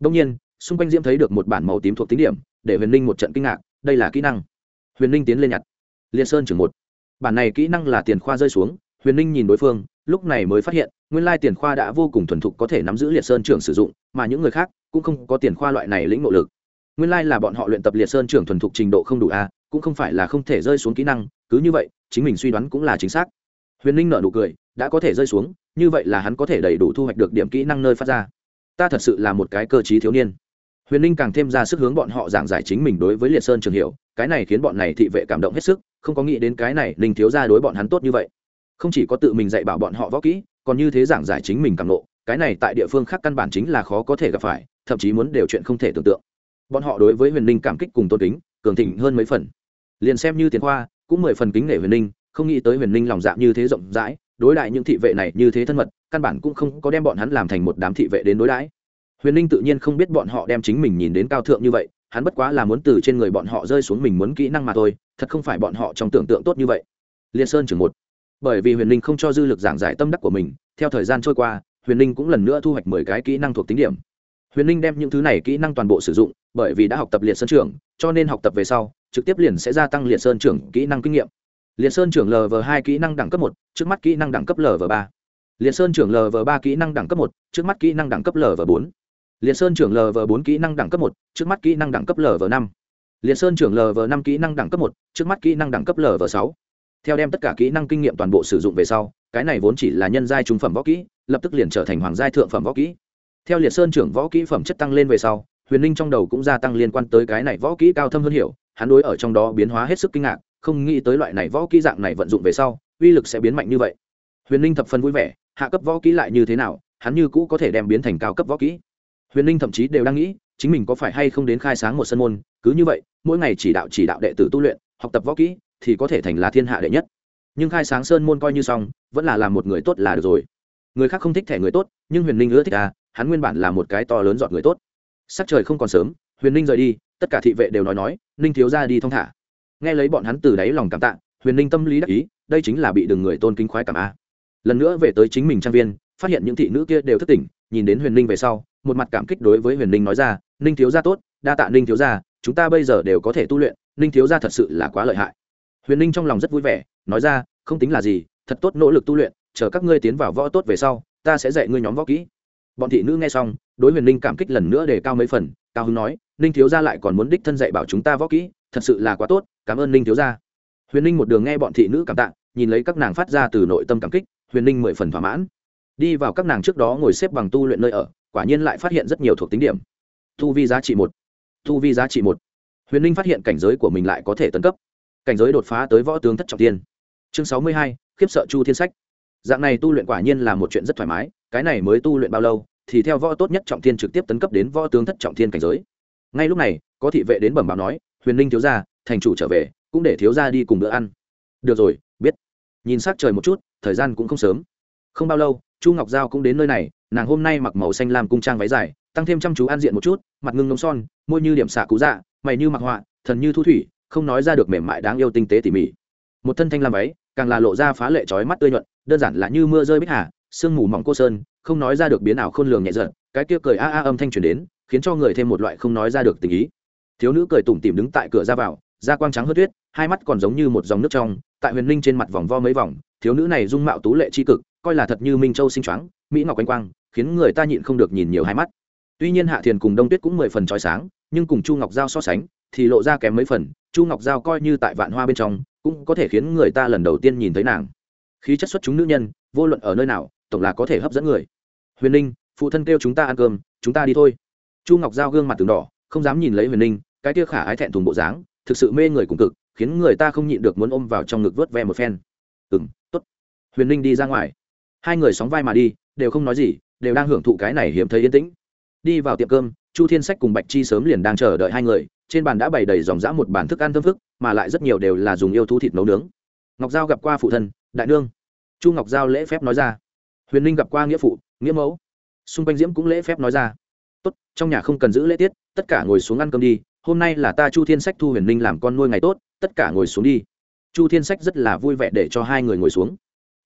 đông nhiên, xung quanh diễm thấy được một bản màu tím thuộc tính điểm, để huyền ninh một trận kinh ngạc, đây là kỹ năng. Huyền ninh tiến lên nhặt. Liệt sơn trưởng một. Bản này kỹ năng là tiền khoa rơi xuống, huyền ninh nhìn đối phương, lúc này mới phát hiện, nguyên lai tiền khoa đã vô cùng thuần thục có thể nắm giữ liệt sơn trưởng sử dụng, mà những người khác cũng không có tiền khoa loại này lĩnh nội lực. Nguyên lai là bọn họ luyện tập liệt sơn trưởng thuần thục trình độ không đủ a cũng không phải là không thể rơi xuống kỹ năng, cứ như vậy, chính mình suy đoán cũng là chính xác. Huyền ninh nợ nụ cười, đã có thể rơi xuống, như vậy là hắn có thể đầy đủ thu hoạch được điểm kỹ năng nơi phát ra ta thật sự là một cái cơ t thiếu niên. Huyền ninh càng thêm ra sức hướng bọn họ giảng giải chính mình đối với liệt sơn trường hiệu cái này khiến bọn này thị vệ cảm động hết sức, không có nghĩ đến cái này ninh thiếu ra đối bọn hắn tốt như vậy. Không chỉ có tự mình dạy bảo bọn họ võ kỹ, còn như thế giảng giải chính mình càng nộ cái này tại địa phương khác căn bản chính là khó có thể gặp phải, thậm chí muốn đều chuyện không thể tưởng tượng. Bọn họ đối với huyền ninh cảm kích cùng tôn kính, cường thịnh hơn mấy phần. Liền xem như tiền khoa, cũng mười phần kính nể huyền ninh, không nghĩ tới huyền ninh lòng dạ như thế rộng rãi, đối đại những thị vệ này như thế thân mật căn bản cũng không có đem bọn hắn làm thành một đám thị vệ đến đối đãi. Huyền ninh tự nhiên không biết bọn họ đem chính mình nhìn đến cao thượng như vậy, hắn bất quá là muốn từ trên người bọn họ rơi xuống mình muốn kỹ năng mà thôi, thật không phải bọn họ trong tưởng tượng tốt như vậy. Liên sơn trưởng một. Bởi vì huyền ninh không cho dư lực giảng giải tâm đắc của mình, theo thời gian trôi qua, huyền ninh cũng lần nữa thu hoạch mười cái kỹ năng thuộc tính điểm. Huyền ninh đem những thứ này kỹ năng toàn bộ sử dụng, bởi vì đã học tập liệt sơn trưởng, cho nên học tập về sau, trực tiếp liền sẽ gia tăng liệt sơn trưởng kỹ năng kinh nghiệm. Liệt sơn trưởng lv hai kỹ năng đẳng cấp một, trước mắt kỹ năng đẳng cấp lv ba liệt sơn trưởng lv ba kỹ năng đẳng cấp một, trước mắt kỹ năng đẳng cấp lv bốn. Liệt sơn trưởng lv bốn kỹ năng đẳng cấp một, trước mắt kỹ năng đẳng cấp lv năm. Liệt sơn trưởng lv năm kỹ năng đẳng cấp một, trước mắt kỹ năng đẳng cấp lv sáu. Theo đem tất cả kỹ năng kinh nghiệm toàn bộ sử dụng về sau, cái này vốn chỉ là nhân giai trung phẩm võ kỹ, lập tức liền trở thành hoàng giai thượng phẩm võ kỹ. Theo liệt sơn trưởng võ kỹ phẩm chất tăng lên về sau, huyền ninh trong đầu cũng gia tăng liên quan tới cái này võ kỹ cao thâm hơn hiểu, hắn đối ở trong đó biến hóa hết sức kinh ngạc, không nghĩ tới loại này võ kỹ dạng này vận dụng về sau, uy lực sẽ biến mạnh như vậy. Huyền ninh thập phân vui vẻ hạ cấp võ kỹ lại như thế nào, hắn như cũ có thể đem biến thành cao cấp võ kỹ. Huyền ninh thậm chí đều đang nghĩ, chính mình có phải hay không đến khai sáng một sân môn, cứ như vậy, mỗi ngày chỉ đạo chỉ đạo đệ tử tu luyện, học tập võ kỹ, thì có thể thành là thiên hạ đệ nhất. Nhưng khai sáng sơn môn coi như xong, vẫn là làm một người tốt là được rồi. Người khác không thích thẻ người tốt, nhưng huyền ninh ưa thích à hắn nguyên bản là một cái to lớn dọn người tốt. Sắc trời không còn sớm, huyền ninh rời đi, tất cả thị vệ đều nói nói, ninh thiếu ra đi thong thả. Nghe lấy bọn hắn từ đáy lòng cảm tạ, huyền ninh tâm lý đắc ý, đây chính là bị đừng người tôn kính khoái cảm a lần nữa về tới chính mình trang viên, phát hiện những thị nữ kia đều thất tỉnh, nhìn đến huyền ninh về sau, một mặt cảm kích đối với huyền ninh nói ra, ninh thiếu gia tốt, đa tạ ninh thiếu gia, chúng ta bây giờ đều có thể tu luyện, ninh thiếu gia thật sự là quá lợi hại. Huyền ninh trong lòng rất vui vẻ, nói ra, không tính là gì, thật tốt nỗ lực tu luyện, chờ các ngươi tiến vào võ tốt về sau, ta sẽ dạy ngươi nhóm võ kỹ. Bọn thị nữ nghe xong, đối huyền ninh cảm kích lần nữa để cao mấy phần, cao hưng nói, ninh thiếu gia lại còn muốn đích thân dạy bảo chúng ta võ kỹ, thật sự là quá tốt, cảm ơn ninh thiếu gia. Huyền ninh một đường nghe bọn thị nữ cảm tạ, nhìn lấy các nàng phát ra từ nội tâm cảm kích huyền ninh mười phần thỏa mãn. Đi vào các nàng trước đó ngồi xếp bằng tu luyện nơi ở, quả nhiên lại phát hiện rất nhiều thuộc tính điểm. Tu vi giá trị một tu vi giá trị một. Huyền ninh phát hiện cảnh giới của mình lại có thể tấn cấp. Cảnh giới đột phá tới võ tướng thất trọng tiên. Chương sáu mươi hai, khiếp sợ chu thiên sách. Dạng này tu luyện quả nhiên là một chuyện rất thoải mái, cái này mới tu luyện bao lâu, thì theo võ tốt nhất trọng thiên trực tiếp tấn cấp đến võ tướng thất trọng thiên cảnh giới. Ngay lúc này, có thị vệ đến bẩm báo nói, huyền ninh thiếu gia, thành chủ trở về, cũng để thiếu gia đi cùng bữa ăn. Được rồi, biết. Nhìn s ắ c trời một chút thời gian cũng không sớm. Không bao lâu, chu ngọc giao cũng đến nơi này, nàng hôm nay mặc màu xanh lam cung trang váy dài, tăng thêm chăm chú an diện một chút, mặt ngưng nóng son, môi như điểm xạ cú dạ mày như mặc họa, thần như thu thủy, không nói ra được mềm mại đáng yêu tinh tế tỉ mỉ. Một thân thanh lam váy, càng là lộ ra phá lệ trói mắt tươi nhuận, đơn giản là như mưa rơi bích hà, sương mù mỏng cô sơn, không nói ra được biến ảo khôn lường nhẹ giận cái kia cười a a âm thanh truyền đến, khiến cho người thêm một loại không nói ra được tình ý. Thiếu nữ cười tủm tỉm đứng tại cửa ra vào, da quang trắng hớt tuyết hai mắt còn giống như một dòng nước trong, tại huyền linh trên mặt vòng vo mấy vòng, thiếu nữ này dung mạo tú lệ tri cực, coi là thật như minh châu sinh choáng, mỹ ngọc quanh quang, khiến người ta nhịn không được nhìn nhiều hai mắt. Tuy nhiên hạ thiền cùng đông tuyết cũng mười phần trói sáng, nhưng cùng chu ngọc giao so sánh, thì lộ ra kém mấy phần, chu ngọc giao coi như tại vạn hoa bên trong, cũng có thể khiến người ta lần đầu tiên nhìn thấy nàng. Khí chất xuất chúng nữ nhân, vô luận ở nơi nào, tổng là có thể hấp dẫn người. Huyền ninh phụ thân kêu chúng ta ăn cơm, chúng ta đi thôi. Chu ngọc giao gương mặt từng đỏ, không dám nhìn lấy huyền ninh cái kia khả ái thẹn thùng bộ dáng, thực sự mê người cùng cực khiến người ta không nhịn được muốn ôm vào trong ngực vớt ve một phen. Ừng tốt. T ố t huyền ninh đi ra ngoài. Hai người sóng vai mà đi, đều không nói gì, đều đang hưởng thụ cái này hiếm thấy yên tĩnh. Đi vào tiệm cơm, chu thiên sách cùng bạch chi sớm liền đang chờ đợi hai người, trên bàn đã bày đầy dòng dã một bàn thức ăn thơm phức, mà lại rất nhiều đều là dùng yêu thú thịt nấu nướng. Ngọc giao gặp qua phụ thân, đại nương. Chu ngọc giao lễ phép nói ra. Huyền ninh gặp qua nghĩa phụ, nghĩa mẫu. Xung quanh diễm cũng lễ phép nói ra. Tốt, trong nhà không cần giữ lễ tiết, tất cả ngồi xuống ăn cơm đi, hôm nay là ta chu thiên sách thu huyền ninh làm con nuôi ngày tốt tất cả ngồi xuống đi. Chu thiên sách rất là vui vẻ để cho hai người ngồi xuống.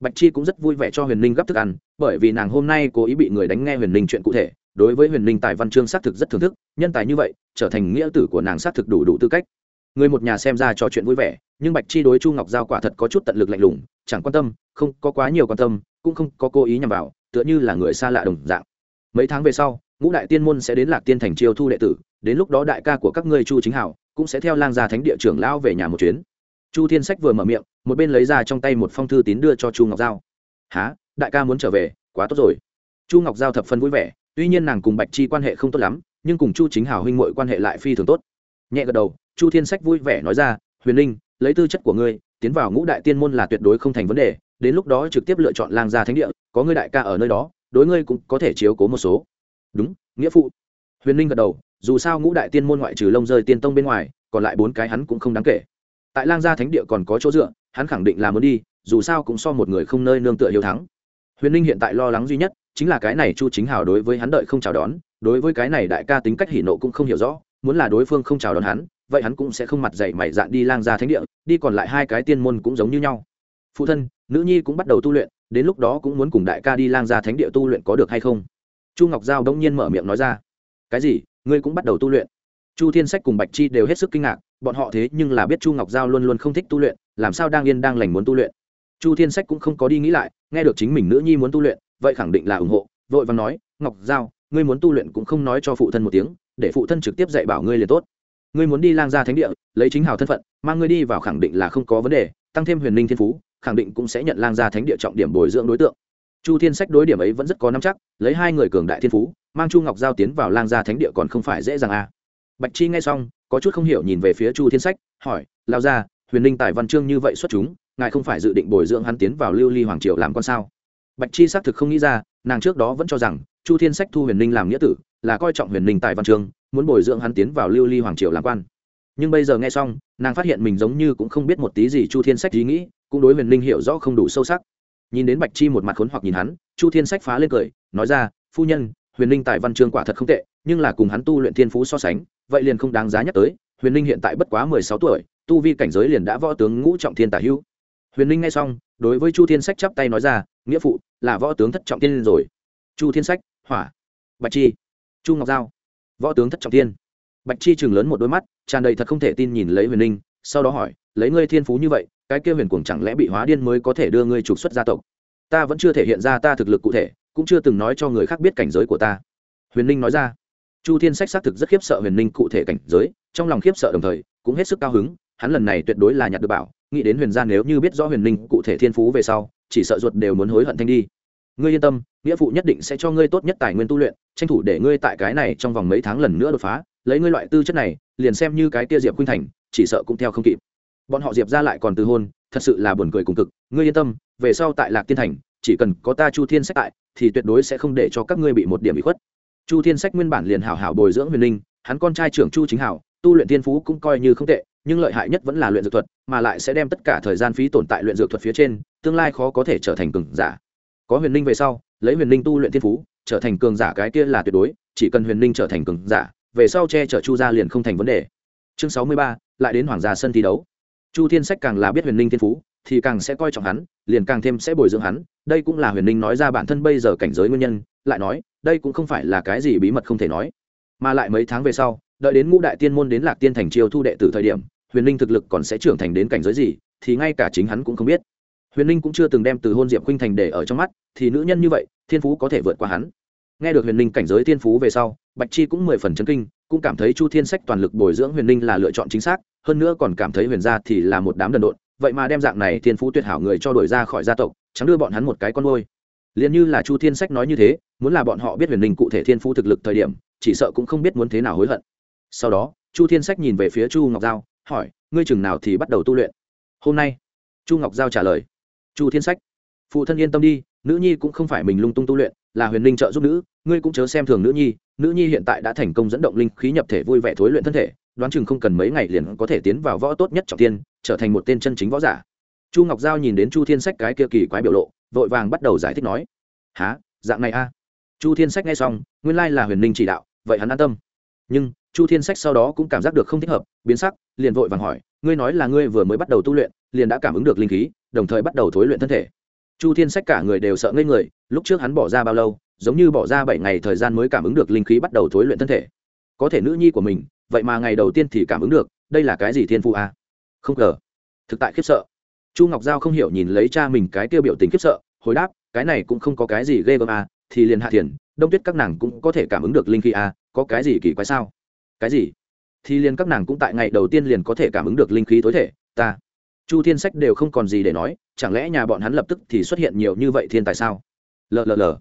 Bạch chi cũng rất vui vẻ cho huyền ninh gấp thức ăn, bởi vì nàng hôm nay cố ý bị người đánh nghe huyền ninh chuyện cụ thể. Đối với huyền linh tài văn chương xác thực rất thưởng thức, nhân tài như vậy, trở thành nghĩa tử của nàng xác thực đủ đủ tư cách. Người một nhà xem ra trò chuyện vui vẻ, nhưng bạch chi đối chu ngọc giao quả thật có chút tận lực lạnh lùng, chẳng quan tâm, không có quá nhiều quan tâm, cũng không có cố ý nhằm vào, tựa như là người xa lạ đồng dạng. Mấy tháng về sau, ngũ đại tiên môn sẽ đến lạc tiên thành chiêu thu đệ tử đến lúc đó đại ca của các ngươi chu chính hảo cũng sẽ theo lang gia thánh địa trưởng lão về nhà một chuyến. Chu thiên sách vừa mở miệng, một bên lấy ra trong tay một phong thư tín đưa cho chu ngọc giao. Há đại ca muốn trở về? Quá tốt rồi. Chu ngọc giao thập phân vui vẻ, tuy nhiên nàng cùng bạch chi quan hệ không tốt lắm, nhưng cùng chu chính Hảo huynh mội quan hệ lại phi thường tốt. Nhẹ gật đầu, chu thiên sách vui vẻ nói ra, huyền linh, lấy tư chất của ngươi, tiến vào ngũ đại tiên môn là tuyệt đối không thành vấn đề, đến lúc đó trực tiếp lựa chọn lang gia thánh địa, có ngươi đại ca ở nơi đó, đối ngươi cũng có thể chiếu cố một số. Đúng, nghĩa phụ. Huyền linh gật đầu dù sao ngũ đại tiên môn ngoại trừ lông rơi tiên tông bên ngoài, còn lại bốn cái hắn cũng không đáng kể. Tại lang gia thánh địa còn có chỗ dựa, hắn khẳng định là muốn đi, dù sao cũng so một người không nơi nương tựa hiếu thắng. Huyền ninh hiện tại lo lắng duy nhất chính là cái này chu chính hào đối với hắn đợi không chào đón, đối với cái này đại ca tính cách hỉ nộ cũng không hiểu rõ, muốn là đối phương không chào đón hắn, vậy hắn cũng sẽ không mặt dạy mày dạn đi lang gia thánh địa, đi còn lại hai cái tiên môn cũng giống như nhau. Phụ thân, nữ nhi cũng bắt đầu tu luyện, đến lúc đó cũng muốn cùng đại ca đi lang gia thánh địa tu luyện có được hay không? Chu ngọc giao đông nhiên mở miệng nói ra. Cái gì? Ngươi cũng bắt đầu tu luyện. Chu thiên sách cùng bạch chi đều hết sức kinh ngạc, bọn họ thế nhưng là biết chu ngọc giao luôn luôn không thích tu luyện, làm sao đang yên đang lành muốn tu luyện? Chu thiên sách cũng không có đi nghĩ lại, nghe được chính mình nữ nhi muốn tu luyện, vậy khẳng định là ủng hộ, vội và nói, ngọc giao, ngươi muốn tu luyện cũng không nói cho phụ thân một tiếng, để phụ thân trực tiếp dạy bảo ngươi liền tốt. Ngươi muốn đi lang gia thánh địa, lấy chính hào thân phận, mang ngươi đi vào khẳng định là không có vấn đề, tăng thêm huyền ninh thiên phú, khẳng định cũng sẽ nhận lang gia thánh địa trọng điểm bồi dưỡng đối tượng. Chu thiên sách đối điểm ấy vẫn rất có nắm chắc, lấy hai người cường đại thiên phú mang chu ngọc giao tiến vào lang gia thánh địa còn không phải dễ dàng à. bạch chi nghe xong, có chút không hiểu nhìn về phía chu thiên sách, hỏi lao ra huyền ninh tài văn chương như vậy xuất chúng, ngài không phải dự định bồi dưỡng hắn tiến vào lưu ly hoàng triều làm con sao? Bạch chi xác thực không nghĩ ra, nàng trước đó vẫn cho rằng, chu thiên sách thu huyền ninh làm nghĩa tử, là coi trọng huyền ninh tài văn chương, muốn bồi dưỡng hắn tiến vào lưu ly hoàng triều làm quan. Nhưng bây giờ nghe xong, nàng phát hiện mình giống như cũng không biết một tí gì chu thiên sách ý nghĩ, cũng đối huyền ninh hiểu rõ không đủ sâu sắc. Nhìn đến bạch chi một mặt khốn hoặc nhìn hắn, chu thiên sách phá lên cười, nói ra, phu nhân huyền ninh tài văn chương quả thật không tệ, nhưng là cùng hắn tu luyện thiên phú so sánh, vậy liền không đáng giá nhắc tới, huyền ninh hiện tại bất quá mười sáu tuổi, tu vi cảnh giới liền đã võ tướng ngũ trọng thiên tả hữu. Huyền ninh nghe xong, đối với chu thiên sách chắp tay nói ra, nghĩa phụ, là võ tướng thất trọng thiên rồi. Chu thiên sách, hỏa. Bạch chi. Chu ngọc giao. Võ tướng thất trọng thiên. Bạch chi chừng lớn một đôi mắt, tràn đầy thật không thể tin nhìn lấy huyền ninh sau đó hỏi, lấy ngươi thiên phú như vậy, cái kia huyền cuồng chẳng lẽ bị hóa điên mới có thể đưa ngươi trục xuất gia tộc? Ta vẫn chưa thể hiện ra ta thực lực cụ thể cũng chưa từng nói cho người khác biết cảnh giới của ta. Huyền ninh nói ra. Chu thiên sách xác thực rất khiếp sợ huyền ninh cụ thể cảnh giới, trong lòng khiếp sợ đồng thời, cũng hết sức cao hứng, hắn lần này tuyệt đối là nhặt được bảo, nghĩ đến huyền gia nếu như biết rõ huyền ninh cụ thể thiên phú về sau, chỉ sợ ruột đều muốn hối hận thanh đi. Ngươi yên tâm, nghĩa phụ nhất định sẽ cho ngươi tốt nhất tài nguyên tu luyện, tranh thủ để ngươi tại cái này trong vòng mấy tháng lần nữa đột phá, lấy ngươi loại tư chất này, liền xem như cái tia diệp khuynh thành, chỉ sợ cũng theo không kịp. Bọn họ diệp ra lại còn từ hôn, thật sự là buồn cười cùng cực, ngươi yên tâm, về sau tại lạc tiên thành chỉ cần có ta chu thiên sách tại, thì tuyệt đối sẽ không để cho các ngươi bị một điểm bị khuất. Chu thiên sách nguyên bản liền hảo hảo bồi dưỡng huyền linh, hắn con trai trưởng chu chính hảo, tu luyện thiên phú cũng coi như không tệ, nhưng lợi hại nhất vẫn là luyện dược thuật, mà lại sẽ đem tất cả thời gian phí tồn tại luyện dược thuật phía trên, tương lai khó có thể trở thành cường giả. Có huyền linh về sau, lấy huyền linh tu luyện thiên phú, trở thành cường giả cái kia là tuyệt đối, chỉ cần huyền linh trở thành cường giả, về sau che chở chu gia liền không thành vấn đề. Chương sáu mươi ba, lại đến hoàng gia sân thi đấu. Chu thiên sách càng là biết huyền linh thiên phú thì càng sẽ coi trọng hắn, liền càng thêm sẽ bồi dưỡng hắn. Đây cũng là huyền Ninh nói ra bản thân bây giờ cảnh giới nguyên nhân, lại nói, đây cũng không phải là cái gì bí mật không thể nói. Mà lại mấy tháng về sau, đợi đến ngũ đại tiên môn đến lạc tiên thành chiêu thu đệ từ thời điểm, huyền Ninh thực lực còn sẽ trưởng thành đến cảnh giới gì, thì ngay cả chính hắn cũng không biết. Huyền Ninh cũng chưa từng đem từ hôn diệp khuynh thành để ở trong mắt, thì nữ nhân như vậy, thiên phú có thể vượt qua hắn. Nghe được huyền Ninh cảnh giới thiên phú về sau, bạch chi cũng mười phần chấn kinh, cũng cảm thấy chu thiên sách toàn lực bồi dưỡng huyền Ninh là lựa chọn chính xác, hơn nữa còn cảm thấy huyền gia thì là một đám đần độn vậy mà đem dạng này thiên phú tuyệt hảo người cho đổi ra khỏi gia tộc chẳng đưa bọn hắn một cái con nuôi, liền như là chu thiên sách nói như thế muốn là bọn họ biết huyền linh cụ thể thiên phú thực lực thời điểm chỉ sợ cũng không biết muốn thế nào hối hận. Sau đó chu thiên sách nhìn về phía chu ngọc giao hỏi ngươi chừng nào thì bắt đầu tu luyện? Hôm nay. Chu ngọc giao trả lời chu thiên sách phụ thân yên tâm đi nữ nhi cũng không phải mình lung tung tu luyện là huyền linh trợ giúp nữ ngươi cũng chớ xem thường nữ nhi nữ nhi hiện tại đã thành công dẫn động linh khí nhập thể vui vẻ thối luyện thân thể đoán chừng không cần mấy ngày liền có thể tiến vào võ tốt nhất trọng tiên trở thành một tên chân chính võ giả. Chu ngọc giao nhìn đến chu thiên sách cái kia kỳ quái biểu lộ, vội vàng bắt đầu giải thích nói há dạng này a chu thiên sách nghe xong, nguyên lai là huyền ninh chỉ đạo, vậy hắn an tâm. Nhưng, chu thiên sách sau đó cũng cảm giác được không thích hợp, biến sắc, liền vội vàng hỏi, ngươi nói là ngươi vừa mới bắt đầu tu luyện, liền đã cảm ứng được linh khí, đồng thời bắt đầu thối luyện thân thể. Chu thiên sách cả người đều sợ ngây người, lúc trước hắn bỏ ra bao lâu, giống như bỏ ra bảy ngày thời gian mới cảm ứng được linh khí bắt đầu thối luyện thân thể. Có thể nữ nhi của mình, vậy mà ngày đầu tiên thì cảm ứng được, đây là cái gì thiên phụ à? Không ngờ. Thực tại khiếp sợ. Chu ngọc giao không hiểu nhìn lấy cha mình cái tiêu biểu tình khiếp sợ hồi đáp cái này cũng không có cái gì ghê gớm à, thì liền hạ thiền đông tuyết các nàng cũng có thể cảm ứng được linh khí à, có cái gì kỳ quái sao? Cái gì? Thì liền các nàng cũng tại ngày đầu tiên liền có thể cảm ứng được linh khí tối thể ta. Chu thiên sách đều không còn gì để nói chẳng lẽ nhà bọn hắn lập tức thì xuất hiện nhiều như vậy thiên tài sao? Lờ lờ.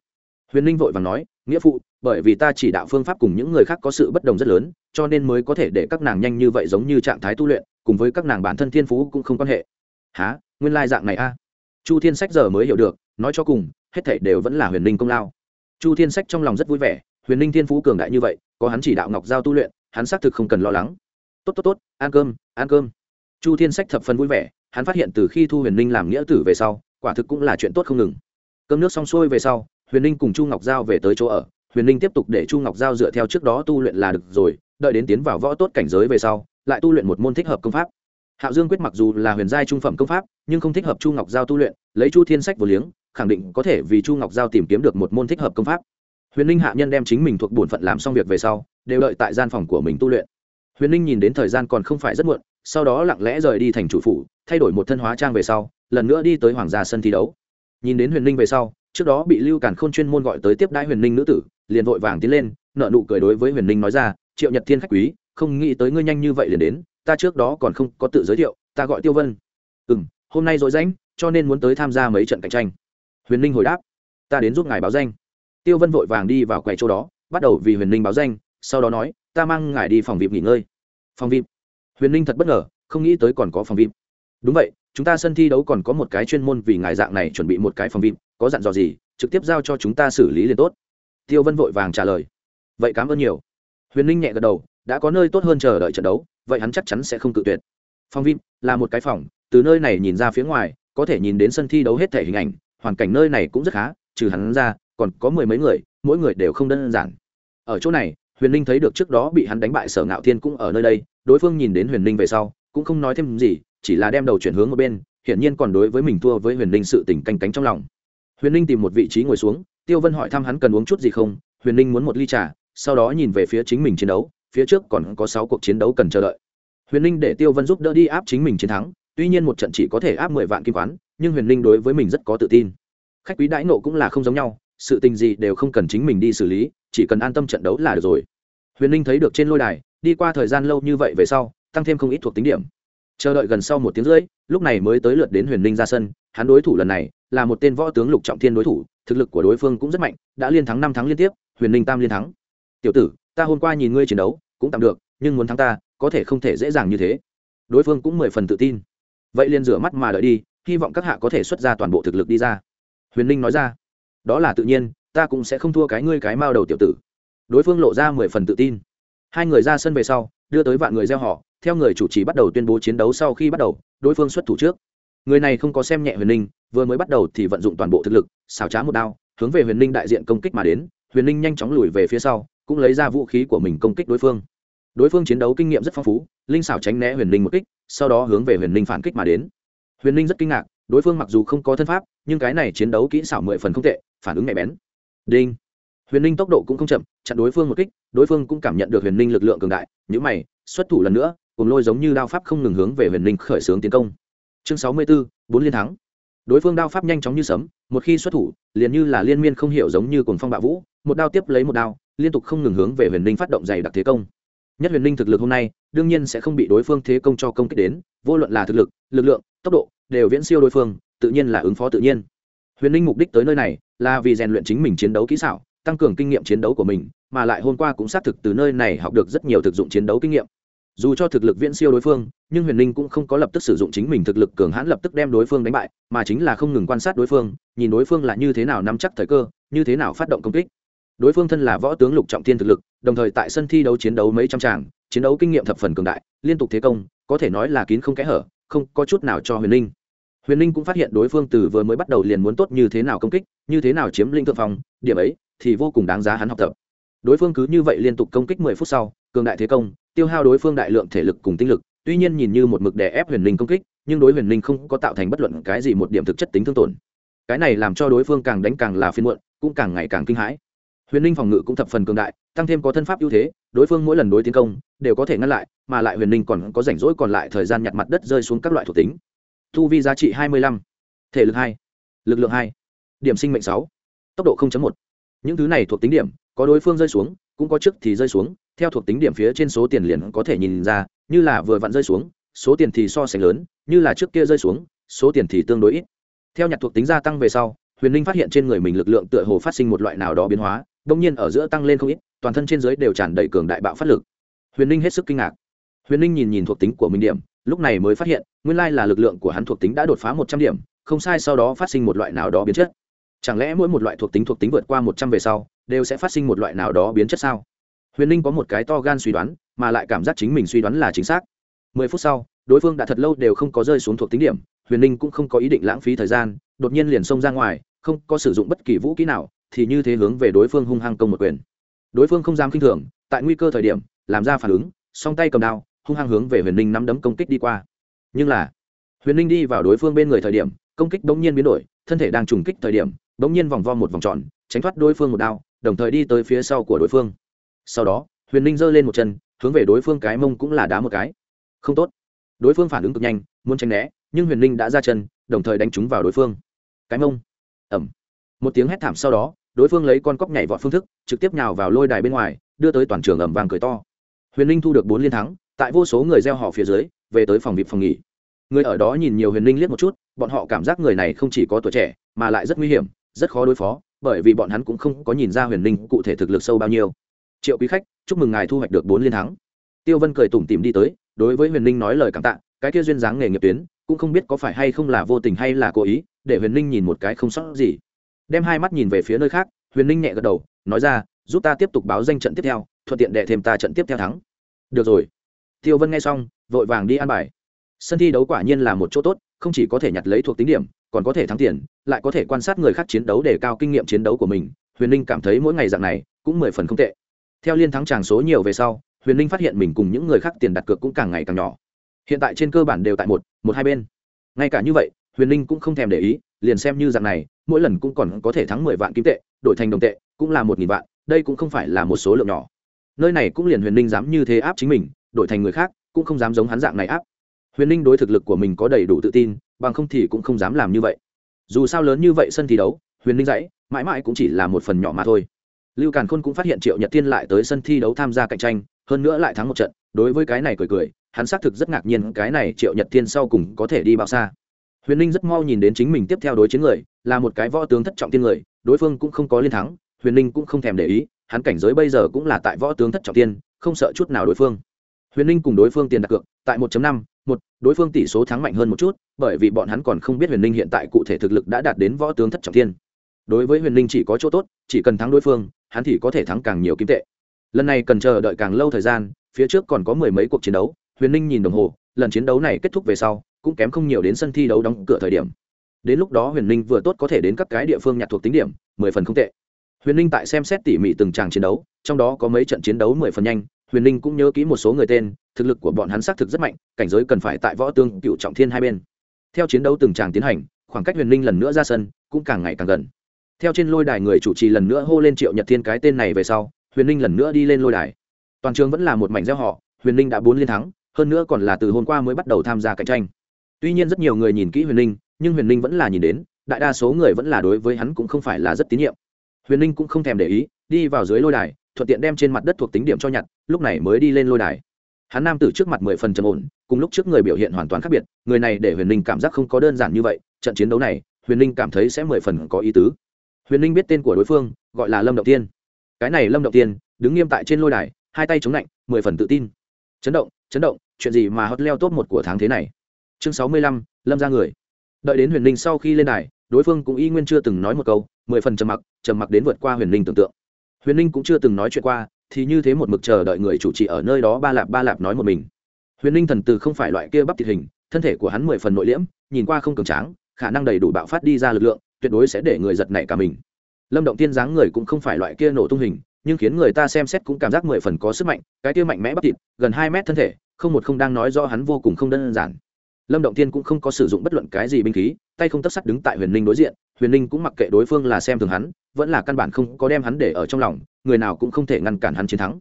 Huyền ninh vội vàng nói nghĩa phụ bởi vì ta chỉ đạo phương pháp cùng những người khác có sự bất đồng rất lớn cho nên mới có thể để các nàng nhanh như vậy giống như trạng thái tu luyện cùng với các nàng bản thân thiên phú cũng không quan hệ. Há nguyên lai dạng này a. Chu thiên sách giờ mới hiểu được, nói cho cùng, hết thảy đều vẫn là huyền ninh công lao. Chu thiên sách trong lòng rất vui vẻ, huyền ninh thiên phú cường đại như vậy, có hắn chỉ đạo ngọc giao tu luyện, hắn xác thực không cần lo lắng. Tốt tốt tốt, ăn cơm ăn cơm. Chu thiên sách thập phần vui vẻ, hắn phát hiện từ khi thu huyền ninh làm nghĩa tử về sau, quả thực cũng là chuyện tốt không ngừng. Cơm nước xong xuôi về sau, huyền ninh cùng chu ngọc giao về tới chỗ ở. Huyền ninh tiếp tục để chu ngọc giao dựa theo trước đó tu luyện là được rồi, đợi đến tiến vào võ tốt cảnh giới về sau lại tu luyện một môn thích hợp công pháp. Hạo dương quyết mặc dù là huyền giai trung phẩm công pháp, nhưng không thích hợp chu ngọc giao tu luyện, lấy chu thiên sách vừa liếng, khẳng định có thể vì chu ngọc giao tìm kiếm được một môn thích hợp công pháp. Huyền ninh hạ nhân đem chính mình thuộc bổn phận làm xong việc về sau, đều đợi tại gian phòng của mình tu luyện. Huyền ninh nhìn đến thời gian còn không phải rất muộn, sau đó lặng lẽ rời đi thành chủ phủ, thay đổi một thân hóa trang về sau, lần nữa đi tới hoàng gia sân thi đấu. Nhìn đến huyền ninh về sau, trước đó bị lưu Cản k h ô n chuyên môn gọi tới tiếp đãi huyền ninh nữ tử, liền vội vàng tiến lên nợ nụ cười đối với huyền ninh nói ra, triệu nhật thiên khách quý không nghĩ tới ngươi nhanh như vậy liền đến, ta trước đó còn không có tự giới thiệu, ta gọi tiêu vân. Ừ m hôm nay dội danh cho nên muốn tới tham gia mấy trận cạnh tranh. Huyền ninh hồi đáp, ta đến giúp ngài báo danh. Tiêu vân vội vàng đi vào quầy chỗ đó, bắt đầu vì huyền ninh báo danh, sau đó nói, ta mang ngài đi phòng vịp nghỉ ngơi. Phòng vịp huyền ninh thật bất ngờ, không nghĩ tới còn có phòng vịp đúng vậy, chúng ta sân thi đấu còn có một cái chuyên môn vì ngài dạng này chuẩn bị một cái phòng vịp có dặn dò gì, trực tiếp giao cho chúng ta xử lý liền tốt. Tiêu vân vội vàng trả lời, vậy cảm ơn nhiều. Huyền ninh nhẹ gật đầu đã có nơi tốt hơn chờ đợi trận đấu, vậy hắn chắc chắn sẽ không cự tuyệt. Phòng vip là một cái phòng, từ nơi này nhìn ra phía ngoài, có thể nhìn đến sân thi đấu hết thể hình ảnh, hoàn cảnh nơi này cũng rất khá, trừ hắn ra, còn có mười mấy người, mỗi người đều không đơn giản. Ở chỗ này, huyền ninh thấy được trước đó bị hắn đánh bại sở ngạo thiên cũng ở nơi đây, đối phương nhìn đến huyền ninh về sau, cũng không nói thêm gì, chỉ là đem đầu chuyển hướng một bên, hiển nhiên còn đối với mình thua với huyền ninh sự tình canh cánh trong lòng. Huyền ninh tìm một vị trí ngồi xuống, tiêu vân hỏi thăm hắn cần uống chút gì không, huyền ninh muốn một ly trà, sau đó nhìn về phía chính mình chiến đấu phía trước còn có sáu cuộc chiến đấu cần chờ đợi. Huyền Linh để tiêu vân giúp đỡ đi áp chính mình chiến thắng, tuy nhiên một trận chỉ có thể áp mười vạn kim quán, nhưng huyền Linh đối với mình rất có tự tin. Khách quý đãi nộ cũng là không giống nhau, sự tình gì đều không cần chính mình đi xử lý, chỉ cần an tâm trận đấu là được rồi. Huyền Linh thấy được trên lôi đài, đi qua thời gian lâu như vậy về sau, tăng thêm không ít thuộc tính điểm. Chờ đợi gần sau một tiếng rưỡi, lúc này mới tới lượt đến huyền Linh ra sân, hắn đối thủ lần này là một tên võ tướng lục trọng thiên đối thủ, thực lực của đối phương cũng rất mạnh, đã liên thắng năm tháng liên tiếp, huyền Linh tam liên thắng. Tiểu tử ta hôm qua nhìn ngươi chiến đấu, cũng tạm được, nhưng muốn thắng ta, có thể không thể dễ dàng như thế. Đối phương cũng mười phần tự tin. Vậy liền rửa mắt mà đợi đi, hy vọng các hạ có thể xuất ra toàn bộ thực lực đi ra. Huyền ninh nói ra. Đó là tự nhiên, ta cũng sẽ không thua cái ngươi cái mao đầu tiểu tử. Đối phương lộ ra mười phần tự tin. Hai người ra sân về sau, đưa tới vạn người gieo họ, theo người chủ trì bắt đầu tuyên bố chiến đấu sau khi bắt đầu, đối phương xuất thủ trước. Người này không có xem nhẹ huyền ninh vừa mới bắt đầu thì vận dụng toàn bộ thực lực xào trá một đao, hướng về huyền ninh đại diện công kích mà đến. Huyền ninh nhanh chóng lùi về phía sau cũng lấy ra vũ khí của mình công kích đối phương. Đối phương chiến đấu kinh nghiệm rất phong phú, linh xảo tránh né huyền Linh một kích, sau đó hướng về huyền Linh phản kích mà đến. Huyền Linh rất kinh ngạc, đối phương mặc dù không có thân pháp, nhưng cái này chiến đấu kỹ xảo mười phần không tệ, phản ứng nhạy bén. Đinh. Huyền Linh tốc độ cũng không chậm, chặn đối phương một kích, đối phương cũng cảm nhận được huyền Linh lực lượng cường đại nhữ mày, xuất thủ lần nữa, cùng lôi giống như đao pháp không ngừng hướng về huyền Linh khởi xướng tiến công. Chương sáu mươi b ố bốn liên thắng. Đối phương đao pháp nhanh chóng như sấm, một khi xuất thủ, liền như là liên miên không hiểu giống như cùng phong bạo vũ, một đao tiếp lấy một đao liên tục không ngừng hướng về huyền ninh phát động dày đặc thế công. Nhất huyền ninh thực lực hôm nay, đương nhiên sẽ không bị đối phương thế công cho công kích đến, vô luận là thực lực lực lượng, tốc độ, đều viễn siêu đối phương, tự nhiên là ứng phó tự nhiên. Huyền ninh mục đích tới nơi này, là vì rèn luyện chính mình chiến đấu kỹ xảo, tăng cường kinh nghiệm chiến đấu của mình, mà lại hôm qua cũng xác thực từ nơi này học được rất nhiều thực dụng chiến đấu kinh nghiệm. Dù cho thực lực viễn siêu đối phương, nhưng huyền ninh cũng không có lập tức sử dụng chính mình thực lực cường hãn lập tức đem đối phương đánh bại, mà chính là không ngừng quan sát đối phương, nhìn đối phương là như thế nào nắm chắc thời cơ, như thế nào phát động công kích đối phương thân là võ tướng lục trọng thiên thực lực, đồng thời tại sân thi đấu chiến đấu mấy trăm tràng, chiến đấu kinh nghiệm thập phần cường đại, liên tục thế công, có thể nói là kín không kẽ hở, không có chút nào cho huyền Linh. huyền Linh cũng phát hiện đối phương từ vừa mới bắt đầu liền muốn tốt như thế nào công kích, như thế nào chiếm linh thượng phong, điểm ấy thì vô cùng đáng giá hắn học tập. Đối phương cứ như vậy liên tục công kích mười phút sau, cường đại thế công, tiêu hao đối phương đại lượng thể lực cùng tinh lực, tuy nhiên nhìn như một mực đè ép huyền linh công kích, nhưng đối huyền linh không có tạo thành bất luận cái gì một điểm thực chất tính thương tổn. Cái này làm cho đối phương càng đánh càng là phiên muộn, cũng càng ngày càng kinh hãi huyền ninh phòng ngự cũng thập phần cường đại, tăng thêm có thân pháp ưu thế, đối phương mỗi lần đối tiến công đều có thể ngăn lại, mà lại huyền ninh còn có rảnh rỗi còn lại thời gian nhặt mặt đất rơi xuống các loại thuộc tính. Thu vi giá trị hai mươi lăm, thể lực hai, lực lượng hai, điểm sinh mệnh sáu, tốc độ một. Những thứ này thuộc tính điểm, có đối phương rơi xuống, cũng có trước thì rơi xuống, theo thuộc tính điểm phía trên số tiền liền có thể nhìn ra, như là vừa vặn rơi xuống, số tiền thì so sánh lớn, như là trước kia rơi xuống, số tiền thì tương đối ít. Theo nhặt thuộc tính gia tăng về sau, huyền linh phát hiện trên người mình lực lượng tựa hồ phát sinh một loại nào đó biến hóa đông nhiên ở giữa tăng lên không ít, toàn thân trên dưới đều tràn đầy cường đại bạo phát lực. Huyền linh hết sức kinh ngạc. Huyền linh nhìn nhìn thuộc tính của mình điểm, lúc này mới phát hiện, nguyên lai là lực lượng của hắn thuộc tính đã đột phá một trăm điểm, không sai sau đó phát sinh một loại nào đó biến chất. Chẳng lẽ mỗi một loại thuộc tính thuộc tính vượt qua một trăm về sau, đều sẽ phát sinh một loại nào đó biến chất sao? Huyền ninh có một cái to gan suy đoán, mà lại cảm giác chính mình suy đoán là chính xác. Mười phút sau, đối phương đã thật lâu đều không có rơi xuống thuộc tính điểm, huyền ninh cũng không có ý định lãng phí thời gian, đột nhiên liền xông ra ngoài, không có sử dụng bất kỳ vũ kỹ nào thì như thế hướng về đối phương hung hăng công một quyền. Đối phương không dám khinh thường, tại nguy cơ thời điểm, làm ra phản ứng, song tay cầm đao, hung hăng hướng về huyền ninh nắm đấm công kích đi qua. Nhưng là, huyền ninh đi vào đối phương bên người thời điểm, công kích bỗng nhiên biến đổi, thân thể đang trùng kích thời điểm, bỗng nhiên vòng vo một vòng tròn, tránh thoát đối phương một đao, đồng thời đi tới phía sau của đối phương. Sau đó, huyền ninh giơ lên một chân, hướng về đối phương cái mông cũng là đá một cái. Không tốt. Đối phương phản ứng cực nhanh, muốn tránh né, nhưng huyền ninh đã ra chân, đồng thời đánh trúng vào đối phương. Cái mông. Ẩm một tiếng hét thảm sau đó đối phương lấy con cóc nhảy vọt phương thức, trực tiếp nhào vào lôi đài bên ngoài, đưa tới toàn trường ẩm vàng cười to. Huyền Linh thu được bốn liên thắng, tại vô số người gieo họ phía dưới, về tới phòng vịp phòng nghỉ. Người ở đó nhìn nhiều huyền Linh liếc một chút, bọn họ cảm giác người này không chỉ có tuổi trẻ, mà lại rất nguy hiểm, rất khó đối phó, bởi vì bọn hắn cũng không có nhìn ra huyền Linh cụ thể thực lực sâu bao nhiêu. Triệu quý khách, chúc mừng ngài thu hoạch được bốn liên thắng. Tiêu vân cười tủm tìm đi tới, đối với huyền Linh nói lời cảm tạ, cái kia duyên dáng nghề nghiệp tuyến, cũng không biết có phải hay không là vô tình hay là cố ý, để huyền Linh nhìn một cái không sót gì đem hai mắt nhìn về phía nơi khác, huyền ninh nhẹ gật đầu, nói ra, giúp ta tiếp tục báo danh trận tiếp theo, thuận tiện đệ thêm ta trận tiếp theo thắng. Được rồi. Tiêu vân nghe xong, vội vàng đi an bài. Sân thi đấu quả nhiên là một chỗ tốt, không chỉ có thể nhặt lấy thuộc tính điểm, còn có thể thắng tiền, lại có thể quan sát người khác chiến đấu để cao kinh nghiệm chiến đấu của mình. Huyền ninh cảm thấy mỗi ngày dạng này cũng mười phần không tệ. Theo liên thắng tràng số nhiều về sau, huyền ninh phát hiện mình cùng những người khác tiền đặt cược cũng càng ngày càng nhỏ. Hiện tại trên cơ bản đều tại một một hai bên. Ngay cả như vậy, huyền ninh cũng không thèm để ý, liền xem như dạng này mỗi lần cũng còn có thể thắng mười vạn kim tệ, đổi thành đồng tệ, cũng là một nghìn vạn, đây cũng không phải là một số lượng nhỏ. Nơi này cũng liền huyền ninh dám như thế áp chính mình, đổi thành người khác, cũng không dám giống hắn dạng này áp. Huyền ninh đối thực lực của mình có đầy đủ tự tin, bằng không thì cũng không dám làm như vậy. Dù sao lớn như vậy sân thi đấu, huyền ninh dãy, mãi mãi cũng chỉ là một phần nhỏ mà thôi. Lưu càn khôn cũng phát hiện triệu nhật thiên lại tới sân thi đấu tham gia cạnh tranh, hơn nữa lại thắng một trận, đối với cái này cười cười, hắn xác thực rất ngạc nhiên cái này triệu nhật thiên sau cùng có thể đi bao xa huyền ninh rất mau nhìn đến chính mình tiếp theo đối chiến người, là một cái võ tướng thất trọng tiên người, đối phương cũng không có liên thắng, huyền ninh cũng không thèm để ý, hắn cảnh giới bây giờ cũng là tại võ tướng thất trọng tiên, không sợ chút nào đối phương. Huyền ninh cùng đối phương tiền đặt cược, tại 1 năm, một, đối phương tỷ số thắng mạnh hơn một chút, bởi vì bọn hắn còn không biết huyền ninh hiện tại cụ thể thực lực đã đạt đến võ tướng thất trọng tiên. Đối với huyền ninh chỉ có chỗ tốt, chỉ cần thắng đối phương, hắn thì có thể thắng càng nhiều kim tệ. Lần này cần chờ đợi càng lâu thời gian, phía trước còn có mười mấy cuộc chiến đấu, huyền ninh nhìn đồng hồ, lần chiến đấu này kết thúc về sau cũng kém không nhiều đến sân thi đấu đóng cửa thời điểm. Đến lúc đó huyền ninh vừa tốt có thể đến các cái địa phương nhặt thuộc tính điểm, mười phần không tệ. Huyền ninh tại xem xét tỉ mỉ từng tràng chiến đấu, trong đó có mấy trận chiến đấu mười phần nhanh, huyền ninh cũng nhớ kỹ một số người tên, thực lực của bọn hắn xác thực rất mạnh, cảnh giới cần phải tại võ tương cựu trọng thiên hai bên. Theo chiến đấu từng tràng tiến hành, khoảng cách huyền ninh lần nữa ra sân cũng càng ngày càng gần. Theo trên lôi đài người chủ trì lần nữa hô lên triệu nhật thiên cái tên này về sau, huyền ninh lần nữa đi lên lôi đài. Toàn trường vẫn là một mảnh gieo họ, huyền ninh đã bốn liên thắng, hơn nữa còn là từ hôm qua mới bắt đầu tham gia cạnh tranh tuy nhiên rất nhiều người nhìn kỹ huyền ninh, nhưng huyền ninh vẫn là nhìn đến, đại đa số người vẫn là đối với hắn cũng không phải là rất tín nhiệm. Huyền ninh cũng không thèm để ý, đi vào dưới lôi đài, thuận tiện đem trên mặt đất thuộc tính điểm cho nhặt, lúc này mới đi lên lôi đài. Hắn nam tử trước mặt mười phần trầm ổn, cùng lúc trước người biểu hiện hoàn toàn khác biệt, người này để huyền ninh cảm giác không có đơn giản như vậy, trận chiến đấu này, huyền ninh cảm thấy sẽ mười phần có ý tứ. Huyền ninh biết tên của đối phương, gọi là lâm động tiên. Cái này lâm động tiên, đứng nghiêm tại trên lôi đài, hai tay chống lạnh, mười phần tự tin. Chấn động chấn động, chuyện gì mà hot leo top một của tháng thế này? Chương sáu mươi lăm, lâm ra người. Đợi đến huyền ninh sau khi lên đài, đối phương cũng y nguyên chưa từng nói một câu, mười phần trầm mặc trầm mặc đến vượt qua huyền ninh tưởng tượng. Huyền ninh cũng chưa từng nói chuyện qua, thì như thế một mực chờ đợi người chủ trì ở nơi đó ba lạp ba lạp nói một mình. Huyền ninh thần từ không phải loại kia bắp thịt hình, thân thể của hắn mười phần nội liễm, nhìn qua không cường tráng, khả năng đầy đủ bạo phát đi ra lực lượng, tuyệt đối sẽ để người giật nảy cả mình. Lâm động tiên dáng người cũng không phải loại kia nổ tung hình, nhưng khiến người ta xem xét cũng cảm giác mười phần có sức mạnh, cái kia mạnh mẽ bắp thịt, gần hai mét thân thể, không một không đang nói do hắn vô cùng không đơn giản lâm động thiên cũng không có sử dụng bất luận cái gì binh khí, tay không tất sắt đứng tại huyền ninh đối diện, huyền ninh cũng mặc kệ đối phương là xem thường hắn, vẫn là căn bản không có đem hắn để ở trong lòng, người nào cũng không thể ngăn cản hắn chiến thắng.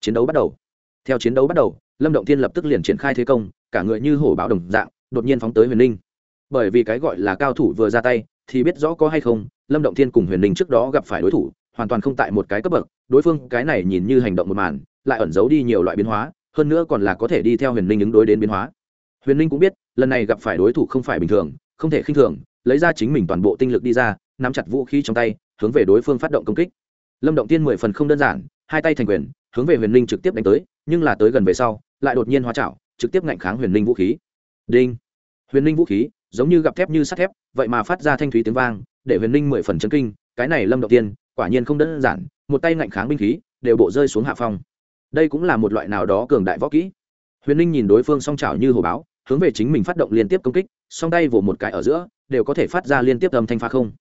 Chiến đấu bắt đầu. Theo chiến đấu bắt đầu, lâm động thiên lập tức liền triển khai thế công, cả người như hổ báo đồng dạng, đột nhiên phóng tới huyền ninh bởi vì cái gọi là cao thủ vừa ra tay, thì biết rõ có hay không, lâm động thiên cùng huyền ninh trước đó gặp phải đối thủ, hoàn toàn không tại một cái cấp bậc, đối phương cái này nhìn như hành động một màn, lại ẩn giấu đi nhiều loại biến hóa, hơn nữa còn là có thể đi theo huyền ninh ứng đối đến biến hóa. Huyền ninh cũng biết lần này gặp phải đối thủ không phải bình thường không thể khinh thường lấy ra chính mình toàn bộ tinh lực đi ra nắm chặt vũ khí trong tay hướng về đối phương phát động công kích. Lâm động tiên mười phần không đơn giản hai tay thành quyền hướng về huyền Linh trực tiếp đánh tới nhưng là tới gần về sau lại đột nhiên hóa chảo, trực tiếp ngạnh kháng huyền Linh vũ khí. Đinh! Huyền Linh vũ khí giống như gặp thép như sắt thép vậy mà phát ra thanh thúy tiếng vang để huyền Linh mười phần chấn kinh cái này lâm động tiên quả nhiên không đơn giản một tay ngạnh kháng binh khí đều bộ rơi xuống hạ phong. Đây cũng là một loại nào đó cường đại võ kỹ. Huyền Linh nhìn đối phương song trào như hồ báo hướng về chính mình phát động liên tiếp công kích, song tay vỗ một cái ở giữa, đều có thể phát ra liên tiếp âm thanh phá không.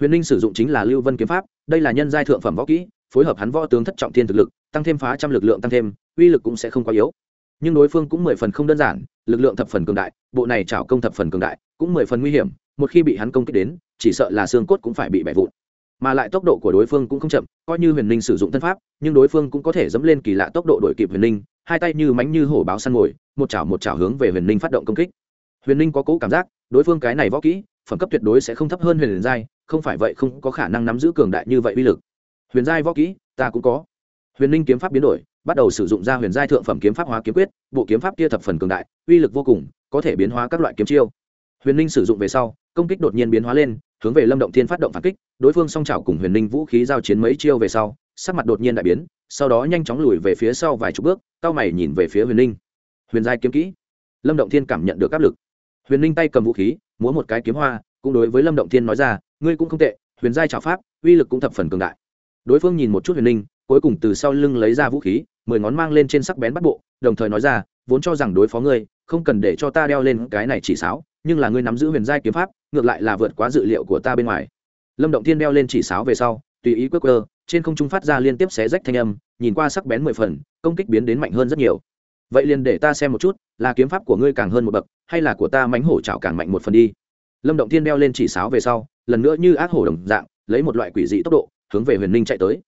Huyền ninh sử dụng chính là lưu vân kiếm pháp, đây là nhân giai thượng phẩm võ kỹ, phối hợp hắn võ tướng thất trọng thiên thực lực, tăng thêm phá trăm lực lượng tăng thêm, uy lực cũng sẽ không quá yếu. Nhưng đối phương cũng mười phần không đơn giản, lực lượng thập phần cường đại, bộ này trảo công thập phần cường đại, cũng mười phần nguy hiểm, một khi bị hắn công kích đến, chỉ sợ là xương cốt cũng phải bị bẻ vụn. Mà lại tốc độ của đối phương cũng không chậm, coi như huyền ninh sử dụng thân pháp, nhưng đối phương cũng có thể dẫm lên kỳ lạ tốc độ đổi kịp huyền ninh hai tay như mánh như hổ báo săn ngồi, một chảo một chảo hướng về huyền ninh phát động công kích. Huyền ninh có cố cảm giác, đối phương cái này võ kỹ, phẩm cấp tuyệt đối sẽ không thấp hơn huyền giai, không phải vậy không có khả năng nắm giữ cường đại như vậy uy lực. Huyền giai võ kỹ, ta cũng có. Huyền ninh kiếm pháp biến đổi, bắt đầu sử dụng ra huyền giai thượng phẩm kiếm pháp hóa kiếm quyết, bộ kiếm pháp kia thập phần cường đại, uy lực vô cùng, có thể biến hóa các loại kiếm chiêu. Huyền ninh sử dụng về sau, công kích đột nhiên biến hóa lên, hướng về lâm động thiên phát động phản kích, đối phương song trào cùng huyền ninh vũ khí giao chiến mấy chiêu về sau, sắc mặt đột nhiên đại biến sau đó nhanh chóng lùi về phía sau vài chục bước, cao mày nhìn về phía huyền ninh. Huyền giai kiếm kỹ. Lâm động thiên cảm nhận được áp lực. Huyền ninh tay cầm vũ khí, múa một cái kiếm hoa, cũng đối với lâm động thiên nói ra, ngươi cũng không tệ, huyền giai trào pháp, uy lực cũng thập phần cường đại. Đối phương nhìn một chút huyền ninh, cuối cùng từ sau lưng lấy ra vũ khí, mười ngón mang lên trên sắc bén bắt bộ, đồng thời nói ra, vốn cho rằng đối phó ngươi, không cần để cho ta đeo lên cái này chỉ sáo, nhưng là ngươi nắm giữ huyền giai kiếm pháp, ngược lại là vượt quá dự liệu của ta bên ngoài. Lâm động thiên đeo lên chỉ sáo về sau, tùy ý quất cơ trên không trung phát ra liên tiếp xé rách thanh âm, nhìn qua sắc bén mười phần, công kích biến đến mạnh hơn rất nhiều. Vậy liền để ta xem một chút, là kiếm pháp của ngươi càng hơn một bậc, hay là của ta mánh hổ chảo càng mạnh một phần đi. Lâm động thiên đeo lên chỉ sáo về sau, lần nữa như ác hổ đồng dạng, lấy một loại quỷ dị tốc độ, hướng về huyền ninh chạy tới.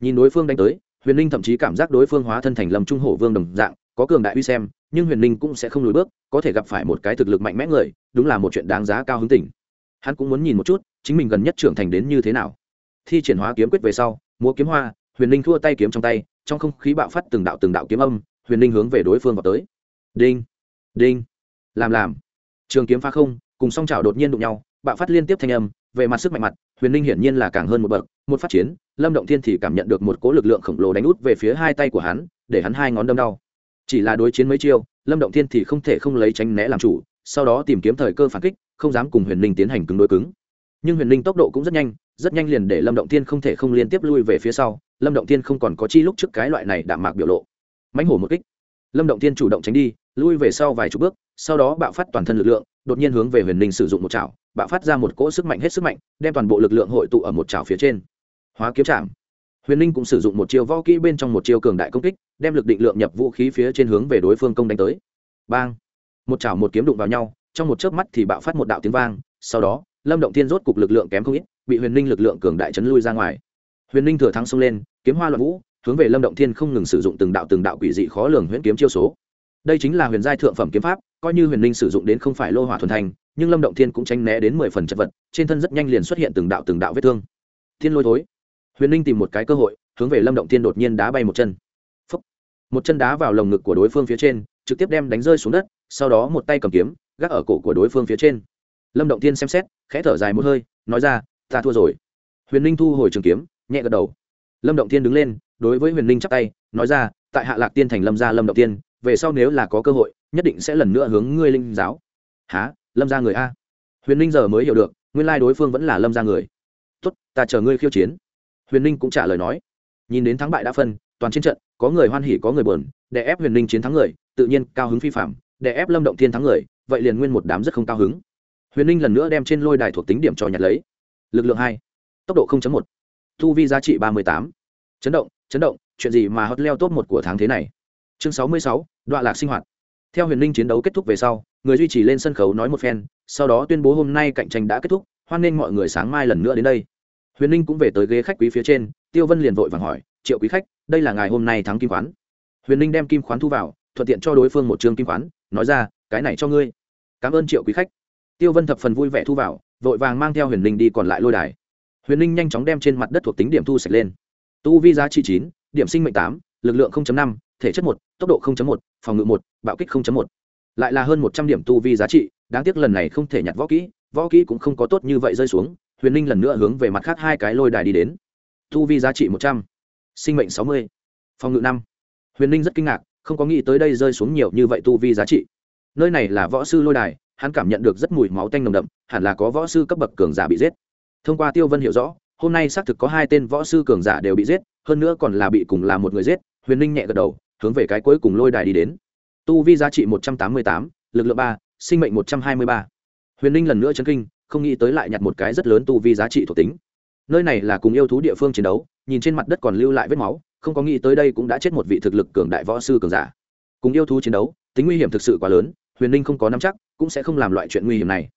Nhìn đối phương đánh tới, huyền ninh thậm chí cảm giác đối phương hóa thân thành lâm trung hổ vương đồng dạng, có cường đại uy xem, nhưng huyền ninh cũng sẽ không lùi bước, có thể gặp phải một cái thực lực mạnh mẽ người, đúng là một chuyện đáng giá cao hứng tỉnh. Hắn cũng muốn nhìn một chút, chính mình gần nhất trưởng thành đến như thế nào. Thi triển hóa kiếm quyết về sau múa kiếm hoa, huyền ninh thua tay kiếm trong tay, trong không khí bạo phát từng đạo từng đạo kiếm âm, huyền ninh hướng về đối phương vào tới. Đinh đinh, làm làm. Trường kiếm phá không, cùng song trào đột nhiên đụng nhau, bạo phát liên tiếp thanh âm, về mặt sức mạnh mặt, huyền ninh hiển nhiên là càng hơn một bậc, một phát chiến, lâm động thiên thì cảm nhận được một cố lực lượng khổng lồ đánh út về phía hai tay của hắn, để hắn hai ngón đâm đau. Chỉ là đối chiến mấy chiêu, lâm động thiên thì không thể không lấy tránh né làm chủ, sau đó tìm kiếm thời cơ phản kích, không dám cùng huyền ninh tiến hành cứng đối cứng. Nhưng huyền ninh tốc độ cũng rất nhanh rất nhanh liền để lâm động thiên không thể không liên tiếp lui về phía sau. Lâm động thiên không còn có chi lúc trước cái loại này đạm mạc biểu lộ. Mãnh hổ một kích. Lâm động thiên chủ động tránh đi, lui về sau vài chục bước, sau đó bạo phát toàn thân lực lượng, đột nhiên hướng về huyền ninh sử dụng một chảo, bạo phát ra một cỗ sức mạnh hết sức mạnh, đem toàn bộ lực lượng hội tụ ở một chảo phía trên. Hóa kiếm chạm. Huyền ninh cũng sử dụng một chiêu võ kỹ bên trong một chiêu cường đại công kích, đem lực định lượng nhập vũ khí phía trên hướng về đối phương công đánh tới. Bang. Một chảo một kiếm đụng vào nhau, trong một chớp mắt thì bạo phát một đạo tiếng vang, sau đó, lâm động thiên rốt cục lực lượng kém không ít bị huyền ninh lực lượng cường đại chấn lui ra ngoài. Huyền ninh thừa thắng xông lên, kiếm hoa loạn vũ, hướng về lâm động thiên không ngừng sử dụng từng đạo từng đạo quỷ dị khó lường huyễn kiếm chiêu số. Đây chính là huyền giai thượng phẩm kiếm pháp, coi như huyền ninh sử dụng đến không phải lô hỏa thuần thành, nhưng lâm động thiên cũng tranh né đến mười phần chật vật, trên thân rất nhanh liền xuất hiện từng đạo từng đạo vết thương. Thiên lôi thối. Huyền ninh tìm một cái cơ hội, hướng về lâm động thiên đột nhiên đá bay một chân. Phúc. một chân đá vào lồng ngực của đối phương phía trên, trực tiếp đem đánh rơi xuống đất, sau đó một tay cầm kiếm, gác ở cổ của đối phương phía trên. Lâm động thiên xem xét, khẽ thở dài một hơi, nói ra ta thua rồi. Huyền ninh thu hồi trường kiếm, nhẹ gật đầu. Lâm động thiên đứng lên, đối với huyền ninh chắp tay, nói ra, tại hạ lạc tiên thành lâm gia lâm động tiên về sau nếu là có cơ hội, nhất định sẽ lần nữa hướng ngươi linh giáo. Há lâm gia người a. Huyền ninh giờ mới hiểu được, nguyên lai đối phương vẫn là lâm gia người. Tốt, ta chờ ngươi khiêu chiến. Huyền ninh cũng trả lời nói. Nhìn đến thắng bại đã phân, toàn trên trận, có người hoan hỉ, có người buồn, để ép huyền ninh chiến thắng người, tự nhiên cao hứng phi phạm, để ép lâm động thiên thắng người, vậy liền nguyên một đám rất không cao hứng. Huyền ninh lần nữa đem trên lôi đài thuộc tính điểm cho nhặt lấy lực lượng hai, tốc độ một, thu vi giá trị ba mươi tám. Chấn động chấn động, chuyện gì mà hot leo top một của tháng thế này? Chương sáu mươi sáu đoạn lạc sinh hoạt. Theo huyền Linh chiến đấu kết thúc về sau, người duy trì lên sân khấu nói một phen, sau đó tuyên bố hôm nay cạnh tranh đã kết thúc, hoan nghênh mọi người sáng mai lần nữa đến đây. Huyền Linh cũng về tới ghế khách quý phía trên, tiêu vân liền vội vàng hỏi, triệu quý khách, đây là ngày hôm nay thắng kim khoán? Huyền Linh đem kim khoán thu vào, thuận tiện cho đối phương một trường kim khoán, nói ra, cái này cho ngươi. Cảm ơn triệu quý khách. Tiêu vân thập phần vui vẻ thu vào vội vàng mang theo huyền Linh đi còn lại lôi đài. Huyền Linh nhanh chóng đem trên mặt đất thuộc tính điểm thu sạch lên. Tu vi giá trị chín, điểm sinh mệnh tám, lực lượng năm, thể chất một, tốc độ một, phòng ngự một, bạo kích một. Lại là hơn một trăm điểm tu vi giá trị, đáng tiếc lần này không thể nhặt võ kỹ võ kỹ cũng không có tốt như vậy rơi xuống, huyền Linh lần nữa hướng về mặt khác hai cái lôi đài đi đến. Tu vi giá trị một trăm, sinh mệnh sáu mươi, phòng ngự năm. Huyền Linh rất kinh ngạc, không có nghĩ tới đây rơi xuống nhiều như vậy tu vi giá trị. Nơi này là võ sư lôi đài hắn cảm nhận được rất mùi máu tanh nồng đậm, hẳn là có võ sư cấp bậc cường giả bị giết. Thông qua tiêu vân hiểu rõ, hôm nay xác thực có hai tên võ sư cường giả đều bị giết, hơn nữa còn là bị cùng là một người giết, huyền ninh nhẹ gật đầu, hướng về cái cuối cùng lôi đài đi đến. Tu vi giá trị một trăm tám mươi tám, lực lượng ba, sinh mệnh một trăm hai mươi ba. Huyền ninh lần nữa chấn kinh, không nghĩ tới lại nhặt một cái rất lớn tu vi giá trị thuộc tính. Nơi này là cùng yêu thú địa phương chiến đấu, nhìn trên mặt đất còn lưu lại vết máu, không có nghĩ tới đây cũng đã chết một vị thực lực cường đại võ sư cường giả. Cùng yêu thú chiến đấu, tính nguy hiểm thực sự quá lớn huyền ninh không có nắm chắc, cũng sẽ không làm loại chuyện nguy hiểm này.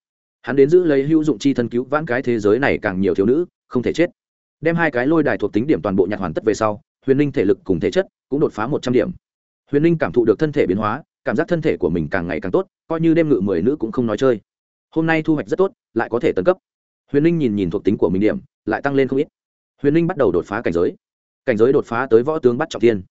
Hắn đến giữ lấy hữu dụng chi thân cứu vãn cái thế giới này càng nhiều thiếu nữ, không thể chết. Đem hai cái lôi đài thuộc tính điểm toàn bộ nhặt hoàn tất về sau, huyền ninh thể lực cùng thể chất cũng đột phá một trăm điểm. Huyền ninh cảm thụ được thân thể biến hóa, cảm giác thân thể của mình càng ngày càng tốt, coi như đêm ngự mười nữ cũng không nói chơi. Hôm nay thu hoạch rất tốt, lại có thể tấn cấp. Huyền ninh nhìn nhìn thuộc tính của mình điểm, lại tăng lên không ít. Huyền ninh bắt đầu đột phá cảnh giới. Cảnh giới đột phá tới võ tướng bắt trọng tiên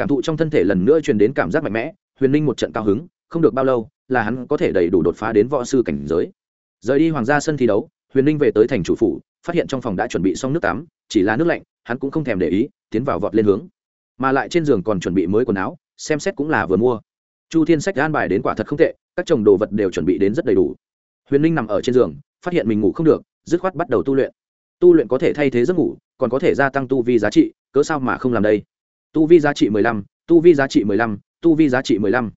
cảm thụ trong thân thể lần nữa truyền đến cảm giác mạnh mẽ, huyền ninh một trận cao hứng không được bao lâu, là hắn có thể đầy đủ đột phá đến võ sư cảnh giới. Rời đi hoàng gia sân thi đấu, huyền ninh về tới thành chủ phủ, phát hiện trong phòng đã chuẩn bị xong nước tắm, chỉ là nước lạnh, hắn cũng không thèm để ý, tiến vào vọt lên hướng. Mà lại trên giường còn chuẩn bị mới quần áo, xem xét cũng là vừa mua. Chu thiên sách gan bài đến quả thật không tệ, các chồng đồ vật đều chuẩn bị đến rất đầy đủ. Huyền ninh nằm ở trên giường, phát hiện mình ngủ không được, dứt khoát bắt đầu tu luyện. Tu luyện có thể thay thế giấc ngủ, còn có thể gia tăng tu vi giá trị, cớ sao mà không làm đây? Tu vi giá trị mười lăm, tu vi giá trị mười lăm, tu vi giá trị mười lăm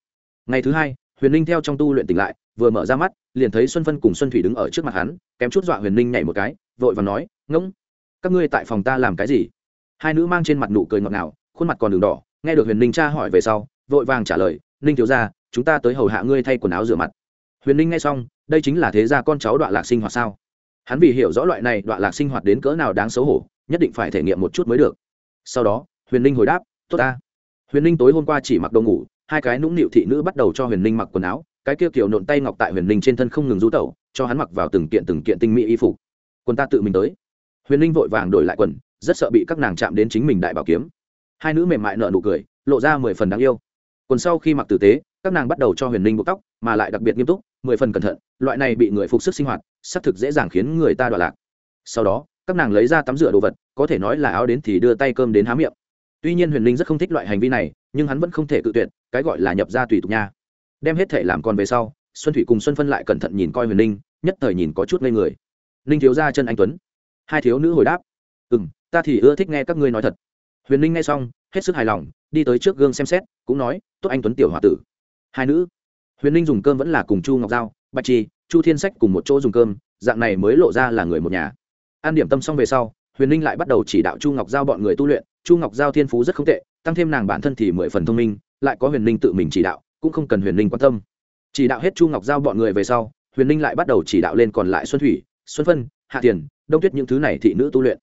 ngày thứ hai, huyền ninh theo trong tu luyện tỉnh lại, vừa mở ra mắt, liền thấy xuân phân cùng xuân thủy đứng ở trước mặt hắn, kém chút dọa huyền ninh nhảy một cái, vội và nói, ngỗng, các ngươi tại phòng ta làm cái gì? Hai nữ mang trên mặt nụ cười ngọt ngào, khuôn mặt còn đường đỏ, nghe được huyền ninh tra hỏi về sau, vội vàng trả lời, ninh thiếu ra chúng ta tới hầu hạ ngươi thay quần áo rửa mặt. Huyền ninh nghe xong, đây chính là thế gia con cháu đoạn lạc sinh hoạt sao? Hắn vì hiểu rõ loại này đoạn lạc sinh hoạt đến cỡ nào đáng xấu hổ, nhất định phải thể nghiệm một chút mới được. Sau đó, huyền ninh hồi đáp, tốt ta. Huyền ninh tối hôm qua chỉ mặc đồ ngủ hai cái nũng nịu thị nữ bắt đầu cho huyền ninh mặc quần áo, cái kia kiểu nộn tay ngọc tại huyền ninh trên thân không ngừng rú tẩu, cho hắn mặc vào từng kiện từng kiện tinh mỹ y phục. Quân ta tự mình tới. Huyền ninh vội vàng đổi lại quần, rất sợ bị các nàng chạm đến chính mình đại bảo kiếm. Hai nữ mềm mại nợ nụ cười, lộ ra mười phần đáng yêu. Quần sau khi mặc tử tế, các nàng bắt đầu cho huyền ninh buộc tóc, mà lại đặc biệt nghiêm túc, mười phần cẩn thận, loại này bị người phục sức sinh hoạt, xác thực dễ dàng khiến người ta đọa lạc. Sau đó, các nàng lấy ra tắm rửa đồ vật, có thể nói là áo đến thì đưa tay cơm đến há miệng tuy nhiên huyền linh rất không thích loại hành vi này, nhưng hắn vẫn không thể tự tuyệt, cái gọi là nhập ra tùy tục nha. Đem hết thể làm còn về sau, xuân thủy cùng xuân phân lại cẩn thận nhìn coi huyền linh, nhất thời nhìn có chút ngây người. Linh thiếu ra chân anh tuấn. Hai thiếu nữ hồi đáp. Ừ m ta thì ưa thích nghe các ngươi nói thật. Huyền linh nghe xong, hết sức hài lòng, đi tới trước gương xem xét, cũng nói, tốt anh tuấn tiểu h o a tử. Hai nữ. Huyền linh dùng cơm vẫn là cùng chu ngọc giao, bạch chi chu thiên sách cùng một chỗ dùng cơm, dạng này mới lộ ra là người một nhà. An điểm tâm xong về sau, huyền linh lại bắt đầu chỉ đạo chu ngọc giao bọn người tu luyện chu ngọc giao thiên phú rất không tệ, tăng thêm nàng bản thân thì mười phần thông minh, lại có huyền linh tự mình chỉ đạo, cũng không cần huyền linh quan tâm. Chỉ đạo hết chu ngọc giao bọn người về sau, huyền linh lại bắt đầu chỉ đạo lên còn lại xuân thủy, xuân phân, hạ tiền, đông tuyết những thứ này thị nữ tu luyện.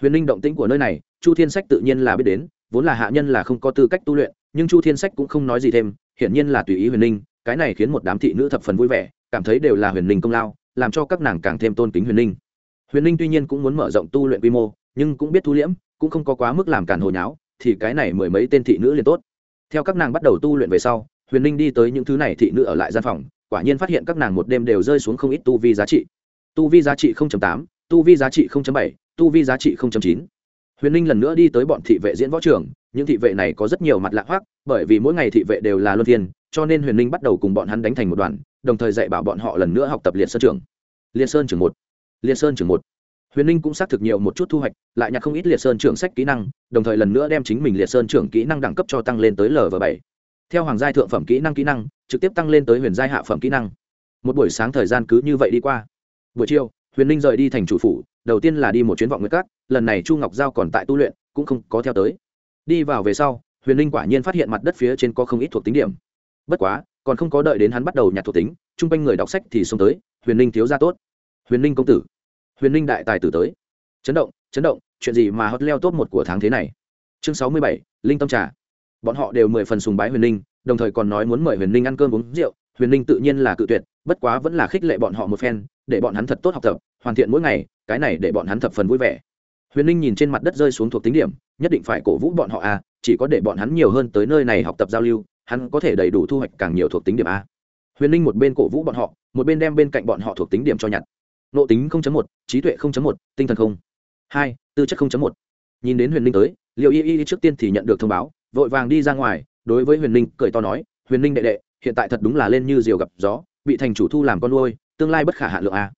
Huyền linh động tĩnh của nơi này, chu thiên sách tự nhiên là biết đến, vốn là hạ nhân là không có tư cách tu luyện, nhưng chu thiên sách cũng không nói gì thêm, hiển nhiên là tùy ý huyền linh, cái này khiến một đám thị nữ thập phần vui vẻ, cảm thấy đều là huyền linh công lao, làm cho các nàng càng thêm tôn kính huyền linh. Huyền linh tuy nhiên cũng muốn mở rộng tu luyện quy mô, nhưng cũng biết thu liễm cũng không có quá mức làm cản hồi nháo, thì cái này mười mấy tên thị nữ liền tốt. Theo các nàng bắt đầu tu luyện về sau, huyền linh đi tới những thứ này thị nữ ở lại gian phòng, quả nhiên phát hiện các nàng một đêm đều rơi xuống không ít tu vi giá trị. Tu vi giá trị tám, tu vi giá trị bảy, tu vi giá trị chín. Huyền linh lần nữa đi tới bọn thị vệ diễn võ trường, những thị vệ này có rất nhiều mặt lạ hoác bởi vì mỗi ngày thị vệ đều là luân phiên, cho nên huyền linh bắt đầu cùng bọn hắn đánh thành một đoàn, đồng thời dạy bảo bọn họ lần nữa học tập liệt sơn trường. Liệt sơn trường một. Liệt sơn trường một huyền ninh cũng xác thực nhiều một chút thu hoạch, lại nhặt không ít liệt sơn trưởng sách kỹ năng, đồng thời lần nữa đem chính mình liệt sơn trưởng kỹ năng đẳng cấp cho tăng lên tới lv bảy. Theo hoàng giai thượng phẩm kỹ năng kỹ năng, trực tiếp tăng lên tới huyền giai hạ phẩm kỹ năng. Một buổi sáng thời gian cứ như vậy đi qua. Buổi chiều, huyền ninh rời đi thành chủ phủ, đầu tiên là đi một chuyến vọng nguyệt cát lần này chu ngọc giao còn tại tu luyện, cũng không có theo tới. Đi vào về sau, huyền ninh quả nhiên phát hiện mặt đất phía trên có không ít thuộc tính điểm. Bất quá, còn không có đợi đến hắn bắt đầu nhặt thuộc tính, chung quanh người đọc sách thì xông tới, huyền ninh thiếu ra tốt. Huyền ninh công tử huyền ninh đại tài tử tới. Chấn động chấn động, chuyện gì mà hot leo top một của tháng thế này? Chương sáu mươi bảy, linh tâm trà. Bọn họ đều mười phần sùng bái huyền ninh, đồng thời còn nói muốn mời huyền ninh ăn cơm uống rượu. Huyền ninh tự nhiên là cự tuyệt, bất quá vẫn là khích lệ bọn họ một phen, để bọn hắn thật tốt học tập, hoàn thiện mỗi ngày, cái này để bọn hắn thập phần vui vẻ. Huyền ninh nhìn trên mặt đất rơi xuống thuộc tính điểm, nhất định phải cổ vũ bọn họ a chỉ có để bọn hắn nhiều hơn tới nơi này học tập giao lưu, hắn có thể đầy đủ thu hoạch càng nhiều thuộc tính điểm a huyền ninh một bên cổ vũ bọn họ, một bên đem bên cạnh bọn họ thuộc tính điểm cho nhặt nộ tính một trí tuệ một tinh thần không. Hai tư chất một. Nhìn đến huyền Linh tới Liêu y y trước tiên thì nhận được thông báo vội vàng đi ra ngoài đối với huyền Linh, cười to nói huyền Linh đệ đệ hiện tại thật đúng là lên như diều gặp gió bị thành chủ thu làm con nuôi tương lai bất khả hạ lượng a.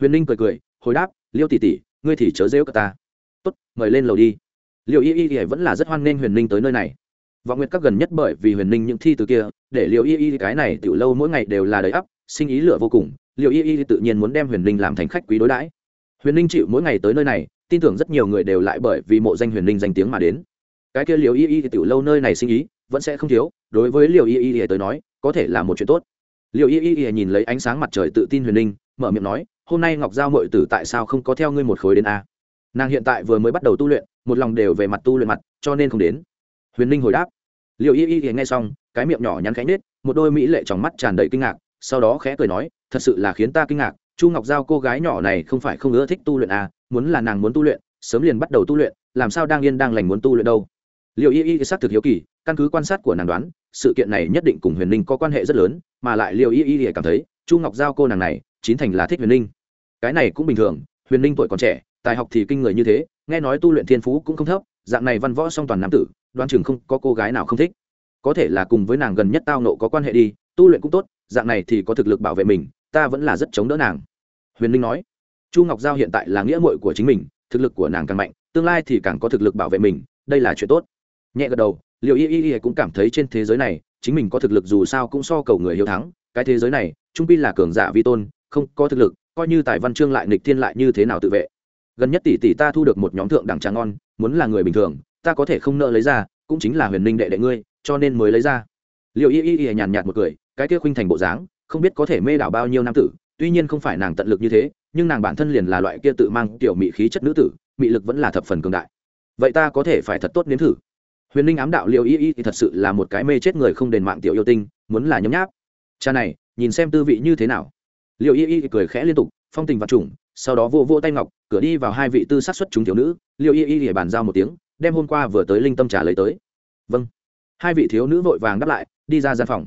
Huyền Linh cười cười hồi đáp liêu tỷ tỷ ngươi thì chớ giễu cả ta. Tốt mời lên lầu đi. Liêu y y vẫn là rất hoan nghênh huyền Linh tới nơi này vọng nguyệt các gần nhất bởi vì huyền ninh những thi từ kia, để liệu y y cái này tiểu lâu mỗi ngày đều là đầy ắp, sinh ý lửa vô cùng liệu y y tự nhiên muốn đem huyền ninh làm thành khách quý đối đãi. Huyền ninh chịu mỗi ngày tới nơi này, tin tưởng rất nhiều người đều lại bởi vì mộ danh huyền ninh danh tiếng mà đến. Cái kia liệu y y tiểu lâu nơi này sinh ý, vẫn sẽ không thiếu, đối với liệu y y tới nói, có thể là một chuyện tốt. Liệu y y nhìn lấy ánh sáng mặt trời tự tin huyền ninh mở miệng nói, hôm nay ngọc giao mội tử tại sao không có theo ngươi một khối đến a? Nàng hiện tại vừa mới bắt đầu tu luyện, một lòng đều về mặt tu luyện mặt, cho nên không đến. Huyền ninh hồi đáp liệu y y thì nghe xong, cái miệng nhỏ nhắn khánh nết một đôi mỹ lệ trong mắt tràn đầy kinh ngạc, sau đó khẽ cười nói, thật sự là khiến ta kinh ngạc, chu ngọc giao cô gái nhỏ này không phải không ưa thích tu luyện à muốn là nàng muốn tu luyện, sớm liền bắt đầu tu luyện, làm sao đang yên đang lành muốn tu luyện đâu? Liệu y y xác thực hiếu kỳ, căn cứ quan sát của nàng đoán, sự kiện này nhất định cùng huyền ninh có quan hệ rất lớn, mà lại liệu y y cảm thấy, chu ngọc giao cô nàng này, chín thành là thích huyền ninh. Cái này cũng bình thường, huyền ninh tuổi còn trẻ, tài học thì kinh người như thế, nghe nói tu luyện thiên phú cũng không thấp dạng này văn võ song toàn nam tử đoan chừng không có cô gái nào không thích. Có thể là cùng với nàng gần nhất tao nộ có quan hệ đi, tu luyện cũng tốt, dạng này thì có thực lực bảo vệ mình, ta vẫn là rất chống đỡ nàng. Huyền Linh nói. Chu ngọc giao hiện tại là nghĩa muội của chính mình, thực lực của nàng càng mạnh, tương lai thì càng có thực lực bảo vệ mình, đây là chuyện tốt. Nhẹ gật đầu liệu y y y cũng cảm thấy trên thế giới này, chính mình có thực lực dù sao cũng so cầu người hiếu thắng, cái thế giới này, trung pi là cường giả vi tôn, không có thực lực, coi như tài văn chương lại nịch thiên lại như thế nào tự vệ. Gần nhất tỷ tỷ ta thu được một nhóm thượng đẳng trà ngon muốn là người bình thường, ta có thể không nợ lấy ra, cũng chính là huyền ninh đệ đệ ngươi, cho nên mới lấy ra. Liệu y y y nhàn nhạt một cười, cái kia khuynh thành bộ dáng, không biết có thể mê đảo bao nhiêu nam tử, tuy nhiên không phải nàng tận lực như thế, nhưng nàng bản thân liền là loại kia tự mang tiểu mị khí chất nữ tử, mị lực vẫn là thập phần cường đại. Vậy ta có thể phải thật tốt nếm thử. Huyền ninh ám đạo liệu y y thì thật sự là một cái mê chết người không đền mạng tiểu yêu tinh, muốn là nhấm nháp. Cha này, nhìn xem tư vị như thế nào. Liệu y y cười khẽ liên tục, phong tình vật trùng, sau đó vô vô tay ngọc cửa đi vào hai vị tư sát xuất chúng thiếu nữ liệu y y để bàn giao một tiếng, đem hôm qua vừa tới linh tâm trà lấy tới. Vâng. Hai vị thiếu nữ vội vàng đáp lại, đi ra gian phòng.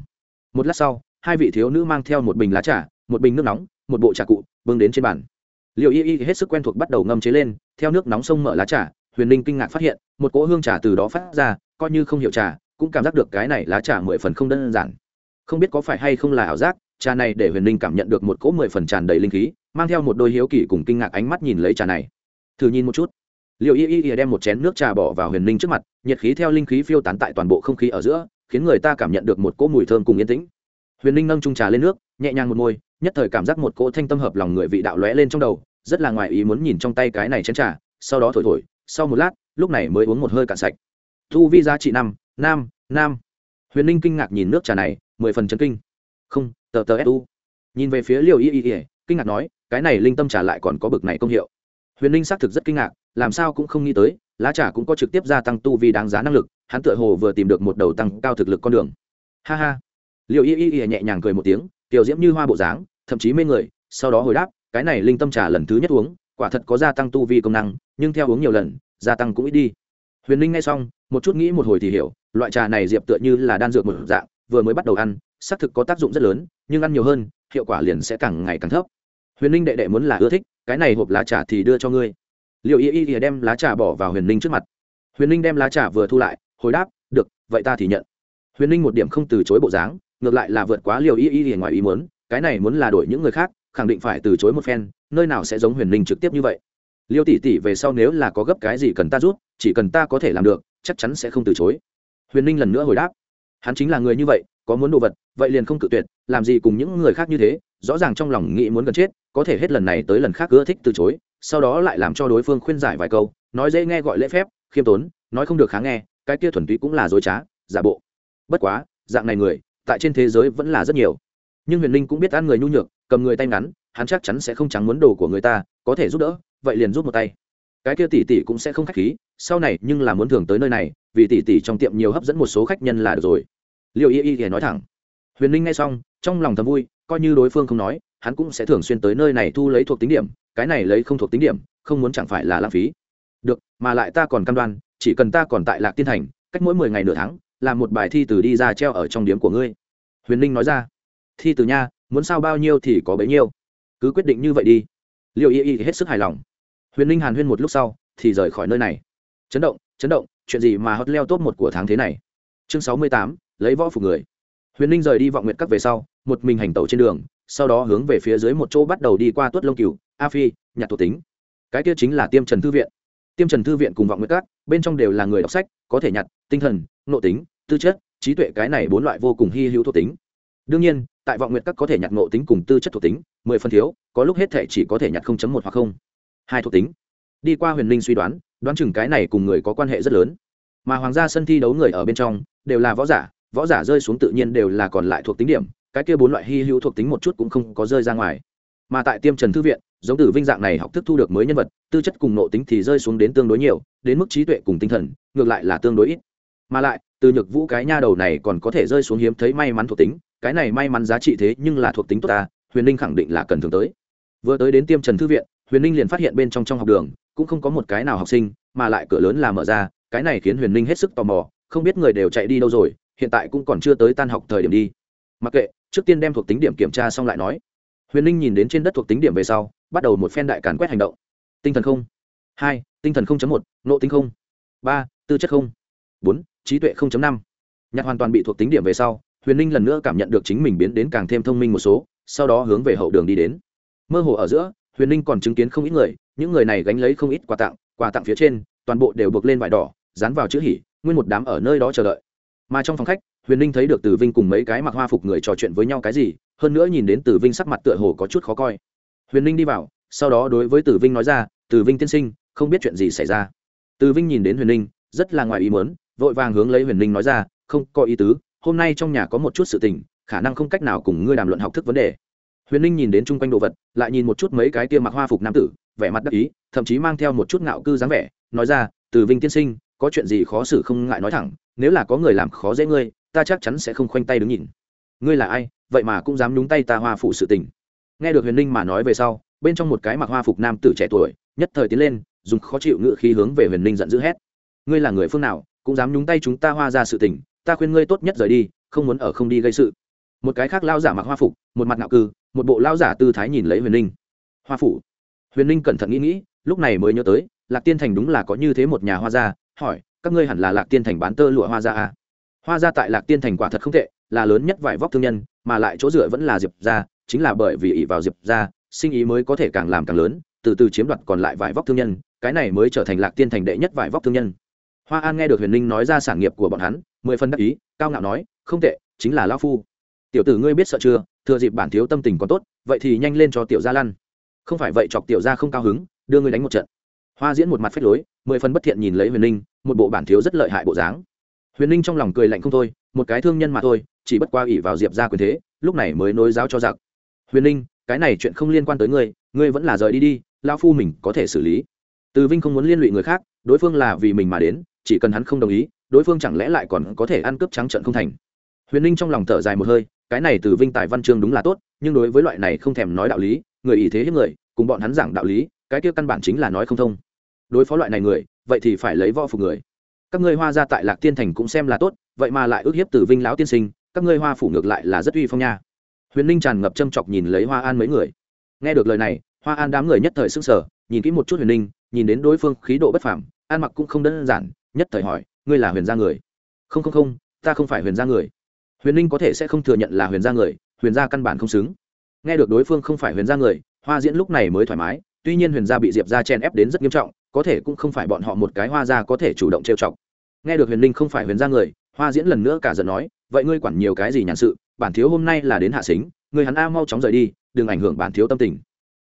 Một lát sau, hai vị thiếu nữ mang theo một bình lá trà, một bình nước nóng, một bộ trà cụ, bưng đến trên bàn. Liệu y y hết sức quen thuộc bắt đầu ngâm chế lên, theo nước nóng sông mở lá trà, huyền linh kinh ngạc phát hiện, một cỗ hương trà từ đó phát ra, coi như không hiểu trà, cũng cảm giác được cái này lá trà mười phần không đơn giản. Không biết có phải hay không là ảo giác trà này để huyền ninh cảm nhận được một cỗ mười phần tràn đầy linh khí, mang theo một đôi hiếu kỳ cùng kinh ngạc ánh mắt nhìn lấy trà này. Thử nhìn một chút. Liệu y y y đem một chén nước trà bỏ vào huyền ninh trước mặt, nhiệt khí theo linh khí phiêu tán tại toàn bộ không khí ở giữa, khiến người ta cảm nhận được một cỗ mùi thơm cùng yên tĩnh. Huyền ninh nâng trung trà lên nước, nhẹ nhàng một môi nhất thời cảm giác một cỗ thanh tâm hợp lòng người vị đạo lóe lên trong đầu, rất là ngoài ý muốn nhìn trong tay cái này chén trà, sau đó thổi thổi, sau một lát, lúc này mới uống một hơi cạn sạch. Thu vi giá trị năm, nam nam. Huyền ninh kinh ngạc nhìn nước trà này, mười phần chân kinh. Không tờ tờ su nhìn về phía liều y y y, kinh ngạc nói, cái này linh tâm trà lại còn có bực này công hiệu. Huyền linh xác thực rất kinh ngạc, làm sao cũng không nghĩ tới, lá trà cũng có trực tiếp gia tăng tu vi đáng giá năng lực, hắn tựa hồ vừa tìm được một đầu tăng cao thực lực con đường. Ha ha. Liệu y y y nhẹ nhàng cười một tiếng, tiểu diễm như hoa bộ dáng, thậm chí mê người, sau đó hồi đáp, cái này linh tâm trà lần thứ nhất uống, quả thật có gia tăng tu vi công năng, nhưng theo uống nhiều lần, gia tăng cũng ít đi. Huyền linh nghe xong, một chút nghĩ một hồi thì hiểu, loại trà này diệp tựa như là đan dược một dạng vừa mới bắt đầu ăn xác thực có tác dụng rất lớn nhưng ăn nhiều hơn hiệu quả liền sẽ càng ngày càng thấp. Huyền ninh đệ đệ muốn là ưa thích cái này hộp lá trà thì đưa cho ngươi. Liệu y y thì đem lá trà bỏ vào huyền ninh trước mặt. Huyền ninh đem lá trà vừa thu lại hồi đáp được vậy ta thì nhận. Huyền ninh một điểm không từ chối bộ dáng ngược lại là vượt quá liều y y thì ngoài ý muốn cái này muốn là đổi những người khác khẳng định phải từ chối một phen nơi nào sẽ giống huyền ninh trực tiếp như vậy. Liêu tỷ tỷ về sau nếu là có gấp cái gì cần ta giúp, chỉ cần ta có thể làm được chắc chắn sẽ không từ chối. Huyền ninh lần nữa hồi đáp hắn chính là người như vậy, có muốn đồ vật, vậy liền không cự tuyệt, làm gì cùng những người khác như thế, rõ ràng trong lòng nghĩ muốn gần chết, có thể hết lần này tới lần khác ưa thích từ chối, sau đó lại làm cho đối phương khuyên giải vài câu, nói dễ nghe gọi lễ phép, khiêm tốn, nói không được khá nghe, cái kia thuần túy cũng là dối trá, giả bộ. Bất quá, dạng này người, tại trên thế giới vẫn là rất nhiều. Nhưng huyền linh cũng biết ăn người nhu nhược, cầm người tay ngắn, hắn chắc chắn sẽ không trắng muốn đồ của người ta, có thể giúp đỡ, vậy liền giúp một tay. Cái kia tỷ tỷ cũng sẽ không khách khí, sau này nhưng là muốn thường tới nơi này vì tỷ tỷ trong tiệm nhiều hấp dẫn một số khách nhân là được rồi. Liệu y y thì nói thẳng, huyền ninh nghe xong, trong lòng thầm vui, coi như đối phương không nói, hắn cũng sẽ thường xuyên tới nơi này thu lấy thuộc tính điểm, cái này lấy không thuộc tính điểm, không muốn chẳng phải là lãng phí. Được, mà lại ta còn cam đoan, chỉ cần ta còn tại lạc tiên thành, cách mỗi mười ngày nửa tháng, làm một bài thi từ đi ra treo ở trong điếm của ngươi. Huyền ninh nói ra, thi từ nha, muốn sao bao nhiêu thì có bấy nhiêu. Cứ quyết định như vậy đi. Liệu y y hết sức hài lòng. Huyền ninh hàn huyên một lúc sau, thì rời khỏi nơi này. Chấn động chấn động chuyện gì mà hot leo top một của tháng thế này? Chương sáu mươi tám, lấy võ phục người. Huyền ninh rời đi vọng nguyện các về sau, một mình hành tẩu trên đường, sau đó hướng về phía dưới một chỗ bắt đầu đi qua tuất lông cửu a phi, nhặt thuộc tính. Cái kia chính là tiêm trần thư viện. Tiêm trần thư viện cùng vọng nguyện các, bên trong đều là người đọc sách, có thể nhặt, tinh thần, nội tính, tư chất, trí tuệ, cái này bốn loại vô cùng hy hữu thuộc tính. Đương nhiên, tại vọng nguyện các có thể nhặt nội tính cùng tư chất thuộc tính, mười phân thiếu, có lúc hết thể chỉ có thể nhặt một hoặc không. Hai thuộc tính. Đi qua huyền linh suy đoán đoán chừng cái này cùng người có quan hệ rất lớn. Mà hoàng gia sân thi đấu người ở bên trong, đều là võ giả võ giả rơi xuống tự nhiên đều là còn lại thuộc tính điểm, cái kia bốn loại hy hữu thuộc tính một chút cũng không có rơi ra ngoài. Mà tại tiêm trần thư viện, giống từ vinh dạng này học thức thu được mới nhân vật, tư chất cùng nộ tính thì rơi xuống đến tương đối nhiều, đến mức trí tuệ cùng tinh thần, ngược lại là tương đối ít. Mà lại, từ nhược vũ cái nha đầu này còn có thể rơi xuống hiếm thấy may mắn thuộc tính, cái này may mắn giá trị thế nhưng là thuộc tính tốt ta, huyền ninh khẳng định là cần thường tới. Vừa tới đến tiêm trần thư viện, huyền ninh liền phát hiện bên trong trong học đường cũng không có một cái nào học sinh, mà lại cửa lớn là mở ra, cái này khiến huyền ninh hết sức tò mò, không biết người đều chạy đi đâu rồi, hiện tại cũng còn chưa tới tan học thời điểm đi. Mặc kệ, trước tiên đem thuộc tính điểm kiểm tra xong lại nói. Huyền ninh nhìn đến trên đất thuộc tính điểm về sau, bắt đầu một phen đại càn quét hành động. Tinh thần không. Hai, tinh thần không một nộ tính không. Ba, tư chất không. Bốn, trí tuệ không năm. Nhặt hoàn toàn bị thuộc tính điểm về sau, huyền ninh lần nữa cảm nhận được chính mình biến đến càng thêm thông minh một số, sau đó hướng về hậu đường đi đến. Mơ hồ ở giữa, huyền ninh còn chứng kiến không ít người những người này gánh lấy không ít quà tặng quà tặng phía trên, toàn bộ đều buộc lên vải đỏ, dán vào chữ hỉ, nguyên một đám ở nơi đó chờ đợi. Mà trong phòng khách, huyền ninh thấy được Tử vinh cùng mấy cái mặc hoa phục người trò chuyện với nhau cái gì, hơn nữa nhìn đến Tử vinh sắc mặt tựa hồ có chút khó coi. Huyền ninh đi vào, sau đó đối với Tử vinh nói ra Tử vinh tiên sinh, không biết chuyện gì xảy ra. Tử vinh nhìn đến huyền ninh, rất là ngoài ý mớn vội vàng hướng lấy huyền ninh nói ra, không, có ý tứ, hôm nay trong nhà có một chút sự tình, khả năng không cách nào cùng ngươi đàm luận học thức vấn đề. Huyền ninh nhìn đến chung quanh đồ vật, lại nhìn một chút mấy cái kia mặc hoa phục nam tử vẻ mặt đắc ý, thậm chí mang theo một chút ngạo cư dáng vẻ, nói ra, từ vinh tiên sinh, có chuyện gì khó xử không ngại nói thẳng, nếu là có người làm khó dễ ngươi, ta chắc chắn sẽ không khoanh tay đứng nhìn. Ngươi là ai, vậy mà cũng dám nhúng tay ta hoa phụ sự tình. Nghe được huyền ninh mà nói về sau, bên trong một cái mặc hoa phục nam tử trẻ tuổi, nhất thời tiến lên, dùng khó chịu ngự khí hướng về huyền ninh giận dữ hét, ngươi là người phương nào, cũng dám nhúng tay chúng ta hoa ra sự tình, ta khuyên ngươi tốt nhất rời đi, không muốn ở không đi gây sự. Một cái khác lao giả mặc hoa phục, một mặt ngạo cư, một bộ lao giả tư thái nhìn lấy huyền ninh. Hoa phủ huyền ninh cẩn thận nghĩ nghĩ, lúc này mới nhớ tới, lạc tiên thành đúng là có như thế một nhà hoa gia, hỏi, các ngươi hẳn là lạc tiên thành bán tơ lụa hoa gia à? hoa gia tại lạc tiên thành quả thật không tệ, là lớn nhất vải vóc thương nhân, mà lại chỗ dựa vẫn là diệp gia, chính là bởi vì ỷ vào diệp gia, sinh ý mới có thể càng làm càng lớn, từ từ chiếm đoạt còn lại vải vóc thương nhân, cái này mới trở thành lạc tiên thành đệ nhất vải vóc thương nhân. Hoa an nghe được huyền ninh nói ra sản nghiệp của bọn hắn, mười phân đắc ý, cao ngạo nói, không tệ, chính là lao phu. Tiểu tử ngươi biết sợ chưa, thừa dịp bản thiếu tâm tình còn tốt, vậy thì nhanh lên cho tiểu gia lăn không phải vậy chọc tiểu gia không cao hứng, đưa ngươi đánh một trận. Hoa diễn một mặt phách lối, mười phần bất thiện nhìn lấy huyền ninh, một bộ bản thiếu rất lợi hại bộ dáng. Huyền ninh trong lòng cười lạnh không thôi, một cái thương nhân mà thôi, chỉ bất qua ỉ vào diệp ra quyền thế, lúc này mới nối giáo cho giặc. Huyền ninh, cái này chuyện không liên quan tới ngươi ngươi vẫn là rời đi đi lao phu mình có thể xử lý. Từ vinh không muốn liên lụy người khác, đối phương là vì mình mà đến, chỉ cần hắn không đồng ý, đối phương chẳng lẽ lại còn có thể ăn cướp trắng trận không thành. Huyền ninh trong lòng thở dài một hơi, cái này từ vinh tài văn chương đúng là tốt, nhưng đối với loại này không thèm nói đạo lý người ý thế hiếp người, cùng bọn hắn giảng đạo lý, cái kia căn bản chính là nói không thông. Đối phó loại này người, vậy thì phải lấy võ phục người. Các ngươi hoa ra tại lạc tiên thành cũng xem là tốt, vậy mà lại ước hiếp từ vinh lão tiên sinh, các ngươi hoa phủ ngược lại là rất uy phong nha. Huyền ninh tràn ngập châm chọc nhìn lấy hoa an mấy người. Nghe được lời này, hoa an đám người nhất thời s ư n g sở nhìn kỹ một chút huyền ninh, nhìn đến đối phương khí độ bất phẳng an mặc cũng không đơn giản, nhất thời hỏi, ngươi là huyền gia người? Không không không, ta không phải huyền gia người. Huyền ninh có thể sẽ không thừa nhận là huyền gia người, huyền gia căn bản không xứng nghe được đối phương không phải huyền gia người, hoa diễn lúc này mới thoải mái, tuy nhiên huyền gia bị diệp ra chen ép đến rất nghiêm trọng, có thể cũng không phải bọn họ một cái hoa gia có thể chủ động trêu chọc. Nghe được huyền ninh không phải huyền gia người, hoa diễn lần nữa cả giận nói, vậy ngươi quản nhiều cái gì nhàn sự, bản thiếu hôm nay là đến hạ xính người hắn a mau chóng rời đi, đừng ảnh hưởng bản thiếu tâm tình.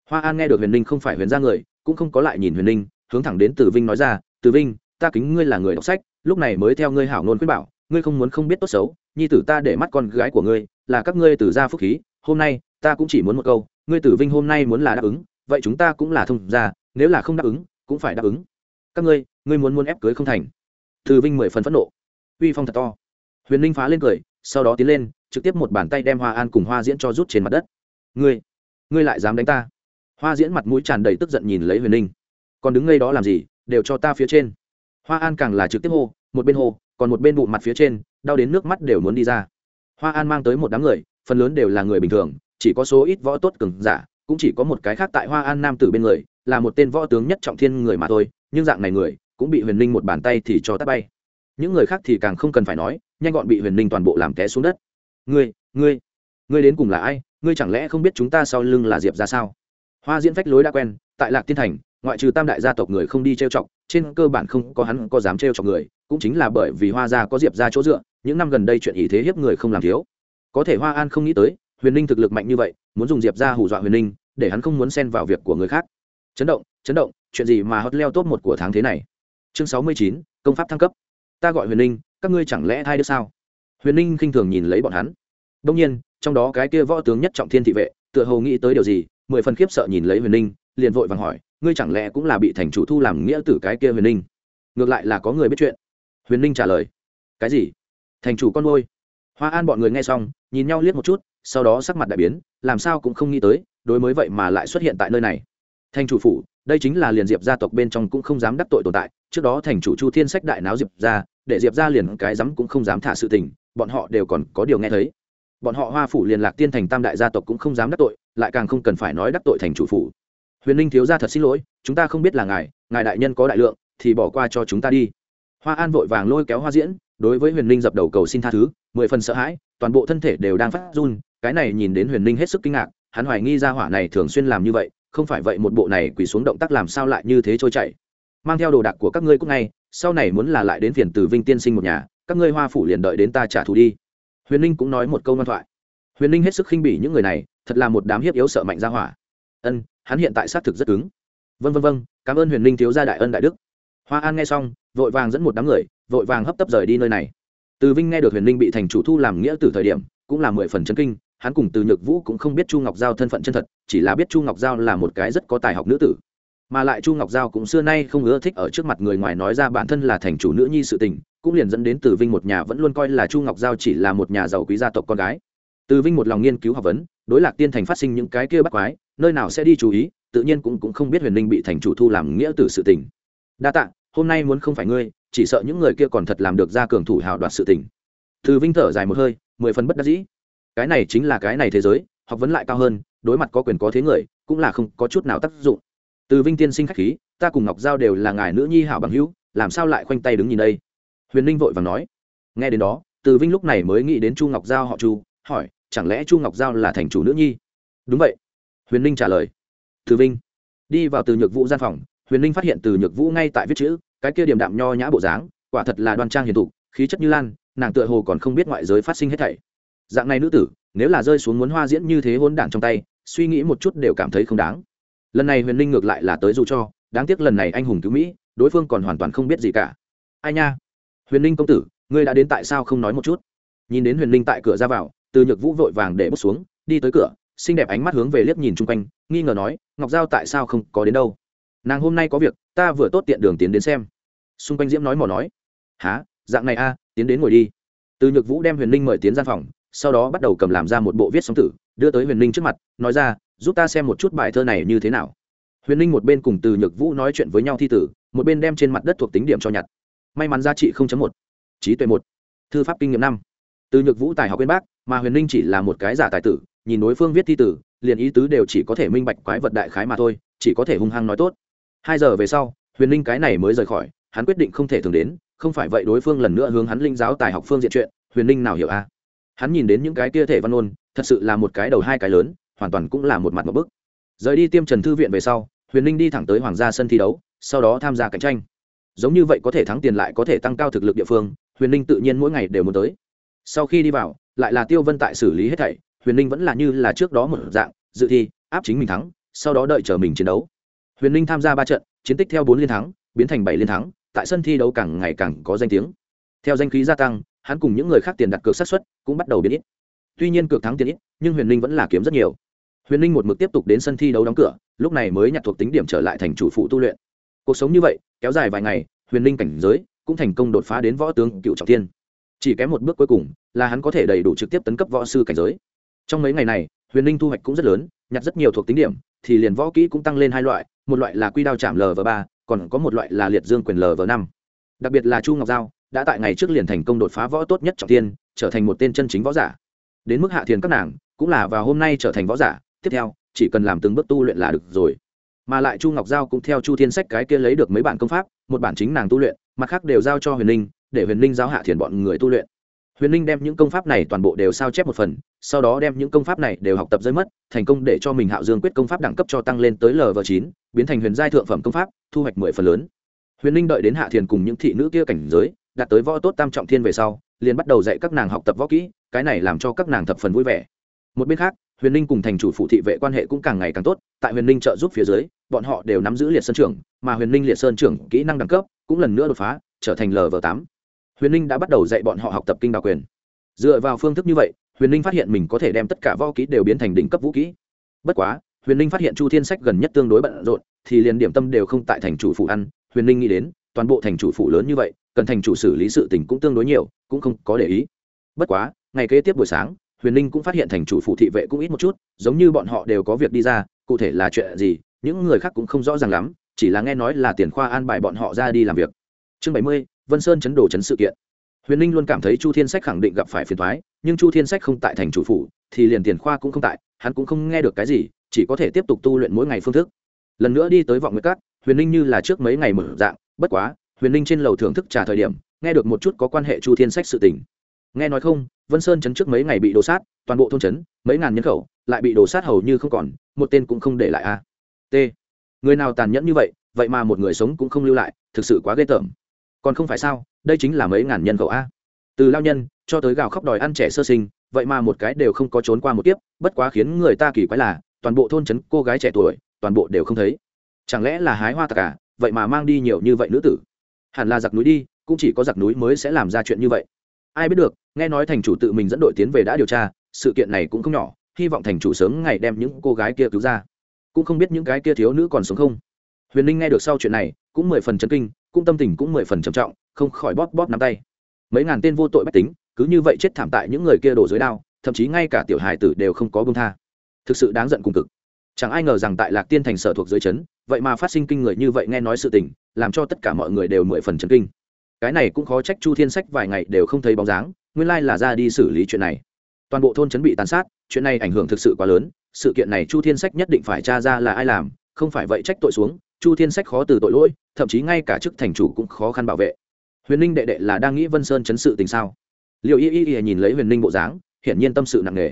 Hoa an nghe được huyền ninh không phải huyền gia người, cũng không có lại nhìn huyền ninh hướng thẳng đến từ vinh nói ra, từ vinh, ta kính ngươi là người đọc sách, lúc này mới theo ngươi hảo ngôn khuyên bảo, ngươi không muốn không biết tốt xấu, nhi tử ta để mắt con gái của ngươi, là các ngươi từ gia phúc khí, hôm nay ta cũng chỉ muốn một câu, ngươi tử vinh hôm nay muốn là đáp ứng, vậy chúng ta cũng là thông ra nếu là không đáp ứng, cũng phải đáp ứng. Các ngươi ngươi muốn muốn ép cưới không thành. Tử vinh mười phần phẫn nộ. Uy phong thật to. Huyền ninh phá lên cười, sau đó tiến lên, trực tiếp một bàn tay đem hoa an cùng hoa diễn cho rút trên mặt đất. Ngươi ngươi lại dám đánh ta? Hoa diễn mặt mũi tràn đầy tức giận nhìn lấy huyền ninh còn đứng ngay đó làm gì, đều cho ta phía trên. Hoa an càng là trực tiếp hô, một bên hô, còn một bên bụng mặt phía trên, đau đến nước mắt đều muốn đi ra. Hoa an mang tới một đám người, phần lớn đều là người bình thường chỉ có số ít võ tốt cường giả, cũng chỉ có một cái khác tại hoa an nam tử bên người, là một tên võ tướng nhất trọng thiên người mà thôi, nhưng dạng này người, cũng bị huyền ninh một bàn tay thì cho tắt bay. Những người khác thì càng không cần phải nói, nhanh gọn bị huyền ninh toàn bộ làm té xuống đất. Ngươi ngươi ngươi đến cùng là ai? Ngươi chẳng lẽ không biết chúng ta sau lưng là diệp ra sao? Hoa diễn phách lối đã quen, tại lạc tiên thành, ngoại trừ tam đại gia tộc người không đi trêu chọc, trên cơ bản không có hắn có dám trêu chọc người, cũng chính là bởi vì hoa gia có diệp ra chỗ dựa, những năm gần đây chuyện ý thế hiếp người không làm thiếu. Có thể hoa an không nghĩ tới huyền ninh thực lực mạnh như vậy, muốn dùng diệp ra hù dọa huyền ninh, để hắn không muốn xen vào việc của người khác. Chấn động chấn động, chuyện gì mà hot leo top một của tháng thế này? Chương sáu mươi chín, công pháp thăng cấp. Ta gọi huyền ninh, các ngươi chẳng lẽ hai đứa sao? Huyền ninh khinh thường nhìn lấy bọn hắn. Đông nhiên, trong đó cái kia võ tướng nhất trọng thiên thị vệ, tựa hồ nghĩ tới điều gì, mười phần khiếp sợ nhìn lấy huyền ninh, liền vội vàng hỏi, ngươi chẳng lẽ cũng là bị thành chủ thu làm nghĩa tử cái kia huyền ninh? Ngược lại là có người biết chuyện. Huyền ninh trả lời, cái gì? Thành chủ con ngôi hoa an bọn người nghe xong, nhìn nhau liếc một chút sau đó sắc mặt đại biến, làm sao cũng không nghĩ tới, đối mới vậy mà lại xuất hiện tại nơi này. Thành chủ phủ, đây chính là liền diệp gia tộc bên trong cũng không dám đắc tội tồn tại, trước đó thành chủ chu thiên sách đại náo diệp ra để diệp ra liền cái dám cũng không dám thả sự tình, bọn họ đều còn có điều nghe thấy. Bọn họ hoa phủ liền lạc tiên thành tam đại gia tộc cũng không dám đắc tội, lại càng không cần phải nói đắc tội thành chủ phủ. Huyền ninh thiếu gia thật xin lỗi, chúng ta không biết là ngài ngài đại nhân có đại lượng, thì bỏ qua cho chúng ta đi. Hoa an vội vàng lôi kéo hoa diễn, đối với huyền ninh dập đầu cầu xin tha thứ, mười phần sợ hãi, toàn bộ thân thể đều đang phát run cái này nhìn đến huyền ninh hết sức kinh ngạc, hắn hoài nghi ra hỏa này thường xuyên làm như vậy, không phải vậy một bộ này quỳ xuống động tác làm sao lại như thế trôi chảy. Mang theo đồ đạc của các ngươi cũng ngay, sau này muốn là lại đến phiền từ vinh tiên sinh một nhà, các ngươi hoa phủ liền đợi đến ta trả thù đi. Huyền ninh cũng nói một câu ngoan thoại. Huyền ninh hết sức khinh bỉ những người này, thật là một đám hiếp yếu sợ mạnh ra hỏa. Ân, hắn hiện tại xác thực rất cứng. Vân vân vân cảm ơn huyền ninh thiếu gia đại ân đại đức. Hoa an nghe xong, vội vàng dẫn một đám người, vội vàng hấp tấp rời đi nơi này. Từ vinh nghe được huyền ninh bị thành chủ thu làm nghĩa từ thời điểm, cũng là mười phần chân kinh hắn cùng từ nhược vũ cũng không biết chu ngọc giao thân phận chân thật chỉ là biết chu ngọc giao là một cái rất có tài học nữ tử. Mà lại chu ngọc giao cũng xưa nay không ưa thích ở trước mặt người ngoài nói ra bản thân là thành chủ nữ nhi sự tình cũng liền dẫn đến từ vinh một nhà vẫn luôn coi là chu ngọc giao chỉ là một nhà giàu quý gia tộc con gái. Từ vinh một lòng nghiên cứu học vấn đối lạc tiên thành phát sinh những cái kia bắt quái nơi nào sẽ đi chú ý tự nhiên cũng, cũng không biết huyền ninh bị thành chủ thu làm nghĩa tử sự tình. Đa tạ hôm nay muốn không phải ngươi chỉ sợ những người kia còn thật làm được ra cường thủ hào đoạt sự tình. Từ vinh thở dài một hơi mười phần bất đắc dĩ cái này chính là cái này thế giới, học vấn lại cao hơn, đối mặt có quyền có thế người, cũng là không có chút nào tác dụng. Từ vinh tiên sinh khách khí, ta cùng ngọc giao đều là ngài nữ nhi hảo bằng hữu, làm sao lại khoanh tay đứng nhìn đây? Huyền ninh vội và nói. Nghe đến đó, từ vinh lúc này mới nghĩ đến chu ngọc giao họ chu, hỏi, chẳng lẽ chu ngọc giao là thành chủ nữ nhi? Đúng vậy. Huyền ninh trả lời. Từ vinh. Đi vào từ nhược vũ gian phòng, huyền ninh phát hiện từ nhược vũ ngay tại viết chữ, cái kia điểm đạm nho nhã bộ dáng, quả thật là đoan trang hiền thục, khí chất như lan, nàng tựa hồ còn không biết ngoại giới phát sinh hết thảy dạng này nữ tử, nếu là rơi xuống muốn hoa diễn như thế hôn đản trong tay, suy nghĩ một chút đều cảm thấy không đáng. Lần này huyền Linh ngược lại là tới dù cho, đáng tiếc lần này anh hùng cứu mỹ, đối phương còn hoàn toàn không biết gì cả. Ai nha? Huyền Linh công tử, ngươi đã đến tại sao không nói một chút? Nhìn đến huyền Linh tại cửa ra vào, từ nhược vũ vội vàng để bước xuống, đi tới cửa, xinh đẹp ánh mắt hướng về liếc nhìn chung quanh, nghi ngờ nói, ngọc giao tại sao không có đến đâu? Nàng hôm nay có việc, ta vừa tốt tiện đường tiến đến xem. Xung quanh diễm nói mò nói há dạng này a, tiến đến ngồi đi. Từ nhược vũ đem huyền Linh mời tiến gian phòng sau đó bắt đầu cầm làm ra một bộ viết song tử, đưa tới huyền ninh trước mặt, nói ra, giúp ta xem một chút bài thơ này như thế nào. Huyền ninh một bên cùng từ nhược vũ nói chuyện với nhau thi tử, một bên đem trên mặt đất thuộc tính điểm cho nhặt. May mắn giá trị một. Trí tuệ một. Thư pháp kinh nghiệm năm. Từ nhược vũ tài học bên bác, mà huyền ninh chỉ là một cái giả tài tử, nhìn đối phương viết thi tử, liền ý tứ đều chỉ có thể minh bạch quái vật đại khái mà thôi, chỉ có thể hung hăng nói tốt. Hai giờ về sau, huyền ninh cái này mới rời khỏi, hắn quyết định không thể thường đến, không phải vậy đối phương lần nữa hướng hắn linh giáo tài học phương diện chuyện, huyền ninh nào hiểu a? Hắn nhìn đến những cái kia thể văn ôn thật sự là một cái đầu hai cái lớn, hoàn toàn cũng là một mặt một bức. Rời đi tiêm trần thư viện về sau, huyền ninh đi thẳng tới hoàng gia sân thi đấu, sau đó tham gia cạnh tranh. Giống như vậy có thể thắng tiền lại có thể tăng cao thực lực địa phương, huyền ninh tự nhiên mỗi ngày đều muốn tới. Sau khi đi vào, lại là tiêu vân tại xử lý hết thảy, huyền ninh vẫn là như là trước đó một dạng, dự thi, áp chính mình thắng, sau đó đợi chờ mình chiến đấu. Huyền ninh tham gia ba trận, chiến tích theo bốn liên thắng, biến thành bảy liên thắng, tại sân thi đấu càng ngày càng có danh tiếng. Theo danh khí gia tăng hắn cùng những người khác tiền đặt cược sát xuất cũng bắt đầu biến ít. Tuy nhiên cược thắng tiền ít, nhưng huyền ninh vẫn là kiếm rất nhiều. Huyền ninh một mực tiếp tục đến sân thi đấu đóng cửa, lúc này mới nhặt thuộc tính điểm trở lại thành chủ phụ tu luyện. Cuộc sống như vậy, kéo dài vài ngày, huyền ninh cảnh giới cũng thành công đột phá đến võ tướng cựu trọng thiên. chỉ kém một bước cuối cùng là hắn có thể đầy đủ trực tiếp tấn cấp võ sư cảnh giới. Trong mấy ngày này, huyền ninh thu hoạch cũng rất lớn, nhặt rất nhiều thuộc tính điểm, thì liền võ kỹ cũng tăng lên hai loại, một loại là quy đao chạm lv ba, còn có một loại là liệt dương quyền lv năm. Đặc biệt là chu ngọc giao đã tại ngày trước liền thành công đột phá võ tốt nhất trọng tiên, trở thành một tên chân chính võ giả. Đến mức hạ thiền các nàng cũng là vào hôm nay trở thành võ giả, tiếp theo, chỉ cần làm từng bước tu luyện là được rồi. Mà lại chu ngọc giao cũng theo chu thiên sách cái kia lấy được mấy bản công pháp, một bản chính nàng tu luyện, mặt khác đều giao cho huyền ninh để huyền ninh giao hạ thiền bọn người tu luyện. Huyền ninh đem những công pháp này toàn bộ đều sao chép một phần, sau đó đem những công pháp này đều học tập rơi mất, thành công để cho mình hạo dương quyết công pháp đẳng cấp cho tăng lên tới lv chín, biến thành huyền giai thượng phẩm công pháp, thu hoạch mười phần lớn. Huyền ninh đợi đến hạ thiền cùng những thị nữ kia cảnh giới đạt tới võ tốt tam trọng thiên về sau, liền bắt đầu dạy các nàng học tập võ kỹ, cái này làm cho các nàng thập phần vui vẻ. Một bên khác, huyền ninh cùng thành chủ phụ thị vệ quan hệ cũng càng ngày càng tốt, tại huyền ninh trợ giúp phía dưới, bọn họ đều nắm giữ liệt sơn trưởng, mà huyền ninh liệt sơn trưởng kỹ năng đẳng cấp cũng lần nữa đột phá, trở thành lv tám. Huyền ninh đã bắt đầu dạy bọn họ học tập kinh đạo quyền. Dựa vào phương thức như vậy, huyền ninh phát hiện mình có thể đem tất cả võ kỹ đều biến thành đỉnh cấp vũ kỹ. Bất quá, huyền ninh phát hiện chu thiên sách gần nhất tương đối bận rộn, thì liền điểm tâm đều không tại thành chủ phụ ăn. Huyền ninh nghĩ đến, toàn bộ thành chủ phụ lớn như vậy cần thành chủ xử lý sự tình cũng tương đối nhiều, cũng không có để ý. Bất quá, ngày kế tiếp buổi sáng, huyền ninh cũng phát hiện thành chủ phụ thị vệ cũng ít một chút, giống như bọn họ đều có việc đi ra, cụ thể là chuyện gì, những người khác cũng không rõ ràng lắm, chỉ là nghe nói là tiền khoa an bài bọn họ ra đi làm việc. Chương bảy mươi, vân sơn chấn đổ chấn sự kiện. Huyền ninh luôn cảm thấy chu thiên sách khẳng định gặp phải phiền thoái nhưng chu thiên sách không tại thành chủ phủ, thì liền tiền khoa cũng không tại, hắn cũng không nghe được cái gì, chỉ có thể tiếp tục tu luyện mỗi ngày phương thức. Lần nữa đi tới vọng nguyệt cát huyền ninh như là trước mấy ngày mở dạng, bất quá huyền ninh trên lầu thưởng thức trả thời điểm, nghe được một chút có quan hệ chu thiên sách sự tình. Nghe nói không, vân sơn chấn trước mấy ngày bị đổ sát, toàn bộ thôn chấn, mấy ngàn nhân khẩu, lại bị đổ sát hầu như không còn, một tên cũng không để lại a. T. Người nào tàn nhẫn như vậy vậy mà một người sống cũng không lưu lại, thực sự quá ghê tởm. Còn không phải sao, đây chính là mấy ngàn nhân khẩu a. Từ lao nhân, cho tới gào khóc đòi ăn trẻ sơ sinh, vậy mà một cái đều không có trốn qua một tiếp bất quá khiến người ta kỳ quái là, toàn bộ thôn trấn cô gái trẻ tuổi, toàn bộ đều không thấy. Chẳng lẽ là hái hoa tạc cả à? vậy mà mang đi nhiều như vậy nữ tử? Hẳn là giặc núi đi, cũng chỉ có giặc núi mới sẽ làm ra chuyện như vậy. Ai biết được, nghe nói thành chủ tự mình dẫn đội tiến về đã điều tra, sự kiện này cũng không nhỏ, hy vọng thành chủ sớm ngày đem những cô gái kia cứu ra. Cũng không biết những cái kia thiếu nữ còn sống không. Huyền ninh nghe được sau chuyện này, cũng mười phần chấn kinh, cũng tâm tình cũng mười phần trầm trọng, không khỏi bóp bóp nắm tay. Mấy ngàn tên vô tội bách tính, cứ như vậy chết thảm tại những người kia đổ dưới đao, thậm chí ngay cả tiểu hài tử đều không có bông tha. Thực sự đáng giận cùng cực chẳng ai ngờ rằng tại lạc tiên thành sở thuộc dưới trấn vậy mà phát sinh kinh người như vậy nghe nói sự tình, làm cho tất cả mọi người đều mười phần chấn kinh. Cái này cũng khó trách chu thiên sách vài ngày đều không thấy bóng dáng, nguyên lai là ra đi xử lý chuyện này. Toàn bộ thôn chấn bị tàn sát, chuyện này ảnh hưởng thực sự quá lớn, sự kiện này chu thiên sách nhất định phải tra ra là ai làm, không phải vậy trách tội xuống, chu thiên sách khó từ tội lỗi, thậm chí ngay cả chức thành chủ cũng khó khăn bảo vệ. Huyền ninh đệ đệ là đang nghĩ vân sơn chấn sự tình sao? Liệu y y y nhìn lấy huyền ninh bộ dáng, hiển nhiên tâm sự nặng nề.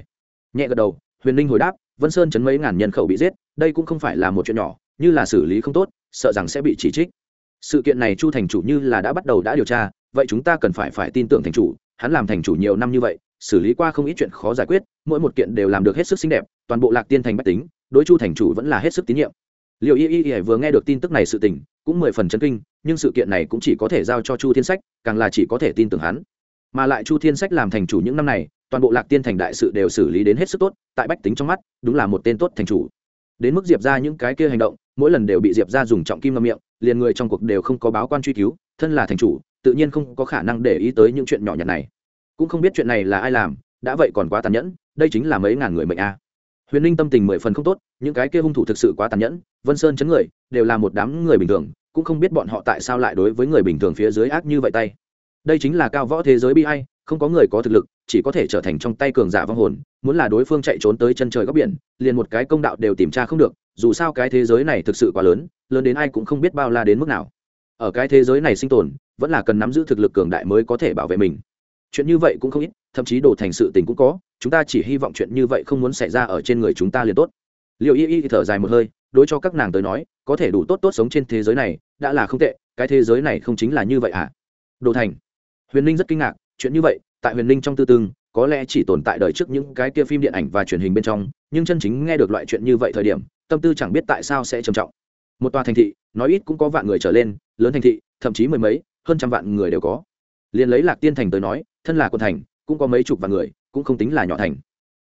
Nhẹ gật đầu huyền ninh hồi đáp, vân sơn chấn mấy ngàn nhân khẩu bị giết, đây cũng không phải là một chuyện nhỏ, như là xử lý không tốt, sợ rằng sẽ bị chỉ trích. Sự kiện này chu thành chủ như là đã bắt đầu đã điều tra, vậy chúng ta cần phải phải tin tưởng thành chủ, hắn làm thành chủ nhiều năm như vậy, xử lý qua không ít chuyện khó giải quyết, mỗi một kiện đều làm được hết sức xinh đẹp, toàn bộ lạc tiên thành bách tính, đối chu thành chủ vẫn là hết sức tín nhiệm. Liệu y y y vừa nghe được tin tức này sự tình, cũng mười phần chấn kinh, nhưng sự kiện này cũng chỉ có thể giao cho chu thiên sách, càng là chỉ có thể tin tưởng hắn. Mà lại chu thiên sách làm thành chủ những năm này toàn bộ lạc tiên thành đại sự đều xử lý đến hết sức tốt, tại bách tính trong mắt, đúng là một tên tốt thành chủ. Đến mức diệp ra những cái kia hành động, mỗi lần đều bị diệp ra dùng trọng kim ngâm miệng, liền người trong cuộc đều không có báo quan truy cứu, thân là thành chủ, tự nhiên không có khả năng để ý tới những chuyện nhỏ nhặt này. Cũng không biết chuyện này là ai làm, đã vậy còn quá tàn nhẫn, đây chính là mấy ngàn người mệnh a. Huyền ninh tâm tình mười phần không tốt, những cái kia hung thủ thực sự quá tàn nhẫn, vân sơn chấn người, đều là một đám người bình thường, cũng không biết bọn họ tại sao lại đối với người bình thường phía dưới ác như vậy tay. Đây chính là cao võ thế giới bi hay không có người có thực lực, chỉ có thể trở thành trong tay cường giả vong hồn, muốn là đối phương chạy trốn tới chân trời góc biển, liền một cái công đạo đều tìm tra không được, dù sao cái thế giới này thực sự quá lớn lớn đến ai cũng không biết bao la đến mức nào. Ở cái thế giới này sinh tồn, vẫn là cần nắm giữ thực lực cường đại mới có thể bảo vệ mình. Chuyện như vậy cũng không ít, thậm chí đổ thành sự tình cũng có, chúng ta chỉ hy vọng chuyện như vậy không muốn xảy ra ở trên người chúng ta liền tốt. Liệu y y thở dài một hơi, đối cho các nàng tới nói, có thể đủ tốt tốt sống trên thế giới này, đã là không tệ, cái thế giới này không chính là như vậy à đồ thành, huyền ninh rất kinh ngạc chuyện như vậy, tại huyền ninh trong tư tương, có lẽ chỉ tồn tại đời trước những cái kia phim điện ảnh và truyền hình bên trong, nhưng chân chính nghe được loại chuyện như vậy thời điểm, tâm tư chẳng biết tại sao sẽ trầm trọng. Một tòa thành thị, nói ít cũng có vạn người trở lên, lớn thành thị, thậm chí mười mấy, hơn trăm vạn người đều có. Liền lấy lạc tiên thành tới nói, thân là quân thành, cũng có mấy chục vạn người, cũng không tính là nhỏ thành.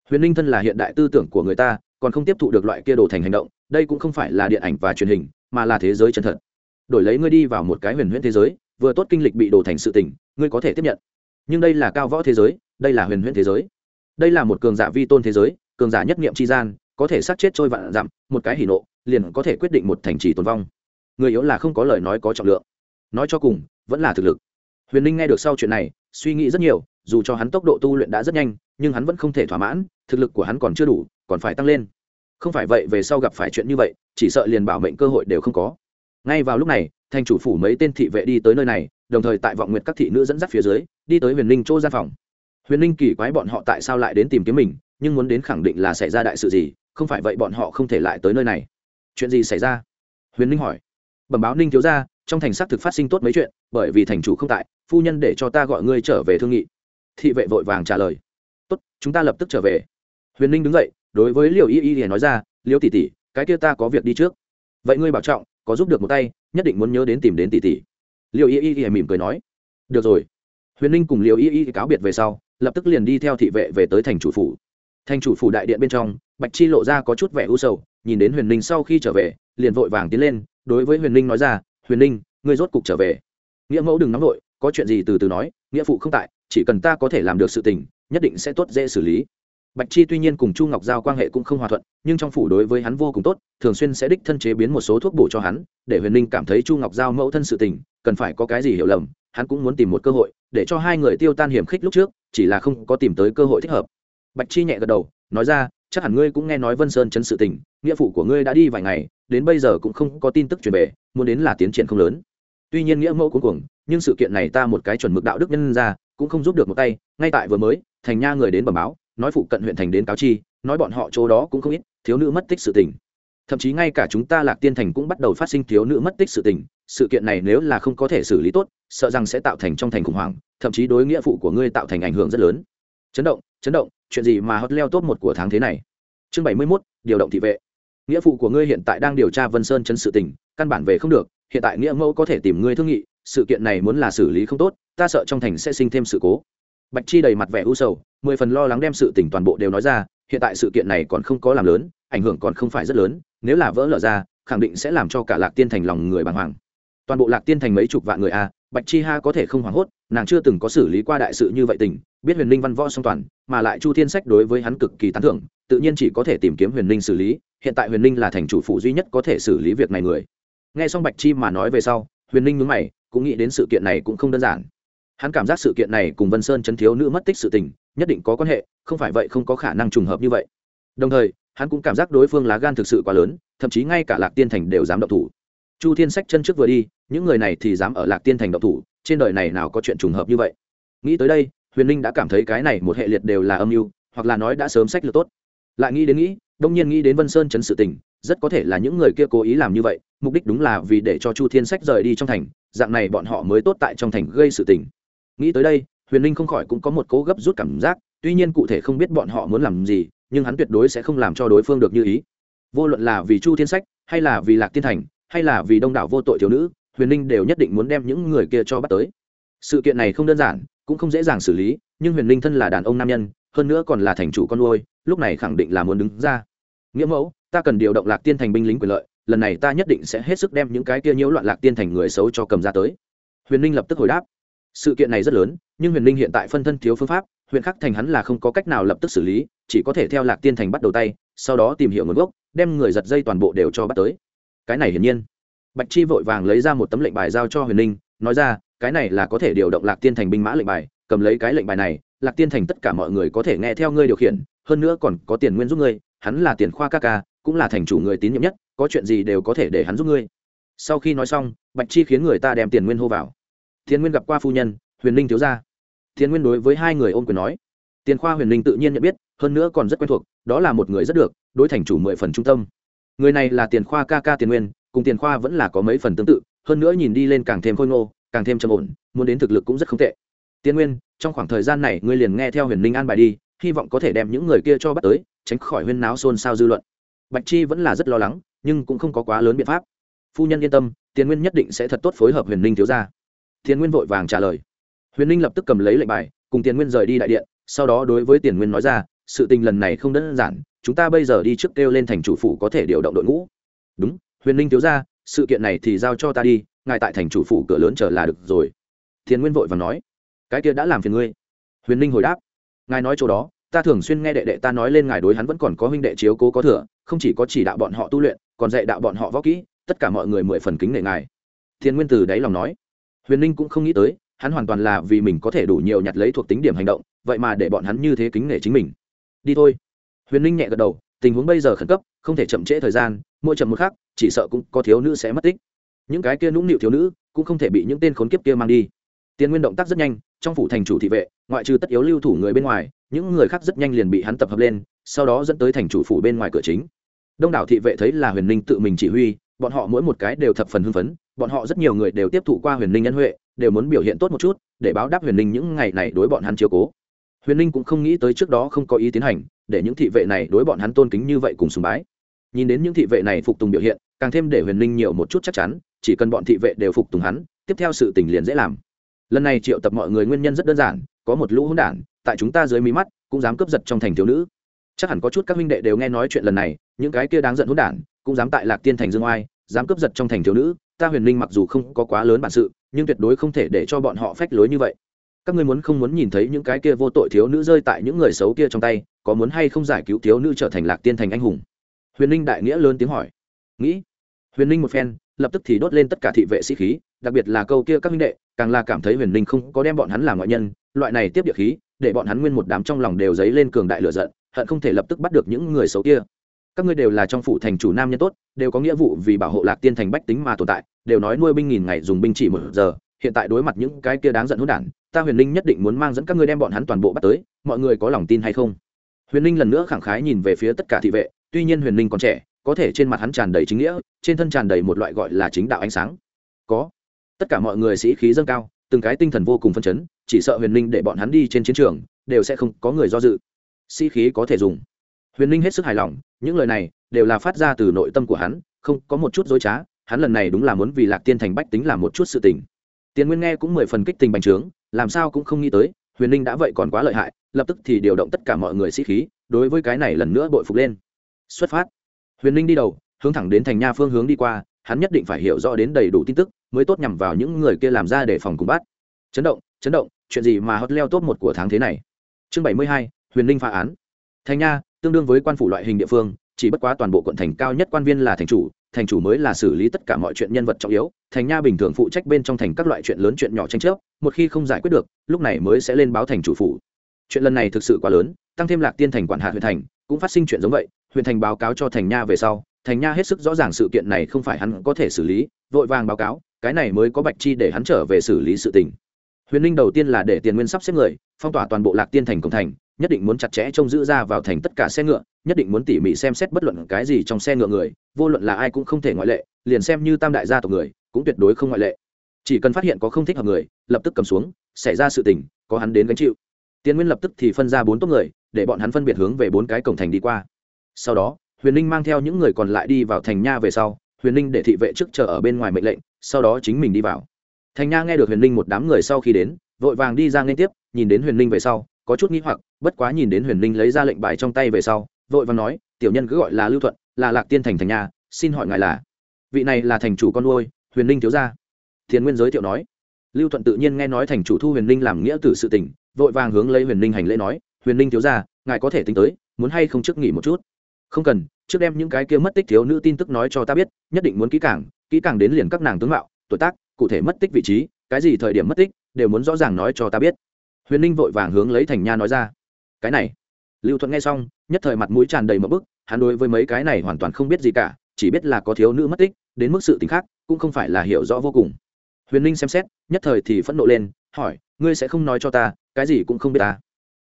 Huyền ninh thân là hiện đại tư tưởng của người ta, còn không tiếp thụ được loại kia đồ thành hành động, đây cũng không phải là điện ảnh và truyền hình, mà là thế giới chân thật. Đổi lấy ngươi đi vào một cái huyền huyễn thế giới, vừa tốt kinh lịch bị đồ thành sự tình, ngươi có thể tiếp nhận nhưng đây là cao võ thế giới, đây là huyền huyễn thế giới. Đây là một cường giả vi tôn thế giới, cường giả nhất nghiệm tri gian, có thể sát chết trôi vạn dặm, một cái hỉ nộ, liền có thể quyết định một thành trì tồn vong. Người yếu là không có lời nói có trọng lượng. Nói cho cùng, vẫn là thực lực. Huyền ninh nghe được sau chuyện này, suy nghĩ rất nhiều, dù cho hắn tốc độ tu luyện đã rất nhanh, nhưng hắn vẫn không thể thỏa mãn, thực lực của hắn còn chưa đủ, còn phải tăng lên. Không phải vậy về sau gặp phải chuyện như vậy, chỉ sợ liền bảo mệnh cơ hội đều không có ngay vào lúc này, thành chủ phủ mấy tên thị vệ đi tới nơi này, đồng thời tại vọng nguyệt các thị nữ dẫn dắt phía dưới, đi tới huyền ninh chỗ gian phòng. Huyền ninh kỳ quái bọn họ tại sao lại đến tìm kiếm mình, nhưng muốn đến khẳng định là xảy ra đại sự gì, không phải vậy bọn họ không thể lại tới nơi này. Chuyện gì xảy ra? Huyền ninh hỏi. Bẩm báo ninh thiếu ra trong thành xác thực phát sinh tốt mấy chuyện, bởi vì thành chủ không tại, phu nhân để cho ta gọi ngươi trở về thương nghị. Thị vệ vội vàng trả lời. Tốt, chúng ta lập tức trở về. Huyền ninh đứng dậy, đối với liệu y y thì nói ra liêu tỷ tỷ, cái kia ta có việc đi trước. Vậy ngươi bảo trọng có giúp được một tay, nhất định muốn nhớ đến tìm đến tỷ tỷ. Liệu y y y mỉm cười nói. Được rồi. Huyền ninh cùng liệu y y cáo biệt về sau, lập tức liền đi theo thị vệ về tới thành chủ phủ. Thành chủ phủ đại điện bên trong, bạch chi lộ ra có chút vẻ u sầu, nhìn đến huyền ninh sau khi trở về, liền vội vàng tiến lên, đối với huyền ninh nói ra, huyền ninh, ngươi rốt cục trở về. Nghĩa mẫu đừng nóng vội, có chuyện gì từ từ nói, nghĩa phụ không tại, chỉ cần ta có thể làm được sự tình, nhất định sẽ tốt dễ xử lý bạch chi tuy nhiên cùng chu ngọc giao quan hệ cũng không hòa thuận, nhưng trong phủ đối với hắn vô cùng tốt, thường xuyên sẽ đích thân chế biến một số thuốc bổ cho hắn, để huyền ninh cảm thấy chu ngọc giao mẫu thân sự tình, cần phải có cái gì hiểu lầm, hắn cũng muốn tìm một cơ hội, để cho hai người tiêu tan hiểm khích lúc trước, chỉ là không có tìm tới cơ hội thích hợp. Bạch chi nhẹ gật đầu, nói ra, chắc hẳn ngươi cũng nghe nói vân sơn chấn sự tình, nghĩa phụ của ngươi đã đi vài ngày, đến bây giờ cũng không có tin tức truyền về, muốn đến là tiến triển không lớn. Tuy nhiên nghĩa mẫu cuối cùng nhưng sự kiện này ta một cái chuẩn mực đạo đức nhân ra, cũng không giúp được một tay, ngay tại vừa mới, thành nha người đến bẩm báo nói phụ cận huyện thành đến cáo chi nói bọn họ chỗ đó cũng không ít thiếu nữ mất tích sự tình. Thậm chí ngay cả chúng ta lạc tiên thành cũng bắt đầu phát sinh thiếu nữ mất tích sự tình sự kiện này nếu là không có thể xử lý tốt sợ rằng sẽ tạo thành trong thành khủng hoảng thậm chí đối nghĩa phụ của ngươi tạo thành ảnh hưởng rất lớn. Chấn động chấn động chuyện gì mà hot leo top một của tháng thế này? Chương bảy mươi 71, điều động thị vệ. Nghĩa phụ của ngươi hiện tại đang điều tra vân sơn chấn sự tình căn bản về không được hiện tại nghĩa mẫu có thể tìm ngươi thương nghị sự kiện này muốn là xử lý không tốt ta sợ trong thành sẽ sinh thêm sự cố. Bạch chi đầy mặt vẻ u sầu mười phần lo lắng đem sự tình toàn bộ đều nói ra, hiện tại sự kiện này còn không có làm lớn, ảnh hưởng còn không phải rất lớn, nếu là vỡ lở ra, khẳng định sẽ làm cho cả lạc tiên thành lòng người bàng hoàng. Toàn bộ lạc tiên thành mấy chục vạn người a, bạch chi ha có thể không hoảng hốt, nàng chưa từng có xử lý qua đại sự như vậy tình, biết huyền ninh văn võ song toàn, mà lại chu thiên sách đối với hắn cực kỳ tán thưởng, tự nhiên chỉ có thể tìm kiếm huyền ninh xử lý, hiện tại huyền ninh là thành chủ phụ duy nhất có thể xử lý việc này người. Nghe xong bạch chi mà nói về sau, huyền ninh mướn mày, cũng nghĩ đến sự kiện này cũng không đơn giản. Hắn cảm giác sự kiện này cùng vân sơn chấn thiếu nữ mất tích sự tình nhất định có quan hệ, không phải vậy không có khả năng trùng hợp như vậy. Đồng thời, hắn cũng cảm giác đối phương lá gan thực sự quá lớn, thậm chí ngay cả lạc tiên thành đều dám động thủ. Chu thiên sách chân trước vừa đi, những người này thì dám ở lạc tiên thành động thủ, trên đời này nào có chuyện trùng hợp như vậy. Nghĩ tới đây, huyền Linh đã cảm thấy cái này một hệ liệt đều là âm mưu, hoặc là nói đã sớm sách lược tốt. Lại nghĩ đến nghĩ, đông nhiên nghĩ đến vân sơn chấn sự tình, rất có thể là những người kia cố ý làm như vậy, mục đích đúng là vì để cho chu thiên sách rời đi trong thành, dạng này bọn họ mới tốt tại trong thành gây sự tình. Nghĩ tới đây huyền ninh không khỏi cũng có một cố gấp rút cảm giác, tuy nhiên cụ thể không biết bọn họ muốn làm gì, nhưng hắn tuyệt đối sẽ không làm cho đối phương được như ý. Vô luận là vì chu thiên sách, hay là vì lạc tiên thành, hay là vì đông đảo vô tội thiếu nữ, huyền ninh đều nhất định muốn đem những người kia cho bắt tới. Sự kiện này không đơn giản, cũng không dễ dàng xử lý, nhưng huyền ninh thân là đàn ông nam nhân, hơn nữa còn là thành chủ con nuôi, lúc này khẳng định là muốn đứng ra. Nghĩa mẫu, ta cần điều động lạc tiên thành binh lính quyền lợi, lần này ta nhất định sẽ hết sức đem những cái kia nhiễu loạn lạc tiên thành người xấu cho cầm ra tới. Huyền ninh lập tức hồi đáp sự kiện này rất lớn nhưng huyền Linh hiện tại phân thân thiếu phương pháp huyện khắc thành hắn là không có cách nào lập tức xử lý chỉ có thể theo lạc tiên thành bắt đầu tay sau đó tìm hiểu nguồn gốc đem người giật dây toàn bộ đều cho bắt tới. Cái này hiển nhiên. Bạch chi vội vàng lấy ra một tấm lệnh bài giao cho huyền Linh, nói ra cái này là có thể điều động lạc tiên thành binh mã lệnh bài cầm lấy cái lệnh bài này lạc tiên thành tất cả mọi người có thể nghe theo ngươi điều khiển hơn nữa còn có tiền nguyên giúp ngươi hắn là tiền khoa ca ca cũng là thành chủ người tín nhiệm nhất có chuyện gì đều có thể để hắn giúp ngươi. Sau khi nói xong bạch chi khiến người ta đem tiền nguyên hô vào tiền nguyên gặp qua phu nhân, huyền Linh thiếu gia. tiền nguyên đối với hai người ôm quyền nói. Tiền khoa huyền Linh tự nhiên nhận biết, hơn nữa còn rất quen thuộc, đó là một người rất được, đối thành chủ mười phần trung tâm. Người này là tiền khoa ca ca tiền nguyên, cùng tiền khoa vẫn là có mấy phần tương tự, hơn nữa nhìn đi lên càng thêm khôi ngô, càng thêm trầm ổn, muốn đến thực lực cũng rất không tệ. Tiên nguyên, trong khoảng thời gian này ngươi liền nghe theo huyền ninh an bài đi, hy vọng có thể đem những người kia cho bắt tới, tránh khỏi huyên náo xôn xao dư luận. Bạch chi vẫn là rất lo lắng, nhưng cũng không có quá lớn biện pháp. Phu nhân yên tâm, tiền nguyên nhất định sẽ thật tốt phối hợp huyền ninh thiếu gia tiền nguyên vội vàng trả lời. Huyền ninh lập tức cầm lấy lệnh bài cùng tiền nguyên rời đi đại điện sau đó đối với tiền nguyên nói ra sự tình lần này không đơn giản chúng ta bây giờ đi trước kêu lên thành chủ phủ có thể điều động đội ngũ. Đúng huyền ninh thiếu gia, sự kiện này thì giao cho ta đi ngài tại thành chủ phủ cửa lớn chờ là được rồi. Tiền nguyên vội vàng nói. Cái kia đã làm phiền ngươi. Huyền ninh hồi đáp. Ngài nói chỗ đó ta thường xuyên nghe đệ đệ ta nói lên ngài đối hắn vẫn còn có huynh đệ chiếu cố có thừa không chỉ có chỉ đạo bọn họ tu luyện còn dạy đạo bọn họ võ kỹ tất cả mọi người mười phần kính nể ngài. Thiên nguyên từ đáy lòng nói huyền ninh cũng không nghĩ tới, hắn hoàn toàn là vì mình có thể đủ nhiều nhặt lấy thuộc tính điểm hành động, vậy mà để bọn hắn như thế kính nể chính mình. Đi thôi. Huyền ninh nhẹ gật đầu, tình huống bây giờ khẩn cấp, không thể chậm trễ thời gian, mỗi chậm một khắc, chỉ sợ cũng có thiếu nữ sẽ mất tích. Những cái kia nũng nịu thiếu nữ cũng không thể bị những tên khốn kiếp kia mang đi. Tiền nguyên động tác rất nhanh, trong phủ thành chủ thị vệ, ngoại trừ tất yếu lưu thủ người bên ngoài, những người khác rất nhanh liền bị hắn tập hợp lên, sau đó dẫn tới thành chủ phủ bên ngoài cửa chính. Đông đảo thị vệ thấy là huyền ninh tự mình chỉ huy, bọn họ mỗi một cái đều thập phần hưng phấn bọn họ rất nhiều người đều tiếp thụ qua huyền ninh nhân huệ, đều muốn biểu hiện tốt một chút, để báo đáp huyền ninh những ngày này đối bọn hắn chiếu cố. Huyền ninh cũng không nghĩ tới trước đó không có ý tiến hành, để những thị vệ này đối bọn hắn tôn kính như vậy cùng sùng bái. Nhìn đến những thị vệ này phục tùng biểu hiện, càng thêm để huyền ninh nhiều một chút chắc chắn, chỉ cần bọn thị vệ đều phục tùng hắn, tiếp theo sự tình liền dễ làm. Lần này triệu tập mọi người nguyên nhân rất đơn giản, có một lũ hỗn đản, tại chúng ta dưới mí mắt, cũng dám cướp giật trong thành thiếu nữ. Chắc hẳn có chút các huynh đệ đều nghe nói chuyện lần này, những cái kia đáng giận hỗn đản, cũng dám tại lạc tiên thành dương oai, dám cướp giật trong thành thiếu nữ ta huyền linh mặc dù không có quá lớn bản sự, nhưng tuyệt đối không thể để cho bọn họ phách lối như vậy. Các ngươi muốn không muốn nhìn thấy những cái kia vô tội thiếu nữ rơi tại những người xấu kia trong tay, có muốn hay không giải cứu thiếu nữ trở thành lạc tiên thành anh hùng? Huyền linh đại nghĩa lớn tiếng hỏi. Nghĩ. Huyền linh một phen, lập tức thì đốt lên tất cả thị vệ sĩ khí, đặc biệt là câu kia các huynh đệ, càng là cảm thấy huyền linh không có đem bọn hắn làm ngoại nhân, loại này tiếp địa khí, để bọn hắn nguyên một đám trong lòng đều dấy lên cường đại lửa giận, hận không thể lập tức bắt được những người xấu kia các ngươi đều là trong phủ thành chủ nam nhân tốt, đều có nghĩa vụ vì bảo hộ lạc tiên thành bách tính mà tồn tại, đều nói nuôi binh nghìn ngày dùng binh chỉ một giờ, hiện tại đối mặt những cái kia đáng giận hỗn đản, ta huyền linh nhất định muốn mang dẫn các ngươi đem bọn hắn toàn bộ bắt tới, mọi người có lòng tin hay không? Huyền linh lần nữa khẳng khái nhìn về phía tất cả thị vệ, tuy nhiên huyền linh còn trẻ, có thể trên mặt hắn tràn đầy chính nghĩa, trên thân tràn đầy một loại gọi là chính đạo ánh sáng. Có. Tất cả mọi người sĩ khí dâng cao, từng cái tinh thần vô cùng phân chấn, chỉ sợ huyền linh để bọn hắn đi trên chiến trường, đều sẽ không có người do dự. Sĩ khí có thể dùng huyền linh hết sức hài lòng, những lời này đều là phát ra từ nội tâm của hắn, không có một chút dối trá, hắn lần này đúng là muốn vì lạc tiên thành bách tính làm một chút sự tình. Tiền nguyên nghe cũng mười phần kích tình bành trướng, làm sao cũng không nghĩ tới, huyền linh đã vậy còn quá lợi hại, lập tức thì điều động tất cả mọi người sĩ khí, đối với cái này lần nữa bội phục lên. Xuất phát. Huyền linh đi đầu, hướng thẳng đến thành nha phương hướng đi qua, hắn nhất định phải hiểu rõ đến đầy đủ tin tức, mới tốt nhằm vào những người kia làm ra để phòng cùng bắt. Chấn động chấn động, chuyện gì mà hot leo top một của tháng thế này? Chương bảy mươi hai, huyền linh phá án. Thành nha tương đương với quan phủ loại hình địa phương, chỉ bất quá toàn bộ quận thành cao nhất quan viên là thành chủ thành chủ mới là xử lý tất cả mọi chuyện nhân vật trọng yếu, thành nha bình thường phụ trách bên trong thành các loại chuyện lớn chuyện nhỏ tranh chấp, một khi không giải quyết được, lúc này mới sẽ lên báo thành chủ phủ. Chuyện lần này thực sự quá lớn, tăng thêm lạc tiên thành quản hạt huyện thành, cũng phát sinh chuyện giống vậy, huyện thành báo cáo cho thành nha về sau, thành nha hết sức rõ ràng sự kiện này không phải hắn có thể xử lý, vội vàng báo cáo, cái này mới có bạch chi để hắn trở về xử lý sự tình. Huyền ninh đầu tiên là để tiền nguyên sắp xếp người, phong tỏa toàn bộ lạc tiên thành cổng thành nhất định muốn chặt chẽ trông giữ ra vào thành tất cả xe ngựa, nhất định muốn tỉ mỉ xem xét bất luận cái gì trong xe ngựa người, vô luận là ai cũng không thể ngoại lệ, liền xem như tam đại gia tộc người, cũng tuyệt đối không ngoại lệ. Chỉ cần phát hiện có không thích hợp người, lập tức cầm xuống, xảy ra sự tình, có hắn đến gánh chịu. Tiến nguyên lập tức thì phân ra bốn tốp người, để bọn hắn phân biệt hướng về bốn cái cổng thành đi qua. Sau đó, huyền ninh mang theo những người còn lại đi vào thành nha về sau, huyền ninh để thị vệ trước chờ ở bên ngoài mệnh lệnh, sau đó chính mình đi vào. Thành nha nghe được huyền ninh một đám người sau khi đến, vội vàng đi ra liên tiếp, nhìn đến huyền ninh về sau có chút nghĩ hoặc bất quá nhìn đến huyền Linh lấy ra lệnh bài trong tay về sau vội vàng nói tiểu nhân cứ gọi là lưu thuận là lạc tiên thành thành nhà, xin hỏi ngài là? Vị này là thành chủ con nuôi huyền Linh thiếu gia. Thiền nguyên giới thiệu nói. Lưu thuận tự nhiên nghe nói thành chủ thu huyền Linh làm nghĩa tử sự tình vội vàng hướng lấy huyền Linh hành lễ nói huyền Linh thiếu gia ngài có thể tính tới muốn hay không trước nghỉ một chút? Không cần trước đem những cái kia mất tích thiếu nữ tin tức nói cho ta biết nhất định muốn kỹ càng kỹ càng đến liền các nàng tướng mạo tuổi tác cụ thể mất tích vị trí cái gì thời điểm mất tích đều muốn rõ ràng nói cho ta biết huyền ninh vội vàng hướng lấy thành nha nói ra. Cái này. Lưu thuận nghe xong, nhất thời mặt mũi tràn đầy một bức, hắn đối với mấy cái này hoàn toàn không biết gì cả, chỉ biết là có thiếu nữ mất tích, đến mức sự t ì n h khác, cũng không phải là hiểu rõ vô cùng. Huyền ninh xem xét, nhất thời thì phẫn nộ lên, hỏi, ngươi sẽ không nói cho ta, cái gì cũng không biết ta?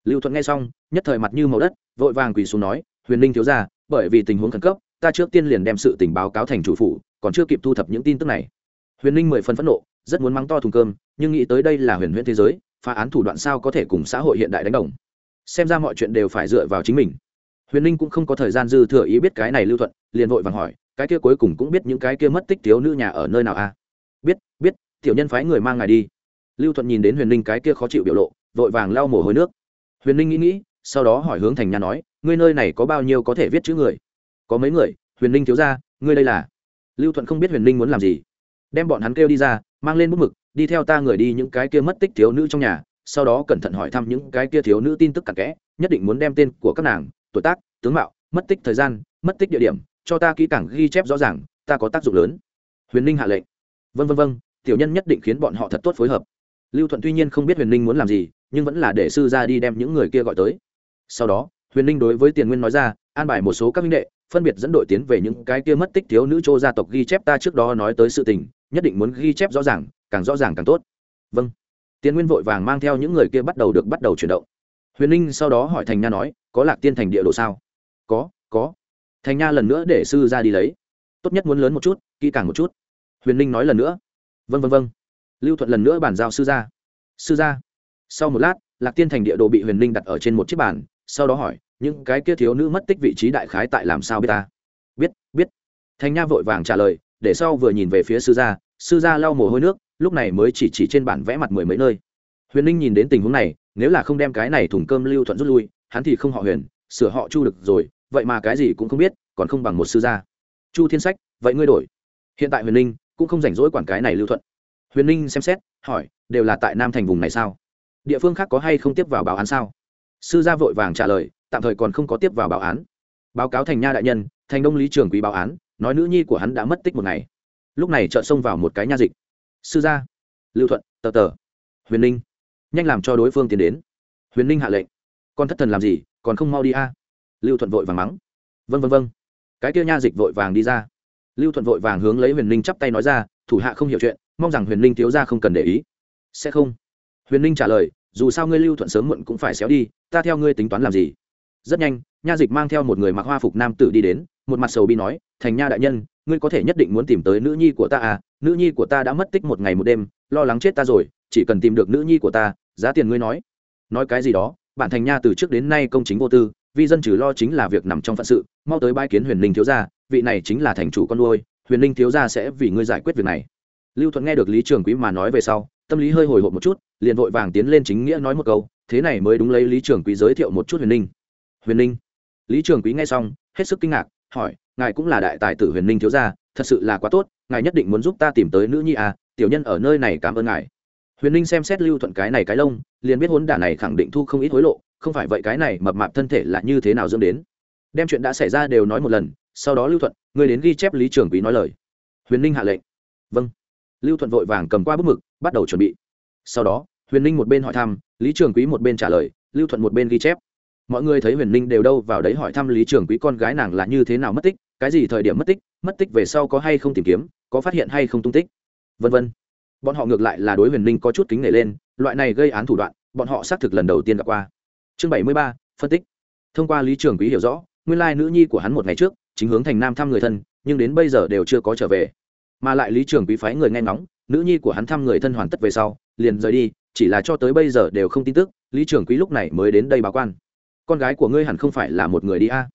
Lưu thuận nghe xong, nhất thời mặt như màu đất, vội vàng quỳ xuống nói, huyền ninh thiếu ra bởi vì tình huống khẩn cấp, ta trước tiên liền đem sự tình báo cáo thành chủ phủ, còn chưa kịp thu thập những tin tức này. Huyền ninh mười phần phẫn nộ, rất muốn mắng to thùng cơm, nhưng nghĩ tới đây là huyền huyễn thế giới phá án thủ đoạn sao có thể cùng xã hội hiện đại đánh đồng? Xem ra mọi chuyện đều phải dựa vào chính mình. Huyền ninh cũng không có thời gian dư thừa ý biết cái này lưu thuận, liền vội vàng hỏi, cái kia cuối cùng cũng biết những cái kia mất tích thiếu nữ nhà ở nơi nào a à? biết biết, tiểu nhân phái người mang ngài đi. Lưu thuận nhìn đến huyền ninh cái kia khó chịu biểu lộ, vội vàng lau mồ hôi nước. Huyền ninh nghĩ nghĩ, sau đó hỏi hướng thành nha nói, ngươi nơi này có bao nhiêu có thể viết chữ người? Có mấy người? Huyền ninh thiếu ra ngươi đây là? Lưu thuận không biết huyền ninh muốn làm gì. Đem bọn hắn kêu đi ra, mang lên bút mực đi theo ta người đi những cái kia mất tích thiếu nữ trong nhà, sau đó cẩn thận hỏi thăm những cái kia thiếu nữ tin tức cặn kẽ, nhất định muốn đem tên của các nàng, tuổi tác, tướng mạo, mất tích thời gian, mất tích địa điểm, cho ta kỹ càng ghi chép rõ ràng, ta có tác dụng lớn. Huyền ninh hạ lệnh. Vân vân vân tiểu nhân nhất định khiến bọn họ thật tốt phối hợp. Lưu thuận tuy nhiên không biết huyền ninh muốn làm gì, nhưng vẫn là để sư ra đi đem những người kia gọi tới. Sau đó, huyền ninh đối với tiền nguyên nói ra, an bài một số các minh đệ, phân biệt dẫn đội tiến về những cái kia mất tích thiếu nữ châu gia tộc ghi chép ta trước đó nói tới sự tình, nhất định muốn ghi chép rõ ràng càng rõ ràng càng tốt. Vâng. Tiên nguyên vội vàng mang theo những người kia bắt đầu được bắt đầu chuyển động. Huyền ninh sau đó hỏi thành nha nói, có lạc tiên thành địa đồ sao? Có có. Thành nha lần nữa để sư ra đi lấy. Tốt nhất muốn lớn một chút, kỹ càng một chút. Huyền ninh nói lần nữa. Vân vân vân lưu thuận lần nữa bàn giao sư gia. Sư gia. Sau một lát, lạc tiên thành địa đồ bị huyền ninh đặt ở trên một chiếc bàn, sau đó hỏi, những cái kia thiếu nữ mất tích vị trí đại khái tại làm sao biết ta? Biết biết. Thành nha vội vàng trả lời, để sau vừa nhìn về phía sư gia sư gia lau mồ hôi nước lúc này mới chỉ chỉ trên bản vẽ mặt mười mấy nơi. Huyền ninh nhìn đến tình huống này, nếu là không đem cái này thùng cơm lưu thuận rút lui, hắn thì không họ huyền, sửa họ chu được rồi, vậy mà cái gì cũng không biết, còn không bằng một sư gia. Chu thiên sách, vậy ngươi đổi. Hiện tại huyền ninh cũng không rảnh rỗi quản cái này lưu thuận. Huyền ninh xem xét, hỏi, đều là tại nam thành vùng này sao? Địa phương khác có hay không tiếp vào báo án sao? Sư gia vội vàng trả lời, tạm thời còn không có tiếp vào báo án. Báo cáo thành nha đại nhân, thành đông lý trường quý báo án, nói nữ nhi của hắn đã mất tích một ngày. Lúc này chợ xông vào một cái nha dịch sư gia. Lưu thuận, tờ tờ. Huyền ninh. Nhanh làm cho đối phương tiến đến. Huyền ninh hạ lệnh. Con thất thần làm gì, còn không mau đi a? Lưu thuận vội vàng mắng. Vâng vâng vâng. cái kia nha dịch vội vàng đi ra. Lưu thuận vội vàng hướng lấy huyền ninh chắp tay nói ra, thủ hạ không hiểu chuyện, mong rằng huyền ninh thiếu ra không cần để ý. Sẽ không. Huyền ninh trả lời, dù sao ngươi lưu thuận sớm muộn cũng phải xéo đi, ta theo ngươi tính toán làm gì? Rất nhanh, nha dịch mang theo một người mặc hoa phục nam tử đi đến một mặt sầu bi nói, thành nha đại nhân, ngươi có thể nhất định muốn tìm tới nữ nhi của ta à? Nữ nhi của ta đã mất tích một ngày một đêm, lo lắng chết ta rồi, chỉ cần tìm được nữ nhi của ta, giá tiền ngươi nói. Nói cái gì đó, bản thành nha từ trước đến nay công chính vô tư, vì dân trừ lo chính là việc nằm trong phận sự, mau tới bãi kiến huyền linh thiếu gia, vị này chính là thành chủ con nuôi, huyền linh thiếu gia sẽ vì ngươi giải quyết việc này. Lưu thuận nghe được lý trường quý mà nói về sau, tâm lý hơi hồi hộp một chút, liền vội vàng tiến lên chính nghĩa nói một câu, thế này mới đúng lấy lý trường quý giới thiệu một chút huyền linh. Huyền linh. Lý trường quý nghe xong, hết sức kinh ngạc hỏi, ngài cũng là đại tài tử huyền ninh thiếu gia, thật sự là quá tốt, ngài nhất định muốn giúp ta tìm tới nữ nhi à tiểu nhân ở nơi này cảm ơn ngài. Huyền ninh xem xét lưu thuận cái này cái lông, liền biết hốn đả này khẳng định thu không ít hối lộ, không phải vậy cái này mập mạp thân thể là như thế nào dẫn đến. Đem chuyện đã xảy ra đều nói một lần, sau đó lưu thuận, người đến ghi chép lý trường quý nói lời. Huyền ninh hạ lệnh. Vâng. Lưu thuận vội vàng cầm qua bút mực, bắt đầu chuẩn bị. Sau đó, huyền ninh một bên hỏi thăm, lý trường quý một bên trả lời, lưu thuận một bên ghi chép mọi người thấy huyền ninh đều đâu vào đấy hỏi thăm lý trường quý con gái nàng là như thế nào mất tích, cái gì thời điểm mất tích mất tích về sau có hay không tìm kiếm, có phát hiện hay không tung tích, vân vân. Bọn họ ngược lại là đối huyền ninh có chút kính nể lên, loại này gây án thủ đoạn, bọn họ xác thực lần đầu tiên gặp qua. Chương bảy mươi ba, phân tích. Thông qua lý trường quý hiểu rõ, nguyên lai nữ nhi của hắn một ngày trước, chính hướng thành nam thăm người thân, nhưng đến bây giờ đều chưa có trở về. Mà lại lý trường quý phái người nghe ngóng, nữ nhi của hắn thăm người thân hoàn tất về sau, liền rời đi, chỉ là cho tới bây giờ đều không tin tức, lý trường quý lúc này mới đến đây báo quan con gái của ngươi hẳn không phải là một người đi a?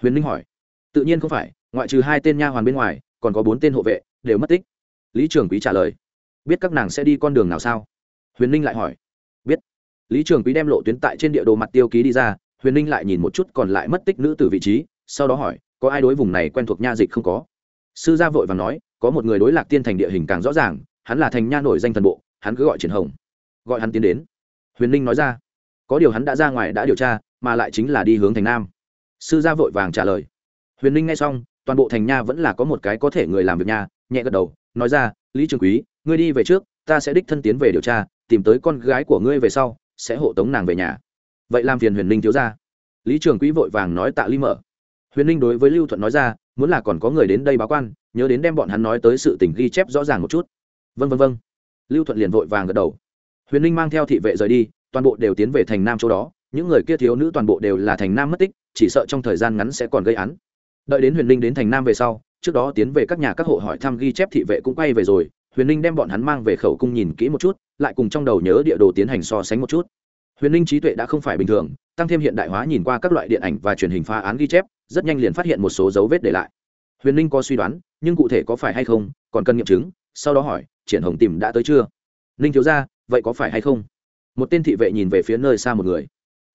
Huyền ninh hỏi. Tự nhiên không phải, ngoại trừ hai tên nha hoàn bên ngoài, còn có bốn tên hộ vệ, đều mất tích. Lý trường quý trả lời. Biết các nàng sẽ đi con đường nào sao? Huyền ninh lại hỏi. Biết. Lý trường quý đem lộ tuyến tại trên địa đồ mặt tiêu ký đi ra, huyền ninh lại nhìn một chút còn lại mất tích nữ từ vị trí, sau đó hỏi, có ai đối vùng này quen thuộc nha dịch không có? Sư gia vội và nói, có một người đối lạc tiên thành địa hình càng rõ ràng, hắn là thành nha nổi danh thần bộ, hắn cứ gọi triển hồng. Gọi hắn tiến đến. Huyền ninh nói ra. Có điều hắn đã ra ngoài đã điều tra mà lại chính là đi hướng thành nam. Sư gia vội vàng trả lời. Huyền ninh nghe xong, toàn bộ thành nha vẫn là có một cái có thể người làm việc nha, nhẹ gật đầu, nói ra, lý trường quý, ngươi đi về trước, ta sẽ đích thân tiến về điều tra, tìm tới con gái của ngươi về sau, sẽ hộ tống nàng về nhà. Vậy làm phiền huyền ninh thiếu ra lý trường quý vội vàng nói tạ ly mở. Huyền ninh đối với lưu thuận nói ra, muốn là còn có người đến đây báo quan, nhớ đến đem bọn hắn nói tới sự tình ghi chép rõ ràng một chút. Vân vân vân lưu thuận liền vội vàng gật đầu. Huyền ninh mang theo thị vệ rời đi, toàn bộ đều tiến về thành nam chỗ đó những người kia thiếu nữ toàn bộ đều là thành nam mất tích, chỉ sợ trong thời gian ngắn sẽ còn gây án. Đợi đến huyền ninh đến thành nam về sau, trước đó tiến về các nhà các hộ hỏi thăm ghi chép thị vệ cũng quay về rồi, huyền ninh đem bọn hắn mang về khẩu cung nhìn kỹ một chút, lại cùng trong đầu nhớ địa đồ tiến hành so sánh một chút. Huyền ninh trí tuệ đã không phải bình thường, tăng thêm hiện đại hóa nhìn qua các loại điện ảnh và truyền hình phá án ghi chép, rất nhanh liền phát hiện một số dấu vết để lại. Huyền ninh có suy đoán, nhưng cụ thể có phải hay không, còn cần nghiệm chứng, sau đó hỏi, triển hồng tìm đã tới chưa? Ninh thiếu ra vậy có phải hay không? Một tên thị vệ nhìn về phía nơi xa một người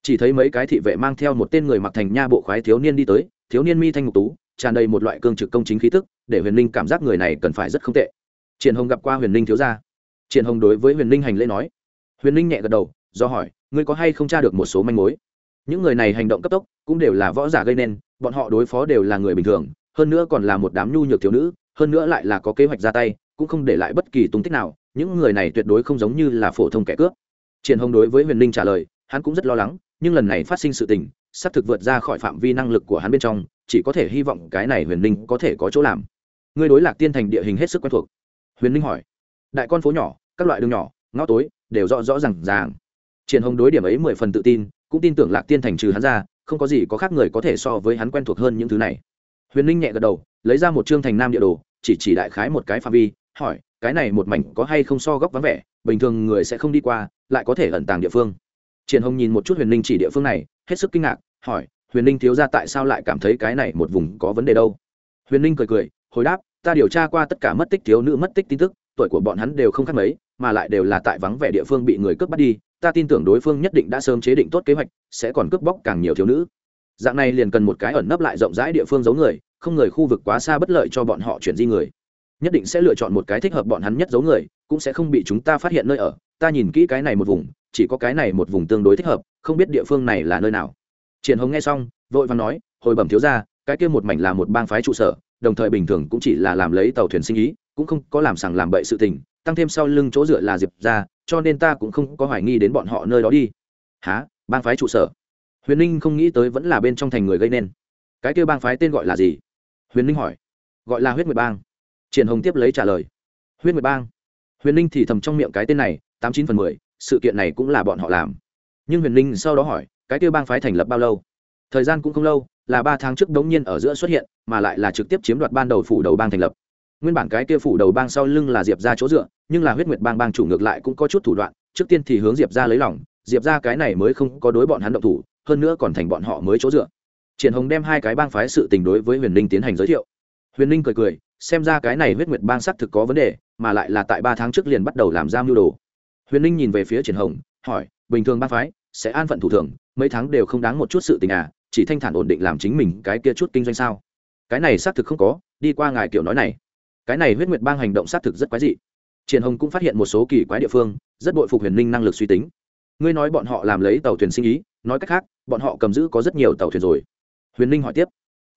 chỉ thấy mấy cái thị vệ mang theo một tên người mặc thành nha bộ khoái thiếu niên đi tới, thiếu niên mi thanh ngục tú, tràn đầy một loại cương trực công chính khí tức, để huyền ninh cảm giác người này cần phải rất không tệ. Triển hồng gặp qua huyền ninh thiếu gia. Triển hồng đối với huyền ninh hành lễ nói. Huyền ninh nhẹ gật đầu, do hỏi, ngươi có hay không tra được một số manh mối? Những người này hành động cấp tốc, cũng đều là võ giả gây nên, bọn họ đối phó đều là người bình thường, hơn nữa còn là một đám nhu nhược thiếu nữ, hơn nữa lại là có kế hoạch ra tay, cũng không để lại bất kỳ tung tích nào, những người này tuyệt đối không giống như là phổ thông kẻ cướp. Triển hồng đối với huyền ninh trả lời, hắn cũng rất lo lắng nhưng lần này phát sinh sự tình sắp thực vượt ra khỏi phạm vi năng lực của hắn bên trong, chỉ có thể hy vọng cái này huyền ninh có thể có chỗ làm. Ngươi đối lạc tiên thành địa hình hết sức quen thuộc. Huyền ninh hỏi, đại con phố nhỏ, các loại đường nhỏ, ngõ tối, đều rõ rõ r à n g ràng. Triển hồng đối điểm ấy mười phần tự tin, cũng tin tưởng lạc tiên thành trừ hắn ra, không có gì có khác người có thể so với hắn quen thuộc hơn những thứ này. Huyền ninh nhẹ gật đầu, lấy ra một chương thành nam địa đồ, chỉ chỉ đại khái một cái phạm vi, hỏi, cái này một mảnh có hay không so góc vắng vẻ, bình thường người sẽ không đi qua, lại có thể ẩn tàng địa phương? Triển hồng nhìn một chút huyền ninh chỉ địa phương này, hết sức kinh ngạc, hỏi, huyền ninh thiếu ra tại sao lại cảm thấy cái này một vùng có vấn đề đâu? Huyền ninh cười cười, hồi đáp, ta điều tra qua tất cả mất tích thiếu nữ mất tích tin tức, tuổi của bọn hắn đều không khác mấy, mà lại đều là tại vắng vẻ địa phương bị người cướp bắt đi, ta tin tưởng đối phương nhất định đã sớm chế định tốt kế hoạch, sẽ còn cướp bóc càng nhiều thiếu nữ. Dạng này liền cần một cái ẩn nấp lại rộng rãi địa phương giấu người, không người khu vực quá xa bất lợi cho bọn họ chuyển di người nhất định sẽ lựa chọn một cái thích hợp bọn hắn nhất giấu người, cũng sẽ không bị chúng ta phát hiện nơi ở. Ta nhìn kỹ cái này một vùng, chỉ có cái này một vùng tương đối thích hợp, không biết địa phương này là nơi nào. Triển hồng nghe xong, vội vàng nói, hồi bẩm thiếu ra cái kia một mảnh là một bang phái trụ sở, đồng thời bình thường cũng chỉ là làm lấy tàu thuyền sinh ý, cũng không có làm sằng làm bậy sự tình, tăng thêm sau lưng chỗ dựa là diệp ra cho nên ta cũng không có hoài nghi đến bọn họ nơi đó đi. Há bang phái trụ sở? Huyền ninh không nghĩ tới vẫn là bên trong thành người gây nên. Cái kia bang phái tên gọi là gì? Huyền ninh hỏi. Gọi là huyết nguyệt bang triển hồng tiếp lấy trả lời. Huyết nguyệt bang. Huyền ninh thì thầm trong miệng cái tên này, tám chín phần mười, sự kiện này cũng là bọn họ làm. Nhưng huyền ninh sau đó hỏi, cái kêu bang phái thành lập bao lâu? Thời gian cũng không lâu, là ba tháng trước đống nhiên ở giữa xuất hiện, mà lại là trực tiếp chiếm đoạt ban đầu phủ đầu bang thành lập. Nguyên bản cái kia phủ đầu bang sau lưng là diệp ra chỗ dựa, nhưng là huyết nguyệt bang bang chủ ngược lại cũng có chút thủ đoạn, trước tiên thì hướng diệp ra lấy lòng, diệp ra cái này mới không có đối bọn hắn động thủ, hơn nữa còn thành bọn họ mới chỗ dựa. Triển hồng đem hai cái bang phái sự tình đối với huyền ninh tiến hành giới thiệu. Huyền ninh cười cười xem ra cái này huyết nguyệt bang xác thực có vấn đề, mà lại là tại ba tháng trước liền bắt đầu làm ra mưu đồ. Huyền ninh nhìn về phía triển hồng, hỏi, bình thường ba phái sẽ an phận thủ thường, mấy tháng đều không đáng một chút sự tình à chỉ thanh thản ổn định làm chính mình cái kia chút kinh doanh sao? Cái này xác thực không có, đi qua ngài kiểu nói này. Cái này huyết nguyệt bang hành động xác thực rất quái dị. Triển hồng cũng phát hiện một số kỳ quái địa phương, rất bội phục huyền ninh năng lực suy tính. Ngươi nói bọn họ làm lấy tàu thuyền sinh ý, nói cách khác, bọn họ cầm giữ có rất nhiều tàu thuyền rồi. Huyền ninh hỏi tiếp,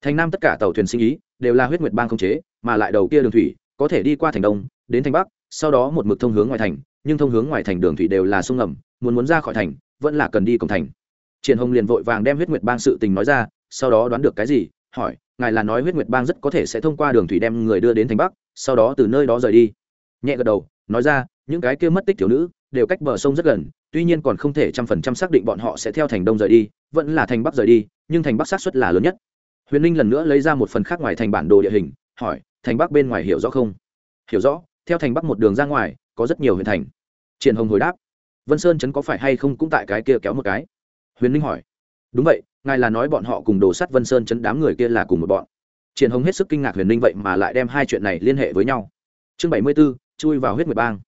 thành nam tất cả tàu thuyền sinh ý đều là huyết nguyệt bang không chế mà lại đầu kia đường thủy có thể đi qua thành đông, đến thành bắc, sau đó một mực thông hướng ngoài thành, nhưng thông hướng ngoài thành đường thủy đều là sông ngầm, muốn muốn ra khỏi thành, vẫn là cần đi cổng thành. Triển hồng liền vội vàng đem huyết nguyệt bang sự tình nói ra, sau đó đoán được cái gì, hỏi, ngài là nói huyết nguyệt bang rất có thể sẽ thông qua đường thủy đem người đưa đến thành bắc, sau đó từ nơi đó rời đi? Nhẹ gật đầu, nói ra, những cái kia mất tích thiếu nữ đều cách bờ sông rất gần, tuy nhiên còn không thể trăm phần trăm xác định bọn họ sẽ theo thành đông rời đi, vẫn là thành bắc rời đi, nhưng thành bắc xác suất là lớn nhất. Huyền ninh lần nữa lấy ra một phần khác ngoài thành bản đồ địa hình, hỏi thành bắc bên ngoài hiểu rõ không? Hiểu rõ, theo thành bắc một đường ra ngoài, có rất nhiều huyện thành. Triển hồng hồi đáp, vân sơn trấn có phải hay không cũng tại cái kia kéo một cái? Huyền ninh hỏi, đúng vậy, ngài là nói bọn họ cùng đồ sắt vân sơn chấn đám người kia là cùng một bọn. Triển hồng hết sức kinh ngạc huyền ninh vậy mà lại đem hai chuyện này liên hệ với nhau. Chương bảy mươi b ố chui vào huyết nguyệt bang.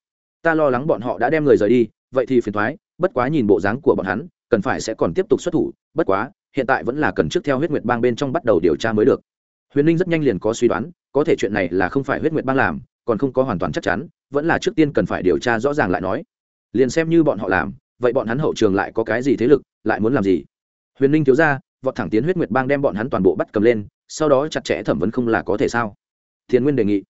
Ta lo lắng bọn họ đã đem người rời đi, vậy thì phiền thoái, bất quá nhìn bộ dáng của bọn hắn, cần phải sẽ còn tiếp tục xuất thủ, bất quá, hiện tại vẫn là cần trước theo huyết nguyệt bang bên trong bắt đầu điều tra mới được. Huyền ninh rất nhanh liền có suy đoán có thể chuyện này là không phải huyết nguyệt bang làm, còn không có hoàn toàn chắc chắn, vẫn là trước tiên cần phải điều tra rõ ràng lại nói. Liền xem như bọn họ làm, vậy bọn hắn hậu trường lại có cái gì thế lực, lại muốn làm gì? Huyền ninh thiếu ra vọt thẳng tiến huyết nguyệt bang đem bọn hắn toàn bộ bắt cầm lên, sau đó chặt chẽ thẩm vấn không là có thể sao? Thiên nguyên đề nghị.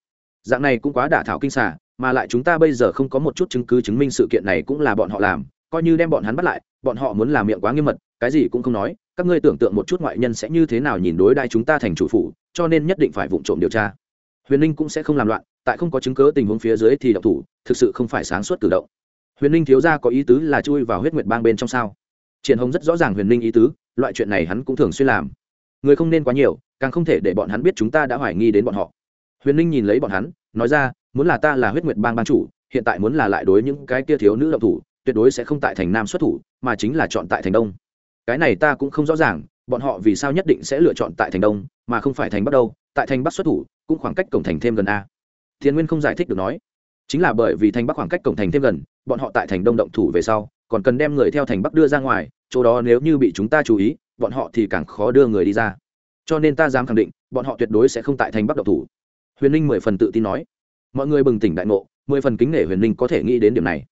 Dạng này cũng quá đả thảo kinh xả mà lại chúng ta bây giờ không có một chút chứng cứ chứng minh sự kiện này cũng là bọn họ làm, coi như đem bọn hắn bắt lại, bọn họ muốn làm miệng quá nghiêm mật, cái gì cũng không nói, các ngươi tưởng tượng một chút ngoại nhân sẽ như thế nào nhìn đối đại chúng ta thành chủ phủ cho nên nhất định phải vụ trộm điều tra. Huyền ninh cũng sẽ không làm loạn, tại không có chứng cớ tình huống phía dưới thì độc thủ, thực sự không phải sáng suốt cử động. Huyền ninh thiếu ra có ý tứ là chui vào huyết nguyệt bang bên trong sao? Triển hồng rất rõ ràng huyền ninh ý tứ, loại chuyện này hắn cũng thường xuyên làm. Người không nên quá nhiều, càng không thể để bọn hắn biết chúng ta đã hoài nghi đến bọn họ. Huyền ninh nhìn lấy bọn hắn, nói ra, muốn là ta là huyết nguyệt bang ban chủ, hiện tại muốn là lại đối những cái kia thiếu nữ động thủ, tuyệt đối sẽ không tại thành nam xuất thủ, mà chính là chọn tại thành đông. Cái này ta cũng không rõ ràng bọn họ vì sao nhất định sẽ lựa chọn tại thành đông, mà không phải thành bắc đâu, tại thành bắc xuất thủ, cũng khoảng cách cổng thành thêm gần a. Thiên nguyên không giải thích được nói. Chính là bởi vì thành bắc khoảng cách cổng thành thêm gần, bọn họ tại thành đông động thủ về sau, còn cần đem người theo thành bắc đưa ra ngoài, chỗ đó nếu như bị chúng ta chú ý, bọn họ thì càng khó đưa người đi ra. Cho nên ta dám khẳng định, bọn họ tuyệt đối sẽ không tại thành bắc động thủ. Huyền ninh mười phần tự tin nói. Mọi người bừng tỉnh đại ngộ, mười phần kính nể huyền ninh có thể nghĩ đến điểm này.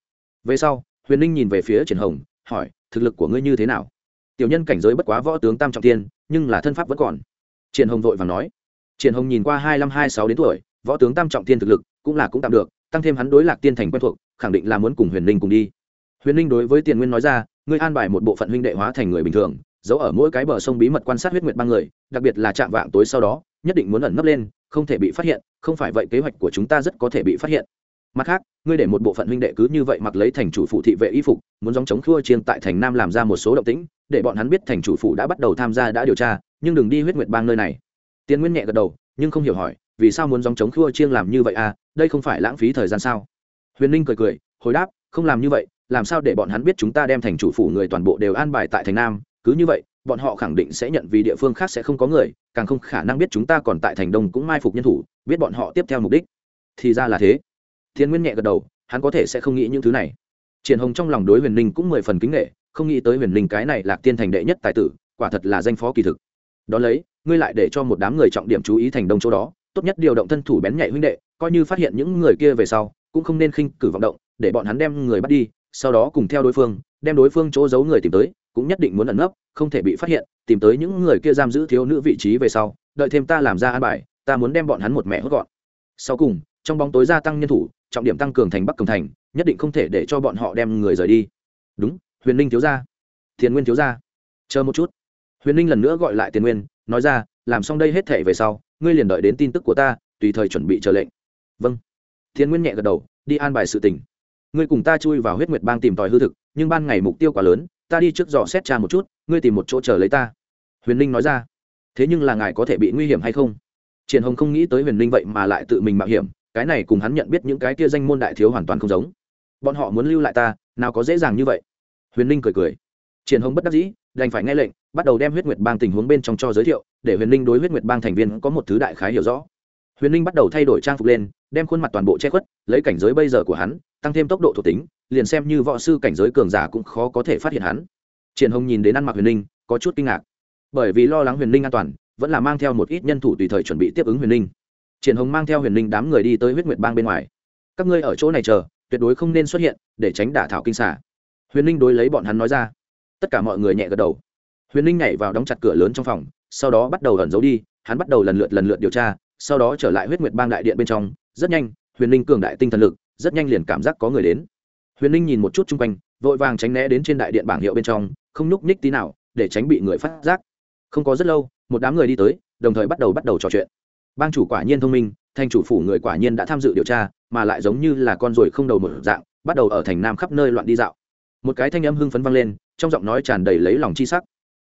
Về sau, huyền ninh nhìn về phía triển hồng, hỏi, thực lực của ngươi như thế nào? Tiểu nhân cảnh giới bất quá võ tướng tam trọng tiên nhưng là thân pháp vẫn còn. Triển hồng vội và nói. Triển hồng nhìn qua hai năm hai sáu đến tuổi, võ tướng tam trọng tiên thực lực, cũng là cũng tạm được, tăng thêm hắn đối lạc tiên thành quen thuộc, khẳng định là muốn cùng huyền ninh cùng đi. Huyền ninh đối với tiền nguyên nói ra, ngươi an bài một bộ phận huynh đệ hóa thành người bình thường, giấu ở mỗi cái bờ sông bí mật quan sát huyết nguyệt ba người, đặc biệt là chạm vạng tối sau đó, nhất định muốn ẩn nấp lên, không thể bị phát hiện, không phải vậy kế hoạch của chúng ta rất có thể bị phát hiện mặt khác, ngươi để một bộ phận huynh đệ cứ như vậy mặc lấy thành chủ phụ thị vệ y phục, muốn dòng chống khua chiên tại thành nam làm ra một số động tĩnh, để bọn hắn biết thành chủ phụ đã bắt đầu tham gia đã điều tra, nhưng đừng đi huyết nguyệt bang nơi này. Tiên nguyên nhẹ gật đầu, nhưng không hiểu hỏi, vì sao muốn dòng chống khua chiên làm như vậy à đây không phải lãng phí thời gian sao? Huyền ninh cười cười, hồi đáp, không làm như vậy, làm sao để bọn hắn biết chúng ta đem thành chủ phủ người toàn bộ đều an bài tại thành nam? Cứ như vậy, bọn họ khẳng định sẽ nhận vì địa phương khác sẽ không có người, càng không khả năng biết chúng ta còn tại thành đông cũng mai phục nhân thủ, biết bọn họ tiếp theo mục đích. Thì ra là thế thiên nguyên nhẹ gật đầu, hắn có thể sẽ không nghĩ những thứ này. Triển hồng trong lòng đối huyền ninh cũng mười phần kính nghệ, không nghĩ tới huyền ninh cái này lạc tiên thành đệ nhất tài tử, quả thật là danh phó kỳ thực. Đ ó lấy, ngươi lại để cho một đám người trọng điểm chú ý thành đông chỗ đó, tốt nhất điều động thân thủ bén nhạy huynh đệ, coi như phát hiện những người kia về sau, cũng không nên khinh cử vọng động, để bọn hắn đem người bắt đi, sau đó cùng theo đối phương, đem đối phương chỗ giấu người tìm tới, cũng nhất định muốn ẩn nấp, không thể bị phát hiện, tìm tới những người kia giam giữ thiếu nữ vị trí về sau, đợi thêm ta làm ra an bài, ta muốn đem bọn hắn một mẹ hốt gọn. Sau cùng, trong bóng tối gia tăng nhân thủ trọng điểm tăng cường thành bắc cổng thành, nhất định không thể để cho bọn họ đem người rời đi. Đúng, huyền ninh thiếu gia. Thiền nguyên thiếu gia. Chờ một chút. Huyền ninh lần nữa gọi lại tiền nguyên, nói ra, làm xong đây hết thể về sau, ngươi liền đợi đến tin tức của ta, tùy thời chuẩn bị chờ lệnh. Vâng. Thiên nguyên nhẹ gật đầu, đi an bài sự tình. Ngươi cùng ta chui vào huyết nguyệt bang tìm tòi hư thực, nhưng ban ngày mục tiêu quá lớn, ta đi trước dò xét tra một chút, ngươi tìm một chỗ chờ lấy ta. Huyền ninh nói ra, thế nhưng là ngài có thể bị nguy hiểm hay không? Triển hồng không nghĩ tới huyền ninh vậy mà lại tự mình mạo hiểm cái này cùng hắn nhận biết những cái kia danh môn đại thiếu hoàn toàn không giống. Bọn họ muốn lưu lại ta, nào có dễ dàng như vậy. Huyền ninh cười cười. Triển hồng bất đắc dĩ, đành phải nghe lệnh, bắt đầu đem huyết nguyệt bang tình huống bên trong cho giới thiệu, để huyền ninh đối huyết nguyệt bang thành viên có một thứ đại khái hiểu rõ. Huyền ninh bắt đầu thay đổi trang phục lên, đem khuôn mặt toàn bộ che khuất, lấy cảnh giới bây giờ của hắn, tăng thêm tốc độ thuộc tính, liền xem như võ sư cảnh giới cường giả cũng khó có thể phát hiện hắn. Triển hồng nhìn đến ăn mặc huyền ninh có chút kinh ngạc. Bởi vì lo lắng huyền ninh an toàn, vẫn là mang theo một ít nhân thủ tùy thời chuẩn bị tiếp ứng huyền ninh triển hồng mang theo huyền Linh đám người đi tới huyết nguyệt bang bên ngoài. Các ngươi ở chỗ này chờ, tuyệt đối không nên xuất hiện, để tránh đả thảo kinh xả huyền Linh đối lấy bọn hắn nói ra. Tất cả mọi người nhẹ gật đầu. Huyền Linh nhảy vào đóng chặt cửa lớn trong phòng, sau đó bắt đầu ẩn giấu đi, hắn bắt đầu lần lượt lần lượt điều tra, sau đó trở lại huyết nguyệt bang đại điện bên trong. Rất nhanh, huyền Linh cường đại tinh thần lực, rất nhanh liền cảm giác có người đến. Huyền Linh nhìn một chút chung quanh, vội vàng tránh né đến trên đại điện bảng hiệu bên trong, không nhúc nhích tí nào, để tránh bị người phát giác. Không có rất lâu, một đám người đi tới, đồng thời bắt đầu bắt đầu trò chuyện bang chủ quả nhiên thông minh thành chủ phủ người quả nhiên đã tham dự điều tra, mà lại giống như là con ruồi không đầu một dạng, bắt đầu ở thành nam khắp nơi loạn đi dạo. Một cái thanh âm hưng phấn vang lên, trong giọng nói tràn đầy lấy lòng chi sắc.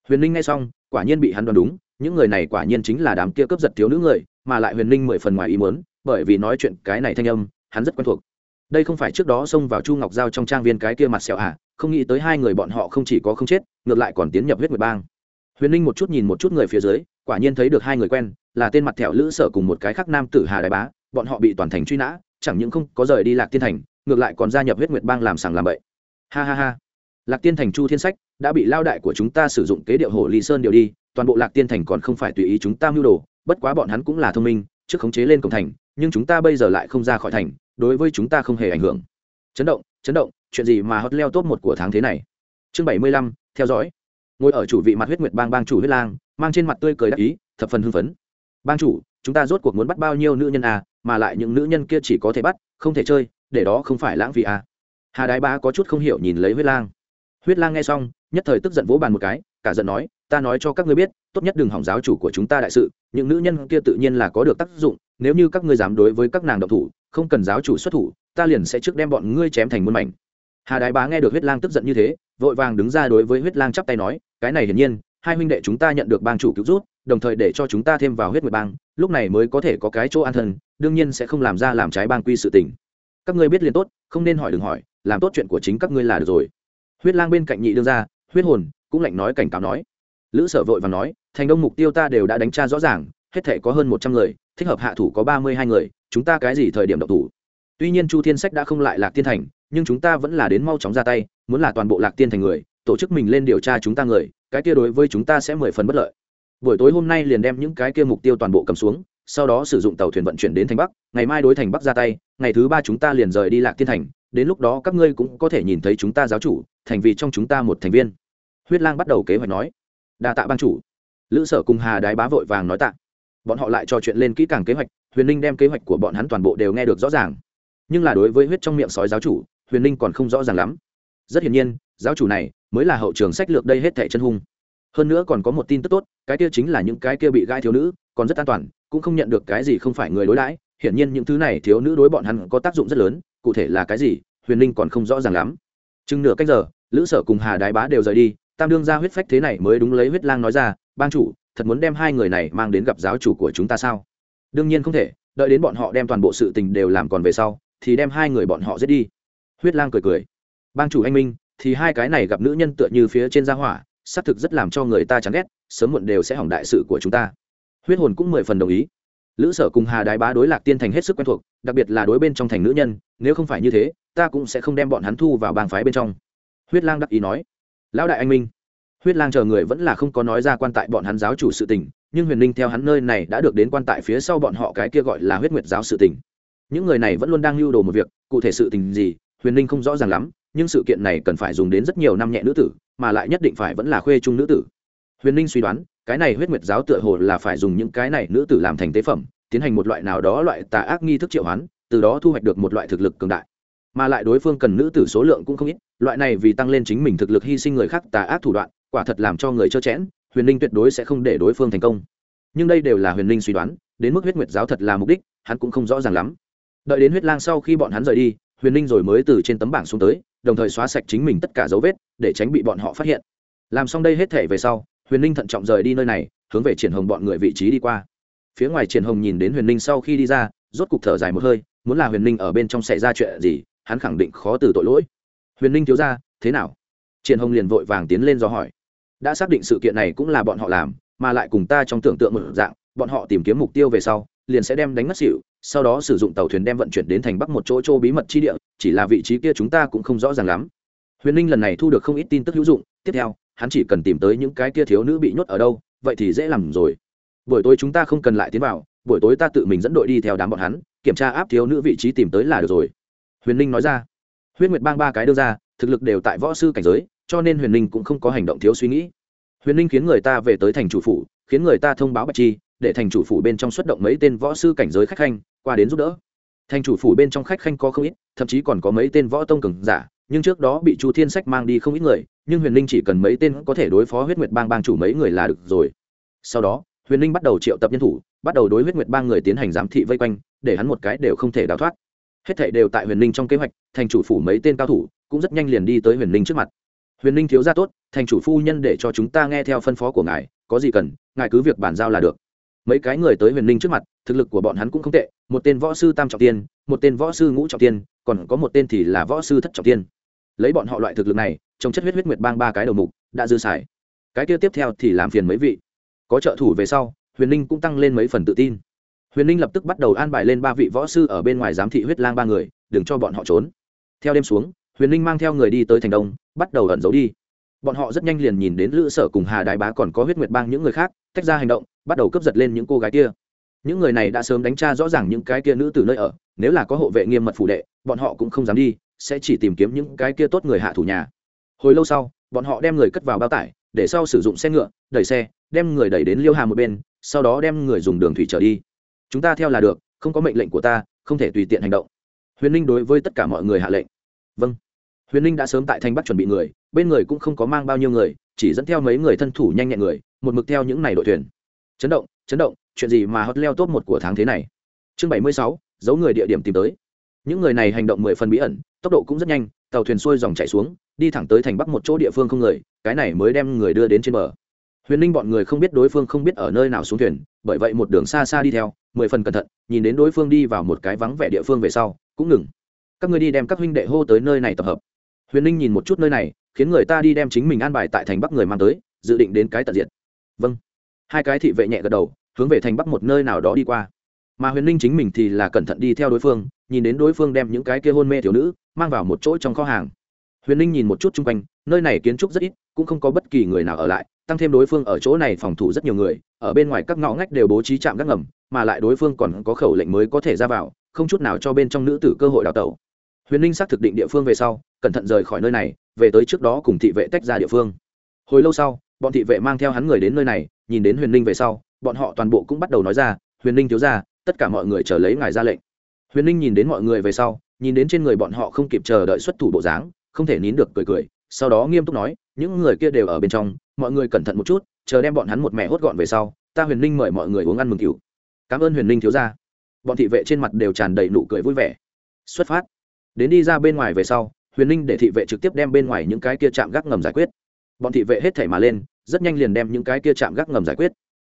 Huyền ninh nghe xong, quả nhiên bị hắn đoán đúng, những người này quả nhiên chính là đám kia cướp giật thiếu nữ người, mà lại huyền ninh mười phần ngoài ý muốn, bởi vì nói chuyện cái này thanh âm, hắn rất quen thuộc. Đây không phải trước đó xông vào chu ngọc giao trong trang viên cái kia mặt sẹo à không nghĩ tới hai người bọn họ không chỉ có không chết, ngược lại còn tiến nhập huyết mười bang. Huyền ninh một chút nhìn một chút người phía dưới quả nhiên thấy được hai người quen, là tên mặt thẹo lữ sở cùng một cái khác nam tử hà đại bá, bọn họ bị toàn thành truy nã, chẳng những không có rời đi lạc tiên thành, ngược lại còn gia nhập huyết nguyệt bang làm sàng làm bậy. Ha ha ha. Lạc tiên thành chu thiên sách đã bị lao đại của chúng ta sử dụng kế điệu hồ lý sơn điều đi, toàn bộ lạc tiên thành còn không phải tùy ý chúng ta mưu đồ, bất quá bọn hắn cũng là thông minh, trước khống chế lên cổng thành, nhưng chúng ta bây giờ lại không ra khỏi thành, đối với chúng ta không hề ảnh hưởng. Chấn động chấn động, chuyện gì mà hot leo top một của tháng thế này? Chương bảy mươi lăm, theo dõi. Ngồi ở chủ vị mặt huyết nguyệt bang bang chủ huyết lang mang trên mặt tươi cười đắc ý, thập phần hưng phấn. Ban chủ, chúng ta rốt cuộc muốn bắt bao nhiêu nữ nhân à mà lại những nữ nhân kia chỉ có thể bắt, không thể chơi, để đó không phải lãng phí à. Hà đái ba có chút không hiểu nhìn lấy huyết lang. Huyết lang nghe xong, nhất thời tức giận vỗ bàn một cái, cả giận nói, ta nói cho các ngươi biết, tốt nhất đừng hỏng giáo chủ của chúng ta đại sự, những nữ nhân kia tự nhiên là có được tác dụng, nếu như các ngươi dám đối với các nàng độc thủ, không cần giáo chủ xuất thủ, ta liền sẽ trước đem bọn ngươi chém thành muôn mảnh. Hà đái bá nghe được huyết lang tức giận như thế, vội vàng đứng ra đối với huyết lang chắp tay nói, cái này hiển nhiên hai huynh đệ chúng ta nhận được bang chủ cứu rút, đồng thời để cho chúng ta thêm vào huyết nguyệt bang, lúc này mới có thể có cái chỗ an thân, đương nhiên sẽ không làm ra làm trái bang quy sự tình. Các ngươi biết liền tốt, không nên hỏi đừng hỏi, làm tốt chuyện của chính các ngươi là được rồi. Huyết lang bên cạnh nhị đương ra huyết hồn, cũng lạnh nói cảnh cáo nói. Lữ sở vội và nói, thành đông mục tiêu ta đều đã đánh tra rõ ràng, hết thể có hơn một trăm người, thích hợp hạ thủ có ba mươi hai người, chúng ta cái gì thời điểm độc thủ? Tuy nhiên chu thiên sách đã không lại lạc tiên thành, nhưng chúng ta vẫn là đến mau chóng ra tay, muốn là toàn bộ lạc tiên thành người, tổ chức mình lên điều tra chúng ta người cái kia đối với chúng ta sẽ mười phần bất lợi. Buổi tối hôm nay liền đem những cái kia mục tiêu toàn bộ cầm xuống, sau đó sử dụng tàu thuyền vận chuyển đến thành bắc, ngày mai đối thành bắc ra tay, ngày thứ ba chúng ta liền rời đi lạc tiên thành, đến lúc đó các ngươi cũng có thể nhìn thấy chúng ta giáo chủ, thành vì trong chúng ta một thành viên. Huyết lang bắt đầu kế hoạch nói. Đa tạ ban chủ. Lữ sở cùng hà đái bá vội vàng nói tạ. Bọn họ lại trò chuyện lên kỹ càng kế hoạch, huyền ninh đem kế hoạch của bọn hắn toàn bộ đều nghe được rõ ràng. Nhưng là đối với huyết trong miệng sói giáo chủ, huyền ninh còn không rõ ràng lắm rất hiển nhiên, giáo chủ này mới là hậu trường sách lược đây hết thẻ chân hung. Hơn nữa còn có một tin tức tốt, cái kia chính là những cái kia bị gai thiếu nữ, còn rất an toàn, cũng không nhận được cái gì không phải người đối đãi. Hiển nhiên những thứ này thiếu nữ đối bọn hắn có tác dụng rất lớn, cụ thể là cái gì, huyền Linh còn không rõ ràng lắm. Chừng nửa cách giờ, lữ sở cùng hà đái bá đều rời đi, tam đương ra huyết phách thế này mới đúng lấy huyết lang nói ra ban chủ, thật muốn đem hai người này mang đến gặp giáo chủ của chúng ta sao? Đương nhiên không thể, đợi đến bọn họ đem toàn bộ sự tình đều làm còn về sau, thì đem hai người bọn họ giết đi. Huyết lang cười cười. Bang chủ anh minh, thì hai cái này gặp nữ nhân tựa như phía trên gia hỏa, xác thực rất làm cho người ta chán ghét, sớm muộn đều sẽ hỏng đại sự của chúng ta. Huyết hồn cũng mười phần đồng ý. Lữ sở cùng hà đái bá đối lạc tiên thành hết sức quen thuộc, đặc biệt là đối bên trong thành nữ nhân, nếu không phải như thế, ta cũng sẽ không đem bọn hắn thu vào bang phái bên trong. Huyết lang đắc ý nói. Lão đại anh minh, huyết lang chờ người vẫn là không có nói ra quan tại bọn hắn giáo chủ sự tình, nhưng huyền linh theo hắn nơi này đã được đến quan tại phía sau bọn họ cái kia gọi là huyết nguyệt giáo sự tình. Những người này vẫn luôn đang lưu đồ một việc, cụ thể sự tình gì, huyền linh không rõ ràng lắm nhưng sự kiện này cần phải dùng đến rất nhiều năm nhẹ nữ tử, mà lại nhất định phải vẫn là khuê trung nữ tử. Huyền linh suy đoán, cái này huyết nguyệt giáo tựa hồ là phải dùng những cái này nữ tử làm thành tế phẩm, tiến hành một loại nào đó loại tà ác nghi thức triệu hoán, từ đó thu hoạch được một loại thực lực cường đại. Mà lại đối phương cần nữ tử số lượng cũng không ít, loại này vì tăng lên chính mình thực lực hy sinh người khác tà ác thủ đoạn, quả thật làm cho người trơ chẽn, huyền ninh tuyệt đối sẽ không để đối phương thành công. Nhưng đây đều là huyền ninh suy đoán, đến mức huyết nguyệt giáo thật là mục đích, hắn cũng không rõ ràng lắm. Đợi đến huyết lang sau khi bọn hắn rời đi, huyền ninh rồi mới từ trên tấm bảng xuống tới đồng thời xóa sạch chính mình tất cả dấu vết, để tránh bị bọn họ phát hiện. Làm xong đây hết thể về sau, huyền ninh thận trọng rời đi nơi này, hướng về triển hồng bọn người vị trí đi qua. Phía ngoài triển hồng nhìn đến huyền ninh sau khi đi ra, rốt cục thở dài một hơi, muốn là huyền ninh ở bên trong xảy ra chuyện gì, hắn khẳng định khó từ tội lỗi. Huyền ninh thiếu ra thế nào? Triển hồng liền vội vàng tiến lên do hỏi. Đã xác định sự kiện này cũng là bọn họ làm, mà lại cùng ta trong tưởng tượng một dạng, bọn họ tìm kiếm mục tiêu về sau, liền sẽ đem đánh mất xỉu sau đó sử dụng tàu thuyền đem vận chuyển đến thành bắc một chỗ chỗ bí mật chi địa, chỉ là vị trí kia chúng ta cũng không rõ ràng lắm. Huyền ninh lần này thu được không ít tin tức hữu dụng, tiếp theo, hắn chỉ cần tìm tới những cái kia thiếu nữ bị nhốt ở đâu, vậy thì dễ làm rồi. Buổi tối chúng ta không cần lại tiến vào, buổi tối ta tự mình dẫn đội đi theo đám bọn hắn, kiểm tra áp thiếu nữ vị trí tìm tới là được rồi. Huyền ninh nói ra. Huyết nguyệt bang ba cái đưa ra, thực lực đều tại võ sư cảnh giới, cho nên huyền ninh cũng không có hành động thiếu suy nghĩ. Huyền ninh khiến người ta về tới thành chủ phủ, khiến người ta thông báo bạch chi để thành chủ phủ bên trong xuất động mấy tên võ sư cảnh giới khách khanh, qua đến giúp đỡ. Thành chủ phủ bên trong khách khanh có không ít, thậm chí còn có mấy tên võ tông cường giả, nhưng trước đó bị chu thiên sách mang đi không ít người, nhưng huyền Linh chỉ cần mấy tên có thể đối phó huyết nguyệt bang bang chủ mấy người là được rồi. Sau đó, huyền Linh bắt đầu triệu tập nhân thủ, bắt đầu đối huyết nguyệt bang người tiến hành giám thị vây quanh, để hắn một cái đều không thể đào thoát. Hết thảy đều tại huyền Linh trong kế hoạch, thành chủ phủ mấy tên cao thủ cũng rất nhanh liền đi tới huyền Linh trước mặt. Huyền Linh thiếu ra tốt, thành chủ phu nhân để cho chúng ta nghe theo phân phó của ngài, có gì cần, ngài cứ việc bàn giao là được mấy cái người tới huyền ninh trước mặt, thực lực của bọn hắn cũng không tệ, một tên võ sư tam trọng tiên, một tên võ sư ngũ trọng tiên, còn có một tên thì là võ sư thất trọng tiên. Lấy bọn họ loại thực lực này, trong chất huyết huyết nguyệt bang ba cái đầu mục, đã dư xài. Cái kia tiếp theo thì làm phiền mấy vị. Có trợ thủ về sau, huyền ninh cũng tăng lên mấy phần tự tin. Huyền ninh lập tức bắt đầu an bài lên ba vị võ sư ở bên ngoài giám thị huyết lang ba người, đừng cho bọn họ trốn. Theo đêm xuống, huyền ninh mang theo người đi tới thành đông, bắt đầu ẩn giấu đi bọn họ rất nhanh liền nhìn đến lữ sở cùng hà đại bá còn có huyết nguyệt bang những người khác, tách ra hành động, bắt đầu cướp giật lên những cô gái kia. Những người này đã sớm đánh tra rõ ràng những cái kia nữ từ nơi ở, nếu là có hộ vệ nghiêm mật phủ đệ, bọn họ cũng không dám đi, sẽ chỉ tìm kiếm những cái kia tốt người hạ thủ nhà. Hồi lâu sau, bọn họ đem người cất vào bao tải, để sau sử dụng xe ngựa, đẩy xe, đem người đẩy đến liêu hà một bên, sau đó đem người dùng đường thủy trở đi. Chúng ta theo là được, không có mệnh lệnh của ta, không thể tùy tiện hành động. Huyền ninh đối với tất cả mọi người hạ lệnh. Vâng huyền ninh đã sớm tại thanh bắc chuẩn bị người, bên người cũng không có mang bao nhiêu người, chỉ dẫn theo mấy người thân thủ nhanh nhẹn người, một mực theo những n à y đội thuyền. Chấn động chấn động, chuyện gì mà hot leo top một của tháng thế này? Chương bảy mươi sáu, giấu người địa điểm tìm tới. Những người này hành động mười phần bí ẩn, tốc độ cũng rất nhanh, tàu thuyền xuôi dòng chạy xuống, đi thẳng tới thành bắc một chỗ địa phương không người, cái này mới đem người đưa đến trên bờ. Huyền ninh bọn người không biết đối phương không biết ở nơi nào xuống thuyền, bởi vậy một đường xa xa đi theo, mười phần cẩn thận, nhìn đến đối phương đi vào một cái vắng vẻ địa phương về sau, cũng ngừng. Các người đi đem các huynh đệ hô tới nơi này tập hợp huyền ninh nhìn một chút nơi này, khiến người ta đi đem chính mình an bài tại thành bắc người mang tới, dự định đến cái tận diện vâng. Hai cái thị vệ nhẹ gật đầu, hướng về thành bắc một nơi nào đó đi qua. Mà huyền ninh chính mình thì là cẩn thận đi theo đối phương, nhìn đến đối phương đem những cái kia hôn mê thiếu nữ, mang vào một chỗ trong kho hàng. Huyền ninh nhìn một chút chung quanh, nơi này kiến trúc rất ít, cũng không có bất kỳ người nào ở lại, tăng thêm đối phương ở chỗ này phòng thủ rất nhiều người, ở bên ngoài các ngõ ngách đều bố trí trạm gác ngầm, mà lại đối phương còn có khẩu lệnh mới có thể ra vào, không chút nào cho bên trong nữ tử cơ hội đào tẩu. Huyền ninh xác thực định địa phương về sau cẩn thận rời khỏi nơi này, về tới trước đó cùng thị vệ tách ra địa phương. Hồi lâu sau, bọn thị vệ mang theo hắn người đến nơi này, nhìn đến huyền ninh về sau, bọn họ toàn bộ cũng bắt đầu nói ra, huyền ninh thiếu ra tất cả mọi người chờ lấy ngài ra lệnh. Huyền ninh nhìn đến mọi người về sau, nhìn đến trên người bọn họ không kịp chờ đợi xuất thủ bộ dáng, không thể nín được cười cười, sau đó nghiêm túc nói, những người kia đều ở bên trong, mọi người cẩn thận một chút, chờ đem bọn hắn một mẹ hốt gọn về sau, ta huyền ninh mời mọi người uống ăn mừng cựu cảm ơn huyền ninh thiếu ra bọn thị vệ trên mặt đều tràn đầy nụ cười vui vẻ. Xuất phát. Đến đi ra bên ngoài về sau huyền ninh để thị vệ trực tiếp đem bên ngoài những cái kia chạm gác ngầm giải quyết bọn thị vệ hết thể mà lên rất nhanh liền đem những cái kia chạm gác ngầm giải quyết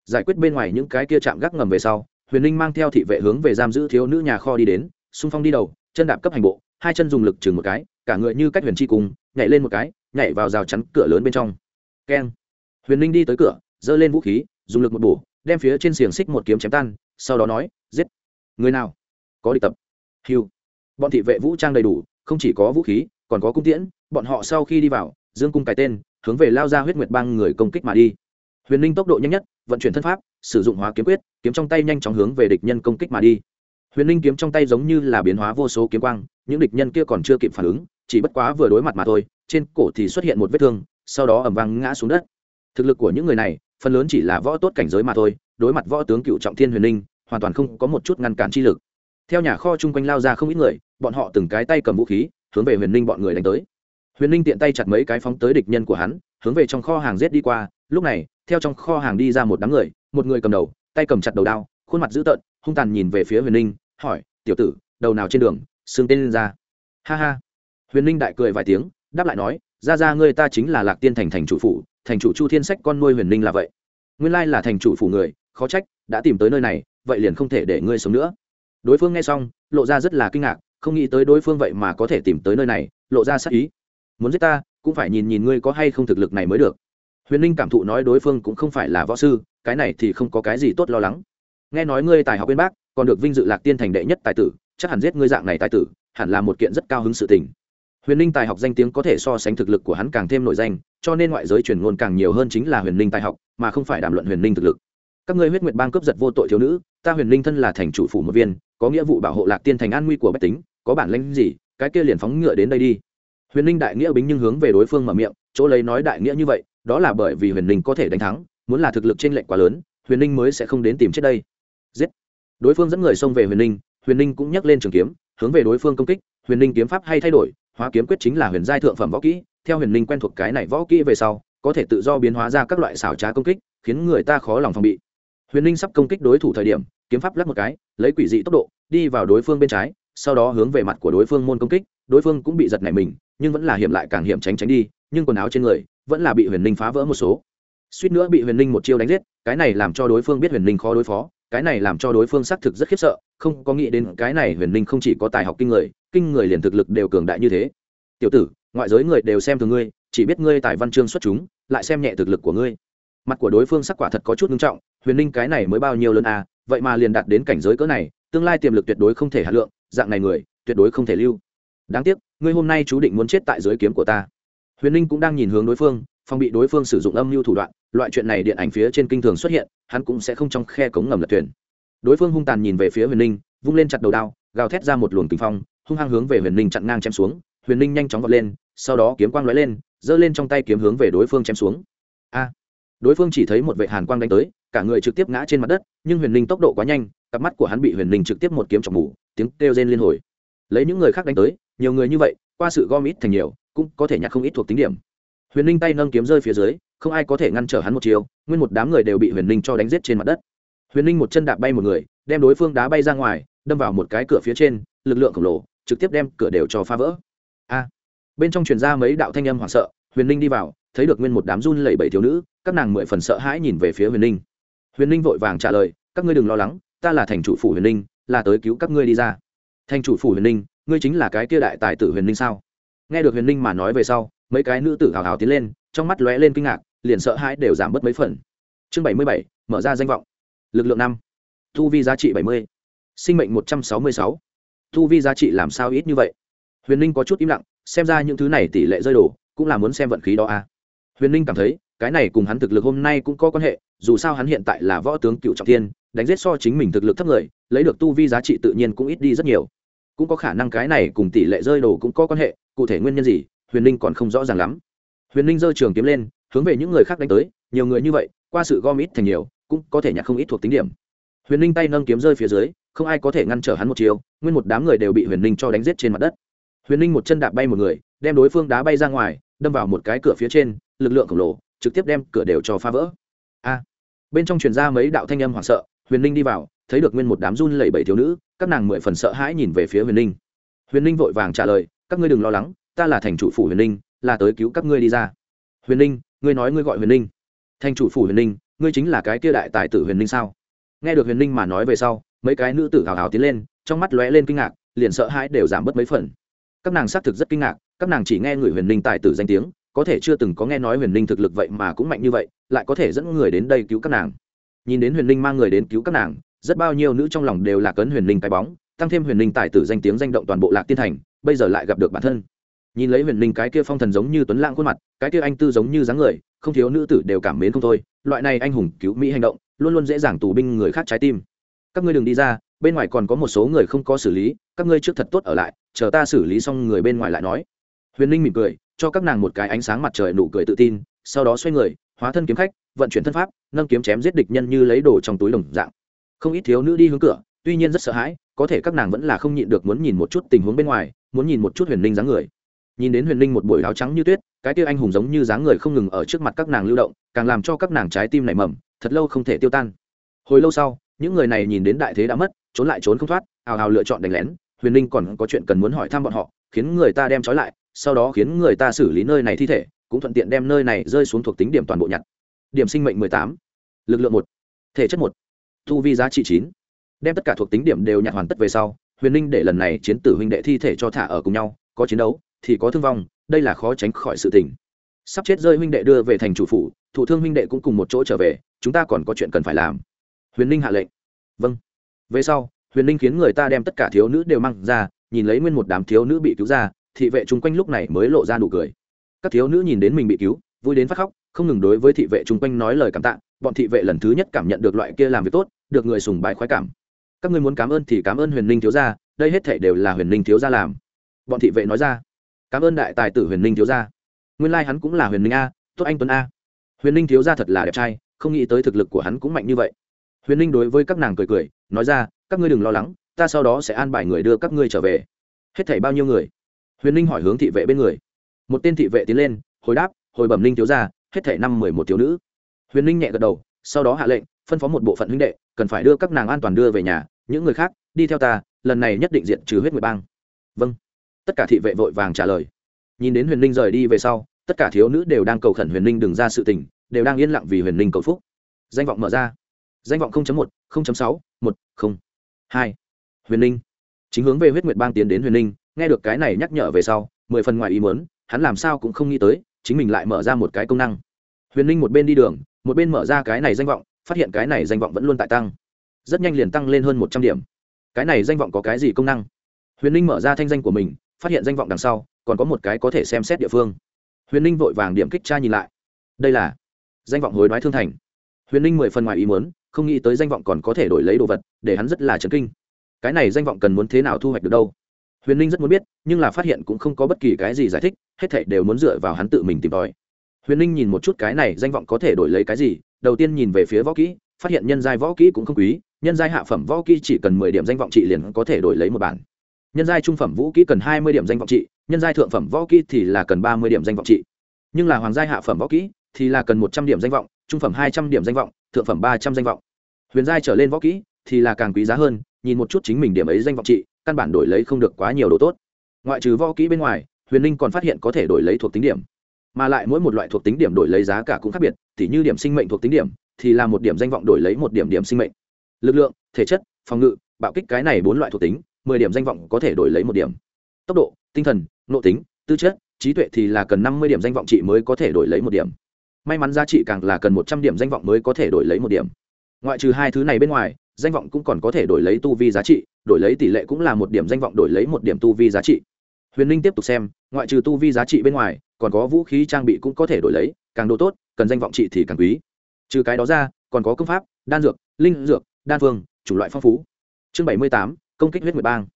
giải quyết bên ngoài những cái kia chạm gác ngầm về sau huyền ninh mang theo thị vệ hướng về giam giữ thiếu nữ nhà kho đi đến xung phong đi đầu chân đạp cấp hành bộ hai chân dùng lực chừng một cái cả người như cách huyền chi cùng nhảy lên một cái nhảy vào rào chắn cửa lớn bên trong keng huyền ninh đi tới cửa giơ lên vũ khí dùng lực một bổ đem phía trên xiềng xích một kiếm chém tan sau đó nói giết người nào có địch tập hiu bọn thị vệ vũ trang đầy đủ không chỉ có vũ khí, còn có cung tiễn, bọn họ sau khi đi vào, dương cung cái tên, hướng về lao ra huyết nguyệt băng người công kích mà đi. Huyền ninh tốc độ nhanh nhất, vận chuyển thân pháp, sử dụng hóa kiếm quyết, kiếm trong tay nhanh chóng hướng về địch nhân công kích mà đi. Huyền ninh kiếm trong tay giống như là biến hóa vô số kiếm quang, những địch nhân kia còn chưa kịp phản ứng, chỉ bất quá vừa đối mặt mà thôi, trên cổ thì xuất hiện một vết thương, sau đó ẩm vang ngã xuống đất. Thực lực của những người này, phần lớn chỉ là võ tốt cảnh giới mà thôi, đối mặt võ tướng cựu trọng thiên huyền ninh hoàn toàn không có một chút ngăn cản chi lực theo nhà kho chung quanh lao ra không ít người, bọn họ từng cái tay cầm vũ khí, hướng về huyền ninh bọn người đánh tới. Huyền ninh tiện tay chặt mấy cái phóng tới địch nhân của hắn, hướng về trong kho hàng rết đi qua. Lúc này, theo trong kho hàng đi ra một đám người, một người cầm đầu, tay cầm chặt đầu đao, khuôn mặt dữ tợn, hung tàn nhìn về phía huyền ninh, hỏi, tiểu tử, đầu nào trên đường, xương tên lên ra ha ha. Huyền ninh đại cười vài tiếng, đáp lại nói, ra ra ngươi ta chính là lạc tiên thành thành chủ phủ, thành chủ chu thiên sách con nuôi huyền ninh là vậy. Nguyên lai là thành chủ phủ người, khó trách, đã tìm tới nơi này, vậy liền không thể để ngươi sống nữa đối phương nghe xong, lộ ra rất là kinh ngạc, không nghĩ tới đối phương vậy mà có thể tìm tới nơi này, lộ ra sắc ý. Muốn giết ta, cũng phải nhìn nhìn ngươi có hay không thực lực này mới được. Huyền ninh cảm thụ nói đối phương cũng không phải là võ sư, cái này thì không có cái gì tốt lo lắng. Nghe nói ngươi tài học bên bác, còn được vinh dự lạc tiên thành đệ nhất tài tử, chắc hẳn giết ngươi dạng này tài tử, hẳn là một kiện rất cao hứng sự tình. Huyền ninh tài học danh tiếng có thể so sánh thực lực của hắn càng thêm nổi danh, cho nên ngoại giới truyền ngôn càng nhiều hơn chính là huyền ninh tài học, mà không phải đàm luận huyền ninh thực lực. Các ngươi huyết nguyệt bang cướp giật vô tội thiếu nữ, ta huyền ninh thân là thành chủ phủ một viên có nghĩa vụ bảo hộ lạc tiên thành an nguy của bách tính, có bản lãnh gì, cái kia liền phóng ngựa đến đây đi. Huyền ninh đại nghĩa bính nhưng hướng về đối phương mở miệng, chỗ lấy nói đại nghĩa như vậy, đó là bởi vì huyền ninh có thể đánh thắng, muốn là thực lực trên lệnh quá lớn, huyền ninh mới sẽ không đến tìm chết đây. Giết. Đối phương dẫn người xông về huyền ninh huyền ninh cũng nhắc lên trường kiếm, hướng về đối phương công kích, huyền ninh kiếm pháp hay thay đổi, hóa kiếm quyết chính là huyền giai thượng phẩm võ kỹ, theo huyền ninh quen thuộc cái này võ kỹ về sau, có thể tự do biến hóa ra các loại xảo trá công kích, khiến người ta khó lòng phòng bị. Huyền ninh sắp công kích đối thủ thời điểm kiếm pháp lắc một cái, lấy quỷ dị tốc độ, đi vào đối phương bên trái, sau đó hướng về mặt của đối phương môn công kích, đối phương cũng bị giật nảy mình, nhưng vẫn là hiểm lại càng hiểm tránh tránh đi, nhưng quần áo trên người vẫn là bị huyền ninh phá vỡ một số. Suýt nữa bị huyền ninh một chiêu đánh giết, cái này làm cho đối phương biết huyền ninh khó đối phó, cái này làm cho đối phương xác thực rất khiếp sợ, không có nghĩ đến cái này huyền ninh không chỉ có tài học kinh người kinh người liền thực lực đều cường đại như thế. Tiểu tử, ngoại giới người đều xem thường ngươi, chỉ biết ngươi tài văn chương xuất chúng, lại xem nhẹ thực lực của ngươi. Mặt của đối phương sắc quả thật có chút nghiêm trọng, huyền ninh cái này mới bao nhiêu lớn à vậy mà liền đạt đến cảnh giới cỡ này, tương lai tiềm lực tuyệt đối không thể hạt lượng, dạng này người, tuyệt đối không thể lưu. Đáng tiếc, ngươi hôm nay chú định muốn chết tại dưới kiếm của ta. Huyền ninh cũng đang nhìn hướng đối phương phong bị đối phương sử dụng âm mưu thủ đoạn, loại chuyện này điện ảnh phía trên kinh thường xuất hiện, hắn cũng sẽ không trong khe cống ngầm lật thuyền. Đối phương hung tàn nhìn về phía huyền ninh vung lên chặt đầu đao, gào thét ra một luồng kinh phong, hung hăng hướng về huyền ninh chặn ngang chém xuống. Huyền ninh nhanh chóng vọt lên, sau đó kiếm quang lóe lên, giơ lên trong tay kiếm hướng về đối phương chém xuống. A! Đối phương chỉ thấy một vệ hàn quang đánh tới cả người trực tiếp ngã trên mặt đất, nhưng huyền ninh tốc độ quá nhanh, cặp mắt của hắn bị huyền ninh trực tiếp một kiếm chọc mù, tiếng kêu rên liên hồi. Lấy những người khác đánh tới, nhiều người như vậy, qua sự gom ít thành nhiều, cũng có thể nhặt không ít thuộc tính điểm. Huyền ninh tay nâng kiếm rơi phía dưới, không ai có thể ngăn trở hắn một chiều, nguyên một đám người đều bị huyền ninh cho đánh giết trên mặt đất. Huyền ninh một chân đạp bay một người, đem đối phương đá bay ra ngoài, đâm vào một cái cửa phía trên, lực lượng khổng lồ, trực tiếp đem cửa đều cho phá vỡ. A! Bên trong truyền ra mấy đạo thanh âm hoảng sợ, huyền ninh đi vào, thấy được nguyên một đám run lẩy bẩy thiếu nữ, các nàng mười phần sợ hãi nhìn về phía huyền ninh huyền ninh vội vàng trả lời, các ngươi đừng lo lắng, ta là thành chủ phủ huyền ninh, là tới cứu các ngươi đi ra. Thành chủ phủ huyền ninh, ngươi chính là cái kia đại tài tử huyền ninh sao? Nghe được huyền ninh mà nói về sau, mấy cái nữ tử hào hào tiến lên, trong mắt lóe lên kinh ngạc, liền sợ hãi đều giảm bớt mấy phần. Chương bảy mươi bảy, mở ra danh vọng. Lực lượng năm. Thu vi giá trị bảy mươi. Sinh mệnh một trăm sáu mươi sáu. Thu vi giá trị làm sao ít như vậy? Huyền ninh có chút im lặng, xem ra những thứ này tỷ lệ rơi đổ, cũng là muốn xem vận khí đó à. huyền ninh cảm thấy, cái này cùng hắn thực lực hôm nay cũng có quan hệ dù sao hắn hiện tại là võ tướng cựu trọng thiên, đánh giết so chính mình thực lực thấp người, lấy được tu vi giá trị tự nhiên cũng ít đi rất nhiều. Cũng có khả năng cái này cùng tỷ lệ rơi đồ cũng có quan hệ, cụ thể nguyên nhân gì, huyền ninh còn không rõ ràng lắm. Huyền ninh giơ trường kiếm lên, hướng về những người khác đánh tới, nhiều người như vậy, qua sự gom ít thành nhiều, cũng có thể nhặt không ít thuộc tính điểm. Huyền ninh tay nâng kiếm rơi phía dưới, không ai có thể ngăn trở hắn một chiều, nguyên một đám người đều bị huyền ninh cho đánh giết trên mặt đất. Huyền ninh một chân đạp bay một người, đem đối phương đá bay ra ngoài, đâm vào một cái cửa phía trên, lực lượng khổng lồ, trực tiếp đem cửa đều cho phá vỡ. A! Bên trong truyền ra mấy đạo thanh âm hoảng sợ, huyền ninh đi vào, thấy được nguyên một đám run lẩy bẩy thiếu nữ, các nàng mười phần sợ hãi nhìn về phía huyền ninh huyền ninh vội vàng trả lời, các ngươi đừng lo lắng, ta là thành chủ phủ huyền ninh là tới cứu các ngươi đi ra. Huyền ninh ngươi nói ngươi gọi huyền ninh thành chủ phủ huyền ninh ngươi chính là cái kia đại tài tử huyền ninh sao? Nghe được huyền ninh mà nói về sau, mấy cái nữ tử hào hào tiến lên, trong mắt lóe lên kinh ngạc, liền sợ hãi đều giảm bớt mấy phần. Các nàng xác thực rất kinh ngạc, các nàng chỉ nghe người huyền ninh tài tử danh tiếng, có thể chưa từng có nghe nói huyền ninh thực lực vậy mà cũng mạnh như vậy lại có thể dẫn người đến đây cứu các nàng. Nhìn đến huyền Linh mang người đến cứu các nàng, rất bao nhiêu nữ trong lòng đều là cấn huyền Linh cái bóng, tăng thêm huyền Linh tài tử danh tiếng danh động toàn bộ lạc tiên thành, bây giờ lại gặp được bản thân. Nhìn lấy huyền Linh cái kia phong thần giống như tuấn lãng khuôn mặt, cái kia anh tư giống như dáng người, không thiếu nữ tử đều cảm mến không thôi, loại này anh hùng cứu mỹ hành động, luôn luôn dễ dàng tù binh người khác trái tim. Các ngươi đừng đi ra, bên ngoài còn có một số người không có xử lý, các ngươi trước thật tốt ở lại, chờ ta xử lý xong người bên ngoài lại nói. Huyền Linh mỉm cười, cho các nàng một cái ánh sáng mặt trời nụ cười tự tin, sau đó xoay người hóa thân kiếm khách, vận chuyển thân pháp, nâng kiếm chém giết địch nhân như lấy đồ trong túi đồng dạng. Không ít thiếu nữ đi hướng cửa, tuy nhiên rất sợ hãi, có thể các nàng vẫn là không nhịn được muốn nhìn một chút tình huống bên ngoài, muốn nhìn một chút huyền Linh dáng người. Nhìn đến huyền Linh một buổi áo trắng như tuyết, cái tiêu anh hùng giống như dáng người không ngừng ở trước mặt các nàng lưu động, càng làm cho các nàng trái tim nảy mầm, thật lâu không thể tiêu tan. Hồi lâu sau, những người này nhìn đến đại thế đã mất, trốn lại trốn không thoát hào hào lựa chọn đánh lén. Huyền Linh còn có chuyện cần muốn hỏi thăm bọn họ, khiến người ta đem trói lại, sau đó khiến người ta xử lý nơi này thi thể cũng thuận tiện đem nơi này rơi xuống thuộc tính điểm toàn bộ nhặt. Điểm sinh mệnh mười tám. Lực lượng một. Thể chất một. Thu vi giá trị chín. Đem tất cả thuộc tính điểm đều nhặt hoàn tất về sau, huyền ninh để lần này chiến tử huynh đệ thi thể cho thả ở cùng nhau, có chiến đấu, thì có thương vong, đây là khó tránh khỏi sự tình. Sắp chết rơi huynh đệ đưa về thành chủ phủ thủ thương huynh đệ cũng cùng một chỗ trở về, chúng ta còn có chuyện cần phải làm. Huyền ninh hạ lệnh. Vâng. Về sau, huyền ninh khiến người ta đem tất cả thiếu nữ đều mang ra, nhìn lấy nguyên một đám thiếu nữ bị cứu ra, thị vệ chung quanh lúc này mới lộ ra nụ cười các thiếu nữ nhìn đến mình bị cứu, vui đến phát khóc, không ngừng đối với thị vệ chung quanh nói lời cảm tạ, bọn thị vệ lần thứ nhất cảm nhận được loại kia làm việc tốt, được người sùng bái khoái cảm. Các ngươi muốn cảm ơn thì cảm ơn huyền ninh thiếu gia, đây hết thể đều là huyền ninh thiếu gia làm. Bọn thị vệ nói ra. Cảm ơn đại tài tử huyền ninh thiếu gia. Nguyên lai、like、hắn cũng là huyền ninh a, tốt anh tuấn a. Huyền ninh thiếu gia thật là đẹp trai, không nghĩ tới thực lực của hắn cũng mạnh như vậy. Huyền ninh đối với các nàng cười cười, nói ra, các ngươi đừng lo lắng, ta sau đó sẽ an bài người đưa các ngươi trở về. Hết thảy bao nhiêu người? Huyền ninh hỏi hướng thị vệ bên người một tên thị vệ tiến lên hồi đáp hồi bẩm linh thiếu gia hết thảy năm mười một thiếu nữ. Huyền Linh nhẹ gật đầu sau đó hạ lệnh phân phó một bộ phận huynh đệ cần phải đưa các nàng an toàn đưa về nhà những người khác đi theo ta lần này nhất định diện trừ huyết nguyệt bang. Vâng. Tất cả thị vệ vội vàng trả lời. Nhìn đến huyền Linh rời đi về sau tất cả thiếu nữ đều đang cầu khẩn huyền Linh đừng ra sự tình đều đang yên lặng vì huyền Linh cầu phúc. Danh vọng mở ra. Danh vọng một sáu một không hai. Huyền Linh, chính hướng về huyết nguyệt bang tiến đến huyền Linh, nghe được cái này nhắc nhở về sau mười phần ngoài ý muốn hắn làm sao cũng không nghĩ tới, chính mình lại mở ra một cái công năng. Huyền ninh một bên đi đường, một bên mở ra cái này danh vọng, phát hiện cái này danh vọng vẫn luôn tại tăng. Rất nhanh liền tăng lên hơn một trăm điểm. Cái này danh vọng có cái gì công năng? Huyền ninh mở ra thanh danh của mình, phát hiện danh vọng đằng sau, còn có một cái có thể xem xét địa phương. Huyền ninh vội vàng điểm kích tra nhìn lại. Đây là danh vọng hối đoái thương thành. Huyền ninh mười phần ngoài ý muốn, không nghĩ tới danh vọng còn có thể đổi lấy đồ vật, để hắn rất là chấn kinh. Cái này danh vọng cần muốn thế nào thu hoạch được đâu? Huyền ninh rất muốn biết, nhưng là phát hiện cũng không có bất kỳ cái gì giải thích, hết thảy đều muốn dựa vào hắn tự mình tìm tòi. Huyền ninh nhìn một chút cái này danh vọng có thể đổi lấy cái gì, đầu tiên nhìn về phía võ kỹ, phát hiện nhân giai võ kỹ cũng không quý, nhân giai hạ phẩm võ kỹ chỉ cần mười điểm danh vọng trị liền có thể đổi lấy một bản. Nhân giai trung phẩm vũ kỹ cần hai mươi điểm danh vọng trị, nhân giai thượng phẩm võ kỹ thì là cần ba mươi điểm danh vọng trị. Nhưng là hoàng giai hạ phẩm võ kỹ thì là cần một trăm điểm danh vọng, trung phẩm hai trăm điểm danh vọng, thượng phẩm ba trăm danh vọng. Huyền giai trở lên võ kỹ thì là càng quý giá hơn, nhìn một chút chính mình điểm ấy danh vọng trị căn bản đổi lấy không được quá nhiều đồ tốt. Ngoại trừ võ kỹ bên ngoài, huyền ninh còn phát hiện có thể đổi lấy thuộc tính điểm. Mà lại mỗi một loại thuộc tính điểm đổi lấy giá cả cũng khác biệt t h như điểm sinh mệnh thuộc tính điểm thì là một điểm danh vọng đổi lấy một điểm điểm sinh mệnh. Lực lượng, thể chất, phòng ngự, bạo kích cái này bốn loại thuộc tính, mười điểm danh vọng có thể đổi lấy một điểm. Tốc độ, tinh thần, nội tính, tư chất, trí tuệ thì là cần năm mươi điểm danh vọng trị mới có thể đổi lấy một điểm. May mắn giá trị càng là cần một trăm điểm danh vọng mới có thể đổi lấy một điểm. Ngoại trừ hai thứ này bên ngoài, danh vọng cũng còn có thể đổi lấy tu vi giá trị đổi lấy tỷ lệ cũng là một điểm danh vọng đổi lấy một điểm tu vi giá trị. Huyền ninh tiếp tục xem, ngoại trừ tu vi giá trị bên ngoài, còn có vũ khí trang bị cũng có thể đổi lấy, càng đồ tốt, cần danh vọng trị thì càng quý. Trừ cái đó ra, còn có công pháp, đan dược, linh dược, đan phương, chủng loại phong phú. Chương bảy mươi tám, công kích huyết nguyệt bang.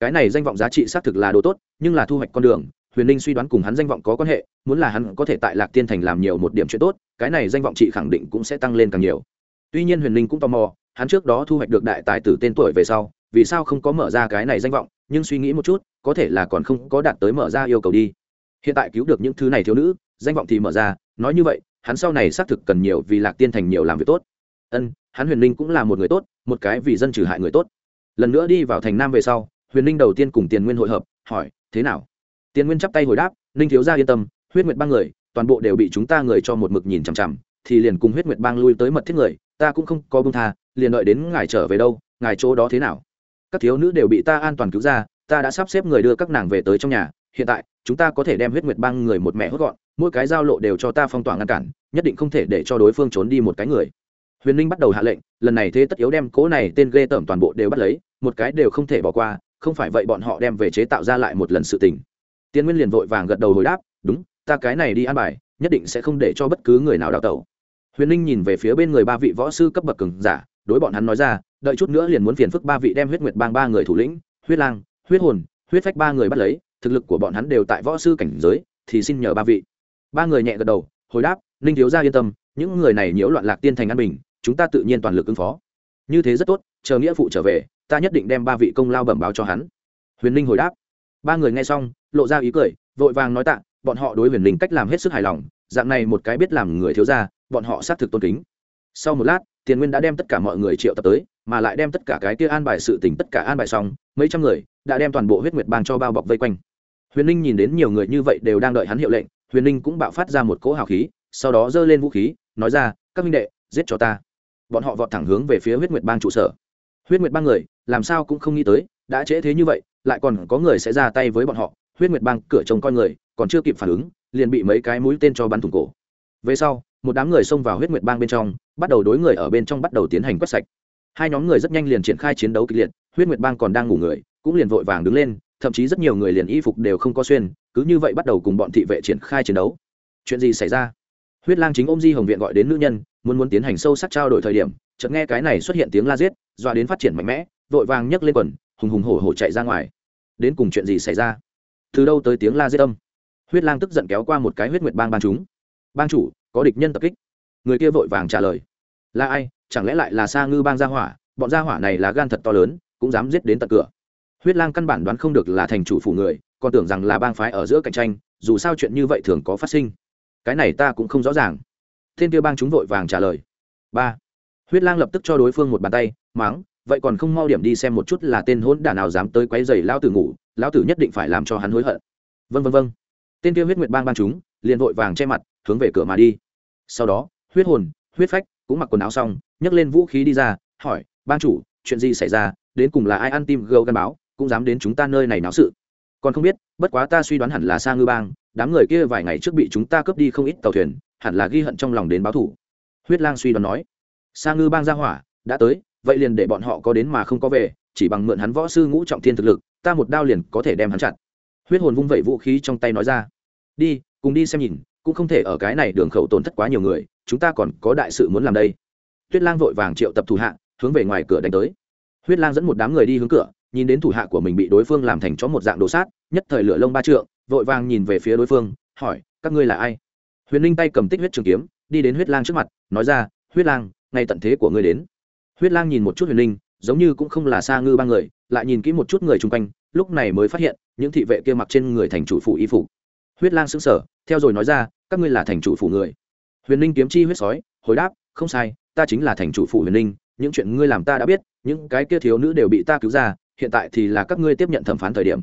Cái này danh vọng giá trị xác thực là đồ tốt, nhưng là thu hoạch con đường, huyền ninh suy đoán cùng hắn danh vọng có quan hệ, muốn là hắn có thể tại lạc tiên thành làm nhiều một điểm chuyện tốt, cái này danh vọng trị khẳng định cũng sẽ tăng lên càng nhiều. Tuy nhiên huyền ninh cũng tò mò, hắn trước đó thu hoạch được đại tài tử tên tuổi về sau vì sao không có mở ra cái này danh vọng, nhưng suy nghĩ một chút, có thể là còn không có đạt tới mở ra yêu cầu đi. Hiện tại cứu được những thứ này thiếu nữ, danh vọng thì mở ra, nói như vậy, hắn sau này xác thực cần nhiều vì lạc tiên thành nhiều làm việc tốt. Ân, hắn huyền ninh cũng là một người tốt, một cái vì dân trừ hại người tốt. Lần nữa đi vào thành nam về sau, huyền ninh đầu tiên cùng tiền nguyên hội hợp, hỏi, thế nào? Tiền nguyên chắp tay hồi đáp ninh thiếu gia yên tâm, huyết nguyệt ba người, toàn bộ đều bị chúng ta người cho một mực nhìn chằm chằm, thì liền cùng huyết nguyệt bang lui tới mật thiết người, ta cũng không có bông tha, liền đợi đến ngài trở về đâu, ngài chỗ đó thế nào? Các thiếu nữ đều bị ta an toàn cứu ra, ta đã sắp xếp người đưa các nàng về tới trong nhà, hiện tại, chúng ta có thể đem huyết nguyệt bang người một mẹ hốt gọn, mỗi cái giao lộ đều cho ta phong tỏa ngăn cản, nhất định không thể để cho đối phương trốn đi một cái người. Huyền ninh bắt đầu hạ lệnh, lần này thế tất yếu đem cố này tên ghê tởm toàn bộ đều bắt lấy, một cái đều không thể bỏ qua, không phải vậy bọn họ đem về chế tạo ra lại một lần sự tình. Tiên nguyên liền vội vàng gật đầu hồi đáp, đúng, ta cái này đi an bài, nhất định sẽ không để cho bất cứ người nào đào tẩu. Huyền ninh nhìn về phía bên người ba vị võ sư cấp bậc cường giả đối bọn hắn nói ra, đợi chút nữa liền muốn phiền phức ba vị đem huyết nguyệt bang ba người thủ lĩnh, huyết lang, huyết hồn, huyết phách ba người bắt lấy, thực lực của bọn hắn đều tại võ sư cảnh giới, thì xin nhờ ba vị. Ba người nhẹ gật đầu, hồi đáp, ninh thiếu gia yên tâm, những người này nhiễu loạn lạc tiên thành an bình, chúng ta tự nhiên toàn lực ứng phó. Như thế rất tốt, chờ nghĩa phụ trở về, ta nhất định đem ba vị công lao bẩm báo cho hắn. Huyền ninh hồi đáp. Ba người nghe xong, lộ ra ý cười, vội vàng nói tạ, bọn họ đối huyền ninh cách làm hết sức hài lòng, dạng này một cái biết làm người thiếu gia, bọn họ xác thực tôn kính. Sau một lát tiền nguyên đã đem tất cả mọi người triệu tập tới, mà lại đem tất cả cái kia an bài sự tình tất cả an bài xong, mấy trăm người đã đem toàn bộ huyết nguyệt bang cho bao bọc vây quanh. Huyền ninh nhìn đến nhiều người như vậy đều đang đợi hắn hiệu lệnh, huyền ninh cũng bạo phát ra một cỗ hào khí, sau đó giơ lên vũ khí, nói ra, các minh đệ, giết cho ta. Bọn họ vọt thẳng hướng về phía huyết nguyệt bang trụ sở. Huyết nguyệt bang người, làm sao cũng không nghĩ tới, đã trễ thế như vậy, lại còn có người sẽ ra tay với bọn họ. Huyết nguyệt bang cửa trông coi người, còn chưa kịp phản ứng, liền bị mấy cái mũi tên cho bắn thủng cổ. Về sau một đám người xông vào huyết nguyệt bang bên trong, bắt đầu đối người ở bên trong bắt đầu tiến hành quét sạch. Hai nhóm người rất nhanh liền triển khai chiến đấu kịch liệt, huyết nguyệt bang còn đang ngủ người, cũng liền vội vàng đứng lên, thậm chí rất nhiều người liền y phục đều không có xuyên, cứ như vậy bắt đầu cùng bọn thị vệ triển khai chiến đấu. Chuyện gì xảy ra? Huyết lang chính ôm di hồng viện gọi đến nữ nhân, muốn muốn tiến hành sâu sắc trao đổi thời điểm, chợt nghe cái này xuất hiện tiếng la giết, dọa đến phát triển mạnh mẽ, vội vàng nhấc lên quần, hùng hùng hổ hổ chạy ra ngoài. Đến cùng chuyện gì xảy ra? Từ đâu tới tiếng la giết âm? Huyết lang tức giận kéo qua một cái huyết nguyệt bang bang chúng. Bang chủ có địch nhân tập kích. Người kia vội vàng trả lời. Là ai? Chẳng lẽ lại là sa ngư bang gia hỏa? Bọn gia hỏa này là gan thật to lớn, cũng dám giết đến tận cửa. Huyết lang căn bản đoán không được là thành chủ phủ người, còn tưởng rằng là bang phái ở giữa cạnh tranh, dù sao chuyện như vậy thường có phát sinh. Cái này ta cũng không rõ ràng. Thiên kia bang chúng vội vàng trả lời. Ba. Huyết lang lập tức cho đối phương một bàn tay máng vậy còn không mau điểm đi xem một chút là tên hôn đả nào dám tới quấy giày lao tử ngủ lao tử nhất định phải làm cho hắn hối hận. Vân vân vân tên kia huyết nguyệt bang bang chúng liền vội vàng che mặt hướng về cửa mà đi. Sau đó, huyết hồn, huyết phách cũng mặc quần áo xong, nhấc lên vũ khí đi ra, hỏi bang chủ, chuyện gì xảy ra? Đến cùng là ai ăn tim gâu gan báo, cũng dám đến chúng ta nơi này náo sự? Còn không biết, bất quá ta suy đoán hẳn là sa ngư bang, đám người kia vài ngày trước bị chúng ta cướp đi không ít tàu thuyền, hẳn là ghi hận trong lòng đến báo thủ. Huyết lang suy đoán nói. Sa ngư bang ra hỏa, đã tới, vậy liền để bọn họ có đến mà không có về, chỉ bằng mượn hắn võ sư ngũ trọng thiên thực lực, ta một đao liền có thể đem hắn chặn huyết hồn vung vẩy vũ khí trong tay nói ra. Đi, cùng đi xem nhìn cũng không thể ở cái này đường khẩu tổn thất quá nhiều người, chúng ta còn có đại sự muốn làm đây. Tuyết lang vội vàng triệu tập thủ hạ, hướng về ngoài cửa đánh tới. Huyết lang dẫn một đám người đi hướng cửa, nhìn đến thủ hạ của mình bị đối phương làm thành chó một dạng đồ sát, nhất thời lửa lông ba trượng, vội vàng nhìn về phía đối phương, hỏi, các ngươi là ai? Huyền linh tay cầm tích huyết trường kiếm, đi đến huyết lang trước mặt, nói ra, huyết lang, ngay tận thế của ngươi đến. Huyết lang nhìn một chút huyền linh, giống như cũng không là xa ngư ba người, lại nhìn kỹ một chút người chung quanh, lúc này mới phát hiện, những thị vệ kia mặc trên người thành chủ phụ y phục. Huyết lang sững sờ, theo rồi nói ra các ngươi là thành chủ phủ người. Huyền linh kiếm chi huyết sói, hồi đáp, không sai, ta chính là thành chủ phủ huyền linh những chuyện ngươi làm ta đã biết, những cái kia thiếu nữ đều bị ta cứu ra, hiện tại thì là các ngươi tiếp nhận thẩm phán thời điểm.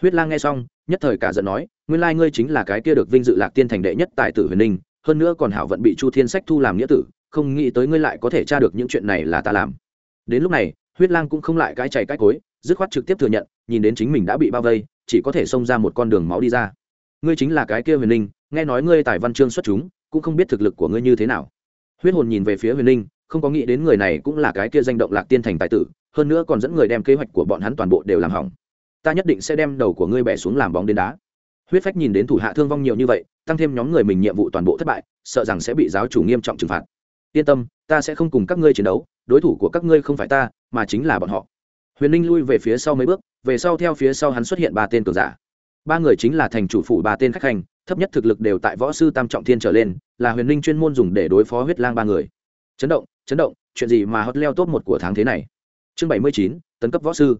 Huyết lang nghe xong, nhất thời cả giận nói, nguyên lai ngươi chính là cái kia được vinh dự lạc tiên thành đệ nhất tại tử huyền ninh, hơn nữa còn hảo vận bị chu thiên sách thu làm nghĩa tử, không nghĩ tới ngươi lại có thể tra được những chuyện này là ta làm. Đến lúc này, huyết lang cũng không lại cái chảy cái cối, dứt khoát trực tiếp thừa nhận, nhìn đến chính mình đã bị bao vây, chỉ có thể xông ra một con đường máu đi ra. Ngươi chính là cái kia huyền ninh nghe nói ngươi tài văn chương xuất chúng cũng không biết thực lực của ngươi như thế nào. Huyết hồn nhìn về phía huyền Linh, không có nghĩ đến người này cũng là cái kia danh động lạc tiên thành tài tử hơn nữa còn dẫn người đem kế hoạch của bọn hắn toàn bộ đều làm hỏng. Ta nhất định sẽ đem đầu của ngươi bẻ xuống làm bóng đến đá. Huyết phách nhìn đến thủ hạ thương vong nhiều như vậy tăng thêm nhóm người mình nhiệm vụ toàn bộ thất bại sợ rằng sẽ bị giáo chủ nghiêm trọng trừng phạt. Yên tâm ta sẽ không cùng các ngươi chiến đấu đối thủ của các ngươi không phải ta mà chính là bọn họ. Huyền ninh lui về phía sau mấy bước về sau theo phía sau hắn xuất hiện ba tên cường giả ba người chính là thành chủ phủ ba tên khách hành thấp nhất thực lực đều tại võ sư tam trọng thiên trở lên là huyền ninh chuyên môn dùng để đối phó huyết lang ba người. Chấn động chấn động chuyện gì mà hot leo top một của tháng thế này? Chương bảy mươi chín tấn cấp võ sư.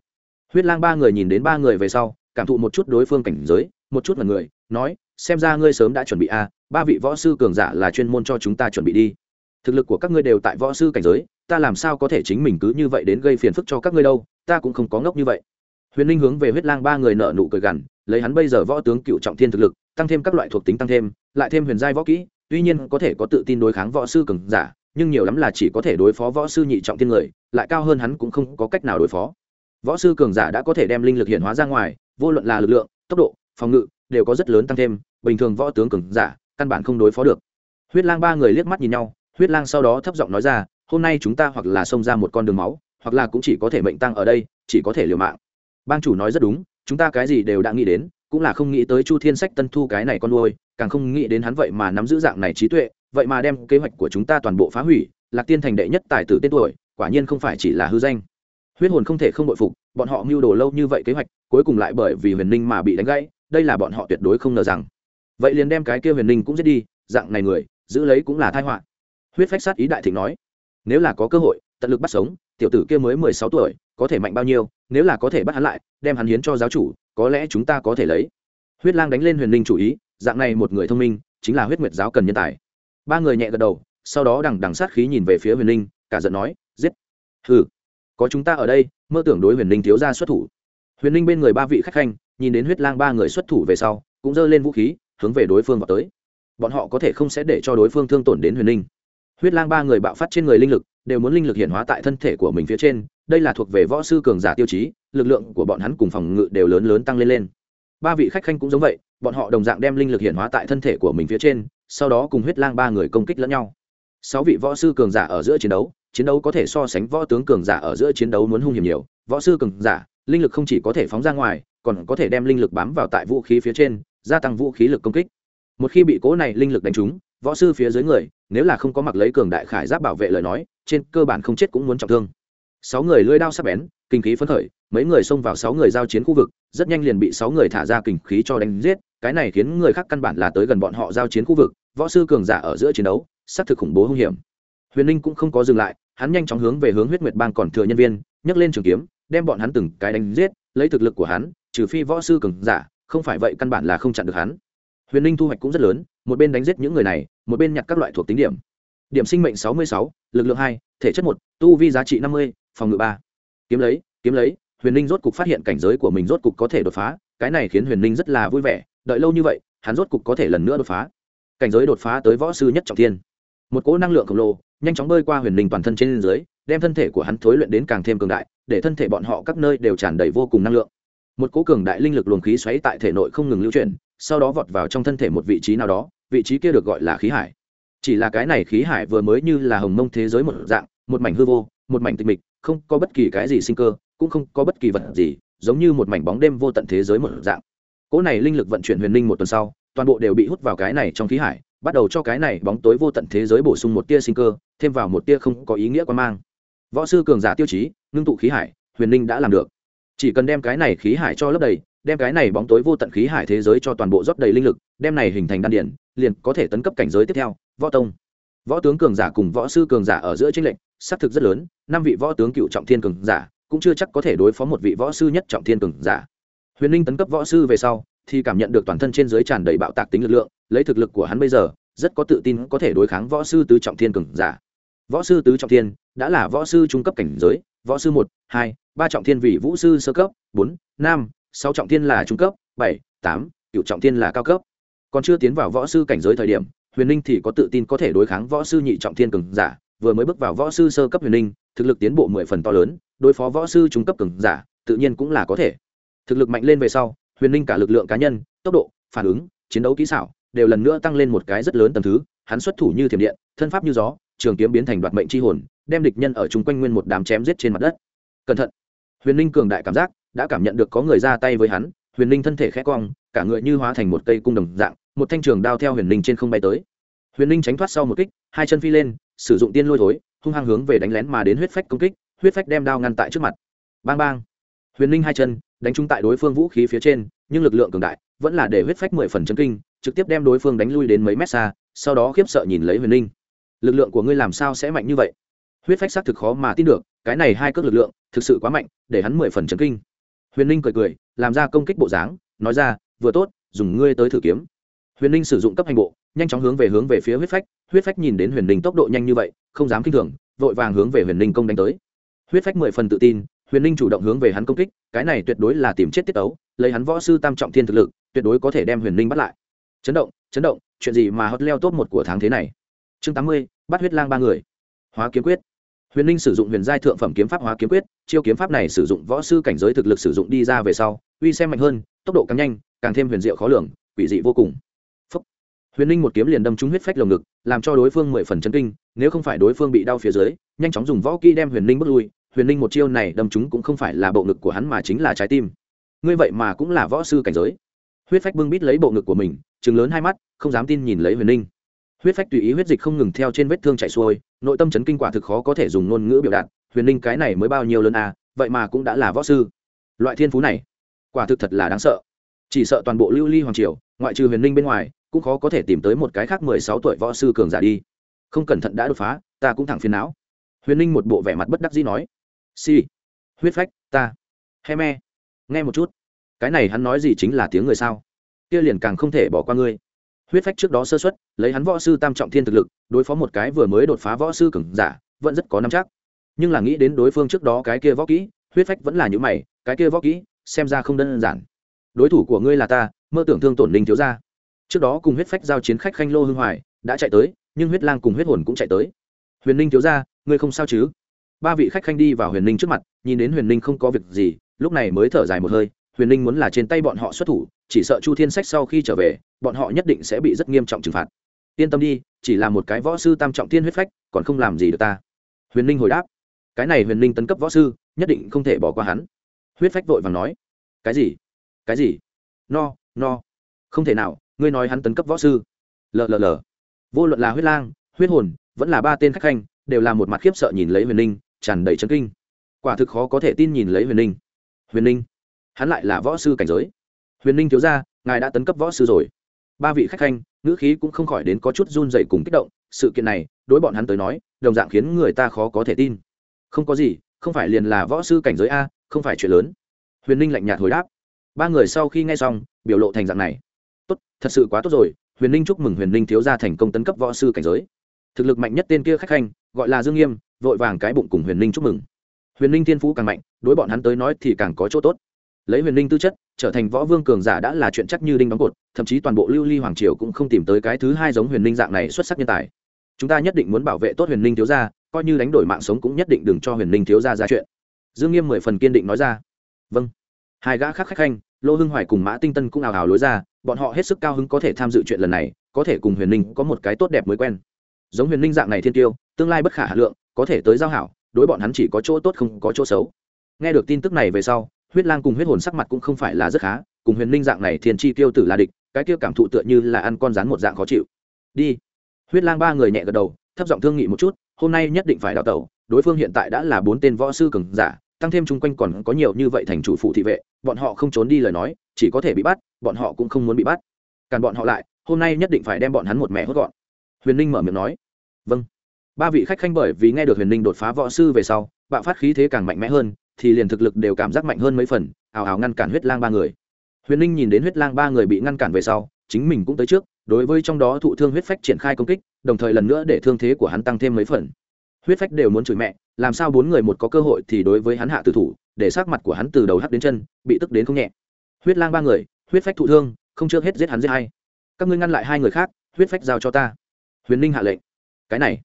Huyết lang ba người nhìn đến ba người về sau cảm thụ một chút đối phương cảnh giới một chút là người nói xem ra ngươi sớm đã chuẩn bị a à, ba vị võ sư cường giả là chuyên môn cho chúng ta chuẩn bị đi. Thực lực của các ngươi đều tại võ sư cảnh giới ta làm sao có thể chính mình cứ như vậy đến gây phiền phức cho các ngươi đâu ta cũng không có ngốc như vậy. Huyền linh hướng về huyết lang ba người nợ nụ cười gằn lấy hắn bây giờ võ tướng cựu trọng thiên thực lực, tăng thêm các loại thuộc tính tăng thêm, lại thêm huyền giai võ kỹ, tuy nhiên có thể có tự tin đối kháng võ sư cường giả, nhưng nhiều lắm là chỉ có thể đối phó võ sư nhị trọng thiên người, lại cao hơn hắn cũng không có cách nào đối phó. Võ sư cường giả đã có thể đem linh lực hiện hóa ra ngoài, vô luận là lực lượng, tốc độ, phòng ngự, đều có rất lớn tăng thêm, bình thường võ tướng cường giả, căn bản không đối phó được. Huyết lang ba người liếc mắt nhìn nhau, huyết lang sau đó thấp giọng nói ra, hôm nay chúng ta hoặc là xông ra một con đường máu, hoặc là cũng chỉ có thể mệnh tăng ở đây, chỉ có thể liều mạng. Bang chủ nói rất đúng chúng ta cái gì đều đã nghĩ đến, cũng là không nghĩ tới chu thiên sách tân thu cái này con nuôi, càng không nghĩ đến hắn vậy mà nắm giữ dạng này trí tuệ, vậy mà đem kế hoạch của chúng ta toàn bộ phá hủy, lạc tiên thành đệ nhất tài tử tên tuổi, quả nhiên không phải chỉ là hư danh. Huyết hồn không thể không bội phục, bọn họ mưu đồ lâu như vậy kế hoạch, cuối cùng lại bởi vì huyền ninh mà bị đánh gãy, đây là bọn họ tuyệt đối không ngờ rằng. Vậy liền đem cái kia huyền ninh cũng giết đi, dạng này người, giữ lấy cũng là thai họa. Huyết phách sát ý đại thịnh nói, nếu là có cơ hội, tận lực bắt sống, tiểu tử kia mới mười sáu tuổi, có thể mạnh bao nhiêu nếu là có thể bắt hắn lại, đem hắn hiến cho giáo chủ, có lẽ chúng ta có thể lấy. Huyết lang đánh lên huyền ninh chủ ý, dạng này một người thông minh, chính là huyết nguyệt giáo cần nhân tài. Ba người nhẹ gật đầu, sau đó đằng đằng sát khí nhìn về phía huyền ninh cả giận nói, giết. Hừ, có chúng ta ở đây, mơ tưởng đối huyền ninh thiếu ra xuất thủ. Huyền ninh bên người ba vị khách khanh, nhìn đến huyết lang ba người xuất thủ về sau, cũng giơ lên vũ khí, hướng về đối phương vào tới. Bọn họ có thể không sẽ để cho đối phương thương tổn đến huyền ninh huyết lang ba người bạo phát trên người linh lực, đều muốn linh lực hiện hóa tại thân thể của mình phía trên đây là thuộc về võ sư cường giả tiêu chí, lực lượng của bọn hắn cùng phòng ngự đều lớn lớn tăng lên lên. Ba vị khách khanh cũng giống vậy, bọn họ đồng dạng đem linh lực hiện hóa tại thân thể của mình phía trên, sau đó cùng huyết lang ba người công kích lẫn nhau. Sáu vị võ sư cường giả ở giữa chiến đấu chiến đấu có thể so sánh võ tướng cường giả ở giữa chiến đấu muốn hung hiểm nhiều. Võ sư cường giả, linh lực không chỉ có thể phóng ra ngoài, còn có thể đem linh lực bám vào tại vũ khí phía trên, gia tăng vũ khí lực công kích. Một khi bị cố này linh lực đánh trúng, võ sư phía dưới người, nếu là không có mặc lấy cường đại khải giáp bảo vệ lời nói, trên cơ bản không chết cũng muốn trọng thương sáu người lưỡi đao sắc bén, kinh khí phấn khởi, mấy người xông vào sáu người giao chiến khu vực, rất nhanh liền bị sáu người thả ra kinh khí cho đánh giết, cái này khiến người khác căn bản là tới gần bọn họ giao chiến khu vực, võ sư cường giả ở giữa chiến đấu, xác thực khủng bố hung hiểm. Huyền ninh cũng không có dừng lại, hắn nhanh chóng hướng về hướng huyết nguyệt bang còn thừa nhân viên, nhấc lên trường kiếm, đem bọn hắn từng cái đánh giết, lấy thực lực của hắn, trừ phi võ sư cường giả, không phải vậy căn bản là không chặn được hắn. Huyền ninh thu hoạch cũng rất lớn, một bên đánh giết những người này, một bên nhặt các loại thuộc tính điểm. Điểm sinh mệnh sáu mươi sáu, lực lượng hai, thể chất một, tu vi giá trị năm mươi phòng ngự ba. Kiếm lấy kiếm lấy, huyền ninh rốt cục phát hiện cảnh giới của mình rốt cục có thể đột phá, cái này khiến huyền ninh rất là vui vẻ, đợi lâu như vậy, hắn rốt cục có thể lần nữa đột phá. Cảnh giới đột phá tới võ sư nhất trọng thiên. Một cỗ năng lượng khổng lồ, nhanh chóng bơi qua huyền ninh toàn thân trên dưới, đem thân thể của hắn thối luyện đến càng thêm cường đại, để thân thể bọn họ các nơi đều tràn đầy vô cùng năng lượng. Một cỗ cường đại linh lực luồng khí xoáy tại thể nội không ngừng lưu chuyển, sau đó vọt vào trong thân thể một vị trí nào đó, vị trí kia được gọi là khí hải. Chỉ là cái này khí hải vừa mới như là hồng mông thế giới một dạng, một mảnh hư vô, một mảnh tịch mịch không có bất kỳ cái gì sinh cơ, cũng không có bất kỳ vật gì, giống như một mảnh bóng đêm vô tận thế giới một dạng. Cỗ này linh lực vận chuyển huyền linh một tuần sau, toàn bộ đều bị hút vào cái này trong khí hải, bắt đầu cho cái này bóng tối vô tận thế giới bổ sung một tia sinh cơ, thêm vào một tia không có ý nghĩa quan mang. Võ sư cường giả tiêu chí, ngưng tụ khí hải, huyền linh đã làm được. Chỉ cần đem cái này khí hải cho lấp đầy, đem cái này bóng tối vô tận khí hải thế giới cho toàn bộ rót đầy linh lực, đem này hình thành đan điển liền có thể tấn cấp cảnh giới tiếp theo, võ tông. Võ tướng cường giả cùng võ sư cường giả ở giữa tranh lệnh xác thực rất lớn, năm vị võ tướng cựu trọng thiên cường giả cũng chưa chắc có thể đối phó một vị võ sư nhất trọng thiên cường giả. Huyền ninh tấn cấp võ sư về sau, thì cảm nhận được toàn thân trên dưới tràn đầy bạo tạc tính lực lượng, lấy thực lực của hắn bây giờ, rất có tự tin có thể đối kháng võ sư tứ trọng thiên cường giả. Võ sư tứ trọng thiên đã là võ sư trung cấp cảnh giới, võ sư một, hai, ba trọng thiên vị vũ sư sơ cấp, bốn, năm, sáu trọng thiên là trung cấp, bảy, tám, cựu trọng thiên là cao cấp. Còn chưa tiến vào võ sư cảnh giới thời điểm, huyền ninh thì có tự tin có thể đối kháng võ sư nhị trọng thiên cường giả vừa mới bước vào võ sư sơ cấp huyền linh, thực lực tiến bộ mười phần to lớn, đối phó võ sư trung cấp cường giả, tự nhiên cũng là có thể. Thực lực mạnh lên về sau, huyền linh cả lực lượng cá nhân, tốc độ, phản ứng, chiến đấu kỹ xảo đều lần nữa tăng lên một cái rất lớn tầm thứ, hắn xuất thủ như thiểm điện, thân pháp như gió, trường kiếm biến thành đoạt mệnh c h i hồn, đem địch nhân ở chung quanh nguyên một đám chém giết trên mặt đất. Cẩn thận. Huyền linh cường đại cảm giác đã cảm nhận được có người ra tay với hắn, huyền linh thân thể khẽ cong, cả người như hóa thành một cây cung đồng dạng, một thanh trường đao theo huyền linh trên không bay tới. Huyền linh tránh thoát sau một kích, hai chân phi lên sử dụng tiên lôi thối, hung hăng hướng về đánh lén mà đến huyết phách công kích, huyết phách đem đao ngăn tại trước mặt. Bang bang. Huyền ninh hai chân, đánh trúng tại đối phương vũ khí phía trên, nhưng lực lượng cường đại, vẫn là để huyết phách mười phần chân kinh, trực tiếp đem đối phương đánh lui đến mấy mét xa, sau đó khiếp sợ nhìn lấy huyền ninh. Lực lượng của ngươi làm sao sẽ mạnh như vậy? Huyết phách xác thực khó mà tin được, cái này hai cước lực lượng, thực sự quá mạnh, để hắn mười phần chân kinh. Huyền ninh cười cười, làm ra công kích bộ dáng, nói ra, vừa tốt, dùng ngươi tới thử kiếm huyền ninh sử dụng cấp hành bộ, nhanh chóng hướng về hướng về phía huyết phách huyết phách nhìn đến huyền ninh tốc độ nhanh như vậy, không dám k i n h thường, vội vàng hướng về huyền ninh công đánh tới. Huyết phách mười phần tự tin, huyền ninh chủ động hướng về hắn công kích, cái này tuyệt đối là tìm chết tiết ấu lấy hắn võ sư tam trọng thiên thực lực, tuyệt đối có thể đem huyền ninh bắt lại. Chấn động chấn động, chuyện gì mà hot leo top một của tháng thế này? Chương tám mươi, bắt huyết lang ba người. Hóa kiếm quyết. Huyền ninh sử dụng huyền giai thượng phẩm kiếm pháp hóa kiếm quyết, chiêu kiếm pháp này sử dụng võ sư cảnh giới thực lực sử dụng đi ra về sau, uy xem mạnh hơn, tốc độ càng nhanh, càng thêm huyền diệu khó lường, quỷ dị vô cùng huyền ninh một kiếm liền đâm trúng huyết phách lồng ngực, làm cho đối phương mười phần chân kinh, nếu không phải đối phương bị đau phía dưới, nhanh chóng dùng võ kỹ đem huyền ninh bước lui. Huyền ninh một chiêu này đâm trúng cũng không phải là bộ ngực của hắn mà chính là trái tim. Ngươi vậy mà cũng là võ sư cảnh giới. Huyết phách bưng bít lấy bộ ngực của mình chừng lớn hai mắt, không dám tin nhìn lấy huyền ninh. Huyết phách tùy ý huyết dịch không ngừng theo trên vết thương chảy xuôi, nội tâm chấn kinh quả thực khó có thể dùng ngôn ngữ biểu đạt, huyền ninh cái này mới bao nhiêu lớn à vậy mà cũng đã là võ sư. Loại thiên phú này, quả thực thật là đáng sợ. Chỉ sợ toàn bộ lưu ly hoàng triều, ngoại trừ huyền ninh bên ngoài cũng khó có thể tìm tới một cái khác mười sáu tuổi võ sư cường giả đi. Không cẩn thận đã đột phá, ta cũng thẳng phiền não. Huyền ninh một bộ vẻ mặt bất đắc dĩ nói. Si. Huyết phách, ta. He me. Nghe một chút. Cái này hắn nói gì chính là tiếng người sao? Kia liền càng không thể bỏ qua ngươi. Huyết phách trước đó sơ xuất lấy hắn võ sư tam trọng thiên thực lực, đối phó một cái vừa mới đột phá võ sư cường giả, vẫn rất có năm chắc. Nhưng là nghĩ đến đối phương trước đó cái kia võ kỹ, huyết phách vẫn là những mày, cái kia võ kỹ, xem ra không đơn giản. Đối thủ của ngươi là ta, mơ tưởng thương tổn linh thiếu ra trước đó cùng huyết phách giao chiến khách khanh lô hưng hoài đã chạy tới, nhưng huyết lang cùng huyết hồn cũng chạy tới. Huyền ninh thiếu ra ngươi không sao chứ? Ba vị khách khanh đi vào huyền ninh trước mặt, nhìn đến huyền ninh không có việc gì, lúc này mới thở dài một hơi, huyền ninh muốn là trên tay bọn họ xuất thủ, chỉ sợ chu thiên sách sau khi trở về, bọn họ nhất định sẽ bị rất nghiêm trọng trừng phạt. Yên tâm đi, chỉ là một cái võ sư tam trọng thiên huyết phách, còn không làm gì được ta. Huyền ninh hồi đáp. Cái này huyền ninh tấn cấp võ sư, nhất định không thể bỏ qua hắn. Huyết phách vội và nói. Cái gì? Cái gì? No no. Không thể nào ngươi nói hắn tấn cấp võ sư. Lll vô luận là huyết lang, huyết hồn, vẫn là ba tên khách khanh, đều là một mặt khiếp sợ nhìn lấy huyền ninh, tràn đầy chấn kinh. Quả thực khó có thể tin nhìn lấy huyền ninh. Huyền ninh, hắn lại là võ sư cảnh giới. Huyền ninh thiếu ra ngài đã tấn cấp võ sư rồi. Ba vị khách khanh, ngữ khí cũng không khỏi đến có chút run dậy cùng kích động, sự kiện này, đối bọn hắn tới nói, đồng dạng khiến người ta khó có thể tin. Không có gì, không phải liền là võ sư cảnh giới a, không phải chuyện lớn. Huyền ninh lạnh nhạt hồi đáp. Ba người sau khi nghe xong, biểu lộ thành dạng này tốt, thật sự quá tốt rồi, huyền ninh chúc mừng huyền ninh thiếu gia thành công tấn cấp võ sư cảnh giới. Thực lực mạnh nhất tên kia khách khanh, gọi là dương nghiêm, vội vàng cái bụng cùng huyền ninh chúc mừng. Huyền ninh thiên phú càng mạnh, đối bọn hắn tới nói thì càng có chỗ tốt. Lấy huyền ninh tư chất, trở thành võ vương cường giả đã là chuyện chắc như đinh đóng cột, thậm chí toàn bộ lưu ly hoàng triều cũng không tìm tới cái thứ hai giống huyền ninh dạng này xuất sắc nhân tài. Chúng ta nhất định muốn bảo vệ tốt huyền ninh thiếu gia, coi như đánh đổi mạng sống cũng nhất định đừng cho huyền ninh thiếu gia ra chuyện. Dương nghiêm mười phần kiên định nói ra. Vâng. Hai gã khác khách khanh, lô hưng hoài cùng mã tinh tân cũng ào ào lối ra bọn họ hết sức cao hứng có thể tham dự chuyện lần này, có thể cùng huyền ninh có một cái tốt đẹp mới quen. Giống huyền ninh dạng này thiên tiêu, tương lai bất khả hà lượng, có thể tới giao hảo, đối bọn hắn chỉ có chỗ tốt không có chỗ xấu. Nghe được tin tức này về sau, huyết lang cùng huyết hồn sắc mặt cũng không phải là rất khá, cùng huyền ninh dạng này thiên chi tiêu tử là địch, cái kia cảm thụ tựa như là ăn con rán một dạng khó chịu. Đi. Huyết lang ba người nhẹ gật đầu, thấp giọng thương nghị một chút, hôm nay nhất định phải đào tẩu, đối phương hiện tại đã là bốn tên võ sư cường giả tăng thêm chung quanh còn có nhiều như vậy thành chủ phụ thị vệ, bọn họ không trốn đi lời nói, chỉ có thể bị bắt, bọn họ cũng không muốn bị bắt. Càn bọn họ lại, hôm nay nhất định phải đem bọn hắn một mẹ hốt gọn. Huyền ninh mở miệng nói. Vâng. Ba vị khách khanh bởi vì nghe được huyền ninh đột phá võ sư về sau, bạo phát khí thế càng mạnh mẽ hơn, thì liền thực lực đều cảm giác mạnh hơn mấy phần, ào ào ngăn cản huyết lang ba người. Huyền ninh nhìn đến huyết lang ba người bị ngăn cản về sau, chính mình cũng tới trước, đối với trong đó thụ thương huyết phách triển khai công kích, đồng thời lần nữa để thương thế của hắn tăng thêm mấy phần huyết phách đều muốn chửi mẹ, làm sao bốn người một có cơ hội thì đối với hắn hạ tử thủ, để sát mặt của hắn từ đầu hắt đến chân, bị tức đến không nhẹ. Huyết lang ba người, huyết phách thụ thương, không trước hết giết hắn giết hay các ngươi ngăn lại hai người khác, huyết phách giao cho ta. Huyền ninh hạ lệnh. Cái này.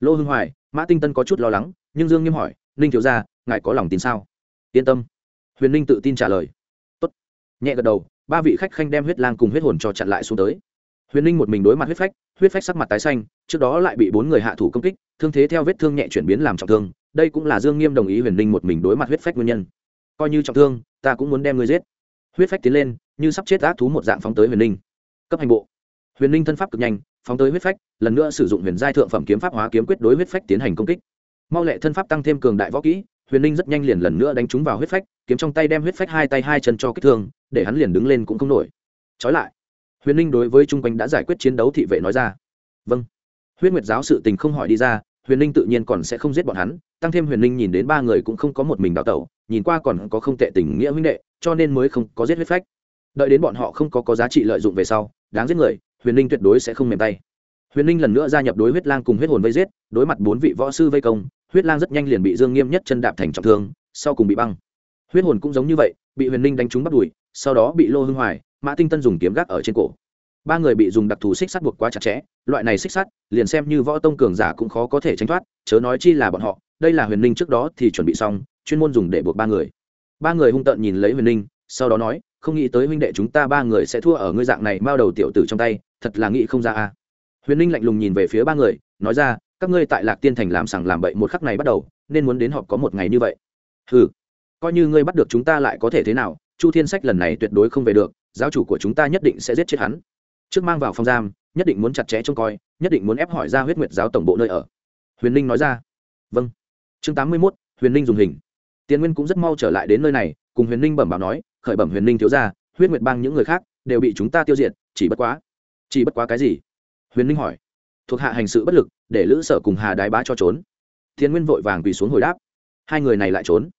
Lô hưng hoài, mã tinh tân có chút lo lắng, nhưng dương nghiêm hỏi, ninh thiếu ra ngài có lòng tin sao? Yên tâm. Huyền ninh tự tin trả lời. Tốt. nhẹ gật đầu, ba vị khách khanh đem huyết lang cùng huyết hồn cho chặn lại xuống tới. Huyền ninh một mình đối mặt huyết phách huyết phách sắc mặt tái xanh trước đó lại bị bốn người hạ thủ công kích, thương thế theo vết thương nhẹ chuyển biến làm trọng thương, đây cũng là dương nghiêm đồng ý huyền ninh một mình đối mặt huyết phách nguyên nhân. Coi như trọng thương, ta cũng muốn đem ngươi giết. Huyết phách tiến lên, như sắp chết ác thú một dạng phóng tới huyền ninh cấp hành bộ. Huyền ninh thân pháp cực nhanh, phóng tới huyết phách, lần nữa sử dụng huyền giai thượng phẩm kiếm pháp hóa kiếm quyết đối huyết phách tiến hành công kích. Mau lệ thân pháp tăng thêm cường đại võ kỹ, huyền ninh rất nhanh liền lần nữa đánh trúng vào huyết phách, kiếm trong tay đem huyết phách hai tay hai chân cho kích thương, để hắn liền đứng lên cũng không nổi. Trói lại. Huyền ninh đối với chung quanh đã giải quyết chiến đấu thị vệ nói ra. Vâng huyết nguyệt giáo sự tình không hỏi đi ra, huyền ninh tự nhiên còn sẽ không giết bọn hắn, tăng thêm huyền ninh nhìn đến ba người cũng không có một mình đào tẩu, nhìn qua còn có không tệ tình nghĩa huynh đệ, cho nên mới không có giết huyết phách. Đợi đến bọn họ không có có giá trị lợi dụng về sau, đáng giết người, huyền ninh tuyệt đối sẽ không mềm tay. Huyền ninh lần nữa gia nhập đối huyết lang cùng huyết hồn vây giết, đối mặt bốn vị võ sư vây công, huyết lang rất nhanh liền bị dương nghiêm nhất chân đạp thành trọng thương, sau cùng bị băng. Huyết hồn cũng giống như vậy, bị huyền ninh đánh trúng bắt đùi, sau đó bị lô hưng hoài, mã tinh tân dùng kiếm gác ở trên cổ ba người bị dùng đặc thù xích sắt buộc quá chặt chẽ, loại này xích sắt, liền xem như võ tông cường giả cũng khó có thể tránh thoát, chớ nói chi là bọn họ, đây là huyền ninh trước đó thì chuẩn bị xong, chuyên môn dùng để buộc ba người. Ba người hung tợn nhìn lấy huyền ninh sau đó nói, không nghĩ tới huynh đệ chúng ta ba người sẽ thua ở ngươi dạng này mao đầu tiểu tử trong tay, thật là nghĩ không ra a. Huyền ninh lạnh lùng nhìn về phía ba người, nói ra, các ngươi tại lạc tiên thành làm sằng làm bậy một khắc này bắt đầu, nên muốn đến họp có một ngày như vậy. Ừ coi như ngươi bắt được chúng ta lại có thể thế nào, chu thiên sách lần này tuyệt đối không về được, giáo chủ của chúng ta nhất định sẽ giết chết hắn trước mang vào phòng giam, nhất định muốn chặt chẽ trông coi, nhất định muốn ép hỏi ra huyết nguyệt giáo tổng bộ nơi ở. Huyền ninh nói ra. Vâng. Chương tám mươi mốt, huyền ninh dùng hình. Tiền nguyên cũng rất mau trở lại đến nơi này, cùng huyền ninh bẩm báo nói, khởi bẩm huyền ninh thiếu ra huyết nguyệt bang những người khác đều bị chúng ta tiêu diệt, chỉ bất quá, chỉ bất quá cái gì? Huyền ninh hỏi. Thuộc hạ hành sự bất lực, để lữ sở cùng hà đái bá cho trốn. Thiên nguyên vội vàng quỳ xuống hồi đáp. Hai người này lại trốn.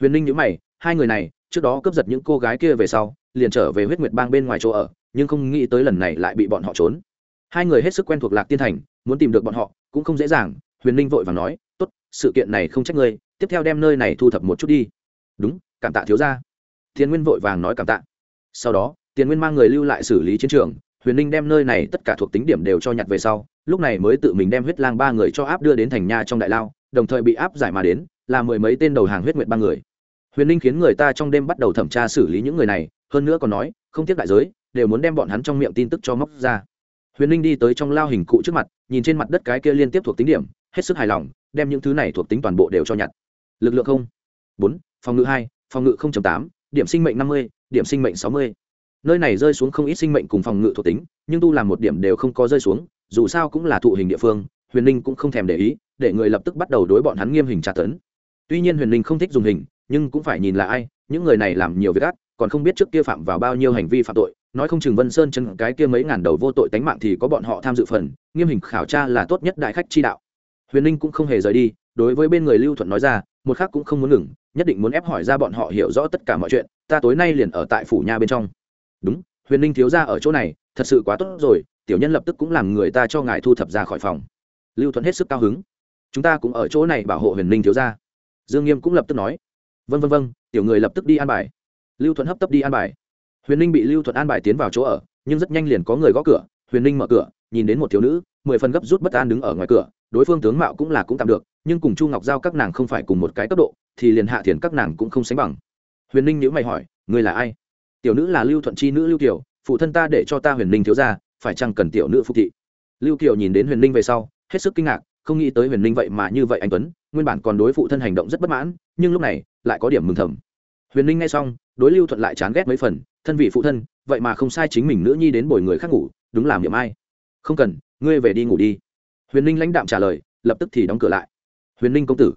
Huyền ninh nhữ mày, hai người này, trước đó cướp giật những cô gái kia về sau, liền trở về huyết nguyệt bang bên ngoài chỗ ở nhưng không nghĩ tới lần này lại bị bọn họ trốn. Hai người hết sức quen thuộc lạc tiên thành, muốn tìm được bọn họ, cũng không dễ dàng, huyền ninh vội vàng nói, tốt, sự kiện này không trách ngươi, tiếp theo đem nơi này thu thập một chút đi. Đúng, cảm tạ thiếu ra thiên nguyên vội vàng nói cảm tạ. Sau đó, tiền nguyên mang người lưu lại xử lý chiến trường, huyền ninh đem nơi này tất cả thuộc tính điểm đều cho nhặt về sau, lúc này mới tự mình đem huyết lang ba người cho áp đưa đến thành nha trong đại lao, đồng thời bị áp giải mà đến, là mười mấy tên đầu hàng huyết nguyệt ba người. Huyền ninh khiến người ta trong đêm bắt đầu thẩm tra xử lý những người này hơn nữa còn nói, không tiếc đại giới, đều muốn đem bọn hắn trong miệng tin tức cho móc ra. Huyền Linh đi tới trong lao hình cụ trước mặt, nhìn trên mặt đất cái kia liên tiếp thuộc tính điểm, hết sức hài lòng, đem những thứ này thuộc tính toàn bộ đều cho nhặt. Lực lượng không, bốn, phòng ngự hai, phòng ngự tám, điểm sinh mệnh năm mươi, điểm sinh mệnh sáu mươi. Nơi này rơi xuống không ít sinh mệnh cùng phòng ngự thuộc tính, nhưng tu làm một điểm đều không có rơi xuống, dù sao cũng là thụ hình địa phương, huyền Linh cũng không thèm để ý, để người lập tức bắt đầu đối bọn hắn nghiêm hình tra tấn. Tuy nhiên huyền Linh không thích dùng hình, nhưng cũng phải nhìn là ai, những người này làm nhiều việc ác còn không biết trước kia phạm vào bao nhiêu hành vi phạm tội, nói không chừng vân sơn chân cái kia mấy ngàn đầu vô tội tánh mạng thì có bọn họ tham dự phần, nghiêm hình khảo tra là tốt nhất đại khách chi đạo. Huyền ninh cũng không hề rời đi, đối với bên người lưu thuận nói ra, một khác cũng không muốn ngừng, nhất định muốn ép hỏi ra bọn họ hiểu rõ tất cả mọi chuyện, ta tối nay liền ở tại phủ nhà bên trong. Đúng, huyền ninh thiếu ra ở chỗ này, thật sự quá tốt rồi, tiểu nhân lập tức cũng làm người ta cho ngài thu thập ra khỏi phòng. Lưu thuận hết sức cao hứng. Chúng ta cũng ở chỗ này bảo hộ huyền ninh thiếu ra dương nghiêm cũng lập tức nói. Vân vân vân tiểu người lập tức đi an bài lưu thuận hấp tấp đi an bài. Huyền ninh bị lưu thuận an bài tiến vào chỗ ở, nhưng rất nhanh liền có người gõ cửa. Huyền ninh mở cửa, nhìn đến một thiếu nữ, mười phần gấp rút bất an đứng ở ngoài cửa. Đối phương tướng mạo cũng là cũng tạm được, nhưng cùng chu ngọc giao các nàng không phải cùng một cái cấp độ, thì liền hạ thiền các nàng cũng không sánh bằng. Huyền ninh nhữ mày hỏi người là ai? Tiểu nữ là lưu thuận chi nữ lưu kiều, phụ thân ta để cho ta huyền ninh thiếu ra phải chăng cần tiểu nữ phục thị? Lưu kiều nhìn đến huyền ninh về sau, hết sức kinh ngạc, không nghĩ tới huyền ninh vậy mà như vậy anh tuấn, nguyên bản còn đối phụ thân hành động rất bất mãn, nhưng lúc này lại có điểm mừng thầm huyền ninh nghe xong, đối lưu thuận lại chán ghét mấy phần, thân vị phụ thân, vậy mà không sai chính mình nữ nhi đến bồi người khác ngủ, đúng làm miệng ai. Không cần, ngươi về đi ngủ đi. Huyền ninh lãnh đạm trả lời, lập tức thì đóng cửa lại. Huyền ninh công tử.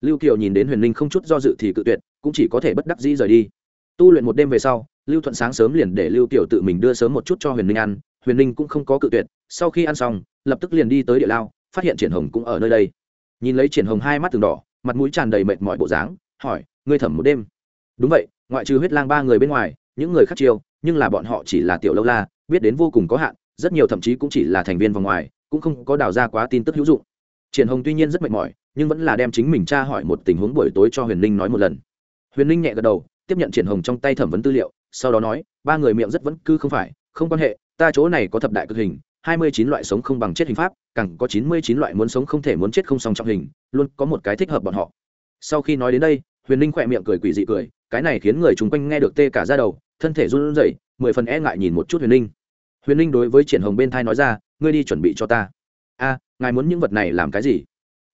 Lưu kiều nhìn đến huyền ninh không chút do dự thì cự tuyệt, cũng chỉ có thể bất đắc dĩ rời đi. Tu luyện một đêm về sau, lưu thuận sáng sớm liền để lưu kiều tự mình đưa sớm một chút cho huyền ninh ăn, huyền ninh cũng không có cự tuyệt, sau khi ăn xong, lập tức liền đi tới địa lao, phát hiện triển hồng cũng ở nơi đây. Nhìn lấy triển hồng hai mắt từng đỏ, mặt mũi tràn đầy mệt mỏi bộ dáng, hỏi, ngươi thẩm một đêm? Đúng vậy, ngoại trừ huyết lang ba người bên ngoài, những người khác chiêu, nhưng là bọn họ chỉ là tiểu lâu la, biết đến vô cùng có hạn, rất nhiều thậm chí cũng chỉ là thành viên vòng ngoài, cũng không có đào ra quá tin tức hữu dụng. Triển hồng tuy nhiên rất mệt mỏi, nhưng vẫn là đem chính mình tra hỏi một tình huống buổi tối cho huyền ninh nói một lần. Huyền ninh nhẹ gật đầu, tiếp nhận triển hồng trong tay thẩm vấn tư liệu, sau đó nói, ba người miệng rất vẫn cứ không phải, không quan hệ, ta chỗ này có thập đại cực hình, hai mươi chín loại sống không bằng chết hình pháp, càng có chín mươi chín loại muốn sống không thể muốn chết không song trọng hình, luôn có một cái thích hợp bọn họ. Sau khi nói đến đây, huyền ninh khỏe miệng cười quỷ dị cười cái này khiến người chung quanh nghe được tê cả ra đầu, thân thể run rẩy, mười phần e ngại nhìn một chút huyền ninh. Huyền ninh đối với triển hồng bên thai nói ra, ngươi đi chuẩn bị cho ta. A, ngài muốn những vật này làm cái gì?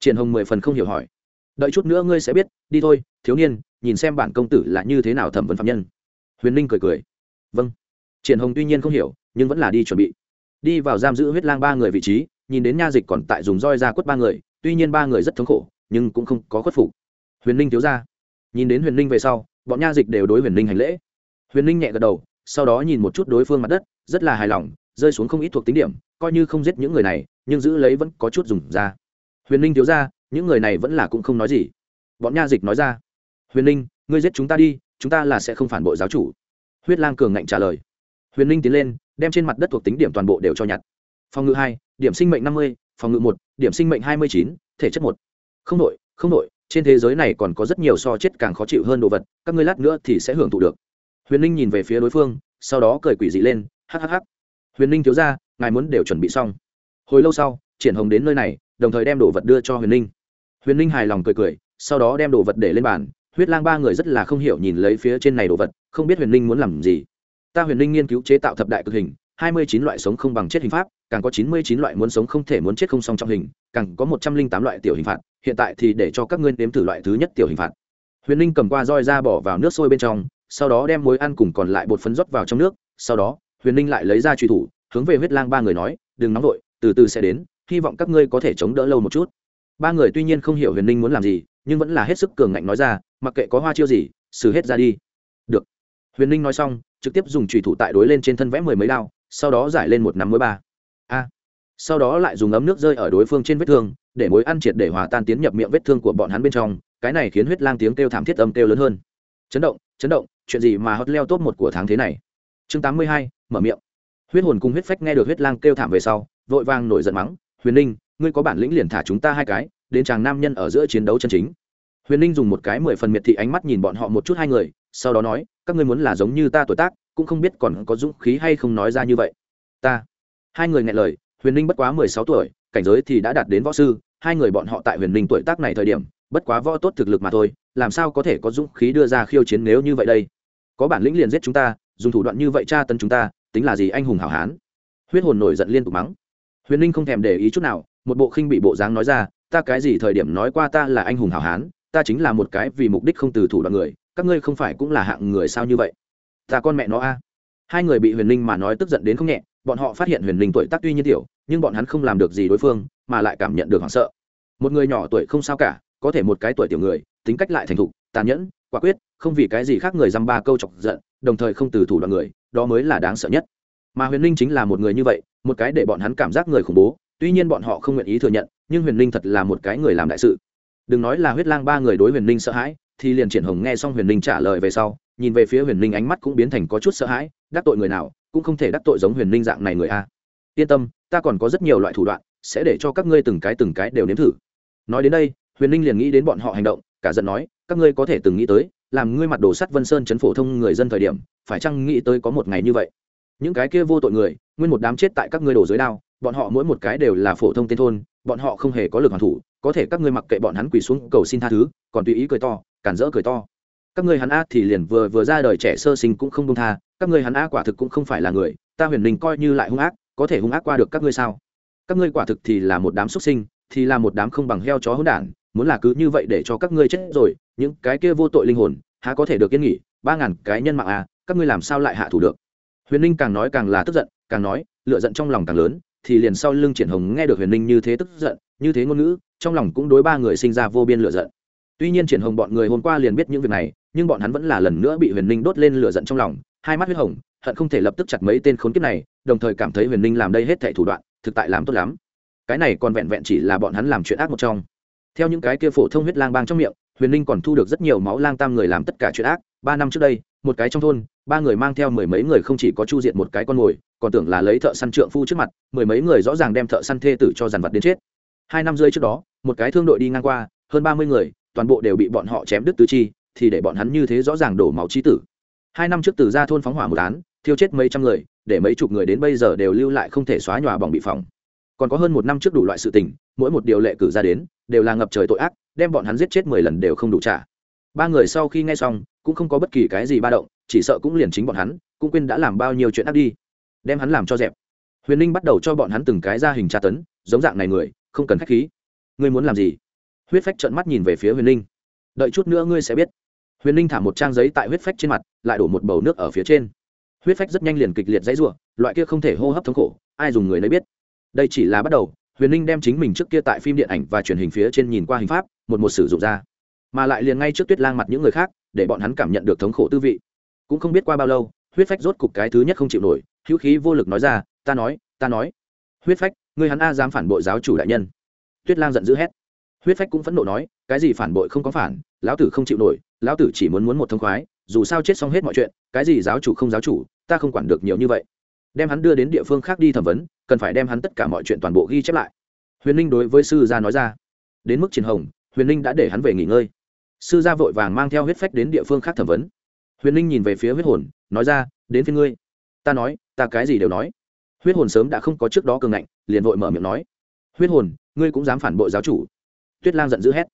Triển hồng mười phần không hiểu hỏi. Đợi chút nữa ngươi sẽ biết, đi thôi, thiếu niên, nhìn xem bản công tử là như thế nào thẩm vấn phạm nhân. Huyền ninh cười cười. Vâng. Triển hồng tuy nhiên không hiểu, nhưng vẫn là đi chuẩn bị. Đi vào giam giữ huyết lang ba người vị trí, nhìn đến nha dịch còn tại dùng roi ra quất ba người, tuy nhiên ba người rất thống khổ, nhưng cũng không có khuất phục. Huyền ninh thiếu ra. Nhìn đến huyền ninh về sau bọn nha dịch đều đối huyền ninh hành lễ. Huyền ninh nhẹ gật đầu, sau đó nhìn một chút đối phương mặt đất, rất là hài lòng, rơi xuống không ít thuộc tính điểm, coi như không giết những người này, nhưng giữ lấy vẫn có chút dùng ra. Huyền ninh thiếu ra, những người này vẫn là cũng không nói gì. Bọn nha dịch nói ra, huyền ninh, ngươi giết chúng ta đi, chúng ta là sẽ không phản bội giáo chủ. Huyết lang cường ngạnh trả lời. Huyền ninh tiến lên, đem trên mặt đất thuộc tính điểm toàn bộ đều cho nhặt. Phòng ngự hai, điểm sinh mệnh năm mươi, phòng ngự một, điểm sinh mệnh hai mươi chín, thể chất một. Không nội không nội trên thế giới này còn có rất nhiều so chết càng khó chịu hơn đồ vật, các ngươi lát nữa thì sẽ hưởng thụ được. Huyền ninh nhìn về phía đối phương, sau đó cười quỷ dị lên hhh huyền ninh thiếu ra, ngài muốn đều chuẩn bị xong. Hồi lâu sau, triển hồng đến nơi này, đồng thời đem đồ vật đưa cho huyền ninh. Huyền ninh hài lòng cười cười, sau đó đem đồ vật để lên bàn. Huyết lang ba người rất là không hiểu nhìn lấy phía trên này đồ vật, không biết huyền ninh muốn làm gì. Ta huyền ninh nghiên cứu chế tạo thập đại cực hình hai mươi chín loại sống không bằng chết hình pháp, càng có chín mươi chín loại muốn sống không thể muốn chết không song trong hình, càng có một trăm linh tám loại tiểu hình phạt, hiện tại thì để cho các ngươi nếm thử loại thứ nhất tiểu hình phạt. Huyền Linh cầm qua roi ra bỏ vào nước sôi bên trong, sau đó đem muối ăn cùng còn lại bột phấn rót vào trong nước, sau đó, huyền Linh lại lấy ra truy thủ, hướng về huyết lang ba người nói, đừng nóng vội, từ từ sẽ đến, hy vọng các ngươi có thể chống đỡ lâu một chút. Ba người tuy nhiên không hiểu huyền ninh muốn làm gì, nhưng vẫn là hết sức cường ngạnh nói ra, mặc kệ có hoa chiêu gì, xử hết ra đi. Được. Huyền ninh nói xong, trực tiếp dùng trùy thủ tại đối lên trên thân vẽ mười mấy đao sau đó giải lên một nắm mối ba. A. Sau đó lại dùng ấm nước rơi ở đối phương trên vết thương, để mối ăn triệt để hòa tan tiến nhập miệng vết thương của bọn hắn bên trong, cái này khiến huyết lang tiếng kêu thảm thiết âm kêu lớn hơn. Chấn động chấn động, chuyện gì mà hot leo top một của tháng thế này? Chương tám mươi hai, mở miệng. Huyết hồn cùng huyết phách nghe được huyết lang kêu thảm về sau, vội vàng nổi giận mắng, huyền ninh, ngươi có bản lĩnh liền thả chúng ta hai cái, đến chàng nam nhân ở giữa chiến đấu chân chính. Huyền ninh dùng một cái mười phần miệt thị ánh mắt nhìn bọn họ một chút hai người, sau đó nói, các ngươi muốn là giống như ta tuổi tác cũng không biết còn có dũng khí hay không nói ra như vậy. Ta. Hai người nghe lời, huyền ninh bất quá mười sáu tuổi, cảnh giới thì đã đạt đến võ sư, hai người bọn họ tại huyền ninh tuổi tác này thời điểm, bất quá võ tốt thực lực mà thôi, làm sao có thể có dũng khí đưa ra khiêu chiến nếu như vậy đây? Có bản lĩnh liền giết chúng ta, dùng thủ đoạn như vậy tra tấn chúng ta, tính là gì anh hùng hảo hán? Huyết hồn nổi giận liên tục mắng. Huyền ninh không thèm để ý chút nào, một bộ khinh bị bộ dáng nói ra, ta cái gì thời điểm nói qua ta là anh hùng hảo hán, ta chính là một cái vì mục đích không từ thủ đoạn người, các ngươi không phải cũng là hạng người sao như vậy? Ta con mẹ nó a. Hai người bị huyền Linh mà nói tức giận đến không nhẹ, bọn họ phát hiện huyền Linh tuổi tác tuy nhiên tiểu, nhưng bọn hắn không làm được gì đối phương, mà lại cảm nhận được hoảng sợ. Một người nhỏ tuổi không sao cả, có thể một cái tuổi tiểu người, tính cách lại thành thục, tàn nhẫn, quả quyết, không vì cái gì khác người dăm ba câu chọc giận, đồng thời không từ thủ đoạn người, đó mới là đáng sợ nhất. Mà huyền Linh chính là một người như vậy, một cái để bọn hắn cảm giác người khủng bố, tuy nhiên bọn họ không nguyện ý thừa nhận, nhưng huyền Linh thật là một cái người làm đại sự. Đừng nói là huyết lang ba người đối huyền Linh sợ hãi, thì liền triển hồng nghe xong huyền Linh trả lời về sau nhìn về phía huyền Linh ánh mắt cũng biến thành có chút sợ hãi, đắc tội người nào, cũng không thể đắc tội giống huyền Linh dạng này người a. Yên tâm, ta còn có rất nhiều loại thủ đoạn, sẽ để cho các ngươi từng cái từng cái đều nếm thử. Nói đến đây, huyền Linh liền nghĩ đến bọn họ hành động, cả giận nói, các ngươi có thể từng nghĩ tới, làm ngươi mặt đồ sắt vân sơn chấn phổ thông người dân thời điểm, phải chăng nghĩ tới có một ngày như vậy? Những cái kia vô tội người, nguyên một đám chết tại các ngươi đổ dưới đao, bọn họ mỗi một cái đều là phổ thông tên thôn, bọn họ không hề có lực hoàn thủ, có thể các ngươi mặc kệ bọn hắn quỳ xuống cầu xin tha thứ, còn tùy ý cười to, cản rỡ cười to các ngươi hắn a thì liền vừa vừa ra đời trẻ sơ sinh cũng không đông tha, các ngươi hắn a quả thực cũng không phải là người, ta huyền linh coi như lại hung ác, có thể hung ác qua được các ngươi sao? Các ngươi quả thực thì là một đám xuất sinh, thì là một đám không bằng heo chó hỗn đản, muốn là cứ như vậy để cho các ngươi chết rồi, những cái kia vô tội linh hồn, há có thể được yên nghỉ? Ba ngàn cái nhân mạng à các ngươi làm sao lại hạ thủ được? Huyền ninh càng nói càng là tức giận, càng nói lựa giận trong lòng càng lớn, thì liền sau lưng triển hồng nghe được huyền ninh như thế tức giận, như thế ngôn ngữ, trong lòng cũng đối ba người sinh ra vô biên lựa giận. Tuy nhiên triển hồng bọn người hôm qua liền biết những việc này nhưng bọn hắn vẫn là lần nữa bị huyền ninh đốt lên lửa giận trong lòng, hai mắt huyết hồng, hận không thể lập tức chặt mấy tên khốn kiếp này, đồng thời cảm thấy huyền ninh làm đây hết thệ thủ đoạn, thực tại làm tốt lắm. Cái này còn vẹn vẹn chỉ là bọn hắn làm chuyện ác một trong. Theo những cái kia phổ thông huyết lang bang trong miệng, huyền ninh còn thu được rất nhiều máu lang tam người làm tất cả chuyện ác. Ba năm trước đây, một cái trong thôn, ba người mang theo mười mấy người không chỉ có chu diện một cái con mồi, còn tưởng là lấy thợ săn trượng phu trước mặt, mười mấy người rõ ràng đem thợ săn thê tử cho dàn vật đến chết. Hai năm rơi trước đó, một cái thương đội đi ngang qua, hơn ba mươi người, toàn bộ đều bị bọn họ chém đứt tứ chi thì để bọn hắn như thế rõ ràng đổ máu trí tử. Hai năm trước từ ra thôn phóng hỏa một án, thiêu chết mấy trăm người, để mấy chục người đến bây giờ đều lưu lại không thể xóa nhòa bỏng bị phòng còn có hơn một năm trước đủ loại sự tình, mỗi một điều lệ cử ra đến, đều là ngập trời tội ác, đem bọn hắn giết chết mười lần đều không đủ trả. Ba người sau khi nghe xong, cũng không có bất kỳ cái gì ba động, chỉ sợ cũng liền chính bọn hắn, cũng quên đã làm bao nhiêu chuyện ác đi. Đem hắn làm cho dẹp. Huyền ninh bắt đầu cho bọn hắn từng cái ra hình tra tấn, giống dạng này người, không cần k h á c h khí. Ngươi muốn làm gì? Huyết phách trợn mắt nhìn về phía huyền ninh đợi chút nữa ngươi sẽ biết huyền ninh thả một trang giấy tại huyết phách trên mặt, lại đổ một bầu nước ở phía trên. Huyết phách rất nhanh liền kịch liệt dãy r u ộ loại kia không thể hô hấp thống khổ, ai dùng người lấy biết. Đây chỉ là bắt đầu, huyền ninh đem chính mình trước kia tại phim điện ảnh và truyền hình phía trên nhìn qua hình pháp, một một sử dụng ra. Mà lại liền ngay trước tuyết lang mặt những người khác, để bọn hắn cảm nhận được thống khổ tư vị. Cũng không biết qua bao lâu, huyết phách rốt cục cái thứ nhất không chịu nổi, hữu khí vô lực nói ra, ta nói ta nói. Huyết phách người hắn a dám phản bội giáo chủ đại nhân. Tuyết lang giận dữ hét. Huyết phách cũng phẫn nộ nói, cái gì phản bội không có phản lão tử không chịu nổi, lão tử chỉ muốn muốn một thông khoái, dù sao chết xong hết mọi chuyện, cái gì giáo chủ không giáo chủ, ta không quản được nhiều như vậy. Đem hắn đưa đến địa phương khác đi thẩm vấn, cần phải đem hắn tất cả mọi chuyện toàn bộ ghi chép lại. Huyền ninh đối với sư gia nói ra. Đến mức triển hồng, huyền ninh đã để hắn về nghỉ ngơi. Sư gia vội vàng mang theo huyết phách đến địa phương khác thẩm vấn. Huyền ninh nhìn về phía huyết hồn, nói ra, đến phía ngươi. Ta nói, ta cái gì đều nói. Huyết hồn sớm đã không có trước đó cường ngạnh, liền vội mở miệng nói. Huyết hồn, ngươi cũng dám phản bội giáo chủ. Tuyết lang giận dữ hét.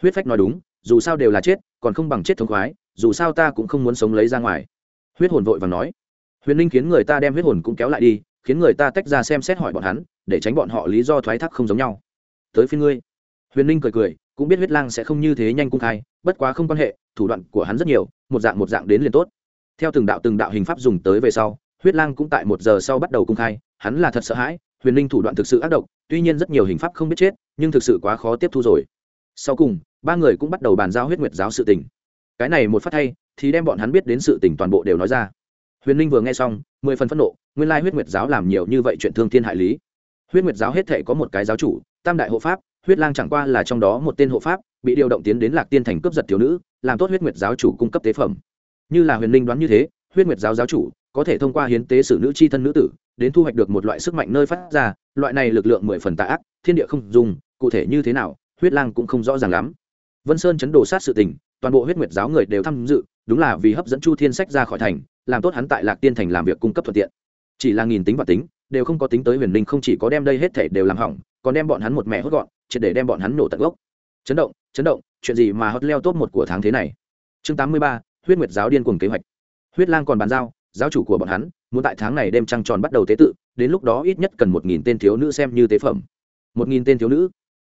Huyết phách nói đúng dù sao đều là chết, còn không bằng chết thống khoái, dù sao ta cũng không muốn sống lấy ra ngoài. Huyết hồn vội và nói. Huyền ninh khiến người ta đem huyết hồn cũng kéo lại đi, khiến người ta tách ra xem xét hỏi bọn hắn, để tránh bọn họ lý do thoái thác không giống nhau. Tới phía ngươi. Huyền ninh cười cười, cũng biết huyết lang sẽ không như thế nhanh cung khai, bất quá không quan hệ, thủ đoạn của hắn rất nhiều, một dạng một dạng đến liền tốt. Theo từng đạo từng đạo hình pháp dùng tới về sau, huyết lang cũng tại một giờ sau bắt đầu cung khai, hắn là thật sợ hãi, huyền ninh thủ đoạn thực sự ác độc, tuy nhiên rất nhiều hình pháp không biết chết, nhưng thực sự quá khó tiếp thu rồi sau cùng, ba người cũng bắt đầu bàn giao huyết nguyệt giáo sự tình. Cái này một phát thay thì đem bọn hắn biết đến sự tình toàn bộ đều nói ra. Huyền ninh vừa nghe xong, mười phần phẫn nộ, nguyên lai huyết nguyệt giáo làm nhiều như vậy chuyện thương thiên hại lý. Huyết nguyệt giáo hết thể có một cái giáo chủ, tam đại hộ pháp, huyết lang chẳng qua là trong đó một tên hộ pháp, bị điều động tiến đến lạc tiên thành cướp giật thiếu nữ, làm tốt huyết nguyệt giáo chủ cung cấp tế phẩm. Như là huyền ninh đoán như thế, huyết nguyệt giáo giáo chủ có thể thông qua hiến tế sử nữ c h i thân nữ tử, đến thu hoạch được một loại sức mạnh nơi phát ra, loại này lực lượng mười phần tạ ác, thiên địa không dùng, cụ thể như thế nào huyết lang cũng không rõ ràng lắm. Vân sơn chấn đồ sát sự tình, toàn bộ huyết nguyệt giáo người đều tham dự, đúng là vì hấp dẫn chu thiên sách ra khỏi thành, làm tốt hắn tại lạc tiên thành làm việc cung cấp thuận tiện. Chỉ là nghìn tính và tính, đều không có tính tới huyền linh, không chỉ có đem đây hết thể đều làm hỏng, còn đem bọn hắn một mẹ hốt gọn, triệt để đem bọn hắn nổ tận gốc. Chấn động chấn động, chuyện gì mà hất leo top một của tháng thế này? Chương tám mươi ba, huyết nguyệt giáo điên cuồng kế hoạch. Huyết lang còn bàn giao, giáo chủ của bọn hắn, muốn tại tháng này đêm trăng tròn bắt đầu tế tự, đến lúc đó ít nhất cần một nghìn tên thiếu nữ xem như tế phẩm. Một nghìn tên thiếu nữ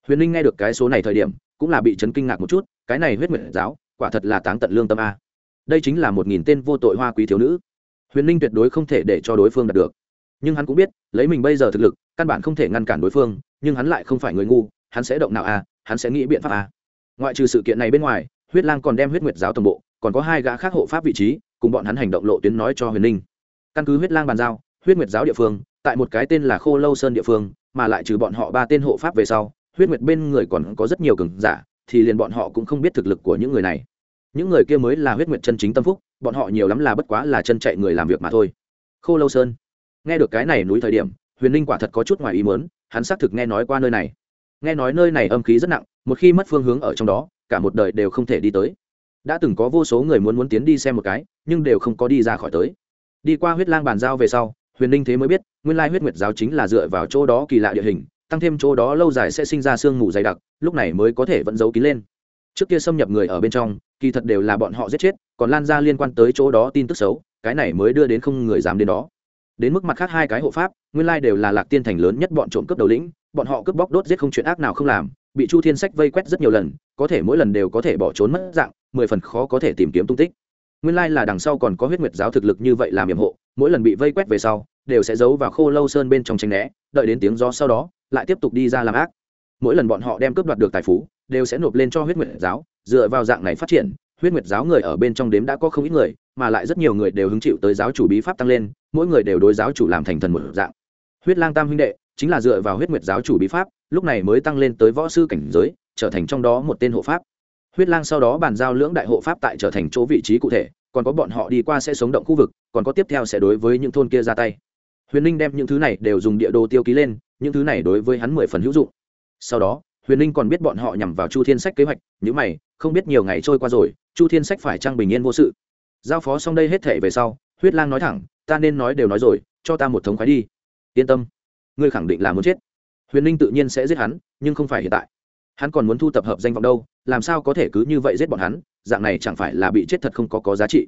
huyền linh nghe được cái số này thời điểm, cũng là bị chấn kinh ngạc một chút, cái này huyết nguyệt giáo, quả thật là táng tận lương tâm a. Đây chính là một nghìn tên vô tội hoa quý thiếu nữ. Huyền ninh tuyệt đối không thể để cho đối phương đạt được. Nhưng hắn cũng biết, lấy mình bây giờ thực lực, căn bản không thể ngăn cản đối phương, nhưng hắn lại không phải người ngu, hắn sẽ động nào a, hắn sẽ nghĩ biện pháp a. Ngoại trừ sự kiện này bên ngoài, huyết lang còn đem huyết nguyệt giáo toàn bộ, còn có hai gã khác hộ pháp vị trí, cùng bọn hắn hành động lộ tuyến nói cho huyền ninh. Căn cứ huyết lang bàn giao, huyết nguyệt giáo địa phương, tại một cái tên là khô lâu sơn địa phương, mà lại trừ bọn họ ba tên hộ pháp về sau huyết nguyệt bên người còn có rất nhiều cường giả, thì liền bọn họ cũng không biết thực lực của những người này. Những người kia mới là huyết nguyệt chân chính tâm phúc, bọn họ nhiều lắm là bất quá là chân chạy người làm việc mà thôi. Khô lâu sơn. Nghe được cái này núi thời điểm, huyền linh quả thật có chút ngoài ý mớn hắn xác thực nghe nói qua nơi này. Nghe nói nơi này âm khí rất nặng, một khi mất phương hướng ở trong đó, cả một đời đều không thể đi tới. Đã từng có vô số người muốn muốn tiến đi xem một cái, nhưng đều không có đi ra khỏi tới. Đi qua huyết lang bàn giao về sau, huyền linh thế mới biết, nguyên lai huyết nguyệt giáo chính là dựa vào chỗ đó kỳ lạ địa hình tăng thêm chỗ đó lâu dài sẽ sinh ra sương mù dày đặc, lúc này mới có thể vẫn giấu kín lên. Trước kia xâm nhập người ở bên trong, kỳ thật đều là bọn họ giết chết, còn lan ra liên quan tới chỗ đó tin tức xấu, cái này mới đưa đến không người dám đến đó. Đến mức mặt khác hai cái hộ pháp, nguyên lai đều là lạc tiên thành lớn nhất bọn trộm cướp đầu lĩnh, bọn họ cướp bóc đốt giết không chuyện ác nào không làm, bị chu thiên sách vây quét rất nhiều lần, có thể mỗi lần đều có thể bỏ trốn mất dạng, mười phần khó có thể tìm kiếm tung tích. Nguyên lai là đằng sau còn có huyết nguyệt giáo thực lực như vậy làm nhiệm hộ, mỗi lần bị vây quét về sau, đều sẽ giấu vào khô lâu sơn bên trong tranh né, đợi đến tiếng gió sau đó lại tiếp tục đi ra làm ác. Mỗi lần bọn họ đem cướp đoạt được tài phú, đều sẽ nộp lên cho huyết nguyệt giáo. Dựa vào dạng này phát triển, huyết nguyệt giáo người ở bên trong đếm đã có không ít người, mà lại rất nhiều người đều hứng chịu tới giáo chủ bí pháp tăng lên, mỗi người đều đối giáo chủ làm thành thần một dạng. Huyết lang tam huynh đệ, chính là dựa vào huyết nguyệt giáo chủ bí pháp, lúc này mới tăng lên tới võ sư cảnh giới, trở thành trong đó một tên hộ pháp. Huyết lang sau đó bàn giao lưỡng đại hộ pháp tại trở thành chỗ vị trí cụ thể, còn có bọn họ đi qua sẽ sống động khu vực, còn có tiếp theo sẽ đối với những thôn kia ra tay. Huyền ninh đem những thứ này đều dùng địa đồ tiêu ký lên những thứ này đối với hắn mười phần hữu dụng. Sau đó, huyền ninh còn biết bọn họ nhằm vào chu thiên sách kế hoạch n mày, không biết nhiều ngày trôi qua rồi, chu thiên sách phải trang bình yên vô sự. Giao phó xong đây hết thể về sau, huyết lang nói thẳng, ta nên nói đều nói rồi, cho ta một thống khoái đi. Yên tâm, ngươi khẳng định là muốn chết. Huyền ninh tự nhiên sẽ giết hắn, nhưng không phải hiện tại. Hắn còn muốn thu tập hợp danh vọng đâu, làm sao có thể cứ như vậy giết bọn hắn, dạng này chẳng phải là bị chết thật không có có giá trị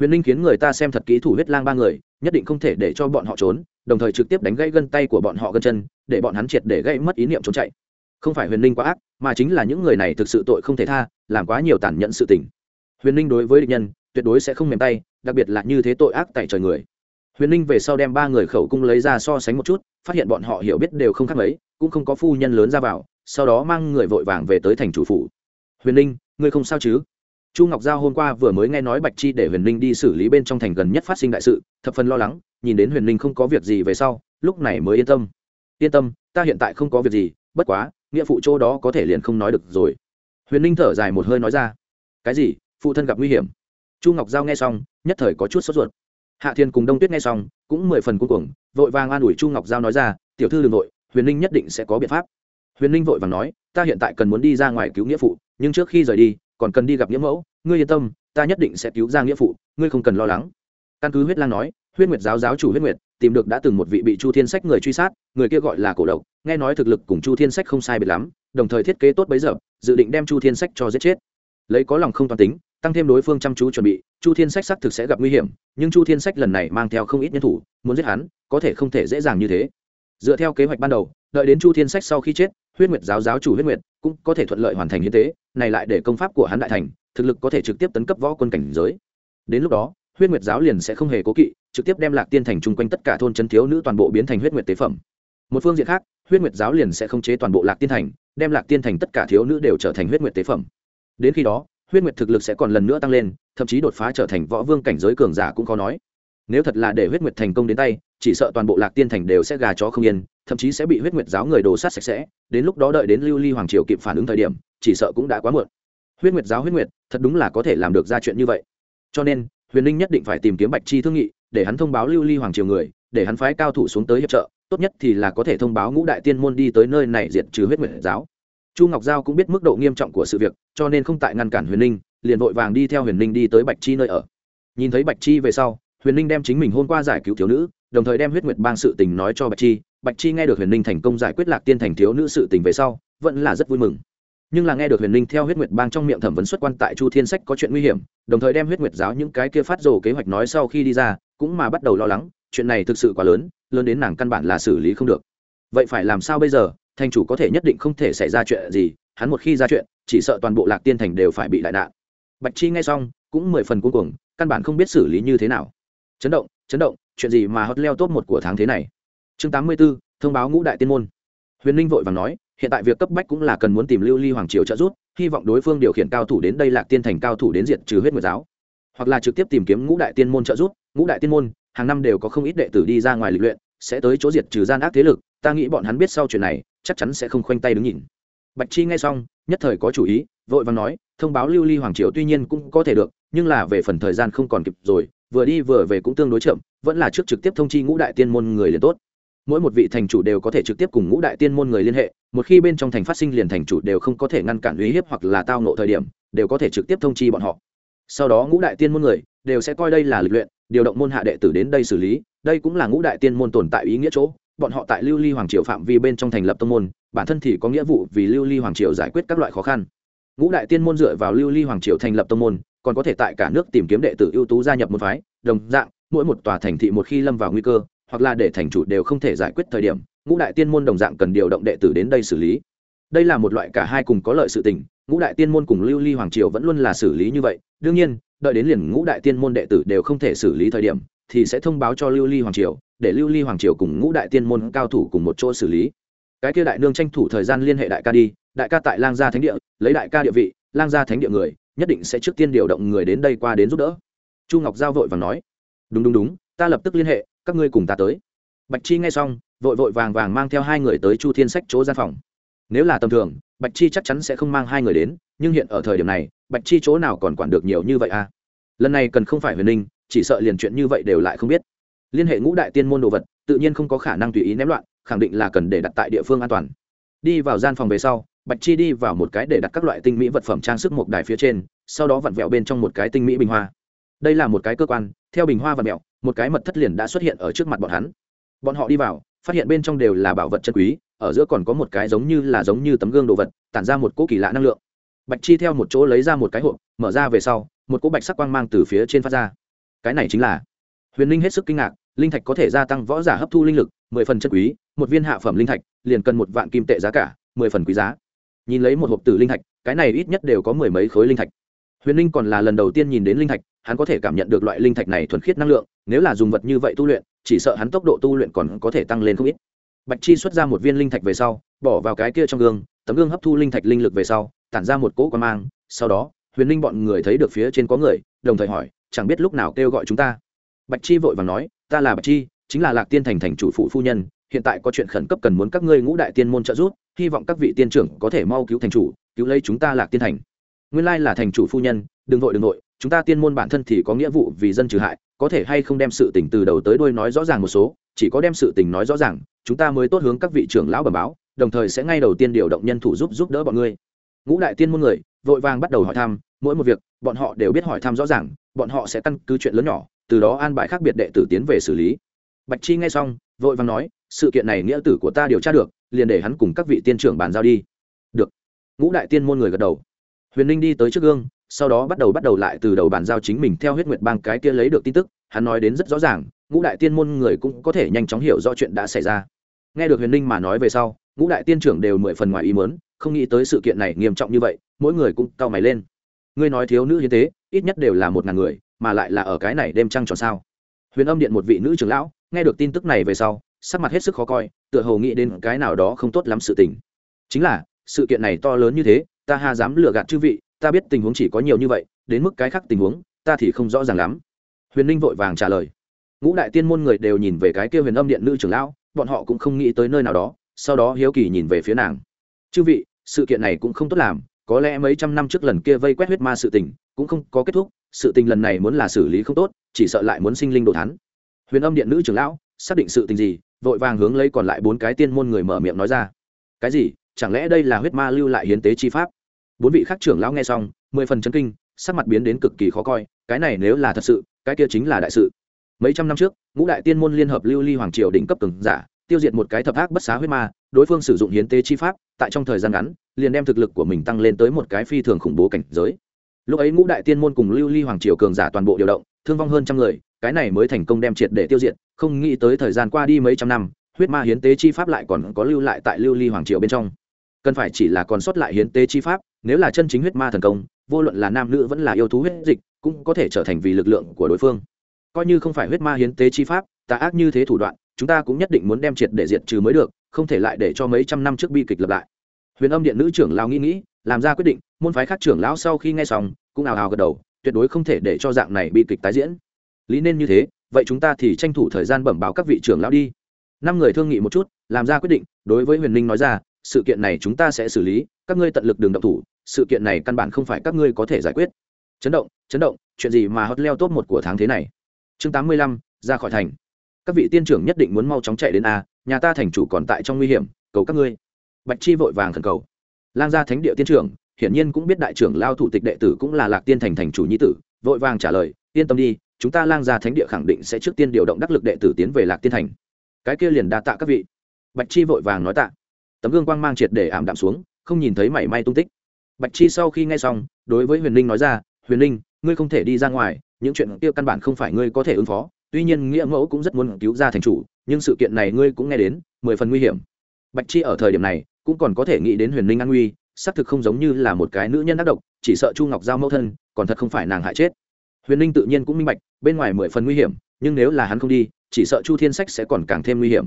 huyền ninh khiến người ta xem thật kỹ thủ huyết lang ba người, nhất định không thể để cho bọn họ trốn, đồng thời trực tiếp đánh gãy gân tay của bọn họ gân chân, để bọn hắn triệt để gây mất ý niệm trốn chạy. Không phải huyền ninh quá ác, mà chính là những người này thực sự tội không thể tha, làm quá nhiều tàn nhẫn sự tình. Huyền ninh đối với địch nhân, tuyệt đối sẽ không mềm tay, đặc biệt là như thế tội ác tại trời người. Huyền ninh về sau đem ba người khẩu cung lấy ra so sánh một chút, phát hiện bọn họ hiểu biết đều không khác mấy, cũng không có phu nhân lớn ra vào, sau đó mang người vội vàng về tới thành chủ phủ. Huyền ninh ngươi không sao chứ? Chu ngọc giao hôm qua vừa mới nghe nói bạch chi để huyền ninh đi xử lý bên trong thành gần nhất phát sinh đại sự, thập phần lo lắng, nhìn đến huyền ninh không có việc gì về sau, lúc này mới yên tâm. Yên tâm, ta hiện tại không có việc gì, bất quá, nghĩa phụ chỗ đó có thể liền không nói được rồi. Huyền ninh thở dài một hơi nói ra. Cái gì? Phụ thân gặp nguy hiểm. Chu ngọc giao nghe xong, nhất thời có chút sốt ruột. Hạ thiên cùng đông tuyết nghe xong, cũng mười phần cuối cùng vội vàng an ủi chu ngọc giao nói ra, tiểu thư đ ừ n g nội huyền ninh nhất định sẽ có biện pháp. Huyền ninh vội vàng nói, ta hiện tại cần muốn đi ra ngoài cứu nghĩa phụ, nhưng trước khi rời đi còn cần đi gặp nghĩa mẫu, ngươi yên tâm, ta nhất định sẽ cứu ra nghĩa phụ, ngươi không cần lo lắng. Căn cứ huyết lang nói, huyết nguyệt giáo giáo chủ huyết nguyệt, tìm được đã từng một vị bị chu thiên sách người truy sát, người kia gọi là cổ độc nghe nói thực lực cùng chu thiên sách không sai biệt lắm, đồng thời thiết kế tốt bấy giờ, dự định đem chu thiên sách cho giết chết. Lấy có lòng không toàn tính, tăng thêm đối phương chăm chú chuẩn bị, chu thiên sách xác thực sẽ gặp nguy hiểm, nhưng chu thiên sách lần này mang theo không ít nhân thủ, muốn giết hắn, có thể không thể dễ dàng như thế. Dựa theo kế hoạch ban đầu, đợi đến chu thiên sách sau khi chết huyết nguyệt giáo giáo chủ huyết nguyệt cũng có thể thuận lợi hoàn thành hiến tế, này lại để công pháp của hắn đại thành, thực lực có thể trực tiếp tấn cấp võ quân cảnh giới. Đến lúc đó, huyết nguyệt giáo liền sẽ không hề cố kỵ, trực tiếp đem lạc tiên thành chung quanh tất cả thôn chân thiếu nữ toàn bộ biến thành huyết nguyệt tế phẩm. Một phương diện khác, huyết nguyệt giáo liền sẽ không chế toàn bộ lạc tiên thành, đem lạc tiên thành tất cả thiếu nữ đều trở thành huyết nguyệt tế phẩm. Đến khi đó, huyết nguyệt thực lực sẽ còn lần nữa tăng lên, thậm chí đột phá trở thành võ vương cảnh giới cường giả cũng khó nói. Nếu thật là để huyết nguyệt thành công đến tay, chỉ sợ toàn bộ lạc tiên thành đều sẽ gà chó không yên thậm chí sẽ bị huyết nguyệt giáo người đồ sát sạch sẽ, đến lúc đó đợi đến lưu ly hoàng triều kịp phản ứng thời điểm, chỉ sợ cũng đã quá muộn. Huyết nguyệt giáo huyết nguyệt, thật đúng là có thể làm được ra chuyện như vậy. Cho nên, huyền ninh nhất định phải tìm kiếm bạch chi thương nghị, để hắn thông báo lưu ly hoàng triều người, để hắn phái cao thủ xuống tới hiệp trợ, tốt nhất thì là có thể thông báo ngũ đại tiên môn đi tới nơi này diệt trừ huyết nguyệt giáo. Chu ngọc giao cũng biết mức độ nghiêm trọng của sự việc, cho nên không tại ngăn cản huyền ninh, liền vội vàng đi theo huyền ninh đi tới bạch chi nơi ở. Nhìn thấy bạch chi về sau huyền ninh đem chính mình hôm qua giải cứu thiếu nữ, đồng thời đem huyết nguyệt bang sự tình nói cho bạch chi. Bạch chi nghe được huyền ninh thành công giải quyết lạc tiên thành thiếu nữ sự tình về sau, vẫn là rất vui mừng. Nhưng là nghe được huyền ninh theo huyết nguyệt bang trong miệng thẩm vấn xuất quan tại chu thiên sách có chuyện nguy hiểm, đồng thời đem huyết nguyệt giáo những cái kia phát rồ kế hoạch nói sau khi đi ra, cũng mà bắt đầu lo lắng, chuyện này thực sự quá lớn lớn đến nàng căn bản là xử lý không được. Vậy phải làm sao bây giờ? Thành chủ có thể nhất định không thể xảy ra chuyện gì, hắn một khi ra chuyện, chỉ sợ toàn bộ lạc tiên thành đều phải bị đại nạn. Bạch chi nghe xong, cũng mười phần cuối cùng căn bản không biết xử lý như thế nào chấn động chấn động, chuyện gì mà hot leo top một của tháng thế này? Chương tám mươi b ố thông báo ngũ đại tiên môn. Huyền ninh vội vàng nói, hiện tại việc cấp bách cũng là cần muốn tìm lưu ly hoàng triều trợ giúp, hy vọng đối phương điều khiển cao thủ đến đây lạc tiên thành cao thủ đến diện trừ huyết nguyệt giáo. Hoặc là trực tiếp tìm kiếm ngũ đại tiên môn trợ giúp, ngũ đại tiên môn, hàng năm đều có không ít đệ tử đi ra ngoài lịch luyện, sẽ tới chỗ diệt trừ gian ác thế lực, ta nghĩ bọn hắn biết sau chuyện này, chắc chắn sẽ không khoanh tay đứng nhìn. Bạch chi nghe xong, nhất thời có chủ ý, vội vàng nói, thông báo lưu ly hoàng triều tuy nhiên cũng có thể được, nhưng là về phần thời gian không còn kịp rồi vừa đi vừa về cũng tương đối chậm, vẫn là trước trực tiếp thông chi ngũ đại tiên môn người liền tốt. Mỗi một vị thành chủ đều có thể trực tiếp cùng ngũ đại tiên môn người liên hệ, một khi bên trong thành phát sinh liền thành chủ đều không có thể ngăn cản uy hiếp hoặc là tao nộ thời điểm, đều có thể trực tiếp thông chi bọn họ. Sau đó ngũ đại tiên môn người đều sẽ coi đây là lịch luyện, điều động môn hạ đệ tử đến đây xử lý, đây cũng là ngũ đại tiên môn tồn tại ý nghĩa chỗ, bọn họ tại lưu ly hoàng triều phạm vi bên trong thành lập tông môn, bản thân thì có nghĩa vụ vì lưu ly hoàng triều giải quyết các loại khó khăn. Ngũ đại tiên môn dựa vào lưu ly hoàng triều thành lập tông môn còn có thể tại cả nước tìm kiếm đệ tử ưu tú gia nhập một phái, đồng dạng, mỗi một tòa thành thị một khi lâm vào nguy cơ, hoặc là để thành chủ đều không thể giải quyết thời điểm, ngũ đại tiên môn đồng dạng cần điều động đệ tử đến đây xử lý. Đây là một loại cả hai cùng có lợi sự tình, ngũ đại tiên môn cùng lưu ly hoàng triều vẫn luôn là xử lý như vậy, đương nhiên, đợi đến liền ngũ đại tiên môn đệ tử đều không thể xử lý thời điểm, thì sẽ thông báo cho lưu ly hoàng triều, để lưu ly hoàng triều cùng ngũ đại tiên môn cao thủ cùng một chỗ xử lý. Cái kia đại nương tranh thủ thời gian liên hệ đại ca đi, đại ca tại lang gia thánh địa, lấy đại ca địa vị, lang gia thánh địa người nhất định sẽ trước tiên điều động người đến đây qua đến giúp đỡ. Chu ngọc giao vội và nói, đúng đúng đúng, ta lập tức liên hệ, các ngươi cùng ta tới. Bạch chi nghe xong, vội vội vàng vàng mang theo hai người tới chu thiên sách chỗ gian phòng. Nếu là tầm thường, bạch chi chắc chắn sẽ không mang hai người đến, nhưng hiện ở thời điểm này, bạch chi chỗ nào còn quản được nhiều như vậy à? Lần này cần không phải huyền ninh, chỉ sợ liền chuyện như vậy đều lại không biết. Liên hệ ngũ đại tiên môn đồ vật, tự nhiên không có khả năng tùy ý ném loạn, khẳng định là cần để đặt tại địa phương an toàn. Đi vào gian phòng về sau bạch chi đi vào một cái để đặt các loại tinh mỹ vật phẩm trang sức một đài phía trên, sau đó vặn vẹo bên trong một cái tinh mỹ bình hoa. Đây là một cái cơ quan, theo bình hoa vặn vẹo, một cái mật thất liền đã xuất hiện ở trước mặt bọn hắn. Bọn họ đi vào, phát hiện bên trong đều là bảo vật chân quý, ở giữa còn có một cái giống như là giống như tấm gương đồ vật, tản ra một cỗ kỳ lạ năng lượng. Bạch chi theo một chỗ lấy ra một cái hộp, mở ra về sau, một cỗ bạch sắc quang mang từ phía trên phát ra. Cái này chính là huyền linh hết sức kinh ngạc, linh thạch có thể gia tăng võ giả hấp thu linh lực, mười phần chân quý, một viên hạ phẩm linh thạch, liền cần một vạn kim tệ giá cả, mười phần quý giá nhìn lấy một hộp tử linh thạch, cái này ít nhất đều có mười mấy khối linh thạch. Huyền Linh còn là lần đầu tiên nhìn đến linh thạch, hắn có thể cảm nhận được loại linh thạch này thuần khiết năng lượng, nếu là dùng vật như vậy tu luyện, chỉ sợ hắn tốc độ tu luyện còn có thể tăng lên không ít. Bạch chi xuất ra một viên linh thạch về sau, bỏ vào cái kia trong gương, tấm gương hấp thu linh thạch linh lực về sau, tản ra một cỗ quan mang, sau đó, huyền Linh bọn người thấy được phía trên có người, đồng thời hỏi, chẳng biết lúc nào kêu gọi chúng ta? Bạch chi vội và nói, ta là bạch chi, chính là lạc tiên thành thành chủ phụ phu nhân, hiện tại có chuyện khẩn cấp cần muốn các ngươi ngũ đại tiên môn trợ giúp hy vọng các vị tiên trưởng có thể mau cứu thành chủ, cứu lấy chúng ta lạc tiên thành. Nguyên lai là thành chủ phu nhân, đừng vội đừng vội, chúng ta tiên môn bản thân thì có nghĩa vụ vì dân trừ hại, có thể hay không đem sự tình từ đầu tới đuôi nói rõ ràng một số, chỉ có đem sự tình nói rõ ràng, chúng ta mới tốt hướng các vị trưởng lão bẩm báo, đồng thời sẽ ngay đầu tiên điều động nhân thủ giúp giúp đỡ bọn ngươi. Ngũ đại tiên môn người, vội vàng bắt đầu hỏi thăm, mỗi một việc, bọn họ đều biết hỏi thăm rõ ràng, bọn họ sẽ căn cứ chuyện lớn nhỏ, từ đó an bài khác biệt đệ tử tiến về xử lý. Bạch chi nghe xong, vội vàng nói sự kiện này nghĩa tử của ta điều tra được, liền để hắn cùng các vị tiên trưởng bàn giao đi. Được. Ngũ đại tiên môn người gật đầu. Huyền ninh đi tới trước gương, sau đó bắt đầu bắt đầu lại từ đầu bàn giao chính mình theo huyết nguyệt bang cái kia lấy được tin tức, hắn nói đến rất rõ ràng, ngũ đại tiên môn người cũng có thể nhanh chóng hiểu rõ chuyện đã xảy ra. Nghe được huyền ninh mà nói về sau, ngũ đại tiên trưởng đều mười phần ngoài ý mớn không nghĩ tới sự kiện này nghiêm trọng như vậy, mỗi người cũng cau mày lên. Ngươi nói thiếu nữ hiến tế, ít nhất đều là một ngàn người, mà lại là ở cái này đêm trăng tròn sao? Huyền âm điện một vị nữ trưởng lão, nghe được tin tức này về sau sắc mặt hết sức khó coi, tựa hồ nghĩ đến cái nào đó không tốt lắm sự tình. Chính là, sự kiện này to lớn như thế, ta hà dám lừa gạt chư vị, ta biết tình huống chỉ có nhiều như vậy, đến mức cái khác tình huống, ta thì không rõ ràng lắm. Huyền ninh vội vàng trả lời. Ngũ đại tiên môn người đều nhìn về cái kia huyền âm điện nữ trưởng lão, bọn họ cũng không nghĩ tới nơi nào đó, sau đó hiếu kỳ nhìn về phía nàng. Chư vị, sự kiện này cũng không tốt làm, có lẽ mấy trăm năm trước lần kia vây quét huyết ma sự tình, cũng không có kết thúc, sự tình lần này muốn là xử lý không tốt, chỉ sợ lại muốn sinh linh đồ thắn huyền âm điện nữ trưởng lão, xác định sự tình gì vội vàng hướng lấy còn lại bốn cái tiên môn người mở miệng nói ra. Cái gì? Chẳng lẽ đây là huyết ma lưu lại hiến tế chi pháp? Bốn vị khác trưởng lão nghe xong, mười phần chân kinh, sắc mặt biến đến cực kỳ khó coi, cái này nếu là thật sự, cái kia chính là đại sự. Mấy trăm năm trước, ngũ đại tiên môn liên hợp lưu ly hoàng triều đỉnh cấp từng giả, tiêu diệt một cái thập ác bất xá huyết ma, đối phương sử dụng hiến tế chi pháp, tại trong thời gian ngắn, liền đem thực lực của mình tăng lên tới một cái phi thường khủng bố cảnh giới. Lúc ấy ngũ đại tiên môn cùng lưu ly hoàng triều cường giả toàn bộ điều động, thương vong hơn trăm người cái này mới thành công đem triệt để tiêu diệt, không nghĩ tới thời gian qua đi mấy trăm năm, huyết ma hiến tế chi pháp lại còn có lưu lại tại lưu ly hoàng triều bên trong. Cần phải chỉ là còn sót lại hiến tế chi pháp, nếu là chân chính huyết ma thần công, vô luận là nam nữ vẫn là yêu thú huyết dịch, cũng có thể trở thành vì lực lượng của đối phương. Coi như không phải huyết ma hiến tế chi pháp, tà ác như thế thủ đoạn, chúng ta cũng nhất định muốn đem triệt để diệt trừ mới được, không thể lại để cho mấy trăm năm trước bi kịch lập lại. Huyền âm điện nữ trưởng lão nghĩ nghĩ, làm ra quyết định, môn phái khác trưởng lão sau khi nghe xong, cũng ào ào gật đầu, tuyệt đối không thể để cho dạng này bi kịch tái diễn lý nên như thế, vậy chúng ta thì tranh thủ thời gian bẩm báo các vị trưởng lão đi. Năm người thương nghị một chút, làm ra quyết định, đối với huyền ninh nói ra, sự kiện này chúng ta sẽ xử lý, các ngươi tận lực đường động thủ, sự kiện này căn bản không phải các ngươi có thể giải quyết. Chấn động chấn động, chuyện gì mà hot leo top một của tháng thế này? Chương tám mươi lăm, ra khỏi thành. Các vị tiên trưởng nhất định muốn mau chóng chạy đến a, nhà ta thành chủ còn tại trong nguy hiểm, cầu các ngươi. Bạch chi vội vàng thần cầu. Lang gia thánh địa tiên trưởng, hiển nhiên cũng biết đại trưởng lao thủ tịch đệ tử cũng là lạc tiên thành thành chủ nhi tử, vội vàng trả lời yên tâm đi, chúng ta lang gia thánh địa khẳng định sẽ trước tiên điều động đắc lực đệ tử tiến về lạc tiên thành. Cái kia liền đa tạ các vị. Bạch chi vội vàng nói tạ. Tấm gương quang mang triệt để ảm đạm xuống, không nhìn thấy mảy may tung tích. Bạch chi sau khi nghe xong, đối với huyền linh nói ra, huyền linh ngươi không thể đi ra ngoài, những chuyện kia căn bản không phải ngươi có thể ứng phó. Tuy nhiên nghĩa mẫu cũng rất muốn cứu ra thành chủ, nhưng sự kiện này ngươi cũng nghe đến, mười phần nguy hiểm. Bạch chi ở thời điểm này, cũng còn có thể nghĩ đến huyền linh an nguy, xác thực không giống như là một cái nữ nhân ác độc, chỉ sợ chu ngọc giao mẫu thân, còn thật không phải nàng hại chết huyền linh tự nhiên cũng minh bạch, bên ngoài mười phần nguy hiểm, nhưng nếu là hắn không đi, chỉ sợ chu thiên sách sẽ còn càng thêm nguy hiểm.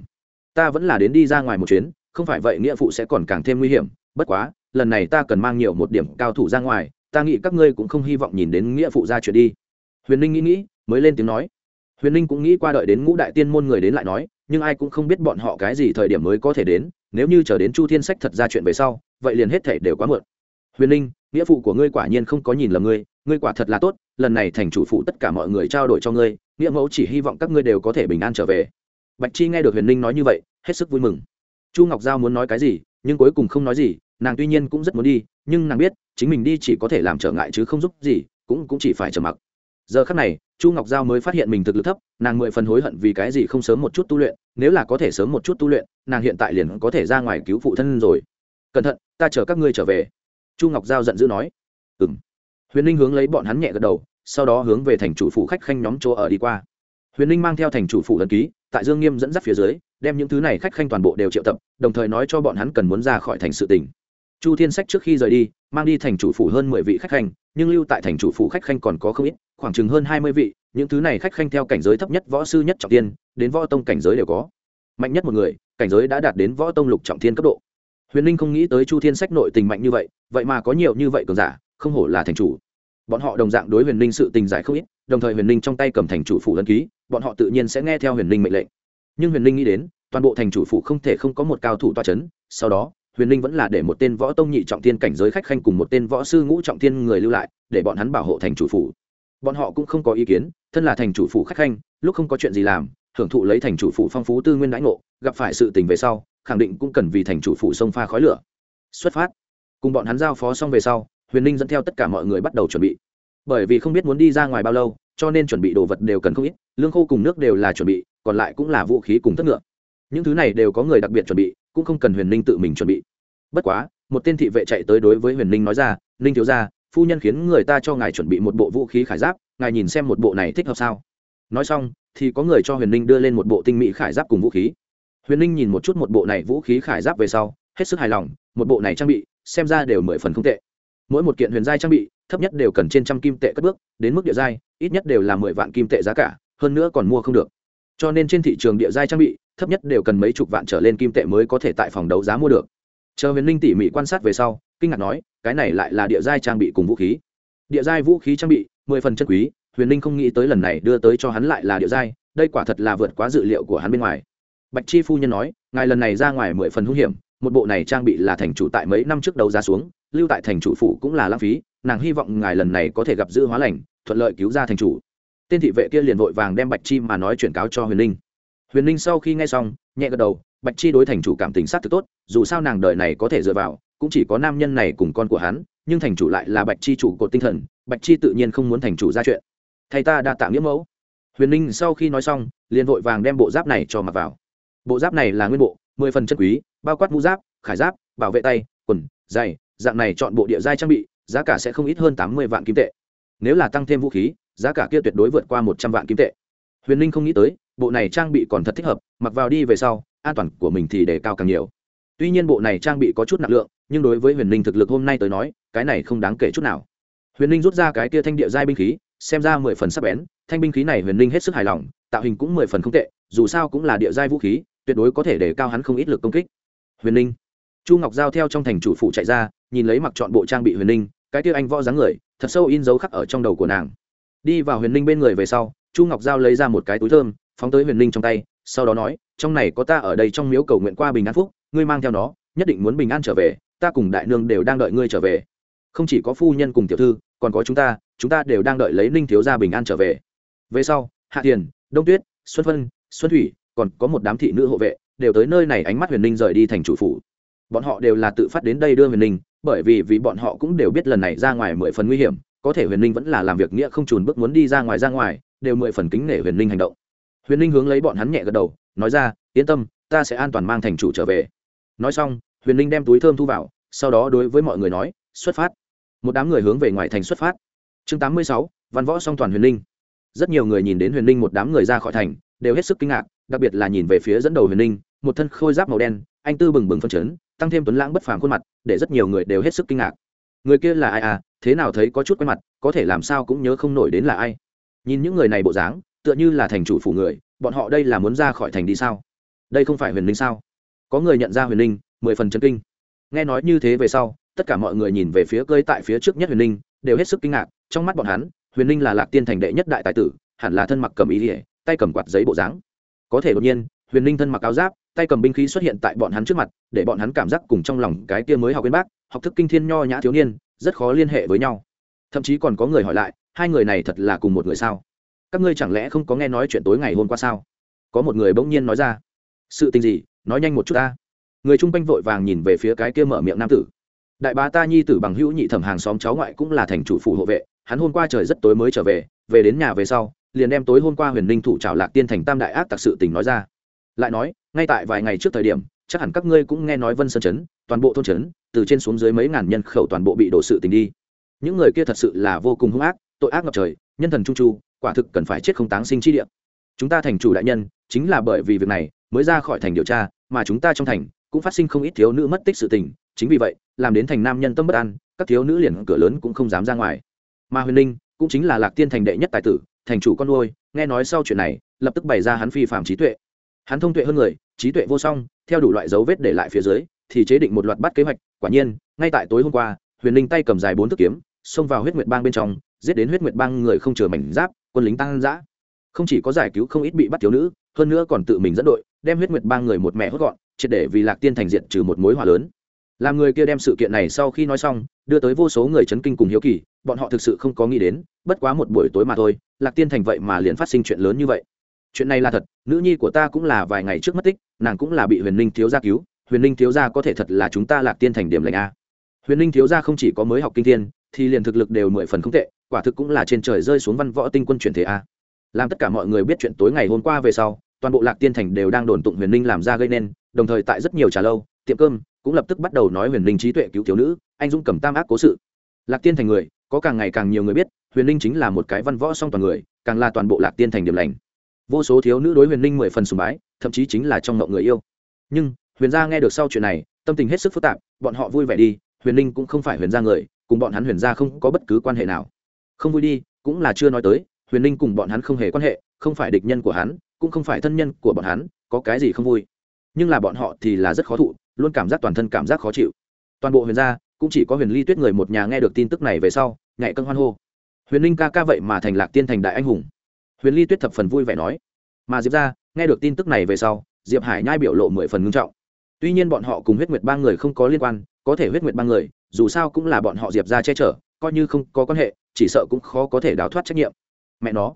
Ta vẫn là đến đi ra ngoài một chuyến, không phải vậy nghĩa phụ sẽ còn càng thêm nguy hiểm. Bất quá, lần này ta cần mang nhiều một điểm cao thủ ra ngoài, ta nghĩ các ngươi cũng không hy vọng nhìn đến nghĩa phụ ra chuyện đi. Huyền ninh nghĩ nghĩ, mới lên tiếng nói. Huyền ninh cũng nghĩ qua đợi đến ngũ đại tiên môn người đến lại nói, nhưng ai cũng không biết bọn họ cái gì thời điểm mới có thể đến, nếu như chờ đến chu thiên sách thật ra chuyện về sau, vậy liền hết thể đều quá muộn. Huyền ninh, nghĩa phụ của ngươi quả nhiên không có nhìn lầm ngươi ngươi quả thật là tốt lần này thành chủ phụ tất cả mọi người trao đổi cho ngươi, nghĩa mẫu chỉ hy vọng các ngươi đều có thể bình an trở về. Bạch chi nghe được huyền ninh nói như vậy, hết sức vui mừng. Chu ngọc giao muốn nói cái gì, nhưng cuối cùng không nói gì, nàng tuy nhiên cũng rất muốn đi, nhưng nàng biết, chính mình đi chỉ có thể làm trở ngại chứ không giúp gì, cũng cũng chỉ phải trở mặc. Giờ khắc này, chu ngọc giao mới phát hiện mình thực lực thấp, nàng mười phần hối hận vì cái gì không sớm một chút tu luyện, nếu là có thể sớm một chút tu luyện, nàng hiện tại liền có thể ra ngoài cứu phụ thân rồi. Cẩn thận, ta chờ các ngươi trở về. Chu ngọc giao giận dữ nói. Ừ m huyền ninh hướng lấy bọn hắn nhẹ gật đầu, sau đó hướng về thành chủ phủ khách khanh nhóm chỗ ở đi qua. Huyền ninh mang theo thành chủ phủ ấn ký, tại dương nghiêm dẫn dắt phía dưới, đem những thứ này khách khanh toàn bộ đều triệu tập, đồng thời nói cho bọn hắn cần muốn ra khỏi thành sự tình. Chu thiên sách trước khi rời đi, mang đi thành chủ phủ hơn mười vị khách khanh, nhưng lưu tại thành chủ phủ khách khanh còn có không ít, khoảng chừng hơn hai mươi vị, những thứ này khách khanh theo cảnh giới thấp nhất võ sư nhất trọng tiên đến võ tông cảnh giới đều có. Mạnh nhất một người, cảnh giới đã đạt đến võ tông lục trọng thiên cấp độ. Huyền ninh không nghĩ tới chu thiên sách nội tình mạnh như vậy vậy mà có nhiều như vậy cường giả không hổ là thành chủ. Bọn họ đồng dạng đối huyền ninh sự tình giải không ít, đồng thời huyền ninh trong tay cầm thành chủ phủ lân ký, bọn họ tự nhiên sẽ nghe theo huyền ninh mệnh lệnh. Nhưng huyền ninh nghĩ đến, toàn bộ thành chủ phủ không thể không có một cao thủ toa c h ấ n sau đó, huyền ninh vẫn là để một tên võ tông nhị trọng tiên cảnh giới khách khanh cùng một tên võ sư ngũ trọng tiên người lưu lại, để bọn hắn bảo hộ thành chủ phủ. Bọn họ cũng không có ý kiến, thân là thành chủ phủ khách khanh, lúc không có chuyện gì làm, hưởng thụ lấy thành chủ phủ phong phú tư nguyên đãi ngộ, gặp phải sự tình về sau, khẳng định cũng cần vì thành chủ phủ sông pha khói lửa. Xuất phát. Cùng bọn hắn giao phó xong về sau huyền ninh dẫn theo tất cả mọi người bắt đầu chuẩn bị. Bởi vì không biết muốn đi ra ngoài bao lâu, cho nên chuẩn bị đồ vật đều cần không ít, lương khô cùng nước đều là chuẩn bị, còn lại cũng là vũ khí cùng tất ngựa. Những thứ này đều có người đặc biệt chuẩn bị, cũng không cần huyền ninh tự mình chuẩn bị. Bất quá, một tên thị vệ chạy tới đối với huyền ninh nói ra, ninh thiếu ra phu nhân khiến người ta cho ngài chuẩn bị một bộ vũ khí khải giáp, ngài nhìn xem một bộ này thích hợp sao? Nói xong, thì có người cho huyền ninh đưa lên một bộ tinh mỹ khải giáp cùng vũ khí. Huyền ninh nhìn một chút một bộ này vũ khí khải giáp về sau, hết sức hài lòng, một bộ này trang bị, xem ra đều mười phần không tệ mỗi một kiện huyền giai trang bị, thấp nhất đều cần trên trăm kim tệ cất bước, đến mức địa giai, ít nhất đều là mười vạn kim tệ giá cả, hơn nữa còn mua không được. Cho nên trên thị trường địa giai trang bị, thấp nhất đều cần mấy chục vạn trở lên kim tệ mới có thể tại phòng đấu giá mua được. Chờ huyền linh tỉ mỉ quan sát về sau, kinh ngạc nói, cái này lại là địa giai trang bị cùng vũ khí. Địa giai vũ khí trang bị, mười phần chân quý, huyền linh không nghĩ tới lần này đưa tới cho hắn lại là địa giai, đây quả thật là vượt quá dự liệu của hắn bên ngoài. Bạch chi phu nhân nói, ngài lần này ra ngoài mười phần hung hiểm một bộ này trang bị là thành chủ tại mấy năm trước đấu giá xuống, lưu tại thành chủ phủ cũng là lãng phí, nàng hy vọng ngài lần này có thể gặp giữ hóa lành, thuận lợi cứu ra thành chủ. Tên thị vệ kia liền vội vàng đem bạch chi mà nói chuyển cáo cho huyền linh. Huyền linh sau khi nghe xong, nhẹ gật đầu, bạch chi đối thành chủ cảm tình sát thực tốt, dù sao nàng đời này có thể dựa vào, cũng chỉ có nam nhân này cùng con của hắn, nhưng thành chủ lại là bạch chi chủ cột tinh thần, bạch chi tự nhiên không muốn thành chủ ra chuyện. Thầy ta đã tạm nghĩa mẫu. Huyền ninh sau khi nói xong, liền vội vàng đem bộ giáp này cho mặc vào. Bộ giáp này là nguyên bộ mười phần chân quý, bao quát mũ giáp, khải giáp, bảo vệ tay, quần dày dạng này chọn bộ địa giai trang bị, giá cả sẽ không ít hơn tám mươi vạn kim tệ. Nếu là tăng thêm vũ khí, giá cả kia tuyệt đối vượt qua một trăm vạn kim tệ. Huyền ninh không nghĩ tới, bộ này trang bị còn thật thích hợp, mặc vào đi về sau, an toàn của mình thì để cao càng nhiều. Tuy nhiên bộ này trang bị có chút nặng lượng, nhưng đối với huyền ninh thực lực hôm nay tới nói, cái này không đáng kể chút nào. Huyền ninh rút ra cái kia thanh địa giai binh khí, xem ra mười phần sắc bén, thanh binh khí này huyền ninh hết sức hài lòng, tạo hình cũng mười phần không tệ, dù sao cũng là địa giai vũ khí tuyệt đối có thể để cao hắn không ít lực công kích. Huyền ninh. Chu ngọc giao theo trong thành chủ phụ chạy ra, nhìn lấy mặc chọn bộ trang bị huyền ninh, cái kia anh võ dáng người, thật sâu in dấu khắc ở trong đầu của nàng. Đi vào huyền ninh bên người về sau, chu ngọc giao lấy ra một cái túi thơm, phóng tới huyền ninh trong tay, sau đó nói, trong này có ta ở đây trong miếu cầu nguyện qua bình an phúc, ngươi mang theo nó, nhất định muốn bình an trở về, ta cùng đại nương đều đang đợi ngươi trở về. Không chỉ có phu nhân cùng tiểu thư, còn có chúng ta chúng ta đều đang đợi lấy ninh thiếu gia bình an trở về. Về sau, hạ tiền đông tuyết, xuân vân, xuân thủy còn có một đám thị nữ hộ vệ, đều tới nơi này ánh mắt huyền ninh rời đi thành chủ phủ. Bọn họ đều là tự phát đến đây đưa huyền ninh, bởi vì vì bọn họ cũng đều biết lần này ra ngoài mười phần nguy hiểm, có thể huyền ninh vẫn là làm việc nghĩa không trùn bước muốn đi ra ngoài ra ngoài, đều mười phần kính nể huyền ninh hành động. Huyền ninh hướng lấy bọn hắn nhẹ gật đầu, nói ra, yên tâm, ta sẽ an toàn mang thành chủ trở về. Nói xong, huyền ninh đem túi thơm thu vào, sau đó đối với mọi người nói, xuất phát. Một đám người hướng về ngoài thành xuất phát. Chương tám mươi sáu, văn võ song toàn huyền ninh. Rất nhiều người nhìn đến huyền ninh một đám người ra khỏi thành, đều hết sức kinh ngạc đặc biệt là nhìn về phía dẫn đầu huyền ninh một thân khôi giáp màu đen, anh tư bừng bừng phân chấn, tăng thêm tuấn lãng bất phàm khuôn mặt, để rất nhiều người đều hết sức kinh ngạc. Người kia là ai à? Thế nào thấy có chút quen mặt, có thể làm sao cũng nhớ không nổi đến là ai? Nhìn những người này bộ dáng, tựa như là thành chủ phủ người, bọn họ đây là muốn ra khỏi thành đi sao? Đây không phải huyền linh sao? Có người nhận ra huyền linh, mười phần chân kinh. Nghe nói như thế về sau, tất cả mọi người nhìn về phía cơi tại phía trước nhất huyền linh, đều hết sức kinh ngạc, trong mắt bọn hắn, huyền linh là lạc tiên thành đệ nhất đại tài tử, hẳn là thân mặc cầm ý ỉa tay cầm quạt giấy bộ dáng có thể đột nhiên, huyền linh thân mặc áo giáp, tay cầm binh khí xuất hiện tại bọn hắn trước mặt, để bọn hắn cảm giác cùng trong lòng cái kia mới học viên bác, học thức kinh thiên nho nhã thiếu niên, rất khó liên hệ với nhau. Thậm chí còn có người hỏi lại, hai người này thật là cùng một người sao? Các ngươi chẳng lẽ không có nghe nói chuyện tối ngày hôm qua sao? Có một người bỗng nhiên nói ra, sự tình gì? Nói nhanh một chút ta. Người chung quanh vội vàng nhìn về phía cái kia mở miệng nam tử. Đại bá ta nhi tử bằng hữu nhị thẩm hàng xóm cháu ngoại cũng là thành chủ phủ hộ vệ, hắn hôm qua trời rất tối mới trở về về đến nhà về sau liền đem tối hôm qua huyền ninh thủ trào lạc tiên thành tam đại ác tặc sự tình nói ra. Lại nói, ngay tại vài ngày trước thời điểm, chắc hẳn các ngươi cũng nghe nói vân sơn chấn, toàn bộ thôn chấn, từ trên xuống dưới mấy ngàn nhân khẩu toàn bộ bị đổ sự tình đi. Những người kia thật sự là vô cùng hung ác, tội ác ngập trời, nhân thần trung chu quả thực cần phải chết không táng sinh chi địa. Chúng ta thành chủ đại nhân, chính là bởi vì việc này, mới ra khỏi thành điều tra, mà chúng ta trong thành, cũng phát sinh không ít thiếu nữ mất tích sự tình. Chính vì vậy, làm đến thành nam nhân tâm bất an, các thiếu nữ liền cửa lớn cũng không dám ra ngoài. Mà huyền ninh cũng chính là lạc tiên thành đệ nhất tài tử thành chủ con nuôi, nghe nói sau chuyện này, lập tức bày ra hắn phi phạm trí tuệ. Hắn thông tuệ hơn người, trí tuệ vô song, theo đủ loại dấu vết để lại phía dưới, thì chế định một loạt bắt kế hoạch. Quả nhiên, ngay tại tối hôm qua, huyền Linh tay cầm dài bốn thước kiếm, xông vào huyết nguyệt bang bên trong, giết đến huyết nguyệt bang người không chừa mảnh giáp, quân lính tăng giã không chỉ có giải cứu không ít bị bắt thiếu nữ, hơn nữa còn tự mình dẫn đội, đem huyết nguyệt bang người một mẹ hốt gọn, triệt để vì lạc tiên thành diện trừ một mối hỏa lớn. Làm người kia đem sự kiện này sau khi nói xong, đưa tới vô số người chấn kinh cùng hiếu kỳ, bọn họ thực sự không có nghĩ đến, bất quá một buổi tối mà thôi lạc tiên thành vậy mà liền phát sinh chuyện lớn như vậy. Chuyện này là thật, nữ nhi của ta cũng là vài ngày trước mất tích, nàng cũng là bị huyền ninh thiếu gia cứu. Huyền ninh thiếu gia có thể thật là chúng ta lạc tiên thành điểm lệnh a. Huyền ninh thiếu gia không chỉ có mới học kinh thiên, thì liền thực lực đều mười phần không tệ, quả thực cũng là trên trời rơi xuống văn võ tinh quân chuyển thể a. Làm tất cả mọi người biết chuyện tối ngày hôm qua về sau, toàn bộ lạc tiên thành đều đang đồn tụng huyền ninh làm ra gây nên, đồng thời tại rất nhiều trà lâu, tiệm cơm cũng lập tức bắt đầu nói huyền ninh trí tuệ cứu thiếu nữ, anh dũng cầm tam ác cố sự. Lạc tiên thành người có càng ngày càng nhiều người biết, huyền ninh chính là một cái văn võ song toàn người, càng là toàn bộ lạc tiên thành điểm lành. Vô số thiếu nữ đối huyền ninh mười phần sùng bái, thậm chí chính là trong ngậu người yêu. Nhưng, huyền gia nghe được sau chuyện này, tâm tình hết sức phức tạp, bọn họ vui vẻ đi, huyền ninh cũng không phải huyền gia người, cùng bọn hắn huyền gia không có bất cứ quan hệ nào. Không vui đi, cũng là chưa nói tới, huyền ninh cùng bọn hắn không hề quan hệ, không phải địch nhân của hắn, cũng không phải thân nhân của bọn hắn, có cái gì không vui. Nhưng là bọn họ thì là rất khó thụ, luôn cảm giác toàn thân cảm giác khó chịu. Toàn bộ huyền gia, cũng chỉ có huyền ly tuyết người một nhà nghe được tin tức này về sau nhảy cân hoan hô. Huyền Linh ca ca vậy mà thành lạc tiên thành đại anh hùng. Huyền ly tuyết thập phần vui vẻ nói. Mà diệp ra, nghe được tin tức này về sau, diệp hải nhai biểu lộ mười phần ngưng trọng. Tuy nhiên bọn họ cùng huyết nguyệt ba người không có liên quan, có thể huyết nguyệt ba người, dù sao cũng là bọn họ diệp ra che chở, coi như không có quan hệ, chỉ sợ cũng khó có thể đào thoát trách nhiệm. Mẹ nó.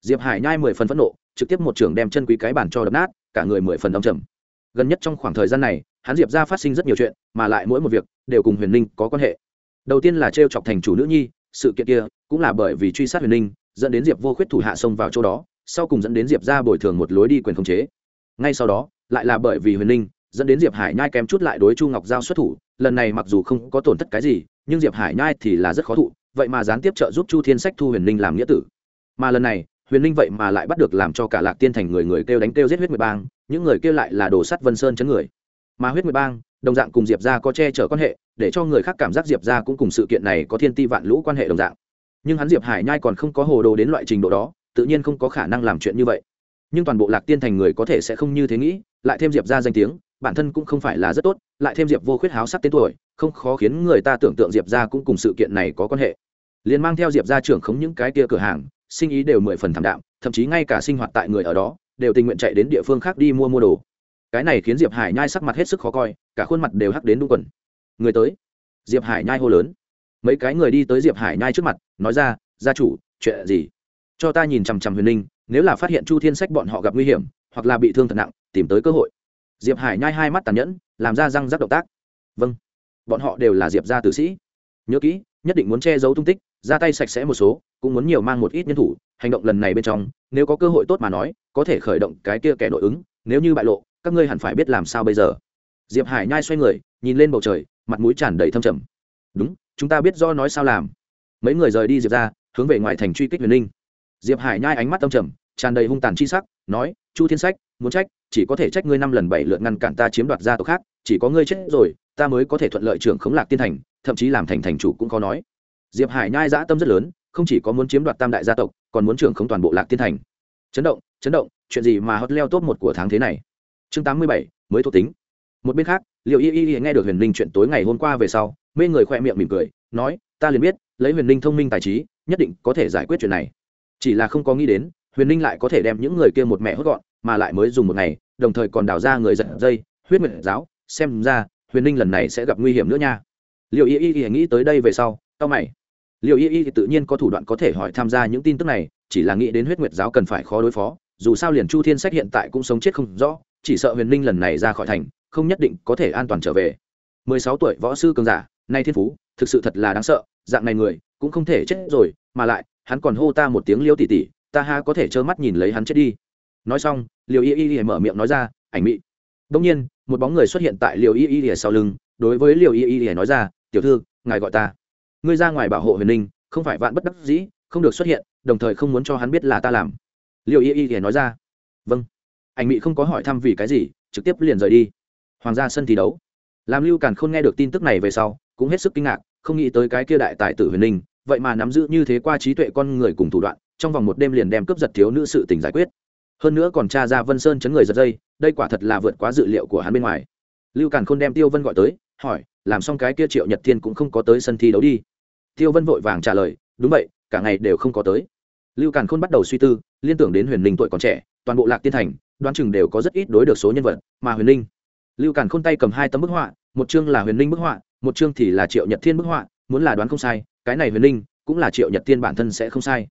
Diệp hải nhai mười phần phẫn nộ, trực tiếp một trưởng đem chân quý cái bàn cho đập nát, cả người mười phần đông trầm. Gần nhất trong khoảng thời gian này, hắn diệp ra phát sinh rất nhiều chuyện, mà lại mỗi một việc, đều cùng huyền ninh có quan hệ. Đầu tiên là t r e o chọc thành chủ nữ nhi sự kiện kia cũng là bởi vì truy sát huyền ninh dẫn đến diệp vô khuyết thủ hạ xông vào chỗ đó, sau cùng dẫn đến diệp ra bồi thường một lối đi quyền khống chế. Ngay sau đó, lại là bởi vì huyền ninh dẫn đến diệp hải nhai kém chút lại đối chu ngọc giao xuất thủ, lần này mặc dù không có tổn thất cái gì, nhưng diệp hải nhai thì là rất khó thụ, vậy mà gián tiếp trợ giúp chu thiên sách thu huyền ninh làm nghĩa tử. Mà lần này, huyền ninh vậy mà lại bắt được làm cho cả lạc tiên thành người người kêu đánh kêu giết huyết mười bang, những người kêu lại là đồ sắt vân sơn chấn người. Mà huyết mười bang đồng dạng cùng diệp ra có che chở quan hệ, để cho người khác cảm giác diệp ra cũng cùng sự kiện này có thiên ti vạn lũ quan hệ đồng dạng. Nhưng hắn diệp hải nhai còn không có hồ đồ đến loại trình độ đó, tự nhiên không có khả năng làm chuyện như vậy. Nhưng toàn bộ lạc tiên thành người có thể sẽ không như thế nghĩ, lại thêm diệp ra danh tiếng, bản thân cũng không phải là rất tốt, lại thêm diệp vô khuyết háo sắc tên tuổi, không khó khiến người ta tưởng tượng diệp ra cũng cùng sự kiện này có quan hệ. Liền mang theo diệp ra trưởng khống những cái kia cửa hàng, sinh ý đều mười phần thảm đạm, thậm chí ngay cả sinh hoạt tại người ở đó, đều tình nguyện chạy đến địa phương khác đi mua mua đồ cái này khiến diệp hải nhai sắc mặt hết sức khó coi, cả khuôn mặt đều hắc đến đu quần. Người tới. Diệp hải nhai hô lớn. Mấy cái người đi tới diệp hải nhai trước mặt, nói ra, gia chủ, chuyện gì? Cho ta nhìn chằm chằm huyền ninh nếu là phát hiện chu thiên sách bọn họ gặp nguy hiểm, hoặc là bị thương thật nặng, tìm tới cơ hội. Diệp hải nhai hai mắt tàn nhẫn, làm ra răng rắc động tác. Vâng. Bọn họ đều là diệp gia tử sĩ. Nhớ kỹ, nhất định muốn che giấu tung tích, ra tay sạch sẽ một số, cũng muốn nhiều mang một ít nhân thủ, hành động lần này bên trong, nếu có cơ hội tốt mà nói, có thể khởi động cái kia kẻ nội ứng, nếu như bại lộ các ngươi hẳn phải biết làm sao bây giờ. Diệp hải nhai xoay người, nhìn lên bầu trời, mặt mũi tràn đầy thâm trầm. Đúng, chúng ta biết do nói sao làm. Mấy người rời đi diệp ra, hướng về ngoài thành truy kích huyền linh. Diệp hải nhai ánh mắt tâm trầm, tràn đầy hung tàn chi sắc, nói, chu thiên sách, muốn trách, chỉ có thể trách ngươi năm lần bảy lượt ngăn cản ta chiếm đoạt gia tộc khác, chỉ có ngươi chết rồi, ta mới có thể thuận lợi trưởng khống lạc tiên thành, thậm chí làm thành thành chủ cũng khó nói. Diệp hải nhai dã tâm rất lớn, không chỉ có muốn chiếm đoạt tam đại gia tộc, còn muốn trưởng khống toàn bộ lạc tiên thành. Chấn động chấn động, chuyện gì mà hot leo top một của tháng thế này? Chương tám mươi bảy, mới thuộc tính. Một bên khác liệu y y nghe được huyền linh chuyện tối ngày hôm qua về sau, mê người khoe miệng mỉm cười, nói, ta liền biết, lấy huyền linh thông minh tài trí, nhất định có thể giải quyết chuyện này. Chỉ là không có nghĩ đến, huyền linh lại có thể đem những người kia một mẹ hốt gọn, mà lại mới dùng một ngày, đồng thời còn đào ra người giật dây, huyết nguyệt giáo. Xem ra, huyền linh lần này sẽ gặp nguy hiểm nữa nha. Liệu y y nghĩ tới đây về sau tao mày. Liệu y y tự nhiên có thủ đoạn có thể hỏi tham gia những tin tức này, chỉ là nghĩ đến huyết nguyệt giáo cần phải khó đối phó dù sao liền chu thiên sách hiện tại cũng sống chết không rõ, chỉ sợ huyền linh lần này ra khỏi thành, không nhất định có thể an toàn trở về. Mười sáu tuổi võ sư cường giả, nay thiên phú, thực sự thật là đáng sợ, dạng này người cũng không thể chết rồi, mà lại, hắn còn hô ta một tiếng liêu tỉ tỉ ta ha có thể trơ mắt nhìn lấy hắn chết đi. Nói xong liều y y y mở miệng nói ra, ảnh mị. Đông nhiên, một bóng người xuất hiện tại liều y y y sau lưng, đối với liều y y y nói ra, tiểu thư, ngài gọi ta. Ngươi ra ngoài bảo hộ huyền ninh không phải vạn bất đắc dĩ, không được xuất hiện, đồng thời không muốn cho hắn biết là ta làm liệu y y thì nói ra. Vâng. Ảnh mị không có hỏi thăm vì cái gì, trực tiếp liền rời đi. Hoàng gia sân thi đấu. Làm lưu càn khôn nghe được tin tức này về sau, cũng hết sức kinh ngạc, không nghĩ tới cái kia đại tài tử huyền ninh vậy mà nắm giữ như thế qua trí tuệ con người cùng thủ đoạn, trong vòng một đêm liền đem cướp giật thiếu nữ sự tình giải quyết. Hơn nữa còn tra ra vân sơn chấn người giật dây, đây quả thật là vượt quá dự liệu của hắn bên ngoài. Lưu càn khôn đem tiêu vân gọi tới, hỏi, làm xong cái kia triệu nhật thiên cũng không có tới sân thi đấu đi? Tiêu vân vội vàng trả lời, đúng vậy, cả ngày đều không có tới lưu càn khôn bắt đầu suy tư, liên tưởng đến huyền ninh tuổi còn trẻ, toàn bộ lạc tiên thành, đoán chừng đều có rất ít đối được số nhân vật, mà huyền ninh lưu càn khôn tay cầm hai tấm bức họa, một chương là huyền ninh bức họa, một chương thì là triệu nhật thiên bức họa, muốn là đoán không sai, cái này huyền ninh cũng là triệu nhật thiên bản thân sẽ không sai.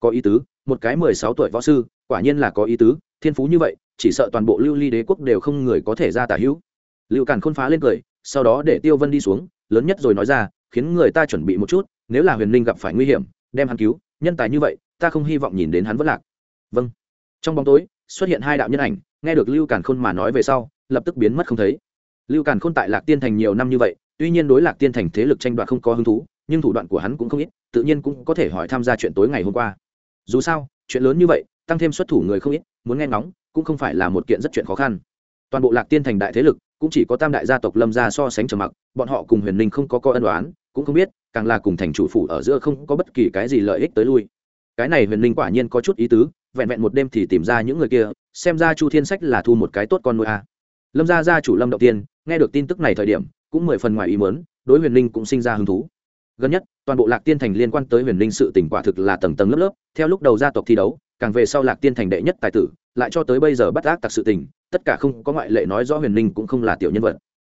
Có ý tứ, một cái mười sáu tuổi võ sư, quả nhiên là có ý tứ, thiên phú như vậy, chỉ sợ toàn bộ lưu ly đế quốc đều không người có thể ra tả hữu. Lưu càn khôn phá lên cười, sau đó để tiêu vân đi xuống, lớn nhất rồi nói ra, khiến người ta chuẩn bị một chút, nếu là huyền ninh gặp phải nguy hiểm, đem hắn cứu nhân tài như vậy, ta không hy vọng nhìn đến hắn vất lạc. Vâng. Trong bóng tối, xuất hiện hai đạo nhân ảnh, nghe được lưu càn khôn mà nói về sau, lập tức biến mất không thấy. Lưu càn khôn tại lạc tiên thành nhiều năm như vậy, tuy nhiên đối lạc tiên thành thế lực tranh đoạt không có hứng thú, nhưng thủ đoạn của hắn cũng không ít, tự nhiên cũng có thể hỏi tham gia chuyện tối ngày hôm qua. Dù sao, chuyện lớn như vậy, tăng thêm xuất thủ người không ít, muốn nghe ngóng, cũng không phải là một kiện rất chuyện khó khăn. Toàn bộ lạc tiên thành đại thế lực, cũng chỉ có tam đại gia tộc lâm gia so sánh trầm mặc, bọn họ cùng huyền ninh không có co ân đoán cũng không biết, càng là cùng thành chủ phủ ở giữa không có bất kỳ cái gì lợi ích tới lui. Cái này huyền ninh quả nhiên có chút ý tứ, vẹn vẹn một đêm thì tìm ra những người kia, xem ra chu thiên sách là thu một cái tốt con nuôi a. Lâm gia gia chủ lâm động tiên, nghe được tin tức này thời điểm, cũng mười phần ngoài ý mớn đối huyền ninh cũng sinh ra hứng thú. Gần nhất, toàn bộ lạc tiên thành liên quan tới huyền ninh sự tỉnh quả thực là tầng tầng lớp lớp, theo lúc đầu gia tộc thi đấu, càng về sau lạc tiên thành đệ nhất tài tử, lại cho tới bây giờ bắt ác tặc sự tình, tất cả không có ngoại lệ nói rõ huyền ninh cũng không là tiểu nhân vật.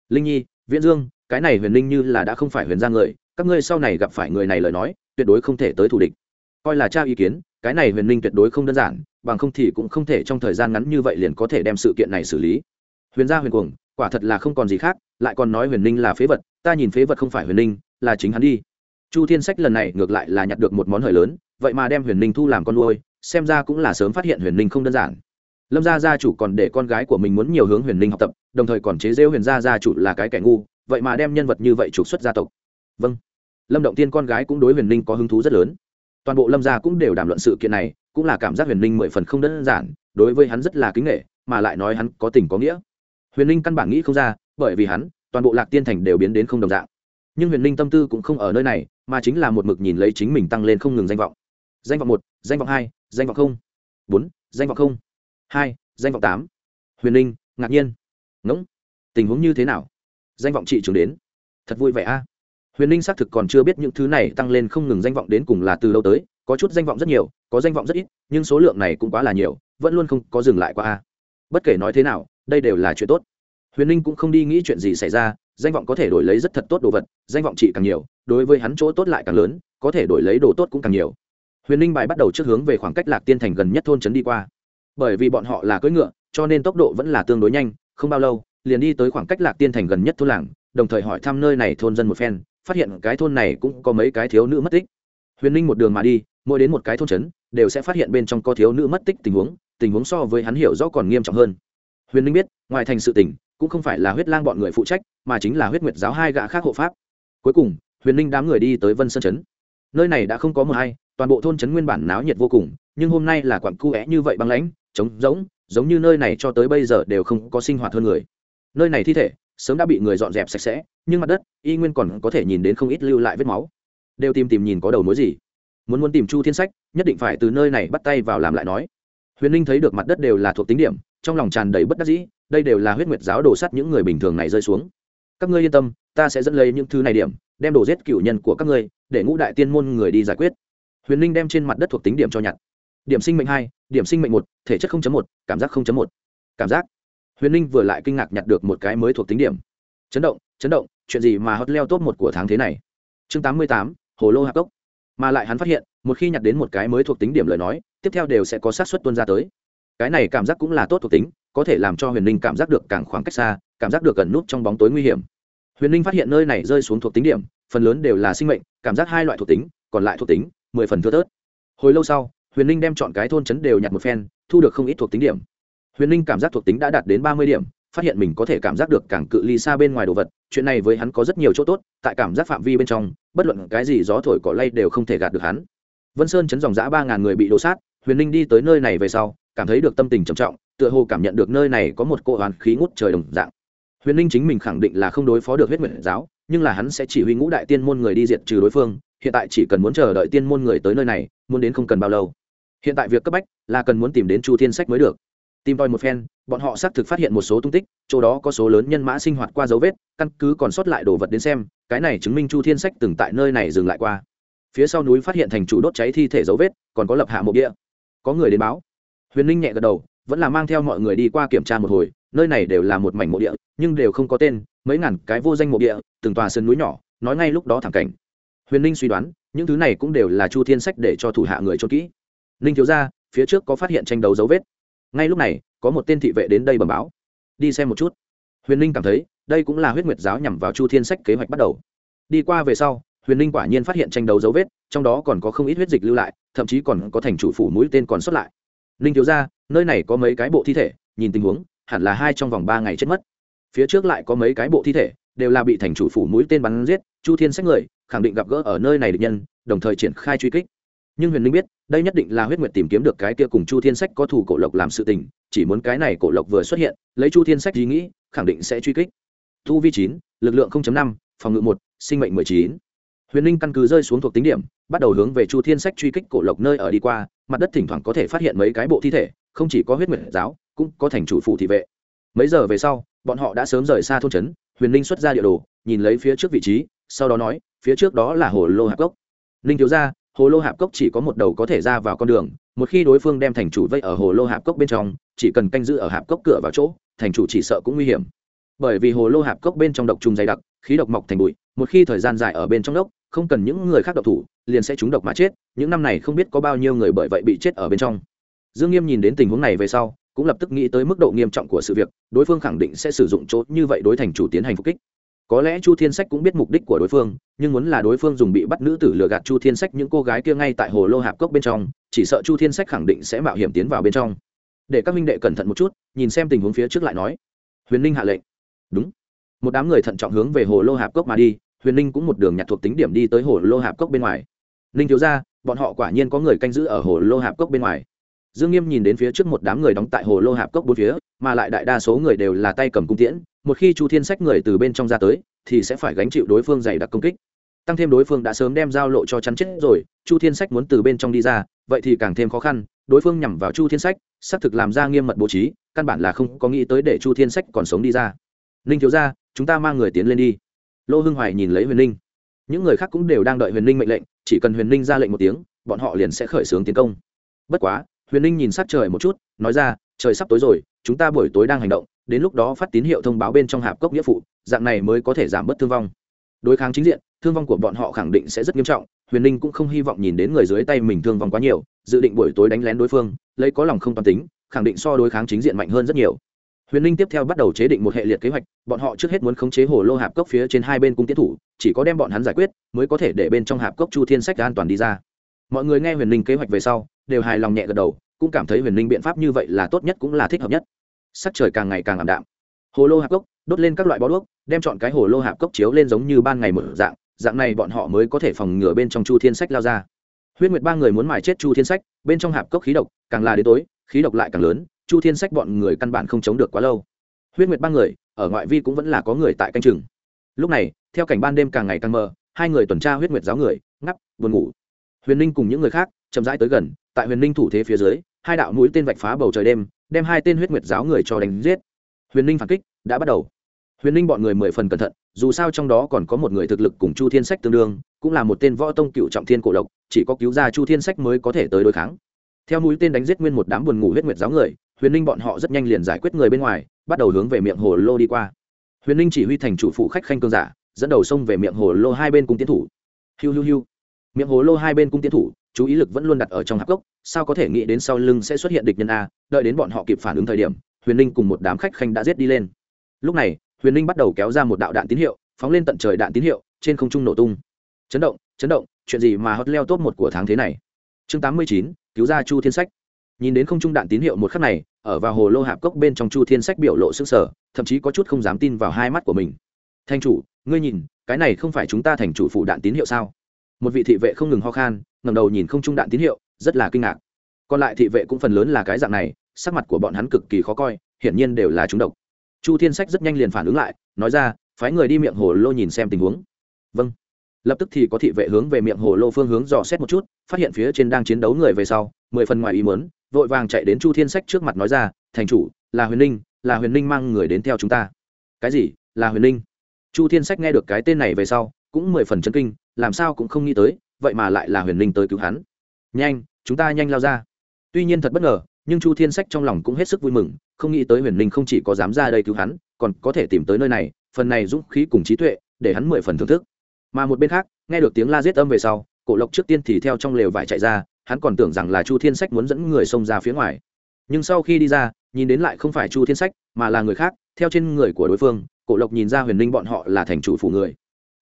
Linh nhi, viễn dương cái này huyền linh như là đã không phải huyền gia người các ngươi sau này gặp phải người này lời nói tuyệt đối không thể tới thủ địch. Coi là tra ý kiến cái này huyền linh tuyệt đối không đơn giản bằng không thì cũng không thể trong thời gian ngắn như vậy liền có thể đem sự kiện này xử lý. Huyền gia huyền cuồng quả thật là không còn gì khác lại còn nói huyền linh là phế vật ta nhìn phế vật không phải huyền linh, là chính hắn đi. Chu thiên sách lần này ngược lại là nhặt được một món hời lớn vậy mà đem huyền ninh thu làm con nuôi xem ra cũng là sớm phát hiện huyền ninh không đơn giản. Lâm gia gia chủ còn để con gái của mình muốn nhiều hướng huyền ninh học tập đồng thời còn chế rêu huyền gia gia chủ là cái kẻ ngu vậy mà đem nhân vật như vậy trục xuất gia tộc. Vâng. Lâm động tiên con gái cũng đối huyền ninh có hứng thú rất lớn. Toàn bộ lâm gia cũng đều đàm luận sự kiện này, cũng là cảm giác huyền ninh mười phần không đơn giản, đối với hắn rất là kính nghệ mà lại nói hắn có tình có nghĩa. Huyền ninh căn bản nghĩ không ra, bởi vì hắn, toàn bộ lạc tiên thành đều biến đến không đồng dạng. Nhưng huyền ninh tâm tư cũng không ở nơi này, mà chính là một mực nhìn lấy chính mình tăng lên không ngừng danh vọng. Danh vọng một, danh vọng hai, danh vọng không. Bốn, danh vọng không. Hai, danh vọng tám. Huyền ninh ngạc nhiên. Ngỗng, tình huống như thế nào? Danh vọng trị trưởng đến. Thật vui vẻ a. Huyền ninh xác thực còn chưa biết những thứ này tăng lên không ngừng danh vọng đến cùng là từ lâu tới, có chút danh vọng rất nhiều, có danh vọng rất ít, nhưng số lượng này cũng quá là nhiều, vẫn luôn không có dừng lại qua a. Bất kể nói thế nào, đây đều là chuyện tốt. Huyền ninh cũng không đi nghĩ chuyện gì xảy ra, danh vọng có thể đổi lấy rất thật tốt đồ vật, danh vọng trị càng nhiều, đối với hắn chỗ tốt lại càng lớn, có thể đổi lấy đồ tốt cũng càng nhiều. Huyền ninh bài bắt đầu trước hướng về khoảng cách lạc tiên thành gần nhất thôn trấn đi qua. Bởi vì bọn họ là cưỡi ngựa, cho nên tốc độ vẫn là tương đối nhanh, không bao lâu liền đi tới khoảng cách lạc tiên thành gần nhất thôn làng, đồng thời hỏi thăm nơi này thôn dân một phen, phát hiện cái thôn này cũng có mấy cái thiếu nữ mất tích. Huyền ninh một đường mà đi, mỗi đến một cái thôn trấn, đều sẽ phát hiện bên trong có thiếu nữ mất tích tình huống tình huống so với hắn hiểu rõ còn nghiêm trọng hơn. Huyền ninh biết, ngoài thành sự tỉnh cũng không phải là huyết lang bọn người phụ trách, mà chính là huyết nguyệt giáo hai gã khác hộ pháp. Cuối cùng, huyền ninh đám người đi tới vân sơn trấn. Nơi này đã không có mờ hay toàn bộ thôn trấn nguyên bản náo nhiệt vô cùng, nhưng hôm nay là quặng cu é như vậy băng lãnh, trống rỗng, giống như nơi này cho tới bây giờ đều không có sinh hoạt hơn người nơi này thi thể sớm đã bị người dọn dẹp sạch sẽ, nhưng mặt đất, y nguyên còn có thể nhìn đến không ít lưu lại vết máu. Đều tìm tìm nhìn có đầu mối gì. Muốn muốn tìm chu thiên sách, nhất định phải từ nơi này bắt tay vào làm lại nói. Huyền ninh thấy được mặt đất đều là thuộc tính điểm, trong lòng tràn đầy bất đắc dĩ, đây đều là huyết nguyệt giáo đổ sắt những người bình thường này rơi xuống. Các ngươi yên tâm, ta sẽ dẫn lấy những thứ này điểm, đem đổ giết cựu nhân của các ngươi, để ngũ đại tiên môn người đi giải quyết. Huyền ninh đem trên mặt đất thuộc tính điểm cho nhặt. Điểm sinh mệnh hai, điểm sinh mệnh một, thể chất một, cảm giác một. Cảm giác huyền ninh vừa lại kinh ngạc nhặt được một cái mới thuộc tính điểm. Chấn động chấn động, chuyện gì mà hot leo top một của tháng thế này? Chương tám mươi tám, hồ lô hạc cốc. Mà lại hắn phát hiện, một khi nhặt đến một cái mới thuộc tính điểm lời nói, tiếp theo đều sẽ có sát xuất tuân ra tới. Cái này cảm giác cũng là tốt thuộc tính, có thể làm cho huyền ninh cảm giác được càng khoảng cách xa, cảm giác được gần nút trong bóng tối nguy hiểm. Huyền ninh phát hiện nơi này rơi xuống thuộc tính điểm, phần lớn đều là sinh mệnh, cảm giác hai loại thuộc tính, còn lại thuộc tính, mười phần thưa tớt. hồi lâu sau, huyền ninh đem chọn cái thôn trấn đều nhặt một phen, thu được không ít thuộc tính điểm huyền ninh cảm giác thuộc tính đã đạt đến ba mươi điểm, phát hiện mình có thể cảm giác được càng cự ly xa bên ngoài đồ vật, chuyện này với hắn có rất nhiều chỗ tốt, tại cảm giác phạm vi bên trong, bất luận cái gì gió thổi cỏ lay đều không thể gạt được hắn. Vân sơn chấn dòng giã ba ngàn người bị đổ sát, huyền ninh đi tới nơi này về sau, cảm thấy được tâm tình trầm trọng, tựa hồ cảm nhận được nơi này có một cỗ hoàn khí ngút trời đồng dạng. Huyền ninh chính mình khẳng định là không đối phó được huyết nguyện giáo, nhưng là hắn sẽ chỉ huy ngũ đại tiên môn người đi diệt trừ đối phương, hiện tại chỉ cần muốn chờ đợi tiên môn người tới nơi này, muốn đến không cần bao lâu. Hiện tại việc cấp bách là cần muốn tìm đến chu thiên sách mới được tìm tòi một phen, bọn họ xác thực phát hiện một số tung tích, chỗ đó có số lớn nhân mã sinh hoạt qua dấu vết, căn cứ còn sót lại đồ vật đến xem, cái này chứng minh chu thiên sách từng tại nơi này dừng lại qua. Phía sau núi phát hiện thành chủ đốt cháy thi thể dấu vết, còn có lập hạ mộ địa có người đến báo. Huyền ninh nhẹ gật đầu, vẫn là mang theo mọi người đi qua kiểm tra một hồi, nơi này đều là một mảnh mộ địa, nhưng đều không có tên, mấy ngàn cái vô danh mộ địa, từng tòa sân núi nhỏ, nói ngay lúc đó thẳng cảnh. Huyền ninh suy đoán, những thứ này cũng đều là chu thiên sách để cho thủ hạ người cho kỹ. Ninh thiếu ra phía trước có phát hiện tranh đấu dấu vết ngay lúc này, có một tên thị vệ đến đây bẩm báo. Đi xem một chút. Huyền ninh cảm thấy, đây cũng là huyết nguyệt giáo nhằm vào chu thiên sách kế hoạch bắt đầu. Đi qua về sau, huyền ninh quả nhiên phát hiện tranh đấu dấu vết, trong đó còn có không ít huyết dịch lưu lại, thậm chí còn có thành chủ phủ mũi tên còn xuất lại. Ninh thiếu ra nơi này có mấy cái bộ thi thể, nhìn tình huống, hẳn là hai trong vòng ba ngày chết mất. Phía trước lại có mấy cái bộ thi thể, đều là bị thành chủ phủ mũi tên bắn giết, chu thiên sách người, khẳng định gặp gỡ ở nơi này được nhân, đồng thời triển khai truy kích nhưng huyền linh biết, đây nhất định là huyết nguyệt tìm kiếm được cái kia cùng chu thiên sách có thủ cổ lộc làm sự tình, chỉ muốn cái này cổ lộc vừa xuất hiện, lấy chu thiên sách ý nghĩ, khẳng định sẽ truy kích. Thu vi chín, lực lượng năm, phòng ngự một, sinh mệnh mười chín. Huyền linh căn cứ rơi xuống thuộc tính điểm, bắt đầu hướng về chu thiên sách truy kích cổ lộc nơi ở đi qua, mặt đất thỉnh thoảng có thể phát hiện mấy cái bộ thi thể, không chỉ có huyết nguyệt giáo, cũng có thành chủ phụ thị vệ. Mấy giờ về sau, bọn họ đã sớm rời xa thôn trấn, huyền ninh xuất ra địa đồ, nhìn lấy phía trước vị trí, sau đó nói, phía trước đó là hồ lô hạp gốc ninh thiếu ra hồ lô hạp cốc chỉ có một đầu có thể ra vào con đường, một khi đối phương đem thành chủ vây ở hồ lô hạp cốc bên trong, chỉ cần canh giữ ở hạp cốc cửa vào chỗ, thành chủ chỉ sợ cũng nguy hiểm. Bởi vì hồ lô hạp cốc bên trong độc trùng dày đặc, khí độc mọc thành bụi, một khi thời gian dài ở bên trong đốc, không cần những người khác độc thủ, liền sẽ trúng độc mà chết, những năm này không biết có bao nhiêu người bởi vậy bị chết ở bên trong. Dương nghiêm nhìn đến tình huống này về sau, cũng lập tức nghĩ tới mức độ nghiêm trọng của sự việc, đối phương khẳng định sẽ sử dụng chỗ như vậy đối thành chủ tiến hành phục kích có lẽ chu thiên sách cũng biết mục đích của đối phương, nhưng muốn là đối phương dùng bị bắt nữ tử lừa gạt chu thiên sách những cô gái kia ngay tại hồ lô hạp cốc bên trong, chỉ sợ chu thiên sách khẳng định sẽ mạo hiểm tiến vào bên trong. Để các minh đệ cẩn thận một chút, nhìn xem tình huống phía trước lại nói. Huyền ninh hạ lệnh. Đúng. Một đám người thận trọng hướng về hồ lô hạp cốc mà đi, huyền ninh cũng một đường nhặt thuộc tính điểm đi tới hồ lô hạp cốc bên ngoài. Ninh thiếu ra bọn họ quả nhiên có người canh giữ ở hồ lô hạp cốc bên ngoài dương nghiêm nhìn đến phía trước một đám người đóng tại hồ lô hạp cốc bốn phía, mà lại đại đa số người đều là tay cầm cung tiễn, một khi chu thiên sách người từ bên trong ra tới, thì sẽ phải gánh chịu đối phương dày đặc công kích. Tăng thêm đối phương đã sớm đem giao lộ cho chắn chết rồi, chu thiên sách muốn từ bên trong đi ra, vậy thì càng thêm khó khăn, đối phương nhằm vào chu thiên sách, xác thực làm ra nghiêm mật bố trí, căn bản là không có nghĩ tới để chu thiên sách còn sống đi ra. Ninh thiếu ra chúng ta mang người tiến lên đi. Lô hưng hoài nhìn lấy huyền ninh những người khác cũng đều đang đợi huyền ninh mệnh lệnh, chỉ cần huyền ninh ra lệnh một tiếng, bọn họ liền sẽ khởi xướng tiến công. Bất quá huyền ninh nhìn sát trời một chút, nói ra, trời sắp tối rồi, chúng ta buổi tối đang hành động, đến lúc đó phát tín hiệu thông báo bên trong hạp cốc nghĩa phụ, dạng này mới có thể giảm bớt thương vong. Đối kháng chính diện, thương vong của bọn họ khẳng định sẽ rất nghiêm trọng, huyền ninh cũng không hy vọng nhìn đến người dưới tay mình thương vong quá nhiều, dự định buổi tối đánh lén đối phương, lấy có lòng không toàn tính, khẳng định so đối kháng chính diện mạnh hơn rất nhiều. Huyền ninh tiếp theo bắt đầu chế định một hệ liệt kế hoạch, bọn họ trước hết muốn khống chế hồ lô hạp cốc phía trên hai bên cung tiến thủ, chỉ có đem bọn hắn giải quyết, mới có thể để bên trong hạp cốc chu thiên sách an toàn đi ra mọi người nghe huyền ninh kế hoạch về sau, đều hài lòng nhẹ gật đầu, cũng cảm thấy huyền ninh biện pháp như vậy là tốt nhất cũng là thích hợp nhất. Sắc trời càng ngày càng ảm đạm. Hồ lô hạp cốc đốt lên các loại bó đuốc, đem chọn cái hồ lô hạp cốc chiếu lên giống như ban ngày mở dạng dạng này bọn họ mới có thể phòng ngừa bên trong chu thiên sách lao ra. Huyết nguyệt ba người muốn mài chết chu thiên sách, bên trong hạp cốc khí độc càng là đến tối, khí độc lại càng lớn, chu thiên sách bọn người căn bản không chống được quá lâu. Huyết nguyệt ba người, ở ngoại vi cũng vẫn là có người tại canh chừng. Lúc này, theo cảnh ban đêm càng ngày càng mờ, hai người tuần tra huyết nguyệt giáo người, ngắp, buồn ngủ huyền ninh cùng những người khác chậm rãi tới gần, tại huyền ninh thủ thế phía dưới, hai đạo mũi tên vạch phá bầu trời đêm, đem hai tên huyết nguyệt giáo người cho đánh giết. Huyền ninh phản kích đã bắt đầu. Huyền ninh bọn người mười phần cẩn thận, dù sao trong đó còn có một người thực lực cùng chu thiên sách tương đương, cũng là một tên võ tông cựu trọng thiên cổ độc chỉ có cứu ra chu thiên sách mới có thể tới đối kháng. Theo mũi tên đánh giết nguyên một đám buồn ngủ huyết nguyệt giáo người, huyền ninh bọn họ rất nhanh liền giải quyết người bên ngoài, bắt đầu hướng về miệng hồ lô đi qua. Huyền ninh chỉ huy thành chủ phụ khách khanh cương giả, dẫn đầu xông về miệng hồ lô hai bên cùng tiến thủ. Hiu hiu hiu miệng hố lô hai bên cung tiến thủ, chú ý lực vẫn luôn đặt ở trong hạp cốc sao có thể nghĩ đến sau lưng sẽ xuất hiện địch nhân a, đợi đến bọn họ kịp phản ứng thời điểm, huyền ninh cùng một đám khách khanh đã giết đi lên. Lúc này, huyền ninh bắt đầu kéo ra một đạo đạn tín hiệu, phóng lên tận trời đạn tín hiệu, trên không trung nổ tung. Chấn động chấn động, chuyện gì mà hot leo top một của tháng thế này? Chương tám mươi chín, cứu ra chu thiên sách. Nhìn đến không trung đạn tín hiệu một khắc này, ở vào hồ lô hạp cốc bên trong chu thiên sách biểu lộ sức sở thậm chí có chút không dám tin vào hai mắt của mình. Thanh chủ, ngươi nhìn, cái này không phải chúng ta thành chủ phủ đạn tín hiệu sao? Một vị thị vệ không ngừng ho khan ngầm đầu nhìn không trung đạn tín hiệu, rất là kinh ngạc. Còn lại thị vệ cũng phần lớn là cái dạng này, sắc mặt của bọn hắn cực kỳ khó coi, hiển nhiên đều là chúng độc. Chu thiên sách rất nhanh liền phản ứng lại, nói ra, phái người đi miệng hồ lô nhìn xem tình huống. Vâng. Lập tức thì có thị vệ hướng về miệng hồ lô phương hướng dò xét một chút, phát hiện phía trên đang chiến đấu người về sau, mười phần ngoài ý mớn vội vàng chạy đến chu thiên sách trước mặt nói ra, thành chủ, là huyền ninh, là huyền ninh mang người đến theo chúng ta. Cái gì? Là huyền ninh? Chu thiên sách nghe được cái tên này về sau, cũng mười phần chân kinh làm sao cũng không nghĩ tới, vậy mà lại là huyền Linh tới cứu hắn. Nhanh, chúng ta nhanh lao ra. Tuy nhiên thật bất ngờ, nhưng chu thiên sách trong lòng cũng hết sức vui mừng, không nghĩ tới huyền Linh không chỉ có dám ra đây cứu hắn, còn có thể tìm tới nơi này, phần này dũng khí cùng trí tuệ, để hắn mười phần thưởng thức. Mà một bên khác, nghe được tiếng la giết âm về sau, cổ lộc trước tiên thì theo trong lều vải chạy ra, hắn còn tưởng rằng là chu thiên sách muốn dẫn người xông ra phía ngoài. Nhưng sau khi đi ra, nhìn đến lại không phải chu thiên sách, mà là người khác, theo trên người của đối phương, cổ lộc nhìn ra huyền Linh bọn họ là thành chủ phủ người.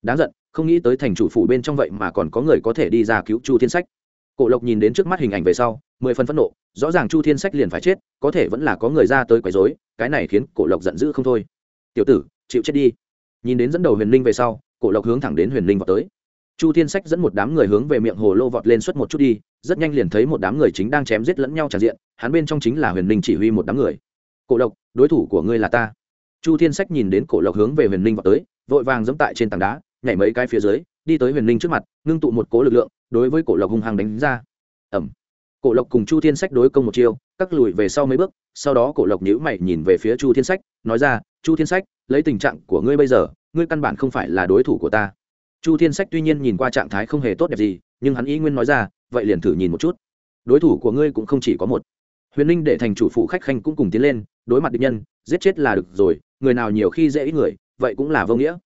Đáng giận không nghĩ tới thành chủ phủ bên trong vậy mà còn có người có thể đi ra cứu chu thiên sách. Cổ lộc nhìn đến trước mắt hình ảnh về sau, mười phần phẫn nộ, rõ ràng chu thiên sách liền phải chết, có thể vẫn là có người ra tới quấy dối cái này khiến cổ lộc giận dữ không thôi. Tiểu tử, chịu chết đi. Nhìn đến dẫn đầu huyền Linh về sau, cổ lộc hướng thẳng đến huyền Linh vào tới. Chu thiên sách dẫn một đám người hướng về miệng hồ lô vọt lên suốt một chút đi, rất nhanh liền thấy một đám người chính đang chém giết lẫn nhau tràn diện, hắn bên trong chính là huyền Linh chỉ huy một đám người. Cổ lộc, đối thủ của ngươi là ta. Chu thiên sách nhìn đến cổ lộc hướng về huyền Linh vào tới, vội vàng dẫm tại trên tảng đá nhảy mấy cái phía dưới, đi tới huyền ninh trước mặt, ngưng tụ một cố lực lượng, đối với cổ lộc hung hăng đánh ra. Ẩm cổ lộc cùng chu thiên sách đối công một chiêu cắt lùi về sau mấy bước, sau đó cổ lộc nhữ mày nhìn về phía chu thiên sách, nói ra, chu thiên sách, lấy tình trạng của ngươi bây giờ, ngươi căn bản không phải là đối thủ của ta. Chu thiên sách tuy nhiên nhìn qua trạng thái không hề tốt đẹp gì, nhưng hắn ý nguyên nói ra, vậy liền thử nhìn một chút. Đối thủ của ngươi cũng không chỉ có một. Huyền ninh để thành chủ phụ khách khanh cũng cùng tiến lên, đối mặt địch nhân, giết chết là được rồi, người nào nhiều khi dễ ít người, vậy cũng là vô nghĩa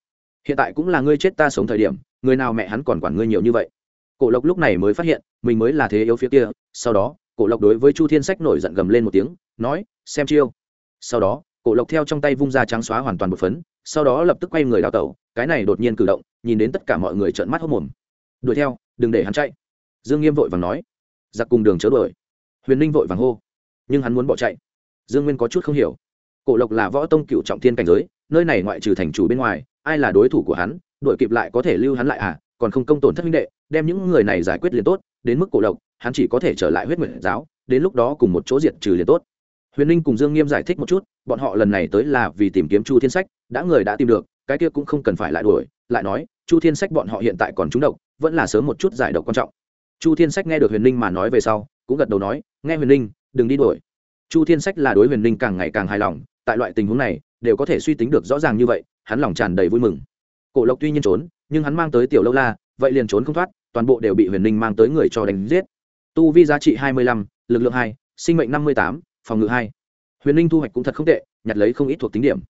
hiện tại cũng là ngươi chết ta sống thời điểm, người nào mẹ hắn còn quản ngươi nhiều như vậy? Cổ lộc lúc này mới phát hiện, mình mới là thế yếu phía kia, sau đó, cổ lộc đối với chu thiên sách nổi giận gầm lên một tiếng, nói, xem chiêu. Sau đó, cổ lộc theo trong tay vung ra trắng xóa hoàn toàn một phấn, sau đó lập tức quay người đào tẩu, cái này đột nhiên cử động, nhìn đến tất cả mọi người trợn mắt hốc mồm. Đuổi theo, đừng để hắn chạy. Dương nghiêm vội vàng nói. Giặc cùng đường chớ đuổi. Huyền ninh vội vàng hô. Nhưng hắn muốn bỏ chạy. Dương nguyên có chút không hiểu. Cổ lộc là võ tông cựu trọng thiên cảnh giới, nơi này ngoại trừ thành chủ bên ngoài ai là đối thủ của hắn, đuổi kịp lại có thể lưu hắn lại à còn không công tổn thất minh đệ, đem những người này giải quyết liền tốt, đến mức cổ độc hắn chỉ có thể trở lại huyết nguyện giáo, đến lúc đó cùng một chỗ diệt trừ liền tốt. Huyền ninh cùng dương nghiêm giải thích một chút, bọn họ lần này tới là vì tìm kiếm chu thiên sách, đã người đã tìm được, cái kia cũng không cần phải lại đuổi, lại nói, chu thiên sách bọn họ hiện tại còn trúng độc, vẫn là sớm một chút giải độc quan trọng. Chu thiên sách nghe được huyền ninh mà nói về sau, cũng gật đầu nói, nghe huyền ninh đừng đi đuổi. Chu thiên sách là đối huyền ninh càng ngày càng hài lòng, tại loại tình huống này, đều có thể suy tính được rõ ràng như vậy hắn lòng tràn đầy vui mừng. Cổ lộc tuy nhiên trốn, nhưng hắn mang tới tiểu lâu la, vậy liền trốn không thoát, toàn bộ đều bị huyền ninh mang tới người cho đánh giết. Tu vi giá trị hai mươi lăm, lực lượng hai, sinh mệnh năm mươi tám, phòng ngự hai. Huyền ninh thu hoạch cũng thật không tệ, nhặt lấy không ít thuộc tính điểm.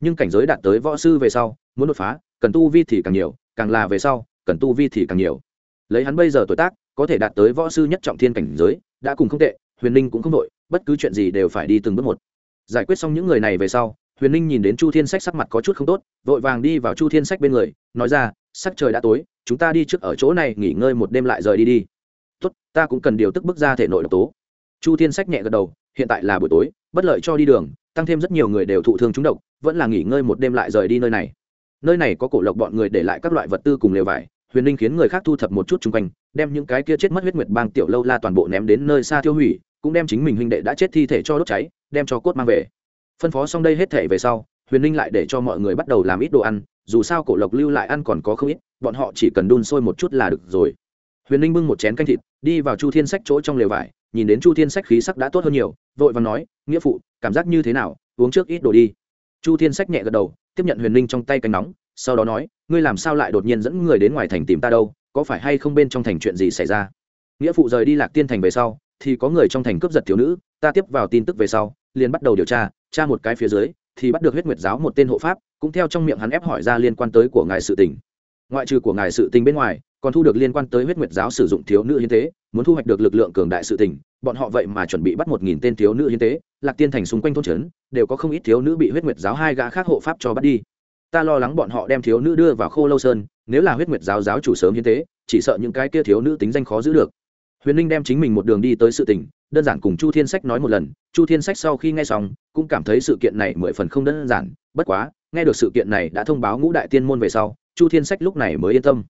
Nhưng cảnh giới đạt tới võ sư về sau, muốn đột phá, cần tu vi thì càng nhiều, càng là về sau, cần tu vi thì càng nhiều. Lấy hắn bây giờ tuổi tác, có thể đạt tới võ sư nhất trọng thiên cảnh giới, đã cùng không tệ, huyền ninh cũng không đội bất cứ chuyện gì đều phải đi từng bước một. Giải quyết xong những người này về sau huyền ninh nhìn đến chu thiên sách sắc mặt có chút không tốt, vội vàng đi vào chu thiên sách bên người, nói ra, sắc trời đã tối, chúng ta đi trước ở chỗ này nghỉ ngơi một đêm lại rời đi đi. Tốt, ta cũng cần điều tức bước ra thể nội độc tố. Chu thiên sách nhẹ gật đầu, hiện tại là buổi tối, bất lợi cho đi đường, tăng thêm rất nhiều người đều thụ thương trúng độc, vẫn là nghỉ ngơi một đêm lại rời đi nơi này. Nơi này có cổ lộc bọn người để lại các loại vật tư cùng lều vải, huyền ninh khiến người khác thu thập một chút chung quanh, đem những cái kia chết mất huyết nguyệt bang tiểu lâu la toàn bộ ném đến nơi xa tiêu hủy, cũng đem chính mình huynh đệ đã chết thi thể cho đốt cháy, đem cho cốt mang về phân phó xong đây hết thể về sau, huyền ninh lại để cho mọi người bắt đầu làm ít đồ ăn, dù sao cổ lộc lưu lại ăn còn có không ít, bọn họ chỉ cần đun sôi một chút là được rồi. Huyền ninh bưng một chén canh thịt, đi vào chu thiên sách chỗ trong lều vải, nhìn đến chu thiên sách khí sắc đã tốt hơn nhiều, vội và nói, nghĩa phụ, cảm giác như thế nào? Uống trước ít đồ đi. Chu thiên sách nhẹ gật đầu, tiếp nhận huyền ninh trong tay canh nóng, sau đó nói, ngươi làm sao lại đột nhiên dẫn người đến ngoài thành tìm ta đâu? Có phải hay không bên trong thành chuyện gì xảy ra? Nghĩa phụ rời đi lạc tiên thành về sau, thì có người trong thành cướp giật thiếu nữ, ta tiếp vào tin tức về sau, liền bắt đầu điều tra tra một cái phía dưới, thì bắt được huyết nguyệt giáo một tên hộ pháp, cũng theo trong miệng hắn ép hỏi ra liên quan tới của ngài sự tình. Ngoại trừ của ngài sự tình bên ngoài, còn thu được liên quan tới huyết nguyệt giáo sử dụng thiếu nữ hiến tế, muốn thu hoạch được lực lượng cường đại sự tình, bọn họ vậy mà chuẩn bị bắt một nghìn tên thiếu nữ hiến tế, lạc tiên thành xung quanh thôn trấn, đều có không ít thiếu nữ bị huyết nguyệt giáo hai gã khác hộ pháp cho bắt đi. Ta lo lắng bọn họ đem thiếu nữ đưa vào khô lâu sơn, nếu là huyết nguyệt giáo giáo chủ sớm hiến tế, chỉ sợ những cái kia thiếu nữ tính danh khó giữ được. Huyền ninh đem chính mình một đường đi tới sự tình đơn giản cùng chu thiên sách nói một lần, chu thiên sách sau khi nghe xong, cũng cảm thấy sự kiện này mười phần không đơn giản, bất quá, nghe được sự kiện này đã thông báo ngũ đại tiên môn về sau, chu thiên sách lúc này mới yên tâm.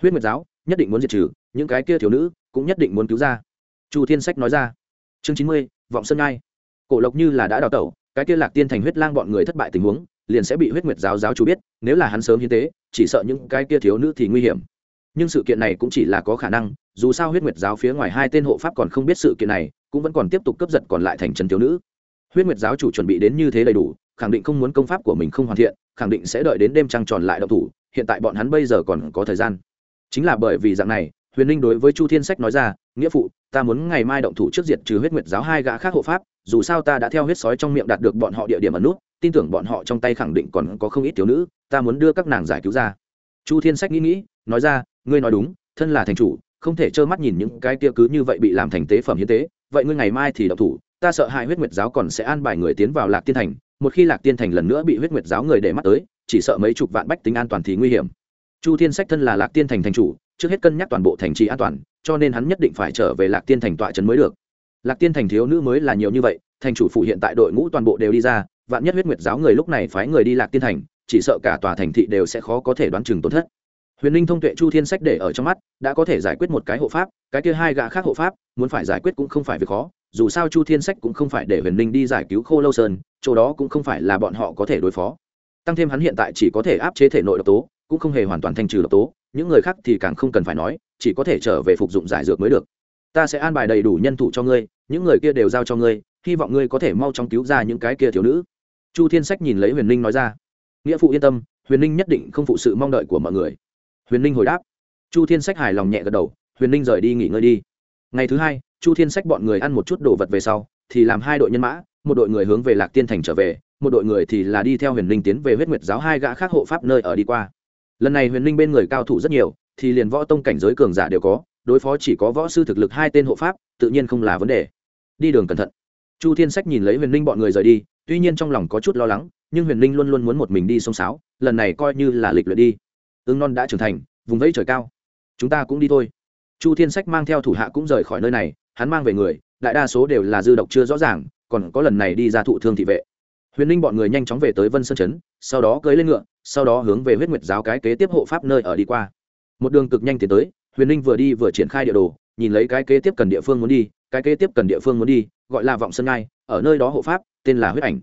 Huyết nguyệt giáo, nhất định muốn diệt trừ, những cái kia thiếu nữ cũng nhất định muốn cứu ra. Chu thiên sách nói ra. Chương chín mươi, vọng sơn ngai. Cổ lộc như là đã đào tẩu, cái kia lạc tiên thành huyết lang bọn người thất bại tình huống, liền sẽ bị huyết nguyệt giáo giáo chủ biết, nếu là hắn sớm hiến tế, chỉ sợ những cái kia thiếu nữ thì nguy hiểm nhưng sự kiện này cũng chỉ là có khả năng, dù sao huyết nguyệt giáo phía ngoài hai tên hộ pháp còn không biết sự kiện này, cũng vẫn còn tiếp tục cướp giật còn lại thành trần thiếu nữ. Huyết nguyệt giáo chủ chuẩn bị đến như thế đầy đủ, khẳng định không muốn công pháp của mình không hoàn thiện, khẳng định sẽ đợi đến đêm trăng tròn lại độc thủ, hiện tại bọn hắn bây giờ còn có thời gian. Chính là bởi vì dạng này, huyền ninh đối với chu thiên sách nói ra, nghĩa phụ, ta muốn ngày mai động thủ trước diệt trừ huyết nguyệt giáo hai gã khác hộ pháp, dù sao ta đã theo huyết sói trong miệng đạt được bọn họ địa điểm ẩn nút, tin tưởng bọn họ trong tay khẳng định còn có không ít thiếu nữ, ta muốn đưa các nàng giải cứu ra. Chu thiên sách nghĩ nghĩ nói ra, ngươi nói đúng, thân là thành chủ, không thể trơ mắt nhìn những cái kia cứ như vậy bị làm thành tế phẩm hiến tế. Vậy ngươi ngày mai thì động thủ, ta sợ hai huyết nguyệt giáo còn sẽ an bài người tiến vào lạc tiên thành. Một khi lạc tiên thành lần nữa bị huyết nguyệt giáo người để mắt tới, chỉ sợ mấy chục vạn bách tính an toàn thì nguy hiểm. Chu thiên sách thân là lạc tiên thành thành chủ, trước hết cân nhắc toàn bộ thành trì an toàn, cho nên hắn nhất định phải trở về lạc tiên thành tọa trấn mới được. Lạc tiên thành thiếu nữ mới là nhiều như vậy, thành chủ phủ hiện tại đội ngũ toàn bộ đều đi ra, vạn nhất huyết nguyệt giáo người lúc này phái người đi lạc tiên thành, chỉ sợ cả tòa thành thị đều sẽ khó có thể đoán chừng tổn thất huyền ninh thông tuệ chu thiên sách để ở trong mắt, đã có thể giải quyết một cái hộ pháp, cái kia hai gã khác hộ pháp, muốn phải giải quyết cũng không phải việc khó, dù sao chu thiên sách cũng không phải để huyền ninh đi giải cứu khô lâu sơn, chỗ đó cũng không phải là bọn họ có thể đối phó. Tăng thêm hắn hiện tại chỉ có thể áp chế thể nội độc tố, cũng không hề hoàn toàn thanh trừ độc tố, những người khác thì càng không cần phải nói, chỉ có thể trở về phục dụng giải dược mới được. Ta sẽ an bài đầy đủ nhân thủ cho ngươi, những người kia đều giao cho ngươi, hy vọng ngươi có thể mau chóng cứu ra những cái kia thiếu nữ. Chu thiên sách nhìn lấy huyền ninh nói ra. Nghĩa phụ yên tâm, huyền ninh nhất định không phụ sự mong đợi của mọi người huyền ninh hồi đáp. Chu thiên sách hài lòng nhẹ gật đầu, huyền ninh rời đi nghỉ ngơi đi. Ngày thứ hai, chu thiên sách bọn người ăn một chút đồ vật về sau, thì làm hai đội nhân mã, một đội người hướng về lạc tiên thành trở về, một đội người thì là đi theo huyền ninh tiến về huyết nguyệt giáo hai gã khác hộ pháp nơi ở đi qua. Lần này huyền ninh bên người cao thủ rất nhiều, thì liền võ tông cảnh giới cường giả đều có, đối phó chỉ có võ sư thực lực hai tên hộ pháp, tự nhiên không là vấn đề. Đi đường cẩn thận. Chu thiên sách nhìn lấy huyền ninh bọn người rời đi, tuy nhiên trong lòng có chút lo lắng, nhưng huyền ninh luôn luôn muốn một mình đi sông sáo, lần này coi như là lịch luyện đi ưng non đã trưởng thành, vùng vẫy trời cao. Chúng ta cũng đi thôi. Chu thiên sách mang theo thủ hạ cũng rời khỏi nơi này, hắn mang về người, đại đa số đều là dư độc chưa rõ ràng, còn có lần này đi ra thụ thương thị vệ. Huyền ninh bọn người nhanh chóng về tới vân sơn chấn, sau đó cưới lên ngựa, sau đó hướng về huyết nguyệt giáo cái kế tiếp hộ pháp nơi ở đi qua. Một đường cực nhanh tiến tới, huyền ninh vừa đi vừa triển khai địa đồ, nhìn lấy cái kế tiếp cần địa phương muốn đi, cái kế tiếp cần địa phương muốn đi, gọi là vọng sơn ngai, ở nơi đó hộ pháp, tên là huyết ảnh.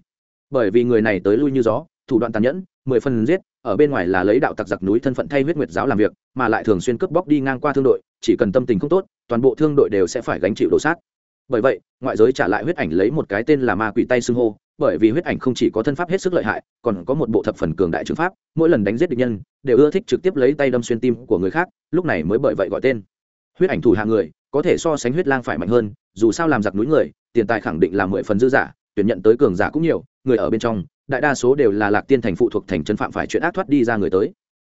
Bởi vì người này tới lui như gió thủ đoạn tàn nhẫn, mười phần giết, ở bên ngoài là lấy đạo tặc giặc núi thân phận thay huyết nguyệt giáo làm việc, mà lại thường xuyên cướp bóc đi ngang qua thương đội, chỉ cần tâm tình không tốt, toàn bộ thương đội đều sẽ phải gánh chịu đổ sát bởi vậy, ngoại giới trả lại huyết ảnh lấy một cái tên là ma quỷ tay xưng hô, bởi vì huyết ảnh không chỉ có thân pháp hết sức lợi hại, còn có một bộ thập phần cường đại trường pháp, mỗi lần đánh giết địch nhân, đều ưa thích trực tiếp lấy tay đâm xuyên tim của người khác, lúc này mới bởi vậy gọi tên. Huyết ảnh thủ hạ người, có thể so sánh huyết lang phải mạnh hơn, dù sao làm giặc núi người, tiền tài khẳng định là mười phần dư giả, tuyển nhận tới cường giả cũng nhiều, người ở bên trong đại đa số đều là lạc tiên thành phụ thuộc thành chân phạm phải chuyện ác thoát đi ra người tới.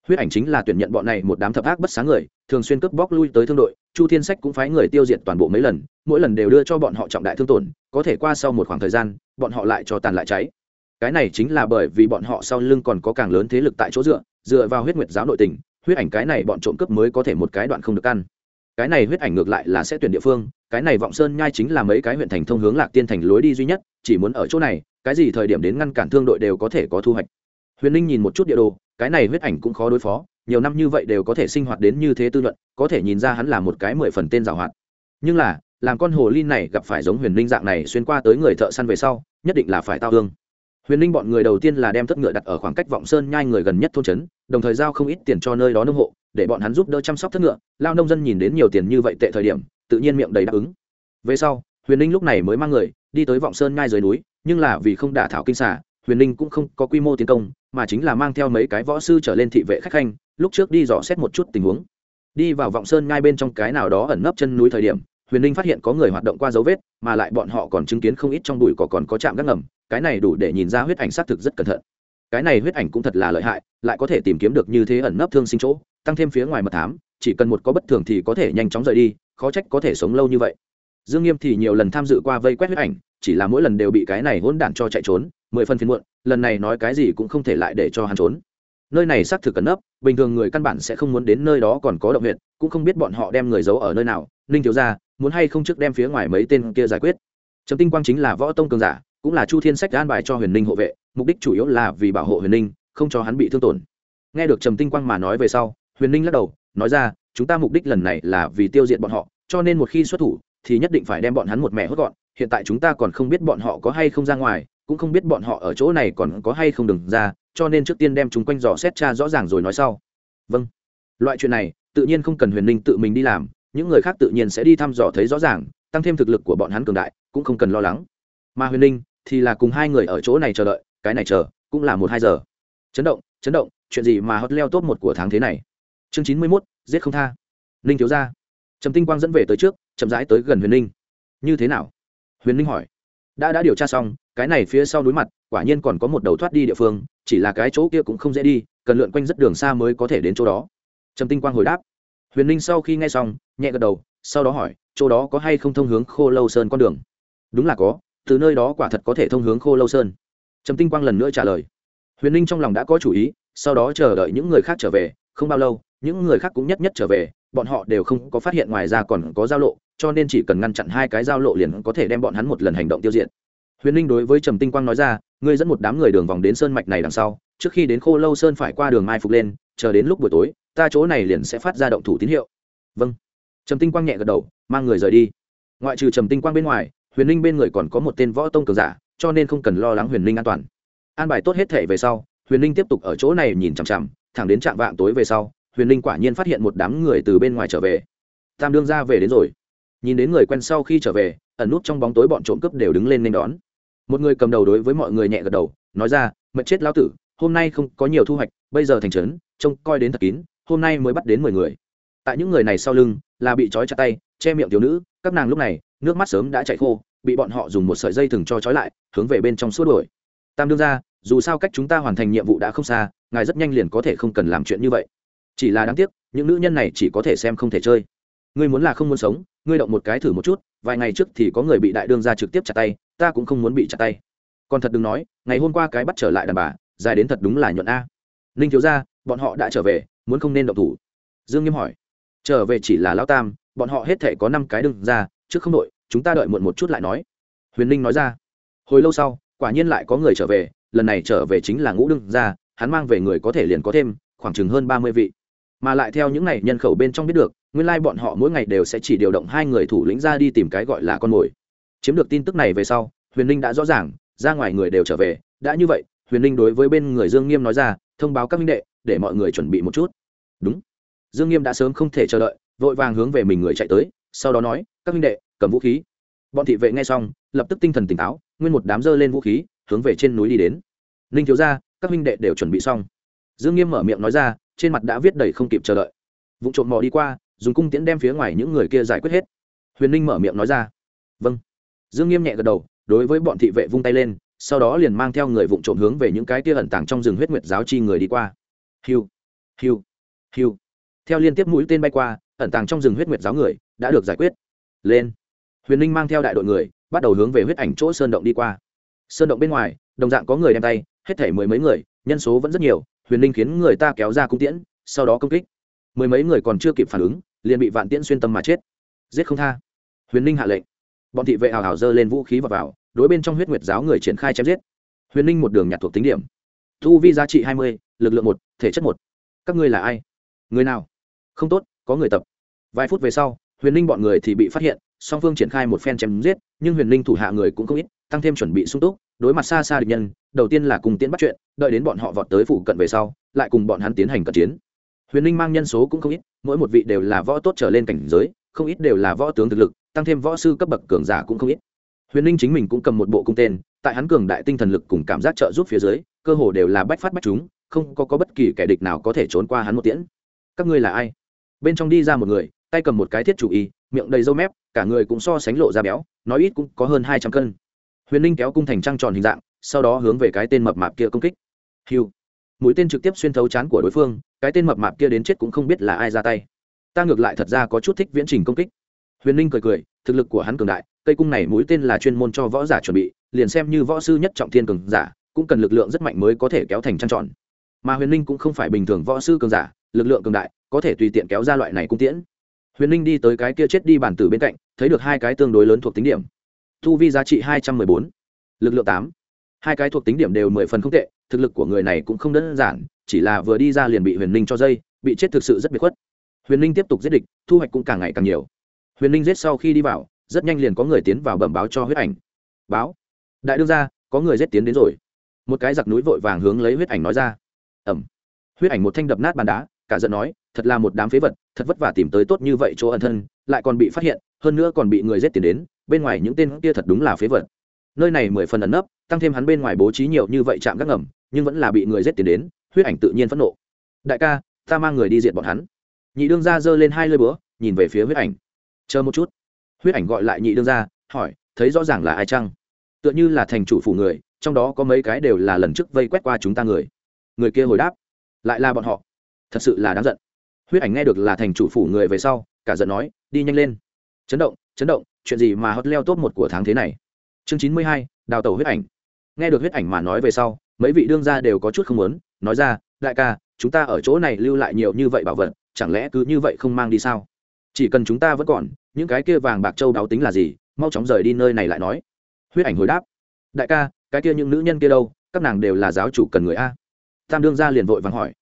Huyết ảnh chính là tuyển nhận bọn này một đám thập ác bất sáng người, thường xuyên cướp bóc lui tới thương đội, chu thiên sách cũng phái người tiêu diệt toàn bộ mấy lần, mỗi lần đều đưa cho bọn họ trọng đại thương tổn, có thể qua sau một khoảng thời gian, bọn họ lại cho tàn lại cháy. Cái này chính là bởi vì bọn họ sau lưng còn có càng lớn thế lực tại chỗ dựa dựa vào huyết nguyệt giáo nội tình, huyết ảnh cái này bọn trộm cướp mới có thể một cái đoạn không được ăn. Cái này huyết ảnh ngược lại là sẽ tuyển địa phương, cái này vọng sơn nhai chính là mấy cái huyện thành thông hướng lạc tiên thành lối đi duy nhất, chỉ muốn ở chỗ này cái gì thời điểm đến ngăn cản thương đội đều có thể có thu hoạch. Huyền ninh nhìn một chút địa đồ, cái này huyết ảnh cũng khó đối phó, nhiều năm như vậy đều có thể sinh hoạt đến như thế tư luận, có thể nhìn ra hắn là một cái mười phần tên giảo hoạt. Nhưng là, làm con hồ ly này gặp phải giống huyền linh dạng này xuyên qua tới người thợ săn về sau, nhất định là phải tao hương huyền linh bọn người đầu tiên là đem thất ngựa đặt ở khoảng cách vọng sơn nhai người gần nhất thôn trấn, đồng thời giao không ít tiền cho nơi đó nông hộ, để bọn hắn giúp đỡ chăm sóc thất ngựa. Lao nông dân nhìn đến nhiều tiền như vậy tệ thời điểm, tự nhiên miệng đầy đáp ứng. Về sau huyền linh lúc này mới mang người đi tới vọng sơn nhai dưới núi nhưng là vì không đả thảo kinh xả huyền linh cũng không có quy mô tiến công, mà chính là mang theo mấy cái võ sư trở lên thị vệ khách khanh, lúc trước đi dò xét một chút tình huống. Đi vào vọng sơn ngay bên trong cái nào đó ẩn nấp chân núi thời điểm, huyền linh phát hiện có người hoạt động qua dấu vết, mà lại bọn họ còn chứng kiến không ít trong bụi cỏ còn có chạm gác ngầm, cái này đủ để nhìn ra huyết ảnh xác thực rất cẩn thận. Cái này huyết ảnh cũng thật là lợi hại, lại có thể tìm kiếm được như thế ẩn nấp thương sinh chỗ, tăng thêm phía ngoài mật thám, chỉ cần một có bất thường thì có thể nhanh chóng rời đi, khó trách có thể sống lâu như vậy dương nghiêm thì nhiều lần tham dự qua vây quét huyết ảnh, chỉ là mỗi lần đều bị cái này hỗn đản cho chạy trốn, mười phần phiên muộn, lần này nói cái gì cũng không thể lại để cho hắn trốn. Nơi này xác thực cẩn nấp, bình thường người căn bản sẽ không muốn đến nơi đó còn có động huyện cũng không biết bọn họ đem người giấu ở nơi nào. Ninh thiếu ra muốn hay không trước đem phía ngoài mấy tên kia giải quyết? Trầm tinh quang chính là võ tông cường giả, cũng là chu thiên sách an bài cho huyền ninh hộ vệ, mục đích chủ yếu là vì bảo hộ huyền ninh, không cho hắn bị thương tổn. Nghe được trầm tinh quang mà nói về sau, huyền ninh lắc đầu, nói ra, chúng ta mục đích lần này là vì tiêu diệt bọn họ, cho nên một khi xuất thủ thì nhất định phải đem bọn hắn một mẹ hốt gọn. Hiện tại chúng ta còn không biết bọn họ có hay không ra ngoài, cũng không biết bọn họ ở chỗ này còn có hay không đừng ra, cho nên trước tiên đem chúng quanh dò xét cha rõ ràng rồi nói sau. Vâng. Loại chuyện này, tự nhiên không cần huyền ninh tự mình đi làm, những người khác tự nhiên sẽ đi thăm dò thấy rõ ràng, tăng thêm thực lực của bọn hắn cường đại, cũng không cần lo lắng. Mà huyền ninh thì là cùng hai người ở chỗ này chờ đợi, cái này chờ, cũng là một hai giờ. Chấn động chấn động, chuyện gì mà hot leo top một của tháng thế này? Chương chín mươi mốt, giết không tha. Ninh thiếu ra trầm tinh quang dẫn về tới trước chậm rãi tới gần huyền ninh. Như thế nào? Huyền ninh hỏi. Đã đã điều tra xong, cái này phía sau núi mặt, quả nhiên còn có một đầu thoát đi địa phương, chỉ là cái chỗ kia cũng không dễ đi, cần lượn quanh rất đường xa mới có thể đến chỗ đó. Trầm tinh quang hồi đáp. Huyền ninh sau khi nghe xong, nhẹ gật đầu, sau đó hỏi, chỗ đó có hay không thông hướng khô lâu sơn con đường? Đúng là có, từ nơi đó quả thật có thể thông hướng khô lâu sơn. Trầm tinh quang lần nữa trả lời. Huyền ninh trong lòng đã có chủ ý, sau đó chờ đợi những người khác trở về, không bao lâu, những người khác cũng nhất nhất trở về, bọn họ đều không có phát hiện ngoài ra còn có giao lộ cho nên chỉ cần ngăn chặn hai cái giao lộ liền có thể đem bọn hắn một lần hành động tiêu diệt. Huyền ninh đối với trầm tinh quang nói ra, ngươi dẫn một đám người đường vòng đến sơn mạch này đằng sau, trước khi đến khô lâu sơn phải qua đường mai phục lên, chờ đến lúc buổi tối, ta chỗ này liền sẽ phát ra động thủ tín hiệu. Vâng. Trầm tinh quang nhẹ gật đầu, mang người rời đi. Ngoại trừ trầm tinh quang bên ngoài, huyền ninh bên người còn có một tên võ tông cường giả, cho nên không cần lo lắng huyền ninh an toàn. An bài tốt hết thể về sau, huyền ninh tiếp tục ở chỗ này nhìn chằm chằm, thẳng đến trạm vạng tối về sau, huyền ninh quả nhiên phát hiện một đám người từ bên ngoài trở về. Tam đương ra về đến rồi nhìn đến người quen sau khi trở về, ẩn nút trong bóng tối bọn trộm cướp đều đứng lên nên đón. Một người cầm đầu đối với mọi người nhẹ gật đầu, nói ra mật chết lão tử, hôm nay không có nhiều thu hoạch, bây giờ thành trấn, trông coi đến thật kín, hôm nay mới bắt đến mười người. Tại những người này sau lưng, là bị trói chặt tay, che miệng thiếu nữ, các nàng lúc này, nước mắt sớm đã chạy khô, bị bọn họ dùng một sợi dây thừng cho trói lại, hướng về bên trong suốt đuổi. Tam đương ra dù sao cách chúng ta hoàn thành nhiệm vụ đã không xa, ngài rất nhanh liền có thể không cần làm chuyện như vậy. Chỉ là đáng tiếc, những nữ nhân này chỉ có thể xem không thể chơi. Ngươi muốn là không muốn sống ngươi động một cái thử một chút, vài ngày trước thì có người bị đại đương ra trực tiếp chặt tay, ta cũng không muốn bị chặt tay. Còn thật đừng nói, ngày hôm qua cái bắt trở lại đàn bà, dài đến thật đúng là nhuận a. Ninh thiếu ra bọn họ đã trở về, muốn không nên động thủ. Dương nghiêm hỏi. Trở về chỉ là lao tam, bọn họ hết thể có năm cái đương ra trước không đội chúng ta đợi muộn một chút lại nói. Huyền ninh nói ra. Hồi lâu sau, quả nhiên lại có người trở về, lần này trở về chính là ngũ đương ra hắn mang về người có thể liền có thêm, khoảng chừng hơn ba mươi vị. Mà lại theo những n à y nhân khẩu bên trong biết được nguyên lai bọn họ mỗi ngày đều sẽ chỉ điều động hai người thủ lĩnh ra đi tìm cái gọi là con mồi. Chiếm được tin tức này về sau, huyền ninh đã rõ ràng, ra ngoài người đều trở về. Đã như vậy, huyền ninh đối với bên người dương nghiêm nói ra, thông báo các minh đệ, để mọi người chuẩn bị một chút. Đúng. Dương nghiêm đã sớm không thể chờ đợi, vội vàng hướng về mình người chạy tới, sau đó nói, các minh đệ, cầm vũ khí. Bọn thị vệ nghe xong, lập tức tinh thần tỉnh táo, nguyên một đám dơ lên vũ khí, hướng về trên núi đi đến. Ninh thiếu ra các minh đệ đều chuẩn bị xong. Dương nghiêm mở miệng nói ra, trên mặt đã viết đầy không kịp chờ đợi. Vụ trộm mò đi qua dùng cung tiễn đem phía ngoài những người kia giải quyết hết. Huyền ninh mở miệng nói ra. Vâng. Dương nghiêm nhẹ gật đầu, đối với bọn thị vệ vung tay lên, sau đó liền mang theo người vụ trộm hướng về những cái kia ẩn tàng trong rừng huyết nguyệt giáo chi người đi qua. Hiu hiu hiu. Theo liên tiếp mũi tên bay qua, ẩn tàng trong rừng huyết nguyệt giáo người đã được giải quyết. Lên. Huyền ninh mang theo đại đội người, bắt đầu hướng về huyết ảnh chỗ sơn động đi qua. Sơn động bên ngoài, đồng dạng có người đem tay, hết thể mười mấy người, nhân số vẫn rất nhiều, huyền ninh khiến người ta kéo ra cung tiễn, sau đó công kích mười mấy người còn chưa kịp phản ứng, liền bị vạn tiễn xuyên tâm mà chết. Giết không tha. Huyền ninh hạ lệnh. Bọn thị vệ hào hào dơ lên vũ khí và vào, đối bên trong huyết nguyệt giáo người triển khai chém giết. Huyền ninh một đường nhặt thuộc tính điểm. Thu vi giá trị hai mươi, lực lượng một, thể chất một. Các ngươi là ai? Người nào? Không tốt, có người tập. Vài phút về sau, huyền ninh bọn người thì bị phát hiện, song phương triển khai một phen chém giết, nhưng huyền ninh thủ hạ người cũng không ít, tăng thêm chuẩn bị sung túc, đối mặt xa xa địch nhân, đầu tiên là cùng tiến bắt chuyện, đợi đến bọn họ vọt tới phụ cận về sau, lại cùng bọn hắn tiến hành cận chiến huyền ninh mang nhân số cũng không ít mỗi một vị đều là võ tốt trở lên cảnh giới không ít đều là võ tướng thực lực tăng thêm võ sư cấp bậc cường giả cũng không ít. Huyền ninh chính mình cũng cầm một bộ cung tên tại hắn cường đại tinh thần lực cùng cảm giác trợ giúp phía dưới cơ hồ đều là bách phát bách chúng không có, có bất kỳ kẻ địch nào có thể trốn qua hắn một tiễn. Các ngươi là ai? Bên trong đi ra một người tay cầm một cái thiết chủ y miệng đầy râu mép cả người cũng so sánh lộ ra béo nói ít cũng có hơn hai trăm cân. Huyền ninh kéo cung thành trăng tròn hình dạng sau đó hướng về cái tên mập mạp kia công kích. Hiu mũi tên trực tiếp xuyên thấu chán của đối phương cái tên mập mạp kia đến chết cũng không biết là ai ra tay. Ta ngược lại thật ra có chút thích viễn trình công kích. Huyền ninh cười cười, thực lực của hắn cường đại, cây cung này mũi tên là chuyên môn cho võ giả chuẩn bị, liền xem như võ sư nhất trọng thiên cường giả, cũng cần lực lượng rất mạnh mới có thể kéo thành trăng tròn. Mà huyền ninh cũng không phải bình thường võ sư cường giả, lực lượng cường đại, có thể tùy tiện kéo ra loại này cung tiễn. Huyền ninh đi tới cái kia chết đi bản tử bên cạnh, thấy được hai cái tương đối lớn thuộc tính điểm. Thu vi giá trị hai trăm mười bốn, lực lượng tám. Hai cái thuộc tính điểm đều mười phần không tệ thực lực của người này cũng không đơn giản, chỉ là vừa đi ra liền bị huyền ninh cho dây, bị chết thực sự rất biệt khuất. Huyền ninh tiếp tục giết địch, thu hoạch cũng càng ngày càng nhiều. Huyền ninh giết sau khi đi vào, rất nhanh liền có người tiến vào bẩm báo cho huyết ảnh. Báo, đại đương ra có người giết tiến đến rồi. Một cái giặc núi vội vàng hướng lấy huyết ảnh nói ra. Ẩm. Huyết ảnh một thanh đập nát bàn đá, cả giận nói, thật là một đám phế vật, thật vất vả tìm tới tốt như vậy chỗ ẩn thân, lại còn bị phát hiện, hơn nữa còn bị người giết tiền đến, bên ngoài những tên kia thật đúng là phế vật. Nơi này mười phần ẩn nấp, tăng thêm hắn bên ngoài bố trí nhiều như vậy chạm gác ngầm nhưng vẫn là bị người giết tiền đến, huyết ảnh tự nhiên phẫn nộ. Đại ca, ta mang người đi diện bọn hắn. Nhị đương gia giơ lên hai lơi búa, nhìn về phía huyết ảnh. Chờ một chút. Huyết ảnh gọi lại nhị đương gia, hỏi, thấy rõ ràng là ai chăng? Tựa như là thành chủ phủ người, trong đó có mấy cái đều là lần trước vây quét qua chúng ta người. Người kia hồi đáp, lại là bọn họ. Thật sự là đáng giận. Huyết ảnh nghe được là thành chủ phủ người về sau, cả giận nói, đi nhanh lên. Chấn động chấn động, chuyện gì mà hot leo top một của tháng thế này? Chương chín mươi hai, đào tẩu huyết ảnh. Nghe được huyết ảnh mà nói về sau mấy vị đương gia đều có chút không muốn, nói ra, đại ca, chúng ta ở chỗ này lưu lại nhiều như vậy bảo vật, chẳng lẽ cứ như vậy không mang đi sao? Chỉ cần chúng ta vẫn còn, những cái kia vàng bạc châu đáo tính là gì, mau chóng rời đi nơi này lại nói. Huyết ảnh hồi đáp, đại ca, cái kia những nữ nhân kia đâu, các nàng đều là giáo chủ cần người a. Tam đương gia liền vội vàng hỏi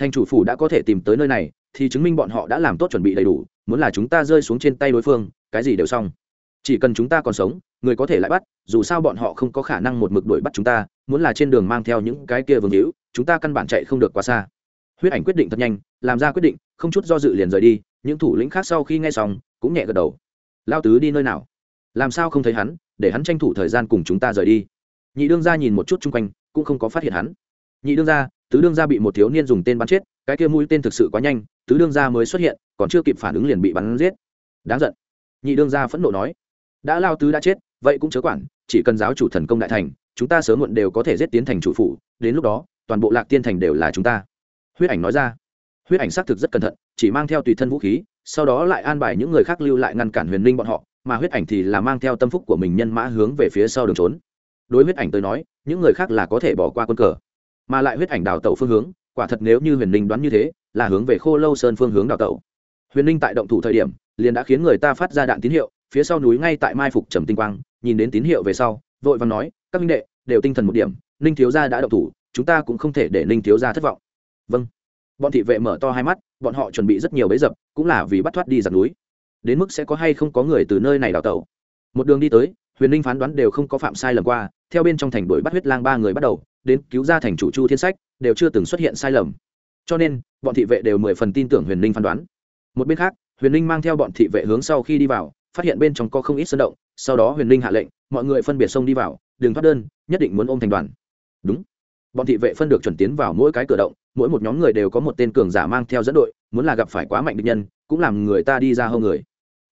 thành chủ phủ đã có thể tìm tới nơi này, thì chứng minh bọn họ đã làm tốt chuẩn bị đầy đủ, muốn là chúng ta rơi xuống trên tay đối phương, cái gì đều xong. Chỉ cần chúng ta còn sống, người có thể lại bắt, dù sao bọn họ không có khả năng một mực đuổi bắt chúng ta muốn là trên đường mang theo những cái kia vương hữu, chúng ta căn bản chạy không được quá xa. Huyết ảnh quyết định thật nhanh, làm ra quyết định, không chút do dự liền rời đi, những thủ lĩnh khác sau khi nghe xong, cũng nhẹ gật đầu. Lao tứ đi nơi nào? Làm sao không thấy hắn, để hắn tranh thủ thời gian cùng chúng ta rời đi. Nhị đương gia nhìn một chút chung quanh, cũng không có phát hiện hắn. Nhị đương gia, tứ đương gia bị một thiếu niên dùng tên bắn chết, cái kia mũi tên thực sự quá nhanh, tứ đương gia mới xuất hiện, còn chưa kịp phản ứng liền bị bắn giết. Đáng giận. Nhị đương gia phẫn nộ nói. Đã lao tứ đã chết, vậy cũng chớ quản, chỉ cần giáo chủ thần công đại thành chúng ta sớm muộn đều có thể giết tiến thành chủ phủ, đến lúc đó, toàn bộ lạc tiên thành đều là chúng ta. Huyết ảnh nói ra. Huyết ảnh xác thực rất cẩn thận, chỉ mang theo tùy thân vũ khí, sau đó lại an bài những người khác lưu lại ngăn cản huyền linh bọn họ, mà huyết ảnh thì là mang theo tâm phúc của mình nhân mã hướng về phía sau đường trốn. Đối huyết ảnh tới nói, những người khác là có thể bỏ qua quân cờ. Mà lại huyết ảnh đào tẩu phương hướng, quả thật nếu như huyền linh đoán như thế, là hướng về khô lâu sơn phương hướng đào tẩu. Huyền linh tại động thủ thời điểm, liền đã khiến người ta phát ra đạn tín hiệu, phía sau núi ngay tại mai phục trầm tinh quang, nhìn đến tín hiệu về sau, vội vàng nói các minh đệ, đều tinh thần một điểm, ninh thiếu gia đã động thủ, chúng ta cũng không thể để ninh thiếu gia thất vọng. Vâng. Bọn thị vệ mở to hai mắt, bọn họ chuẩn bị rất nhiều bấy dập, cũng là vì bắt thoát đi giặt núi. Đến mức sẽ có hay không có người từ nơi này đào tẩu. Một đường đi tới, huyền ninh phán đoán đều không có phạm sai lầm qua, theo bên trong thành đuổi bắt huyết lang ba người bắt đầu, đến cứu ra thành chủ chu thiên sách, đều chưa từng xuất hiện sai lầm. Cho nên, bọn thị vệ đều mười phần tin tưởng huyền ninh phán đoán. Một bên khác, huyền ninh mang theo bọn thị vệ hướng sau khi đi vào, phát hiện bên trong có không ít sơn động, sau đó huyền ninh hạ lệnh, mọi người phân biệt sông đi vào đừng thoát đơn, nhất định muốn ôm thành đoàn. Đúng. Bọn thị vệ phân được chuẩn tiến vào mỗi cái cửa động, mỗi một nhóm người đều có một tên cường giả mang theo dẫn đội, muốn là gặp phải quá mạnh địch nhân, cũng làm người ta đi ra hơn người.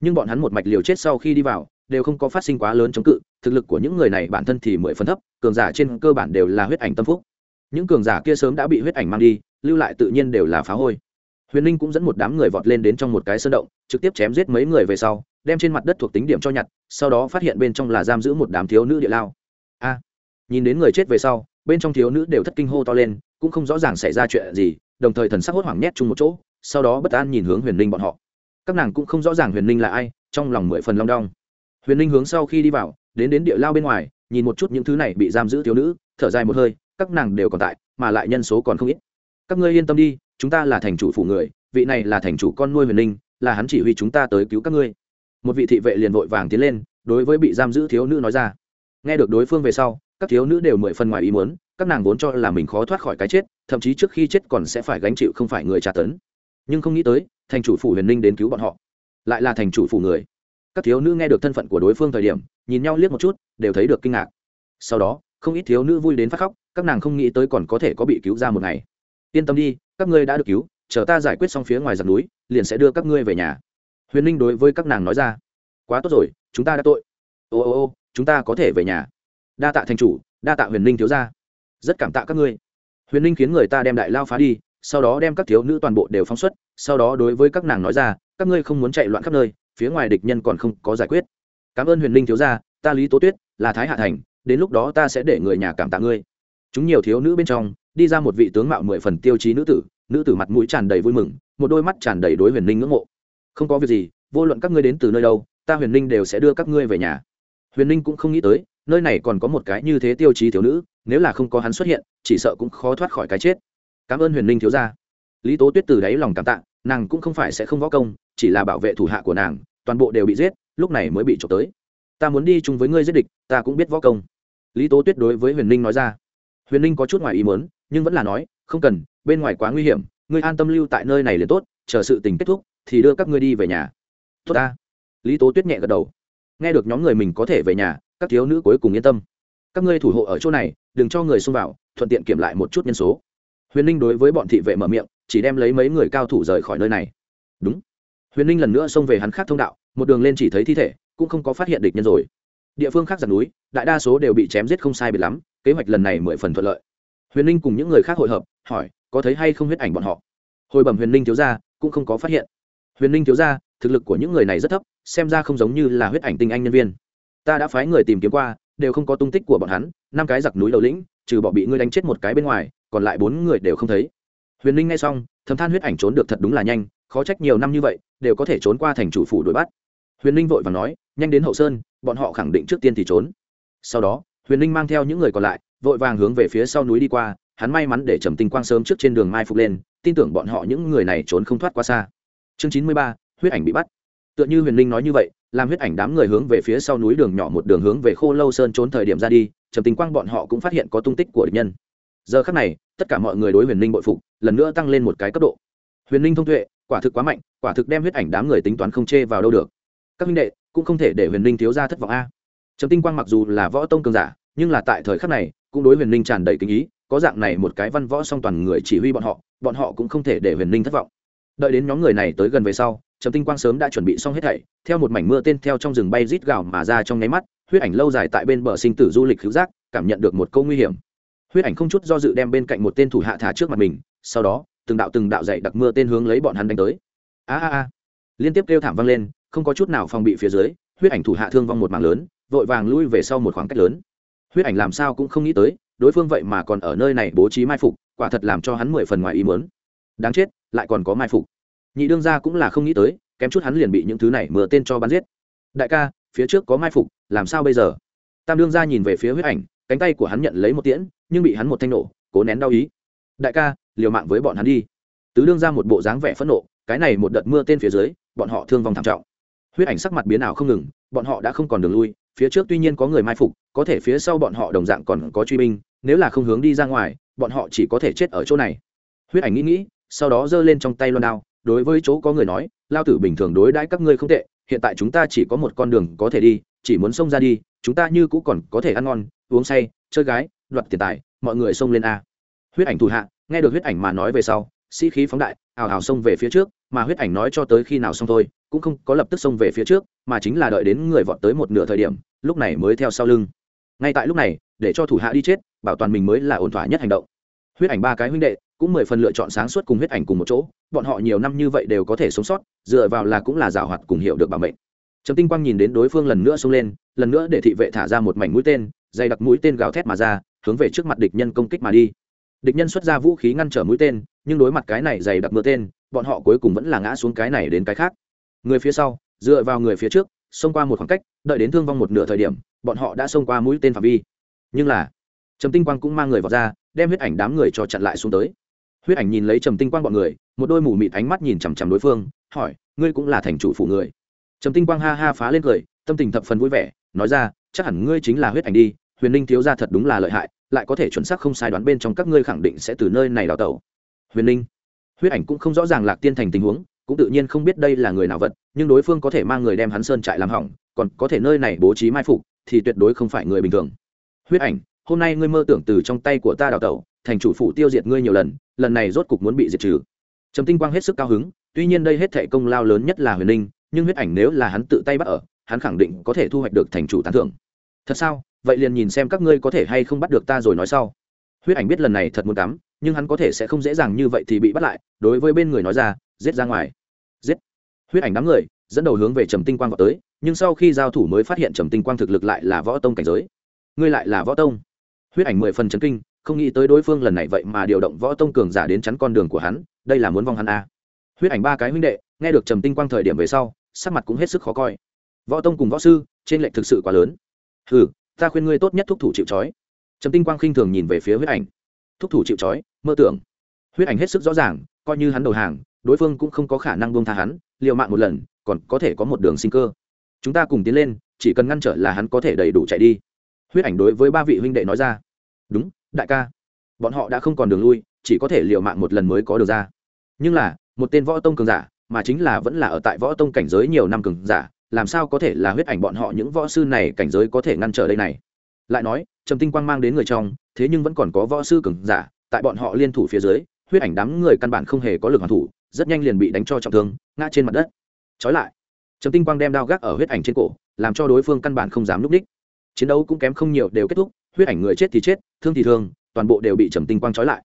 Nhưng bọn hắn một mạch liều chết sau khi đi vào, đều không có phát sinh quá lớn chống cự, thực lực của những người này bản thân thì mười phần thấp, cường giả trên cơ bản đều là huyết ảnh tâm phúc. Những cường giả kia sớm đã bị huyết ảnh mang đi, lưu lại tự nhiên đều là phá hôi. Huyền ninh cũng dẫn một đám người vọt lên đến trong một cái sơn động, trực tiếp chém giết mấy người về sau, đem trên mặt đất thuộc tính điểm cho nhặt, sau đó phát hiện bên trong là giam giữ một đám thiếu nữ địa lao nhìn đến người chết về sau, bên trong thiếu nữ đều thất kinh hô to lên, cũng không rõ ràng xảy ra chuyện gì, đồng thời thần sắc hốt hoảng nhét chung một chỗ, sau đó bất an nhìn hướng huyền ninh bọn họ. Các nàng cũng không rõ ràng huyền ninh là ai, trong lòng mười phần long đong. Huyền ninh hướng sau khi đi vào, đến đến địa lao bên ngoài, nhìn một chút những thứ này bị giam giữ thiếu nữ, thở dài một hơi, các nàng đều còn tại, mà lại nhân số còn không ít. Các ngươi yên tâm đi, chúng ta là thành chủ phủ người, vị này là thành chủ con nuôi huyền ninh, là hắn chỉ huy chúng ta tới cứu các ngươi. Một vị thị vệ liền vội vàng tiến lên, đối với bị giam giữ thiếu nữ nói ra. Nghe được đối phương về sau các thiếu nữ đều mười phần ngoài ý muốn, các nàng vốn cho là mình khó thoát khỏi cái chết, thậm chí trước khi chết còn sẽ phải gánh chịu không phải người tra tấn. Nhưng không nghĩ tới, thành chủ phủ huyền ninh đến cứu bọn họ. Lại là thành chủ phủ người. Các thiếu nữ nghe được thân phận của đối phương thời điểm, nhìn nhau liếc một chút, đều thấy được kinh ngạc. Sau đó, không ít thiếu nữ vui đến phát khóc, các nàng không nghĩ tới còn có thể có bị cứu ra một ngày. Yên tâm đi, các ngươi đã được cứu, chờ ta giải quyết xong phía ngoài giặc núi, liền sẽ đưa các ngươi về nhà. Huyền ninh đối với các nàng nói ra, quá tốt rồi, chúng ta đã tội. Ô ô ô, chúng ta có thể về nhà đa tạ thành chủ, đa tạ huyền ninh thiếu ra rất cảm tạ các ngươi. Huyền ninh khiến người ta đem đại lao phá đi, sau đó đem các thiếu nữ toàn bộ đều phóng xuất, sau đó đối với các nàng nói ra, các ngươi không muốn chạy loạn khắp nơi, phía ngoài địch nhân còn không có giải quyết. Cảm ơn huyền ninh thiếu gia, ta lý tố tuyết, là thái hạ thành, đến lúc đó ta sẽ để người nhà cảm tạ ngươi. Chúng nhiều thiếu nữ bên trong, đi ra một vị tướng mạo mười phần tiêu chí nữ tử nữ tử mặt mũi tràn đầy vui mừng, một đôi mắt tràn đầy đối huyền ninh ngưỡng mộ. Không có việc gì, vô luận các ngươi đến từ nơi đâu, ta huyền ninh đều sẽ đưa các ngươi về nhà. Huyền ninh cũng không nghĩ tới nơi này còn có một cái như thế tiêu chí thiếu nữ, nếu là không có hắn xuất hiện, chỉ sợ cũng khó thoát khỏi cái chết. Cảm ơn huyền ninh thiếu gia. Lý tố tuyết từ đáy lòng cảm tạ, nàng cũng không phải sẽ không võ công, chỉ là bảo vệ thủ hạ của nàng, toàn bộ đều bị giết, lúc này mới bị trộm tới. Ta muốn đi chung với ngươi giết địch, ta cũng biết võ công. Lý tố tuyết đối với huyền ninh nói ra. Huyền ninh có chút ngoài ý muốn, nhưng vẫn là nói, không cần, bên ngoài quá nguy hiểm, ngươi an tâm lưu tại nơi này liền tốt, chờ sự tình kết thúc, thì đưa các ngươi đi về nhà. Tốt ta. Lý tố tuyết nhẹ gật đầu. Nghe được nhóm người mình có thể về nhà các thiếu nữ cuối cùng yên tâm. Các ngươi thủ hộ ở chỗ này, đừng cho người xông vào, thuận tiện kiểm lại một chút nhân số. Huyền ninh đối với bọn thị vệ mở miệng, chỉ đem lấy mấy người cao thủ rời khỏi nơi này. Đúng. Huyền ninh lần nữa xông về hắn khác thông đạo, một đường lên chỉ thấy thi thể, cũng không có phát hiện địch nhân rồi. Địa phương khác giặt núi, đại đa số đều bị chém giết không sai biệt lắm, kế hoạch lần này mười phần thuận lợi. Huyền ninh cùng những người khác hội hợp, hỏi, có thấy hay không huyết ảnh bọn họ? Hồi bẩm huyền ninh thiếu ra cũng không có phát hiện. Huyền ninh thiếu ra thực lực của những người này rất thấp, xem ra không giống như là huyết ảnh tinh anh nhân viên ta đã phái người tìm kiếm qua, đều không có tung tích của bọn hắn, năm cái giặc núi đầu lĩnh, trừ bỏ bị ngươi đánh chết một cái bên ngoài, còn lại bốn người đều không thấy. Huyền ninh nghe xong, thầm than huyết ảnh trốn được thật đúng là nhanh, khó trách nhiều năm như vậy, đều có thể trốn qua thành chủ phủ đuổi bắt. Huyền ninh vội và nói, nhanh đến hậu sơn, bọn họ khẳng định trước tiên thì trốn. Sau đó, huyền ninh mang theo những người còn lại, vội vàng hướng về phía sau núi đi qua, hắn may mắn để trầm tinh quang sớm trước trên đường mai phục lên, tin tưởng bọn họ những người này trốn không thoát quá xa. Chương chín mươi ba, huyết ảnh bị bắt tựa như huyền Linh nói như vậy, làm huyết ảnh đám người hướng về phía sau núi đường nhỏ một đường hướng về khô lâu sơn trốn thời điểm ra đi, trầm tinh quang bọn họ cũng phát hiện có tung tích của địch nhân. Giờ khắc này, tất cả mọi người đối huyền Linh bội phục, lần nữa tăng lên một cái cấp độ. Huyền Linh thông tuệ, quả thực quá mạnh, quả thực đem huyết ảnh đám người tính toán không chê vào đâu được. Các minh đệ, cũng không thể để huyền Linh thiếu ra thất vọng a. Trầm tinh quang mặc dù là võ tông cường giả, nhưng là tại thời khắc này, cũng đối huyền Linh tràn đầy kinh ý, có dạng này một cái văn võ song toàn người chỉ huy bọn họ bọn họ cũng không thể để huyền Linh thất vọng. Đợi đến nhóm người này tới gần về sau trầm tinh quang sớm đã chuẩn bị xong hết thảy, theo một mảnh mưa tên theo trong rừng bay rít gào mà ra trong nháy mắt, huyết ảnh lâu dài tại bên bờ sinh tử du lịch hữu giác, cảm nhận được một câu nguy hiểm. Huyết ảnh không chút do dự đem bên cạnh một tên thủ hạ thả trước mặt mình, sau đó, từng đạo từng đạo dậy đặc mưa tên hướng lấy bọn hắn đánh tới. A a a. Liên tiếp kêu thảm vang lên, không có chút nào phòng bị phía dưới, huyết ảnh thủ hạ thương vong một mạng lớn, vội vàng lui về sau một khoảng cách lớn. Huyết ảnh làm sao cũng không nghĩ tới, đối phương vậy mà còn ở nơi này bố trí mai phục, quả thật làm cho hắn mười phần ngoài ý muốn. đáng chết, lại còn có mai phục nhị đương gia cũng là không nghĩ tới, kém chút hắn liền bị những thứ này mưa tên cho bắn giết. Đại ca, phía trước có mai phục, làm sao bây giờ? Tam đương gia nhìn về phía huyết ảnh, cánh tay của hắn nhận lấy một tiễn, nhưng bị hắn một thanh nổ, cố nén đau ý. Đại ca, liều mạng với bọn hắn đi. Tứ đương ra một bộ dáng vẻ phẫn nộ, cái này một đợt mưa tên phía dưới, bọn họ thương vong thảm trọng. Huyết ảnh sắc mặt biến ảo không ngừng, bọn họ đã không còn đường lui, phía trước tuy nhiên có người mai phục, có thể phía sau bọn họ đồng dạng còn có truy binh, nếu là không hướng đi ra ngoài, bọn họ chỉ có thể chết ở chỗ này. Huyết ảnh nghĩ nghĩ, sau đó giơ lên trong tay loan đao đối với chỗ có người nói, lao tử bình thường đối đãi các ngươi không tệ, hiện tại chúng ta chỉ có một con đường có thể đi, chỉ muốn xông ra đi, chúng ta như cũ còn có thể ăn ngon, uống say, chơi gái, đoạt tiền tài, mọi người xông lên a. Huyết ảnh thủ hạ, nghe được huyết ảnh mà nói về sau, sĩ khí phóng đại, ào ào xông về phía trước, mà huyết ảnh nói cho tới khi nào xong thôi, cũng không có lập tức xông về phía trước, mà chính là đợi đến người vọt tới một nửa thời điểm, lúc này mới theo sau lưng. Ngay tại lúc này, để cho thủ hạ đi chết, bảo toàn mình mới là ổn thỏa nhất hành động. Huyết ảnh ba cái huynh đệ cũng mười phần lựa chọn sáng suốt cùng huyết ảnh cùng một chỗ, bọn họ nhiều năm như vậy đều có thể sống sót, dựa vào là cũng là giảo hoạt cùng hiểu được bảo mệnh. Trầm tinh quang nhìn đến đối phương lần nữa xông lên, lần nữa để thị vệ thả ra một mảnh mũi tên, dày đặc mũi tên gào thét mà ra, hướng về trước mặt địch nhân công kích mà đi. Địch nhân xuất ra vũ khí ngăn trở mũi tên, nhưng đối mặt cái này dày đặc mưa tên, bọn họ cuối cùng vẫn là ngã xuống cái này đến cái khác. Người phía sau, dựa vào người phía trước, xông qua một khoảng cách, đợi đến thương vong một nửa thời điểm, bọn họ đã xông qua mũi tên phạm vi. Nhưng là, trầm tinh quang cũng mang người vào ra, đem huyết ảnh đám người cho chặn lại xuống tới huyết ảnh nhìn lấy trầm tinh quang bọn người, một đôi mù mịt ánh mắt nhìn chằm chằm đối phương, hỏi, ngươi cũng là thành chủ phủ người? Trầm tinh quang ha ha phá lên cười, tâm tình thập phần vui vẻ, nói ra, chắc hẳn ngươi chính là huyết ảnh đi, huyền ninh thiếu ra thật đúng là lợi hại, lại có thể chuẩn xác không sai đoán bên trong các ngươi khẳng định sẽ từ nơi này đào tẩu. Huyền ninh huyết ảnh cũng không rõ ràng lạc tiên thành tình huống, cũng tự nhiên không biết đây là người nào vật, nhưng đối phương có thể mang người đem hắn sơn trại làm hỏng, còn có thể nơi này bố trí mai phục, thì tuyệt đối không phải người bình thường. Huyết ảnh, hôm nay ngươi mơ tưởng từ trong tay của ta đào tẩu thành chủ phủ tiêu diệt ngươi nhiều lần lần này rốt cục muốn bị diệt trừ. Trầm tinh quang hết sức cao hứng, tuy nhiên đây hết thệ công lao lớn nhất là huyền ninh nhưng huyết ảnh nếu là hắn tự tay bắt ở, hắn khẳng định có thể thu hoạch được thành chủ tán thưởng. Thật sao? Vậy liền nhìn xem các ngươi có thể hay không bắt được ta rồi nói sau. Huyết ảnh biết lần này thật muốn cắm nhưng hắn có thể sẽ không dễ dàng như vậy thì bị bắt lại, đối với bên người nói ra, giết ra ngoài. Giết. Huyết ảnh đám người, dẫn đầu hướng về trầm tinh quang vào tới, nhưng sau khi giao thủ mới phát hiện trầm tinh quang thực lực lại là võ tông cảnh giới. Ngươi lại là võ tông. Huyết ảnh mười phần chấn kinh không nghĩ tới đối phương lần này vậy mà điều động võ tông cường giả đến chắn con đường của hắn, đây là muốn vong hắn a à. huyết ảnh ba cái huynh đệ, nghe được trầm tinh quang thời điểm về sau, sắc mặt cũng hết sức khó coi. Võ tông cùng võ sư, trên lệnh thực sự quá lớn. Ừ ta khuyên ngươi tốt nhất thúc thủ chịu trói. Trầm tinh quang khinh thường nhìn về phía huyết ảnh. Thúc thủ chịu trói, mơ tưởng. Huyết ảnh hết sức rõ ràng, coi như hắn đầu hàng, đối phương cũng không có khả năng buông tha hắn, liều mạng một lần, còn có thể có một đường sinh cơ. Chúng ta cùng tiến lên, chỉ cần ngăn trở là hắn có thể đầy đủ chạy đi. Huyết ảnh đối với ba vị huynh đệ nói ra. Đúng đại ca, bọn họ đã không còn đường lui, chỉ có thể liều mạng một lần mới có được ra. Nhưng là, một tên võ tông cường giả, mà chính là vẫn là ở tại võ tông cảnh giới nhiều năm cường giả, làm sao có thể là huyết ảnh bọn họ những võ sư này cảnh giới có thể ngăn trở đây này? Lại nói, trầm tinh quang mang đến người trong, thế nhưng vẫn còn có võ sư cường giả, tại bọn họ liên thủ phía dưới, huyết ảnh đám người căn bản không hề có lực hoàn thủ, rất nhanh liền bị đánh cho trọng thương, ngã trên mặt đất. Trói lại, trầm tinh quang đem đao gác ở huyết ảnh trên cổ, làm cho đối phương căn bản không dám núp đích. Chiến đấu cũng kém không nhiều đều kết thúc huyết ảnh người chết thì chết, thương thì thương, toàn bộ đều bị trầm tinh quang trói lại.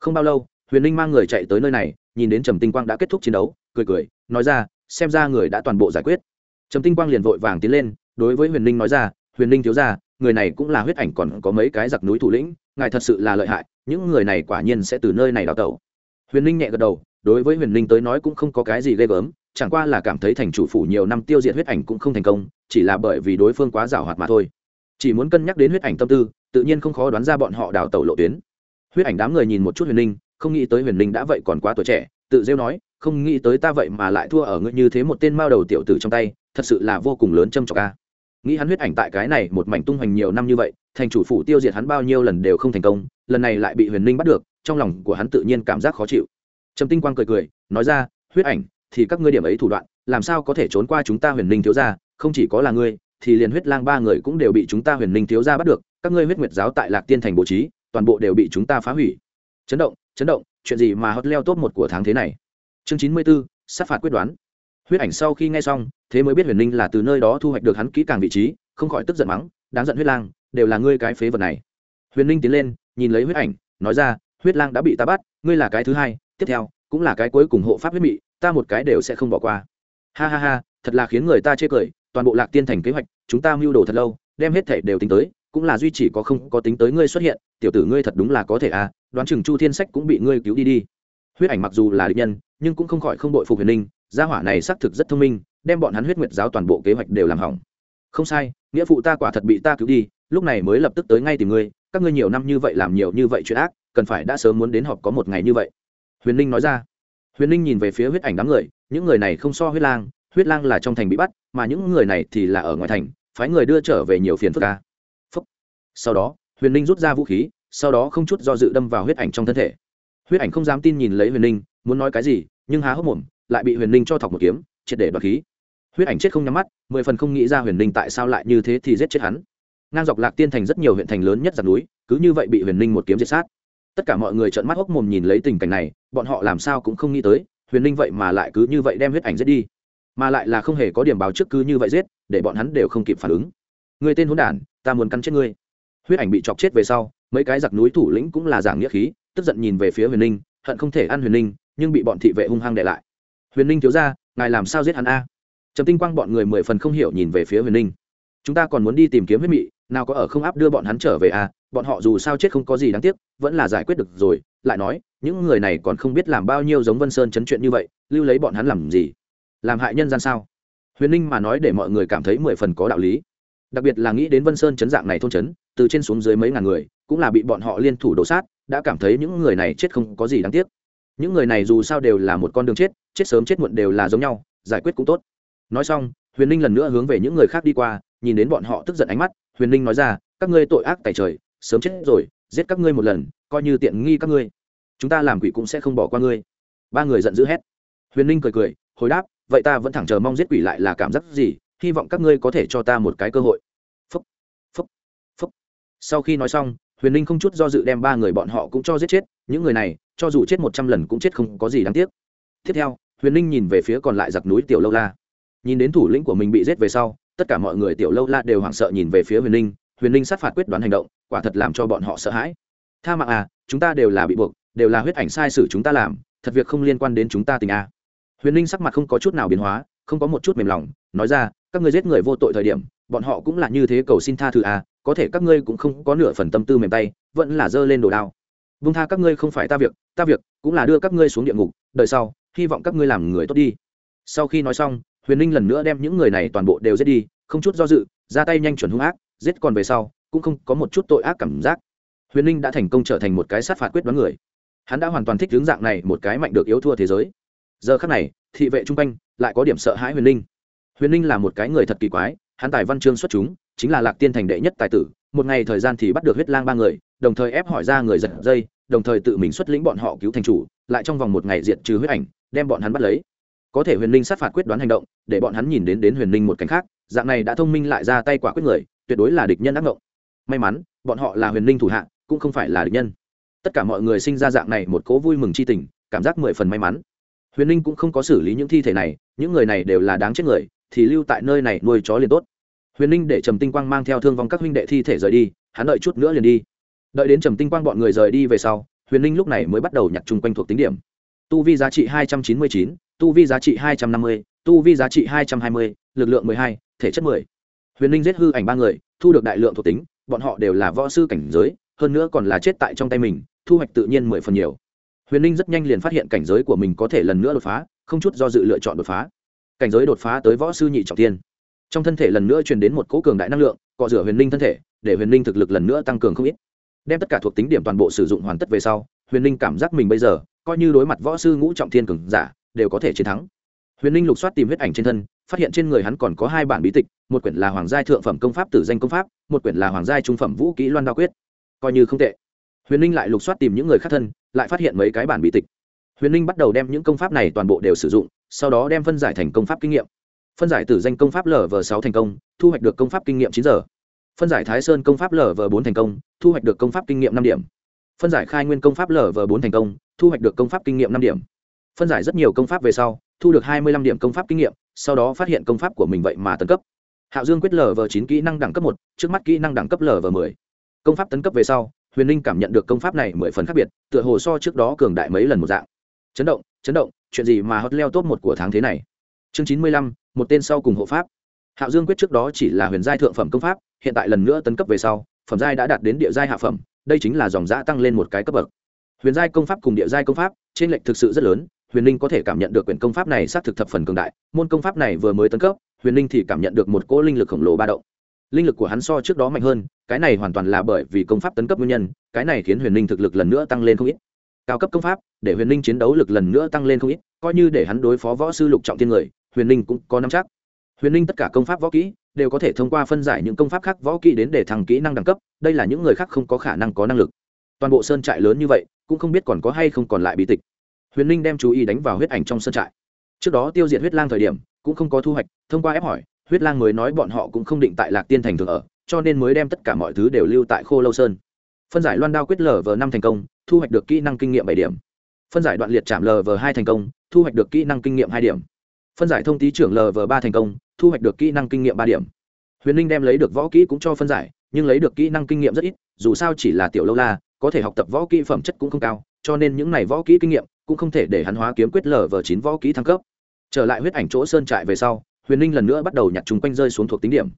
Không bao lâu, huyền linh mang người chạy tới nơi này, nhìn đến trầm tinh quang đã kết thúc chiến đấu, cười cười, nói ra, xem ra người đã toàn bộ giải quyết. Trầm tinh quang liền vội vàng tiến lên, đối với huyền linh nói ra, huyền linh thiếu ra người này cũng là huyết ảnh còn có mấy cái giặc núi thủ lĩnh, ngài thật sự là lợi hại, những người này quả nhiên sẽ từ nơi này đào tẩu. Huyền linh nhẹ gật đầu, đối với huyền linh tới nói cũng không có cái gì ghê gớm, chẳng qua là cảm thấy thành chủ phủ nhiều năm tiêu diệt huyết ảnh cũng không thành công, chỉ là bởi vì đối phương quá giảo hoạt mà thôi chỉ muốn cân nhắc đến huyết ảnh tâm tư, tự nhiên không khó đoán ra bọn họ đào tẩu lộ tuyến. Huyết ảnh đám người nhìn một chút huyền linh, không nghĩ tới huyền linh đã vậy còn quá tuổi trẻ, tự rêu nói, không nghĩ tới ta vậy mà lại thua ở ngươi như thế một tên mao đầu tiểu tử trong tay, thật sự là vô cùng lớn châm trọc ca nghĩ hắn huyết ảnh tại cái này một mảnh tung hoành nhiều năm như vậy, thành chủ phủ tiêu diệt hắn bao nhiêu lần đều không thành công, lần này lại bị huyền ninh bắt được, trong lòng của hắn tự nhiên cảm giác khó chịu. Trầm tinh quang cười cười, nói ra, huyết ảnh, thì các ngươi điểm ấy thủ đoạn, làm sao có thể trốn qua chúng ta huyền ninh thiếu ra không chỉ có là ngươi thì liền huyết lang ba người cũng đều bị chúng ta huyền ninh thiếu ra bắt được, các ngươi huyết nguyệt giáo tại lạc tiên thành bố trí, toàn bộ đều bị chúng ta phá hủy. Chấn động chấn động, chuyện gì mà hot leo top một của tháng thế này? Chương chín mươi b ố sát phạt quyết đoán. Huyết ảnh sau khi nghe xong, thế mới biết huyền ninh là từ nơi đó thu hoạch được hắn kỹ càng vị trí, không khỏi tức giận mắng, đáng giận huyết lang, đều là ngươi cái phế vật này. Huyền ninh tiến lên, nhìn lấy huyết ảnh, nói ra, huyết lang đã bị ta bắt, ngươi là cái thứ hai, tiếp theo, cũng là cái cuối cùng hộ pháp huyết mị, ta một cái đều sẽ không bỏ qua. Ha ha ha, thật là khiến người ta chê cười, toàn bộ lạc tiên thành kế hoạch chúng ta mưu đồ thật lâu, đem hết thể đều tính tới, cũng là duy chỉ có không có tính tới ngươi xuất hiện, tiểu tử ngươi thật đúng là có thể à đoán chừng chu thiên sách cũng bị ngươi cứu đi đi. Huyết ảnh mặc dù là định nhân, nhưng cũng không khỏi không đội phục huyền ninh gia hỏa này xác thực rất thông minh, đem bọn hắn huyết nguyệt giáo toàn bộ kế hoạch đều làm hỏng. Không sai, nghĩa phụ ta quả thật bị ta cứu đi, lúc này mới lập tức tới ngay tìm ngươi, các ngươi nhiều năm như vậy làm nhiều như vậy chuyện ác, cần phải đã sớm muốn đến họp có một ngày như vậy. Huyền ninh nói ra. Huyền ninh nhìn về phía huyết ảnh đám người, những người này không so huyết lang huyết lang là trong thành bị bắt, mà những người này thì là ở ngoài thành, phái người đưa trở về nhiều phiền phức ca Phúc. sau đó, huyền ninh rút ra vũ khí, sau đó không chút do dự đâm vào huyết ảnh trong thân thể. Huyết ảnh không dám tin nhìn lấy huyền ninh, muốn nói cái gì, nhưng há hốc mồm, lại bị huyền ninh cho thọc một kiếm, triệt để đoạt khí. Huyết ảnh chết không nhắm mắt, mười phần không nghĩ ra huyền ninh tại sao lại như thế thì giết chết hắn. Ngang dọc lạc tiên thành rất nhiều huyện thành lớn nhất giặc núi, cứ như vậy bị huyền ninh một kiếm giết sát. Tất cả mọi người trợn mắt hốc mồm nhìn lấy tình cảnh này, bọn họ làm sao cũng không nghĩ tới, huyền ninh vậy mà lại cứ như vậy đem huyết ảnh giết đi mà lại là không hề có điểm báo trước cứ như vậy giết, để bọn hắn đều không kịp phản ứng. Người tên hôn đản, ta muốn cắn chết ngươi. Huyết ảnh bị chọc chết về sau, mấy cái giặc núi thủ lĩnh cũng là giảng nghĩa khí, tức giận nhìn về phía huyền ninh, hận không thể ăn huyền ninh, nhưng bị bọn thị vệ hung hăng để lại. Huyền ninh thiếu ra ngài làm sao giết hắn a? Trầm tinh quang bọn người mười phần không hiểu nhìn về phía huyền ninh. Chúng ta còn muốn đi tìm kiếm huyết mị, nào có ở không áp đưa bọn hắn trở về a? Bọn họ dù sao chết không có gì đáng tiếc, vẫn là giải quyết được rồi. Lại nói, những người này còn không biết làm bao nhiêu giống vân sơn chấn chuyện như vậy, lưu lấy bọn hắn làm gì? Làm hại nhân gian sao? Huyền ninh mà nói để mọi người cảm thấy mười phần có đạo lý. Đặc biệt là nghĩ đến vân sơn chấn dạng này thôn chấn, từ trên xuống dưới mấy ngàn người, cũng là bị bọn họ liên thủ đổ sát, đã cảm thấy những người này chết không có gì đáng tiếc. Những người này dù sao đều là một con đường chết chết sớm chết muộn đều là giống nhau, giải quyết cũng tốt. Nói xong, huyền ninh lần nữa hướng về những người khác đi qua, nhìn đến bọn họ tức giận ánh mắt, huyền ninh nói ra, các ngươi tội ác tài trời, sớm chết rồi, giết các ngươi một lần, coi như tiện nghi các ngươi. Chúng ta làm quỷ cũng sẽ không bỏ qua ngươi. Ba người giận dữ hét. Huyền ninh cười cười, hồi đáp vậy ta vẫn thẳng chờ mong giết quỷ lại là cảm giác gì? Hy vọng các ngươi có thể cho ta một cái cơ hội. Phúc phúc phúc. Sau khi nói xong, huyền ninh không chút do dự đem ba người bọn họ cũng cho giết chết. Những người này, cho dù chết một trăm lần cũng chết không có gì đáng tiếc. Tiếp theo, huyền ninh nhìn về phía còn lại giặc núi tiểu lâu la. Nhìn đến thủ lĩnh của mình bị giết về sau, tất cả mọi người tiểu lâu la đều hoảng sợ nhìn về phía huyền ninh huyền ninh sát phạt quyết đoán hành động, quả thật làm cho bọn họ sợ hãi. Tha mạng à chúng ta đều là bị buộc, đều là huyết ảnh sai sử chúng ta làm, thật việc không liên quan đến chúng ta tình à huyền ninh sắc mặt không có chút nào biến hóa, không có một chút mềm lòng, nói ra, các ngươi giết người vô tội thời điểm, bọn họ cũng là như thế cầu xin tha thứ à có thể các ngươi cũng không có nửa phần tâm tư mềm tay, vẫn là giơ lên đồ đao. Vung tha các ngươi không phải ta việc ta việc cũng là đưa các ngươi xuống địa ngục, đợi sau, hy vọng các ngươi làm người tốt đi. Sau khi nói xong, huyền ninh lần nữa đem những người này toàn bộ đều giết đi, không chút do dự, ra tay nhanh chuẩn hung ác, giết còn về sau, cũng không có một chút tội ác cảm giác. Huyền ninh đã thành công trở thành một cái sát phạt quyết đoán người. Hắn đã hoàn toàn thích hướng dạng này một cái mạnh được yếu thua thế giới giờ khắc này, thị vệ chung quanh lại có điểm sợ hãi huyền linh. huyền linh là một cái người thật kỳ quái, hắn tài văn chương xuất chúng, chính là lạc tiên thành đệ nhất tài tử, một ngày thời gian thì bắt được huyết lang ba người, đồng thời ép hỏi ra người giật dây, đồng thời tự mình xuất lĩnh bọn họ cứu thành chủ, lại trong vòng một ngày diệt trừ huyết ảnh, đem bọn hắn bắt lấy. Có thể huyền linh sát phạt quyết đoán hành động, để bọn hắn nhìn đến đến huyền linh một cảnh khác, dạng này đã thông minh lại ra tay quả quyết người, tuyệt đối là địch nhân ác ngộng. May mắn, bọn họ là huyền linh thủ hạ, cũng không phải là địch nhân. Tất cả mọi người sinh ra dạng này một cố vui mừng c h i tình, cảm giác mười phần may mắn huyền linh cũng không có xử lý những thi thể này, những người này đều là đáng chết người, thì lưu tại nơi này nuôi chó liền tốt. Huyền linh để trầm tinh quang mang theo thương vong các huynh đệ thi thể rời đi, hắn đợi chút nữa liền đi. Đợi đến trầm tinh quang bọn người rời đi về sau, huyền linh lúc này mới bắt đầu nhặt chung quanh thuộc tính điểm. Tu vi giá trị hai trăm chín mươi chín, tu vi giá trị hai trăm năm mươi, tu vi giá trị hai trăm hai mươi, lực lượng mười hai, thể chất mười. Huyền linh giết hư ảnh ba người, thu được đại lượng thuộc tính, bọn họ đều là võ sư cảnh giới, hơn nữa còn là chết tại trong tay mình, thu hoạch tự nhiên mười phần nhiều huyền linh rất nhanh liền phát hiện cảnh giới của mình có thể lần nữa đột phá, không chút do dự lựa chọn đột phá. Cảnh giới đột phá tới võ sư nhị trọng tiên. Trong thân thể lần nữa truyền đến một cỗ cường đại năng lượng, cọ rửa huyền linh thân thể, để huyền linh thực lực lần nữa tăng cường không ít. Đem tất cả thuộc tính điểm toàn bộ sử dụng hoàn tất về sau, huyền linh cảm giác mình bây giờ, coi như đối mặt võ sư ngũ trọng thiên cường giả, đều có thể chiến thắng. Huyền linh lục soát tìm huyết ảnh trên thân, phát hiện trên người hắn còn có hai bản bí tịch, một quyển là hoàng gia thượng phẩm công pháp tử danh công pháp, một quyển là hoàng gia trung phẩm vũ kỹ loan đao quyết. Coi như không tệ huyền ninh lại lục soát tìm những người khác thân lại phát hiện mấy cái bản bí tịch huyền ninh bắt đầu đem những công pháp này toàn bộ đều sử dụng sau đó đem phân giải thành công pháp kinh nghiệm phân giải tử danh công pháp lv sáu thành công thu hoạch được công pháp kinh nghiệm chín giờ phân giải thái sơn công pháp lv bốn thành công thu hoạch được công pháp kinh nghiệm năm điểm phân giải khai nguyên công pháp lv bốn thành công thu hoạch được công pháp kinh nghiệm năm điểm phân giải rất nhiều công pháp về sau thu được hai mươi năm điểm công pháp kinh nghiệm sau đó phát hiện công pháp của mình vậy mà tấn cấp hạo dương quyết lv chín kỹ năng đẳng cấp một trước mắt kỹ năng đẳng cấp lv m ộ ư ơ i công pháp tấn cấp về sau huyền linh cảm nhận được công pháp này mười phần khác biệt, tựa hồ so trước đó cường đại mấy lần một dạng. Chấn động chấn động, chuyện gì mà hot leo top một của tháng thế này? Chương chín mươi lăm, một tên sau cùng hộ pháp. Hạo dương quyết trước đó chỉ là huyền giai thượng phẩm công pháp, hiện tại lần nữa tấn cấp về sau, phẩm giai đã đạt đến địa giai hạ phẩm, đây chính là dòng giã tăng lên một cái cấp bậc. Huyền giai công pháp cùng địa giai công pháp, trên lệch thực sự rất lớn, huyền linh có thể cảm nhận được quyển công pháp này xác thực thập phần cường đại, môn công pháp này vừa mới tấn cấp, huyền linh thì cảm nhận được một cỗ linh lực khổng lồ ba động linh lực của hắn so trước đó mạnh hơn, cái này hoàn toàn là bởi vì công pháp tấn cấp nguyên nhân, cái này khiến huyền linh thực lực lần nữa tăng lên không ít. Cao cấp công pháp, để huyền linh chiến đấu lực lần nữa tăng lên không ít, coi như để hắn đối phó võ sư lục trọng thiên người, huyền linh cũng có năm chắc. Huyền linh tất cả công pháp võ kỹ, đều có thể thông qua phân giải những công pháp khác võ kỹ đến để thăng kỹ năng đẳng cấp, đây là những người khác không có khả năng có năng lực. Toàn bộ sơn trại lớn như vậy, cũng không biết còn có hay không còn lại bí tịch. Huyền linh đem chú ý đánh vào huyết ảnh trong sơn trại. Trước đó tiêu diệt huyết lang thời điểm, cũng không có thu hoạch, thông qua ép hỏi huyết lang mới nói bọn họ cũng không định tại lạc tiên thành thường ở, cho nên mới đem tất cả mọi thứ đều lưu tại khô lâu sơn. Phân giải loan đao quyết lv năm thành công, thu hoạch được kỹ năng kinh nghiệm bảy điểm. Phân giải đoạn liệt chạm lv hai thành công, thu hoạch được kỹ năng kinh nghiệm hai điểm. Phân giải thông tý trưởng lv ba thành công, thu hoạch được kỹ năng kinh nghiệm ba điểm. Huyền linh đem lấy được võ kỹ cũng cho phân giải, nhưng lấy được kỹ năng kinh nghiệm rất ít, dù sao chỉ là tiểu lâu la, có thể học tập võ kỹ phẩm chất cũng không cao, cho nên những này võ kỹ kinh nghiệm cũng không thể để hắn hóa kiếm quyết lv chín võ kỹ thăng cấp. Trở lại huyết ảnh chỗ sơn trại về sau huyền ninh lần nữa bắt đầu nhặt chúng quanh rơi xuống thuộc tính điểm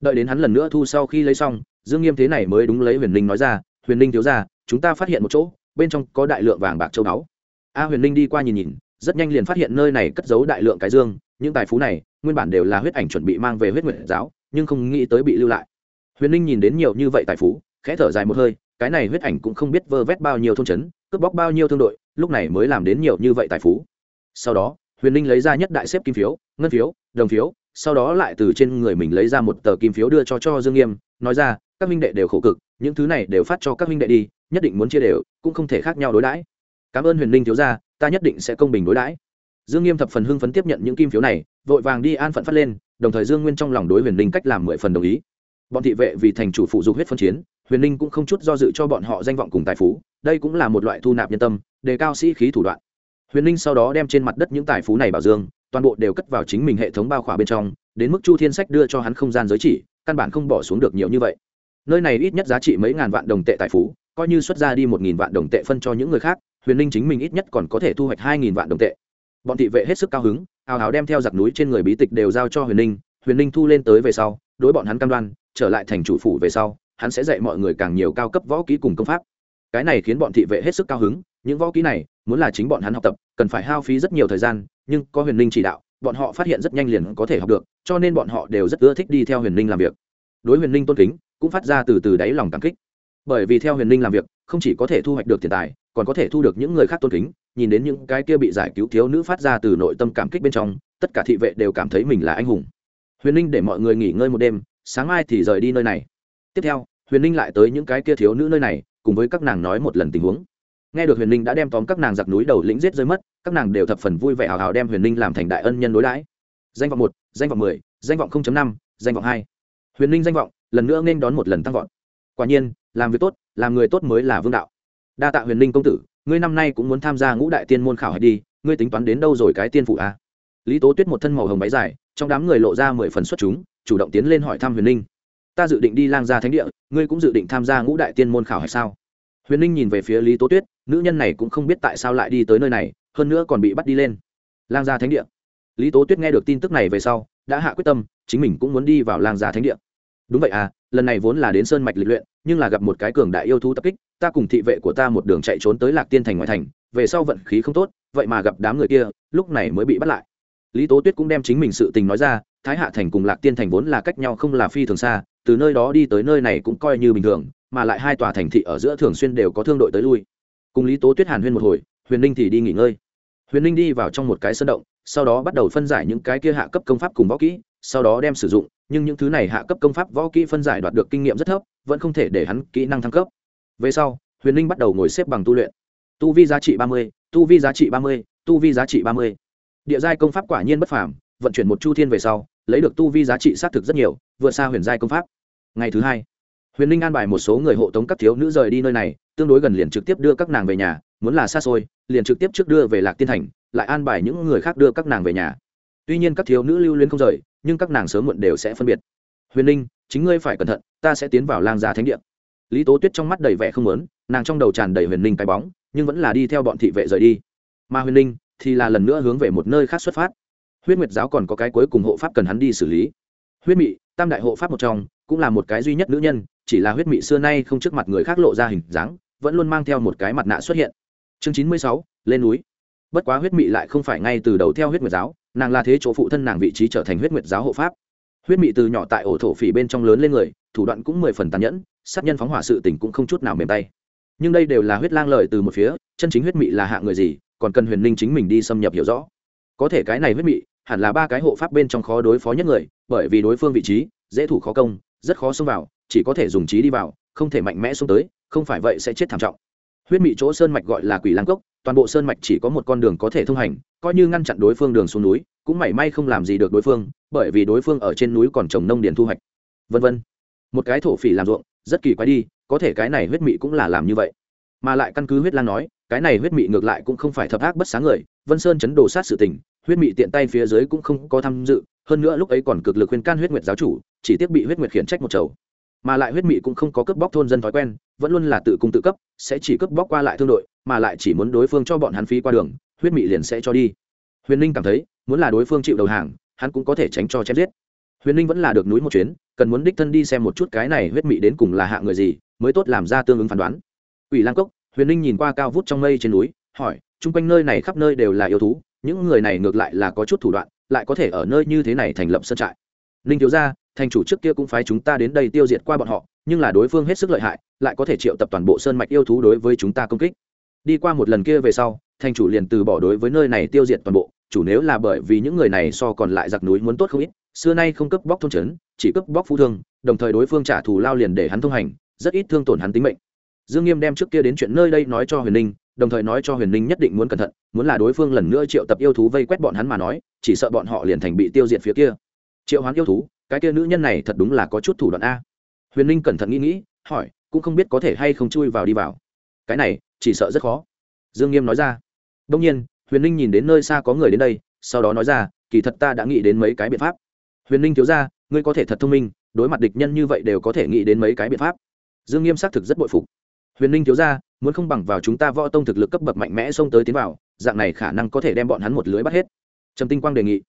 đợi đến hắn lần nữa thu sau khi lấy xong dương nghiêm thế này mới đúng lấy huyền ninh nói ra huyền ninh thiếu ra chúng ta phát hiện một chỗ bên trong có đại lượng vàng bạc châu báu a huyền ninh đi qua nhìn nhìn rất nhanh liền phát hiện nơi này cất giấu đại lượng cái dương những tài phú này nguyên bản đều là huyết ảnh chuẩn bị mang về huyết nguyện giáo nhưng không nghĩ tới bị lưu lại huyền ninh nhìn đến nhiều như vậy tài phú khẽ thở dài một hơi cái này huyết ảnh cũng không biết vơ vét bao nhiêu thôn trấn, cướp bóc bao nhiêu thương đội, lúc này mới làm đến nhiều như vậy tài phú. Sau đó huyền ninh lấy ra nhất đại xếp kim phiếu, ngân phiếu, đồng phiếu, sau đó lại từ trên người mình lấy ra một tờ kim phiếu đưa cho cho dương nghiêm, nói ra, các minh đệ đều khổ cực, những thứ này đều phát cho các minh đệ đi, nhất định muốn chia đều, cũng không thể khác nhau đối đãi. Cảm ơn huyền ninh thiếu gia, ta nhất định sẽ công bình đối đãi. Dương nghiêm thập phần hưng phấn tiếp nhận những kim phiếu này, vội vàng đi an phận phát lên, đồng thời dương nguyên trong lòng đối huyền ninh cách làm mười phần đồng ý. Bọn thị vệ vì thành chủ phụ dục huyết phân chiến, huyền ninh cũng không chút do dự cho bọn họ danh vọng cùng tài phú, đây cũng là một loại thu nạp nhân tâm, đề cao sĩ khí thủ đoạn huyền ninh sau đó đem trên mặt đất những tài phú này bảo dương, toàn bộ đều cất vào chính mình hệ thống bao khỏa bên trong, đến mức chu thiên sách đưa cho hắn không gian giới chỉ, căn bản không bỏ xuống được nhiều như vậy. Nơi này ít nhất giá trị mấy ngàn vạn đồng tệ tài phú, coi như xuất ra đi một nghìn vạn đồng tệ phân cho những người khác, huyền ninh chính mình ít nhất còn có thể thu hoạch hai nghìn vạn đồng tệ. Bọn thị vệ hết sức cao hứng ào ào đem theo giặc núi trên người bí tịch đều giao cho huyền ninh huyền ninh thu lên tới về sau, đối bọn hắn cam đoan, trở lại thành chủ phủ về sau, hắn sẽ dạy mọi người càng nhiều cao cấp võ kỹ cùng công pháp cái này khiến bọn thị vệ hết sức cao hứng, những võ kỹ này, muốn là chính bọn hắn học tập, cần phải hao phí rất nhiều thời gian, nhưng có huyền linh chỉ đạo, bọn họ phát hiện rất nhanh liền có thể học được, cho nên bọn họ đều rất ưa thích đi theo huyền linh làm việc. Đối huyền linh tôn kính, cũng phát ra từ từ đáy lòng cảm kích. Bởi vì theo huyền linh làm việc, không chỉ có thể thu hoạch được tiền tài, còn có thể thu được những người khác tôn kính, nhìn đến những cái kia bị giải cứu thiếu nữ phát ra từ nội tâm cảm kích bên trong, tất cả thị vệ đều cảm thấy mình là anh hùng. Huyền linh để mọi người nghỉ ngơi một đêm, sáng mai thì rời đi nơi này. Tiếp theo, huyền Linh lại tới những cái kia thiếu nữ nơi này cùng với các nàng nói một lần tình huống. Nghe được huyền ninh đã đem tóm các nàng giặc núi đầu lĩnh giết rơi mất, các nàng đều thập phần vui vẻ hào hào đem huyền ninh làm thành đại ân nhân đối đãi. Danh vọng một, danh vọng mười, danh vọng năm, danh vọng hai. Huyền ninh danh vọng, lần nữa nên đón một lần tăng vọt. Quả nhiên, làm việc tốt, làm người tốt mới là vương đạo. Đa tạ huyền ninh công tử, ngươi năm nay cũng muốn tham gia ngũ đại tiên môn khảo hạch đi, ngươi tính toán đến đâu rồi cái tiên phụ à? lý tố tuyết một thân màu hồng váy dài, trong đám người lộ ra mười phần xuất chúng, chủ động tiến lên hỏi thăm huyền ninh ta dự định đi lang gia thánh địa, ngươi cũng dự định tham gia ngũ đại tiên môn khảo hay sao? Huyền ninh nhìn về phía lý tố tuyết, nữ nhân này cũng không biết tại sao lại đi tới nơi này, hơn nữa còn bị bắt đi lên. Lang gia thánh địa. Lý tố tuyết nghe được tin tức này về sau, đã hạ quyết tâm, chính mình cũng muốn đi vào lang gia thánh địa. Đúng vậy à lần này vốn là đến sơn mạch lịch luyện, nhưng là gặp một cái cường đại yêu thú tập kích, ta cùng thị vệ của ta một đường chạy trốn tới lạc tiên thành ngoại thành, về sau vận khí không tốt, vậy mà gặp đám người kia, lúc này mới bị bắt lại. Lý tố tuyết cũng đem chính mình sự tình nói ra, thái hạ thành cùng lạc tiên thành vốn là cách nhau không là phi thường xa từ nơi đó đi tới nơi này cũng coi như bình thường, mà lại hai tòa thành thị ở giữa thường xuyên đều có thương đội tới lui. Cùng lý tố tuyết hàn huyên một hồi, huyền ninh thì đi nghỉ ngơi. Huyền ninh đi vào trong một cái sân động, sau đó bắt đầu phân giải những cái kia hạ cấp công pháp cùng võ kỹ, sau đó đem sử dụng, nhưng những thứ này hạ cấp công pháp võ kỹ phân giải đoạt được kinh nghiệm rất thấp, vẫn không thể để hắn kỹ năng thăng cấp. Về sau, huyền ninh bắt đầu ngồi xếp bằng tu luyện. Tu vi giá trị ba mươi, tu vi giá trị ba mươi, tu vi giá trị ba mươi. Địa giai công pháp quả nhiên bất phàm, vận chuyển một chu thiên về sau, lấy được tu vi giá trị xác thực rất nhiều, vượt xa huyền giai công pháp ngày thứ hai. Huyền ninh an bài một số người hộ tống các thiếu nữ rời đi nơi này, tương đối gần liền trực tiếp đưa các nàng về nhà, muốn là xa xôi, liền trực tiếp trước đưa về lạc tiên thành, lại an bài những người khác đưa các nàng về nhà. Tuy nhiên các thiếu nữ lưu luyến không rời, nhưng các nàng sớm muộn đều sẽ phân biệt. Huyền ninh chính ngươi phải cẩn thận, ta sẽ tiến vào lang gia thánh địa lý tố tuyết trong mắt đầy vẻ không lớn nàng trong đầu tràn đầy huyền ninh cái bóng, nhưng vẫn là đi theo bọn thị vệ rời đi. Mà huyền ninh thì là lần nữa hướng về một nơi khác xuất phát. Huyết nguyệt giáo còn có cái cuối cùng hộ pháp cần hắn đi xử lý. Huyết mị, tam đại hộ pháp một trong cũng là một cái duy nhất nữ nhân, chỉ là huyết mị xưa nay không trước mặt người khác lộ ra hình dáng, vẫn luôn mang theo một cái mặt nạ xuất hiện. Chương chín mươi sáu, lên núi. Bất quá huyết mị lại không phải ngay từ đầu theo huyết nguyệt giáo, nàng là thế chỗ phụ thân nàng vị trí trở thành huyết nguyệt giáo hộ pháp. Huyết mị từ nhỏ tại ổ thổ phỉ bên trong lớn lên người, thủ đoạn cũng mười phần tàn nhẫn, sát nhân phóng hỏa sự tình cũng không chút nào mềm tay. Nhưng đây đều là huyết lang lời từ một phía, chân chính huyết mị là hạ người gì, còn cần huyền ninh chính mình đi xâm nhập hiểu rõ. Có thể cái này huyết mị, hẳn là ba cái hộ pháp bên trong khó đối phó nhất người, bởi vì đối phương vị trí, dễ thủ khó công rất khó xông vào, chỉ có thể dùng trí đi vào, không thể mạnh mẽ xông tới, không phải vậy sẽ chết thảm trọng. Huyết mị chỗ sơn mạch gọi là quỷ lang cốc, toàn bộ sơn mạch chỉ có một con đường có thể thông hành, coi như ngăn chặn đối phương đường xuống núi, cũng mảy may không làm gì được đối phương, bởi vì đối phương ở trên núi còn trồng nông điền thu hoạch. Vân vân. Một cái thổ phỉ làm ruộng, rất kỳ quái đi, có thể cái này huyết mị cũng là làm như vậy. Mà lại căn cứ huyết lang nói, cái này huyết mị ngược lại cũng không phải thập ác bất sáng người, vân sơn chấn đồ sát sự tình, huyết mị tiện tay phía dưới cũng không có tham dự hơn nữa lúc ấy còn cực lực khuyên can huyết nguyệt giáo chủ, chỉ tiếc bị huyết nguyệt khiển trách một chầu. Mà lại huyết mị cũng không có cướp bóc thôn dân thói quen, vẫn luôn là tự cung tự cấp, sẽ chỉ cướp bóc qua lại thương đội, mà lại chỉ muốn đối phương cho bọn hắn phí qua đường, huyết mị liền sẽ cho đi. Huyền ninh cảm thấy, muốn là đối phương chịu đầu hàng, hắn cũng có thể tránh cho chém giết. Huyền ninh vẫn là được núi một chuyến, cần muốn đích thân đi xem một chút cái này huyết mị đến cùng là hạ người gì, mới tốt làm ra tương ứng phán đoán. Ủy lang cốc, huyền ninh nhìn qua cao vút trong mây trên núi, hỏi chung quanh nơi này khắp nơi đều là yêu thú, những người này ngược lại là có chút thủ đoạn lại có thể ở nơi như thế này thành lập sân trại. Ninh thiếu gia, thành chủ trước kia cũng phái chúng ta đến đây tiêu diệt qua bọn họ nhưng là đối phương hết sức lợi hại lại có thể triệu tập toàn bộ sơn mạch yêu thú đối với chúng ta công kích. Đi qua một lần kia về sau thành chủ liền từ bỏ đối với nơi này tiêu diệt toàn bộ chủ nếu là bởi vì những người này so còn lại giặc núi muốn tốt không ít xưa nay không cấp bóc thôn trấn chỉ cấp bóc phú thương đồng thời đối phương trả thù lao liền để hắn thông hành rất ít thương tổn hắn tính mệnh dương nghiêm đem trước kia đến chuyện nơi đây nói cho huyền ninh, đồng thời nói cho huyền ninh nhất định muốn cẩn thận, muốn là đối phương lần nữa triệu tập yêu thú vây quét bọn hắn mà nói, chỉ sợ bọn họ liền thành bị tiêu diệt phía kia. Triệu hoán yêu thú, cái kia nữ nhân này thật đúng là có chút thủ đoạn a. Huyền ninh cẩn thận nghĩ nghĩ, hỏi, cũng không biết có thể hay không chui vào đi vào. Cái này, chỉ sợ rất khó. Dương nghiêm nói ra. Đông nhiên, huyền ninh nhìn đến nơi xa có người đến đây, sau đó nói ra, kỳ thật ta đã nghĩ đến mấy cái biện pháp. Huyền ninh thiếu ra, ngươi có thể thật thông minh, đối mặt địch nhân như vậy đều có thể nghĩ đến mấy cái biện pháp. Dương nghiêm xác thực rất bội phục huyền ninh thiếu ra muốn không bằng vào chúng ta võ tông thực lực cấp bậc mạnh mẽ xông tới tiến vào, dạng này khả năng có thể đem bọn hắn một lưới bắt hết. Trầm tinh quang đề nghị.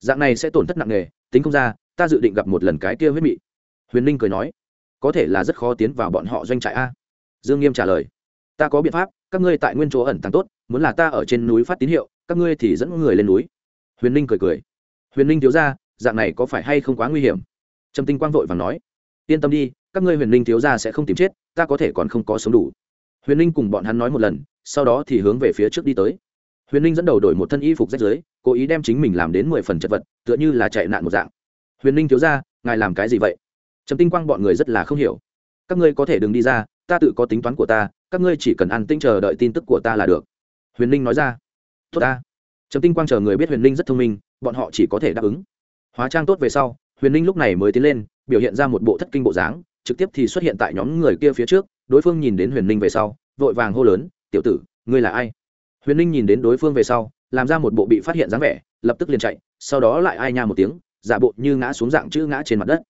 Dạng này sẽ tổn thất nặng nề, tính không ra, ta dự định gặp một lần cái kia huyết mị. Huyền ninh cười nói. Có thể là rất khó tiến vào bọn họ doanh trại a. Dương nghiêm trả lời. Ta có biện pháp, các ngươi tại nguyên chỗ ẩn tàng tốt, muốn là ta ở trên núi phát tín hiệu, các ngươi thì dẫn người lên núi. Huyền ninh cười cười. Huyền ninh thiếu ra dạng này có phải hay không quá nguy hiểm? Trầm tinh quang vội và nói. Yên tâm đi các ngươi huyền Linh thiếu ra sẽ không tìm chết ta có thể còn không có sống đủ. Huyền Linh cùng bọn hắn nói một lần sau đó thì hướng về phía trước đi tới. Huyền Linh dẫn đầu đổi một thân y phục rách dưới, cố ý đem chính mình làm đến mười phần chật vật tựa như là chạy nạn một dạng. Huyền Linh thiếu ra ngài làm cái gì vậy? Trầm tinh quang bọn người rất là không hiểu. Các ngươi có thể đừng đi ra ta tự có tính toán của ta các ngươi chỉ cần ăn tinh chờ đợi tin tức của ta là được. Huyền Linh nói ra. Tốt ta. Trầm tinh quang chờ người biết huyền Linh rất thông minh bọn họ chỉ có thể đáp ứng. Hóa trang tốt về sau huyền Linh lúc này mới tiến lên biểu hiện ra một bộ thất kinh bộ dáng trực tiếp thì xuất hiện tại nhóm người kia phía trước, đối phương nhìn đến huyền ninh về sau, vội vàng hô lớn, tiểu tử, ngươi là ai? Huyền ninh nhìn đến đối phương về sau, làm ra một bộ bị phát hiện dáng vẻ, lập tức liền chạy, sau đó lại ai nha một tiếng, giả bộ như ngã xuống dạng chữ ngã trên mặt đất.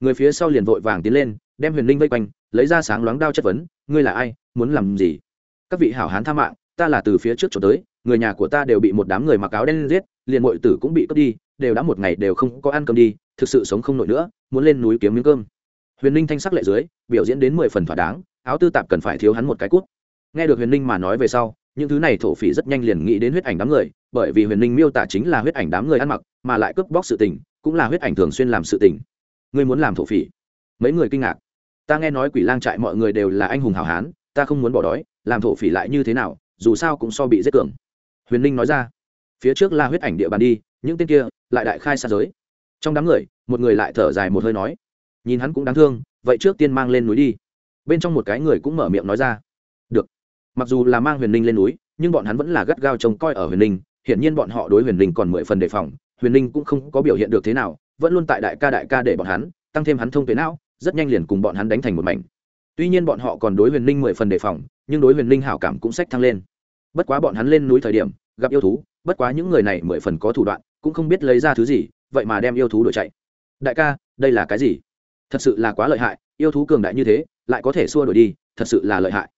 Người phía sau liền vội vàng tiến lên, đem huyền ninh vây quanh, lấy ra sáng loáng đao chất vấn, ngươi là ai? Muốn làm gì? Các vị hảo hán tha mạng, ta là từ phía trước chỗ tới, người nhà của ta đều bị một đám người mặc áo đen giết, liền mọi tử cũng bị cướp đi, đều đã một ngày đều không có ăn cơm đi, thực sự sống không nổi nữa, muốn lên núi kiếm miếng cơm huyền ninh thanh sắc lệ dưới, biểu diễn đến mười phần thỏa đáng, áo tư tạp cần phải thiếu hắn một cái cút. Nghe được huyền ninh mà nói về sau, những thứ này thổ phỉ rất nhanh liền nghĩ đến huyết ảnh đám người, bởi vì huyền ninh miêu tả chính là huyết ảnh đám người ăn mặc, mà lại cướp bóc sự tình, cũng là huyết ảnh thường xuyên làm sự tình. Ngươi muốn làm thổ phỉ? Mấy người kinh ngạc. Ta nghe nói quỷ lang trại mọi người đều là anh hùng hào hán, ta không muốn bỏ đói, làm thổ phỉ lại như thế nào, dù sao cũng so bị giết cường. Huyền ninh nói ra. Phía trước là huyết ảnh địa bàn đi, những tên kia lại đại khai xa giới. Trong đám người, một người lại thở dài một hơi nói nhìn hắn cũng đáng thương, vậy trước tiên mang lên núi đi. Bên trong một cái người cũng mở miệng nói ra. Được. Mặc dù là mang huyền ninh lên núi, nhưng bọn hắn vẫn là gắt gao trông coi ở huyền ninh. Hiển nhiên bọn họ đối huyền ninh còn mười phần đề phòng. Huyền ninh cũng không có biểu hiện được thế nào, vẫn luôn tại đại ca đại ca để bọn hắn, tăng thêm hắn thông tuế não, rất nhanh liền cùng bọn hắn đánh thành một mảnh. Tuy nhiên bọn họ còn đối huyền ninh mười phần đề phòng, nhưng đối huyền ninh hảo cảm cũng sách thăng lên. Bất quá bọn hắn lên núi thời điểm, gặp yêu thú, bất quá những người này mười phần có thủ đoạn, cũng không biết lấy ra thứ gì, vậy mà đem yêu thú đuổi chạy. Đại ca, đây là cái gì? Thật sự là quá lợi hại, yêu thú cường đại như thế, lại có thể xua đuổi đi, thật sự là lợi hại.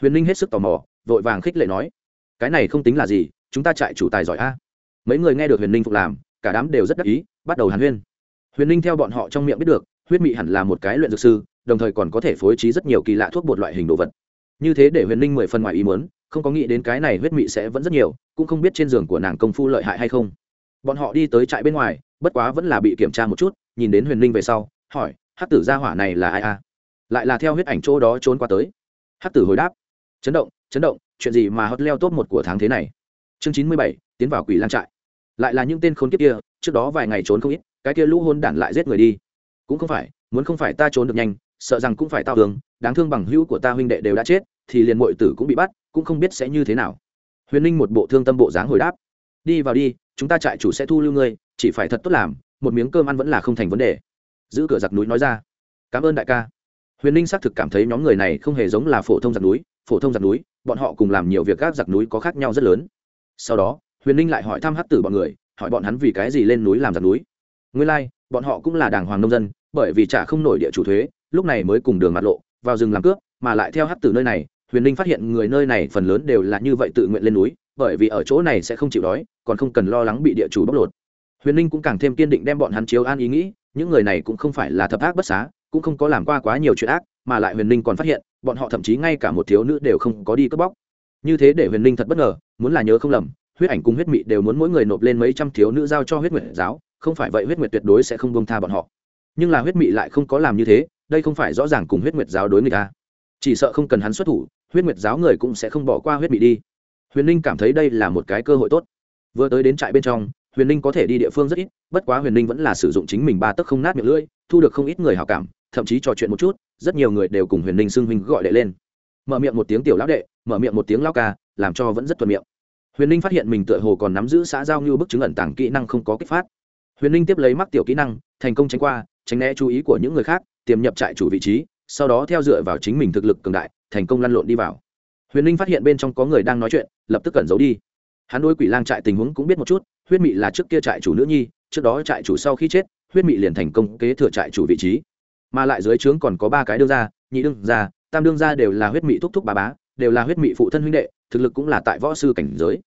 Huyền ninh hết sức tò mò, vội vàng khích lệ nói, cái này không tính là gì, chúng ta chạy chủ tài giỏi a. Mấy người nghe được huyền ninh phục làm, cả đám đều rất đắc ý, bắt đầu hàn huyên. Huyền ninh theo bọn họ trong miệng biết được, huyết mị hẳn là một cái luyện dược sư, đồng thời còn có thể phối trí rất nhiều kỳ lạ thuốc bột loại hình đồ vật. Như thế để huyền ninh mười phần ngoài ý muốn, không có nghĩ đến cái này huyết mị sẽ vẫn rất nhiều, cũng không biết trên giường của nàng công phu lợi hại hay không. Bọn họ đi tới trại bên ngoài, bất quá vẫn là bị kiểm tra một chút, nhìn đến huyền ninh về sau, hỏi hát tử gia hỏa này là ai a lại là theo huyết ảnh chỗ đó trốn qua tới. Hát tử hồi đáp. Chấn động chấn động, chuyện gì mà hot leo top một của tháng thế này? Chương chín mươi bảy, tiến vào quỷ lang trại. Lại là những tên khốn kiếp kia, trước đó vài ngày trốn không ít, cái kia lũ hôn đản lại giết người đi. Cũng không phải, muốn không phải ta trốn được nhanh, sợ rằng cũng phải tao tường đáng thương bằng hữu của ta huynh đệ đều đã chết, thì liền mội tử cũng bị bắt, cũng không biết sẽ như thế nào. Huyền ninh một bộ thương tâm bộ dáng hồi đáp. Đi vào đi, chúng ta trại chủ sẽ thu lưu ngươi, chỉ phải thật tốt làm, một miếng cơm ăn vẫn là không thành vấn đề giữ cửa giặc núi nói ra. Cảm ơn đại ca. Huyền ninh xác thực cảm thấy nhóm người này không hề giống là phổ thông giặc núi phổ thông giặc núi bọn họ cùng làm nhiều việc gác giặc núi có khác nhau rất lớn. Sau đó huyền ninh lại hỏi thăm hát tử bọn người hỏi bọn hắn vì cái gì lên núi làm giặc núi. Nguyên lai、like, bọn họ cũng là đàng hoàng nông dân bởi vì trả không nổi địa chủ thuế lúc này mới cùng đường mặt lộ vào rừng làm cướp mà lại theo hát tử nơi này huyền ninh phát hiện người nơi này phần lớn đều là như vậy tự nguyện lên núi bởi vì ở chỗ này sẽ không chịu đói còn không cần lo lắng bị địa chủ bóc lột. Huyền ninh cũng càng thêm kiên định đem bọn hắn chiếu an ý nghĩ những người này cũng không phải là thập ác bất xá, cũng không có làm qua quá nhiều chuyện ác, mà lại huyền ninh còn phát hiện, bọn họ thậm chí ngay cả một thiếu nữ đều không có đi cướp bóc. Như thế để huyền ninh thật bất ngờ, muốn là nhớ không lầm, huyết ảnh cùng huyết mị đều muốn mỗi người nộp lên mấy trăm thiếu nữ giao cho huyết nguyệt giáo, không phải vậy huyết nguyệt tuyệt đối sẽ không bông tha bọn họ. Nhưng là huyết mị lại không có làm như thế, đây không phải rõ ràng cùng huyết nguyệt giáo đối người ta à. chỉ sợ không cần hắn xuất thủ, huyết nguyệt giáo người cũng sẽ không bỏ qua huyết mị đi. Huyền ninh cảm thấy đây là một cái cơ hội tốt. Vừa tới đến trại bên trong huyền ninh có thể đi địa phương rất ít, bất quá huyền ninh vẫn là sử dụng chính mình ba tấc không nát miệng lưỡi, thu được không ít người hào cảm, thậm chí trò chuyện một chút, rất nhiều người đều cùng huyền ninh xưng huynh gọi đệ lên. Mở miệng một tiếng tiểu lão đệ, mở miệng một tiếng lao ca, làm cho vẫn rất thuận miệng. Huyền ninh phát hiện mình tựa hồ còn nắm giữ xã giao như bức chứng ẩn tàng kỹ năng không có kích phát. Huyền ninh tiếp lấy mắc tiểu kỹ năng, thành công tránh qua, tránh né chú ý của những người khác, tiềm nhập trại chủ vị trí, sau đó theo dựa vào chính mình thực lực cường đại, thành công lăn lộn đi vào. Huyền ninh phát hiện bên trong có người đang nói chuyện, lập tức cẩn giấu đi. Hắn đôi quỷ lang trại tình huống cũng biết một chút huyết mị là trước kia trại chủ nữ nhi, trước đó trại chủ sau khi chết, huyết mị liền thành công kế thừa trại chủ vị trí. Mà lại dưới trướng còn có ba cái đương gia, nhị đương gia, tam đương gia đều là huyết mị thúc thúc bà bá, đều là huyết mị phụ thân huynh đệ, thực lực cũng là tại võ sư cảnh giới.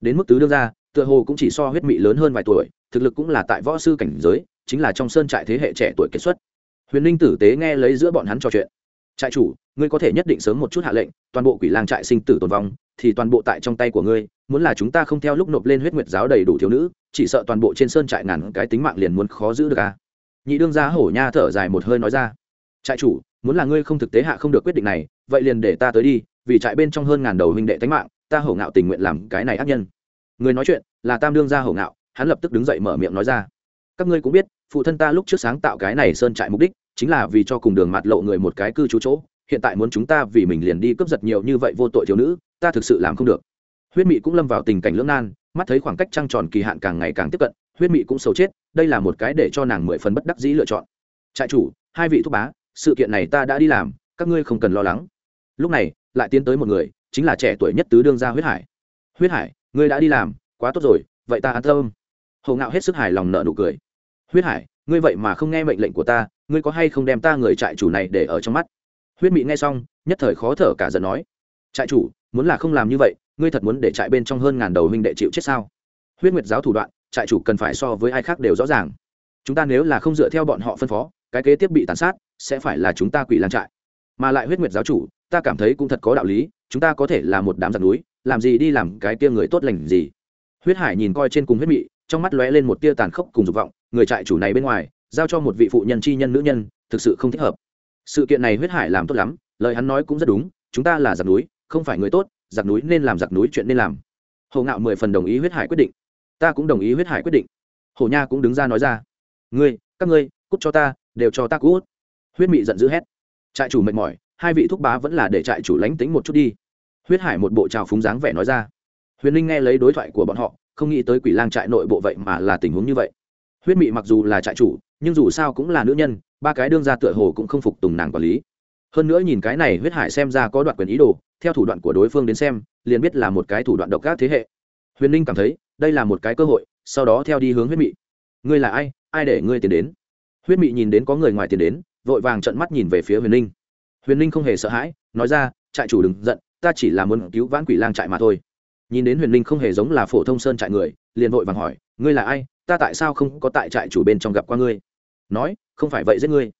Đến mức tứ đương gia, tựa hồ cũng chỉ so huyết mị lớn hơn vài tuổi, thực lực cũng là tại võ sư cảnh giới, chính là trong sơn trại thế hệ trẻ tuổi kết xuất. Huyền ninh tử tế nghe lấy giữa bọn hắn trò chuyện. Trại chủ, ngươi có thể nhất định sớm một chút hạ lệnh, toàn bộ quỷ lang trại sinh tử tồn vong thì toàn bộ tại trong tay của ngươi, muốn là chúng ta không theo lúc nộp lên huyết nguyệt giáo đầy đủ thiếu nữ, chỉ sợ toàn bộ trên sơn trại ngàn cái tính mạng liền muốn khó giữ được à? Nhị đương gia hổ nha thở dài một hơi nói ra. Trại chủ, muốn là ngươi không thực tế hạ không được quyết định này, vậy liền để ta tới đi, vì trại bên trong hơn ngàn đầu huynh đệ tánh mạng, ta hổ ngạo tình nguyện làm cái này ác nhân. Người nói chuyện, là tam đương gia hổ ngạo, hắn lập tức đứng dậy mở miệng nói ra. Các ngươi cũng biết, phụ thân ta lúc trước sáng tạo cái này sơn trại mục đích, chính là vì cho cùng đường mặt lộ người một cái cư trú chỗ, hiện tại muốn chúng ta vì mình liền đi cướp giật nhiều như vậy vô tội thiếu nữ ta thực sự làm không được. Huyết mị cũng lâm vào tình cảnh lưỡng nan, mắt thấy khoảng cách trăng tròn kỳ hạn càng ngày càng tiếp cận, huyết mị cũng xấu chết, đây là một cái để cho nàng mười phần bất đắc dĩ lựa chọn. Trại chủ, hai vị thúc bá, sự kiện này ta đã đi làm, các ngươi không cần lo lắng. Lúc này, lại tiến tới một người, chính là trẻ tuổi nhất tứ đương gia huyết hải. Huyết hải, ngươi đã đi làm, quá tốt rồi, vậy ta an tâm. Hầu ngạo hết sức hài lòng nợ nụ cười. Huyết hải, ngươi vậy mà không nghe mệnh lệnh của ta, ngươi có hay không đem ta người trại chủ này để ở trong mắt? Huyết mị nghe xong, nhất thời khó thở cả giận nói. Trại chủ muốn là không làm như vậy, ngươi thật muốn để trại bên trong hơn ngàn đầu huynh đệ chịu chết sao? Huyết nguyệt giáo thủ đoạn, trại chủ cần phải so với ai khác đều rõ ràng. Chúng ta nếu là không dựa theo bọn họ phân phó, cái kế tiếp bị tàn sát, sẽ phải là chúng ta quỷ lan trại. Mà lại huyết nguyệt giáo chủ, ta cảm thấy cũng thật có đạo lý, chúng ta có thể là một đám giặc núi, làm gì đi làm cái tia người tốt lành gì? Huyết hải nhìn coi trên cùng huyết mị, trong mắt lóe lên một tia tàn khốc cùng dục vọng, người trại chủ này bên ngoài, giao cho một vị phụ nhân chi nhân nữ nhân, thực sự không thích hợp. Sự kiện này huyết hải làm tốt lắm, lời hắn nói cũng rất đúng, chúng ta là giặc núi không phải người tốt, giặc núi nên làm giặc núi chuyện nên làm. Hồ ngạo mười phần đồng ý huyết hải quyết định. Ta cũng đồng ý huyết hải quyết định. Hồ nha cũng đứng ra nói ra. Ngươi, các ngươi, cút cho ta, đều cho ta cút. Huyết mị giận dữ hét. Trại chủ mệt mỏi, hai vị thúc bá vẫn là để trại chủ lánh tính một chút đi. Huyết hải một bộ trào phúng dáng vẻ nói ra. Huyền linh nghe lấy đối thoại của bọn họ, không nghĩ tới quỷ lang trại nội bộ vậy mà là tình huống như vậy. Huyết mị mặc dù là trại chủ, nhưng dù sao cũng là nữ nhân, ba cái đương ra tựa hồ cũng không phục tùng nàng quản lý. Hơn nữa nhìn cái này huyết hải xem ra có đoạn quyền ý đồ theo thủ đoạn của đối phương đến xem, liền biết là một cái thủ đoạn độc ác thế hệ. Huyền Ninh cảm thấy, đây là một cái cơ hội, sau đó theo đi hướng huyết mị. Ngươi là ai? Ai để ngươi tiến đến? Huyết mị nhìn đến có người ngoài tiến đến, vội vàng trận mắt nhìn về phía huyền Ninh. huyền Ninh không hề sợ hãi, nói ra, trại chủ đừng giận, ta chỉ là muốn cứu vãn quỷ lang trại mà thôi. Nhìn đến huyền Ninh không hề giống là phổ thông sơn trại người, liền vội vàng hỏi, ngươi là ai? Ta tại sao không có tại trại chủ bên trong gặp qua ngươi? Nói, không phải vậy giết ngươi.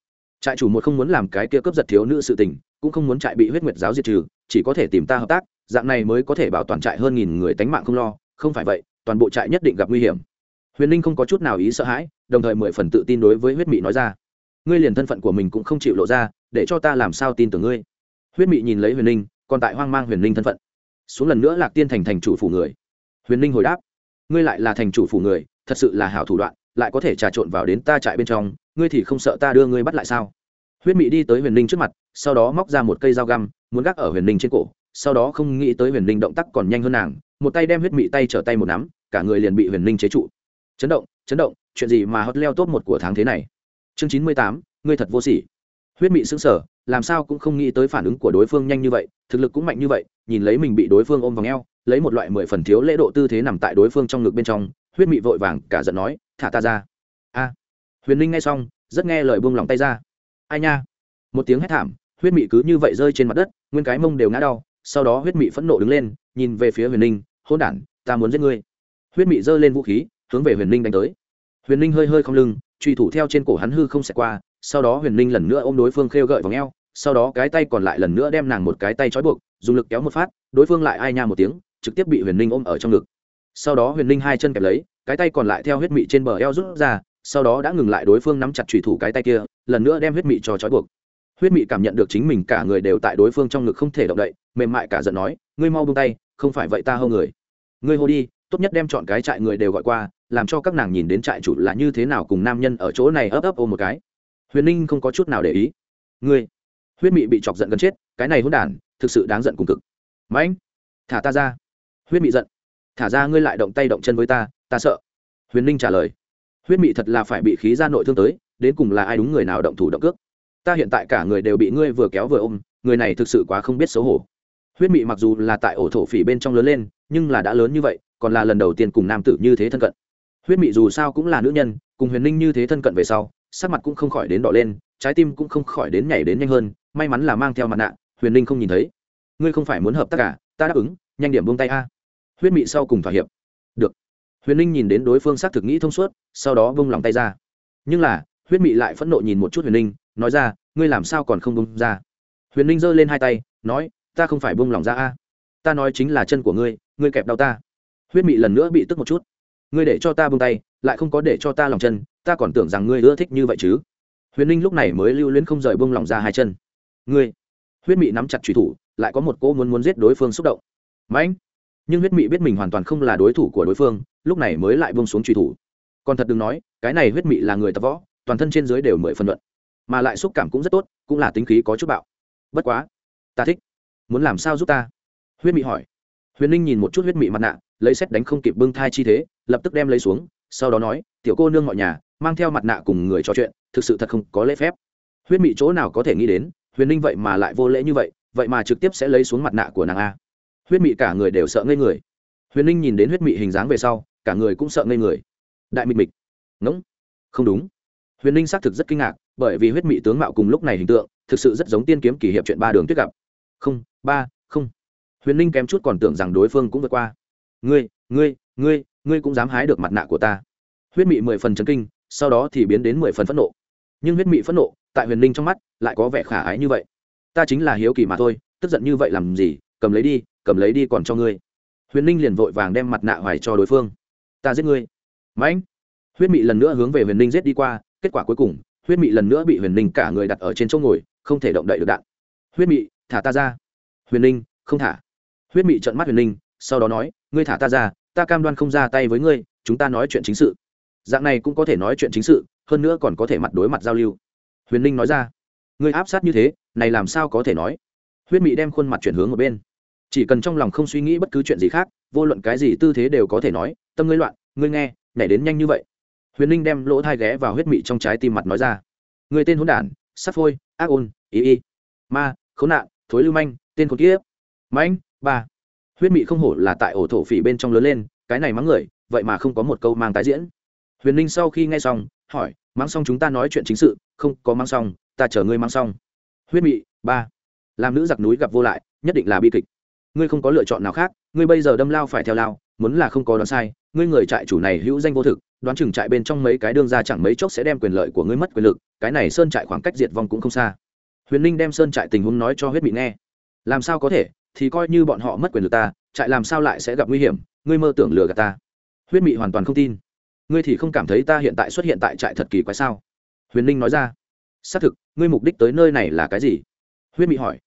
Trại chủ một không muốn làm cái kia cướp giật thiếu nữ sự tình, cũng không muốn trại bị huyết nguyệt giáo diệt trừ chỉ có thể tìm ta hợp tác, dạng này mới có thể bảo toàn trại hơn nghìn người tánh mạng không lo, không phải vậy, toàn bộ trại nhất định gặp nguy hiểm. Huyền ninh không có chút nào ý sợ hãi, đồng thời mười phần tự tin đối với huyết mị nói ra. Ngươi liền thân phận của mình cũng không chịu lộ ra, để cho ta làm sao tin tưởng ngươi? Huyết mị nhìn lấy huyền ninh, còn tại hoang mang huyền ninh thân phận. Xuống lần nữa lạc tiên thành thành chủ phủ người. Huyền ninh hồi đáp, ngươi lại là thành chủ phủ người, thật sự là hảo thủ đoạn, lại có thể trà trộn vào đến ta trại bên trong, ngươi thì không sợ ta đưa ngươi bắt lại sao? Huyết mị đi tới huyền ninh trước mặt, sau đó móc ra một cây dao găm muốn gác ở huyền ninh trên cổ, sau đó không nghĩ tới huyền ninh động tác còn nhanh hơn nàng, một tay đem huyết mị tay trở tay một nắm, cả người liền bị huyền ninh chế trụ. Chấn động chấn động, chuyện gì mà hot leo top một của tháng thế này? Chương chín mươi tám, ngươi thật vô sỉ. Huyết mị xứng sở làm sao cũng không nghĩ tới phản ứng của đối phương nhanh như vậy, thực lực cũng mạnh như vậy, nhìn lấy mình bị đối phương ôm vào ngheo lấy một loại mười phần thiếu lễ độ tư thế nằm tại đối phương trong ngực bên trong, huyết mị vội vàng cả giận nói, thả ta ra. A. Huyền ninh nghe xong, rất nghe lời buông lỏng tay ra. Ai nha. Một tiếng hét thảm huyết mị cứ như vậy rơi trên mặt đất, nguyên cái mông đều ngã đau, sau đó huyết mị phẫn nộ đứng lên, nhìn về phía huyền ninh hôn đản, ta muốn giết ngươi. Huyết mị giơ lên vũ khí, hướng về huyền ninh đánh tới. Huyền ninh hơi hơi không lưng, truy thủ theo trên cổ hắn hư không xẹt qua, sau đó huyền ninh lần nữa ôm đối phương khêu gợi vào ngheo sau đó cái tay còn lại lần nữa đem nàng một cái tay trói buộc, dùng lực kéo một phát, đối phương lại ai nha một tiếng, trực tiếp bị huyền ninh ôm ở trong ngực. Sau đó huyền ninh hai chân kẹp lấy, cái tay còn lại theo huyết mị trên bờ eo rút ra, sau đó đã ngừng lại đối phương nắm chặt trùy thủ cái tay kia, lần nữa đem huyết mị cho trói buộc huyết mị cảm nhận được chính mình cả người đều tại đối phương trong ngực không thể động đậy, mềm mại cả giận nói, ngươi mau buông tay, không phải vậy ta hâu người. Ngươi hô đi, tốt nhất đem chọn cái trại người đều gọi qua, làm cho các nàng nhìn đến trại chủ là như thế nào cùng nam nhân ở chỗ này ấp ấp ôm một cái. Huyền ninh không có chút nào để ý. Ngươi, huyết mị bị chọc giận gần chết, cái này hôn đản, thực sự đáng giận cùng cực. Mãnh thả ta ra. Huyết mị giận. Thả ra, ngươi lại động tay động chân với ta ta sợ. Huyền ninh trả lời. Huyết mị thật là phải bị khí ra nội thương tới, đến cùng là ai đúng người nào động thủ động cước? Ta hiện tại cả người đều bị ngươi vừa kéo vừa ôm, người này thực sự quá không biết xấu hổ. Huyết mị mặc dù là tại ổ thổ phỉ bên trong lớn lên, nhưng là đã lớn như vậy, còn là lần đầu tiên cùng nam tử như thế thân cận. Huyết mị dù sao cũng là nữ nhân, cùng huyền ninh như thế thân cận về sau, sắc mặt cũng không khỏi đến đỏ lên, trái tim cũng không khỏi đến nhảy đến nhanh hơn, may mắn là mang theo mặt nạ, huyền ninh không nhìn thấy. Ngươi không phải muốn hợp tác cả ta đáp ứng, nhanh điểm buông tay a. Huyết mị sau cùng thỏa hiệp. Được. Huyền ninh nhìn đến đối phương xác thực nghĩ thông suốt, sau đó vung lòng tay ra. Nhưng là, huyết mị lại phẫn nộ nhìn một chút huyền ninh nói ra, ngươi làm sao còn không bông ra? Huyền ninh giơ lên hai tay, nói, ta không phải bông lòng ra a. Ta nói chính là chân của ngươi ngươi kẹp đau ta. Huyết mị lần nữa bị tức một chút. Ngươi để cho ta bông tay, lại không có để cho ta lòng chân, ta còn tưởng rằng ngươi ưa thích như vậy chứ. Huyền ninh lúc này mới lưu luyến không rời bông lòng ra hai chân. Ngươi. Huyết mị nắm chặt trùy thủ, lại có một cô muốn muốn giết đối phương xúc động. Mãnh nhưng huyết mị biết mình hoàn toàn không là đối thủ của đối phương, lúc này mới lại bông xuống trùy thủ. Còn thật đừng nói, cái này huyết mị là người tập võ, toàn thân trên dưới đều mười phân luận mà lại xúc cảm cũng rất tốt, cũng là tính khí có chút bạo. Bất quá, ta thích. Muốn làm sao giúp ta? Huyết mị hỏi. Huyền ninh nhìn một chút huyết mị mặt nạ, lấy xét đánh không kịp bưng thai chi thế, lập tức đem lấy xuống, sau đó nói, tiểu cô nương mọi nhà, mang theo mặt nạ cùng người trò chuyện, thực sự thật không có lễ phép. Huyết mị chỗ nào có thể nghĩ đến, huyền ninh vậy mà lại vô lễ như vậy vậy mà trực tiếp sẽ lấy xuống mặt nạ của nàng a. Huyết mị cả người đều sợ ngây người. Huyền ninh nhìn đến huyết mị hình dáng về sau, cả người cũng sợ ngây người. Đại mịch mịch. Ngỗng. Không đúng huyền ninh xác thực rất kinh ngạc, bởi vì huyết mị tướng mạo cùng lúc này hình tượng, thực sự rất giống tiên kiếm kỷ hiệp chuyện ba đường tuyết gặp. Không, ba, không. Huyền ninh kém chút còn tưởng rằng đối phương cũng vượt qua. Ngươi ngươi ngươi ngươi cũng dám hái được mặt nạ của ta. Huyết mị mười phần chấn kinh, sau đó thì biến đến mười phần phẫn nộ. Nhưng huyết mị phẫn nộ, tại huyền ninh trong mắt, lại có vẻ khả ái như vậy. Ta chính là hiếu kỳ mà thôi, tức giận như vậy làm gì? Cầm lấy đi, cầm lấy đi còn cho ngươi. Huyền ninh liền vội vàng đem mặt nạ hoài cho đối phương. Ta giết ngươi. Mãnh. Huyết mị lần nữa hướng về huyền ninh giết đi qua kết quả cuối cùng, huyết mị lần nữa bị huyền ninh cả người đặt ở trên chỗ ngồi, không thể động đậy được đạn. Huyết mị, thả ta ra. Huyền ninh, không thả. Huyết mị trợn mắt huyền ninh, sau đó nói, ngươi thả ta ra, ta cam đoan không ra tay với ngươi, chúng ta nói chuyện chính sự. Dạng này cũng có thể nói chuyện chính sự, hơn nữa còn có thể mặt đối mặt giao lưu. Huyền ninh nói ra, ngươi áp sát như thế, này làm sao có thể nói? Huyết mị đem khuôn mặt chuyển hướng ở bên. Chỉ cần trong lòng không suy nghĩ bất cứ chuyện gì khác, vô luận cái gì tư thế đều có thể nói, tâm ngươi loạn, ngươi nghe, nhảy đến nhanh như vậy huyền ninh đem lỗ thai ghé vào huyết mị trong trái tim mặt nói ra. Người tên hôn đản, sắp phôi, ác ôn ý y. Ma, khốn nạn, thối lưu manh, tên khốn kiếp. Mãnh, ba. Huyết mị không hổ là tại ổ thổ phỉ bên trong lớn lên, cái này mắng người, vậy mà không có một câu mang tái diễn. Huyền ninh sau khi nghe xong, hỏi, mắng xong chúng ta nói chuyện chính sự, không có mắng xong, ta chở ngươi mắng xong. Huyết mị, ba. Làm nữ giặc núi gặp vô lại, nhất định là bi kịch. Ngươi không có lựa chọn nào khác, ngươi bây giờ đâm lao phải theo lao, muốn là không có đoán sai ngươi người trại chủ này hữu danh vô thực, đoán chừng trại bên trong mấy cái đương ra chẳng mấy chốc sẽ đem quyền lợi của ngươi mất quyền lực, cái này sơn trại khoảng cách diệt vong cũng không xa. Huyền ninh đem sơn trại tình huống nói cho huyết mị nghe. Làm sao có thể, thì coi như bọn họ mất quyền lực ta, trại làm sao lại sẽ gặp nguy hiểm, ngươi mơ tưởng lừa gạt ta. Huyết mị hoàn toàn không tin. Ngươi thì không cảm thấy ta hiện tại xuất hiện tại trại thật kỳ quái sao? Huyền ninh nói ra. Xác thực, ngươi mục đích tới nơi này là cái gì? Huyết mị hỏi.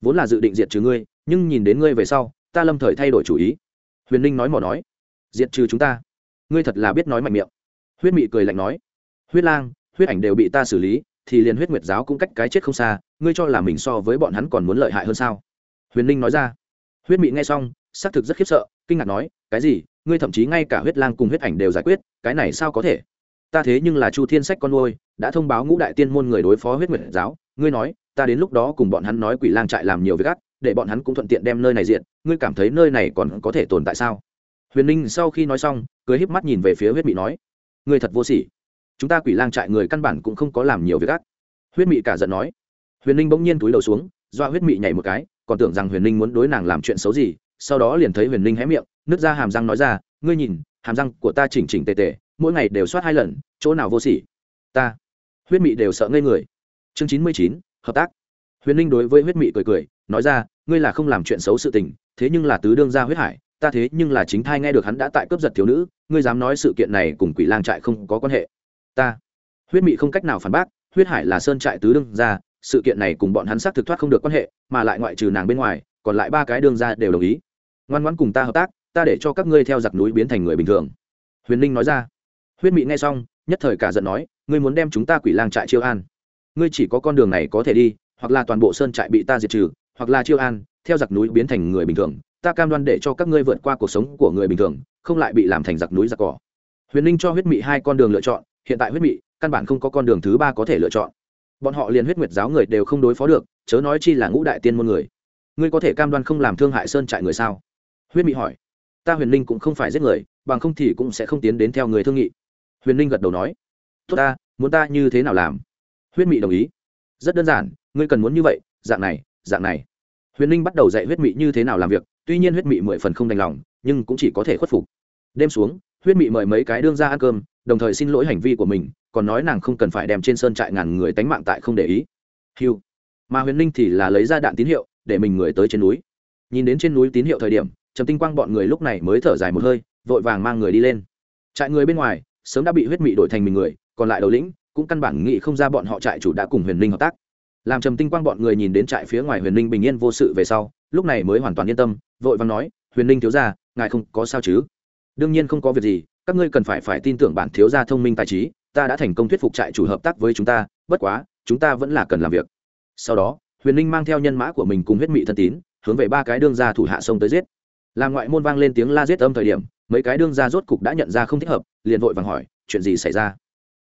Vốn là dự định diệt trừ ngươi, nhưng nhìn đến ngươi về sau, ta lâm thời thay đổi chủ ý. Huyền ninh nói mỏ nói diệt trừ chúng ta. Ngươi thật là biết nói mạnh miệng. Huyết mị cười lạnh nói. Huyết lang, huyết ảnh đều bị ta xử lý, thì liền huyết nguyệt giáo cũng cách cái chết không xa, ngươi cho là mình so với bọn hắn còn muốn lợi hại hơn sao? Huyền ninh nói ra. Huyết mị nghe xong xác thực rất khiếp sợ, kinh ngạc nói, cái gì? Ngươi thậm chí ngay cả huyết lang cùng huyết ảnh đều giải quyết, cái này sao có thể? Ta thế nhưng là chu thiên sách con nuôi, đã thông báo ngũ đại tiên môn người đối phó huyết nguyệt giáo. Ngươi nói, ta đến lúc đó cùng bọn hắn nói quỷ lang trại làm nhiều việc gắt để bọn hắn cũng thuận tiện đem nơi này diện ngươi cảm thấy nơi này còn có thể tồn tại sao? Huyền ninh sau khi nói xong, cười híp mắt nhìn về phía huyết mị nói, ngươi thật vô sỉ. Chúng ta quỷ lang trại người căn bản cũng không có làm nhiều việc ác. huyết mị cả giận nói. Huyền ninh bỗng nhiên túi đầu xuống do huyết mị nhảy một cái, còn tưởng rằng huyền ninh muốn đối nàng làm chuyện xấu gì, sau đó liền thấy huyền ninh hé miệng, nứt ra hàm răng nói ra, ngươi nhìn, hàm răng của ta chỉnh chỉnh tề tề, mỗi ngày đều soát hai lần, chỗ nào vô sỉ? Ta. Huyết mị đều sợ ngây người. Chương chín mươi chín, hợp tác. Huyền ninh đối với huyết mị cười cười, nói ra, ngươi là không làm chuyện xấu sự tình, thế nhưng là tứ đương gia huyết hải ta thế nhưng là chính thai nghe được hắn đã tại cướp giật thiếu nữ, ngươi dám nói sự kiện này cùng quỷ lang trại không có quan hệ. Ta. Huyết mị không cách nào phản bác, huyết hải là sơn trại tứ đương gia, sự kiện này cùng bọn hắn xác thực thoát không được quan hệ, mà lại ngoại trừ nàng bên ngoài, còn lại ba cái đương gia đều đồng ý. Ngoan ngoãn cùng ta hợp tác, ta để cho các ngươi theo giặc núi biến thành người bình thường. Huyền ninh nói ra. Huyết mị nghe xong, nhất thời cả giận nói, ngươi muốn đem chúng ta quỷ lang trại chiêu an. Ngươi chỉ có con đường này có thể đi, hoặc là toàn bộ sơn trại bị ta diệt trừ, hoặc là chiêu an, theo giặc núi biến thành người bình thường ta cam đoan để cho các ngươi vượt qua cuộc sống của người bình thường, không lại bị làm thành giặc núi giặc cỏ. Huyền ninh cho huyết mị hai con đường lựa chọn, hiện tại huyết mị, căn bản không có con đường thứ ba có thể lựa chọn. Bọn họ liền huyết nguyệt giáo người đều không đối phó được, chớ nói chi là ngũ đại tiên môn người. Ngươi có thể cam đoan không làm thương hại sơn trại người sao? Huyết mị hỏi. Ta huyền ninh cũng không phải giết người, bằng không thì cũng sẽ không tiến đến theo người thương nghị. Huyền ninh gật đầu nói. Tốt ta, muốn ta như thế nào làm? Huyết mị đồng ý. Rất đơn giản, ngươi cần muốn như vậy, dạng này dạng này. Huyền ninh bắt đầu dạy huyết mị như thế nào làm việc tuy nhiên huyết mị mười phần không đành lòng, nhưng cũng chỉ có thể khuất phục. Đêm xuống, huyết mị mời mấy cái đương ra ăn cơm, đồng thời xin lỗi hành vi của mình, còn nói nàng không cần phải đem trên sơn trại ngàn người tánh mạng tại không để ý. Hiu mà huyền ninh thì là lấy ra đạn tín hiệu, để mình người tới trên núi. Nhìn đến trên núi tín hiệu thời điểm, trầm tinh quang bọn người lúc này mới thở dài một hơi, vội vàng mang người đi lên. Trại người bên ngoài, sớm đã bị huyết mị đổi thành mình người, còn lại đầu lĩnh, cũng căn bản nghĩ không ra bọn họ trại chủ đã cùng huyền ninh hợp tác làm trầm tinh quang bọn người nhìn đến trại phía ngoài huyền ninh bình yên vô sự về sau lúc này mới hoàn toàn yên tâm vội vàng nói huyền ninh thiếu gia, ngài không có sao chứ? Đương nhiên không có việc gì các ngươi cần phải phải tin tưởng bản thiếu gia thông minh tài trí ta đã thành công thuyết phục trại chủ hợp tác với chúng ta bất quá chúng ta vẫn là cần làm việc. Sau đó huyền ninh mang theo nhân mã của mình cùng huyết mị thân tín hướng về ba cái đương gia thủ hạ sông tới giết. Làm ngoại môn vang lên tiếng la giết âm thời điểm mấy cái đương gia rốt cục đã nhận ra không thích hợp liền vội vàng hỏi chuyện gì xảy ra?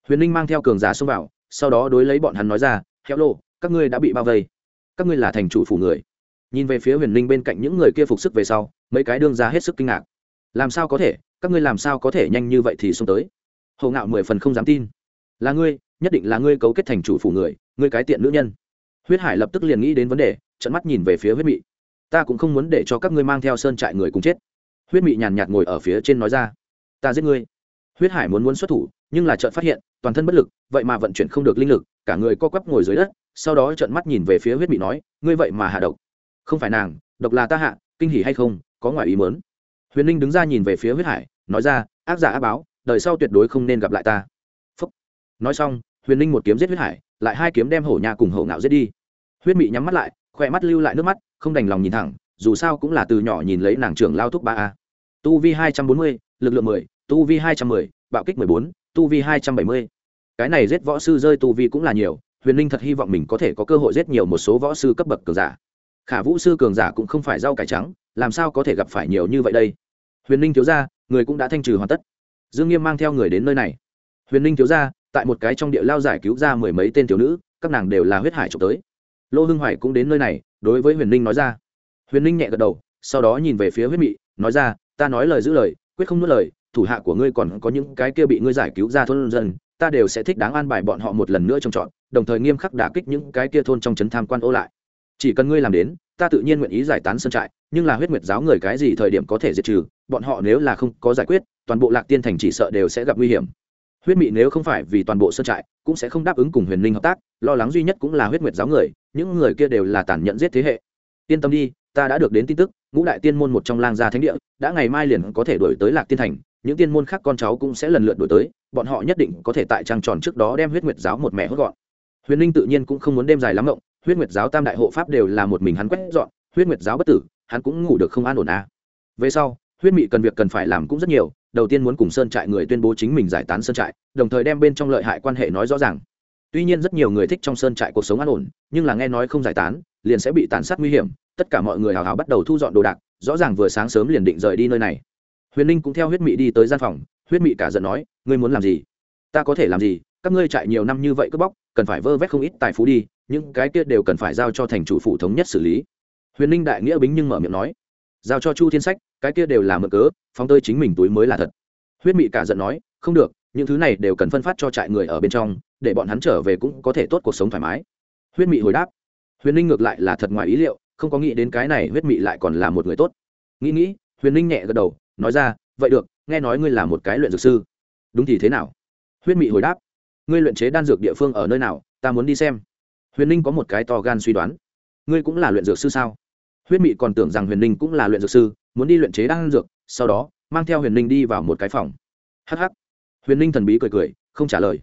Huyền ninh mang theo cường giả xông vào sau đó đối lấy bọn hắn nói ra héo lô các ngươi đã bị bao vây. Các ngươi là thành chủ phủ người. Nhìn về phía huyền ninh bên cạnh những người kia phục sức về sau, mấy cái đương ra hết sức kinh ngạc. Làm sao có thể? Các ngươi làm sao có thể nhanh như vậy thì xông tới? Hầu ngạo mười phần không dám tin. Là ngươi, nhất định là ngươi cấu kết thành chủ phủ người, ngươi cái tiện nữ nhân. Huyết hải lập tức liền nghĩ đến vấn đề trận mắt nhìn về phía huyết mị. Ta cũng không muốn để cho các ngươi mang theo sơn trại người cùng chết. Huyết mị nhàn nhạt ngồi ở phía trên nói ra. Ta giết ngươi. Huyết hải muốn muốn xuất thủ, nhưng là trợn phát hiện, toàn thân bất lực, vậy mà vận chuyển không được linh lực cả người co quắp ngồi dưới đất, sau đó trợn mắt nhìn về phía huyết mị nói, ngươi vậy mà hạ độc. Không phải nàng, độc là ta hạ, kinh hỉ hay không, có ngoài ý mớn huyền ninh đứng ra nhìn về phía huyết hải, nói ra, ác giả ác báo, đời sau tuyệt đối không nên gặp lại ta. Phúc. nói xong, huyền ninh một kiếm giết huyết hải, lại hai kiếm đem hổ nhà cùng hổ ngạo giết đi. Huyết mị nhắm mắt lại, khỏe mắt lưu lại nước mắt, không đành lòng nhìn thẳng, dù sao cũng là từ nhỏ nhìn lấy nàng trưởng lao thúc ba a. Tu vi hai trăm bốn mươi, lực lượng mười, tu vi hai trăm mười, bạo kích mười bốn, tu vi hai trăm bảy mươi cái này giết võ sư rơi tu vi cũng là nhiều, huyền ninh thật hy vọng mình có thể có cơ hội giết nhiều một số võ sư cấp bậc cường giả. Khả vũ sư cường giả cũng không phải rau cải trắng, làm sao có thể gặp phải nhiều như vậy đây? Huyền ninh thiếu ra người cũng đã thanh trừ hoàn tất. Dương nghiêm mang theo người đến nơi này. Huyền ninh thiếu ra tại một cái trong địa lao giải cứu ra mười mấy tên thiếu nữ, các nàng đều là huyết hải trộm tới. Lô hưng hoài cũng đến nơi này, đối với huyền ninh nói ra. Huyền ninh nhẹ gật đầu, sau đó nhìn về phía huyết mị, nói ra, ta nói lời giữ lời, quyết không nuốt lời, thủ hạ của ngươi còn có những cái kia bị ngươi giải cứu ra thôn dân ta đều sẽ thích đáng an bài bọn họ một lần nữa trông chọn đồng thời nghiêm khắc đả kích những cái kia thôn trong trấn tham quan ô lại. Chỉ cần ngươi làm đến, ta tự nhiên nguyện ý giải tán sơn trại, nhưng là huyết nguyệt giáo người cái gì thời điểm có thể diệt trừ, bọn họ nếu là không có giải quyết, toàn bộ lạc tiên thành chỉ sợ đều sẽ gặp nguy hiểm. Huyết mị nếu không phải vì toàn bộ sơn trại, cũng sẽ không đáp ứng cùng huyền linh hợp tác, lo lắng duy nhất cũng là huyết nguyệt giáo người, những người kia đều là tàn nhẫn giết thế hệ. Yên tâm đi, ta đã được đến tin tức, ngũ đại tiên môn một trong lang gia thánh địa, đã ngày mai liền có thể đổi tới lạc tiên thành những tiên môn khác con cháu cũng sẽ lần lượt đổi tới, bọn họ nhất định có thể tại trăng tròn trước đó đem huyết nguyệt giáo một mẹ hốt gọn. Huyền ninh tự nhiên cũng không muốn đêm dài lắm rộng huyết nguyệt giáo tam đại hộ pháp đều là một mình hắn quét dọn, huyết nguyệt giáo bất tử, hắn cũng ngủ được không an ổn à. về sau, huyết mị cần việc cần phải làm cũng rất nhiều, đầu tiên muốn cùng sơn trại người tuyên bố chính mình giải tán sơn trại, đồng thời đem bên trong lợi hại quan hệ nói rõ ràng. Tuy nhiên rất nhiều người thích trong sơn trại cuộc sống an ổn, nhưng là nghe nói không giải tán, liền sẽ bị tàn sát nguy hiểm, tất cả mọi người hào hào bắt đầu thu dọn đồ đạc, rõ ràng vừa sáng sớm liền định rời đi nơi này huyền ninh cũng theo huyết mị đi tới gian phòng, huyết mị cả giận nói, ngươi muốn làm gì? Ta có thể làm gì? Các ngươi chạy nhiều năm như vậy cướp bóc, cần phải vơ vét không ít tài phú đi, những cái kia đều cần phải giao cho thành chủ phủ thống nhất xử lý. Huyền ninh đại nghĩa bính nhưng mở miệng nói, giao cho chu thiên sách, cái kia đều là mượn cớ, phóng tơi chính mình túi mới là thật. Huyết mị cả giận nói, không được, những thứ này đều cần phân phát cho trại người ở bên trong, để bọn hắn trở về cũng có thể tốt cuộc sống thoải mái. Huyết mị hồi đáp, huyền ninh ngược lại là thật ngoài ý liệu, không có nghĩ đến cái này huyết mị lại còn là một người tốt. Nghĩ nghĩ, huyền ninh nhẹ gật đầu nói ra, vậy được, nghe nói ngươi là một cái luyện dược sư. Đúng thì thế nào? Huyết mị hồi đáp, ngươi luyện chế đan dược địa phương ở nơi nào, ta muốn đi xem. Huyền ninh có một cái to gan suy đoán, ngươi cũng là luyện dược sư sao? Huyết mị còn tưởng rằng huyền ninh cũng là luyện dược sư, muốn đi luyện chế đan dược, sau đó mang theo huyền ninh đi vào một cái phòng. Hh huyền ninh thần bí cười cười, không trả lời.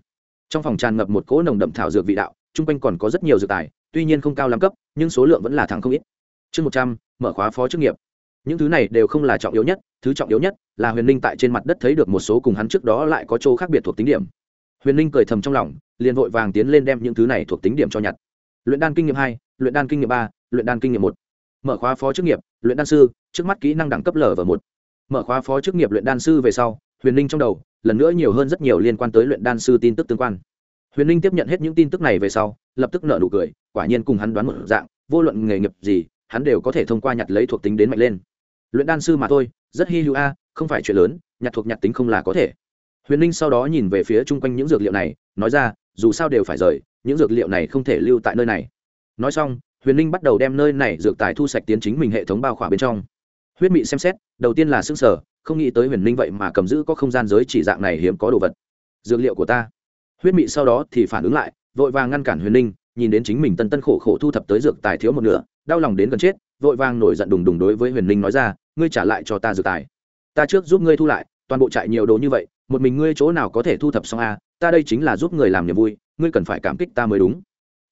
Trong phòng tràn ngập một cỗ nồng đậm thảo dược vị đạo, chung quanh còn có rất nhiều dược tài, tuy nhiên không cao lắm cấp, nhưng số lượng vẫn là thẳng không ít. Chương một trăm, mở khóa phó chức nghiệp những thứ này đều không là trọng yếu nhất, thứ trọng yếu nhất là huyền ninh tại trên mặt đất thấy được một số cùng hắn trước đó lại có chỗ khác biệt thuộc tính điểm. Huyền ninh cười thầm trong lòng, liền vội vàng tiến lên đem những thứ này thuộc tính điểm cho nhặt. Luyện đan kinh nghiệm hai, luyện đan kinh nghiệm ba, luyện đan kinh nghiệm một. Mở khóa phó chức nghiệp, luyện đan sư, trước mắt kỹ năng đẳng cấp lở và một. Mở khóa phó chức nghiệp luyện đan sư về sau, huyền ninh trong đầu, lần nữa nhiều hơn rất nhiều liên quan tới luyện đan sư tin tức tương quan. Huyền ninh tiếp nhận hết những tin tức này về sau, lập tức nợ nụ cười, quả nhiên cùng hắn đoán một dạng, vô luận nghề nghiệp gì, hắn đều có thể thông qua nhặt lấy thuộc tính đến mạnh lên luyện đan sư mà thôi, rất hy hữu a, không phải chuyện lớn, nhặt thuộc nhặt tính không là có thể. Huyền ninh sau đó nhìn về phía chung quanh những dược liệu này, nói ra, dù sao đều phải rời, những dược liệu này không thể lưu tại nơi này. Nói xong, huyền ninh bắt đầu đem nơi này dược tài thu sạch tiến chính mình hệ thống bao khỏa bên trong. Huyết mị xem xét, đầu tiên là s ư n g sở không nghĩ tới huyền ninh vậy mà cầm giữ có không gian giới chỉ dạng này hiếm có đồ vật. Dược liệu của ta. Huyết mị sau đó thì phản ứng lại, vội vàng ngăn cản huyền ninh nhìn đến chính mình tân tân khổ khổ thu thập tới dược tài thiếu một nửa, đau lòng đến gần chết vội vàng nổi giận đùng đùng đối với huyền ninh nói ra, ngươi trả lại cho ta dược tài. Ta trước giúp ngươi thu lại, toàn bộ trại nhiều đồ như vậy, một mình ngươi chỗ nào có thể thu thập xong a? Ta đây chính là giúp người làm niềm vui, ngươi cần phải cảm kích ta mới đúng.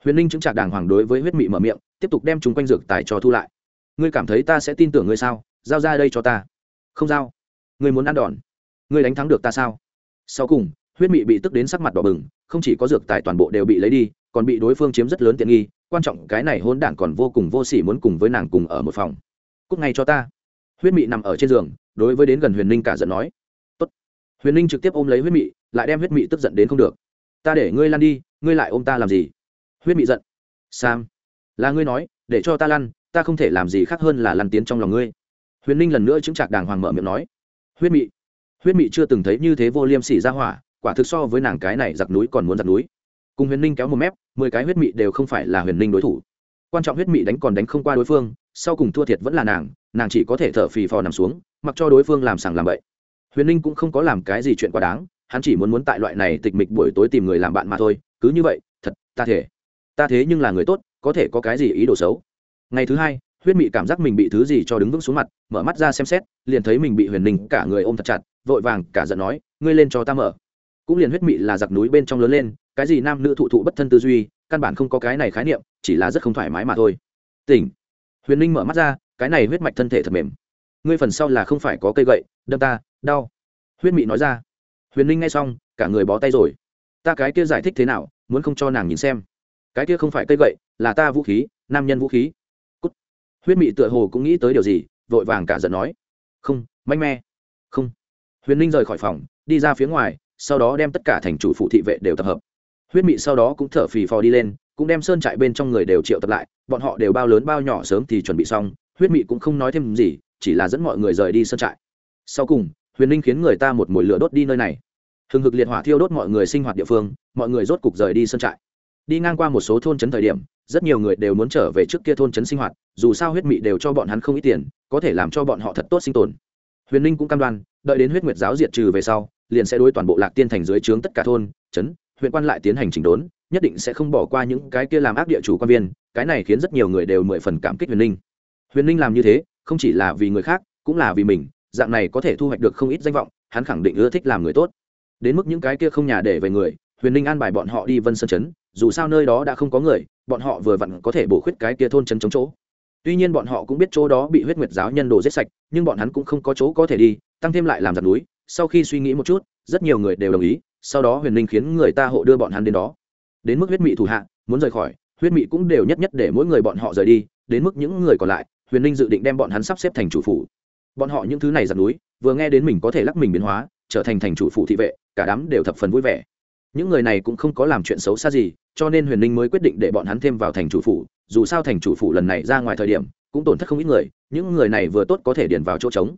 Huyền ninh chứng trạc đàng hoàng đối với huyết mị mở miệng, tiếp tục đem chúng quanh dược tài cho thu lại. Ngươi cảm thấy ta sẽ tin tưởng ngươi sao? Giao ra đây cho ta. Không giao. Ngươi muốn ăn đòn. Ngươi đánh thắng được ta sao? Sau cùng, huyết mị bị tức đến sắc mặt đỏ bừng, không chỉ có dược tài toàn bộ đều bị lấy đi, còn bị đối phương chiếm rất lớn tiện nghi quan trọng cái này hôn đản còn vô cùng vô sỉ muốn cùng với nàng cùng ở một phòng. Cúc ngay cho ta. Huyết mị nằm ở trên giường, đối với đến gần huyền ninh cả giận nói. Tốt. huyền ninh trực tiếp ôm lấy huyết mị, lại đem huyết mị tức giận đến không được. Ta để ngươi lăn đi, ngươi lại ôm ta làm gì? Huyết mị giận. Sam. Là ngươi nói, để cho ta lăn, ta không thể làm gì khác hơn là lăn tiến trong lòng ngươi. Huyền ninh lần nữa chứng trạc đàng hoàng mở miệng nói. Huyết mị. Huyết mị chưa từng thấy như thế vô liêm sỉ ra hỏa, quả thực so với nàng cái này giặc núi còn muốn giặc núi. Cùng huyền ninh kéo một mép mười cái huyết mị đều không phải là huyền ninh đối thủ. Quan trọng huyết mị đánh còn đánh không qua đối phương, sau cùng thua thiệt vẫn là nàng nàng chỉ có thể thở phì phò nằm xuống, mặc cho đối phương làm sàng làm bậy. Huyền ninh cũng không có làm cái gì chuyện quá đáng, hắn chỉ muốn muốn tại loại này tịch mịch buổi tối tìm người làm bạn mà thôi, cứ như vậy, thật, ta thể. Ta thế nhưng là người tốt, có thể có cái gì ý đồ xấu. Ngày thứ hai, huyết mị cảm giác mình bị thứ gì cho đứng vững xuống mặt, mở mắt ra xem xét, liền thấy mình bị huyền ninh cả người ôm thật chặt, vội vàng cả giận nói, ngươi lên cho ta mở cũng liền huyết mị là giặc núi bên trong lớn lên, cái gì nam nữ thụ thụ bất thân tư duy, căn bản không có cái này khái niệm, chỉ là rất không thoải mái mà thôi. Tỉnh. Huyền ninh mở mắt ra, cái này huyết mạch thân thể thật mềm. Ngươi phần sau là không phải có cây gậy, đâm ta, đau. Huyết mị nói ra. Huyền ninh nghe xong, cả người bó tay rồi. Ta cái kia giải thích thế nào, muốn không cho nàng nhìn xem. Cái kia không phải cây gậy, là ta vũ khí, nam nhân vũ khí. Cút. huyết mị tựa hồ cũng nghĩ tới điều gì, vội vàng cả giận nói. Không, manh me. Không. Huyền ninh rời khỏi phòng, đi ra phía ngoài sau đó đem tất cả thành chủ phụ thị vệ đều tập hợp. Huyết mị sau đó cũng thở phì phò đi lên, cũng đem sơn trại bên trong người đều triệu tập lại, bọn họ đều bao lớn bao nhỏ sớm thì chuẩn bị xong, huyết mị cũng không nói thêm gì, chỉ là dẫn mọi người rời đi sơn trại. Sau cùng, huyền linh khiến người ta một mồi lửa đốt đi nơi này. Hừng hực liệt hỏa thiêu đốt mọi người sinh hoạt địa phương, mọi người rốt cục rời đi sơn trại. Đi ngang qua một số thôn trấn thời điểm, rất nhiều người đều muốn trở về trước kia thôn trấn sinh hoạt, dù sao huyết mị đều cho bọn hắn không ít tiền, có thể làm cho bọn họ thật tốt sinh tồn. Huyền ninh cũng cam đoan đợi đến huyết nguyệt giáo diệt trừ về sau, liền sẽ đối toàn bộ lạc tiên thành dưới trướng tất cả thôn, trấn, huyện quan lại tiến hành chỉnh đốn, nhất định sẽ không bỏ qua những cái kia làm ác địa chủ quan viên, cái này khiến rất nhiều người đều mười phần cảm kích huyền ninh huyền ninh làm như thế, không chỉ là vì người khác, cũng là vì mình, dạng này có thể thu hoạch được không ít danh vọng, hắn khẳng định ưa thích làm người tốt. Đến mức những cái kia không nhà để về người, huyền ninh an bài bọn họ đi vân sơn chấn dù sao nơi đó đã không có người, bọn họ vừa vặn có thể bổ khuyết cái kia thôn chấn chống chỗ. Tuy nhiên bọn họ cũng biết chỗ đó bị huyết nguyệt giáo nhân đồ giết sạch, nhưng bọn hắn cũng không có chỗ có thể đi tăng thêm lại làm giặt núi, sau khi suy nghĩ một chút, rất nhiều người đều đồng ý, sau đó huyền Linh khiến người ta hộ đưa bọn hắn đến đó. Đến mức huyết mị thủ hạ, muốn rời khỏi, huyết mị cũng đều nhất nhất để mỗi người bọn họ rời đi, đến mức những người còn lại, huyền Linh dự định đem bọn hắn sắp xếp thành chủ phủ. Bọn họ những thứ này giặt núi, vừa nghe đến mình có thể lắc mình biến hóa, trở thành thành chủ phủ thị vệ, cả đám đều thập phần vui vẻ. Những người này cũng không có làm chuyện xấu xa gì, cho nên huyền ninh mới quyết định để bọn hắn thêm vào thành chủ phủ, dù sao thành chủ phủ lần này ra ngoài thời điểm, cũng tổn thất không ít người, những người này vừa tốt có thể điền vào chỗ trống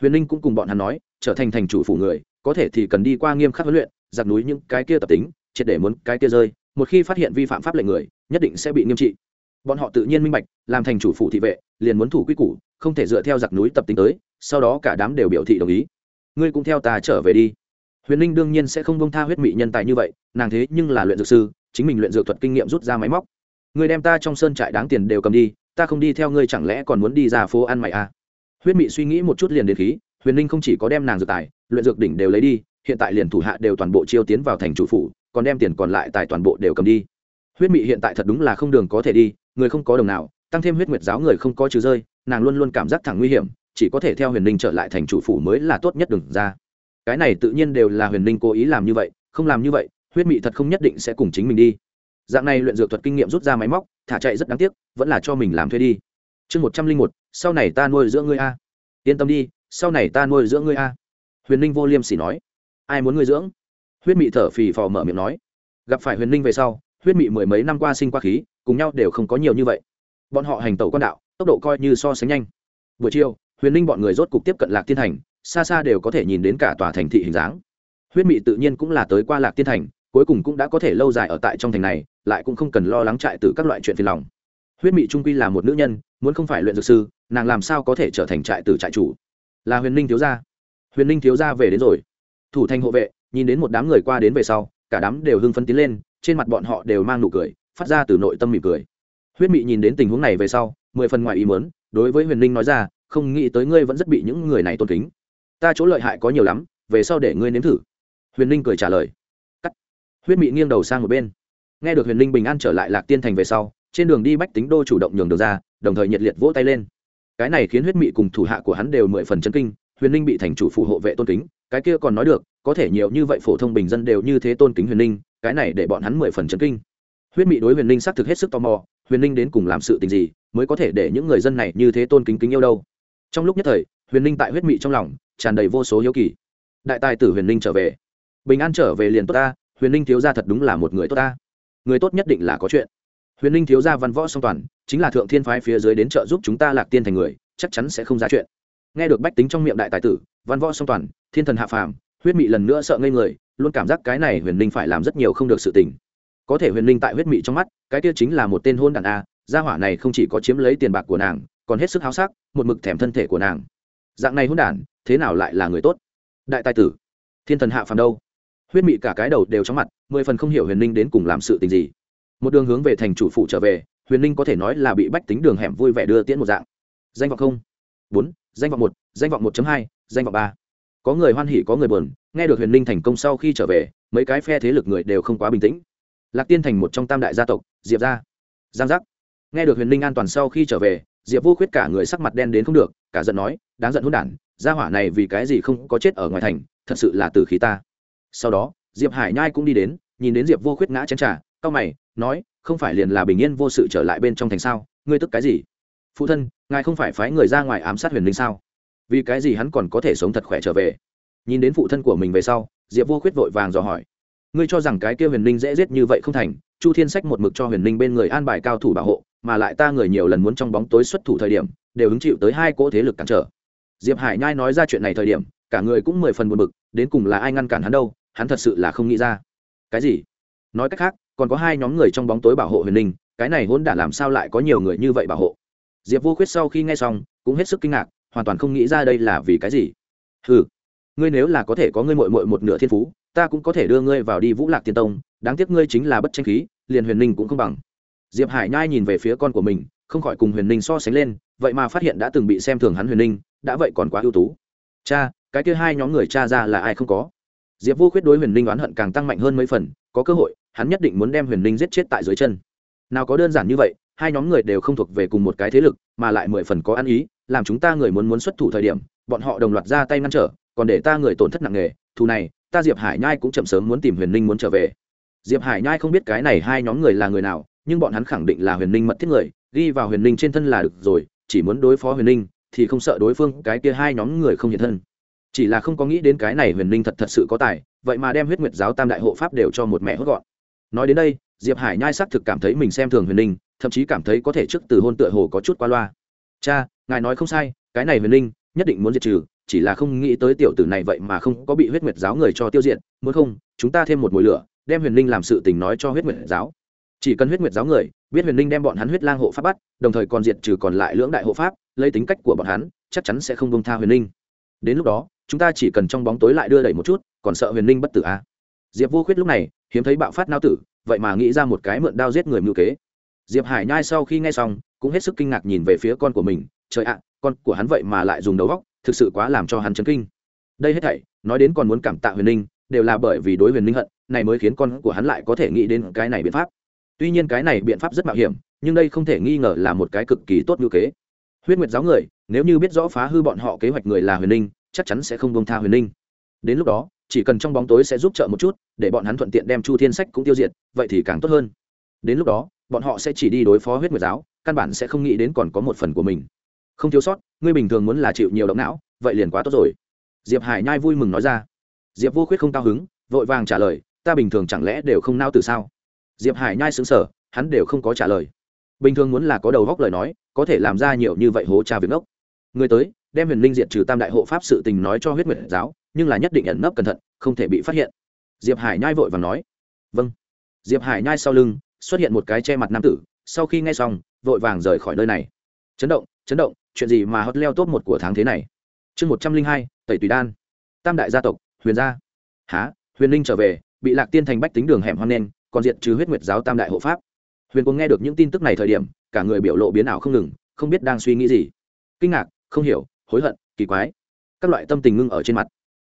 huyền ninh cũng cùng bọn hắn nói, trở thành thành chủ phủ người, có thể thì cần đi qua nghiêm khắc huấn luyện, giặc núi những cái kia tập tính, triệt để muốn cái kia rơi, một khi phát hiện vi phạm pháp lệnh người, nhất định sẽ bị nghiêm trị. Bọn họ tự nhiên minh bạch, làm thành chủ phủ thị vệ, liền muốn thủ quy củ, không thể dựa theo giặc núi tập tính tới, sau đó cả đám đều biểu thị đồng ý. Ngươi cũng theo ta trở về đi. Huyền ninh đương nhiên sẽ không bông tha huyết mị nhân tài như vậy, nàng thế nhưng là luyện dược sư, chính mình luyện dược thuật kinh nghiệm rút ra máy móc. Ngươi đem ta trong sơn trại đáng tiền đều cầm đi, ta không đi theo ngươi chẳng lẽ còn muốn đi ra phố ăn mày à? Huyết mị suy nghĩ một chút liền đến khí, huyền Linh không chỉ có đem nàng dược tài, luyện dược đỉnh đều lấy đi, hiện tại liền thủ hạ đều toàn bộ chiêu tiến vào thành chủ phủ, còn đem tiền còn lại tại toàn bộ đều cầm đi. Huyết mị hiện tại thật đúng là không đường có thể đi, người không có đồng nào, tăng thêm huyết nguyệt giáo người không có trừ rơi, nàng luôn luôn cảm giác thẳng nguy hiểm, chỉ có thể theo huyền Linh trở lại thành chủ phủ mới là tốt nhất đừng ra. Cái này tự nhiên đều là huyền Linh cố ý làm như vậy, không làm như vậy, huyết mị thật không nhất định sẽ cùng chính mình đi. Dạng này luyện dược thuật kinh nghiệm rút ra máy móc, thả chạy rất đáng tiếc, vẫn là cho mình làm thuê đi chương một trăm linh một, sau này ta nuôi dưỡng ngươi a. Yên tâm đi, sau này ta nuôi dưỡng ngươi a. Huyền ninh vô liêm sỉ nói. Ai muốn ngươi dưỡng? Huyết mị thở phì phò mở miệng nói. Gặp phải huyền ninh về sau, huyết mị mười mấy năm qua sinh qua khí, cùng nhau đều không có nhiều như vậy. Bọn họ hành tẩu con đạo, tốc độ coi như so sánh nhanh. Buổi chiều, huyền ninh bọn người rốt cục tiếp cận lạc thiên thành, xa xa đều có thể nhìn đến cả tòa thành thị hình dáng. Huyết mị tự nhiên cũng là tới qua lạc thiên thành, cuối cùng cũng đã có thể lâu dài ở tại trong thành này, lại cũng không cần lo lắng trại từ các loại chuyện phiền lòng huyết mị trung quy là một nữ nhân, muốn không phải luyện dược sư, nàng làm sao có thể trở thành trại tử trại chủ? Là huyền ninh thiếu gia. Huyền ninh thiếu gia về đến rồi. Thủ thành hộ vệ, nhìn đến một đám người qua đến về sau, cả đám đều hưng phấn tiến lên, trên mặt bọn họ đều mang nụ cười, phát ra từ nội tâm mỉm cười. Huyết mị nhìn đến tình huống này về sau, mười phần ngoài ý mớn đối với huyền ninh nói ra, không nghĩ tới ngươi vẫn rất bị những người này tôn kính. Ta chỗ lợi hại có nhiều lắm, về sau để ngươi nếm thử. Huyền ninh cười trả lời. Cắt. Huyết mị nghiêng đầu sang một bên. Nghe được huyền ninh bình an trở lại lạc tiên thành về sau trên đường đi bách tính đô chủ động nhường đường ra, đồng thời nhiệt liệt vỗ tay lên. Cái này khiến huyết mị cùng thủ hạ của hắn đều mười phần chân kinh, huyền ninh bị thành chủ phụ hộ vệ tôn kính, cái kia còn nói được, có thể nhiều như vậy phổ thông bình dân đều như thế tôn kính huyền ninh, cái này để bọn hắn mười phần chân kinh. Huyết mị đối huyền ninh xác thực hết sức tò mò, huyền ninh đến cùng làm sự tình gì mới có thể để những người dân này như thế tôn kính kính yêu đâu? Trong lúc nhất thời, huyền ninh tại huyết mị trong lòng tràn đầy vô số hiếu kỳ. Đại tài tử huyền ninh trở về. Bình an trở về liền tốt ta, huyền ninh thiếu gia thật đúng là một người tốt ta. Người tốt nhất định là có chuyện huyền ninh thiếu gia văn võ song toàn, chính là thượng thiên phái phía dưới đến trợ giúp chúng ta lạc tiên thành người, chắc chắn sẽ không ra chuyện. Nghe được bách tính trong miệng đại tài tử, văn võ song toàn, thiên thần hạ phàm, huyết mị lần nữa sợ ngây người, luôn cảm giác cái này huyền ninh phải làm rất nhiều không được sự tình. Có thể huyền ninh tại huyết mị trong mắt, cái kia chính là một tên hôn đàn a, gia hỏa này không chỉ có chiếm lấy tiền bạc của nàng, còn hết sức háo sắc, một mực thèm thân thể của nàng. Dạng này hôn đản thế nào lại là người tốt? Đại tài tử, thiên thần hạ phàm đâu? Huyết mị cả cái đầu đều chóng mặt, mười phần không hiểu huyền ninh đến cùng làm sự tình gì một đường hướng về thành chủ phụ trở về huyền ninh có thể nói là bị bách tính đường hẻm vui vẻ đưa tiễn một dạng. Danh vọng không bốn danh vọng một danh vọng một hai danh vọng ba. Có người hoan hỉ có người buồn nghe được huyền ninh thành công sau khi trở về mấy cái phe thế lực người đều không quá bình tĩnh. Lạc tiên thành một trong tam đại gia tộc diệp gia, giang giác. Nghe được huyền ninh an toàn sau khi trở về diệp vô khuyết cả người sắc mặt đen đến không được cả giận nói đáng giận hôn đản gia hỏa này vì cái gì không có chết ở ngoài thành thật sự là từ khí ta. Sau đó diệp hải nhai cũng đi đến nhìn đến diệp vô khuyết ngã chén trà cau mày nói, không phải liền là bình yên vô sự trở lại bên trong thành sao? Ngươi tức cái gì? Phụ thân, ngài không phải phái người ra ngoài ám sát huyền linh sao? Vì cái gì hắn còn có thể sống thật khỏe trở về? Nhìn đến phụ thân của mình về sau, diệp vô khuyết vội vàng dò hỏi. Ngươi cho rằng cái kia huyền linh dễ giết như vậy không thành? Chu thiên sách một mực cho huyền linh bên người an bài cao thủ bảo hộ, mà lại ta người nhiều lần muốn trong bóng tối xuất thủ thời điểm, đều hứng chịu tới hai cỗ thế lực cản trở. Diệp hải nhai nói ra chuyện này thời điểm, cả người cũng mười phần buồn bực, đến cùng là ai ngăn cản hắn đâu? Hắn thật sự là không nghĩ ra. Cái gì? Nói cách khác còn có hai nhóm người trong bóng tối bảo hộ huyền ninh cái này hôn đả làm sao lại có nhiều người như vậy bảo hộ? Diệp vô khuyết sau khi nghe xong, cũng hết sức kinh ngạc, hoàn toàn không nghĩ ra đây là vì cái gì. Ừ ngươi nếu là có thể có ngươi mội mội một nửa thiên phú, ta cũng có thể đưa ngươi vào đi vũ lạc tiên tông, đáng tiếc ngươi chính là bất tranh khí, liền huyền ninh cũng không bằng. Diệp hải nhai nhìn về phía con của mình, không khỏi cùng huyền ninh so sánh lên, vậy mà phát hiện đã từng bị xem thường hắn huyền ninh đã vậy còn quá ưu tú. Cha, cái kia hai nhóm người cha ra là ai không có? Diệp vô khuyết đối huyền ninh oán hận càng tăng mạnh hơn mấy phần, có cơ hội hắn nhất định muốn đem huyền ninh giết chết tại dưới chân. Nào có đơn giản như vậy, hai nhóm người đều không thuộc về cùng một cái thế lực, mà lại mười phần có ăn ý, làm chúng ta người muốn muốn xuất thủ thời điểm, bọn họ đồng loạt ra tay ngăn trở, còn để ta người tổn thất nặng nề, thù này, ta diệp hải nhai cũng chậm sớm muốn tìm huyền ninh muốn trở về. Diệp hải nhai không biết cái này hai nhóm người là người nào, nhưng bọn hắn khẳng định là huyền ninh mật thiết người, ghi vào huyền ninh trên thân là được rồi, chỉ muốn đối phó huyền ninh thì không sợ đối phương, cái kia hai nhóm người không hiện thân. Chỉ là không có nghĩ đến cái này huyền ninh thật thật sự có tài, vậy mà đem huyết nguyệt giáo tam đại hộ pháp đều cho một mẹ hốt gọn nói đến đây, diệp hải nhai xác thực cảm thấy mình xem thường huyền ninh, thậm chí cảm thấy có thể trước từ hôn tựa hồ có chút qua loa. Cha, ngài nói không sai, cái này huyền ninh nhất định muốn diệt trừ, chỉ là không nghĩ tới tiểu tử này vậy mà không có bị huyết nguyệt giáo người cho tiêu diệt, muốn không, chúng ta thêm một mùi lửa, đem huyền ninh làm sự tình nói cho huyết nguyệt giáo. Chỉ cần huyết nguyệt giáo người, biết huyền ninh đem bọn hắn huyết lang hộ pháp bắt, đồng thời còn diệt trừ còn lại lưỡng đại hộ pháp, lấy tính cách của bọn hắn, chắc chắn sẽ không bông tha huyền ninh. Đến lúc đó, chúng ta chỉ cần trong bóng tối lại đưa đẩy một chút, còn sợ huyền ninh bất tử à. diệp vô khuyết lúc này hiếm thấy bạo phát nao tử, vậy mà nghĩ ra một cái mượn đao giết người mưu kế. Diệp hải nhai sau khi nghe xong, cũng hết sức kinh ngạc nhìn về phía con của mình, trời ạ, con của hắn vậy mà lại dùng đầu góc thực sự quá làm cho hắn chấn kinh. Đây hết thảy, nói đến còn muốn cảm tạ huyền ninh, đều là bởi vì đối huyền ninh hận, này mới khiến con của hắn lại có thể nghĩ đến cái này biện pháp. Tuy nhiên cái này biện pháp rất mạo hiểm, nhưng đây không thể nghi ngờ là một cái cực kỳ tốt ngữ kế. Huyết nguyệt giáo người, nếu như biết rõ phá hư bọn họ kế hoạch người là huyền ninh, chắc chắn sẽ không bông tha huyền ninh. Đến lúc đó chỉ cần trong bóng tối sẽ giúp trợ một chút, để bọn hắn thuận tiện đem chu thiên sách cũng tiêu diệt, vậy thì càng tốt hơn. Đến lúc đó, bọn họ sẽ chỉ đi đối phó huyết nguyệt giáo, căn bản sẽ không nghĩ đến còn có một phần của mình. Không thiếu sót, ngươi bình thường muốn là chịu nhiều động não, vậy liền quá tốt rồi. Diệp hải nhai vui mừng nói ra. Diệp vô khuyết không cao hứng, vội vàng trả lời, ta bình thường chẳng lẽ đều không nao từ sao? Diệp hải nhai xứng sở hắn đều không có trả lời. Bình thường muốn là có đầu góc lời nói, có thể làm ra nhiều như vậy hố trà việc ngốc. Người tới, đem huyền linh diệt trừ tam đại hộ pháp sự tình nói cho huyết nguyệt giáo nhưng là nhất định ẩn nấp cẩn thận, không thể bị phát hiện. Diệp hải nhai vội và nói vâng. Diệp hải nhai sau lưng xuất hiện một cái che mặt nam tử, sau khi nghe xong, vội vàng rời khỏi nơi này. Chấn động chấn động, chuyện gì mà hot leo top một của tháng thế này? Chương một trăm linh hai, tẩy tùy đan. Tam đại gia tộc, huyền gia. Há huyền linh trở về, bị lạc tiên thành bách tính đường hẻm hoang nen còn diện trừ huyết nguyệt giáo tam đại hộ pháp. Huyền cũng nghe được những tin tức này thời điểm, cả người biểu lộ biến ảo không ngừng, không biết đang suy nghĩ gì. Kinh ngạc, không hiểu, hối hận, kỳ quái. Các loại tâm tình ngưng ở trên mặt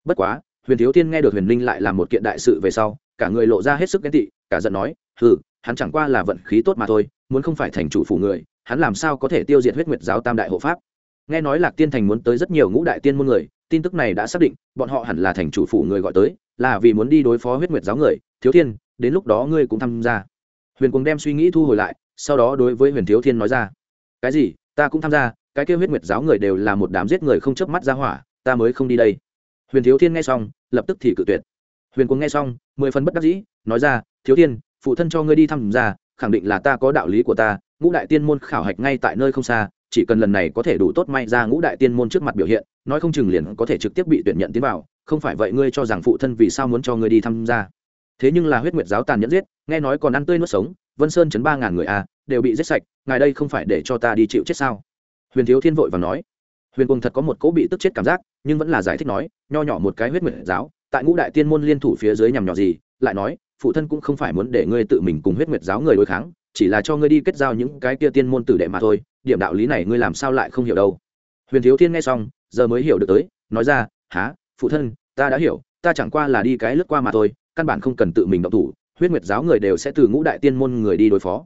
bất quá, huyền thiếu thiên nghe được huyền linh lại làm một kiện đại sự về sau, cả người lộ ra hết sức ghen tị, cả giận nói, hừ, hắn chẳng qua là vận khí tốt mà thôi, muốn không phải thành chủ phủ người, hắn làm sao có thể tiêu diệt huyết nguyệt giáo tam đại hộ pháp? Nghe nói lạc tiên thành muốn tới rất nhiều ngũ đại tiên môn người, tin tức này đã xác định, bọn họ hẳn là thành chủ phủ người gọi tới, là vì muốn đi đối phó huyết nguyệt giáo người. Thiếu thiên, đến lúc đó ngươi cũng tham gia. Huyền cùng đem suy nghĩ thu hồi lại, sau đó đối với huyền thiếu thiên nói ra, cái gì? Ta cũng tham gia, cái kêu huyết nguyệt giáo người đều là một đám giết người không chớp mắt ra hỏa, ta mới không đi đây huyền thiếu thiên nghe xong lập tức thì cự tuyệt. Huyền cuồng nghe xong mười phần bất đắc dĩ nói ra thiếu thiên phụ thân cho ngươi đi tham gia khẳng định là ta có đạo lý của ta ngũ đại tiên môn khảo hạch ngay tại nơi không xa chỉ cần lần này có thể đủ tốt may ra ngũ đại tiên môn trước mặt biểu hiện nói không chừng liền có thể trực tiếp bị tuyển nhận tiến vào không phải vậy ngươi cho rằng phụ thân vì sao muốn cho ngươi đi tham gia thế nhưng là huyết nguyệt giáo tàn nhẫn giết nghe nói còn ăn tươi nuốt sống vân sơn chấn ba ngàn người à, đều bị giết sạch ngài đây không phải để cho ta đi chịu chết sao? Huyền thiếu thiên vội và nói. Huyền cùng thật có một cỗ bị tức chết cảm giác nhưng vẫn là giải thích nói, nho nhỏ một cái huyết nguyệt giáo, tại ngũ đại tiên môn liên thủ phía dưới nhằm nhỏ gì, lại nói, phụ thân cũng không phải muốn để ngươi tự mình cùng huyết nguyệt giáo người đối kháng, chỉ là cho ngươi đi kết giao những cái kia tiên môn tử đệ mà thôi, điểm đạo lý này ngươi làm sao lại không hiểu đâu. Huyền thiếu thiên nghe xong, giờ mới hiểu được tới, nói ra há phụ thân, ta đã hiểu, ta chẳng qua là đi cái lướt qua mà thôi, căn bản không cần tự mình động thủ, huyết nguyệt giáo người đều sẽ từ ngũ đại tiên môn người đi đối phó.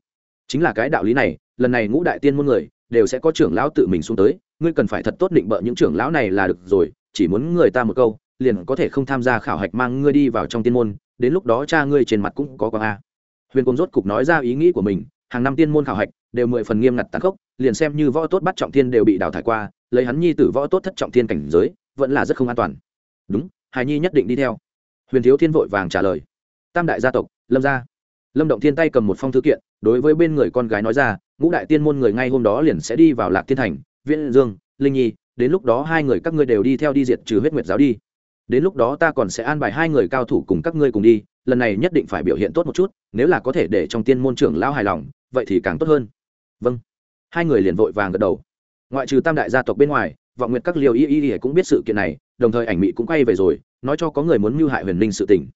Chính là cái đạo lý này, lần này ngũ đại tiên môn người đều sẽ có trưởng lão tự mình xuống tới ngươi cần phải thật tốt định bợ những trưởng lão này là được rồi, chỉ muốn người ta một câu, liền có thể không tham gia khảo hạch mang ngươi đi vào trong tiên môn, đến lúc đó cha ngươi trên mặt cũng có quang a. Huyền côn rốt cục nói ra ý nghĩ của mình, hàng năm tiên môn khảo hạch đều mười phần nghiêm ngặt tàn khốc, liền xem như võ tốt bắt trọng thiên đều bị đào thải qua, lấy hắn nhi tử võ tốt thất trọng thiên cảnh giới, vẫn là rất không an toàn. Đúng, hài nhi nhất định đi theo. Huyền thiếu thiên vội vàng trả lời. Tam đại gia tộc, lâm gia. Lâm động thiên tay cầm một phong thư kiện, đối với bên người con gái nói ra, ngũ đại tiên môn người ngay hôm đó liền sẽ đi vào lạc thiên thành viễn dương, linh nhi, đến lúc đó hai người các ngươi đều đi theo đi diệt trừ huyết nguyệt giáo đi. Đến lúc đó ta còn sẽ an bài hai người cao thủ cùng các ngươi cùng đi, lần này nhất định phải biểu hiện tốt một chút, nếu là có thể để trong tiên môn trưởng lao hài lòng, vậy thì càng tốt hơn. Vâng. Hai người liền vội vàng gật đầu. Ngoại trừ tam đại gia tộc bên ngoài, vọng Nguyệt các liều y y y cũng biết sự kiện này, đồng thời ảnh mỹ cũng quay về rồi, nói cho có người muốn mưu hại huyền ninh sự tình.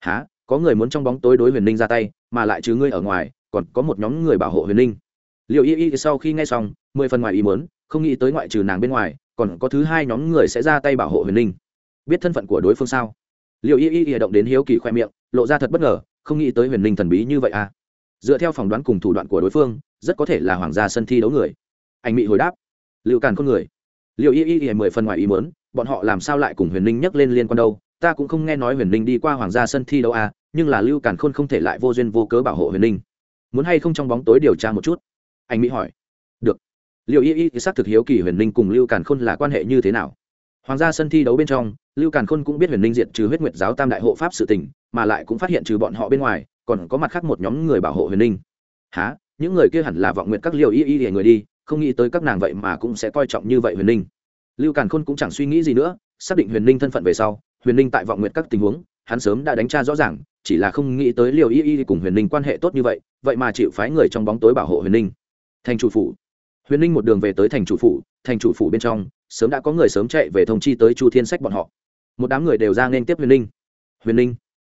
Há có người muốn trong bóng tối đối huyền ninh ra tay, mà lại trừ ngươi ở ngoài, còn có một nhóm người bảo hộ huyền ninh liệu y y sau khi nghe xong, mười phần ngoài ý muốn không nghĩ tới ngoại trừ nàng bên ngoài còn có thứ hai nhóm người sẽ ra tay bảo hộ huyền Linh. biết thân phận của đối phương sao? Liệu y y y động đến hiếu kỳ khoe miệng lộ ra thật bất ngờ không nghĩ tới huyền Linh thần bí như vậy à? Dựa theo phỏng đoán cùng thủ đoạn của đối phương rất có thể là hoàng gia sân thi đấu người. Anh mỹ hồi đáp. Liệu càn con người. Liệu y y y mười phần ngoài ý muốn bọn họ làm sao lại cùng huyền Linh nhắc lên liên quan đâu? Ta cũng không nghe nói huyền Linh đi qua hoàng gia sân thi đấu à nhưng là lưu càn khôn không thể lại vô duyên vô cớ bảo hộ huyền Linh, muốn hay không trong bóng tối điều tra một chút? Anh mỹ hỏi liệu y y xác thực hiếu kỳ huyền ninh cùng lưu càn khôn là quan hệ như thế nào. Hoàng gia sân thi đấu bên trong, lưu càn khôn cũng biết huyền ninh diệt trừ huyết nguyệt giáo tam đại hộ pháp sự tình, mà lại cũng phát hiện trừ bọn họ bên ngoài, còn có mặt khác một nhóm người bảo hộ huyền ninh. Há những người kia hẳn là vọng nguyện các liều y y để người đi, không nghĩ tới các nàng vậy mà cũng sẽ coi trọng như vậy huyền ninh. Lưu càn khôn cũng chẳng suy nghĩ gì nữa, xác định huyền ninh thân phận về sau, huyền ninh tại vọng nguyện các tình huống, hắn sớm đã đánh tra rõ ràng, chỉ là không nghĩ tới liều y y cùng huyền ninh quan hệ tốt như vậy vậy mà chịu phái người trong bóng tối bảo hộ huyền ninh. Thành chủ phủ huyền ninh một đường về tới thành chủ phủ, thành chủ phủ bên trong, sớm đã có người sớm chạy về thông chi tới chu thiên sách bọn họ. Một đám người đều ra nên tiếp huyền ninh. Huyền ninh.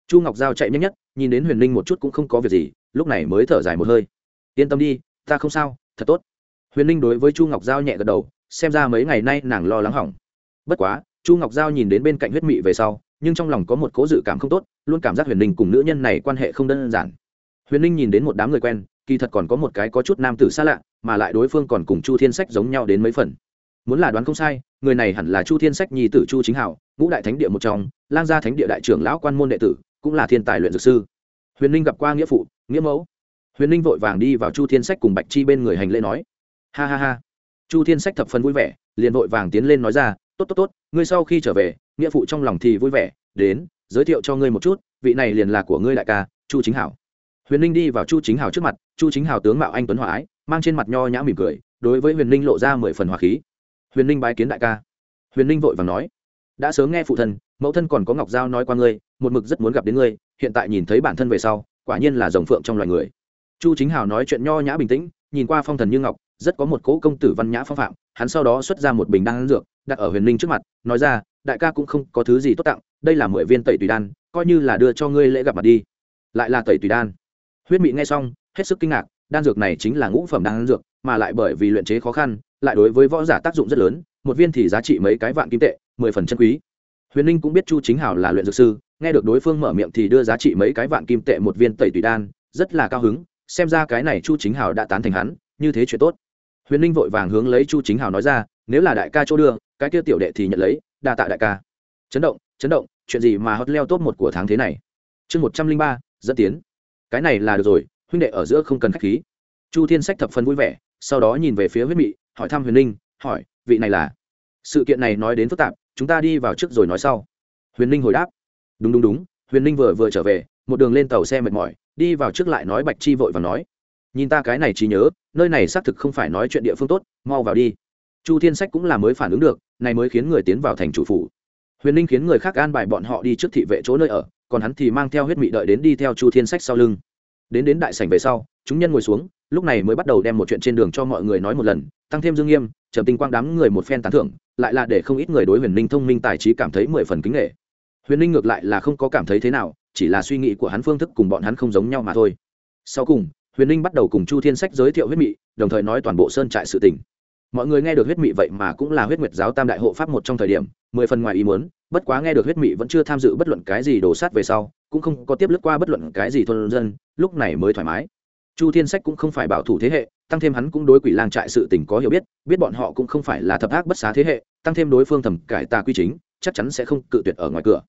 Chu ngọc giao chạy nhanh nhất, nhìn đến huyền ninh một chút cũng không có việc gì, lúc này mới thở dài một hơi. Yên tâm đi, ta không sao, thật tốt. Huyền ninh đối với chu ngọc giao nhẹ gật đầu, xem ra mấy ngày nay nàng lo lắng hỏng. Bất quá, chu ngọc giao nhìn đến bên cạnh huyết mị về sau, nhưng trong lòng có một cố dự cảm không tốt, luôn cảm giác huyền ninh cùng nữ nhân này quan hệ không đơn giản. Huyền ninh nhìn đến một đám người quen, kỳ thật còn có một cái có chút nam tử xa lạ mà lại đối phương còn cùng chu thiên sách giống nhau đến mấy phần. Muốn là đoán không sai, người này hẳn là chu thiên sách nhi tử chu chính hảo, ngũ đại thánh địa một trong, lang gia thánh địa đại trưởng lão quan môn đệ tử, cũng là thiên tài luyện dược sư. Huyền ninh gặp qua nghĩa phụ, nghĩa mẫu. Huyền ninh vội vàng đi vào chu thiên sách cùng bạch chi bên người hành lễ nói. Ha ha ha. Chu thiên sách thập phần vui vẻ, liền vội vàng tiến lên nói ra, tốt tốt tốt, ngươi sau khi trở về, nghĩa phụ trong lòng thì vui vẻ, đến, giới thiệu cho ngươi một chút, vị này liền là của ngươi đại ca, chu chính hảo. Huyền ninh đi vào chu chính hảo trước mặt, chu chính hảo tướng mạo anh tuấn hòa ái mang trên mặt nho nhã mỉm cười, đối với huyền ninh lộ ra mười phần hòa khí. Huyền ninh bái kiến đại ca. Huyền ninh vội vàng nói, đã sớm nghe phụ thân, mẫu thân còn có ngọc giao nói qua ngươi, một mực rất muốn gặp đến ngươi, hiện tại nhìn thấy bản thân về sau, quả nhiên là dòng phượng trong loài người. Chu chính hào nói chuyện nho nhã bình tĩnh, nhìn qua phong thần như ngọc, rất có một cỗ công tử văn nhã phong phạm, hắn sau đó xuất ra một bình đan dược, đặt ở huyền ninh trước mặt, nói ra, đại ca cũng không có thứ gì tốt tặng, đây là mười viên tẩy tùy đan, coi như là đưa cho ngươi lễ gặp mặt đi. Lại là tẩy tùy đan. Huyết mị nghe xong, hết sức kinh ngạc đan dược này chính là ngũ phẩm đan dược, mà lại bởi vì luyện chế khó khăn, lại đối với võ giả tác dụng rất lớn, một viên thì giá trị mấy cái vạn kim tệ, mười phần chân quý. Huyền ninh cũng biết chu chính hảo là luyện dược sư, nghe được đối phương mở miệng thì đưa giá trị mấy cái vạn kim tệ một viên tẩy tùy đan, rất là cao hứng, xem ra cái này chu chính hảo đã tán thành hắn, như thế chuyện tốt. Huyền ninh vội vàng hướng lấy chu chính hảo nói ra, nếu là đại ca chỗ đưa, cái kia tiểu đệ thì nhận lấy, đa tạ đại ca. Chấn động chấn động, chuyện gì mà hot leo top một của tháng thế này? Chương một trăm linh ba, dẫn tiến. Cái này là được rồi huynh đệ ở giữa không cần khách khí. Chu thiên sách thập phần vui vẻ, sau đó nhìn về phía huyết mị, hỏi thăm huyền ninh, hỏi, vị này là? Sự kiện này nói đến phức tạp, chúng ta đi vào trước rồi nói sau. Huyền ninh hồi đáp. Đúng đúng đúng, huyền ninh vừa vừa trở về, một đường lên tàu xe mệt mỏi, đi vào trước lại nói bạch chi vội và nói. Nhìn ta cái này trí nhớ, nơi này xác thực không phải nói chuyện địa phương tốt, mau vào đi. Chu thiên sách cũng là mới phản ứng được, này mới khiến người tiến vào thành chủ phủ. Huyền ninh khiến người khác an bài bọn họ đi trước thị vệ chỗ nơi ở, còn hắn thì mang theo huyết mị đợi đến đi theo chu thiên sách sau lưng đến đến đại sảnh về sau, chúng nhân ngồi xuống, lúc này mới bắt đầu đem một chuyện trên đường cho mọi người nói một lần, tăng thêm dương nghiêm, trầm tinh quang đám người một phen tán thưởng, lại là để không ít người đối huyền ninh thông minh tài trí cảm thấy mười phần kính nghệ. Huyền ninh ngược lại là không có cảm thấy thế nào, chỉ là suy nghĩ của hắn phương thức cùng bọn hắn không giống nhau mà thôi. Sau cùng, huyền ninh bắt đầu cùng chu thiên sách giới thiệu huyết mị, đồng thời nói toàn bộ sơn trại sự tình. Mọi người nghe được huyết mị vậy mà cũng là huyết nguyệt giáo tam đại hộ pháp một trong thời điểm, mười phần ngoài ý muốn, bất quá nghe được huyết mị vẫn chưa tham dự bất luận cái gì đổ sát về sau cũng không có tiếp lướt qua bất luận cái gì thôn dân, lúc này mới thoải mái. Chu thiên sách cũng không phải bảo thủ thế hệ, tăng thêm hắn cũng đối quỷ lang trại sự tình có hiểu biết biết bọn họ cũng không phải là thập ác bất xá thế hệ, tăng thêm đối phương thầm cải tà quy chính, chắc chắn sẽ không cự tuyệt ở ngoài cửa.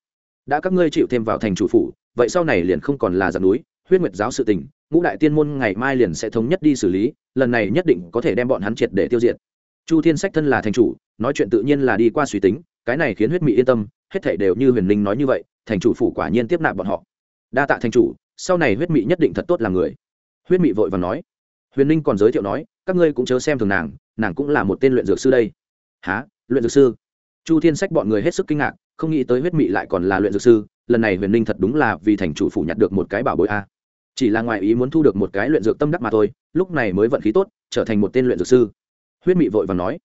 Đã các ngươi chịu thêm vào thành chủ phủ, vậy sau này liền không còn là giặc núi, huyết nguyệt giáo sự tình, ngũ đại tiên môn ngày mai liền sẽ thống nhất đi xử lý, lần này nhất định có thể đem bọn hắn triệt để tiêu diệt. Chu thiên sách thân là thành chủ, nói chuyện tự nhiên là đi qua suy tính cái này khiến huyết mỹ yên tâm, hết thảy đều như huyền ninh nói như vậy, thành chủ phủ quả nhiên tiếp nạp bọn họ. Đa tạ thành chủ, sau này huyết mỹ nhất định thật tốt là người. Huyết mỹ vội và nói. Huyền ninh còn giới thiệu nói, các ngươi cũng chớ xem thường nàng nàng cũng là một tên luyện dược sư đây. Há luyện dược sư? Chu thiên sách bọn người hết sức kinh ngạc, không nghĩ tới huyết mỹ lại còn là luyện dược sư, lần này huyền ninh thật đúng là vì thành chủ phủ nhặt được một cái bảo bối a. Chỉ là ngoài ý muốn thu được một cái luyện dược tâm đắc mà thôi, lúc này mới vận khí tốt, trở thành một tên luyện dược sư. Huyết mị vội và nói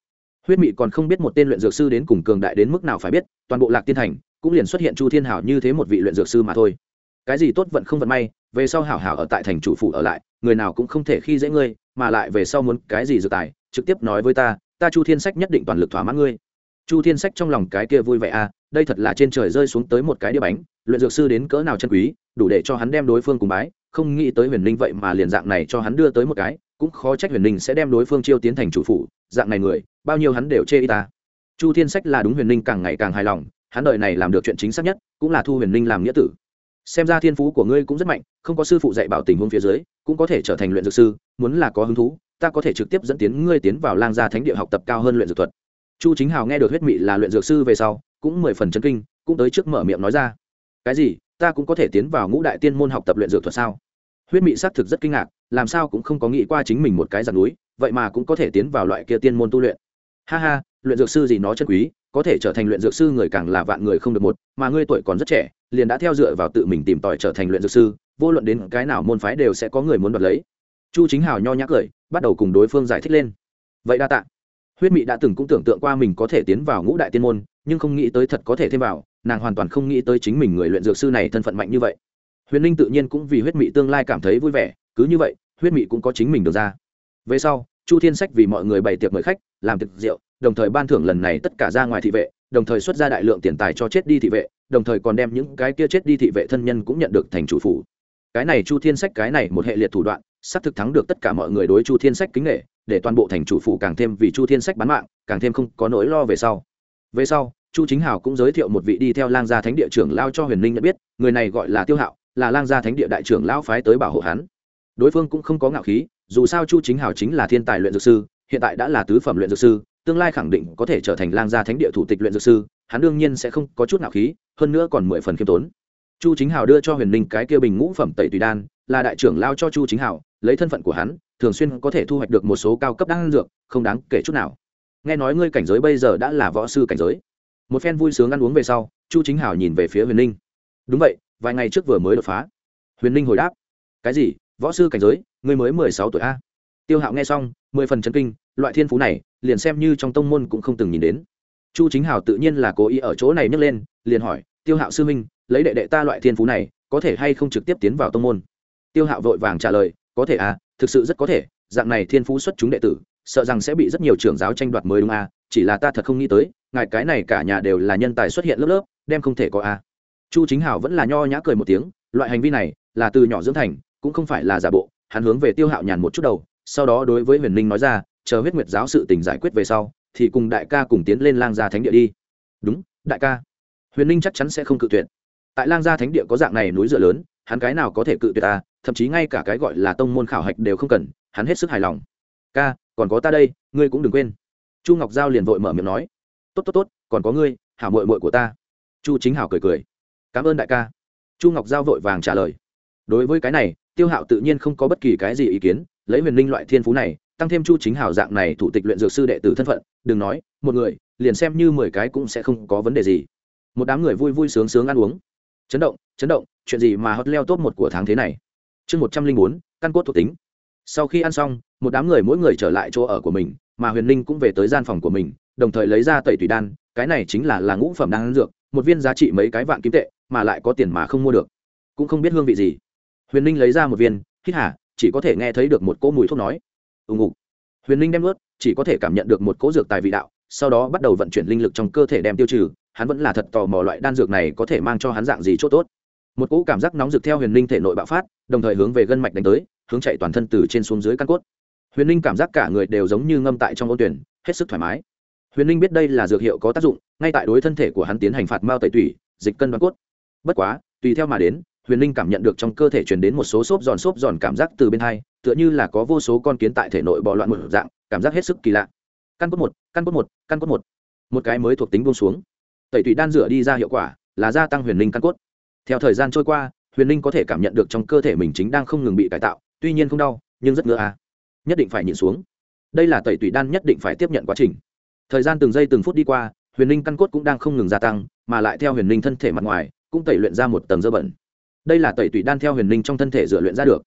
huyết mị còn không biết một tên luyện dược sư đến cùng cường đại đến mức nào phải biết, toàn bộ lạc tiên thành cũng liền xuất hiện chu thiên hảo như thế một vị luyện dược sư mà thôi. Cái gì tốt vận không vận may, về sau hảo hảo ở tại thành chủ phủ ở lại, người nào cũng không thể khi dễ ngươi, mà lại về sau muốn cái gì dược tài, trực tiếp nói với ta ta chu thiên sách nhất định toàn lực thỏa mãn ngươi. Chu thiên sách trong lòng cái kia vui vẻ à đây thật là trên trời rơi xuống tới một cái đĩa bánh, luyện dược sư đến cỡ nào chân quý, đủ để cho hắn đem đối phương cùng bái, không nghĩ tới huyền ninh vậy mà liền dạng này cho hắn đưa tới một cái, cũng khó trách huyền ninh sẽ đem đối phương chiêu tiến thành chủ phủ, dạng này người bao nhiêu hắn đều chê y ta. Chu thiên sách là đúng huyền ninh càng ngày càng hài lòng, hắn đợi này làm được chuyện chính xác nhất, cũng là thu huyền ninh làm nghĩa tử. Xem ra thiên phú của ngươi cũng rất mạnh, không có sư phụ dạy bảo tình huống phía dưới, cũng có thể trở thành luyện dược sư, muốn là có hứng thú, ta có thể trực tiếp dẫn tiến ngươi tiến vào lang gia thánh địa học tập cao hơn luyện dược thuật. Chu chính hào nghe được huyết mị là luyện dược sư về sau, cũng mười phần chân kinh, cũng tới trước mở miệng nói ra. Cái gì? Ta cũng có thể tiến vào ngũ đại tiên môn học tập luyện dược thuật sao? Huyết mị xác thực rất kinh ngạc, làm sao cũng không có nghĩ qua chính mình một cái giặc núi, vậy mà cũng có thể tiến vào loại kia tiên môn tu luyện ha ha, luyện dược sư gì nó chân quý, có thể trở thành luyện dược sư người càng là vạn người không được một, mà ngươi tuổi còn rất trẻ, liền đã theo dựa vào tự mình tìm tòi trở thành luyện dược sư, vô luận đến cái nào môn phái đều sẽ có người muốn đoạt lấy. Chu chính hào nho nhã cười, bắt đầu cùng đối phương giải thích lên. Vậy đa tạ. Huyết mị đã từng cũng tưởng tượng qua mình có thể tiến vào ngũ đại tiên môn, nhưng không nghĩ tới thật có thể thêm vào, nàng hoàn toàn không nghĩ tới chính mình người luyện dược sư này thân phận mạnh như vậy. Huyền ninh tự nhiên cũng vì huyết mị tương lai cảm thấy vui vẻ, cứ như vậy, huyết mị cũng có chính mình được ra. Về sau chu thiên sách vì mọi người bày tiệc mời khách, làm tiệc rượu, đồng thời ban thưởng lần này tất cả ra ngoài thị vệ, đồng thời xuất ra đại lượng tiền tài cho chết đi thị vệ, đồng thời còn đem những cái kia chết đi thị vệ thân nhân cũng nhận được thành chủ phủ. Cái này chu thiên sách, cái này một hệ liệt thủ đoạn sắp thực thắng được tất cả mọi người đối chu thiên sách kính nghệ để toàn bộ thành chủ phủ càng thêm vì chu thiên sách bán mạng, càng thêm không có nỗi lo về sau. Về sau, chu chính hào cũng giới thiệu một vị đi theo lang gia thánh địa trưởng lao cho huyền ninh nhận biết, người này gọi là tiêu hạo, là lang gia thánh địa đại trưởng lão phái tới bảo hộ hắn. Đối phương cũng không có ngạo khí dù sao chu chính hào chính là thiên tài luyện dược sư, hiện tại đã là tứ phẩm luyện dược sư, tương lai khẳng định có thể trở thành lang gia thánh địa thủ tịch luyện dược sư, hắn đương nhiên sẽ không có chút nào khí, hơn nữa còn mười phần khiêm tốn. Chu chính hào đưa cho huyền ninh cái kia bình ngũ phẩm tẩy tùy đan, là đại trưởng lao cho chu chính hào, lấy thân phận của hắn, thường xuyên có thể thu hoạch được một số cao cấp đan dược, không đáng kể chút nào. Nghe nói ngươi cảnh giới bây giờ đã là võ sư cảnh giới. Một phen vui sướng ăn uống về sau, chu chính hào nhìn về phía huyền ninh. Đúng vậy, vài ngày trước vừa mới đột phá. Huyền ninh hồi đáp. Cái gì? Võ sư cảnh giới người mới mười sáu tuổi a. Tiêu hạo nghe xong, mười phần chân kinh, loại thiên phú này, liền xem như trong tông môn cũng không từng nhìn đến. Chu chính hào tự nhiên là cố ý ở chỗ này nhấc lên, liền hỏi, tiêu hạo sư minh lấy đệ đệ ta loại thiên phú này, có thể hay không trực tiếp tiến vào tông môn? Tiêu hạo vội vàng trả lời, có thể à thực sự rất có thể, dạng này thiên phú xuất chúng đệ tử, sợ rằng sẽ bị rất nhiều trưởng giáo tranh đoạt mới đúng à chỉ là ta thật không nghĩ tới, ngài cái này cả nhà đều là nhân tài xuất hiện lớp lớp, đem không thể có à chu chính hảo vẫn là nho nhã cười một tiếng, loại hành vi này, là từ nhỏ dưỡng thành cũng không phải là giả bộ, hắn hướng về tiêu hạo nhàn một chút đầu, sau đó đối với huyền ninh nói ra, chờ huyết nguyệt giáo sự tình giải quyết về sau, thì cùng đại ca cùng tiến lên lang gia thánh địa đi. Đúng, đại ca. Huyền ninh chắc chắn sẽ không cự tuyệt. Tại lang gia thánh địa có dạng này núi dựa lớn, hắn cái nào có thể cự tuyệt ta, thậm chí ngay cả cái gọi là tông môn khảo hạch đều không cần, hắn hết sức hài lòng. Ca, còn có ta đây, ngươi cũng đừng quên. Chu ngọc giao liền vội mở miệng nói. Tốt tốt tốt, còn có ngươi, hảo mội mội của ta. Chu chính hảo cười cười. Cảm ơn đại ca. Chu ngọc giao vội vàng trả lời. Đối với cái này tiêu hạo tự nhiên không có bất kỳ cái gì ý kiến, lấy huyền linh loại thiên phú này, tăng thêm chu chính hảo dạng này thủ tịch luyện dược sư đệ tử thân phận, đừng nói, một người, liền xem như mười cái cũng sẽ không có vấn đề gì. Một đám người vui vui sướng sướng ăn uống. Chấn động chấn động, chuyện gì mà hot leo top một của tháng thế này? Chương một trăm linh bốn, căn cốt thuộc tính. Sau khi ăn xong, một đám người mỗi người trở lại chỗ ở của mình, mà huyền linh cũng về tới gian phòng của mình, đồng thời lấy ra tẩy tùy đan, cái này chính là là ngũ phẩm đan dược, một viên giá trị mấy cái vạn kim tệ, mà lại có tiền mà không mua được. Cũng không biết hương vị gì huyền ninh lấy ra một viên, hít hả chỉ có thể nghe thấy được một cỗ mùi thuốc nói. Ùng ục huyền ninh đem ướt chỉ có thể cảm nhận được một cỗ dược tài vị đạo, sau đó bắt đầu vận chuyển linh lực trong cơ thể đem tiêu trừ, hắn vẫn là thật tò mò loại đan dược này có thể mang cho hắn dạng gì c h ỗ t ố t một cỗ cảm giác nóng rực theo huyền ninh thể nội bạo phát, đồng thời hướng về gân mạch đánh tới, hướng chạy toàn thân từ trên xuống dưới căn cốt. Huyền ninh cảm giác cả người đều giống như ngâm tại trong ô tuyển, hết sức thoải mái. Huyền ninh biết đây là dược hiệu có tác dụng, ngay tại đối thân thể của hắn tiến hành phạt mao tẩy tủy, dịch cân đoán cốt. Bất quá, tùy theo mà đến huyền Linh cảm nhận được trong cơ thể truyền đến một số xốp giòn xốp giòn cảm giác từ bên hai, tựa như là có vô số con kiến tại thể nội bò loạn một dạng, cảm giác hết sức kỳ lạ. Căn cốt một, căn cốt một, căn cốt một. Một cái mới thuộc tính buông xuống. Tẩy tủy đan rửa đi ra hiệu quả là gia tăng huyền Linh căn cốt. Theo thời gian trôi qua, huyền Linh có thể cảm nhận được trong cơ thể mình chính đang không ngừng bị cải tạo, tuy nhiên không đau, nhưng rất ngứa à. nhất định phải nhịn xuống. Đây là tẩy tủy đan nhất định phải tiếp nhận quá trình. Thời gian từng giây từng phút đi qua, huyền Linh căn cốt cũng đang không ngừng gia tăng, mà lại theo huyền Linh thân thể mặt ngoài, cũng tẩy luyện ra một tầng dơ bẩn đây là tẩy tủy đan theo huyền ninh trong thân thể dựa luyện ra được.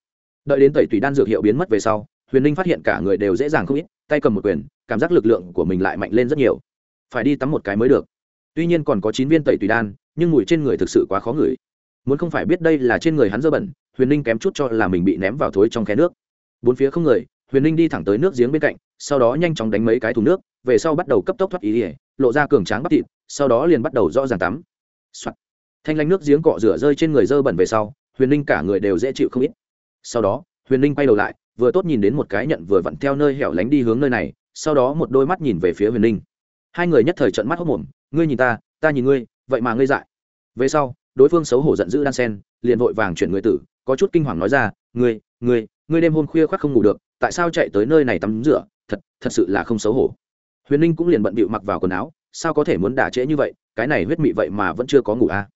Đợi đến tẩy tủy đan dược hiệu biến mất về sau, huyền ninh phát hiện cả người đều dễ dàng không ít, tay cầm một quyền, cảm giác lực lượng của mình lại mạnh lên rất nhiều. Phải đi tắm một cái mới được. Tuy nhiên còn có chín viên tẩy tủy đan, nhưng mùi trên người thực sự quá khó ngửi. Muốn không phải biết đây là trên người hắn dơ bẩn, huyền ninh kém chút cho là mình bị ném vào thối trong khe nước. Bốn phía không người, huyền ninh đi thẳng tới nước giếng bên cạnh, sau đó nhanh chóng đánh mấy cái thùng nước, về sau bắt đầu cấp tốc thoát ý ỉa lộ ra cường tráng bắp thịt, sau đó liền bắt đầu rõ ràng tắm、Soạn thanh lanh nước giếng cọ rửa rơi trên người dơ bẩn về sau, huyền ninh cả người đều dễ chịu không ít. Sau đó, huyền ninh quay đầu lại, vừa tốt nhìn đến một cái nhận vừa vặn theo nơi hẻo lánh đi hướng nơi này, sau đó một đôi mắt nhìn về phía huyền ninh. Hai người nhất thời trận mắt hốc mồm ngươi nhìn ta ta nhìn ngươi, vậy mà ngươi dại. Về sau, đối phương xấu hổ giận dữ đan sen, liền vội vàng chuyển người tử, có chút kinh hoàng nói ra, ngươi ngươi ngươi đêm hôm khuya khoác không ngủ được, tại sao chạy tới nơi này tắm rửa? Thật thật sự là không xấu hổ. Huyền ninh cũng liền bận bịu mặc vào quần áo, sao có thể muốn đả trễ như vậy? Cái này huyết mị vậy mà vẫn chưa có ngủ à?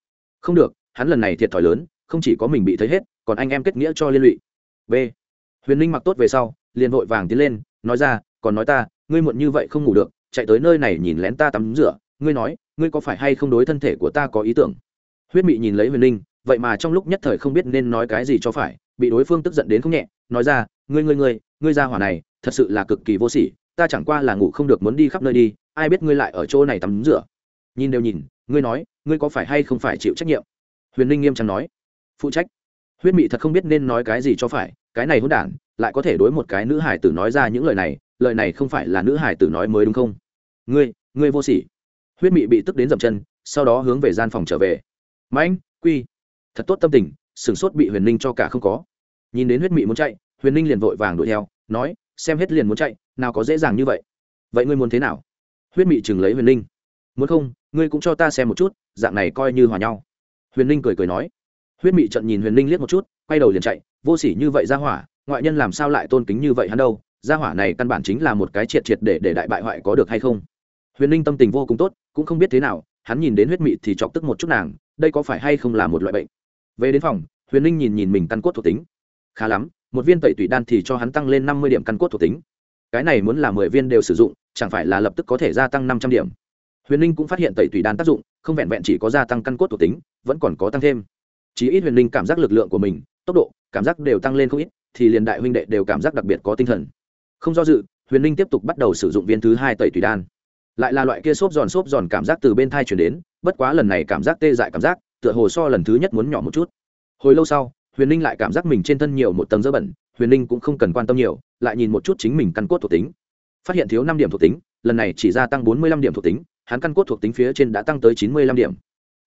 Không được, hắn lần này thiệt thòi lớn, không chỉ có mình bị thấy hết, còn anh em kết nghĩa cho liên lụy. B. Huyền ninh mặc tốt về sau, liền vội vàng tiến lên, nói ra, còn nói ta, ngươi muộn như vậy không ngủ được, chạy tới nơi này nhìn lén ta tắm rửa, ngươi nói, ngươi có phải hay không đối thân thể của ta có ý tưởng? Huyết mị nhìn lấy huyền ninh, vậy mà trong lúc nhất thời không biết nên nói cái gì cho phải, bị đối phương tức giận đến không nhẹ, nói ra, ngươi ngươi ngươi ngươi ra hỏa này, thật sự là cực kỳ vô sỉ, ta chẳng qua là ngủ không được muốn đi khắp nơi đi, ai biết ngươi lại ở chỗ này tắm rửa. Nhìn đều nhìn, ngươi nói ngươi có phải hay không phải chịu trách nhiệm? Huyền ninh nghiêm trọng nói. Phụ trách. Huyết mị thật không biết nên nói cái gì cho phải, cái này hôn đản, lại có thể đối một cái nữ hải tử nói ra những lời này lời này không phải là nữ hải tử nói mới đúng không? Ngươi ngươi vô sỉ. Huyết mị bị tức đến dậm chân, sau đó hướng về gian phòng trở về. Mãnh quy. Thật tốt tâm tình, sửng sốt bị huyền ninh cho cả không có. Nhìn đến huyết mị muốn chạy, huyền ninh liền vội vàng đuổi theo, nói, xem hết liền muốn chạy, nào có dễ dàng như vậy. Vậy ngươi muốn thế nào? Huyết mị chừng lấy huyền ninh. Muốn không ngươi cũng cho ta xem một chút, dạng này coi như hòa nhau. Huyền ninh cười cười nói. Huyết mị trận nhìn huyền ninh liếc một chút, quay đầu liền chạy, vô s ỉ như vậy ra hỏa, ngoại nhân làm sao lại tôn kính như vậy hắn đâu? Ra hỏa này căn bản chính là một cái triệt triệt để để đại bại hoại có được hay không? Huyền ninh tâm tình vô cùng tốt, cũng không biết thế nào, hắn nhìn đến huyết mị thì chọc tức một chút nàng, đây có phải hay không là một loại bệnh? Về đến phòng, huyền ninh nhìn nhìn mình căn cốt thuộc tính. Khá lắm, một viên tẩy tủy đan thì cho hắn tăng lên năm mươi điểm căn cốt thuộc tính. Cái này muốn là mười viên đều sử dụng, chẳng phải là lập tức có thể gia tăng năm trăm điểm? Huyền ninh cũng phát hiện tẩy tủy đan tác dụng, không vẹn vẹn chỉ có gia tăng căn cốt thuộc tính, vẫn còn có tăng thêm. Chí ít huyền ninh cảm giác lực lượng của mình, tốc độ, cảm giác đều tăng lên không ít, thì liền đại huynh đệ đều cảm giác đặc biệt có tinh thần. Không do dự, huyền ninh tiếp tục bắt đầu sử dụng viên thứ hai tẩy tủy đan. Lại là loại kia xốp giòn xốp giòn cảm giác từ bên thai chuyển đến, bất quá lần này cảm giác tê dại cảm giác, tựa hồ so lần thứ nhất muốn nhỏ một chút. Hồi lâu sau, huyền ninh lại cảm giác mình trên thân nhiều một tầng dơ bẩn, huyền ninh cũng không cần quan tâm nhiều, lại nhìn một chút chính mình căn cốt thuộc tính. Phát hiện thiếu năm điểm thuộc tính, lần này chỉ gia tăng bốn mươi lăm điểm thuộc tính hắn căn cốt thuộc tính phía trên đã tăng tới chín mươi lăm điểm.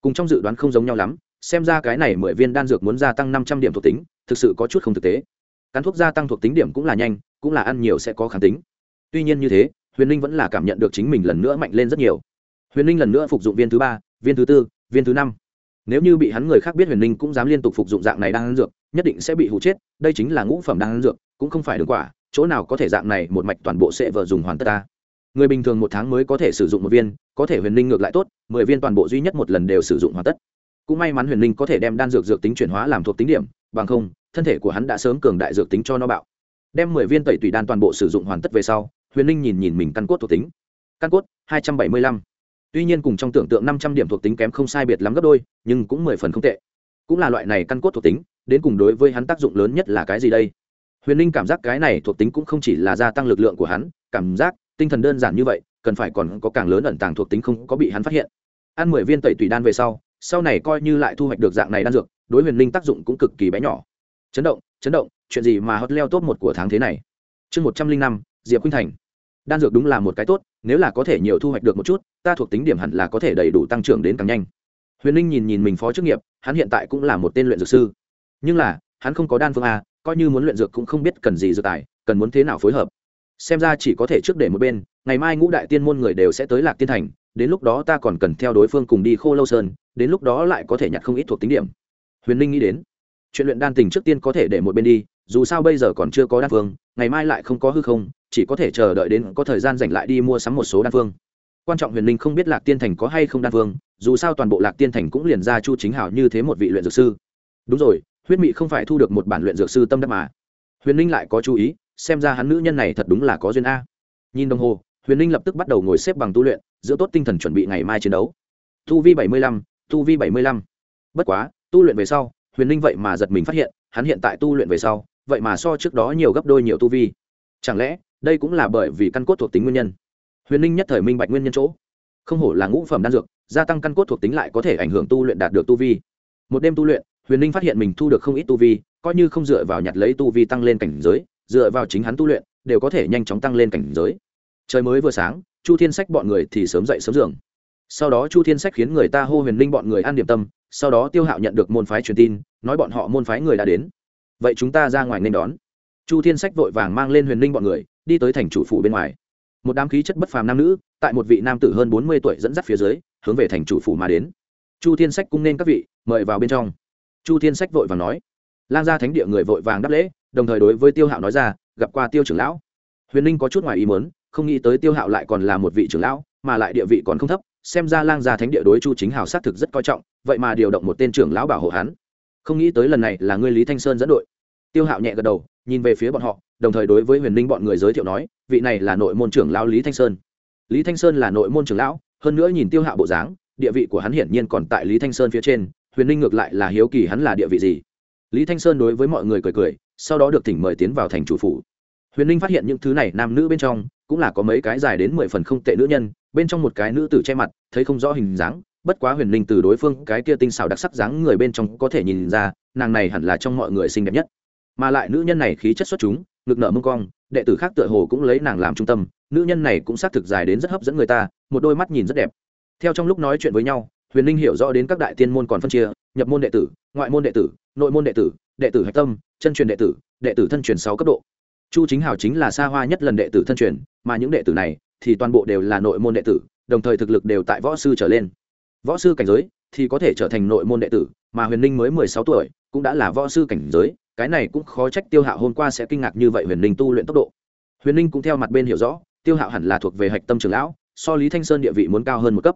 Cùng trong dự đoán không giống nhau lắm, xem ra cái này mười viên đan dược muốn gia tăng năm trăm điểm thuộc tính, thực sự có chút không thực tế. Cắn thuốc gia tăng thuộc tính điểm cũng là nhanh, cũng là ăn nhiều sẽ có kháng tính. Tuy nhiên như thế, huyền ninh vẫn là cảm nhận được chính mình lần nữa mạnh lên rất nhiều. Huyền ninh lần nữa phục dụng viên thứ ba, viên thứ tư, viên thứ năm. Nếu như bị hắn người khác biết huyền ninh cũng dám liên tục phục dụng dạng này đang ăn dược, nhất định sẽ bị hụ chết, đây chính là ngũ phẩm đang ăn dược, cũng không phải đường quả, chỗ nào có thể dạng này một mạch toàn bộ sẽ vợ dùng hoàn tất ta người bình thường một tháng mới có thể sử dụng một viên, có thể huyền Linh ngược lại tốt, mười viên toàn bộ duy nhất một lần đều sử dụng hoàn tất. Cũng may mắn huyền Linh có thể đem đan dược dược tính chuyển hóa làm thuộc tính điểm, bằng không, thân thể của hắn đã sớm cường đại dược tính cho nó bạo. Đem mười viên tẩy tùy đan toàn bộ sử dụng hoàn tất về sau, huyền Linh nhìn nhìn mình căn cốt thuộc tính. Căn cốt, hai trăm bảy mươi lăm. Tuy nhiên cùng trong tưởng tượng năm trăm điểm thuộc tính kém không sai biệt lắm gấp đôi, nhưng cũng mười phần không tệ. Cũng là loại này căn cốt thuộc tính, đến cùng đối với hắn tác dụng lớn nhất là cái gì đây? Huyền Linh cảm giác cái này thuộc tính cũng không chỉ là gia tăng lực lượng của hắn, cảm giác tinh thần đơn giản như vậy, cần phải còn có càng lớn ẩn tàng thuộc tính không có bị hắn phát hiện. Ăn mười viên tẩy tùy đan về sau sau này coi như lại thu hoạch được dạng này đan dược, đối huyền Linh tác dụng cũng cực kỳ bé nhỏ. Chấn động chấn động, chuyện gì mà hot leo top một của tháng thế này? Chương một trăm linh năm, diệp khuynh thành. Đan dược đúng là một cái tốt, nếu là có thể nhiều thu hoạch được một chút, ta thuộc tính điểm hẳn là có thể đầy đủ tăng trưởng đến càng nhanh. Huyền Linh nhìn nhìn mình phó chức nghiệp, hắn hiện tại cũng là một tên luyện dược sư. Nhưng là, hắn không có đan phương a, coi như muốn luyện dược cũng không biết cần gì dược tài, cần muốn thế nào phối hợp xem ra chỉ có thể trước để một bên, ngày mai ngũ đại tiên môn người đều sẽ tới lạc tiên thành, đến lúc đó ta còn cần theo đối phương cùng đi khô lâu sơn, đến lúc đó lại có thể nhặt không ít thuộc tính điểm. Huyền ninh nghĩ đến, chuyện luyện đan tình trước tiên có thể để một bên đi, dù sao bây giờ còn chưa có đan phương, ngày mai lại không có hư không, chỉ có thể chờ đợi đến có thời gian dành lại đi mua sắm một số đan phương. Quan trọng huyền linh không biết lạc tiên thành có hay không đan phương, dù sao toàn bộ lạc tiên thành cũng liền ra chu chính hảo như thế một vị luyện dược sư. Đúng rồi, huyết mị không phải thu được một bản luyện dược sư tâm đắc mà. Huyền linh lại có chú ý xem ra hắn nữ nhân này thật đúng là có duyên a. Nhìn đồng hồ, huyền linh lập tức bắt đầu ngồi xếp bằng tu luyện giữ tốt tinh thần chuẩn bị ngày mai chiến đấu. Tu vi bảy mươi lăm, tu vi bảy mươi lăm. Bất quá, tu luyện về sau, huyền linh vậy mà giật mình phát hiện, hắn hiện tại tu luyện về sau, vậy mà so trước đó nhiều gấp đôi nhiều tu vi. Chẳng lẽ, đây cũng là bởi vì căn cốt thuộc tính nguyên nhân? Huyền ninh nhất thời minh bạch nguyên nhân chỗ. Không hổ là ngũ phẩm đan dược, gia tăng căn cốt thuộc tính lại có thể ảnh hưởng tu luyện đạt được tu vi. Một đêm tu luyện, huyền ninh phát hiện mình thu được không ít tu vi, coi như không dựa vào nhặt lấy tu vi tăng lên cảnh giới dựa vào chính hắn tu luyện, đều có thể nhanh chóng tăng lên cảnh giới. Trời mới vừa sáng, chu thiên sách bọn người thì sớm dậy sớm giường. Sau đó chu thiên sách khiến người ta hô huyền Linh bọn người ăn điểm tâm, sau đó tiêu hạo nhận được môn phái truyền tin, nói bọn họ môn phái người đã đến. Vậy chúng ta ra ngoài nên đón. Chu thiên sách vội vàng mang lên huyền Linh bọn người, đi tới thành chủ phủ bên ngoài. Một đám khí chất bất phàm nam nữ, tại một vị nam tử hơn bốn mươi tuổi dẫn dắt phía dưới, hướng về thành chủ phủ mà đến. Chu thiên sách cung nên các vị, mời vào bên trong. Chu thiên sách vội vàng nói. Lang gia thánh địa người vội vàng đáp lễ đồng thời đối với tiêu hạo nói ra, gặp qua tiêu trưởng lão. Huyền ninh có chút ngoài ý muốn, không nghĩ tới tiêu hạo lại còn là một vị trưởng lão, mà lại địa vị còn không thấp, xem ra lang gia thánh địa đối chu chính hào xác thực rất coi trọng, vậy mà điều động một tên trưởng lão bảo hộ hắn. Không nghĩ tới lần này là ngươi lý thanh sơn dẫn đội. Tiêu hạo nhẹ gật đầu, nhìn về phía bọn họ, đồng thời đối với huyền ninh bọn người giới thiệu nói, vị này là nội môn trưởng lão lý thanh sơn. Lý thanh sơn là nội môn trưởng lão, hơn nữa nhìn tiêu hạo bộ dáng, địa vị của hắn hiển nhiên còn tại lý thanh sơn phía trên, huyền ninh ngược lại là hiếu kỳ hắn là địa vị gì lý thanh sơn đối với mọi người cười cười, sau đó được thỉnh mời tiến vào thành chủ phủ. Huyền ninh phát hiện những thứ này nam nữ bên trong, cũng là có mấy cái dài đến mười phần không tệ nữ nhân, bên trong một cái nữ tử che mặt, thấy không rõ hình dáng, bất quá huyền ninh từ đối phương cái kia tinh xảo đặc sắc dáng người bên trong có thể nhìn ra, nàng này hẳn là trong mọi người xinh đẹp nhất. Mà lại nữ nhân này khí chất xuất chúng, ngực nở mông cong, đệ tử khác tựa hồ cũng lấy nàng làm trung tâm, nữ nhân này cũng xác thực dài đến rất hấp dẫn người ta, một đôi mắt nhìn rất đẹp. Theo trong lúc nói chuyện với nhau, huyền linh hiểu rõ đến các đại tiên môn còn phân chia nhập môn đệ tử, ngoại môn đệ tử, nội môn đệ tử đệ tử hạch tâm, chân truyền đệ tử đệ tử thân truyền sáu cấp độ. Chu chính hào chính là xa hoa nhất lần đệ tử thân truyền, mà những đệ tử này thì toàn bộ đều là nội môn đệ tử, đồng thời thực lực đều tại võ sư trở lên. Võ sư cảnh giới thì có thể trở thành nội môn đệ tử, mà huyền linh mới mười sáu tuổi cũng đã là võ sư cảnh giới, cái này cũng khó trách tiêu hạo hôm qua sẽ kinh ngạc như vậy huyền linh tu luyện tốc độ. Huyền linh cũng theo mặt bên hiểu rõ, tiêu hạo hẳn là thuộc về hạch tâm trường lão, so lý thanh sơn địa vị muốn cao hơn một cấp.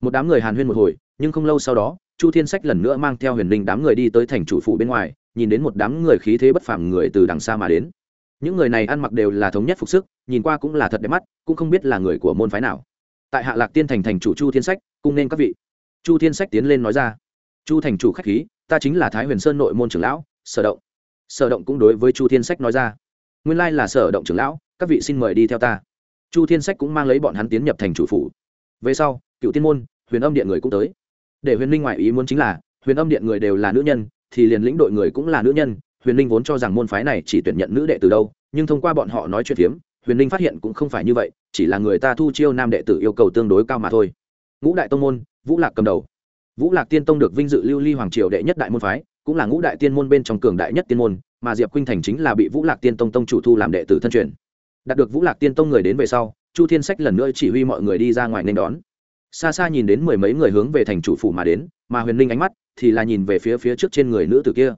Một đám người hàn huyên một hồi, nhưng không lâu sau đó chu thiên sách lần nữa mang theo huyền linh đám người đi tới thành chủ phủ bên ngoài, nhìn đến một đám người khí thế bất phàm người từ đằng xa mà đến. Những người này ăn mặc đều là thống nhất phục sức, nhìn qua cũng là thật đẹp mắt, cũng không biết là người của môn phái nào. Tại hạ lạc tiên thành thành chủ chu thiên sách, cung nên các vị. Chu thiên sách tiến lên nói ra, chu thành chủ khách khí, ta chính là thái huyền sơn nội môn trưởng lão, sở động. Sở động cũng đối với chu thiên sách nói ra, nguyên lai là sở động trưởng lão, các vị xin mời đi theo ta. Chu thiên sách cũng mang lấy bọn hắn tiến nhập thành chủ phủ. Về sau, cựu tiên môn, huyền âm điện người cũng tới để huyền linh ngoại ý muốn chính là, huyền âm điện người đều là nữ nhân, thì liền lĩnh đội người cũng là nữ nhân. Huyền linh vốn cho rằng môn phái này chỉ tuyển nhận nữ đệ từ đâu, nhưng thông qua bọn họ nói chuyện phiếm, huyền linh phát hiện cũng không phải như vậy, chỉ là người ta thu chiêu nam đệ tử yêu cầu tương đối cao mà thôi. Ngũ đại tông môn, vũ lạc cầm đầu. Vũ lạc tiên tông được vinh dự lưu ly hoàng triều đệ nhất đại môn phái, cũng là ngũ đại tiên môn bên trong cường đại nhất tiên môn, mà diệp khuynh thành chính là bị vũ lạc tiên tông tông chủ thu làm đệ tử thân truyền. Đạt được vũ lạc tiên tông người đến về sau, chu thiên sách lần nữa chỉ huy mọi người đi ra ngoài nên đón xa xa nhìn đến mười mấy người hướng về thành chủ phủ mà đến, mà huyền linh ánh mắt thì là nhìn về phía phía trước trên người nữ tử kia.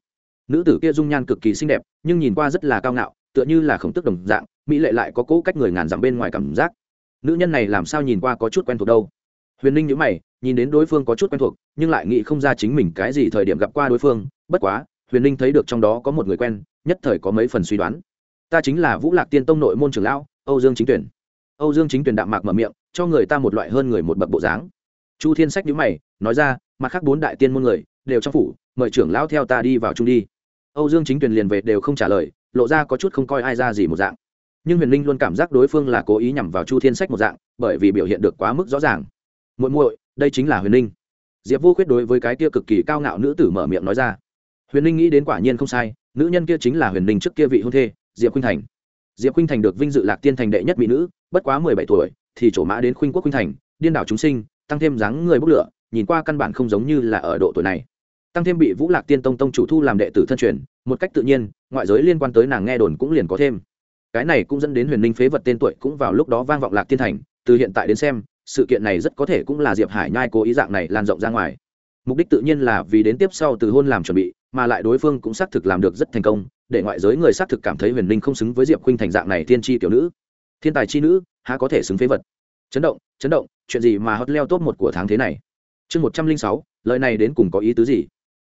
Nữ tử kia dung nhan cực kỳ xinh đẹp, nhưng nhìn qua rất là cao ngạo, tựa như là khổng tức đồng dạng, mỹ lệ lại có cỗ cách người ngàn dặm bên ngoài cảm giác. Nữ nhân này làm sao nhìn qua có chút quen thuộc đâu? Huyền ninh nhữ mày, nhìn đến đối phương có chút quen thuộc, nhưng lại nghĩ không ra chính mình cái gì thời điểm gặp qua đối phương, bất quá, huyền ninh thấy được trong đó có một người quen, nhất thời có mấy phần suy đoán. Ta chính là vũ lạc tiên tông nội môn trưởng lão, âu dương chính tuyển. Âu dương chính tuyển đạm mạc mở miệng cho người ta một loại hơn người một bậc bộ dáng. Chu thiên sách nhữ mày, nói ra, mặt khác bốn đại tiên môn người, đều trong phủ, mời trưởng lão theo ta đi vào chung đi. Âu dương chính Tuyền liền về đều không trả lời, lộ ra có chút không coi ai ra gì một dạng. Nhưng huyền linh luôn cảm giác đối phương là cố ý nhằm vào chu thiên sách một dạng, bởi vì biểu hiện được quá mức rõ ràng. Muội muội, đây chính là huyền linh. Diệp vô khuyết đối với cái kia cực kỳ cao ngạo nữ tử mở miệng nói ra. Huyền linh nghĩ đến quả nhiên không sai, nữ nhân kia chính là huyền linh trước kia vị hôn thê, diệp khuynh thành. Diệp khuynh thành được vinh dự lạc tiên thành đệ nhất mỹ nữ, bất quá mười bảy tuổi thì chỗ mã đến khuynh quốc khuynh thành, điên đảo chúng sinh, tăng thêm dáng người bốc lửa, nhìn qua căn bản không giống như là ở độ tuổi này. Tăng thêm bị vũ lạc tiên tông tông chủ thu làm đệ tử thân truyền, một cách tự nhiên, ngoại giới liên quan tới nàng nghe đồn cũng liền có thêm. Cái này cũng dẫn đến huyền ninh phế vật tên tuổi cũng vào lúc đó vang vọng lạc tiên thành, từ hiện tại đến xem, sự kiện này rất có thể cũng là diệp hải nhai cố ý dạng này lan rộng ra ngoài. Mục đích tự nhiên là vì đến tiếp sau từ hôn làm chuẩn bị, mà lại đối phương cũng xác thực làm được rất thành công, để ngoại giới người xác thực cảm thấy huyền ninh không xứng với diệp khuynh thành dạng này tiên tri tiểu nữ thiên tài chi nữ, há có thể xứng phế vật? Chấn động chấn động, chuyện gì mà hất leo top một của tháng thế này? Chương một trăm linh sáu, lời này đến cùng có ý tứ gì?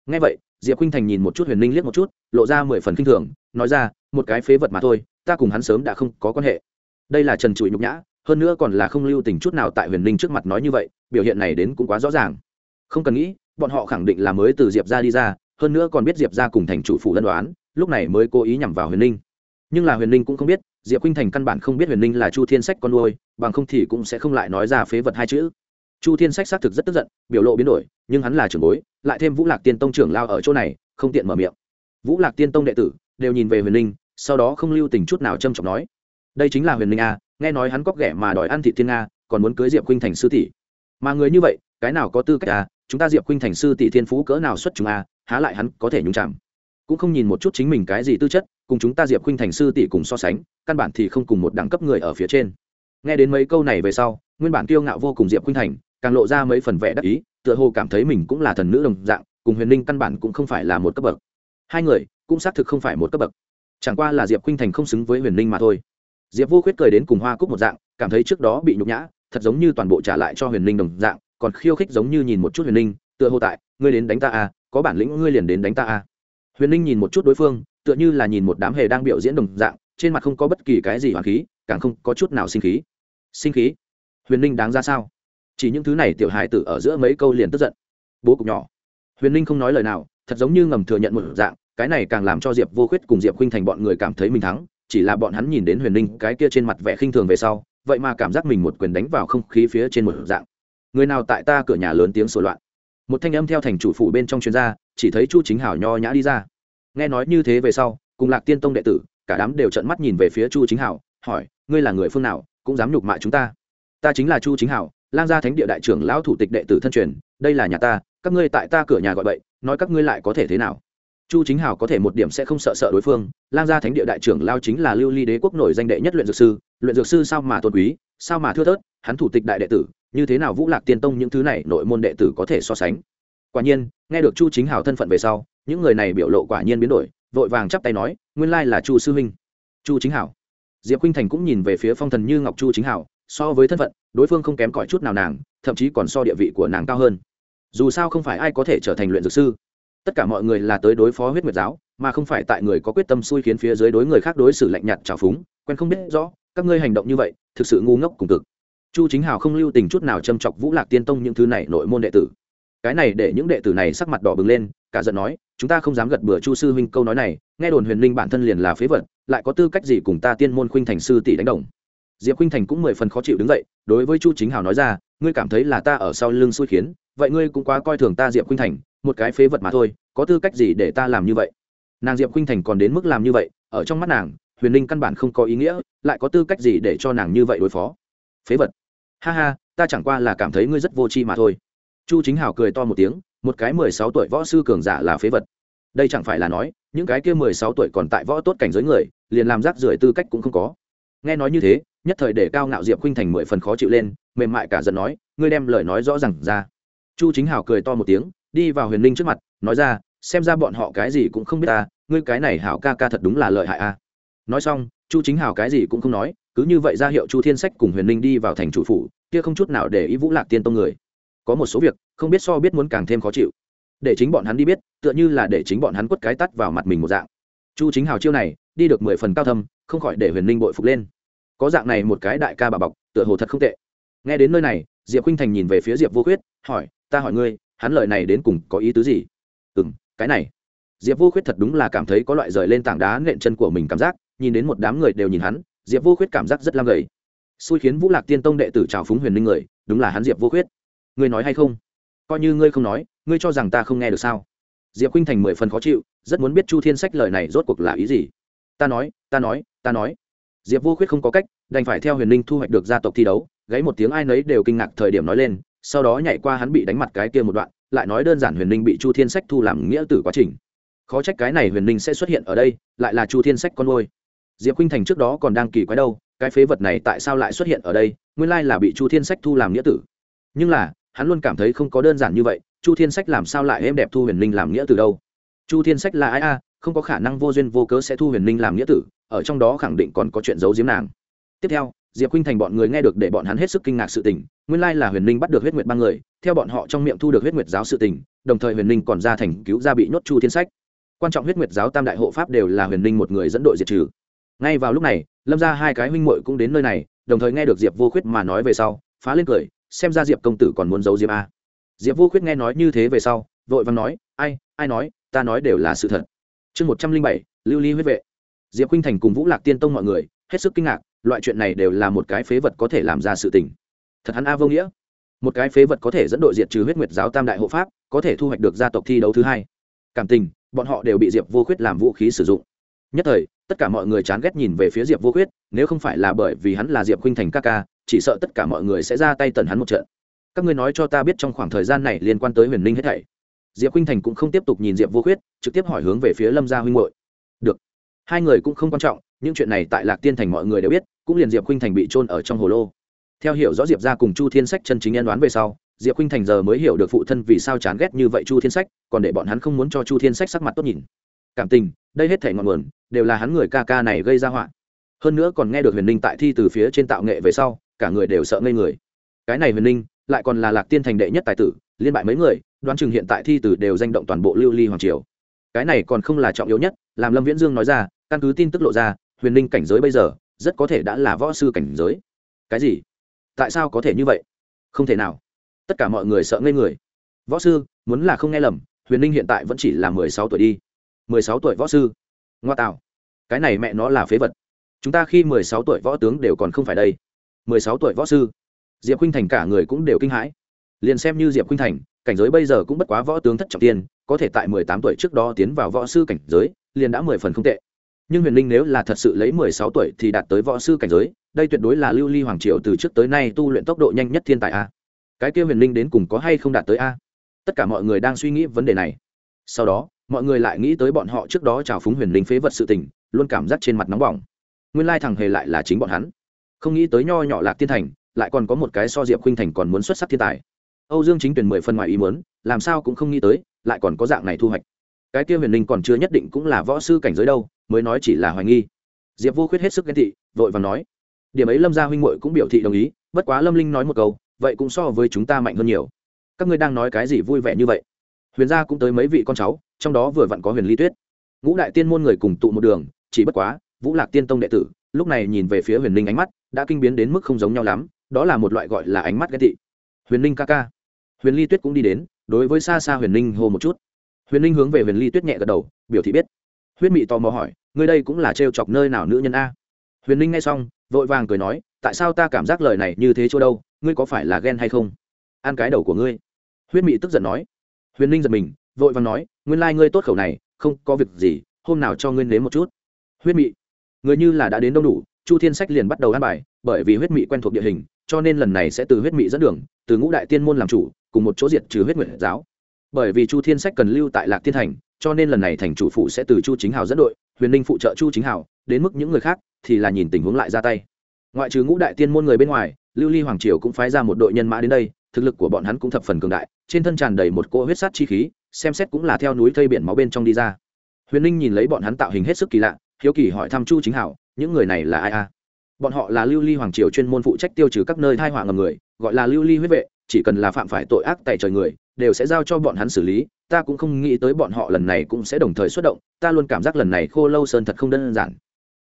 Ngay vậy, diệp khuynh thành nhìn một chút huyền ninh liếc một chút, lộ ra mười phần k i n h thường, nói ra, một cái phế vật mà thôi, ta cùng hắn sớm đã không có quan hệ. Đây là trần trụi nhục nhã, hơn nữa còn là không lưu tình chút nào tại huyền ninh trước mặt nói như vậy, biểu hiện này đến cũng quá rõ ràng. Không cần nghĩ, bọn họ khẳng định là mới từ diệp ra đi ra, hơn nữa còn biết diệp ra cùng thành chủ phủ lân đoán, lúc này mới cố ý nhằm vào huyền ninh. Nhưng là huyền ninh cũng không biết diệp khinh thành căn bản không biết huyền ninh là chu thiên sách con nuôi bằng không thì cũng sẽ không lại nói ra phế vật hai chữ. Chu thiên sách xác thực rất tức giận biểu lộ biến đổi nhưng hắn là trưởng bối lại thêm vũ lạc tiên tông trưởng lao ở chỗ này không tiện mở miệng. Vũ lạc tiên tông đệ tử đều nhìn về huyền Ninh, sau đó không lưu tình chút nào trâm trọng nói đây chính là huyền Ninh a nghe nói hắn cóc ghẻ mà đòi ăn thị thiên nga còn muốn cưới diệp khuynh thành sư tỷ. Mà người như vậy cái nào có tư cách a? Chúng ta diệp khuynh thành sư tỷ thiên phú cỡ nào xuất chúng a há lại hắn có thể nhúng chạm cũng không nhìn một chút chính mình cái gì tư chất, cùng chúng ta diệp khuynh thành sư tỷ cùng so sánh, căn bản thì không cùng một đẳng cấp người ở phía trên. Nghe đến mấy câu này về sau, nguyên bản kiêu ngạo vô cùng diệp khuynh thành, càng lộ ra mấy phần vẻ đắc ý, tựa hồ cảm thấy mình cũng là thần nữ đồng dạng, cùng huyền ninh căn bản cũng không phải là một cấp bậc. Hai người, cũng xác thực không phải một cấp bậc. Chẳng qua là diệp khuynh thành không xứng với huyền ninh mà thôi. Diệp vô khuyết cười đến cùng hoa cúc một dạng, cảm thấy trước đó bị nhục nhã, thật giống như toàn bộ trả lại cho huyền ninh đồng dạng, còn khiêu khích giống như nhìn một chút huyền ninh, tựa hồ tại, ngươi đến đánh ta à có bản lĩnh ngươi liền đến đánh ta à huyền ninh nhìn một chút đối phương, tựa như là nhìn một đám hề đang biểu diễn đồng dạng, trên mặt không có bất kỳ cái gì hoàng khí, càng không có chút nào sinh khí. Sinh khí? Huyền ninh đáng ra sao? Chỉ những thứ này tiểu hài tử ở giữa mấy câu liền tức giận. Bố cục nhỏ. Huyền ninh không nói lời nào, thật giống như ngầm thừa nhận một dạng, cái này càng làm cho diệp vô khuyết cùng diệp khinh thành bọn người cảm thấy mình thắng, chỉ là bọn hắn nhìn đến huyền ninh cái kia trên mặt vẻ khinh thường về sau, vậy mà cảm giác mình một quyền đánh vào không khí phía trên một dạng. Người nào tại ta cửa nhà lớn tiếng sổ loạn? Một thanh âm theo thành chủ phủ bên trong chuyên gia chỉ thấy chu chính hảo nho nhã đi ra. Nghe nói như thế về sau, cùng lạc tiên tông đệ tử, cả đám đều trợn mắt nhìn về phía chu chính hảo, hỏi, ngươi là người phương nào, cũng dám nhục mạ chúng ta? Ta chính là chu chính hảo, lang gia thánh địa đại trưởng lão thủ tịch đệ tử thân truyền, đây là nhà ta, các ngươi tại ta cửa nhà gọi bậy, nói các ngươi lại có thể thế nào? Chu chính hảo có thể một điểm sẽ không sợ sợ đối phương, lang gia thánh địa đại trưởng lao chính là lưu ly đế quốc nổi danh đệ nhất luyện dược sư, luyện dược sư sao mà tôn quý, sao mà thưa thớt, hắn thủ tịch đại đệ tử, như thế nào vũ lạc tiên tông những thứ này nội môn đệ tử có thể so sánh? Quả nhiên, nghe được chu chính hào thân phận về sau, những người này biểu lộ quả nhiên biến đổi, vội vàng chắp tay nói, nguyên lai là chu sư huynh. Chu chính hảo diệp khinh thành cũng nhìn về phía phong thần như ngọc chu chính hảo so với thân phận, đối phương không kém cỏi chút nào nàng, thậm chí còn so địa vị của nàng cao hơn. Dù sao không phải ai có thể trở thành luyện dược sư. Tất cả mọi người là tới đối phó huyết nguyệt giáo, mà không phải tại người có quyết tâm xui khiến phía dưới đối người khác đối xử lạnh nhạt trào phúng, quen không biết rõ, các ngươi hành động như vậy, thực sự ngu ngốc cùng cực. Chu chính hào không lưu tình chút nào châm chọc vũ lạc tiên tông những thứ này nội môn đệ tử cái này để những đệ tử này sắc mặt đỏ bừng lên, cả giận nói, chúng ta không dám gật bừa chu sư huynh câu nói này, nghe đồn huyền linh bản thân liền là phế vật, lại có tư cách gì cùng ta tiên môn khuynh thành sư tỷ đánh đồng? Diệp khuynh thành cũng mười phần khó chịu đứng dậy, đối với chu chính hào nói ra, ngươi cảm thấy là ta ở sau lưng xui khiến, vậy ngươi cũng quá coi thường ta diệp khuynh thành, một cái phế vật mà thôi, có tư cách gì để ta làm như vậy? Nàng diệp khuynh thành còn đến mức làm như vậy, ở trong mắt nàng, huyền linh căn bản không có ý nghĩa, lại có tư cách gì để cho nàng như vậy đối phó? Phế vật. Ha ha, ta chẳng qua là cảm thấy ngươi rất vô tri mà thôi chu chính hào cười to một tiếng, một cái mười sáu tuổi võ sư cường giả là phế vật. Đây chẳng phải là nói, những cái kia mười sáu tuổi còn tại võ tốt cảnh giới người, liền làm rác rưởi tư cách cũng không có. Nghe nói như thế, nhất thời để cao ngạo diệp khuynh thành mười phần khó chịu lên, mềm mại cả giận nói, ngươi đem lời nói rõ r à n g ra. Chu chính hào cười to một tiếng, đi vào huyền Linh trước mặt, nói ra, xem ra bọn họ cái gì cũng không biết ta, ngươi cái này hảo ca ca thật đúng là lợi hại a. Nói xong, chu chính hảo cái gì cũng không nói, cứ như vậy ra hiệu chu thiên sách cùng huyền Linh đi vào thành chủ phủ, kia không chút nào để ý vũ lạc tiên tông người có một số việc, không biết so biết muốn càng thêm khó chịu. Để chính bọn hắn đi biết, tựa như là để chính bọn hắn quất cái tắt vào mặt mình một dạng. Chu chính hào chiêu này, đi được mười phần cao thâm, không khỏi để huyền ninh bội phục lên. Có dạng này một cái đại ca bà bọc, tựa hồ thật không tệ. Nghe đến nơi này, diệp khinh thành nhìn về phía diệp vô khuyết, hỏi, ta hỏi ngươi, hắn lời này đến cùng có ý tứ gì? Ừ m cái này. Diệp vô khuyết thật đúng là cảm thấy có loại rời lên tảng đá nện chân của mình cảm giác, nhìn đến một đám người đều nhìn hắn, diệp vô khuyết cảm giác rất lam gầy xui khiến vũ lạc tiên tông đệ tử trào phúng huyền ninh người, đúng là hắn diệp vô khuyết ngươi nói hay không? Coi như ngươi không nói, ngươi cho rằng ta không nghe được sao? Diệp khinh thành mười phần khó chịu, rất muốn biết chu thiên sách lời này rốt cuộc là ý gì. Ta nói ta nói ta nói. Diệp vô khuyết không có cách, đành phải theo huyền ninh thu hoạch được gia tộc thi đấu, gáy một tiếng ai nấy đều kinh ngạc thời điểm nói lên, sau đó nhảy qua hắn bị đánh mặt cái kia một đoạn, lại nói đơn giản huyền ninh bị chu thiên sách thu làm nghĩa tử quá trình. Khó trách cái này huyền ninh sẽ xuất hiện ở đây, lại là chu thiên sách con ngôi diệp khinh thành trước đó còn đang kỳ quái đâu, cái phế vật này tại sao lại xuất hiện ở đây, nguyên lai là bị chu thiên sách thu làm nghĩa tử. Nhưng là hắn luôn cảm thấy không có đơn giản như vậy, chu thiên sách làm sao lại êm đẹp thu huyền ninh làm nghĩa từ đâu? Chu thiên sách là ai a? Không có khả năng vô duyên vô cớ sẽ thu huyền ninh làm nghĩa tử, ở trong đó khẳng định còn có chuyện giấu giếm nàng. Tiếp theo, diệp huynh thành bọn người nghe được để bọn hắn hết sức kinh ngạc sự tình, nguyên lai là huyền ninh bắt được huyết nguyệt ba người, theo bọn họ trong miệng thu được huyết nguyệt giáo sự tình, đồng thời huyền ninh còn ra thành cứu ra bị nhốt chu thiên sách. Quan trọng huyết nguyệt giáo tam đại hộ pháp đều là huyền ninh một người dẫn đội diệt trừ. Ngay vào lúc này, lâm ra hai cái huynh muội cũng đến nơi này, đồng thời nghe được diệp vô khuyết mà nói về sau, phá lên cười xem ra diệp công tử còn muốn giấu diệp a diệp vô khuyết nghe nói như thế về sau, vội vàng nói, ai ai nói, ta nói đều là sự thật. Chương một trăm linh bảy, lưu ly huyết vệ. Diệp khinh thành cùng vũ lạc tiên tông mọi người, hết sức kinh ngạc, loại chuyện này đều là một cái phế vật có thể làm ra sự tình. Thật hắn a vô nghĩa. Một cái phế vật có thể dẫn đội diệt trừ huyết nguyệt giáo tam đại hộ pháp, có thể thu hoạch được gia tộc thi đấu thứ hai. Cảm tình, bọn họ đều bị diệp vô khuyết làm vũ khí sử dụng nhất thời, tất cả mọi người chán ghét nhìn về phía diệp vô khuyết, nếu không phải là bởi vì hắn là diệp khinh thành ca ca, chỉ sợ tất cả mọi người sẽ ra tay tần hắn một trận. Các ngươi nói cho ta biết trong khoảng thời gian này liên quan tới huyền ninh hết thảy. Diệp khinh thành cũng không tiếp tục nhìn diệp vô khuyết, trực tiếp hỏi hướng về phía lâm gia huynh hội được. Hai người cũng không quan trọng, những chuyện này tại lạc tiên thành mọi người đều biết, cũng liền diệp khinh thành bị trôn ở trong hồ lô. Theo hiểu rõ diệp ra cùng chu thiên sách chân chính nhân đoán về sau, diệp khinh thành giờ mới hiểu được phụ thân vì sao chán ghét như vậy chu thiên sách, còn để bọn hắn không muốn cho chu thiên sách sắc mặt tốt nhìn cảm tình, đây hết thể ngọn nguồn, đều là hắn người ca ca này gây ra họa. Hơn nữa còn nghe được huyền ninh tại thi từ phía trên tạo nghệ về sau, cả người đều sợ ngây người. Cái này huyền ninh, lại còn là lạc tiên thành đệ nhất tài tử, liên bại mấy người, đoán chừng hiện tại thi từ đều danh động toàn bộ lưu ly hoàng triều. Cái này còn không là trọng yếu nhất, làm lâm viễn dương nói ra, căn cứ tin tức lộ ra, huyền ninh cảnh giới bây giờ, rất có thể đã là võ sư cảnh giới. Cái gì? Tại sao có thể như vậy? Không thể nào. Tất cả mọi người sợ ngây người. Võ sư, muốn là không nghe lầm, huyền ninh hiện tại vẫn chỉ là mười sáu tuổi đi mười sáu tuổi võ sư. Ngoa tạo. Cái này mẹ nó là phế vật. Chúng ta khi mười sáu tuổi võ tướng đều còn không phải đây. mười sáu tuổi võ sư. Diệp khinh thành cả người cũng đều kinh hãi. Liền xem như diệp khinh thành, cảnh giới bây giờ cũng bất quá võ tướng thất trọng tiên, có thể tại mười tám tuổi trước đó tiến vào võ sư cảnh giới, liền đã mười phần không tệ. Nhưng huyền linh nếu là thật sự lấy mười sáu tuổi thì đạt tới võ sư cảnh giới, đây tuyệt đối là lưu ly hoàng triều từ trước tới nay tu luyện tốc độ nhanh nhất thiên tài a. Cái kia huyền linh đến cùng có hay không đạt tới a? Tất cả mọi người đang suy nghĩ vấn đề này. Sau đó mọi người lại nghĩ tới bọn họ trước đó trào phúng huyền linh phế vật sự tình, luôn cảm giác trên mặt nóng bỏng. Nguyên lai thằng hề lại là chính bọn hắn. Không nghĩ tới nho nhỏ lạc tiên thành, lại còn có một cái so diệp khuynh thành còn muốn xuất sắc thiên tài. Âu dương chính tuyển mười phân ngoài ý muốn, làm sao cũng không nghĩ tới, lại còn có dạng này thu hoạch. Cái kia huyền linh còn chưa nhất định cũng là võ sư cảnh giới đâu, mới nói chỉ là hoài nghi. Diệp vô khuyết hết sức ghen thị vội và nói, điểm ấy lâm gia huynh muội cũng biểu thị đồng ý, bất quá lâm linh nói một câu, vậy cũng so với chúng ta mạnh hơn nhiều. Các ngươi đang nói cái gì vui vẻ như vậy? Huyền gia cũng tới mấy vị con cháu trong đó vừa vặn có huyền ly tuyết. Ngũ đại tiên môn người cùng tụ một đường, chỉ bất quá, vũ lạc tiên tông đệ tử, lúc này nhìn về phía huyền linh ánh mắt, đã kinh biến đến mức không giống nhau lắm, đó là một loại gọi là ánh mắt ghét thị huyền linh ca ca. Huyền ly tuyết cũng đi đến, đối với xa xa huyền linh hô một chút. Huyền linh hướng về huyền ly tuyết nhẹ gật đầu, biểu thị biết. Huyết mị tò mò hỏi, ngươi đây cũng là trêu chọc nơi nào nữ nhân a? Huyền linh nghe xong, vội vàng cười nói, tại sao ta cảm giác lời này như thế chỗ đâu, ngươi có phải là ghen hay không? Ăn cái đầu của ngươi. Huyết mị tức giận nói. Huyền linh giật mình vội vàng nói, nguyên lai、like、ngươi tốt khẩu này, không có việc gì, hôm nào cho ngươi nếm một chút. Huyết mị, người như là đã đến đông đủ, chu thiên sách liền bắt đầu ăn bài, bởi vì huyết mị quen thuộc địa hình, cho nên lần này sẽ từ huyết mị dẫn đường, từ ngũ đại tiên môn làm chủ, cùng một chỗ diệt trừ huyết nguyện giáo. Bởi vì chu thiên sách cần lưu tại lạc thiên thành, cho nên lần này thành chủ phụ sẽ từ chu chính hào dẫn đội, huyền ninh phụ trợ chu chính hào, đến mức những người khác thì là nhìn tình huống lại ra tay. Ngoại trừ ngũ đại tiên môn người bên ngoài, lưu ly hoàng triều cũng phái ra một đội nhân mã đến đây, thực lực của bọn hắn cũng thập phần cường đại, trên thân tràn đầy một cỗ huyết sát chi khí xem xét cũng là theo núi thây biển máu bên trong đi ra. Huyền ninh nhìn lấy bọn hắn tạo hình hết sức kỳ lạ, hiếu kỳ hỏi thăm chu chính hảo, những người này là ai a? Bọn họ là lưu ly hoàng triều chuyên môn phụ trách tiêu trừ các nơi thai họa ngầm người, gọi là lưu ly huyết vệ, chỉ cần là phạm phải tội ác tại trời người, đều sẽ giao cho bọn hắn xử lý. Ta cũng không nghĩ tới bọn họ lần này cũng sẽ đồng thời xuất động, ta luôn cảm giác lần này khô lâu sơn thật không đơn giản.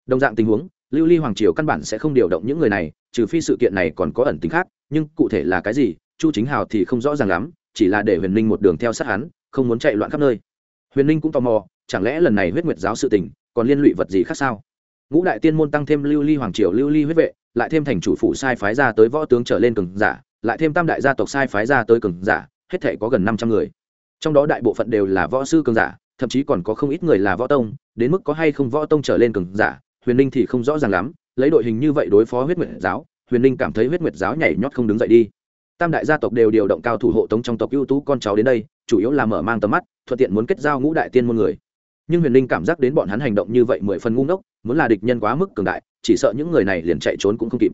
Đồng dạng tình huống, lưu ly hoàng triều căn bản sẽ không điều động những người này, trừ phi sự kiện này còn có ẩn tính khác, nhưng cụ thể là cái gì, chu chính hào thì không rõ ràng lắm, chỉ là để huyền ninh một đường theo sát hắn không muốn chạy loạn khắp nơi. Huyền ninh cũng tò mò, chẳng lẽ lần này huyết nguyệt giáo sự tình còn liên lụy vật gì khác sao? Ngũ đại tiên môn tăng thêm lưu ly hoàng triều, lưu ly huyết vệ, lại thêm thành chủ phụ sai phái ra tới võ tướng trở lên cường giả, lại thêm tam đại gia tộc sai phái ra tới cường giả, hết thể có gần năm trăm người. Trong đó đại bộ phận đều là võ sư cường giả, thậm chí còn có không ít người là võ tông, đến mức có hay không võ tông trở lên cường giả, huyền ninh thì không rõ ràng lắm, lấy đội hình như vậy đối phó huyết nguyệt giáo, huyền ninh cảm thấy huyết nguyệt giáo nhảy nhót không đứng dậy đi. Tam đại gia tộc đều điều động cao thủ hộ tống trong tộc ưu tú con cháu đến đây chủ yếu là mở mang tầm mắt, thuận tiện muốn kết giao ngũ đại tiên môn người. Nhưng huyền Linh cảm giác đến bọn hắn hành động như vậy mười phần ngu ngốc, muốn là địch nhân quá mức cường đại, chỉ sợ những người này liền chạy trốn cũng không kịp.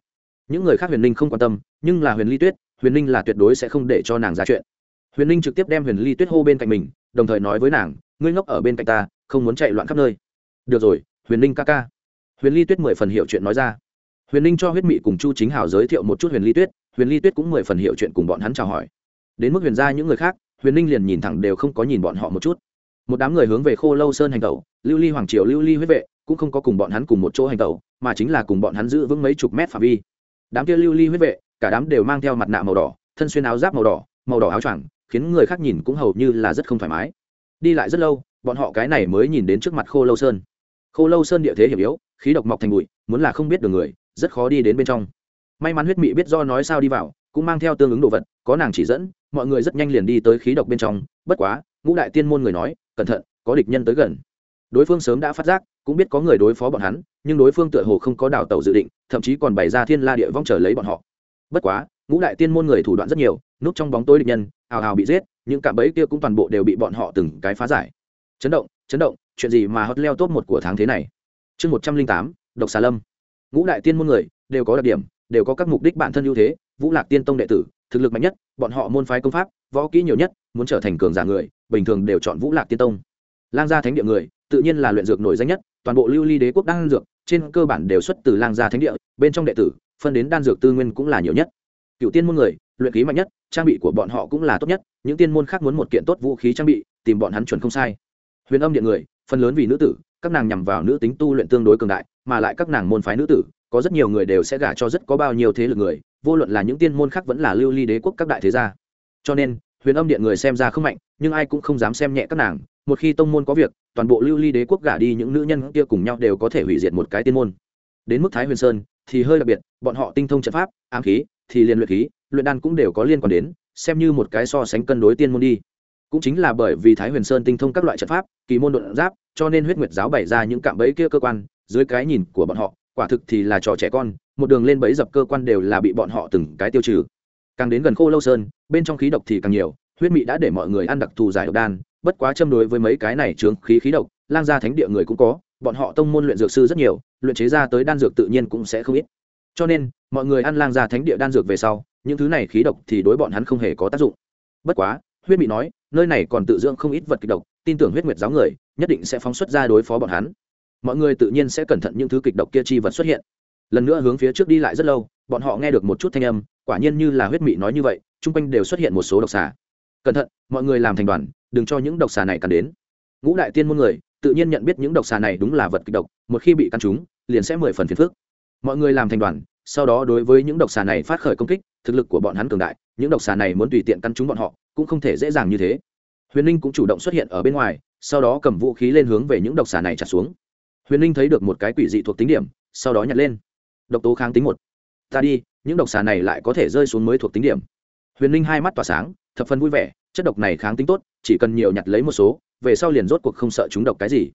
Những người khác huyền Linh không quan tâm, nhưng là huyền ly tuyết, huyền Linh là tuyệt đối sẽ không để cho nàng ra chuyện. Huyền Linh trực tiếp đem huyền ly tuyết hô bên cạnh mình, đồng thời nói với nàng, ngươi ngốc ở bên cạnh ta, không muốn chạy loạn khắp nơi. Được rồi, huyền Linh ca ca. Huyền ly tuyết mười phần hiểu chuyện nói ra. Huyền Linh cho huyết mị cùng chu chính hào giới thiệu một chút huyền ly tuyết, huyền ly tuyết cũng mười phần hiểu chuyện cùng bọn hắn chào hỏi. Đến mức huyền ra những người khác huyền ninh liền nhìn thẳng đều không có nhìn bọn họ một chút. Một đám người hướng về khô lâu sơn hành tẩu, lưu ly, hoàng triều, lưu ly huyết vệ, cũng không có cùng bọn hắn cùng một chỗ hành tẩu, mà chính là cùng bọn hắn giữ vững mấy chục mét phạm vi. Đám kia lưu ly huyết vệ, cả đám đều mang theo mặt nạ màu đỏ, thân xuyên áo giáp màu đỏ màu đỏ áo choàng, khiến người khác nhìn cũng hầu như là rất không thoải mái. Đi lại rất lâu, bọn họ cái này mới nhìn đến trước mặt khô lâu sơn. Khô lâu sơn địa thế hiểm yếu, khí độc mọc thành bụi, muốn là không biết được người, rất khó đi đến bên trong. May mắn huyết mị biết do nói sao đi vào, cũng mang theo tương ứng đồ vật, có nàng chỉ dẫn mọi người rất nhanh liền đi tới khí độc bên trong, bất quá, ngũ đại tiên môn người nói, cẩn thận, có địch nhân tới gần. Đối phương sớm đã phát giác, cũng biết có người đối phó bọn hắn, nhưng đối phương tựa hồ không có đào tàu dự định, thậm chí còn bày ra thiên la địa vong trở lấy bọn họ. Bất quá, ngũ đại tiên môn người thủ đoạn rất nhiều, núp trong bóng tối địch nhân ào ào bị giết, những cạm bẫy kia cũng toàn bộ đều bị bọn họ từng cái phá giải. Chấn động chấn động, chuyện gì mà hot leo top một của tháng thế này? Chương một trăm linh tám, độc xà lâm. Ngũ đại tiên môn người, đều có đặc điểm, đều có các mục đích bản thân ưu thế, vũ lạc tiên tông đệ tử thực lực mạnh nhất, bọn họ môn phái công pháp, võ kỹ nhiều nhất, muốn trở thành cường giả người, bình thường đều chọn vũ lạc tiên tông. Lang gia thánh địa người, tự nhiên là luyện dược nổi danh nhất, toàn bộ lưu ly đế quốc đan dược, trên cơ bản đều xuất từ lang gia thánh địa, bên trong đệ tử, phân đến đan dược tư nguyên cũng là nhiều nhất. Cựu tiên môn người, luyện khí mạnh nhất, trang bị của bọn họ cũng là tốt nhất, những tiên môn khác muốn một kiện tốt vũ khí trang bị, tìm bọn hắn chuẩn không sai. Huyền âm điện người, phần lớn vì nữ tử, các nàng nhằm vào nữ tính tu luyện tương đối cường đại, mà lại các nàng môn phái nữ tử, có rất nhiều người đều sẽ gả cho rất có bao nhiêu thế lực người vô luận là những tiên môn khác vẫn là lưu ly đế quốc các đại thế gia. Cho nên, huyền âm điện người xem ra không mạnh, nhưng ai cũng không dám xem nhẹ các nàng. Một khi tông môn có việc, toàn bộ lưu ly đế quốc gả đi những nữ nhân kia cùng nhau đều có thể hủy diệt một cái tiên môn. Đến mức thái huyền sơn thì hơi đặc biệt, bọn họ tinh thông trận pháp, ám khí thì liên luyện khí, luyện đan cũng đều có liên quan đến, xem như một cái so sánh cân đối tiên môn đi. Cũng chính là bởi vì thái huyền sơn tinh thông các loại trận pháp, kỳ môn đột giáp, cho nên huyết nguyệt giáo bày ra những cạm bẫy kia cơ quan, dưới cái nhìn của bọn họ quả thực thì là trò trẻ con, một đường lên bẫy dập cơ quan đều là bị bọn họ từng cái tiêu trừ. Càng đến gần khô lâu sơn, bên trong khí độc thì càng nhiều, huyết mị đã để mọi người ăn đặc thù giải độc đan, bất quá châm đối với mấy cái này chướng khí khí độc, lang gia thánh địa người cũng có, bọn họ tông môn luyện dược sư rất nhiều, luyện chế ra tới đan dược tự nhiên cũng sẽ không ít. Cho nên, mọi người ăn lang gia thánh địa đan dược về sau, những thứ này khí độc thì đối bọn hắn không hề có tác dụng. Bất quá, huyết mị nói, nơi này còn tự dưỡng không ít vật kịch độc, tin tưởng huyết nguyệt giáo người, nhất định sẽ phóng xuất ra đối phó bọn hắn mọi người tự nhiên sẽ cẩn thận những thứ kịch độc kia chi vật xuất hiện. Lần nữa hướng phía trước đi lại rất lâu, bọn họ nghe được một chút thanh âm, quả nhiên như là huyết mị nói như vậy, chung quanh đều xuất hiện một số độc xà. Cẩn thận, mọi người làm thành đoàn, đừng cho những độc xà này cắn đến. Ngũ đại tiên môn người, tự nhiên nhận biết những độc xà này đúng là vật kịch độc, một khi bị căn chúng, liền sẽ mười phần phiền phức. Mọi người làm thành đoàn, sau đó đối với những độc xà này phát khởi công kích, thực lực của bọn hắn cường đại, những độc xà này muốn tùy tiện căn chúng bọn họ, cũng không thể dễ dàng như thế. Huyền ninh cũng chủ động xuất hiện ở bên ngoài, sau đó cầm vũ khí lên hướng về những độc xà này trả xuống huyền Linh thấy được một cái quỷ dị thuộc tính điểm, sau đó nhặt lên. Độc tố kháng tính một. Ta đi, những độc xà này lại có thể rơi xuống mới thuộc tính điểm. Huyền Linh hai mắt tỏa sáng, thập phần vui vẻ, chất độc này kháng tính tốt, chỉ cần nhiều nhặt lấy một số, về sau liền rốt cuộc không sợ chúng độc cái gì.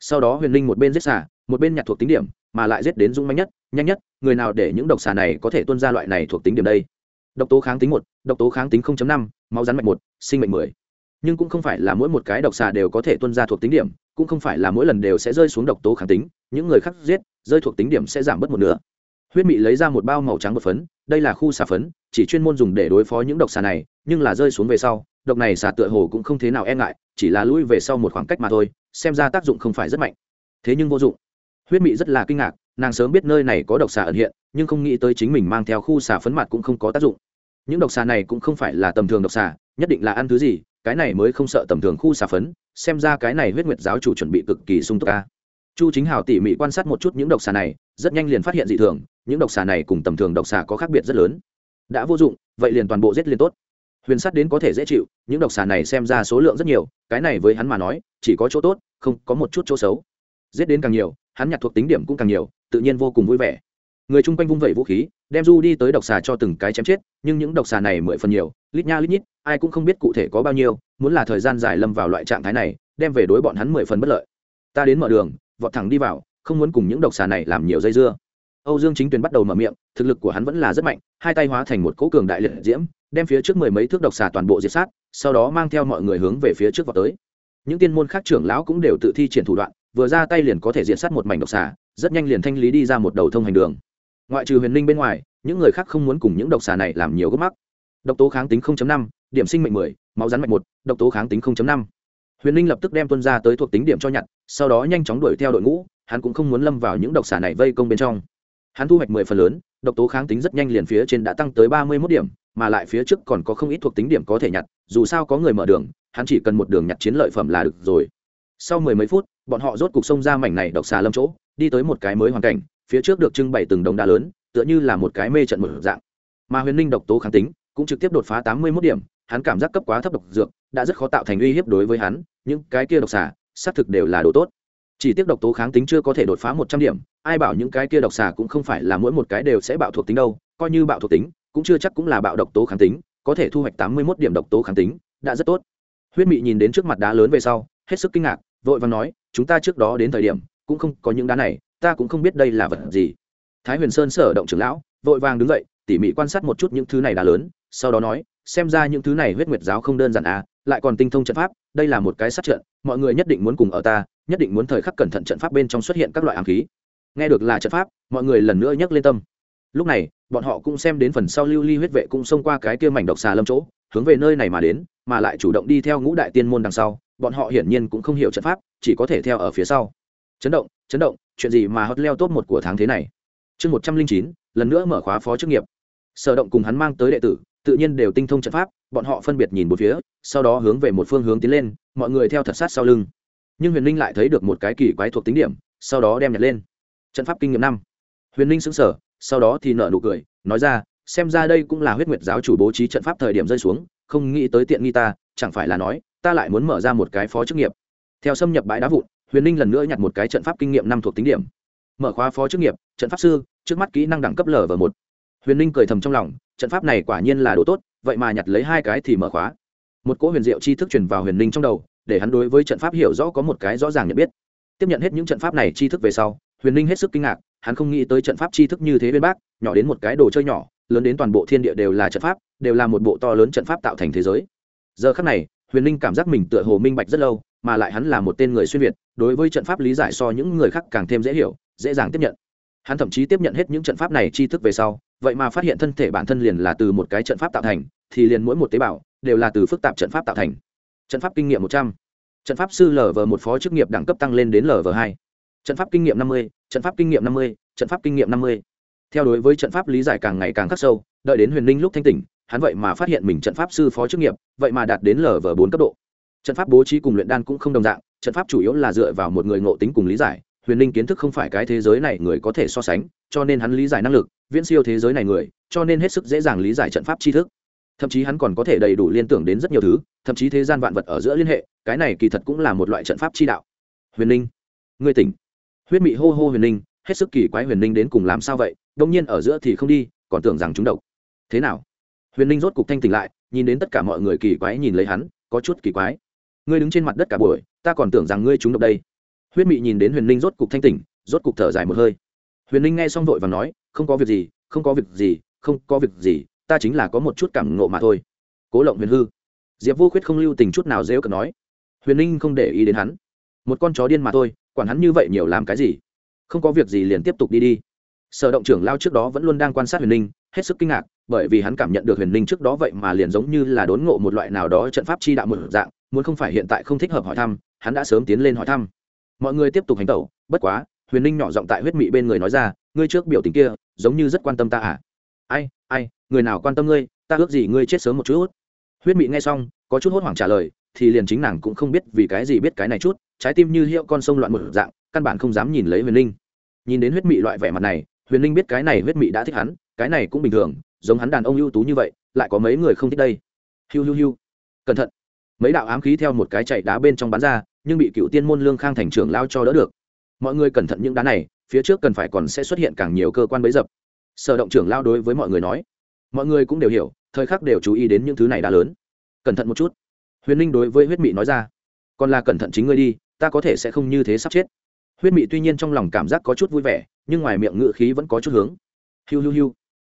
Sau đó huyền Linh một bên giết xà, một bên nhặt thuộc tính điểm, mà lại giết đến dung manh nhất, nhanh nhất, người nào để những độc xà này có thể tuân ra loại này thuộc tính điểm đây? Độc tố kháng tính một, độc tố kháng tính năm, máu rắn mạch một, sinh mệnh mười nhưng cũng không phải là mỗi một cái độc xà đều có thể tuân ra thuộc tính điểm, cũng không phải là mỗi lần đều sẽ rơi xuống độc tố kháng tính, những người khác giết, rơi thuộc tính điểm sẽ giảm bớt một nửa. Huyết mị lấy ra một bao màu trắng bột phấn, đây là khu xà phấn, chỉ chuyên môn dùng để đối phó những độc xà này, nhưng là rơi xuống về sau, độc này xà tựa hồ cũng không thế nào e ngại, chỉ là lui về sau một khoảng cách mà thôi, xem ra tác dụng không phải rất mạnh. Thế nhưng vô dụng. Huyết mị rất là kinh ngạc, nàng sớm biết nơi này có độc xà ẩn hiện, nhưng không nghĩ tới chính mình mang theo khu xà phấn mặt cũng không có tác dụng. Những độc xà này cũng không phải là tầm thường độc xà, nhất định là ăn thứ gì cái này mới không sợ tầm thường khu xà phấn, xem ra cái này huyết nguyệt giáo chủ chuẩn bị cực kỳ sung túc ca chu chính hào tỉ mỉ quan sát một chút những độc xà này, rất nhanh liền phát hiện dị thường, những độc xà này cùng tầm thường độc xà có khác biệt rất lớn. Đã vô dụng, vậy liền toàn bộ giết liền tốt. Huyền sắt đến có thể dễ chịu, những độc xà này xem ra số lượng rất nhiều, cái này với hắn mà nói, chỉ có chỗ tốt, không có một chút chỗ xấu. Giết đến càng nhiều, hắn nhặt thuộc tính điểm cũng càng nhiều, tự nhiên vô cùng vui vẻ người chung quanh vung vẩy vũ khí, đem du đi tới độc xà cho từng cái chém chết, nhưng những độc xà này mười phần nhiều, lít nha lít nhít, ai cũng không biết cụ thể có bao nhiêu, muốn là thời gian dài lâm vào loại trạng thái này, đem về đối bọn hắn mười phần bất lợi. Ta đến mở đường, vọt thẳng đi vào, không muốn cùng những độc xà này làm nhiều dây dưa. Âu dương chính tuyền bắt đầu mở miệng, thực lực của hắn vẫn là rất mạnh, hai tay hóa thành một cỗ cường đại liệt diễm, đem phía trước mười mấy thước độc xà toàn bộ diệt sát, sau đó mang theo mọi người hướng về phía trước vào tới. Những tiên môn khác trưởng lão cũng đều tự thi triển thủ đoạn, vừa ra tay liền có thể diệt sát một mảnh độc xà, rất nhanh liền thanh lý đi ra một đầu thông hành đường ngoại trừ huyền ninh bên ngoài những người khác không muốn cùng những độc xà này làm nhiều gốc mắc. Độc tố kháng tính 0.5, điểm sinh mệnh 10, máu rắn mạch 1, độc tố kháng tính 0.5. huyền ninh lập tức đem tuân ra tới thuộc tính điểm cho nhặt sau đó nhanh chóng đuổi theo đội ngũ hắn cũng không muốn lâm vào những độc xà này vây công bên trong. Hắn thu hoạch mười phần lớn độc tố kháng tính rất nhanh liền phía trên đã tăng tới ba mươi mốt điểm mà lại phía trước còn có không ít thuộc tính điểm có thể nhặt dù sao có người mở đường hắn chỉ cần một đường nhặt chiến lợi phẩm là được rồi. Sau mười mấy phút bọn họ rốt cục sông ra mảnh này độc xà lâm chỗ đi tới một cái mới hoàn cảnh phía trước được trưng bày từng đống đá lớn, tựa như là một cái mê trận mở dạng. Mà huyền ninh độc tố kháng tính cũng trực tiếp đột phá tám mươi mốt điểm, hắn cảm giác cấp quá thấp độc dược, đã rất khó tạo thành uy hiếp đối với hắn, những cái kia độc xà, xác thực đều là đồ tốt. Chỉ tiếc độc tố kháng tính chưa có thể đột phá một trăm điểm, ai bảo những cái kia độc xà cũng không phải là mỗi một cái đều sẽ bạo thuộc tính đâu, coi như bạo thuộc tính, cũng chưa chắc cũng là bạo độc tố kháng tính, có thể thu hoạch tám mươi mốt điểm độc tố kháng tính, đã rất tốt. Huyết mị nhìn đến trước mặt đá lớn về sau, hết sức kinh ngạc, vội vàng nói, chúng ta trước đó đến thời điểm, cũng không có những đá này ta cũng không biết đây là vật gì. Thái huyền sơn sở động trưởng lão, vội vàng đứng dậy, tỉ mỉ quan sát một chút những thứ này đã lớn, sau đó nói, xem ra những thứ này huyết nguyệt giáo không đơn giản à lại còn tinh thông trận pháp, đây là một cái sát trận, mọi người nhất định muốn cùng ở ta, nhất định muốn thời khắc cẩn thận trận pháp bên trong xuất hiện các loại ám khí. Nghe được là trận pháp, mọi người lần nữa nhấc lên tâm. Lúc này, bọn họ cũng xem đến phần sau lưu ly huyết vệ cũng xông qua cái kia mảnh độc xà lâm chỗ, hướng về nơi này mà đến, mà lại chủ động đi theo ngũ đại tiên môn đằng sau, bọn họ hiển nhiên cũng không hiểu trận pháp, chỉ có thể theo ở phía sau. Chấn động chấn động chuyện gì mà hot leo top một của tháng thế này? Chương một trăm linh chín, lần nữa mở khóa phó chức nghiệp. Sở động cùng hắn mang tới đệ tử, tự nhiên đều tinh thông trận pháp, bọn họ phân biệt nhìn một phía, sau đó hướng về một phương hướng tiến lên, mọi người theo thật sát sau lưng. Nhưng huyền linh lại thấy được một cái kỳ quái thuộc tính điểm, sau đó đem nhặt lên. Trận pháp kinh nghiệm năm. Huyền linh xứng sở sau đó thì nợ nụ cười, nói ra, xem ra đây cũng là huyết nguyệt giáo chủ bố trí trận pháp thời điểm rơi xuống, không nghĩ tới tiện nghi ta, chẳng phải là nói, ta lại muốn mở ra một cái phó chức nghiệp. Theo xâm nhập bãi đá vụn huyền ninh lần nữa nhặt một cái trận pháp kinh nghiệm năm thuộc tính điểm mở khóa phó chức nghiệp trận pháp sư trước mắt kỹ năng đẳng cấp lv một huyền ninh cười thầm trong lòng trận pháp này quả nhiên là đồ tốt vậy mà nhặt lấy hai cái thì mở khóa một cỗ huyền diệu chi thức truyền vào huyền ninh trong đầu để hắn đối với trận pháp hiểu rõ có một cái rõ ràng nhận biết tiếp nhận hết những trận pháp này chi thức về sau huyền ninh hết sức kinh ngạc hắn không nghĩ tới trận pháp chi thức như thế bên bác nhỏ đến một cái đồ chơi nhỏ lớn đến toàn bộ thiên địa đều là trận pháp đều là một bộ to lớn trận pháp tạo thành thế giới giờ khắc này huyền ninh cảm giác mình tựa hồ minh bạch rất lâu mà lại hắn là một tên người xuyên việt đối với trận pháp lý giải so những người khác càng thêm dễ hiểu dễ dàng tiếp nhận hắn thậm chí tiếp nhận hết những trận pháp này chi thức về sau vậy mà phát hiện thân thể bản thân liền là từ một cái trận pháp tạo thành thì liền mỗi một tế bào đều là từ phức tạp trận pháp tạo thành trận pháp kinh nghiệm một trăm trận pháp sư lv một phó chức nghiệp đẳng cấp tăng lên đến lv hai trận pháp kinh nghiệm năm mươi trận pháp kinh nghiệm năm mươi trận pháp kinh nghiệm năm mươi theo đối với trận pháp lý giải càng ngày càng khắc sâu đợi đến huyền linh lúc thanh tỉnh hắn vậy mà phát hiện mình trận pháp sư phó chức nghiệp vậy mà đạt đến lv bốn cấp độ trận pháp bố trí cùng luyện đan cũng không đồng dạng, trận pháp chủ yếu là dựa vào một người ngộ tính cùng lý giải. Huyền linh kiến thức không phải cái thế giới này người có thể so sánh, cho nên hắn lý giải năng lực, viễn siêu thế giới này người, cho nên hết sức dễ dàng lý giải trận pháp tri thức. Thậm chí hắn còn có thể đầy đủ liên tưởng đến rất nhiều thứ, thậm chí thế gian vạn vật ở giữa liên hệ, cái này kỳ thật cũng là một loại trận pháp chi đạo. Huyền linh, ngươi tỉnh. Huyết mị hô hô huyền linh, hết sức kỳ quái huyền linh đến cùng làm sao vậy, đông nhiên ở giữa thì không đi, còn tưởng rằng chúng độc. Thế nào? Huyền linh rốt cục thanh tỉnh lại, nhìn đến tất cả mọi người kỳ quái nhìn lấy hắn, có chút kỳ quái ngươi đứng trên mặt đất cả buổi, ta còn tưởng rằng ngươi trúng độc đây. Huyết mị nhìn đến huyền linh rốt cục thanh tỉnh, rốt cục thở dài một hơi. Huyền linh nghe xong vội và nói, không có việc gì, không có việc gì, không có việc gì, ta chính là có một chút cảm ngộ mà thôi. Cố lộng huyền hư. Diệp vô khuyết không lưu tình chút nào dễ cận nói. Huyền linh không để ý đến hắn. Một con chó điên mà thôi, quản hắn như vậy nhiều làm cái gì? Không có việc gì liền tiếp tục đi đi. Sở động trưởng lao trước đó vẫn luôn đang quan sát huyền linh hết sức kinh ngạc, bởi vì hắn cảm nhận được huyền ninh trước đó vậy mà liền giống như là đốn ngộ một loại nào đó trận pháp chi đạo một dạng muốn không phải hiện tại không thích hợp hỏi thăm, hắn đã sớm tiến lên hỏi thăm. Mọi người tiếp tục hành tẩu, bất quá, huyền ninh nhỏ giọng tại huyết mị bên người nói ra, ngươi trước biểu tình kia, giống như rất quan tâm ta à? Ai ai, người nào quan tâm ngươi, ta ước gì ngươi chết sớm một chút. Huyết mị nghe xong, có chút hốt hoảng trả lời, thì liền chính nàng cũng không biết vì cái gì biết cái này chút, trái tim như hiệu con sông loạn một dạng, căn bản không dám nhìn lấy huyền ninh. Nhìn đến huyết mị loại vẻ mặt này, huyền ninh biết cái này huyết mị đã thích hắn, cái này cũng bình thường, giống hắn đàn ông ưu tú như vậy, lại có mấy người không thích đây. Hiu hiu hiu. Cẩn thận mấy đạo ám khí theo một cái chạy đá bên trong bán ra, nhưng bị cựu tiên môn lương khang thành trưởng lao cho đỡ được. Mọi người cẩn thận những đá này, phía trước cần phải còn sẽ xuất hiện càng nhiều cơ quan bấy dập. Sở động trưởng lao đối với mọi người nói. Mọi người cũng đều hiểu, thời khắc đều chú ý đến những thứ này đã lớn. Cẩn thận một chút. Huyền ninh đối với huyết mị nói ra. Còn là cẩn thận chính ngươi đi, ta có thể sẽ không như thế sắp chết. Huyết mị tuy nhiên trong lòng cảm giác có chút vui vẻ, nhưng ngoài miệng ngự khí vẫn có chút hướng. Hiu hiu hiu.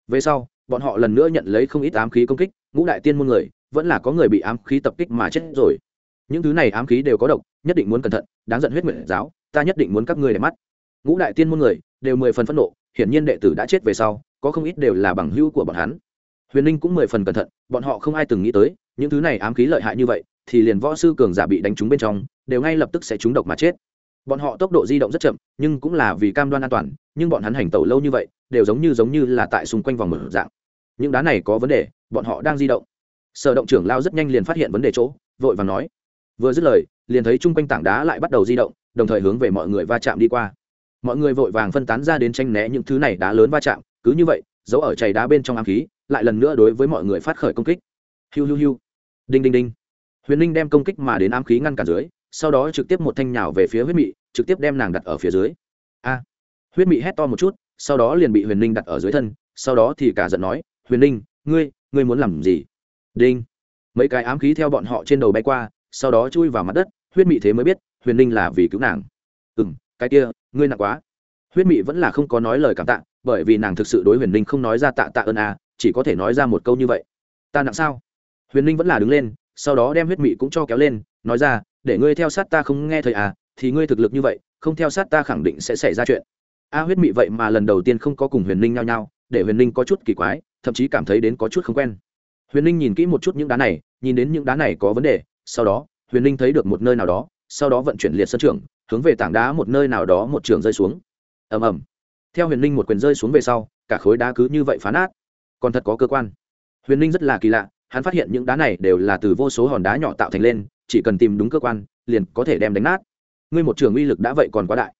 Về sau, bọn họ lần nữa nhận lấy không ít ám khí công kích, ngũ đại tiên môn người vẫn là có người bị ám khí tập kích mà chết rồi. Những thứ này ám khí đều có độc, nhất định muốn cẩn thận, đáng giận huyết nguyện giáo, ta nhất định muốn các ngươi để mắt. Ngũ đại tiên môn người, đều mười phần phẫn nộ, hiển nhiên đệ tử đã chết về sau, có không ít đều là bằng hữu của bọn hắn. Huyền ninh cũng mười phần cẩn thận, bọn họ không ai từng nghĩ tới, những thứ này ám khí lợi hại như vậy, thì liền võ sư cường giả bị đánh trúng bên trong, đều ngay lập tức sẽ trúng độc mà chết. Bọn họ tốc độ di động rất chậm, nhưng cũng là vì cam đoan an toàn, nhưng bọn hắn hành tẩu lâu như vậy, đều giống như giống như là tại xung quanh vòng mở dạng. Những đá này có vấn đề, bọn họ đang di động sở động trưởng lao rất nhanh liền phát hiện vấn đề chỗ, vội và nói. Vừa dứt lời, liền thấy chung quanh tảng đá lại bắt đầu di động, đồng thời hướng về mọi người va chạm đi qua. Mọi người vội vàng phân tán ra đến tranh né những thứ này đá lớn va chạm, cứ như vậy giấu ở chày đá bên trong ám khí, lại lần nữa đối với mọi người phát khởi công kích. Hiu hiu hiu. Đinh đinh đinh. Huyền ninh đem công kích mà đến ám khí ngăn cản dưới, sau đó trực tiếp một thanh nhào về phía huyết mị, trực tiếp đem nàng đặt ở phía dưới. A. Huyết mị hét to một chút, sau đó liền bị huyền ninh đặt ở dưới thân, sau đó thì cả giận nói, huyền ninh ngươi ngươi muốn làm gì? Đinh. Mấy cái ám khí theo bọn họ trên đầu bay qua, sau đó chui vào mặt đất, huyết mị thế mới biết, huyền ninh là vì cứu nàng. Ừ m cái kia, ngươi nặng quá. Huyết mị vẫn là không có nói lời cảm tạ, bởi vì nàng thực sự đối huyền ninh không nói ra tạ tạ ơn à chỉ có thể nói ra một câu như vậy. Ta nặng sao? Huyền ninh vẫn là đứng lên, sau đó đem huyết mị cũng cho kéo lên, nói ra, để ngươi theo sát ta không nghe thời à thì ngươi thực lực như vậy, không theo sát ta khẳng định sẽ xảy ra chuyện. A, huyết mị vậy mà lần đầu tiên không có cùng huyền ninh nhao nhao, để huyền ninh có chút kỳ quái, thậm chí cảm thấy đến có chút không quen huyền ninh nhìn kỹ một chút những đá này, nhìn đến những đá này có vấn đề, sau đó, huyền ninh thấy được một nơi nào đó, sau đó vận chuyển liệt sân trường, hướng về tảng đá một nơi nào đó một trường rơi xuống. Ầm ầm. Theo huyền ninh một quyền rơi xuống về sau, cả khối đá cứ như vậy phá nát. Còn thật có cơ quan. Huyền ninh rất là kỳ lạ, hắn phát hiện những đá này đều là từ vô số hòn đá nhỏ tạo thành lên, chỉ cần tìm đúng cơ quan, liền có thể đem đánh nát. Ngươi một trường uy lực đã vậy còn quá đại.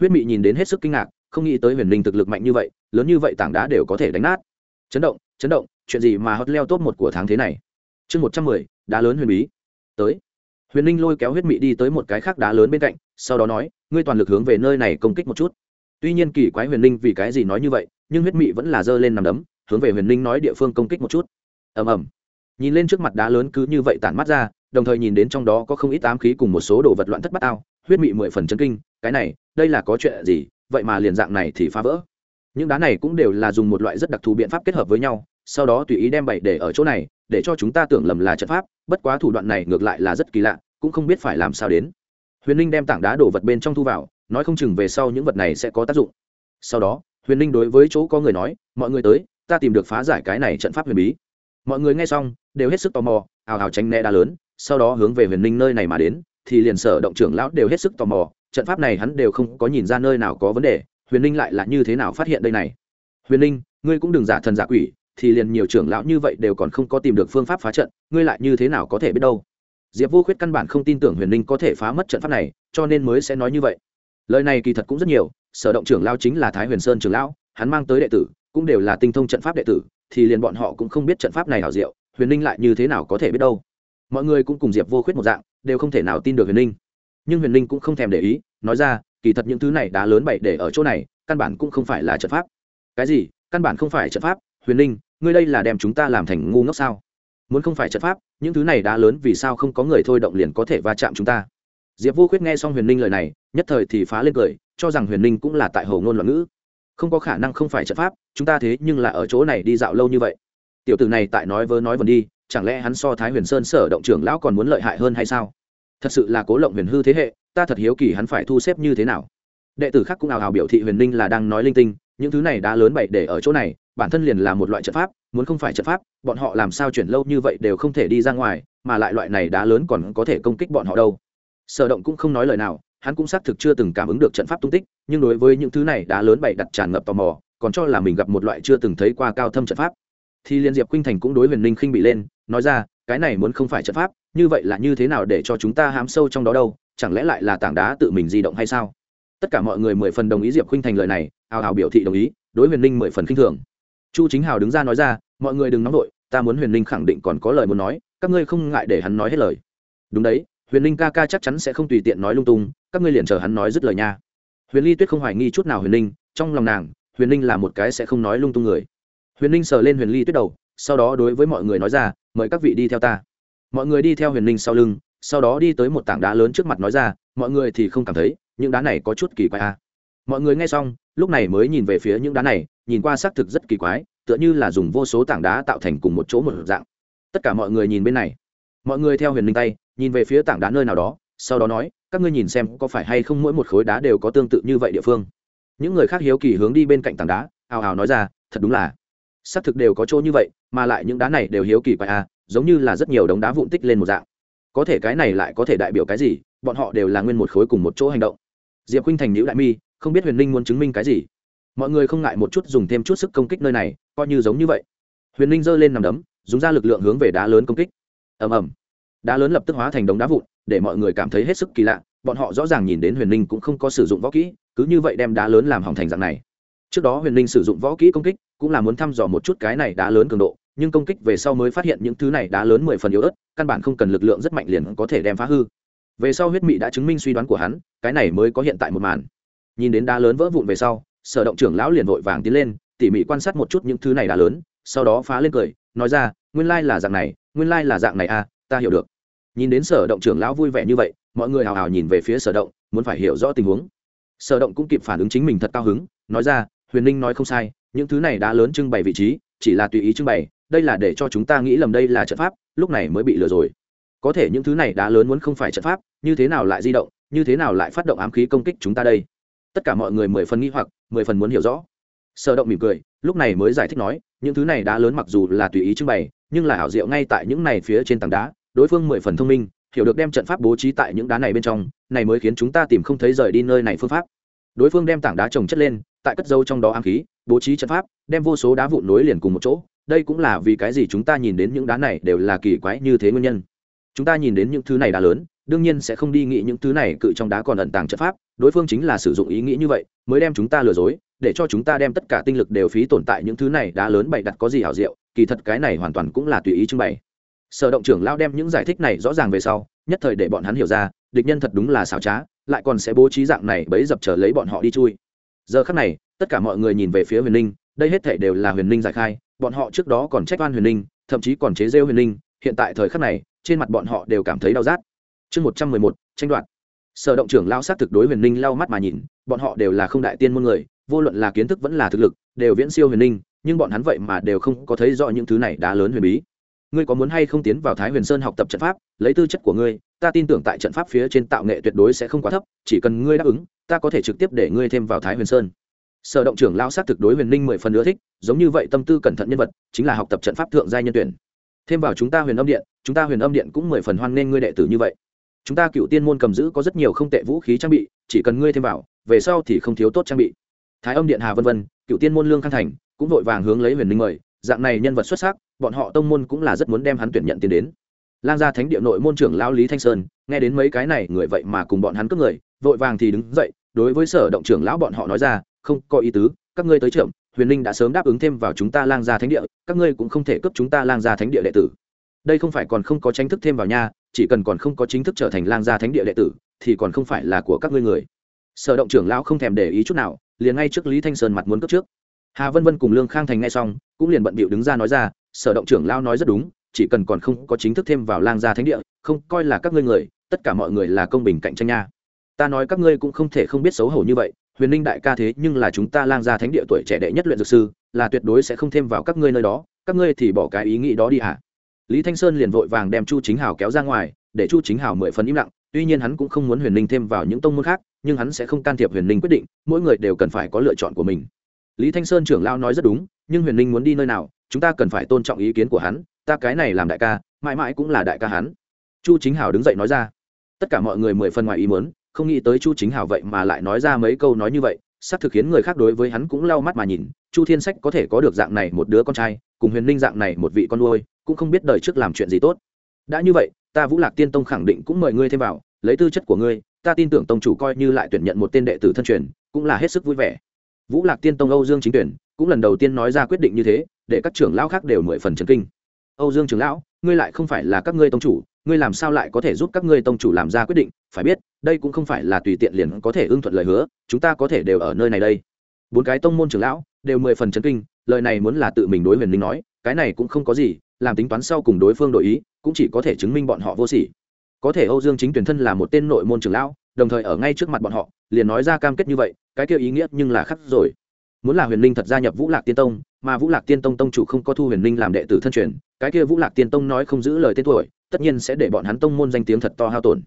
Huyết mị nhìn đến hết sức kinh ngạc, không nghĩ tới huyền ninh thực lực mạnh như vậy, lớn như vậy tảng đá đều có thể đánh nát. Chấn động chấn động chuyện gì mà hot leo top một của tháng thế này? Chương một trăm mười, đá lớn huyền bí. Tới. Huyền ninh lôi kéo huyết mị đi tới một cái khác đá lớn bên cạnh, sau đó nói, ngươi toàn lực hướng về nơi này công kích một chút. Tuy nhiên kỳ quái huyền ninh vì cái gì nói như vậy, nhưng huyết mị vẫn là giơ lên nằm đấm, hướng về huyền ninh nói địa phương công kích một chút. Ầm ầm. Nhìn lên trước mặt đá lớn cứ như vậy tản mắt ra, đồng thời nhìn đến trong đó có không ít ám khí cùng một số đồ vật loạn thất bát ao, huyết mị mười phần chân kinh, cái này, đây là có chuyện gì? Vậy mà liền dạng này thì phá vỡ. Những đá này cũng đều là dùng một loại rất đặc thù biện pháp kết hợp với nhau sau đó tùy ý đem bậy để ở chỗ này, để cho chúng ta tưởng lầm là trận pháp, bất quá thủ đoạn này ngược lại là rất kỳ lạ, cũng không biết phải làm sao đến. Huyền ninh đem tảng đá đổ vật bên trong thu vào, nói không chừng về sau những vật này sẽ có tác dụng. Sau đó, huyền ninh đối với chỗ có người nói, mọi người tới, ta tìm được phá giải cái này trận pháp huyền bí. Mọi người nghe xong, đều hết sức tò mò, ào ào tránh né đá lớn, sau đó hướng về huyền ninh nơi này mà đến, thì liền sở động trưởng lão đều hết sức tò mò, trận pháp này hắn đều không có nhìn ra nơi nào có vấn đề, huyền ninh lại là như thế nào phát hiện đây này? Huyền ninh ngươi cũng đừng giả thần giả quỷ thì liền nhiều trưởng lão như vậy đều còn không có tìm được phương pháp phá trận, ngươi lại như thế nào có thể biết đâu? Diệp vô khuyết căn bản không tin tưởng huyền ninh có thể phá mất trận pháp này, cho nên mới sẽ nói như vậy. Lời này kỳ thật cũng rất nhiều, sở động trưởng lão chính là thái huyền sơn trưởng lão, hắn mang tới đệ tử, cũng đều là tinh thông trận pháp đệ tử, thì liền bọn họ cũng không biết trận pháp này hảo diệu, huyền ninh lại như thế nào có thể biết đâu? Mọi người cũng cùng diệp vô khuyết một dạng, đều không thể nào tin được huyền ninh. Nhưng huyền ninh cũng không thèm để ý, nói ra, kỳ thật những thứ này đã lớn bậy để ở chỗ này, căn bản cũng không phải là trận pháp. Cái gì? Căn bản không phải trận pháp, huyền ninh ngươi đây là đem chúng ta làm thành ngu ngốc sao? Muốn không phải trận pháp, những thứ này đã lớn vì sao không có người thôi động liền có thể va chạm chúng ta? Diệp vô khuyết nghe xong huyền ninh lời này, nhất thời thì phá lên cười, cho rằng huyền ninh cũng là tại hồ ngôn loạn ngữ. Không có khả năng không phải trận pháp, chúng ta thế nhưng là ở chỗ này đi dạo lâu như vậy. Tiểu tử này tại nói vớ nói vần đi, chẳng lẽ hắn so thái huyền sơn sở động trưởng lão còn muốn lợi hại hơn hay sao? Thật sự là cố lộng huyền hư thế hệ, ta thật hiếu kỳ hắn phải thu xếp như thế nào. Đệ tử khác cũng ào ào biểu thị huyền ninh là đang nói linh tinh, những thứ này đã lớn bậy để ở chỗ này bản thân liền là một loại trận pháp, muốn không phải trận pháp, bọn họ làm sao chuyển lâu như vậy đều không thể đi ra ngoài, mà lại loại này đá lớn còn có thể công kích bọn họ đâu. Sở động cũng không nói lời nào, hắn cũng xác thực chưa từng cảm ứng được trận pháp tung tích, nhưng đối với những thứ này đá lớn bày đặt tràn ngập tò mò, còn cho là mình gặp một loại chưa từng thấy qua cao thâm trận pháp. Thì liên diệp khinh thành cũng đối huyền ninh khinh bị lên, nói ra, cái này muốn không phải trận pháp, như vậy là như thế nào để cho chúng ta hám sâu trong đó đâu, chẳng lẽ lại là tảng đá tự mình di động hay sao? Tất cả mọi người mười phần đồng ý diệp khinh thành lời này ào ào biểu thị đồng ý, đối huyền ninh mười phần khinh thường chu chính hào đứng ra nói ra mọi người đừng nóng vội ta muốn huyền Linh khẳng định còn có lời muốn nói các ngươi không ngại để hắn nói hết lời. Đúng đấy huyền Linh ca ca chắc chắn sẽ không tùy tiện nói lung tung các ngươi liền chờ hắn nói dứt lời nha. Huyền ly tuyết không hoài nghi chút nào huyền Linh, trong lòng nàng huyền Linh là một cái sẽ không nói lung tung người. Huyền Linh sờ lên huyền ly tuyết đầu sau đó đối với mọi người nói ra mời các vị đi theo ta. Mọi người đi theo huyền Linh sau lưng sau đó đi tới một tảng đá lớn trước mặt nói ra mọi người thì không cảm thấy những đá này có chút kỳ quái à. mọi người nghe xong lúc này mới nhìn về phía những đá này nhìn qua xác thực rất kỳ quái, tựa như là dùng vô số tảng đá tạo thành cùng một chỗ một dạng. Tất cả mọi người nhìn bên này. Mọi người theo huyền ninh tay, nhìn về phía tảng đá nơi nào đó, sau đó nói, các ngươi nhìn xem có phải hay không mỗi một khối đá đều có tương tự như vậy địa phương. Những người khác hiếu kỳ hướng đi bên cạnh tảng đá, ào ào nói ra, thật đúng là, xác thực đều có chỗ như vậy, mà lại những đá này đều hiếu kỳ quái à giống như là rất nhiều đống đá vụn tích lên một dạng. Có thể cái này lại có thể đại biểu cái gì, bọn họ đều là nguyên một khối cùng một chỗ hành động. Diệp khinh thành nhữ đại mi, không biết huyền ninh muốn chứng minh cái gì mọi người không ngại một chút dùng thêm chút sức công kích nơi này, coi như giống như vậy. Huyền ninh giơ lên nằm đấm, dùng ra lực lượng hướng về đá lớn công kích. Ầm ầm. Đá lớn lập tức hóa thành đống đá vụn, để mọi người cảm thấy hết sức kỳ lạ, bọn họ rõ ràng nhìn đến huyền ninh cũng không có sử dụng võ kỹ, cứ như vậy đem đá lớn làm hỏng thành dạng này. Trước đó huyền ninh sử dụng võ kỹ công kích, cũng là muốn thăm dò một chút cái này đá lớn cường độ, nhưng công kích về sau mới phát hiện những thứ này đá lớn mười phần yếu ớt, căn bản không cần lực lượng rất mạnh liền có thể đem phá hư. Về sau huyết mị đã chứng minh suy đoán của hắn, cái này mới có hiện tại một màn. Nhìn đến đá lớn vỡ vụn về sau sở động trưởng lão liền vội vàng tiến lên, tỉ mỉ quan sát một chút những thứ này đã lớn, sau đó phá lên cười, nói ra, nguyên lai là dạng này, nguyên lai là dạng này à ta hiểu được. Nhìn đến sở động trưởng lão vui vẻ như vậy, mọi người hào hào nhìn về phía sở động, muốn phải hiểu rõ tình huống. Sở động cũng kịp phản ứng chính mình thật cao hứng, nói ra, huyền ninh nói không sai, những thứ này đã lớn trưng bày vị trí, chỉ là tùy ý trưng bày, đây là để cho chúng ta nghĩ lầm đây là trận pháp, lúc này mới bị lừa rồi. Có thể những thứ này đã lớn muốn không phải trận pháp, như thế nào lại di động, như thế nào lại phát động ám khí công kích chúng ta đây? Tất cả mọi người mười phần nghi hoặc, mười phần muốn hiểu rõ. Sở động mỉm cười, lúc này mới giải thích nói, những thứ này đá lớn mặc dù là tùy ý trưng bày, nhưng là hảo diệu ngay tại những này phía trên tảng đá, đối phương mười phần thông minh, hiểu được đem trận pháp bố trí tại những đá này bên trong, này mới khiến chúng ta tìm không thấy rời đi nơi này phương pháp. Đối phương đem tảng đá trồng chất lên, tại cất dâu trong đó ám khí, bố trí trận pháp, đem vô số đá vụn nối liền cùng một chỗ. Đây cũng là vì cái gì chúng ta nhìn đến những đá này đều là kỳ quái như thế nguyên nhân. Chúng ta nhìn đến những thứ này đá lớn đương nhiên sẽ không đi nghĩ những thứ này cự trong đá còn ẩn tàng trận pháp, đối phương chính là sử dụng ý nghĩ như vậy, mới đem chúng ta lừa dối, để cho chúng ta đem tất cả tinh lực đều phí tồn tại những thứ này đá lớn bày đặt có gì hảo diệu, kỳ thật cái này hoàn toàn cũng là tùy ý trưng bày. Sở động trưởng lao đem những giải thích này rõ ràng về sau, nhất thời để bọn hắn hiểu ra, địch nhân thật đúng là xảo trá, lại còn sẽ bố trí dạng này bấy dập trở lấy bọn họ đi chui. Giờ khắc này, tất cả mọi người nhìn về phía huyền ninh đây hết thể đều là huyền ninh giải khai, bọn họ trước đó còn trách oan huyền ninh thậm chí còn chế rêu huyền ninh hiện tại thời khắc này, trên mặt bọn họ đều cảm thấy đau rát chương một trăm mười một, tranh đoạt. Sở động trưởng lao sát thực đối huyền ninh lau mắt mà nhìn, bọn họ đều là không đại tiên môn người, vô luận là kiến thức vẫn là thực lực, đều viễn siêu huyền ninh, nhưng bọn hắn vậy mà đều không có thấy rõ những thứ này đá lớn huyền bí. Ngươi có muốn hay không tiến vào thái huyền sơn học tập trận pháp, lấy tư chất của ngươi, ta tin tưởng tại trận pháp phía trên tạo nghệ tuyệt đối sẽ không quá thấp, chỉ cần ngươi đáp ứng, ta có thể trực tiếp để ngươi thêm vào thái huyền sơn. Sở động trưởng lao sát thực đối huyền ninh mười phần ưa thích, giống như vậy tâm tư cẩn thận nhân vật, chính là học tập trận pháp thượng giai nhân tuyển. Thêm vào chúng ta huyền âm điện, chúng ta huyền âm điện cũng mười phần hoan nghênh ngươi đệ tử như vậy chúng ta cựu tiên môn cầm giữ có rất nhiều không tệ vũ khí trang bị, chỉ cần ngươi thêm vào, về sau thì không thiếu tốt trang bị. Thái âm điện hà vân vân, cựu tiên môn lương khang thành, cũng vội vàng hướng lấy huyền ninh mời, dạng này nhân vật xuất sắc, bọn họ tông môn cũng là rất muốn đem hắn tuyển nhận tiền đến. Lang gia thánh địa nội môn trưởng lao lý thanh sơn, nghe đến mấy cái này người vậy mà cùng bọn hắn cướp người, vội vàng thì đứng dậy, đối với sở động trưởng lão bọn họ nói ra, không, có ý tứ, các ngươi tới trưởng, huyền ninh đã sớm đáp ứng thêm vào chúng ta lang gia thánh địa, các ngươi cũng không thể cướp chúng ta lang gia thánh địa đệ tử đây không phải còn không có tranh thức thêm vào nha, chỉ cần còn không có chính thức trở thành lang gia thánh địa đệ tử, thì còn không phải là của các ngươi người. Sở động trưởng lão không thèm để ý chút nào, liền ngay trước lý thanh sơn mặt muốn cướp trước. Hà vân vân cùng lương khang thành nghe xong, cũng liền bận bịu đứng ra nói ra, sở động trưởng lão nói rất đúng, chỉ cần còn không có chính thức thêm vào lang gia thánh địa, không coi là các ngươi người, tất cả mọi người là công bình cạnh tranh nha. Ta nói các ngươi cũng không thể không biết xấu hổ như vậy, huyền ninh đại ca thế nhưng là chúng ta lang gia thánh địa tuổi trẻ đệ nhất luyện dược sư, là tuyệt đối sẽ không thêm vào các ngươi nơi đó, các ngươi thì bỏ cái ý nghĩ đó đi hả? Lý thanh sơn liền vội vàng đem chu chính hào kéo ra ngoài, để chu chính hào mười phần im lặng, tuy nhiên hắn cũng không muốn huyền ninh thêm vào những tông môn khác, nhưng hắn sẽ không can thiệp huyền ninh quyết định, mỗi người đều cần phải có lựa chọn của mình. Lý thanh sơn trưởng lao nói rất đúng, nhưng huyền ninh muốn đi nơi nào, chúng ta cần phải tôn trọng ý kiến của hắn, ta cái này làm đại ca, mãi mãi cũng là đại ca hắn. Chu chính hảo đứng dậy nói ra. Tất cả mọi người mười phần ngoài ý muốn, không nghĩ tới chu chính hảo vậy mà lại nói ra mấy câu nói như vậy sắp thực khiến người khác đối với hắn cũng lau mắt mà nhìn. Chu thiên sách có thể có được dạng này một đứa con trai, cùng huyền ninh dạng này một vị con nuôi cũng không biết đời trước làm chuyện gì tốt. Đã như vậy, ta vũ lạc tiên tông khẳng định cũng mời ngươi thêm vào, lấy tư chất của ngươi, ta tin tưởng tông chủ coi như lại tuyển nhận một tên đệ tử thân truyền, cũng là hết sức vui vẻ. Vũ lạc tiên tông âu dương chính tuyển, cũng lần đầu tiên nói ra quyết định như thế, để các trưởng lão khác đều mười phần trần kinh. Âu dương trưởng lão, ngươi lại không phải là các ngươi tông chủ, ngươi làm sao lại có thể giúp các ngươi tông chủ làm ra quyết định? Phải biết, đây cũng không phải là tùy tiện liền có thể ưng thuận lời hứa, chúng ta có thể đều ở nơi này đây. Bốn cái tông môn trưởng lão, đều mười phần chấn kinh, lời này muốn là tự mình đối huyền linh nói, cái này cũng không có gì làm tính toán sau cùng đối phương đổi ý, cũng chỉ có thể chứng minh bọn họ vô sỉ. Có thể âu dương chính tuyển thân là một tên nội môn trưởng lão, đồng thời ở ngay trước mặt bọn họ, liền nói ra cam kết như vậy, cái kia ý nghĩa nhưng là khắc rồi. Muốn là huyền linh thật gia nhập vũ lạc tiên tông, mà vũ lạc tiên tông tông chủ không có thu huyền linh làm đệ tử thân truyền, cái kia vũ lạc tiên tông nói không giữ lời tên tuổi, tất nhiên sẽ để bọn hắn tông môn danh tiếng thật to hao tổn.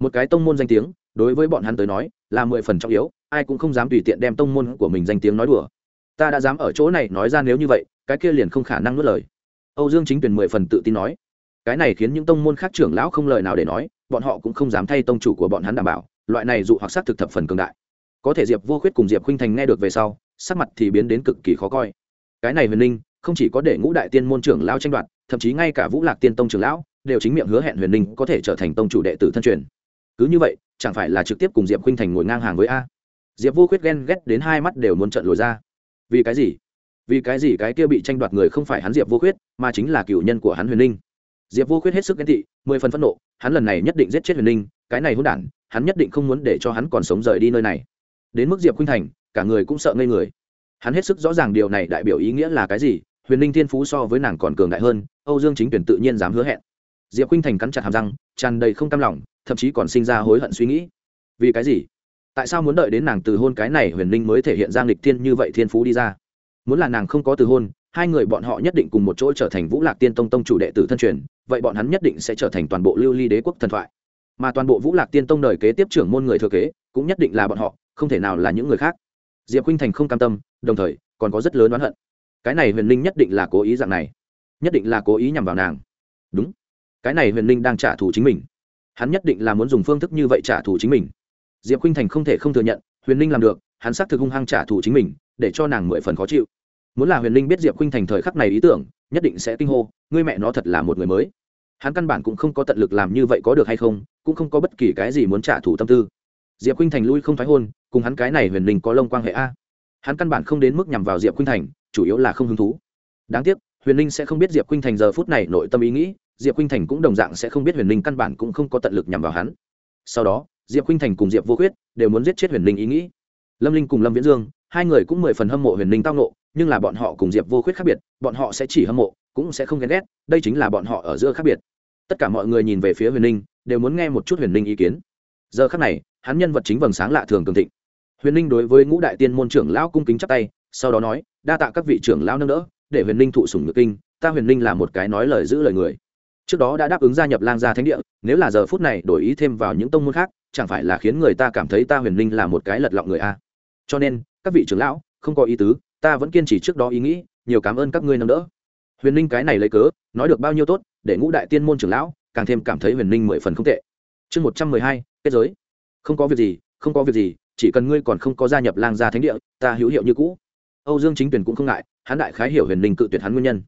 Một cái tông môn danh tiếng, đối với bọn hắn tới nói, là mười phần trọng yếu, ai cũng không dám tùy tiện đem tông môn của mình danh tiếng nói đùa. Ta đã dám ở chỗ này nói ra nếu như vậy, cái kia liền không khả năng nuốt lời âu dương chính Tuyền mười phần tự tin nói, cái này khiến những tông môn khác trưởng lão không lời nào để nói, bọn họ cũng không dám thay tông chủ của bọn hắn đảm bảo, loại này dụ hoặc sát thực thập phần cường đại. Có thể diệp vô khuyết cùng diệp khinh thành nghe được về sau, sắc mặt thì biến đến cực kỳ khó coi. Cái này huyền Linh không chỉ có để ngũ đại tiên môn trưởng lão tranh đoạt, thậm chí ngay cả vũ lạc tiên tông trưởng lão đều chính miệng hứa hẹn huyền Linh có thể trở thành tông chủ đệ tử thân truyền. Cứ như vậy, chẳng phải là trực tiếp cùng diệp khinh thành ngồi ngang hàng với a? Diệp vô khuyết ghen ghét đến hai mắt đều muốn trợn lồi ra. Vì cái gì? Vì cái gì cái kia bị tranh đoạt người không phải hắn diệp vô khuyết, mà chính là cựu nhân của hắn huyền ninh diệp vô khuyết hết sức ghen tị, mười phần phẫn nộ, hắn lần này nhất định giết chết huyền ninh cái này hôn đản, hắn nhất định không muốn để cho hắn còn sống rời đi nơi này. Đến mức diệp khuynh thành, cả người cũng sợ ngây người. Hắn hết sức rõ ràng điều này đại biểu ý nghĩa là cái gì, huyền ninh thiên phú so với nàng còn cường đại hơn, âu dương chính tuyển tự nhiên dám hứa hẹn. Diệp khuynh thành cắn chặt hàm răng, tràn đầy không cam lòng, thậm chí còn sinh ra hối hận suy nghĩ. Vì cái gì? Tại sao muốn đợi đến nàng từ hôn cái này huyền ninh mới thể hiện ra nghịch thiên như vậy thiên phú đi ra? Muốn là nàng không có từ hôn, hai người bọn họ nhất định cùng một chỗ trở thành vũ lạc tiên tông tông chủ đệ tử thân truyền, vậy bọn hắn nhất định sẽ trở thành toàn bộ lưu ly đế quốc thần thoại. Mà toàn bộ vũ lạc tiên tông đời kế tiếp trưởng môn người thừa kế, cũng nhất định là bọn họ, không thể nào là những người khác. Diệp khinh thành không cam tâm, đồng thời, còn có rất lớn oán hận. Cái này huyền linh nhất định là cố ý dạng này. Nhất định là cố ý nhằm vào nàng. Đúng. Cái này huyền linh đang trả thù chính mình. Hắn nhất định là muốn dùng phương thức như vậy trả thù chính mình. Diệp khinh thành không thể không thừa nhận, huyền linh làm được, hắn xác thực hung hăng trả thù chính mình, để cho nàng mười phần khó chịu muốn là huyền linh biết diệp khuynh thành thời khắc này ý tưởng, nhất định sẽ kinh hô, ngươi mẹ nó thật là một người mới. Hắn căn bản cũng không có tận lực làm như vậy có được hay không, cũng không có bất kỳ cái gì muốn trả thù tâm tư. Diệp khuynh thành lui không thoái hôn, cùng hắn cái này huyền linh có lông quan hệ a. Hắn căn bản không đến mức nhằm vào diệp khuynh thành, chủ yếu là không hứng thú. Đáng tiếc, huyền linh sẽ không biết diệp khuynh thành giờ phút này nội tâm ý nghĩ, diệp khuynh thành cũng đồng dạng sẽ không biết huyền linh căn bản cũng không có tận lực nhằm vào hắn. Sau đó, diệp khuynh thành cùng diệp vô khuyết đều muốn giết chết huyền linh ý nghĩ. Lâm linh cùng lâm viễn dương, hai người cũng mười phần hâm mộ huyền linh tao nộ nhưng là bọn họ cùng diệp vô khuyết khác biệt, bọn họ sẽ chỉ hâm mộ, cũng sẽ không ghen ghét, đây chính là bọn họ ở giữa khác biệt. Tất cả mọi người nhìn về phía huyền linh đều muốn nghe một chút huyền linh ý kiến. Giờ khác này, hắn nhân vật chính vầng sáng lạ thường cường thịnh. Huyền linh đối với ngũ đại tiên môn trưởng lão cung kính chắp tay, sau đó nói, đa tạ các vị trưởng lão nâng đỡ, để huyền linh thụ sủng ngược kinh, ta huyền linh là một cái nói lời giữ lời người. Trước đó đã đáp ứng gia nhập lang gia thánh địa, nếu là giờ phút này đổi ý thêm vào những tông môn khác, chẳng phải là khiến người ta cảm thấy ta huyền linh là một cái lật lọng người a? Cho nên, các vị trưởng lão, không có ý tứ ta vẫn kiên trì trước đó ý nghĩ, nhiều cảm ơn các ngươi nâng đỡ. Huyền linh cái này lấy cớ, nói được bao nhiêu tốt, để ngũ đại tiên môn trưởng lão càng thêm cảm thấy huyền linh mười phần không tệ. Chương một trăm mười hai, kết giới. Không có việc gì, không có việc gì, chỉ cần ngươi còn không có gia nhập lang gia thánh địa, ta hữu hiệu như cũ. Âu dương chính tuyển cũng không ngại, hắn đại khái hiểu huyền linh cự tuyệt hắn nguyên nhân.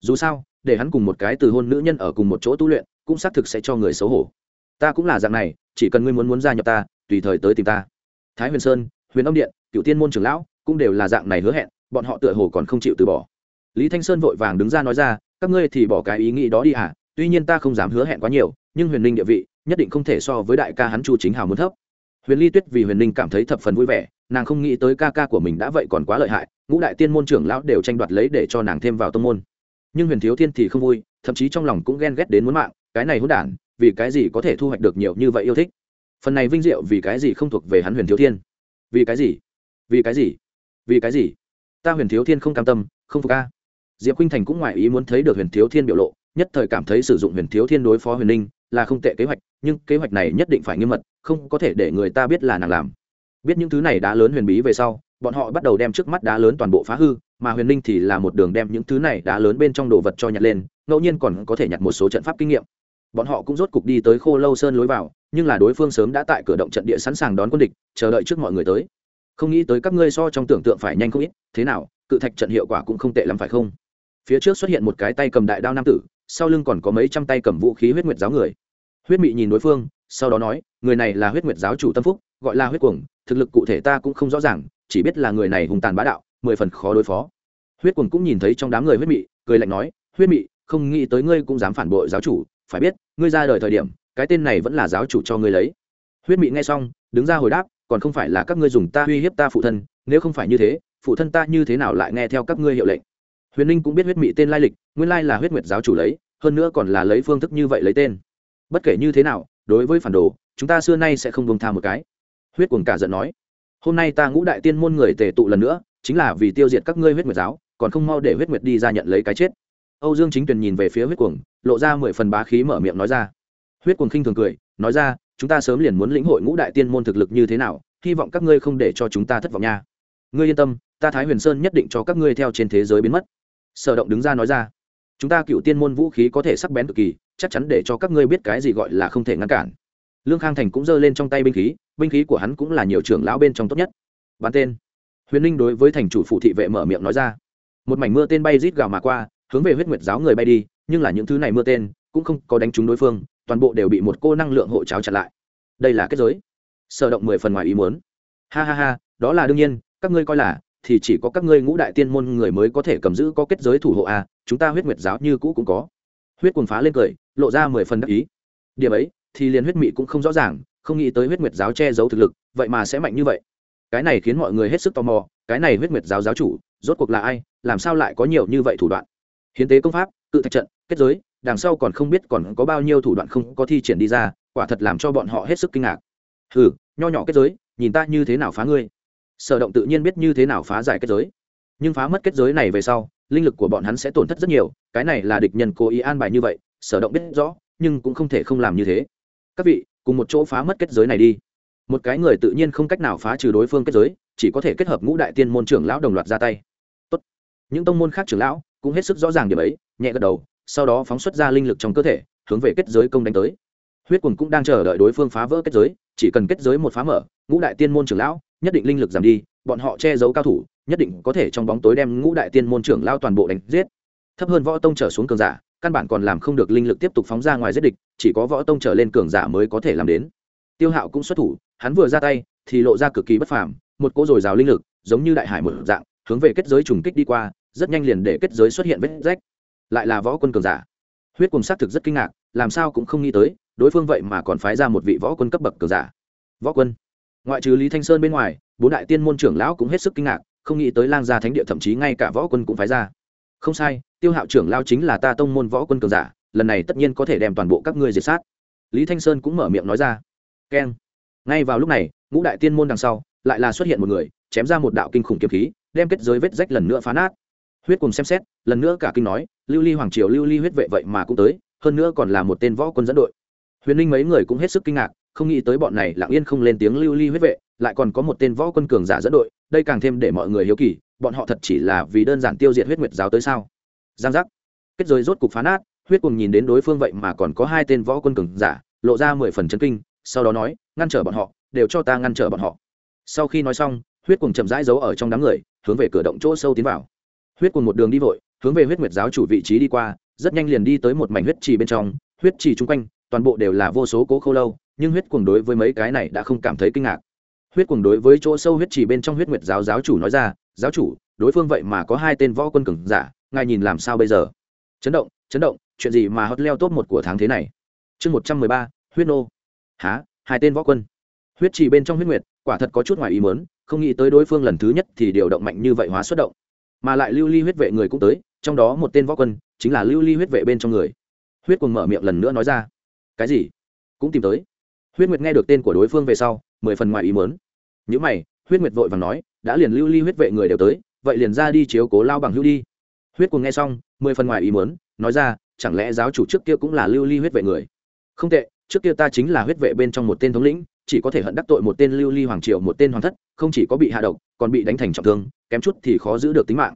Dù sao, để hắn cùng một cái từ hôn nữ nhân ở cùng một chỗ tu luyện, cũng xác thực sẽ cho người xấu hổ. Ta cũng là dạng này, chỉ cần ngươi muốn muốn gia nhập ta, tùy thời tới tìm ta. Thái huyền sơn, huyền âm điện cựu tiên môn trưởng lão, cũng đều là dạng này hứa hẹn bọn họ tựa hồ còn không chịu từ bỏ. Lý thanh sơn vội vàng đứng ra nói ra, các ngươi thì bỏ cái ý nghĩ đó đi à tuy nhiên ta không dám hứa hẹn quá nhiều, nhưng huyền linh địa vị, nhất định không thể so với đại ca hắn chu chính hào muốn thấp. Huyền ly tuyết vì huyền linh cảm thấy thập phần vui vẻ, nàng không nghĩ tới ca ca của mình đã vậy còn quá lợi hại, ngũ đại tiên môn trưởng lão đều tranh đoạt lấy để cho nàng thêm vào tông môn. Nhưng huyền thiếu thiên thì không vui, thậm chí trong lòng cũng ghen ghét đến muốn mạng, cái này hôn đản, vì cái gì có thể thu hoạch được nhiều như vậy yêu thích? Phần này vinh diệu vì cái gì không thuộc về hắn huyền thiếu thiên? Vì cái gì? Vì cái gì? Vì cái gì? Ta huyền thiếu thiên không cam tâm, không phục ca diệp khinh thành cũng ngoài ý muốn thấy được huyền thiếu thiên biểu lộ, nhất thời cảm thấy sử dụng huyền thiếu thiên đối phó huyền ninh là không tệ kế hoạch, nhưng kế hoạch này nhất định phải nghiêm mật, không có thể để người ta biết là nàng làm. Biết những thứ này đã lớn huyền bí về sau, bọn họ bắt đầu đem trước mắt đá lớn toàn bộ phá hư, mà huyền ninh thì là một đường đem những thứ này đá lớn bên trong đồ vật cho nhặt lên, ngẫu nhiên còn có thể nhặt một số trận pháp kinh nghiệm. Bọn họ cũng rốt cục đi tới khô lâu sơn lối vào, nhưng là đối phương sớm đã tại cửa động trận địa sẵn sàng đón quân địch, chờ đợi trước mọi người tới không nghĩ tới các ngươi so trong tưởng tượng phải nhanh không ít, thế nào, cự thạch trận hiệu quả cũng không tệ lắm phải không? Phía trước xuất hiện một cái tay cầm đại đao nam tử, sau lưng còn có mấy trăm tay cầm vũ khí huyết nguyệt giáo người. Huyết mị nhìn đối phương, sau đó nói, người này là huyết nguyệt giáo chủ tâm phúc, gọi là huyết cuồng, thực lực cụ thể ta cũng không rõ ràng, chỉ biết là người này hùng tàn bá đạo, mười phần khó đối phó. Huyết cuồng cũng nhìn thấy trong đám người huyết mị, cười lạnh nói, huyết mị, không nghĩ tới ngươi cũng dám phản bội giáo chủ, phải biết, ngươi ra đời thời điểm, cái tên này vẫn là giáo chủ cho ngươi lấy. Huyết mị nghe xong, đứng ra hồi đáp còn không phải là các ngươi dùng ta uy hiếp ta phụ thân, nếu không phải như thế, phụ thân ta như thế nào lại nghe theo các ngươi hiệu lệnh? Huyền ninh cũng biết huyết mị tên lai lịch, nguyên lai là huyết nguyệt giáo chủ lấy, hơn nữa còn là lấy phương thức như vậy lấy tên. Bất kể như thế nào, đối với phản đồ, chúng ta xưa nay sẽ không bông tha một cái. Huyết cuồng cả giận nói. Hôm nay ta ngũ đại tiên môn người tề tụ lần nữa, chính là vì tiêu diệt các ngươi huyết nguyệt giáo, còn không mau để huyết nguyệt đi ra nhận lấy cái chết. Âu dương chính tuyền nhìn về phía huyết cuồng, lộ ra mười phần bá khí mở miệng nói ra. Huyết cuồng khinh thường cười, nói ra chúng ta sớm liền muốn lĩnh hội ngũ đại tiên môn thực lực như thế nào, hy vọng các ngươi không để cho chúng ta thất vọng nha. Ngươi yên tâm, ta thái huyền sơn nhất định cho các ngươi theo trên thế giới biến mất. Sở động đứng ra nói ra. Chúng ta cựu tiên môn vũ khí có thể sắc bén cực kỳ, chắc chắn để cho các ngươi biết cái gì gọi là không thể ngăn cản. Lương khang thành cũng giơ lên trong tay binh khí binh khí của hắn cũng là nhiều trưởng lão bên trong tốt nhất. Bán tên. Huyền ninh đối với thành chủ phụ thị vệ mở miệng nói ra. Một mảnh mưa tên bay rít gào mà qua, hướng về huyết nguyệt giáo người bay đi, nhưng là những thứ này mưa tên cũng không có đánh trúng đối phương toàn bộ đều bị một cô năng lượng hộ cháo chặn lại. Đây là kết giới. Sở động mười phần ngoài ý muốn. Ha ha ha đó là đương nhiên các ngươi coi là thì chỉ có các ngươi ngũ đại tiên môn người mới có thể cầm giữ có kết giới thủ hộ a à, chúng ta huyết nguyệt giáo như cũ cũng có. Huyết quần phá lên cười lộ ra mười phần đắc ý. Điểm ấy thì liền huyết mị cũng không rõ ràng không nghĩ tới huyết nguyệt giáo che giấu thực lực vậy mà sẽ mạnh như vậy. Cái này khiến mọi người hết sức tò mò cái này huyết nguyệt giáo giáo chủ rốt cuộc là ai làm sao lại có nhiều như vậy thủ đoạn? Hiến tế công pháp tự thạch trận kết giới đằng sau còn không biết còn có bao nhiêu thủ đoạn không có thi triển đi ra, quả thật làm cho bọn họ hết sức kinh ngạc. Hừ, nho nhỏ kết giới, nhìn ta như thế nào phá ngươi? Sở động tự nhiên biết như thế nào phá giải kết giới. Nhưng phá mất kết giới này về sau, linh lực của bọn hắn sẽ tổn thất rất nhiều, cái này là địch nhân cố ý an bài như vậy, sở động biết rõ, nhưng cũng không thể không làm như thế. Các vị, cùng một chỗ phá mất kết giới này đi. Một cái người tự nhiên không cách nào phá trừ đối phương kết giới, chỉ có thể kết hợp ngũ đại tiên môn trưởng lão đồng loạt ra tay. Tốt. những tông môn khác trưởng lão cũng hết sức rõ ràng điểm ấy, nhẹ gật đầu sau đó phóng xuất ra linh lực trong cơ thể, hướng về kết giới công đánh tới. Huyết quần cũng đang chờ đợi đối phương phá vỡ kết giới, chỉ cần kết giới một phá mở, ngũ đại tiên môn trưởng lão, nhất định linh lực giảm đi, bọn họ che giấu cao thủ, nhất định có thể trong bóng tối đem ngũ đại tiên môn trưởng lao toàn bộ đánh giết. Thấp hơn võ tông trở xuống cường giả, căn bản còn làm không được linh lực tiếp tục phóng ra ngoài giết địch, chỉ có võ tông trở lên cường giả mới có thể làm đến. Tiêu hạo cũng xuất thủ, hắn vừa ra tay, thì lộ ra cực kỳ bất phàm, một cỗ dồi dào linh lực, giống như đại hải một dạng, hướng về kết giới trùng kích đi qua, rất nhanh liền để kết giới xuất hiện vết rách lại là võ quân cường giả. Huyết cùng xác thực rất kinh ngạc, làm sao cũng không nghĩ tới, đối phương vậy mà còn phái ra một vị võ quân cấp bậc cường giả. Võ quân. Ngoại trừ lý thanh sơn bên ngoài, bốn đại tiên môn trưởng lão cũng hết sức kinh ngạc, không nghĩ tới lang gia thánh địa thậm chí ngay cả võ quân cũng phái ra. Không sai, tiêu hạo trưởng lao chính là ta tông môn võ quân cường giả, lần này tất nhiên có thể đem toàn bộ các ngươi diệt sát. Lý thanh sơn cũng mở miệng nói ra. Keng. Ngay vào lúc này, ngũ đại tiên môn đằng sau, lại là xuất hiện một người, chém ra một đạo kinh khủng kiếm khí, đem kết giới vết rách lần nữa phá nát. Huyết cùng xem xét lần nữa cả kinh nói, lưu ly hoàng triều, lưu ly huyết vệ vậy mà cũng tới, hơn nữa còn là một tên võ quân dẫn đội. Huyền ninh mấy người cũng hết sức kinh ngạc, không nghĩ tới bọn này lặng yên không lên tiếng lưu ly huyết vệ, lại còn có một tên võ quân cường giả dẫn đội, đây càng thêm để mọi người hiếu kỳ, bọn họ thật chỉ là vì đơn giản tiêu diệt huyết nguyệt giáo tới sao? Giang giác. Kết giới rốt cục phá nát, huyết cùng nhìn đến đối phương vậy mà còn có hai tên võ quân cường giả, lộ ra mười phần chân kinh, sau đó nói, ngăn trở bọn họ, đều cho ta ngăn trở bọn họ. Sau khi nói xong, huyết cùng chậm rãi giấu ở trong đám người, hướng về cửa động chỗ sâu tiến vào. Huyết cùng một đường đi vội hướng về huyết nguyệt giáo chủ vị trí đi qua, rất nhanh liền đi tới một mảnh huyết trì bên trong. Huyết trì chung quanh, toàn bộ đều là vô số cố khâu lâu, nhưng huyết cuồng đối với mấy cái này đã không cảm thấy kinh ngạc. Huyết cuồng đối với chỗ sâu huyết trì bên trong huyết nguyệt giáo giáo chủ nói ra, giáo chủ, đối phương vậy mà có hai tên võ quân cường giả, ngài nhìn làm sao bây giờ? Chấn động chấn động, chuyện gì mà hot leo top một của tháng thế này? Chương một trăm mười ba, huyết nô. Há hai tên võ quân? Huyết trì bên trong huyết nguyệt, quả thật có chút ngoài ý mớn không nghĩ tới đối phương lần thứ nhất thì điều động mạnh như vậy hóa xuất động. Mà lại lưu ly huyết vệ người cũng tới trong đó một tên võ quân, chính là lưu ly huyết vệ bên trong người. Huyết quần mở miệng lần nữa nói ra, cái gì? Cũng tìm tới. Huyết nguyệt nghe được tên của đối phương về sau, mười phần ngoài ý mớn những mày, huyết nguyệt vội và nói, đã liền lưu ly huyết vệ người đều tới, vậy liền ra đi chiếu cố lao bằng hữu đi. Huyết quần nghe xong, mười phần ngoài ý mớn nói ra, chẳng lẽ giáo chủ trước kia cũng là lưu ly huyết vệ người? Không tệ, trước kia ta chính là huyết vệ bên trong một tên thống lĩnh, chỉ có thể hận đắc tội một tên lưu ly hoàng triều, một tên hoàng thất, không chỉ có bị hạ độc, còn bị đánh thành trọng thương, kém chút thì khó giữ được tính mạng.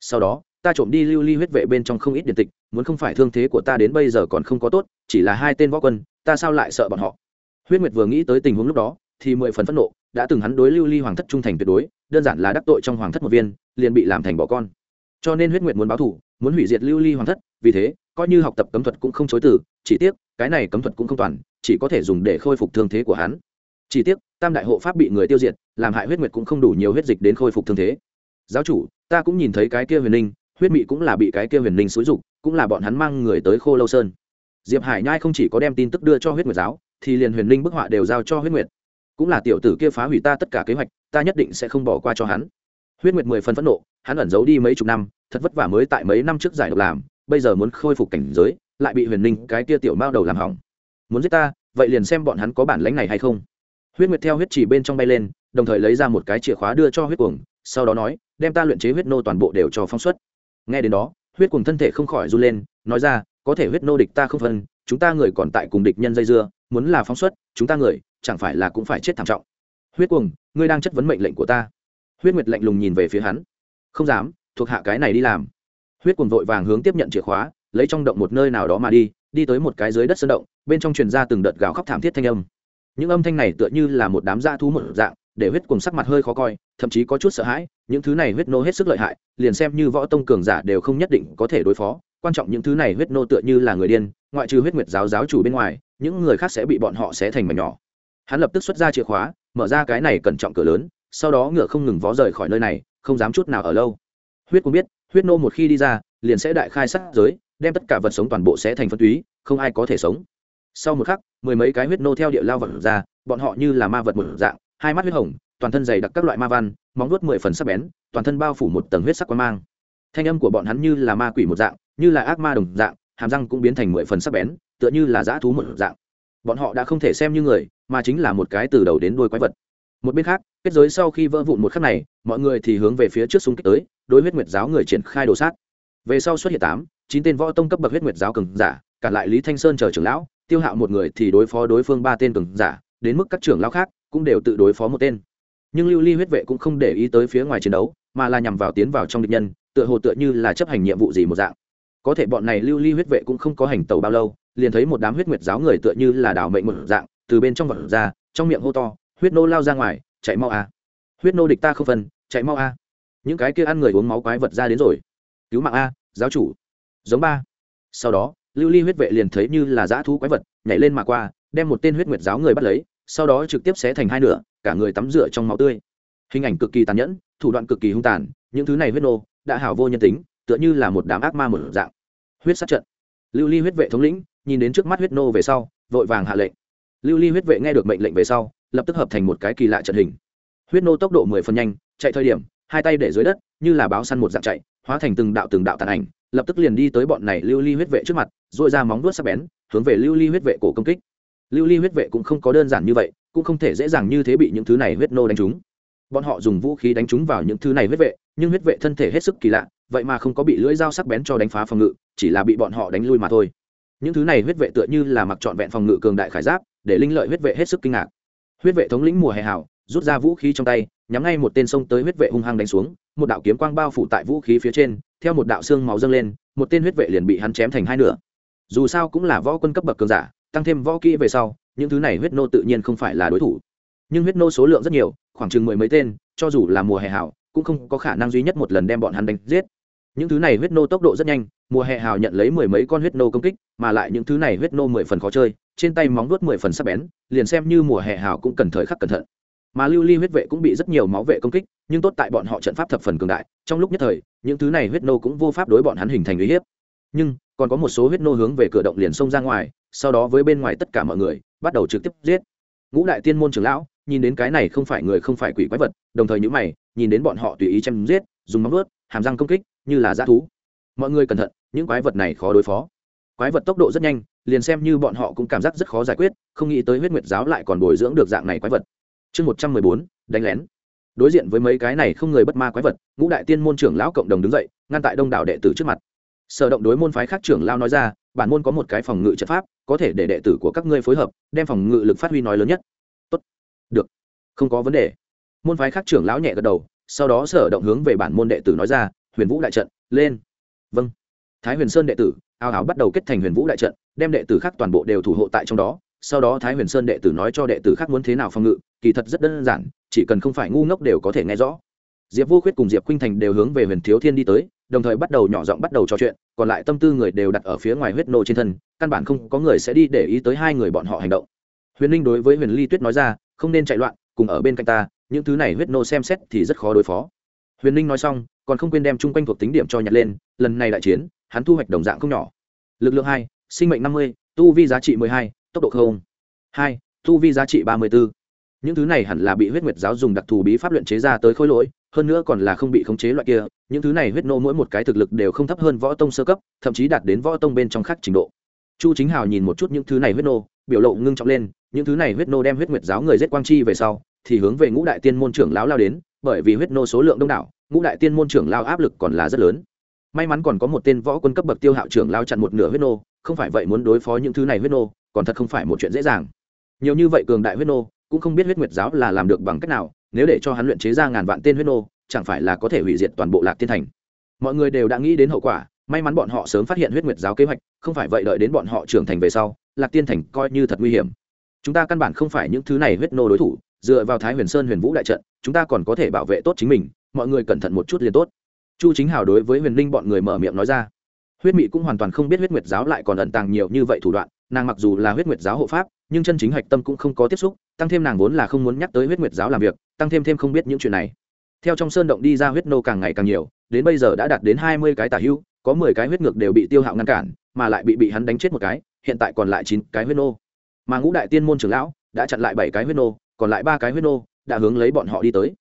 Sau đó ta trộm đi lưu ly huyết vệ bên trong không ít điện tịch, muốn không phải thương thế của ta đến bây giờ còn không có tốt, chỉ là hai tên võ quân, ta sao lại sợ bọn họ? Huyết nguyệt vừa nghĩ tới tình huống lúc đó, thì mười phần phẫn nộ, đã từng hắn đối lưu ly hoàng thất trung thành tuyệt đối, đơn giản là đắc tội trong hoàng thất một viên, liền bị làm thành bỏ con. Cho nên huyết nguyệt muốn báo thủ muốn hủy diệt lưu ly hoàng thất, vì thế, coi như học tập cấm thuật cũng không chối từ, chỉ tiếc, cái này cấm thuật cũng không toàn, chỉ có thể dùng để khôi phục thương thế của hắn. Chỉ tiếc, tam đại hộ pháp bị người tiêu diệt, làm hại huyết nguyệt cũng không đủ nhiều huyết dịch đến khôi phục thương thế. Giáo chủ, ta cũng nhìn thấy cái kia huyền linh huyết mị cũng là bị cái kia huyền linh xúi dục, cũng là bọn hắn mang người tới khô lâu sơn. Diệp hải nhai không chỉ có đem tin tức đưa cho huyết nguyệt giáo, thì liền huyền linh bức họa đều giao cho huyết nguyệt. Cũng là tiểu tử kia phá hủy ta tất cả kế hoạch, ta nhất định sẽ không bỏ qua cho hắn. Huyết nguyệt mười phần phẫn nộ, hắn ẩn giấu đi mấy chục năm, thật vất vả mới tại mấy năm trước giải độc làm, bây giờ muốn khôi phục cảnh giới, lại bị huyền ninh cái kia tiểu mao đầu làm hỏng. Muốn giết ta, vậy liền xem bọn hắn có bản lãnh này hay không. Huyết nguyệt theo huyết chỉ bên trong bay lên, đồng thời lấy ra một cái chìa khóa đưa cho huyết cuồng, sau đó nói, đem ta luyện chế huyết nô toàn bộ đều cho phóng xuất nghe đến đó, huyết cùng thân thể không khỏi run lên, nói ra, có thể huyết nô địch ta không phân, chúng ta người còn tại cùng địch nhân dây dưa, muốn là phóng xuất, chúng ta người, chẳng phải là cũng phải chết thảm trọng. Huyết cuồng, ngươi đang chất vấn mệnh lệnh của ta. Huyết nguyệt lạnh lùng nhìn về phía hắn. Không dám, thuộc hạ cái này đi làm. Huyết cuồng vội vàng hướng tiếp nhận chìa khóa, lấy trong động một nơi nào đó mà đi đi tới một cái dưới đất sơn động, bên trong truyền ra từng đợt gào khóc thảm thiết thanh âm. Những âm thanh này tựa như là một đám da thú một dạng để huyết cùng sắc mặt hơi khó coi, thậm chí có chút sợ hãi, những thứ này huyết nô hết sức lợi hại, liền xem như võ tông cường giả đều không nhất định có thể đối phó, quan trọng những thứ này huyết nô tựa như là người điên, ngoại trừ huyết nguyệt giáo giáo chủ bên ngoài, những người khác sẽ bị bọn họ xé thành mảnh nhỏ. Hắn lập tức xuất ra chìa khóa, mở ra cái này cẩn trọng cửa lớn, sau đó ngựa không ngừng vó rời khỏi nơi này, không dám chút nào ở lâu. Huyết cũng biết, huyết nô một khi đi ra, liền sẽ đại khai sát giới, đem tất cả vật sống toàn bộ sẽ thành phân túy, không ai có thể sống. Sau một khắc, mười mấy cái huyết nô theo địa lao vật ra, bọn họ như là ma vật một dạng hai mắt huyết hồng, toàn thân dày đặc các loại ma văn, móng vuốt mười phần sắc bén, toàn thân bao phủ một tầng huyết sắc quan mang. Thanh âm của bọn hắn như là ma quỷ một dạng, như là ác ma đồng dạng, hàm răng cũng biến thành mười phần sắc bén, tựa như là dã thú một dạng. Bọn họ đã không thể xem như người, mà chính là một cái từ đầu đến đuôi quái vật. Một bên khác, kết giới sau khi vỡ vụn một khắc này, mọi người thì hướng về phía trước xung kích tới, đối huyết nguyệt giáo người triển khai đồ sát. Về sau xuất hiện tám, chín tên võ tông cấp bậc huyết nguyệt giáo cường giả cản lại lý thanh sơn chờ trưởng lão, tiêu hạo một người thì đối phó đối phương ba tên cường giả, đến mức các trưởng lão khác cũng đều tự đối phó một tên. Nhưng lưu ly huyết vệ cũng không để ý tới phía ngoài chiến đấu, mà là nhằm vào tiến vào trong địch nhân, tựa hồ tựa như là chấp hành nhiệm vụ gì một dạng. Có thể bọn này lưu ly huyết vệ cũng không có hành tàu bao lâu, liền thấy một đám huyết nguyệt giáo người tựa như là đảo mệnh một dạng, từ bên trong vật ra, trong miệng hô to, huyết nô lao ra ngoài, chạy mau a. Huyết nô địch ta không phân, chạy mau a. Những cái kia ăn người uống máu quái vật ra đến rồi. Cứu mạng a, giáo chủ. Giống ba. Sau đó, lưu ly huyết vệ liền thấy như là dã thú quái vật, nhảy lên mà qua, đem một tên huyết nguyệt giáo người bắt lấy sau đó trực tiếp xé thành hai nửa, cả người tắm rửa trong máu tươi. Hình ảnh cực kỳ tàn nhẫn, thủ đoạn cực kỳ hung tàn, những thứ này huyết nô, đã hảo vô nhân tính, tựa như là một đám ác ma một dạng. Huyết sát trận. Lưu ly huyết vệ thống lĩnh, nhìn đến trước mắt huyết nô về sau, vội vàng hạ lệnh. Lưu ly huyết vệ nghe được mệnh lệnh về sau, lập tức hợp thành một cái kỳ lạ trận hình. Huyết nô tốc độ mười phần nhanh, chạy thời điểm, hai tay để dưới đất, như là báo săn một dạng chạy, hóa thành từng đạo từng đạo tàn ảnh, lập tức liền đi tới bọn này lưu ly huyết vệ trước mặt dội ra móng vuốt sắc bén, hướng về lưu ly huyết vệ cổ công kích lưu ly huyết vệ cũng không có đơn giản như vậy, cũng không thể dễ dàng như thế bị những thứ này huyết nô đánh trúng. Bọn họ dùng vũ khí đánh trúng vào những thứ này huyết vệ, nhưng huyết vệ thân thể hết sức kỳ lạ, vậy mà không có bị lưỡi dao sắc bén cho đánh phá phòng ngự, chỉ là bị bọn họ đánh lui mà thôi. Những thứ này huyết vệ tựa như là mặc trọn vẹn phòng ngự cường đại khải giáp, để linh lợi huyết vệ hết sức kinh ngạc. Huyết vệ thống lĩnh mùa hè hảo, rút ra vũ khí trong tay, nhắm ngay một tên sông tới huyết vệ hung hăng đánh xuống, một đạo kiếm quang bao phủ tại vũ khí phía trên, theo một đạo xương máu dâng lên, một tên huyết vệ liền bị hắn chém thành hai nửa. Dù sao cũng là võ quân cấp bậc cường giả tăng thêm võ kỹ về sau, những thứ này huyết nô tự nhiên không phải là đối thủ. Nhưng huyết nô số lượng rất nhiều, khoảng chừng mười mấy tên, cho dù là mùa hè hảo, cũng không có khả năng duy nhất một lần đem bọn hắn đánh giết. Những thứ này huyết nô tốc độ rất nhanh, mùa hè hào nhận lấy mười mấy con huyết nô công kích, mà lại những thứ này huyết nô mười phần khó chơi, trên tay móng vuốt mười phần sắc bén, liền xem như mùa hè hào cũng cần thời khắc cẩn thận. Mà lưu ly huyết vệ cũng bị rất nhiều máu vệ công kích, nhưng tốt tại bọn họ trận pháp thập phần cường đại, trong lúc nhất thời, những thứ này huyết nô cũng vô pháp đối bọn hắn hình thành uy hiếp. Nhưng còn có một số huyết nô hướng về cửa động liền xông ra ngoài, sau đó với bên ngoài tất cả mọi người, bắt đầu trực tiếp giết. Ngũ đại tiên môn trưởng lão, nhìn đến cái này không phải người không phải quỷ quái vật, đồng thời những mày, nhìn đến bọn họ tùy ý chém giết, dùng móng vuốt, hàm răng công kích, như là dã thú. Mọi người cẩn thận, những quái vật này khó đối phó. Quái vật tốc độ rất nhanh, liền xem như bọn họ cũng cảm giác rất khó giải quyết, không nghĩ tới huyết nguyệt giáo lại còn bồi dưỡng được dạng này quái vật. Chương một trăm mười bốn, đánh lén. Đối diện với mấy cái này không người bất ma quái vật, ngũ đại tiên môn trưởng lão cộng đồng đứng dậy, ngăn tại đông đảo đệ tử trước mặt sở động đối môn phái khác trưởng lao nói ra, bản môn có một cái phòng ngự trận pháp, có thể để đệ tử của các ngươi phối hợp, đem phòng ngự lực phát huy nói lớn nhất. Tốt. được. Không có vấn đề. Môn phái khác trưởng lão nhẹ gật đầu, sau đó sở động hướng về bản môn đệ tử nói ra, huyền vũ đại trận, lên. Vâng. Thái huyền sơn đệ tử, ao ào bắt đầu kết thành huyền vũ đại trận, đem đệ tử khác toàn bộ đều thủ hộ tại trong đó. Sau đó thái huyền sơn đệ tử nói cho đệ tử khác muốn thế nào phòng ngự, kỳ thật rất đơn giản, chỉ cần không phải ngu ngốc đều có thể nghe rõ. Diệp vô khuyết cùng diệp khuynh thành đều hướng về huyền thiếu thiên đi tới đồng thời bắt đầu nhỏ giọng bắt đầu trò chuyện, còn lại tâm tư người đều đặt ở phía ngoài huyết nô trên thân, căn bản không có người sẽ đi để ý tới hai người bọn họ hành động. Huyền linh đối với huyền ly tuyết nói ra, không nên chạy loạn, cùng ở bên cạnh ta, những thứ này huyết nô xem xét thì rất khó đối phó. Huyền linh nói xong, còn không quên đem chung quanh thuộc tính điểm cho nhặt lên, lần này đại chiến, hắn thu hoạch đồng dạng không nhỏ. Lực lượng hai, sinh mệnh năm mươi, tu vi giá trị mười hai, tốc độ không. Hai, tu vi giá trị ba mươi b ố những thứ này hẳn là bị huyết nguyệt giáo dùng đặc thù bí pháp luyện chế ra tới khối lỗi hơn nữa còn là không bị khống chế loại kia, những thứ này huyết nô mỗi một cái thực lực đều không thấp hơn võ tông sơ cấp, thậm chí đạt đến võ tông bên trong khác trình độ. Chu chính hào nhìn một chút những thứ này huyết nô, biểu lộ ngưng trọng lên, những thứ này huyết nô đem huyết nguyệt giáo người giết quang chi về sau, thì hướng về ngũ đại tiên môn trưởng lão lao đến, bởi vì huyết nô số lượng đông đảo, ngũ đại tiên môn trưởng lao áp lực còn là rất lớn. May mắn còn có một tên võ quân cấp bậc tiêu hạo trưởng lao chặn một nửa huyết nô, không phải vậy muốn đối phó những thứ này huyết nô, còn thật không phải một chuyện dễ dàng. Nhiều như vậy cường đại huyết nô, cũng không biết huyết nguyệt giáo là làm được bằng cách nào nếu để cho hắn luyện chế ra ngàn vạn tên huyết nô, chẳng phải là có thể hủy diệt toàn bộ lạc tiên thành. Mọi người đều đã nghĩ đến hậu quả, may mắn bọn họ sớm phát hiện huyết nguyệt giáo kế hoạch, không phải vậy đợi đến bọn họ trưởng thành về sau, lạc tiên thành coi như thật nguy hiểm. Chúng ta căn bản không phải những thứ này huyết nô đối thủ, dựa vào thái huyền sơn huyền vũ đại trận, chúng ta còn có thể bảo vệ tốt chính mình, mọi người cẩn thận một chút liền tốt. Chu chính hào đối với huyền linh bọn người mở miệng nói ra. Huyết mị cũng hoàn toàn không biết huyết nguyệt giáo lại còn ẩn tàng nhiều như vậy thủ đoạn, nàng mặc dù là huyết nguyệt giáo hộ pháp nhưng chân chính hạch tâm cũng không có tiếp xúc, tăng thêm nàng vốn là không muốn nhắc tới huyết nguyệt giáo làm việc, tăng thêm thêm không biết những chuyện này. Theo trong sơn động đi ra huyết nô càng ngày càng nhiều, đến bây giờ đã đạt đến hai mươi cái tả hưu có mười cái huyết ngược đều bị tiêu hạo ngăn cản, mà lại bị bị hắn đánh chết một cái, hiện tại còn lại chín cái huyết nô. Mà ngũ đại tiên môn trưởng lão đã chặn lại bảy cái huyết nô, còn lại ba cái huyết nô đã hướng lấy bọn họ đi tới.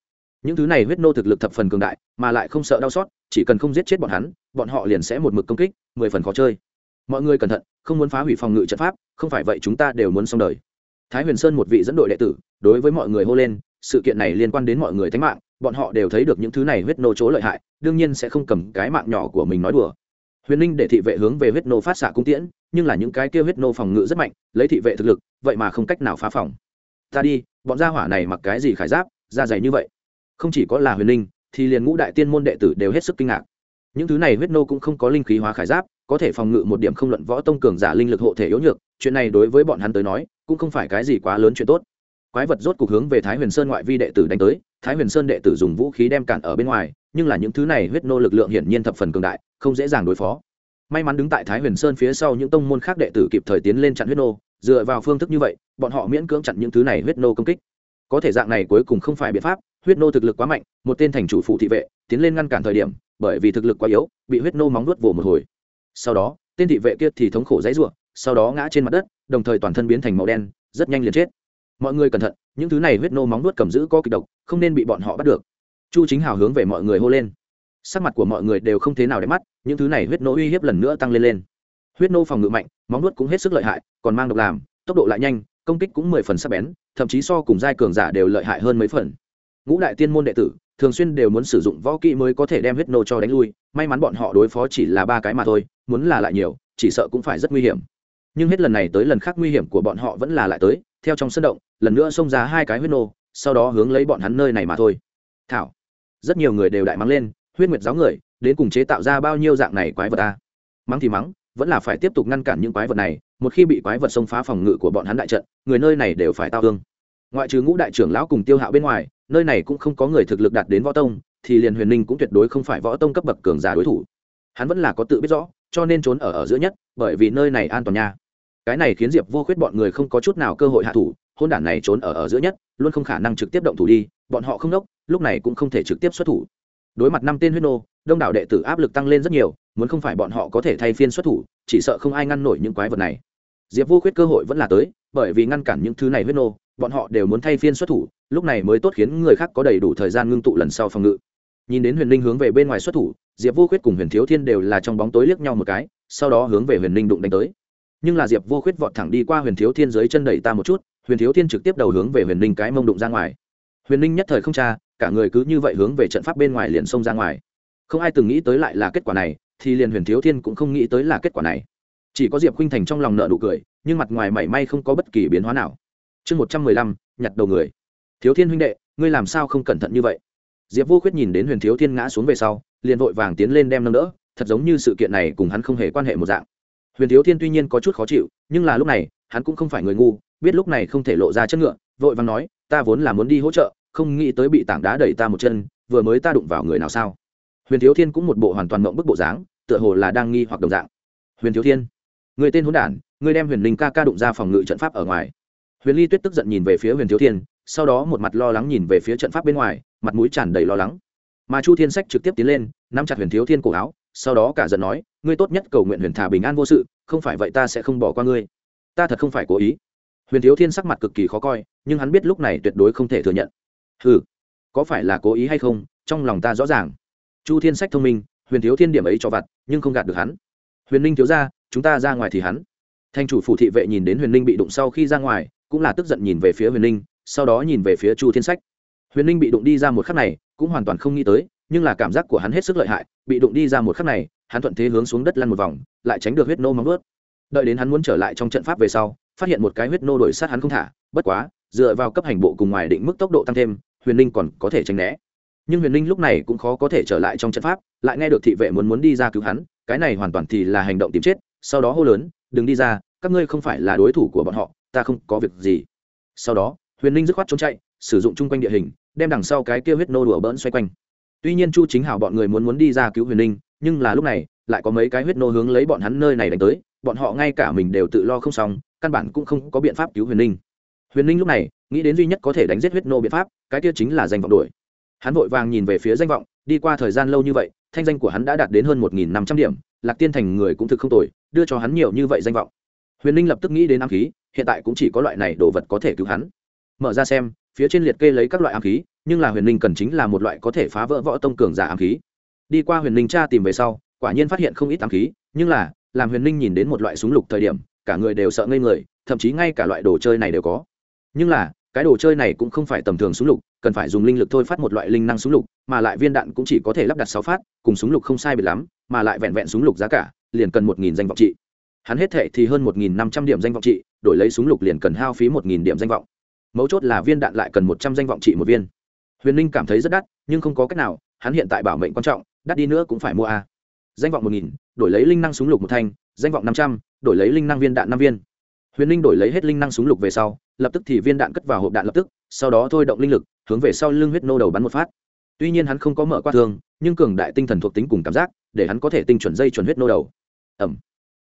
Những thứ này huyết nô thực lực thập phần cường đại, mà lại không sợ đau xót, chỉ cần không giết chết bọn hắn, bọn họ liền sẽ một mực công kích, mười phần khó chơi mọi người cẩn thận, không muốn phá hủy phòng ngự trận pháp, không phải vậy chúng ta đều muốn xong đời. Thái huyền sơn một vị dẫn đội đệ tử, đối với mọi người hô lên, sự kiện này liên quan đến mọi người thánh mạng, bọn họ đều thấy được những thứ này huyết nô chỗ lợi hại, đương nhiên sẽ không cầm cái mạng nhỏ của mình nói đùa. Huyền ninh để thị vệ hướng về huyết nô phát xạ cung tiễn, nhưng là những cái kia huyết nô phòng ngự rất mạnh, lấy thị vệ thực lực, vậy mà không cách nào phá phòng. Ta đi, bọn gia hỏa này mặc cái gì khải giáp, da dày như vậy. Không chỉ có là huyền ninh, thì liền ngũ đại tiên môn đệ tử đều hết sức kinh ngạc. Những thứ này huyết nô cũng không có linh khí hóa khải giáp có thể phòng ngự một điểm không luận võ tông cường giả linh lực hộ thể yếu nhược, chuyện này đối với bọn hắn tới nói, cũng không phải cái gì quá lớn chuyện tốt. Quái vật rốt cục hướng về thái huyền sơn ngoại vi đệ tử đánh tới, thái huyền sơn đệ tử dùng vũ khí đem cản ở bên ngoài, nhưng là những thứ này huyết nô lực lượng hiển nhiên thập phần cường đại, không dễ dàng đối phó. May mắn đứng tại thái huyền sơn phía sau những tông môn khác đệ tử kịp thời tiến lên chặn huyết nô, dựa vào phương thức như vậy, bọn họ miễn cưỡng chặn những thứ này huyết nô công kích. Có thể dạng này cuối cùng không phải biện pháp, huyết nô thực lực quá mạnh, một tên thành chủ phụ thị vệ, tiến lên ngăn cản thời điểm, bởi vì thực lực quá yếu, bị huyết nô móng nuốt vồ một hồi sau đó, tên thị vệ kia thì thống khổ dãy ruộng, sau đó ngã trên mặt đất, đồng thời toàn thân biến thành màu đen, rất nhanh liền chết. Mọi người cẩn thận, những thứ này huyết nô móng nuốt cầm giữ có kịch độc, không nên bị bọn họ bắt được. Chu chính hào hướng về mọi người hô lên. Sắc mặt của mọi người đều không thế nào để mắt, những thứ này huyết nô uy hiếp lần nữa tăng lên lên. Huyết nô phòng ngự mạnh, móng nuốt cũng hết sức lợi hại, còn mang độc làm, tốc độ lại nhanh, công kích cũng mười phần sắc bén, thậm chí so cùng giai cường giả đều lợi hại hơn mấy phần. Ngũ đại tiên môn đệ tử thường xuyên đều muốn sử dụng võ kỹ mới có thể đem huyết nô cho đánh lui, may mắn bọn họ đối phó chỉ là ba cái mà thôi, muốn là lại nhiều, chỉ sợ cũng phải rất nguy hiểm. Nhưng hết lần này tới lần khác nguy hiểm của bọn họ vẫn là lại tới, theo trong sân động, lần nữa xông ra hai cái huyết nô, sau đó hướng lấy bọn hắn nơi này mà thôi. Thảo, rất nhiều người đều đại mắng lên, huyết nguyệt giáo người, đến cùng chế tạo ra bao nhiêu dạng này quái vật ta mắng thì mắng, vẫn là phải tiếp tục ngăn cản những quái vật này, một khi bị quái vật xông phá phòng ngự của bọn hắn đại trận, người nơi này đều phải tao thương. Ngoại trừ ngũ đại trưởng lão cùng tiêu hạo bên ngoài nơi này cũng không có người thực lực đạt đến võ tông, thì liền huyền ninh cũng tuyệt đối không phải võ tông cấp bậc cường giả đối thủ. Hắn vẫn là có tự biết rõ, cho nên trốn ở ở giữa nhất, bởi vì nơi này an toàn nha. Cái này khiến diệp vô khuyết bọn người không có chút nào cơ hội hạ thủ, hôn đản này trốn ở ở giữa nhất, luôn không khả năng trực tiếp động thủ đi, bọn họ không đốc, lúc này cũng không thể trực tiếp xuất thủ. Đối mặt năm tên huyết nô, đông đảo đệ tử áp lực tăng lên rất nhiều, muốn không phải bọn họ có thể thay phiên xuất thủ, chỉ sợ không ai ngăn nổi những quái vật này. Diệp vô khuyết cơ hội vẫn là tới, bởi vì ngăn cản những thứ này huyết nô, bọn họ đều muốn thay phiên xuất thủ lúc này mới tốt khiến người khác có đầy đủ thời gian ngưng tụ lần sau phòng ngự. Nhìn đến huyền linh hướng về bên ngoài xuất thủ, diệp vô khuyết cùng huyền thiếu thiên đều là trong bóng tối liếc nhau một cái, sau đó hướng về huyền linh đụng đánh tới. Nhưng là diệp vô khuyết vọt thẳng đi qua huyền thiếu thiên dưới chân đẩy ta một chút, huyền thiếu thiên trực tiếp đầu hướng về huyền linh cái mông đụng ra ngoài. Huyền linh nhất thời không cha cả người cứ như vậy hướng về trận pháp bên ngoài liền xông ra ngoài. Không ai từng nghĩ tới lại là kết quả này, thì liền huyền thiếu thiên cũng không nghĩ tới là kết quả này. Chỉ có diệp khinh thành trong lòng nợ nụ cười, nhưng mặt ngoài mảy may không có bất kỳ biến hóa nào. Chương một trăm mười lăm, nhặt đầu người thiếu thiên huynh đệ, ngươi làm sao không cẩn thận như vậy? Diệp vô khuyết nhìn đến huyền thiếu thiên ngã xuống về sau, liền vội vàng tiến lên đem nâng đỡ, thật giống như sự kiện này cùng hắn không hề quan hệ một dạng. Huyền thiếu thiên tuy nhiên có chút khó chịu, nhưng là lúc này, hắn cũng không phải người ngu, biết lúc này không thể lộ ra chất ngựa, vội vàng nói, ta vốn là muốn đi hỗ trợ, không nghĩ tới bị tảng đá đẩy ta một chân, vừa mới ta đụng vào người nào sao? Huyền thiếu thiên cũng một bộ hoàn toàn mộng bức bộ dáng, tựa hồ là đang nghi hoặc đồng dạng. Huyền thiếu thiên, người tên hôn đản, người đem huyền linh ca ca đụng ra phòng ngự trận pháp ở ngoài. Huyền ly tuyết tức giận nhìn về phía huyền thiếu thiên sau đó một mặt lo lắng nhìn về phía trận pháp bên ngoài, mặt mũi tràn đầy lo lắng. Mà chu thiên sách trực tiếp tiến lên, nắm chặt huyền thiếu thiên cổ áo, sau đó cả giận nói, ngươi tốt nhất cầu nguyện huyền thả bình an vô sự, không phải vậy ta sẽ không bỏ qua ngươi. Ta thật không phải cố ý. Huyền thiếu thiên sắc mặt cực kỳ khó coi, nhưng hắn biết lúc này tuyệt đối không thể thừa nhận. Ừ có phải là cố ý hay không, trong lòng ta rõ ràng. Chu thiên sách thông minh, huyền thiếu thiên điểm ấy cho vặt, nhưng không gạt được hắn. Huyền ninh thiếu ra chúng ta ra ngoài thì hắn. Thanh chủ phủ thị vệ nhìn đến huyền ninh bị đụng sau khi ra ngoài, cũng là tức giận nhìn về phía huyền ninh sau đó nhìn về phía chu thiên sách. Huyền ninh bị đụng đi ra một khắc này, cũng hoàn toàn không nghĩ tới, nhưng là cảm giác của hắn hết sức lợi hại, bị đụng đi ra một khắc này, hắn thuận thế hướng xuống đất lăn một vòng, lại tránh được huyết nô móng vớt đợi đến hắn muốn trở lại trong trận pháp về sau, phát hiện một cái huyết nô đổi sát hắn không thả, bất quá, dựa vào cấp hành bộ cùng ngoài định mức tốc độ tăng thêm, huyền ninh còn có thể tránh né. Nhưng huyền ninh lúc này cũng khó có thể trở lại trong trận pháp, lại nghe được thị vệ muốn muốn đi ra cứu hắn, cái này hoàn toàn thì là hành động tìm chết, sau đó hô lớn, đừng đi ra, các ngươi không phải là đối thủ của bọn họ, ta không có việc gì. Sau đó huyền ninh dứt khoát trốn chạy, sử dụng chung quanh địa hình, đem đằng sau cái kia huyết nô đùa bỡn xoay quanh. Tuy nhiên chu chính hảo bọn người muốn muốn đi ra cứu huyền ninh, nhưng là lúc này, lại có mấy cái huyết nô hướng lấy bọn hắn nơi này đánh tới, bọn họ ngay cả mình đều tự lo không xong, căn bản cũng không có biện pháp cứu huyền ninh. Huyền ninh lúc này, nghĩ đến duy nhất có thể đánh giết huyết nô biện pháp, cái kia chính là danh vọng đuổi. Hắn vội vàng nhìn về phía danh vọng, đi qua thời gian lâu như vậy, thanh danh của hắn đã đạt đến hơn một nghìn năm trăm điểm, lạc tiên thành người cũng thực không tồi, đưa cho hắn nhiều như vậy danh vọng. Huyền ninh lập tức nghĩ đến ám khí, hiện tại cũng chỉ có loại này đồ vật có thể cứu hắn mở ra xem, phía trên liệt kê lấy các loại ám khí, nhưng là huyền ninh cần chính là một loại có thể phá vỡ võ tông cường giả ám khí. Đi qua huyền ninh tra tìm về sau, quả nhiên phát hiện không ít ám khí, nhưng là, làm huyền ninh nhìn đến một loại súng lục thời điểm, cả người đều sợ ngây người, thậm chí ngay cả loại đồ chơi này đều có. Nhưng là, cái đồ chơi này cũng không phải tầm thường súng lục, cần phải dùng linh lực thôi phát một loại linh năng súng lục, mà lại viên đạn cũng chỉ có thể lắp đặt sáu phát, cùng súng lục không sai biệt lắm, mà lại vẹn vẹn súng lục giá cả, liền cần một nghìn danh vọng trị. Hắn hết thệ thì hơn một nghìn năm trăm điểm danh vọng trị, đổi lấy súng lục liền cần hao phí một nghìn điểm danh vọng mấu chốt là viên đạn lại cần một trăm danh vọng trị một viên. Huyền ninh cảm thấy rất đắt, nhưng không có cách nào, hắn hiện tại bảo mệnh quan trọng, đắt đi nữa cũng phải mua a. Danh vọng một nghìn, đổi lấy linh năng súng lục một thanh, danh vọng năm trăm, đổi lấy linh năng viên đạn năm viên. Huyền ninh đổi lấy hết linh năng súng lục về sau, lập tức thì viên đạn cất vào hộp đạn lập tức, sau đó thôi động linh lực, hướng về sau lưng huyết nô đầu bắn một phát. Tuy nhiên hắn không có mở qua thương, nhưng cường đại tinh thần thuộc tính cùng cảm giác, để hắn có thể tinh chuẩn dây chuẩn huyết nô đầu. Ẩm.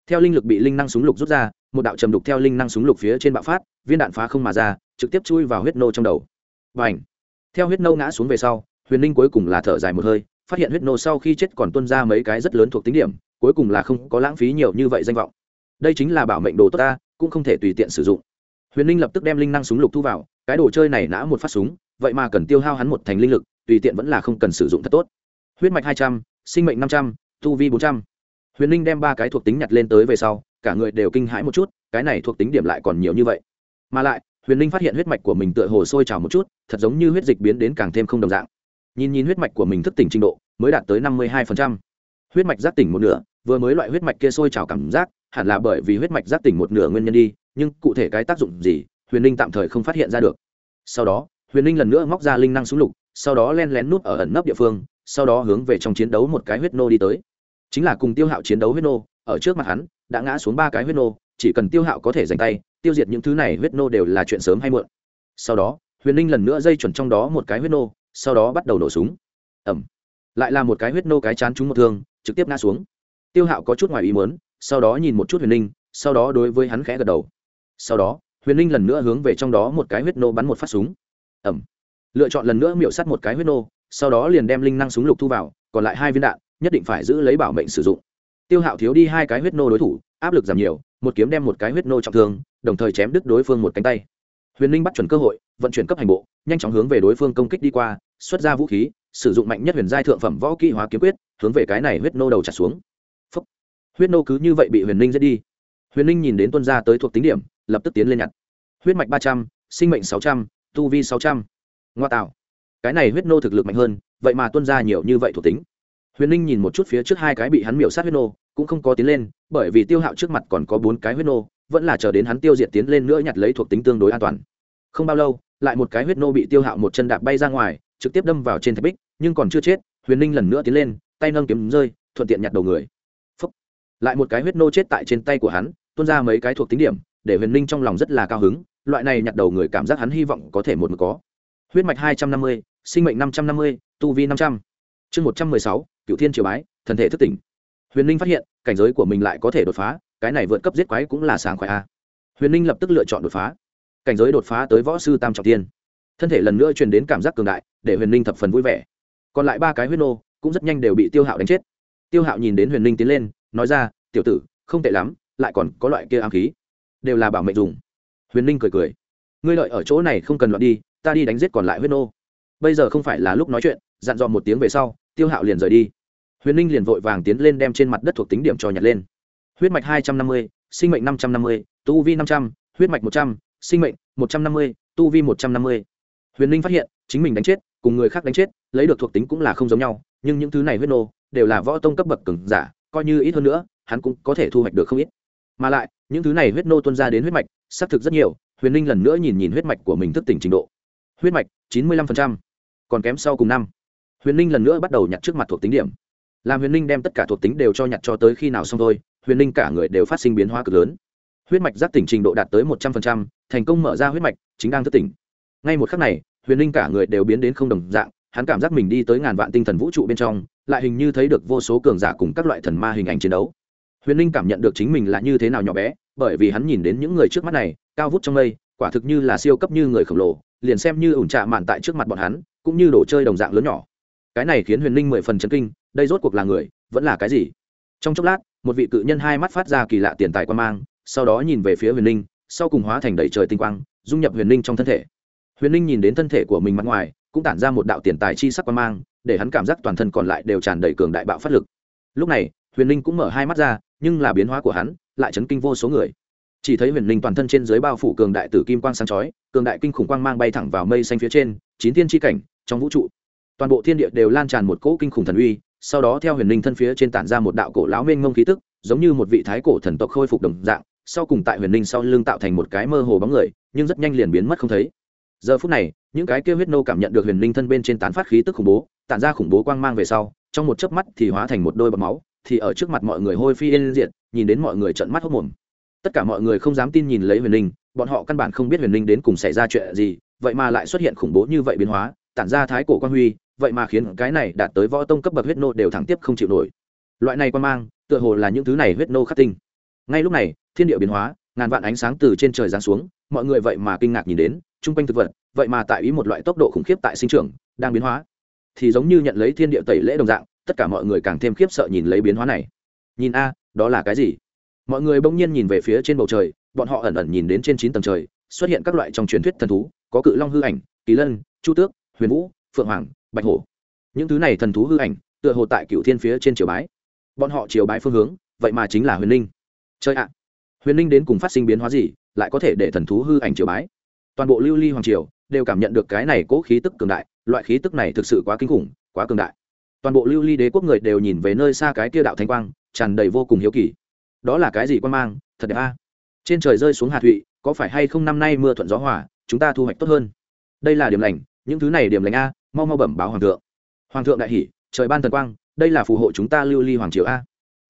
Theo linh lực bị linh năng súng lục rút ra một đạo trầm đục theo linh năng súng lục phía trên bạo phát, viên đạn phá không mà ra, trực tiếp chui vào huyết nô trong đầu. Và ảnh theo huyết nô ngã xuống về sau, huyền ninh cuối cùng là thở dài một hơi, phát hiện huyết nô sau khi chết còn tuân ra mấy cái rất lớn thuộc tính điểm, cuối cùng là không có lãng phí nhiều như vậy danh vọng. Đây chính là bảo mệnh đồ tốt ta, cũng không thể tùy tiện sử dụng. Huyền ninh lập tức đem linh năng súng lục thu vào, cái đồ chơi này nã một phát súng, vậy mà cần tiêu hao hắn một thành linh lực, tùy tiện vẫn là không cần sử dụng thật tốt. Huyết mạch hai trăm, sinh mệnh năm trăm, tu vi bốn trăm huyền ninh đem ba cái thuộc tính nhặt lên tới về sau, cả người đều kinh hãi một chút, cái này thuộc tính điểm lại còn nhiều như vậy. Mà lại, huyền ninh phát hiện huyết mạch của mình tựa hồ sôi trào một chút, thật giống như huyết dịch biến đến càng thêm không đồng dạng. Nhìn nhìn huyết mạch của mình thức tỉnh trình độ, mới đạt tới năm mươi hai huyết mạch giác tỉnh một nửa, vừa mới loại huyết mạch kia sôi trào cảm giác, hẳn là bởi vì huyết mạch giác tỉnh một nửa nguyên nhân đi, nhưng cụ thể cái tác dụng gì, huyền ninh tạm thời không phát hiện ra được. Sau đó, huyền ninh lần nữa móc ra linh năng súng lục, sau đó len lén nút ở ẩn nấp địa phương, sau đó hướng về trong chiến đấu một cái huyết nô đi tới chính là cùng tiêu hạo chiến đấu huyết nô, ở trước mặt hắn, đã ngã xuống ba cái huyết nô, chỉ cần tiêu hạo có thể giành tay, tiêu diệt những thứ này huyết nô đều là chuyện sớm hay muộn. Sau đó, huyền ninh lần nữa dây chuẩn trong đó một cái huyết nô, sau đó bắt đầu nổ súng. Ẩm lại là một cái huyết nô cái chán trúng một thương, trực tiếp ngã xuống. Tiêu hạo có chút ngoài ý muốn, sau đó nhìn một chút huyền ninh sau đó đối với hắn khẽ gật đầu. Sau đó, huyền ninh lần nữa hướng về trong đó một cái huyết nô bắn một phát súng. Ẩm lựa chọn lần nữa miệu sắt một cái huyết nô, sau đó liền đem linh năng súng lục thu vào, còn lại hai viên đạn nhất định phải giữ lấy bảo mệnh sử dụng. Tiêu hạo thiếu đi hai cái huyết nô đối thủ, áp lực giảm nhiều, một kiếm đem một cái huyết nô trọng thương, đồng thời chém đứt đối phương một cánh tay. Huyền Linh bắt chuẩn cơ hội, vận chuyển cấp hành bộ, nhanh chóng hướng về đối phương công kích đi qua, xuất ra vũ khí, sử dụng mạnh nhất huyền giai thượng phẩm võ kỹ hóa kiếm quyết, hướng về cái này huyết nô đầu trả xuống. Phúc. huyết nô cứ như vậy bị huyền Linh giết đi. Huyền Linh nhìn đến tuân Gia tới thuộc tính điểm, lập tức tiến lên nhặt. Huyết mạch ba trăm, sinh mệnh sáu trăm, tu vi sáu trăm. Ngoa tạo. Cái này huyết nô thực lực mạnh hơn, vậy mà tuân ra nhiều như vậy thuộc tính huyền ninh nhìn một chút phía trước hai cái bị hắn miểu sát huyết nô, cũng không có tiến lên, bởi vì tiêu hạo trước mặt còn có bốn cái huyết nô, vẫn là chờ đến hắn tiêu diệt tiến lên nữa nhặt lấy thuộc tính tương đối an toàn. Không bao lâu, lại một cái huyết nô bị tiêu hạo một chân đạp bay ra ngoài, trực tiếp đâm vào trên thạch bích, nhưng còn chưa chết, huyền ninh lần nữa tiến lên, tay nâng kiếm rơi, thuận tiện nhặt đầu người. Phúc. lại một cái huyết nô chết tại trên tay của hắn, tuôn ra mấy cái thuộc tính điểm, để huyền ninh trong lòng rất là cao hứng, loại này nhặt đầu người cảm giác hắn hy vọng có thể một mực có. Huyết mạch hai trăm năm mươi, sinh mệnh năm trăm năm mươi, tu vi năm trăm. Chương một trăm mười sáu cựu thiên triều bái, thần thể thức tỉnh. Huyền ninh phát hiện, cảnh giới của mình lại có thể đột phá, cái này vượt cấp giết quái cũng là sáng khỏe a. Huyền ninh lập tức lựa chọn đột phá. Cảnh giới đột phá tới võ sư tam trọng tiên. Thân thể lần nữa truyền đến cảm giác cường đại, để huyền ninh thập phần vui vẻ. Còn lại ba cái huyết nô cũng rất nhanh đều bị tiêu hạo đánh chết. Tiêu hạo nhìn đến huyền ninh tiến lên, nói ra, tiểu tử, không tệ lắm, lại còn có loại kia ám khí. Đều là bảo mệnh dùng. Huyền ninh cười cười, ngươi lợi ở chỗ này không cần loạn đi, ta đi đánh giết còn lại huyết nô. Bây giờ không phải là lúc nói chuyện, dặn dò một tiếng về sau, tiêu hạo liền rời đi huyền ninh liền vội vàng tiến lên đem trên mặt đất thuộc tính điểm cho nhặt lên huyết mạch hai trăm năm mươi, sinh mệnh năm trăm năm mươi, tu vi năm trăm, huyết mạch một trăm, sinh mệnh một trăm năm mươi, tu vi một trăm năm mươi. Huyền ninh phát hiện, chính mình đánh chết, cùng người khác đánh chết, lấy được thuộc tính cũng là không giống nhau, nhưng những thứ này huyết nô đều là võ tông cấp bậc cứng giả, coi như ít hơn nữa, hắn cũng có thể thu hoạch được không ít. Mà lại, những thứ này huyết nô tuân ra đến huyết mạch, xác thực rất nhiều, huyền ninh lần nữa nhìn nhìn huyết mạch của mình thức tỉnh trình độ. Huyết mạch, chín mươi lăm còn kém sau cùng năm. Huyền ninh lần nữa bắt đầu nhặt trước mặt thuộc tính điểm làm huyền ninh đem tất cả thuộc tính đều cho nhặt cho tới khi nào xong thôi, huyền ninh cả người đều phát sinh biến hóa cực lớn. Huyết mạch giác tỉnh trình độ đạt tới một trăm linh thành công mở ra huyết mạch, chính đang thức tỉnh. Ngay một khắc này, huyền ninh cả người đều biến đến không đồng dạng, hắn cảm giác mình đi tới ngàn vạn tinh thần vũ trụ bên trong, lại hình như thấy được vô số cường giả cùng các loại thần ma hình ảnh chiến đấu. Huyền ninh cảm nhận được chính mình là như thế nào nhỏ bé, bởi vì hắn nhìn đến những người trước mắt này, cao vút trong mây, quả thực như là siêu cấp như người khổng lồ, liền xem như ủn trạ mạn tại trước mặt bọn hắn, cũng như đồ chơi đồng dạng lớn nhỏ cái này khiến huyền ninh mười phần chấn kinh, đây rốt cuộc là người, vẫn là cái gì? Trong chốc lát, một vị cự nhân hai mắt phát ra kỳ lạ tiền tài quan mang, sau đó nhìn về phía huyền ninh, sau cùng hóa thành đầy trời tinh quang, dung nhập huyền ninh trong thân thể. Huyền ninh nhìn đến thân thể của mình mặt ngoài, cũng tản ra một đạo tiền tài chi sắc quan mang, để hắn cảm giác toàn thân còn lại đều tràn đầy cường đại bạo phát lực. Lúc này, huyền ninh cũng mở hai mắt ra, nhưng là biến hóa của hắn lại chấn kinh vô số người. Chỉ thấy huyền ninh toàn thân trên dưới bao phủ cường đại tử kim quang sáng chói, cường đại kinh khủng quang mang bay thẳng vào mây xanh phía trên, chín tiên tri cảnh, trong vũ trụ toàn bộ thiên địa đều lan tràn một cỗ kinh khủng thần uy, sau đó theo huyền ninh thân phía trên tản ra một đạo cổ lão mênh ngông khí tức, giống như một vị thái cổ thần tộc khôi phục đồng dạng, sau cùng tại huyền ninh sau lưng tạo thành một cái mơ hồ bóng người, nhưng rất nhanh liền biến mất không thấy. Giờ phút này, những cái kêu huyết nô cảm nhận được huyền ninh thân bên trên tán phát khí tức khủng bố, tản ra khủng bố quang mang về sau, trong một chớp mắt thì hóa thành một đôi bọt máu, thì ở trước mặt mọi người hôi phi yên diện nhìn đến mọi người trợn mắt hốc mồm tất cả mọi người không dám tin nhìn lấy huyền ninh bọn họ căn bản không biết huyền ninh đến cùng xảy ra chuyện gì, vậy mà lại xuất hiện khủng bố như vậy biến hóa, tản ra thái cổ quan huy vậy mà khiến cái này đạt tới võ tông cấp bậc huyết nô đều thẳng tiếp không chịu nổi. Loại này quan mang, tựa hồ là những thứ này huyết nô khắc tinh. Ngay lúc này, thiên địa biến hóa, ngàn vạn ánh sáng từ trên trời giáng xuống, mọi người vậy mà kinh ngạc nhìn đến, chung quanh thực vật, vậy mà tại ý một loại tốc độ khủng khiếp tại sinh trưởng, đang biến hóa. Thì giống như nhận lấy thiên địa tẩy lễ đồng dạng, tất cả mọi người càng thêm khiếp sợ nhìn lấy biến hóa này. Nhìn a, đó là cái gì? Mọi người bỗng nhiên nhìn về phía trên bầu trời, bọn họ ẩn ẩn nhìn đến trên chín tầng trời, xuất hiện các loại trong truyền thuyết thần thú, có cự long hư ảnh, kỳ lân, chu tước, huyền vũ, phượng hoàng bạch hổ. Những thứ này thần thú hư ảnh tựa hồ tại cựu thiên phía trên triều bái. Bọn họ triều bái phương hướng vậy mà chính là huyền linh. Chơi ạ. Huyền linh đến cùng phát sinh biến hóa gì lại có thể để thần thú hư ảnh triều bái? Toàn bộ lưu ly hoàng triều đều cảm nhận được cái này cố khí tức cường đại loại khí tức này thực sự quá kinh khủng quá cường đại. Toàn bộ lưu ly đế quốc người đều nhìn về nơi xa cái kia đạo thanh quang tràn đầy vô cùng hiếu kỳ. Đó là cái gì quan mang? Thật đẹp a. Trên trời rơi xuống hạt thụy có phải hay không năm nay mưa thuận gió hòa, chúng ta thu hoạch tốt hơn? Đây là điểm lành những thứ này điểm lành a mau mau bẩm báo hoàng thượng. Hoàng thượng đại hỷ trời ban thần quang, đây là phù hộ chúng ta lưu ly hoàng triều a.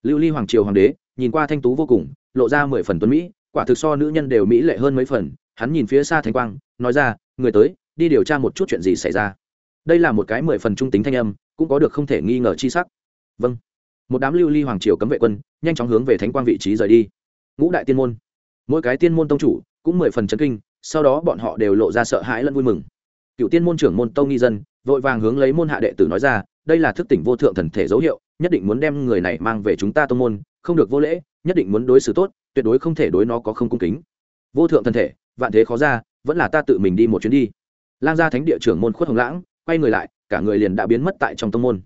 Lưu ly hoàng triều hoàng đế, nhìn qua thanh tú vô cùng, lộ ra mười phần tuấn mỹ, quả thực so nữ nhân đều mỹ lệ hơn mấy phần, hắn nhìn phía xa thanh quang, nói ra, người tới, đi điều tra một chút chuyện gì xảy ra. Đây là một cái mười phần trung tính thanh âm, cũng có được không thể nghi ngờ chi sắc. Vâng. Một đám lưu ly hoàng triều cấm vệ quân, nhanh chóng hướng về thánh quang vị trí rời đi. Ngũ đại tiên môn. Mỗi cái tiên môn tông chủ cũng mười phần chấn kinh, sau đó bọn họ đều lộ ra sợ hãi lẫn vui mừng cựu tiên môn trưởng môn tông nghi dân, vội vàng hướng lấy môn hạ đệ tử nói ra, đây là thức tỉnh vô thượng thần thể dấu hiệu, nhất định muốn đem người này mang về chúng ta tông môn, không được vô lễ, nhất định muốn đối xử tốt, tuyệt đối không thể đối nó có không cung kính. Vô thượng thần thể, vạn thế khó ra, vẫn là ta tự mình đi một chuyến đi. Lang gia thánh địa trưởng môn khuất hồng lãng, quay người lại, cả người liền đã biến mất tại trong tông môn.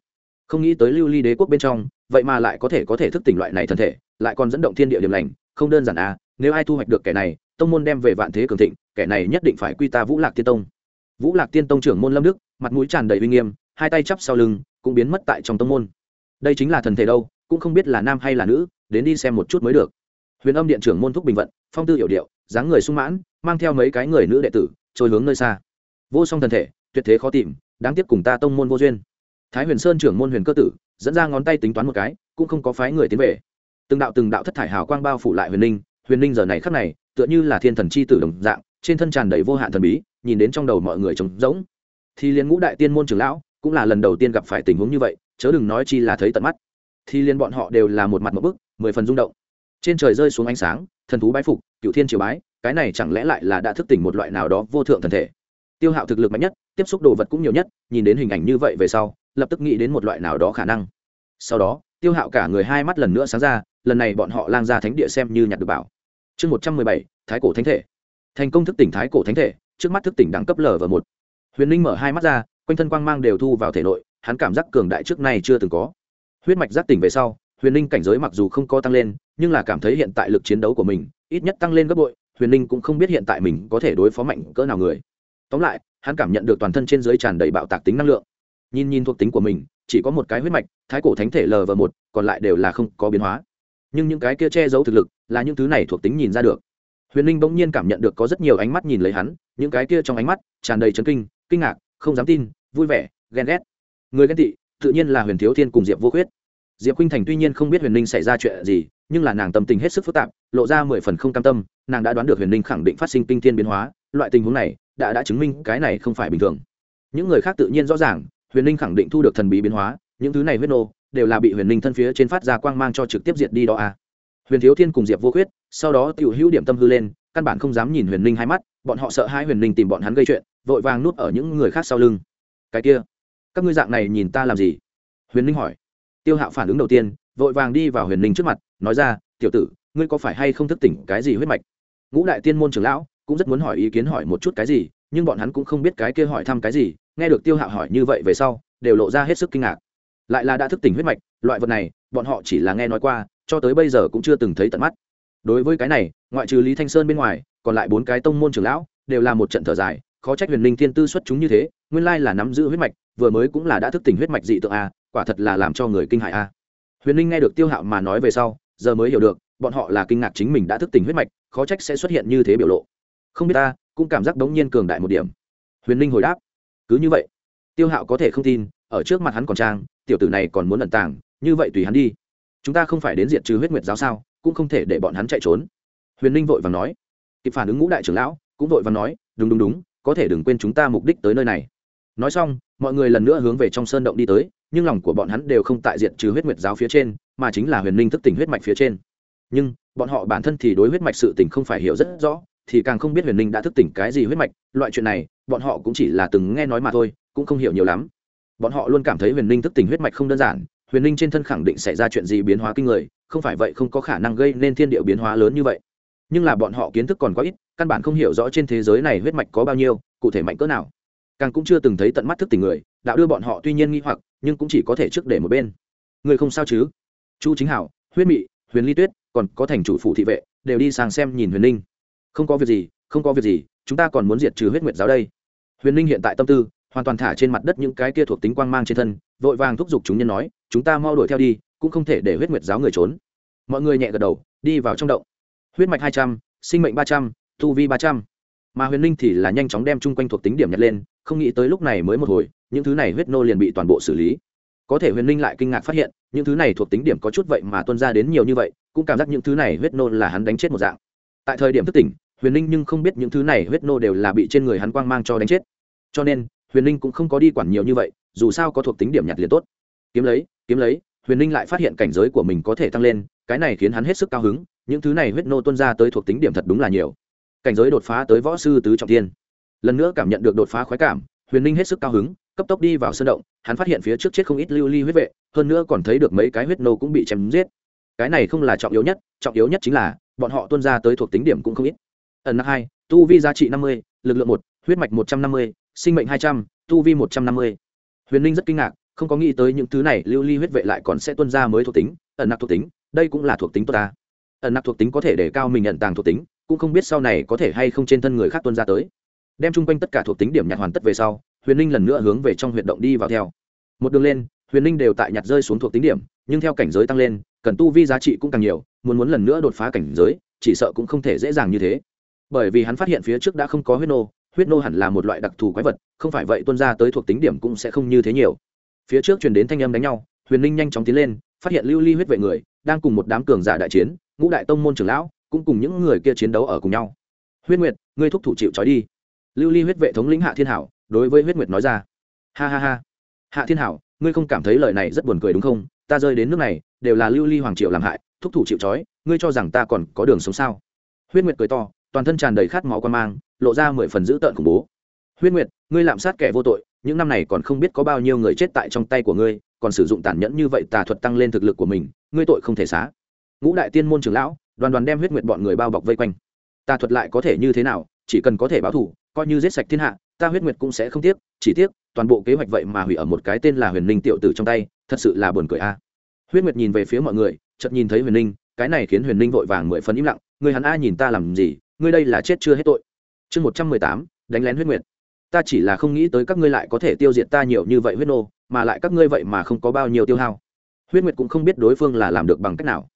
Không nghĩ tới lưu ly đế quốc bên trong, vậy mà lại có thể có thể thức tỉnh loại này thần thể, lại còn dẫn động thiên địa điểm lành, không đơn giản à nếu ai thu hoạch được kẻ này, tông môn đem về vạn thế cường thịnh, kẻ này nhất định phải quy ta vũ lạc tiên tông vũ lạc tiên tông trưởng môn lâm đức, mặt mũi tràn đầy uy nghiêm, hai tay chắp sau lưng, cũng biến mất tại trong tông môn. Đây chính là thần thể đâu, cũng không biết là nam hay là nữ, đến đi xem một chút mới được. Huyền âm điện trưởng môn thúc bình vận, phong tư hiểu điệu, dáng người sung mãn, mang theo mấy cái người nữ đệ tử, trôi hướng nơi xa. Vô song thần thể, tuyệt thế khó tìm, đáng tiếc cùng ta tông môn vô duyên. Thái huyền sơn trưởng môn huyền cơ tử, dẫn ra ngón tay tính toán một cái, cũng không có phái người tiến về. Từng đạo từng đạo thất thải hào quang bao phủ lại huyền ninh huyền ninh giờ này khắc này, tựa như là thiên thần c h i tử đồng dạng, trên thân tràn đầy vô hạn thần bí nhìn đến trong đầu mọi người trống rỗng. Thì liên ngũ đại tiên môn trưởng lão, cũng là lần đầu tiên gặp phải tình huống như vậy, chớ đừng nói chi là thấy tận mắt. Thì liên bọn họ đều là một mặt một bức, mười phần rung động. Trên trời rơi xuống ánh sáng, thần thú bái phục, cựu thiên triều bái, cái này chẳng lẽ lại là đã thức tỉnh một loại nào đó vô thượng thần thể? Tiêu hạo thực lực mạnh nhất, tiếp xúc đồ vật cũng nhiều nhất, nhìn đến hình ảnh như vậy về sau, lập tức nghĩ đến một loại nào đó khả năng. Sau đó, tiêu hạo cả người hai mắt lần nữa sáng ra, lần này bọn họ lang ra thánh địa xem như nhặt được bảo. Chương một trăm mười bảy, thái cổ thánh thể. Thành công thức tỉnh thái cổ thánh thể trước mắt thức tỉnh đẳng cấp lở và một. Huyền ninh mở hai mắt ra, quanh thân quang mang đều thu vào thể nội, hắn cảm giác cường đại trước nay chưa từng có. Huyết mạch giác tỉnh về sau, huyền ninh cảnh giới mặc dù không có tăng lên, nhưng là cảm thấy hiện tại lực chiến đấu của mình ít nhất tăng lên gấp bội, huyền ninh cũng không biết hiện tại mình có thể đối phó mạnh cỡ nào người. Tóm lại, hắn cảm nhận được toàn thân trên giới tràn đầy bạo tạc tính năng lượng. Nhìn nhìn thuộc tính của mình, chỉ có một cái huyết mạch, thái cổ thánh thể l và một, còn lại đều là không có biến hóa. Nhưng những cái kia che giấu thực lực là những thứ này thuộc tính nhìn ra được huyền ninh bỗng nhiên cảm nhận được có rất nhiều ánh mắt nhìn lấy hắn, những cái kia trong ánh mắt tràn đầy chấn kinh kinh ngạc, không dám tin, vui vẻ, ghen ghét. Người ghen tị, tự nhiên là huyền thiếu thiên cùng diệp vô khuyết. Diệp khinh thành tuy nhiên không biết huyền ninh xảy ra chuyện gì, nhưng là nàng tâm tình hết sức phức tạp, lộ ra mười phần không cam tâm, nàng đã đoán được huyền ninh khẳng định phát sinh kinh thiên biến hóa, loại tình huống này đã đã chứng minh cái này không phải bình thường. Những người khác tự nhiên rõ ràng, huyền ninh khẳng định thu được thần bí biến hóa, những thứ này huyết nô đều là bị huyền ninh thân phía trên phát ra quang mang cho trực tiếp diệt đi đó à? Huyền thiếu thiên cùng diệp vô khuyết, sau đó tự hữu điểm tâm hư lên, căn bản không dám nhìn huyền ninh hai mắt, bọn họ sợ hai huyền ninh tìm bọn hắn gây chuyện, vội vàng núp ở những người khác sau lưng. Cái kia, các ngươi dạng này nhìn ta làm gì? Huyền ninh hỏi. Tiêu hạo phản ứng đầu tiên, vội vàng đi vào huyền ninh trước mặt, nói ra, tiểu tử, ngươi có phải hay không thức tỉnh cái gì huyết mạch? Ngũ đại tiên môn trưởng lão cũng rất muốn hỏi ý kiến hỏi một chút cái gì, nhưng bọn hắn cũng không biết cái kia hỏi thăm cái gì, nghe được tiêu hạo hỏi như vậy về sau, đều lộ ra hết sức kinh ngạc. Lại là đã thức tỉnh huyết mạch, loại vật này, bọn họ chỉ là nghe nói qua cho tới bây giờ cũng chưa từng thấy tận mắt. Đối với cái này, ngoại trừ lý thanh sơn bên ngoài, còn lại bốn cái tông môn trưởng lão, đều là một trận thở dài, khó trách huyền linh thiên tư xuất chúng như thế, nguyên lai là nắm giữ huyết mạch, vừa mới cũng là đã thức tỉnh huyết mạch dị tượng a, quả thật là làm cho người kinh hại a. Huyền linh nghe được tiêu hạo mà nói về sau, giờ mới hiểu được, bọn họ là kinh ngạc chính mình đã thức tỉnh huyết mạch, khó trách sẽ xuất hiện như thế biểu lộ. Không biết ta, cũng cảm giác đống nhiên cường đại một điểm. Huyền linh hồi đáp, cứ như vậy. Tiêu hạo có thể không tin, ở trước mặt hắn còn trang, tiểu tử này còn muốn ẩn tàng, như vậy tùy hắn đi chúng ta không phải đến diện trừ huyết nguyệt giáo sao, cũng không thể để bọn hắn chạy trốn. Huyền ninh vội và nói. Kịp phản ứng ngũ đại trưởng lão, cũng vội và nói, đúng đúng đúng, có thể đừng quên chúng ta mục đích tới nơi này. Nói xong, mọi người lần nữa hướng về trong sơn động đi tới, nhưng lòng của bọn hắn đều không tại diện trừ huyết nguyệt giáo phía trên, mà chính là huyền ninh thức tỉnh huyết mạch phía trên. Nhưng, bọn họ bản thân thì đối huyết mạch sự tỉnh không phải hiểu rất rõ, thì càng không biết huyền ninh đã thức tỉnh cái gì huyết mạch. Loại chuyện này, bọn họ cũng chỉ là từng nghe nói mà thôi, cũng không hiểu nhiều lắm. Bọn họ luôn cảm thấy huyền ninh thức tỉnh huyết mạch không đơn giản huyền ninh trên thân khẳng định xảy ra chuyện gì biến hóa kinh người, không phải vậy không có khả năng gây nên thiên điệu biến hóa lớn như vậy. Nhưng là bọn họ kiến thức còn quá ít, căn bản không hiểu rõ trên thế giới này huyết mạch có bao nhiêu, cụ thể mạnh cỡ nào. Càng cũng chưa từng thấy tận mắt thức tỉnh người, đạo đưa bọn họ tuy nhiên nghi hoặc, nhưng cũng chỉ có thể trước để một bên. Người không sao chứ? Chu chính hảo, huyết mị, huyền ly tuyết, còn có thành chủ phủ thị vệ, đều đi sang xem nhìn huyền ninh không có việc gì, không có việc gì, chúng ta còn muốn diệt trừ huyết nguyệt giáo đây. Huyền ninh hiện tại tâm tư, hoàn toàn thả trên mặt đất những cái kia thuộc tính quang mang trên thân, vội vàng thúc giục chúng nhân nói chúng ta mau đuổi theo đi, cũng không thể để huyết nguyệt giáo người trốn. Mọi người nhẹ gật đầu, đi vào trong động. Huyết mạch hai trăm, sinh mệnh ba trăm thu vi ba trăm. Mà huyền linh thì là nhanh chóng đem chung quanh thuộc tính điểm nhặt lên, không nghĩ tới lúc này mới một hồi, những thứ này huyết nô liền bị toàn bộ xử lý. Có thể huyền linh lại kinh ngạc phát hiện, những thứ này thuộc tính điểm có chút vậy mà tuân ra đến nhiều như vậy, cũng cảm giác những thứ này huyết nô là hắn đánh chết một dạng. Tại thời điểm thức tỉnh, huyền linh nhưng không biết những thứ này huyết nô đều là bị trên người hắn quang mang cho đánh chết. Cho nên, huyền linh cũng không có đi quản nhiều như vậy, dù sao có thuộc tính điểm nhặt liền tốt kiếm lấy kiếm lấy, huyền linh lại phát hiện cảnh giới của mình có thể tăng lên, cái này khiến hắn hết sức cao hứng, những thứ này huyết nô tuân ra tới thuộc tính điểm thật đúng là nhiều. Cảnh giới đột phá tới võ sư tứ trọng tiên. Lần nữa cảm nhận được đột phá khoái cảm, huyền linh hết sức cao hứng, cấp tốc đi vào sân động, hắn phát hiện phía trước chết không ít lưu ly huyết vệ, hơn nữa còn thấy được mấy cái huyết nô cũng bị chém giết. Cái này không là trọng yếu nhất, trọng yếu nhất chính là, bọn họ tuân ra tới thuộc tính điểm cũng không ít. Ẩn nặng hai, tu vi giá trị năm mươi, lực lượng một, huyết mạch một trăm năm mươi, sinh mệnh hai trăm, tu vi một trăm năm mươi. Huyền linh rất kinh ngạc không có nghĩ tới những thứ này, lưu ly huyết vệ lại còn sẽ tuân ra mới thuộc tính, ẩn nặc thuộc tính, đây cũng là thuộc tính tốt ta. Ẩn nặc thuộc tính có thể để cao mình nhận tàng thuộc tính, cũng không biết sau này có thể hay không trên thân người khác tuân ra tới. Đem chung quanh tất cả thuộc tính điểm nhặt hoàn tất về sau, huyền ninh lần nữa hướng về trong huyệt động đi vào theo. Một đường lên, huyền ninh đều tại nhặt rơi xuống thuộc tính điểm, nhưng theo cảnh giới tăng lên, cần tu vi giá trị cũng càng nhiều, muốn muốn lần nữa đột phá cảnh giới, chỉ sợ cũng không thể dễ dàng như thế. Bởi vì hắn phát hiện phía trước đã không có huyết nô huyết nô hẳn là một loại đặc thù quái vật, không phải vậy tuân ra tới thuộc tính điểm cũng sẽ không như thế nhiều phía trước truyền đến thanh âm đánh nhau, huyền ninh nhanh chóng tiến lên, phát hiện lưu ly huyết vệ người, đang cùng một đám cường giả đại chiến, ngũ đại tông môn trưởng lão cũng cùng những người kia chiến đấu ở cùng nhau. Huyết nguyệt, ngươi thúc thủ chịu trói đi. Lưu ly huyết vệ thống lĩnh hạ thiên hảo, đối với huyết nguyệt nói ra. Ha ha ha. Hạ thiên hảo, ngươi không cảm thấy lời này rất buồn cười đúng không? Ta rơi đến nước này, đều là lưu ly hoàng triệu làm hại, thúc thủ chịu trói, ngươi cho rằng ta còn có đường sống sao? Huyết nguyệt cười to, toàn thân tràn đầy khát máu quan mang, lộ ra mười phần dữ tợn khủng bố. Huyết nguyệt, ngươi lạm sát kẻ vô tội những năm này còn không biết có bao nhiêu người chết tại trong tay của ngươi, còn sử dụng tàn nhẫn như vậy tà thuật tăng lên thực lực của mình, ngươi tội không thể xá. Ngũ đại tiên môn trưởng lão, đoàn đoàn đem huyết nguyệt bọn người bao bọc vây quanh. Tà thuật lại có thể như thế nào, chỉ cần có thể báo thủ, coi như giết sạch thiên hạ, ta huyết nguyệt cũng sẽ không tiếc, chỉ tiếc, toàn bộ kế hoạch vậy mà hủy ở một cái tên là huyền ninh tiểu tử trong tay, thật sự là buồn cười a. Huyết nguyệt nhìn về phía mọi người, chợt nhìn thấy huyền ninh, cái này khiến huyền ninh vội vàng mười phần im lặng người hắn a nhìn ta làm gì? Ngươi đây là chết chưa hết tội. Chương một trăm mười tám, đánh lén huyết nguyệt ta chỉ là không nghĩ tới các ngươi lại có thể tiêu diệt ta nhiều như vậy huyết nô, mà lại các ngươi vậy mà không có bao nhiêu tiêu hao. Huyết nguyệt cũng không biết đối phương là làm được bằng cách nào.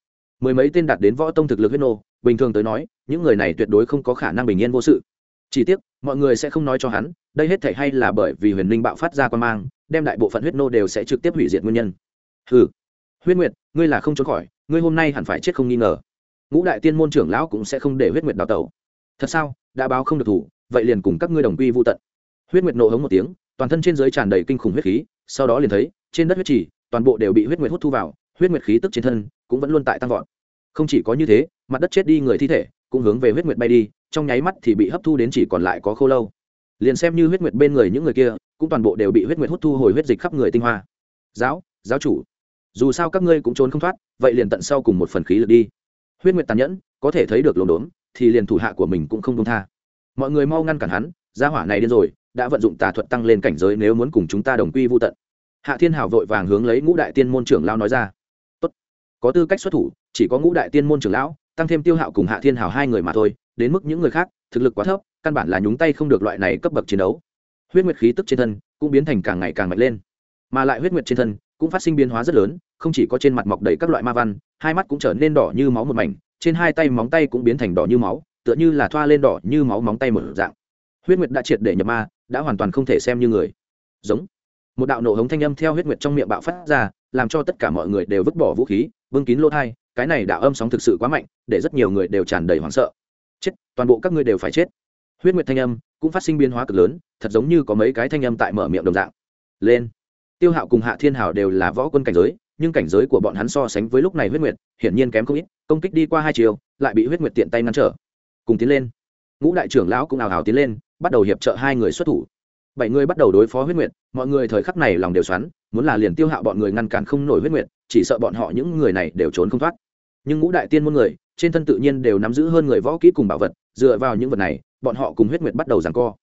Mười mấy tên đạt đến võ tông thực lực huyết nô, bình thường tới nói, những người này tuyệt đối không có khả năng bình yên vô sự. Chỉ tiếc, mọi người sẽ không nói cho hắn, đây hết thể hay là bởi vì huyền linh bạo phát ra quan mang, đem đại bộ phận huyết nô đều sẽ trực tiếp hủy diệt nguyên nhân. Ừ huyết nguyệt, ngươi là không trốn khỏi, ngươi hôm nay hẳn phải chết không nghi ngờ. Ngũ đại tiên môn trưởng lão cũng sẽ không để huyết nguyệt đào tẩu. Thật sao? Đã báo không được thủ, vậy liền cùng các ngươi đồng quy vô tận huyết nguyệt nộ hống một tiếng, toàn thân trên giới tràn đầy kinh khủng huyết khí, sau đó liền thấy, trên đất huyết trì, toàn bộ đều bị huyết nguyệt hút thu vào, huyết nguyệt khí tức trên thân cũng vẫn luôn tại tăng vọt. Không chỉ có như thế, mặt đất chết đi người thi thể cũng hướng về huyết nguyệt bay đi, trong nháy mắt thì bị hấp thu đến chỉ còn lại có khô lâu. Liền xem như huyết nguyệt bên người những người kia, cũng toàn bộ đều bị huyết nguyệt hút thu hồi huyết dịch khắp người tinh hoa. Giáo giáo chủ, dù sao các ngươi cũng trốn không thoát, vậy liền tận sau cùng một phần khí lực đi. Huyết nguyệt tàn nhẫn, có thể thấy được lồn đốn, thì liền thủ hạ của mình cũng không công tha. Mọi người mau ngăn cản hắn, gia hỏa này điên rồi đã vận dụng tà thuật tăng lên cảnh giới nếu muốn cùng chúng ta đồng quy vô tận. Hạ thiên hào vội vàng hướng lấy ngũ đại tiên môn trưởng lao nói ra. Tốt. Có tư cách xuất thủ, chỉ có ngũ đại tiên môn trưởng lão, tăng thêm tiêu hạo cùng hạ thiên hào hai người mà thôi, đến mức những người khác, thực lực quá thấp, căn bản là nhúng tay không được loại này cấp bậc chiến đấu. Huyết nguyệt khí tức trên thân cũng biến thành càng ngày càng mạnh lên. Mà lại huyết nguyệt trên thân cũng phát sinh biến hóa rất lớn, không chỉ có trên mặt mọc đầy các loại ma văn, hai mắt cũng trở nên đỏ như máu một mảnh, trên hai tay móng tay cũng biến thành đỏ như máu, tựa như là thoa lên đỏ như máu móng tay một dạng huyết nguyệt đã triệt để nhập ma, đã hoàn toàn không thể xem như người. Giống. Một đạo nổ hống thanh âm theo huyết nguyệt trong miệng bạo phát ra, làm cho tất cả mọi người đều vứt bỏ vũ khí vương kín lỗ thai, cái này đạo âm sóng thực sự quá mạnh, để rất nhiều người đều tràn đầy hoảng sợ. Chết, toàn bộ các ngươi đều phải chết. Huyết nguyệt thanh âm cũng phát sinh biến hóa cực lớn, thật giống như có mấy cái thanh âm tại mở miệng đồng dạng. Lên. Tiêu hạo cùng hạ thiên hảo đều là võ quân cảnh giới, nhưng cảnh giới của bọn hắn so sánh với lúc này huyết nguyệt, hiển nhiên kém không ít, công kích đi qua hai chiều, lại bị huyết nguyệt tiện tay ngăn trở. Cùng tiến lên. Ngũ đại trưởng lão cũng ào ào tiến lên bắt đầu hiệp trợ hai người xuất thủ. Bảy người bắt đầu đối phó huyết nguyệt, mọi người thời khắc này lòng đều xoắn, muốn là liền tiêu hạo bọn người ngăn cản không nổi huyết nguyệt, chỉ sợ bọn họ những người này đều trốn không thoát. Nhưng ngũ đại tiên môn người, trên thân tự nhiên đều nắm giữ hơn người võ kỹ cùng bảo vật, dựa vào những vật này, bọn họ cùng huyết nguyệt bắt đầu giằng co.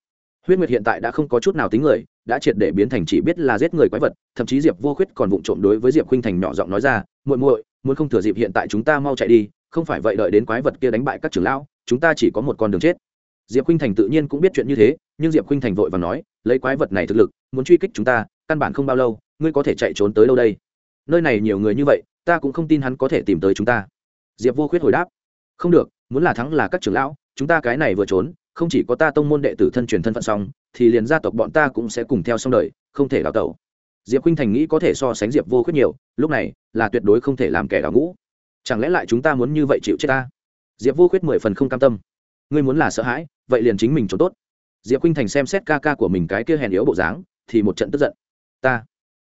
Huyết nguyệt hiện tại đã không có chút nào tính người, đã triệt để biến thành chỉ biết là giết người quái vật, thậm chí diệp vô khuyết còn vụng trộm đối với diệp khinh thành nhỏ giọng nói ra, muội muội, muốn không thừa dịp hiện tại chúng ta mau chạy đi, không phải vậy đợi đến quái vật kia đánh bại các trưởng lão, chúng ta chỉ có một con đường chết diệp khinh thành tự nhiên cũng biết chuyện như thế, nhưng diệp khinh thành vội và nói, lấy quái vật này thực lực, muốn truy kích chúng ta, căn bản không bao lâu, ngươi có thể chạy trốn tới đâu đây? Nơi này nhiều người như vậy, ta cũng không tin hắn có thể tìm tới chúng ta. Diệp vô khuyết hồi đáp, không được, muốn là thắng là các trưởng lão, chúng ta cái này vừa trốn, không chỉ có ta tông môn đệ tử thân truyền thân phận xong, thì liền gia tộc bọn ta cũng sẽ cùng theo xong đời, không thể đào tẩu. Diệp khinh thành nghĩ có thể so sánh diệp vô khuyết nhiều, lúc này, là tuyệt đối không thể làm kẻ đào ngũ. Chẳng lẽ lại chúng ta muốn như vậy chịu chết ta? Diệp vô khuyết mười phần không cam tâm ngươi muốn là sợ hãi, vậy liền chính mình trốn tốt. Diệp khinh thành xem xét ca ca của mình cái kia hèn yếu bộ dáng, thì một trận tức giận. Ta,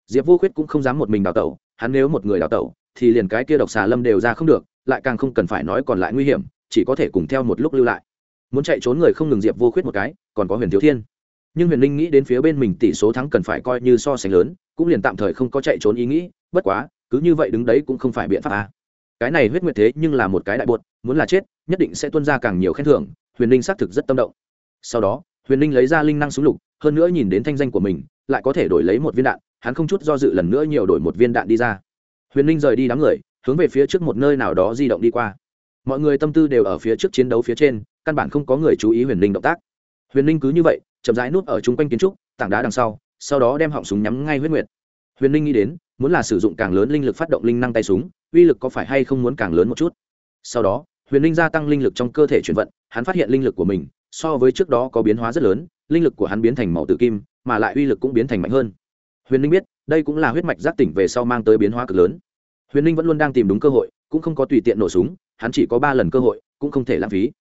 diệp vô khuyết cũng không dám một mình đào tẩu, hắn nếu một người đào tẩu, thì liền cái kia độc xà lâm đều ra không được, lại càng không cần phải nói còn lại nguy hiểm, chỉ có thể cùng theo một lúc lưu lại. Muốn chạy trốn người không ngừng diệp vô khuyết một cái, còn có huyền thiếu thiên. Nhưng huyền linh nghĩ đến phía bên mình tỷ số thắng cần phải coi như so sánh lớn, cũng liền tạm thời không có chạy trốn ý nghĩ, bất quá, cứ như vậy đứng đấy cũng không phải biện pháp à cái này huyết nguyệt thế nhưng là một cái đại buột, muốn là chết, nhất định sẽ tuân ra càng nhiều khen thưởng, huyền linh xác thực rất tâm động. Sau đó, huyền linh lấy ra linh năng súng lục, hơn nữa nhìn đến thanh danh của mình, lại có thể đổi lấy một viên đạn, hắn không chút do dự lần nữa nhiều đổi một viên đạn đi ra. Huyền linh rời đi đám người, hướng về phía trước một nơi nào đó di động đi qua. Mọi người tâm tư đều ở phía trước chiến đấu phía trên, căn bản không có người chú ý huyền linh động tác. Huyền linh cứ như vậy, chậm rãi nút ở chung quanh kiến trúc, tảng đá đằng sau sau đó đem họng súng nhắm ngay huyết nguyệt. Huyền linh nghĩ đến muốn là sử dụng càng lớn linh lực phát động linh năng tay súng, uy lực có phải hay không muốn càng lớn một chút? Sau đó, huyền linh gia tăng linh lực trong cơ thể chuyển vận, hắn phát hiện linh lực của mình so với trước đó có biến hóa rất lớn, linh lực của hắn biến thành màu tử kim, mà lại uy lực cũng biến thành mạnh hơn. Huyền linh biết, đây cũng là huyết mạch giác tỉnh về sau mang tới biến hóa cực lớn. Huyền linh vẫn luôn đang tìm đúng cơ hội, cũng không có tùy tiện nổ súng, hắn chỉ có ba lần cơ hội, cũng không thể lãng phí.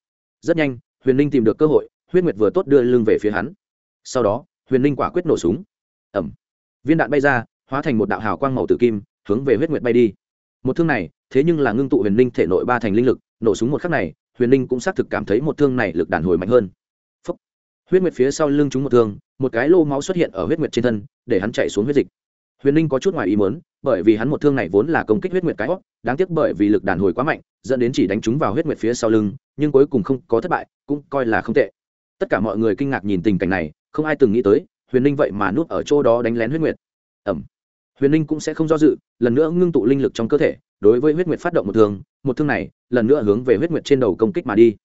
Rất nhanh, huyền linh tìm được cơ hội, huyết nguyệt vừa tốt đưa lưng về phía hắn. Sau đó, huyền linh quả quyết nổ súng. Ẩm. Viên đạn bay ra hóa thành một đạo hào quang màu tử kim, hướng về huyết nguyệt bay đi. Một thương này, thế nhưng là ngưng tụ huyền ninh thể nội ba thành linh lực, nổ súng một khắc này, huyền ninh cũng xác thực cảm thấy một thương này lực đàn hồi mạnh hơn. Phúc. huyết nguyệt phía sau lưng chúng một thương, một cái lô máu xuất hiện ở huyết nguyệt trên thân, để hắn chạy xuống huyết dịch. Huyền ninh có chút ngoài ý muốn, bởi vì hắn một thương này vốn là công kích huyết nguyệt cái hót đáng tiếc bởi vì lực đàn hồi quá mạnh, dẫn đến chỉ đánh chúng vào huyết nguyệt phía sau lưng, nhưng cuối cùng không có thất bại, cũng coi là không tệ. Tất cả mọi người kinh ngạc nhìn tình cảnh này, không ai từng nghĩ tới, huyền ninh vậy mà nuốt ở chỗ đó đánh lén huyết nguyệt. Ẩm huyền ninh cũng sẽ không do dự, lần nữa ngưng tụ linh lực trong cơ thể, đối với huyết nguyệt phát động một thương một thương này, lần nữa hướng về huyết nguyệt trên đầu công kích mà đi.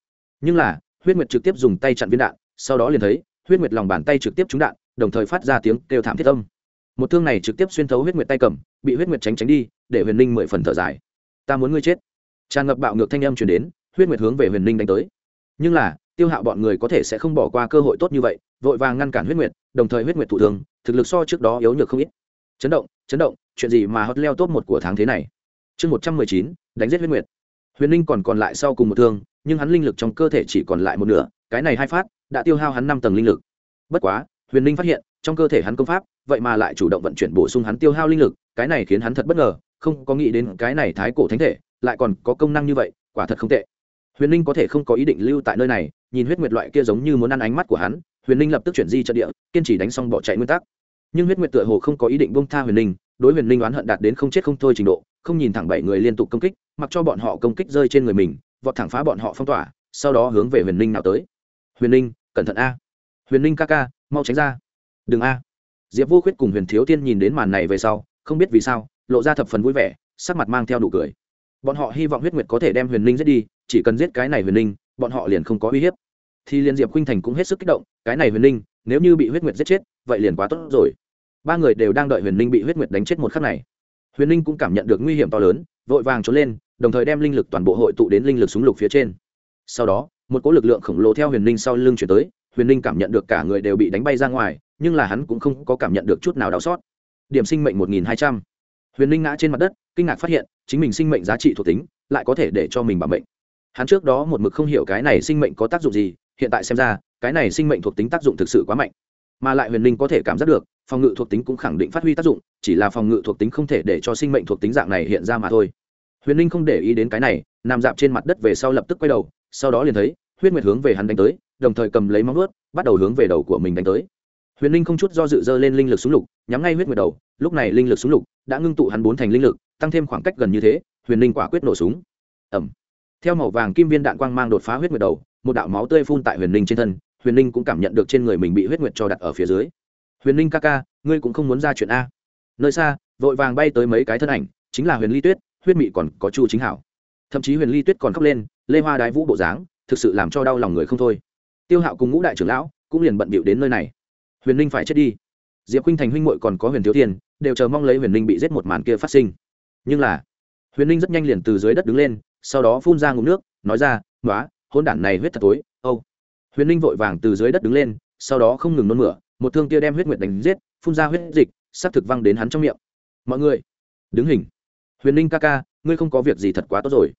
Nhưng là, huyết nguyệt trực tiếp dùng tay chặn viên đạn, sau đó liền thấy, huyết nguyệt lòng bàn tay trực tiếp trúng đạn, đồng thời phát ra tiếng kêu thảm thiết âm. Một thương này trực tiếp xuyên thấu huyết nguyệt tay cầm, bị huyết nguyệt tránh tránh đi, để huyền ninh mười phần thở dài. Ta muốn ngươi chết. Tràn ngập bạo ngược thanh âm chuyển đến, huyết nguyệt hướng về huyền ninh đánh tới. Nhưng là, tiêu hạo bọn người có thể sẽ không bỏ qua cơ hội tốt như vậy, vội vàng ngăn cản huyết nguyệt, đồng thời huyết nguyệt thủ thương, thực lực so trước đó yếu nhược không ít. Chấn động chấn động, chuyện gì mà hot leo top một của tháng thế này? Chương một trăm mười chín, đánh giết huyết nguyệt. Huyền ninh còn còn lại sau cùng một thương, nhưng hắn linh lực trong cơ thể chỉ còn lại một nửa, cái này hai phát đã tiêu hao hắn năm tầng linh lực. Bất quá, huyền ninh phát hiện, trong cơ thể hắn công pháp, vậy mà lại chủ động vận chuyển bổ sung hắn tiêu hao linh lực, cái này khiến hắn thật bất ngờ, không có nghĩ đến cái này thái cổ thánh thể lại còn có công năng như vậy, quả thật không tệ. Huyền ninh có thể không có ý định lưu tại nơi này, nhìn huyết nguyệt loại kia giống như muốn ăn ánh mắt của hắn, huyền ninh lập tức chuyển di trận địa, kiên trì đánh xong bỏ chạy nguyên tắc nhưng huyết nguyệt tựa hồ không có ý định bông tha huyền linh, đối huyền linh oán hận đạt đến không chết không thôi trình độ, không nhìn thẳng bảy người liên tục công kích, mặc cho bọn họ công kích rơi trên người mình, vọt thẳng phá bọn họ phong tỏa, sau đó hướng về huyền linh nào tới. Huyền linh, cẩn thận a. Huyền linh ca ca, mau tránh ra. Đừng a. Diệp vô khuyết cùng huyền thiếu tiên nhìn đến màn này về sau, không biết vì sao, lộ ra thập phần vui vẻ, sắc mặt mang theo đủ cười. Bọn họ hy vọng huyết nguyệt có thể đem huyền linh giết đi, chỉ cần giết cái này huyền linh, bọn họ liền không có uy hiếp. Thì liền diệp khuynh thành cũng hết sức kích động, cái này huyền linh nếu như bị huyết nguyệt giết chết, vậy liền quá tốt rồi. Ba người đều đang đợi huyền ninh bị huyết nguyệt đánh chết một khắc này. Huyền ninh cũng cảm nhận được nguy hiểm to lớn, vội vàng trốn lên, đồng thời đem linh lực toàn bộ hội tụ đến linh lực súng lục phía trên. Sau đó, một cỗ lực lượng khổng lồ theo huyền ninh sau lưng chuyển tới, huyền ninh cảm nhận được cả người đều bị đánh bay ra ngoài, nhưng là hắn cũng không có cảm nhận được chút nào đau xót. Điểm sinh mệnh một nghìn hai trăm. Huyền ninh ngã trên mặt đất, kinh ngạc phát hiện, chính mình sinh mệnh giá trị thuộc tính, lại có thể để cho mình bảo mệnh. Hắn trước đó một mực không hiểu cái này sinh mệnh có tác dụng gì, hiện tại xem ra cái này sinh mệnh thuộc tính tác dụng thực sự quá mạnh. Mà lại huyền linh có thể cảm giác được, phòng ngự thuộc tính cũng khẳng định phát huy tác dụng, chỉ là phòng ngự thuộc tính không thể để cho sinh mệnh thuộc tính dạng này hiện ra mà thôi. Huyền linh không để ý đến cái này, nằm dạp trên mặt đất về sau lập tức quay đầu, sau đó liền thấy, huyết nguyệt hướng về hắn đánh tới, đồng thời cầm lấy móng ướt bắt đầu hướng về đầu của mình đánh tới. Huyền linh không chút do dự dơ lên linh lực súng lục, nhắm ngay huyết nguyệt đầu, lúc này linh lực súng lục đã ngưng tụ hắn bốn thành linh lực, tăng thêm khoảng cách gần như thế, huyền linh quả quyết nổ súng. Ẩm theo màu vàng kim viên đạn quang mang đột phá huyết nguyệt đầu, một đạo máu tươi phun tại huyền linh trên thân huyền ninh cũng cảm nhận được trên người mình bị huyết nguyệt cho đặt ở phía dưới. Huyền ninh ca ca, ngươi cũng không muốn ra chuyện a. Nơi xa, vội vàng bay tới mấy cái thân ảnh, chính là huyền ly tuyết, huyết mị còn có chu chính hảo. Thậm chí huyền ly tuyết còn khóc lên, lê hoa đái vũ bộ dáng, thực sự làm cho đau lòng người không thôi. Tiêu hạo cùng ngũ đại trưởng lão cũng liền bận bịu đến nơi này. Huyền ninh phải chết đi. Diệp huynh thành huynh muội còn có huyền thiếu tiền, đều chờ mong lấy huyền ninh bị giết một màn kia phát sinh. Nhưng là, huyền ninh rất nhanh liền từ dưới đất đứng lên, sau đó phun ra ngụm nước, nói ra nói hôn đản này huyết thật tối, âu、oh huyền ninh vội vàng từ dưới đất đứng lên, sau đó không ngừng nôn mửa, một thương kia đem huyết nguyệt đánh giết, phun ra huyết dịch sắp thực văng đến hắn trong miệng. Mọi người, đứng hình. Huyền ninh ca ca, ngươi không có việc gì thật quá tốt rồi.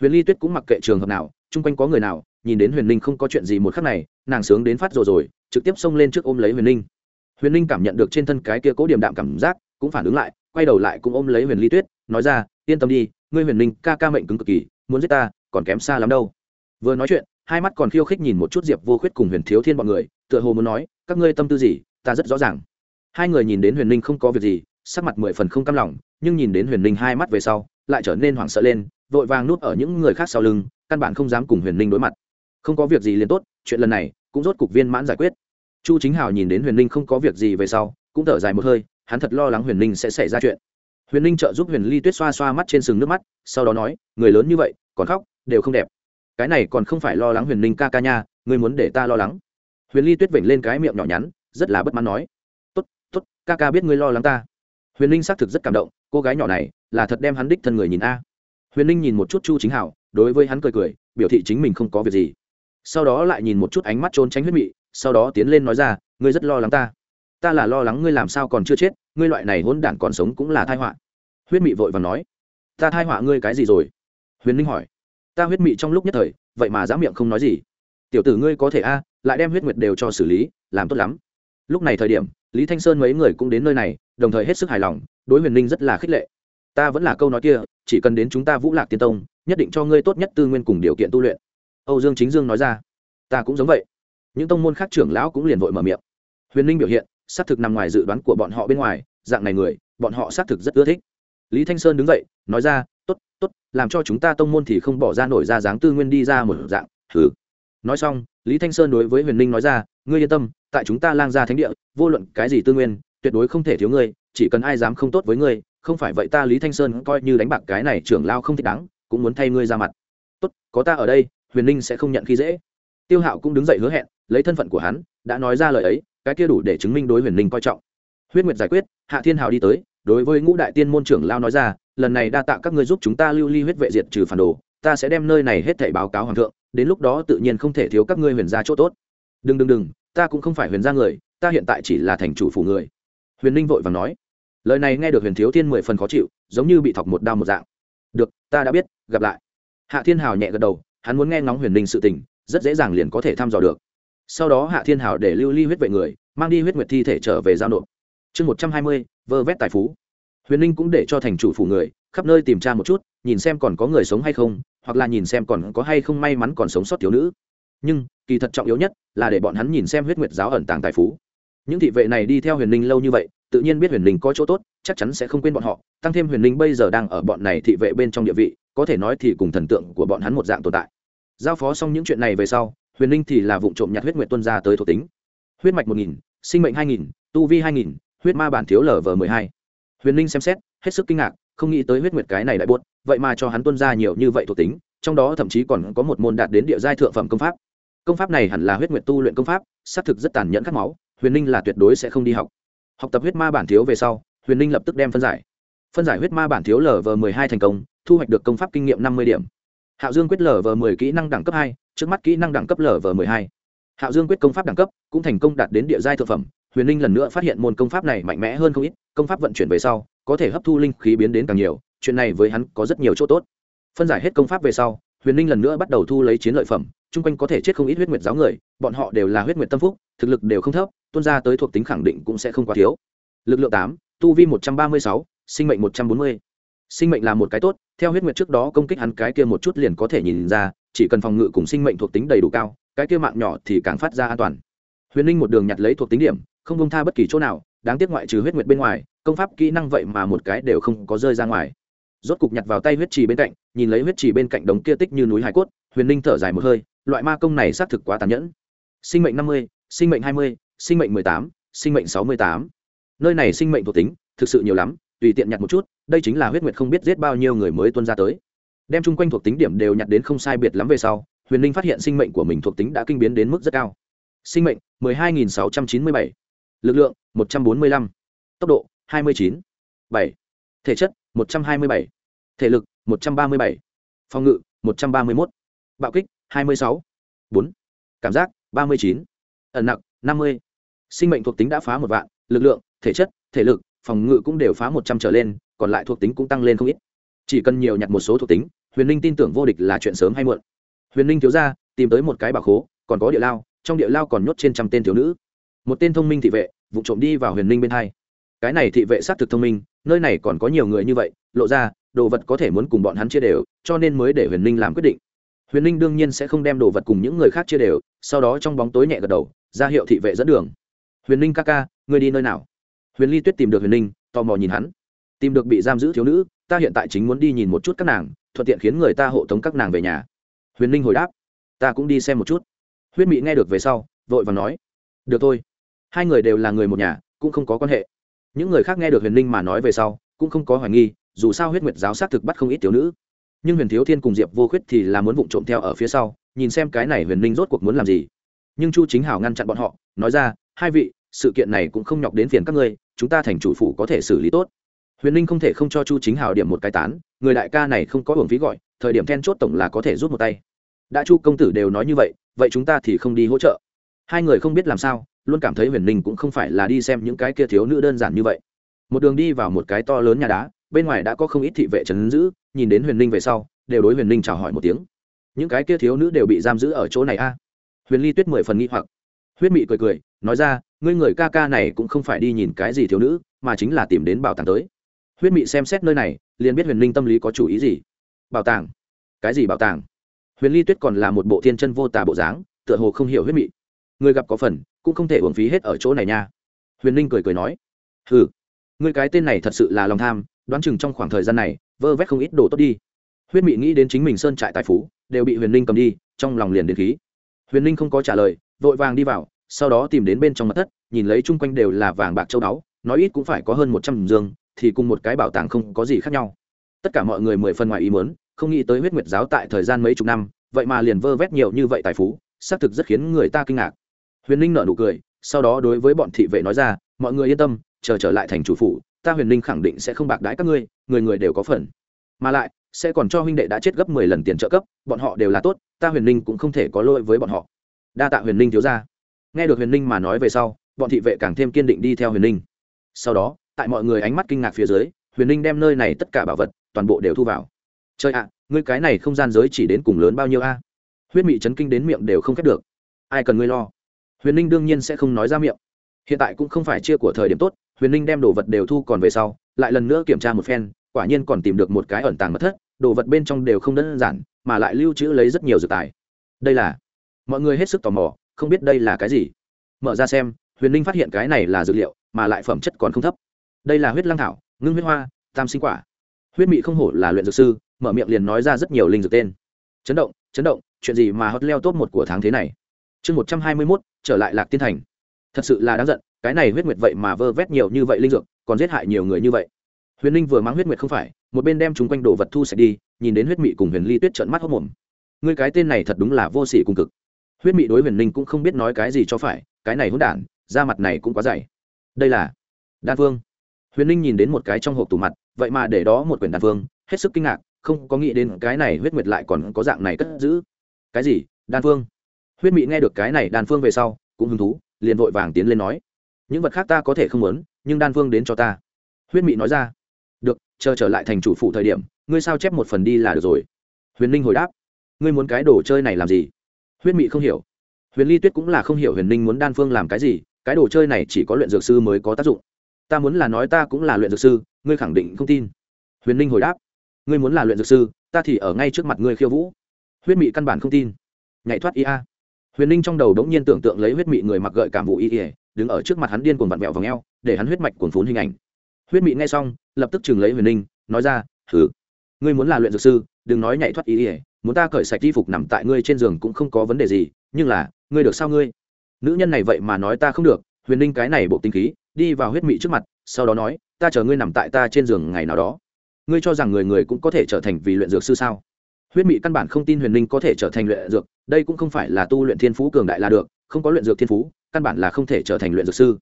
Huyền ly tuyết cũng mặc kệ trường hợp nào, chung quanh có người nào, nhìn đến huyền ninh không có chuyện gì một khắc này, nàng sướng đến phát rồi rồi, trực tiếp xông lên trước ôm lấy huyền ninh. Huyền ninh cảm nhận được trên thân cái kia cố điểm đạm cảm giác, cũng phản ứng lại, quay đầu lại cũng ôm lấy huyền ly tuyết, nói ra, yên tâm đi, ngươi huyền ninh ca ca mệnh cứng cực kỳ, muốn giết ta, còn kém xa lắm đâu. Vừa nói chuyện hai mắt còn khiêu khích nhìn một chút diệp vô khuyết cùng huyền thiếu thiên bọn người, tựa hồ muốn nói, các ngươi tâm tư gì? Ta rất rõ ràng. Hai người nhìn đến huyền ninh không có việc gì, sắc mặt mười phần không cam lòng, nhưng nhìn đến huyền ninh hai mắt về sau, lại trở nên hoảng sợ lên, vội vàng nuốt ở những người khác sau lưng, căn bản không dám cùng huyền ninh đối mặt. Không có việc gì liền tốt, chuyện lần này cũng rốt cục viên mãn giải quyết. Chu chính hào nhìn đến huyền ninh không có việc gì về sau, cũng thở dài một hơi, hắn thật lo lắng huyền ninh sẽ xảy ra chuyện. Huyền ninh trợ giúp huyền ly tuyết xoa xoa mắt trên sừng nước mắt, sau đó nói, người lớn như vậy, còn khóc, đều không đẹp cái này còn không phải lo lắng huyền ninh ca ca nha, ngươi muốn để ta lo lắng. Huyền ly tuyết vểnh lên cái miệng nhỏ nhắn, rất là bất mãn nói. Tốt tốt, ca ca biết ngươi lo lắng ta. Huyền ninh xác thực rất cảm động, cô gái nhỏ này là thật đem hắn đích thân người nhìn a. Huyền ninh nhìn một chút chu chính hảo, đối với hắn cười cười, biểu thị chính mình không có việc gì. Sau đó lại nhìn một chút ánh mắt trốn tránh huyết mị, sau đó tiến lên nói ra, ngươi rất lo lắng ta. Ta là lo lắng ngươi làm sao còn chưa chết, ngươi loại này hỗn đản còn sống cũng là thai họa. Huyết mị vội và nói, ta thai họa ngươi cái gì rồi? Huyền ninh hỏi ta huyết mị trong lúc nhất thời, vậy mà dám miệng không nói gì. Tiểu tử ngươi có thể a, lại đem huyết nguyệt đều cho xử lý, làm tốt lắm. Lúc này thời điểm, lý thanh sơn mấy người cũng đến nơi này, đồng thời hết sức hài lòng, đối huyền ninh rất là khích lệ. Ta vẫn là câu nói kia, chỉ cần đến chúng ta vũ lạc tiên tông, nhất định cho ngươi tốt nhất tư nguyên cùng điều kiện tu luyện. Âu dương chính dương nói ra. Ta cũng giống vậy. Những tông môn khác trưởng lão cũng liền vội mở miệng. Huyền ninh biểu hiện, xác thực nằm ngoài dự đoán của bọn họ bên ngoài, dạng này người, bọn họ xác thực rất ưa thích. Lý thanh sơn đứng dậy, nói ra Tốt, tốt, làm cho chúng ta tông môn thì không bỏ ra nổi ra dáng tư nguyên đi ra một dạng. Thử nói xong lý thanh sơn đối với huyền ninh nói ra ngươi yên tâm tại chúng ta lang gia thánh địa vô luận cái gì tư nguyên tuyệt đối không thể thiếu ngươi chỉ cần ai dám không tốt với ngươi không phải vậy ta lý thanh sơn coi như đánh bạc cái này trưởng lao không thích đáng cũng muốn thay ngươi ra mặt. Tốt có ta ở đây huyền ninh sẽ không nhận khi dễ. Tiêu hạo cũng đứng dậy hứa hẹn lấy thân phận của hắn đã nói ra lời ấy cái kia đủ để chứng minh đối huyền ninh coi trọng. Huyết nguyệt giải quyết hạ thiên hào đi tới đối với ngũ đại tiên môn trưởng lao nói ra lần này đa tạ các ngươi giúp chúng ta lưu ly huyết vệ diệt trừ phản đồ, ta sẽ đem nơi này hết thảy báo cáo hoàng thượng, đến lúc đó tự nhiên không thể thiếu các ngươi huyền gia chỗ tốt. Đừng đừng đừng, ta cũng không phải huyền gia người, ta hiện tại chỉ là thành chủ phủ người. Huyền ninh vội vàng nói. Lời này nghe được huyền thiếu thiên mười phần khó chịu, giống như bị thọc một đao một dạng. Được, ta đã biết, gặp lại. Hạ thiên hào nhẹ gật đầu, hắn muốn nghe ngóng huyền ninh sự tình, rất dễ dàng liền có thể thăm dò được. Sau đó hạ thiên hào để lưu ly huyết vệ người, mang đi huyết nguyệt thi thể trở về giao nộp. Chương một trăm hai mươi, vơ vét tài phú huyền ninh cũng để cho thành chủ phủ người, khắp nơi tìm tra một chút, nhìn xem còn có người sống hay không, hoặc là nhìn xem còn có hay không may mắn còn sống sót thiếu nữ. Nhưng, kỳ thật trọng yếu nhất là để bọn hắn nhìn xem huyết nguyệt giáo ẩn tàng tài phú. Những thị vệ này đi theo huyền ninh lâu như vậy, tự nhiên biết huyền ninh có chỗ tốt, chắc chắn sẽ không quên bọn họ. Tăng thêm huyền ninh bây giờ đang ở bọn này thị vệ bên trong địa vị, có thể nói thì cùng thần tượng của bọn hắn một dạng tồn tại. Giao phó xong những chuyện này về sau, huyền ninh thì là vụ trộm nhặt huyết nguyệt tuân ra tới thuộc tính. Huyết mạch một nghìn, sinh mệnh hai nghìn, tu vi hai nghìn, huyết ma bản thiếu lv mười hai huyền ninh xem xét, hết sức kinh ngạc, không nghĩ tới huyết nguyệt cái này đại buốt, vậy mà cho hắn tuân ra nhiều như vậy thuộc tính, trong đó thậm chí còn có một môn đạt đến địa giai thượng phẩm công pháp. Công pháp này hẳn là huyết nguyệt tu luyện công pháp, xác thực rất tàn nhẫn cắt máu, huyền ninh là tuyệt đối sẽ không đi học. Học tập huyết ma bản thiếu về sau, huyền ninh lập tức đem phân giải. Phân giải huyết ma bản thiếu lv m ộ hai thành công, thu hoạch được công pháp kinh nghiệm năm mươi điểm. Hạo dương quyết lv m ộ kỹ năng đẳng cấp hai, trước mắt kỹ năng đẳng cấp lv m ộ hai. Hạo dương quyết công pháp đẳng cấp cũng thành công đạt đến địa giai thực phẩm huyền Linh lần nữa phát hiện môn công pháp này mạnh mẽ hơn không ít, công pháp vận chuyển về sau, có thể hấp thu linh khí biến đến càng nhiều, chuyện này với hắn có rất nhiều chỗ tốt. Phân giải hết công pháp về sau, huyền ninh lần nữa bắt đầu thu lấy chiến lợi phẩm, chung quanh có thể chết không ít huyết nguyệt giáo người, bọn họ đều là huyết nguyệt tâm phúc, thực lực đều không thấp tuân ra tới thuộc tính khẳng định cũng sẽ không quá thiếu. Lực lượng tám, tu vi một trăm ba mươi sáu, sinh mệnh một trăm bốn mươi. Sinh mệnh là một cái tốt, theo huyết nguyệt trước đó công kích hắn cái kia một chút liền có thể nhìn ra, chỉ cần phòng ngự cùng sinh mệnh thuộc tính đầy đủ cao, cái kia mạng nhỏ thì càng phát ra an toàn. Huyền linh một đường nhặt lấy thuộc tính điểm không công tha bất kỳ chỗ nào, đáng tiếc ngoại trừ huyết nguyệt bên ngoài, công pháp kỹ năng vậy mà một cái đều không có rơi ra ngoài. Rốt cục nhặt vào tay huyết trì bên cạnh, nhìn lấy huyết trì bên cạnh đống kia tích như núi hải cốt, huyền linh thở dài một hơi, loại ma công này xác thực quá tàn nhẫn. Sinh mệnh năm mươi, sinh mệnh hai mươi, sinh mệnh mười tám, sinh mệnh sáu mươi tám. Nơi này sinh mệnh thuộc tính, thực sự nhiều lắm, tùy tiện nhặt một chút, đây chính là huyết nguyệt không biết giết bao nhiêu người mới tuân ra tới. Đem chung quanh thuộc tính điểm đều nhặt đến không sai biệt lắm về sau, huyền linh phát hiện sinh mệnh của mình thuộc tính đã kinh biến đến mức rất cao. Sinh mệnh 12.697 lực lượng 145. tốc độ 29. 7. thể chất 127. thể lực 137. phòng ngự 131. bạo kích 26. 4. cảm giác 39. ẩn nặng 50. sinh mệnh thuộc tính đã phá một vạn lực lượng, thể chất, thể lực, phòng ngự cũng đều phá một trăm trở lên, còn lại thuộc tính cũng tăng lên không ít chỉ cần nhiều nhặt một số thuộc tính, huyền Linh tin tưởng vô địch là chuyện sớm hay muộn huyền Linh thiếu ra tìm tới một cái bảo khố, còn có địa lao, trong địa lao còn nhốt trên trăm tên thiếu nữ một tên thông minh thị vệ, vụ trộm đi vào huyền ninh bên hai. Cái này thị vệ xác thực thông minh, nơi này còn có nhiều người như vậy, lộ ra, đồ vật có thể muốn cùng bọn hắn chia đều, cho nên mới để huyền ninh làm quyết định. Huyền ninh đương nhiên sẽ không đem đồ vật cùng những người khác chia đều, sau đó trong bóng tối nhẹ gật đầu, ra hiệu thị vệ dẫn đường. Huyền ninh ca ca, ngươi đi nơi nào? Huyền ly tuyết tìm được huyền ninh tò mò nhìn hắn. Tìm được bị giam giữ thiếu nữ, ta hiện tại chính muốn đi nhìn một chút các nàng, thuận tiện khiến người ta hộ tống các nàng về nhà. Huyền ninh hồi đáp, ta cũng đi xem một chút. Huyết mị nghe được về sau, vội và nói, được thôi hai người đều là người một nhà, cũng không có quan hệ. Những người khác nghe được huyền ninh mà nói về sau, cũng không có hoài nghi, dù sao huyết nguyệt giáo xác thực bắt không ít thiếu nữ. Nhưng huyền thiếu thiên cùng diệp vô khuyết thì là muốn vụng trộm theo ở phía sau, nhìn xem cái này huyền ninh rốt cuộc muốn làm gì. Nhưng chu chính hảo ngăn chặn bọn họ, nói ra, hai vị, sự kiện này cũng không nhọc đến phiền các ngươi, chúng ta thành chủ phủ có thể xử lý tốt. Huyền ninh không thể không cho chu chính hào điểm một cái tán, người đại ca này không có hưởng phí gọi, thời điểm then chốt tổng là có thể rút một tay. Đã chu công tử đều nói như vậy vậy chúng ta thì không đi hỗ trợ. Hai người không biết làm sao luôn cảm thấy huyền ninh cũng không phải là đi xem những cái kia thiếu nữ đơn giản như vậy. Một đường đi vào một cái to lớn nhà đá, bên ngoài đã có không ít thị vệ trấn giữ, nhìn đến huyền ninh về sau, đều đối huyền ninh chào hỏi một tiếng. Những cái kia thiếu nữ đều bị giam giữ ở chỗ này a. Huyền ly tuyết mười phần nghi hoặc. Huyết mị cười cười, nói ra, ngươi người ca ca này cũng không phải đi nhìn cái gì thiếu nữ, mà chính là tìm đến bảo tàng tới. Huyết mị xem xét nơi này, liền biết huyền Ninh tâm lý có chủ ý gì. Bảo tàng? Cái gì bảo tàng? Huyền ly tuyết còn là một bộ thiên chân vô tà bộ dáng, tựa hồ không hiểu huyết mị. Người gặp có phần cũng không thể uổng phí hết ở chỗ này nha. Huyền linh cười cười nói ừ người cái tên này thật sự là lòng tham, đoán chừng trong khoảng thời gian này, vơ vét không ít đồ tốt đi. Huyết mị nghĩ đến chính mình sơn trại tài phú, đều bị huyền linh cầm đi, trong lòng liền đến khí. Huyền linh không có trả lời, vội vàng đi vào, sau đó tìm đến bên trong mặt thất, nhìn lấy chung quanh đều là vàng bạc châu báu, nói ít cũng phải có hơn một trăm dương, thì cùng một cái bảo tàng không có gì khác nhau. Tất cả mọi người mười phần ngoài ý muốn, không nghĩ tới huyết nguyệt giáo tại thời gian mấy chục năm, vậy mà liền vơ vét nhiều như vậy tài phú, xác thực rất khiến người ta kinh ngạc huyền ninh nở nụ cười, sau đó đối với bọn thị vệ nói ra, mọi người yên tâm, chờ trở lại thành chủ phủ, ta huyền ninh khẳng định sẽ không bạc đãi các ngươi, người người đều có phần. Mà lại, sẽ còn cho huynh đệ đã chết gấp mười lần tiền trợ cấp, bọn họ đều là tốt, ta huyền ninh cũng không thể có lỗi với bọn họ. Đa tạ huyền ninh thiếu ra nghe được huyền ninh mà nói về sau, bọn thị vệ càng thêm kiên định đi theo huyền ninh. Sau đó, tại mọi người ánh mắt kinh ngạc phía dưới, huyền ninh đem nơi này tất cả bảo vật, toàn bộ đều thu vào. Chơi ạ, ngươi cái này không gian giới chỉ đến cùng lớn bao nhiêu a? Huyết mị chấn kinh đến miệng đều không khép được. Ai cần ngươi lo? Huyền ninh đương nhiên sẽ không nói ra miệng. Hiện tại cũng không phải chia của thời điểm tốt, huyền ninh đem đồ vật đều thu còn về sau, lại lần nữa kiểm tra một phen, quả nhiên còn tìm được một cái ẩn tàng mật thất, đồ vật bên trong đều không đơn giản, mà lại lưu trữ lấy rất nhiều dược tài. Đây là, mọi người hết sức tò mò, không biết đây là cái gì. Mở ra xem, huyền ninh phát hiện cái này là dược liệu, mà lại phẩm chất còn không thấp. Đây là huyết lăng thảo, ngưng huyết hoa, tam sinh quả. Huyết mị không hổ là luyện dược sư, mở miệng liền nói ra rất nhiều linh dược tên. Chấn động chấn động, chuyện gì mà hot leo top một của tháng thế này? Chương một trăm hai mươi mốt, trở lại lạc tiên thành. Thật sự là đáng giận, cái này huyết nguyệt vậy mà vơ vét nhiều như vậy linh dược, còn giết hại nhiều người như vậy. Huyền linh vừa mang huyết nguyệt không phải, một bên đem chúng quanh đồ vật thu sạch đi, nhìn đến huyết mị cùng huyền ly tuyết trợn mắt hốc mồm. Ngươi cái tên này thật đúng là vô sỉ cùng cực. Huyết mị đối huyền linh cũng không biết nói cái gì cho phải, cái này hỗn đản, da mặt này cũng quá dày. Đây là đan phương huyền linh nhìn đến một cái trong hộp tủ mặt, vậy mà để đó một quyển đan phương hết sức kinh ngạc, không có nghĩ đến cái này huyết nguyệt lại còn có dạng này cất giữ. Cái gì? Đan phương huyết mị nghe được cái này đan phương về sau, cũng hứng thú, liền vội vàng tiến lên nói, những vật khác ta có thể không muốn, nhưng đan phương đến cho ta. Huyết mị nói ra, được, chờ trở lại thành chủ phụ thời điểm, ngươi sao chép một phần đi là được rồi? Huyền ninh hồi đáp, ngươi muốn cái đồ chơi này làm gì? Huyết mị không hiểu. Huyền ly tuyết cũng là không hiểu huyền ninh muốn đan phương làm cái gì, cái đồ chơi này chỉ có luyện dược sư mới có tác dụng. Ta muốn là nói ta cũng là luyện dược sư, ngươi khẳng định không tin. Huyền ninh hồi đáp, ngươi muốn là luyện dược sư, ta thì ở ngay trước mặt ngươi khiêu vũ. Huyết mị căn bản không tin. Nhảy thoát ia huyền ninh trong đầu đống nhiên tưởng tượng lấy huyết mị người mặc gợi cảm vụ y ỉa đứng ở trước mặt hắn điên cuồng vặn vẹo v ò n g e o để hắn huyết mạch cuồn phún hình ảnh. Huyết mị nghe xong, lập tức chừng lấy huyền ninh, nói ra thử ngươi muốn là luyện dược sư, đừng nói nhảy thoát y ỉa muốn ta cởi sạch y phục nằm tại ngươi trên giường cũng không có vấn đề gì, nhưng là, ngươi được sao ngươi? Nữ nhân này vậy mà nói ta không được, huyền ninh cái này bộ tinh khí, đi vào huyết mị trước mặt, sau đó nói, ta chờ ngươi nằm tại ta trên giường ngày nào đó. Ngươi cho rằng người người cũng có thể trở thành vì luyện dược sư sao? Huyết mị căn bản không tin huyền linh có thể trở thành luyện dược, đây cũng không phải là tu luyện thiên phú cường đại là được, không có luyện dược thiên phú, căn bản là không thể trở thành luyện dược sư.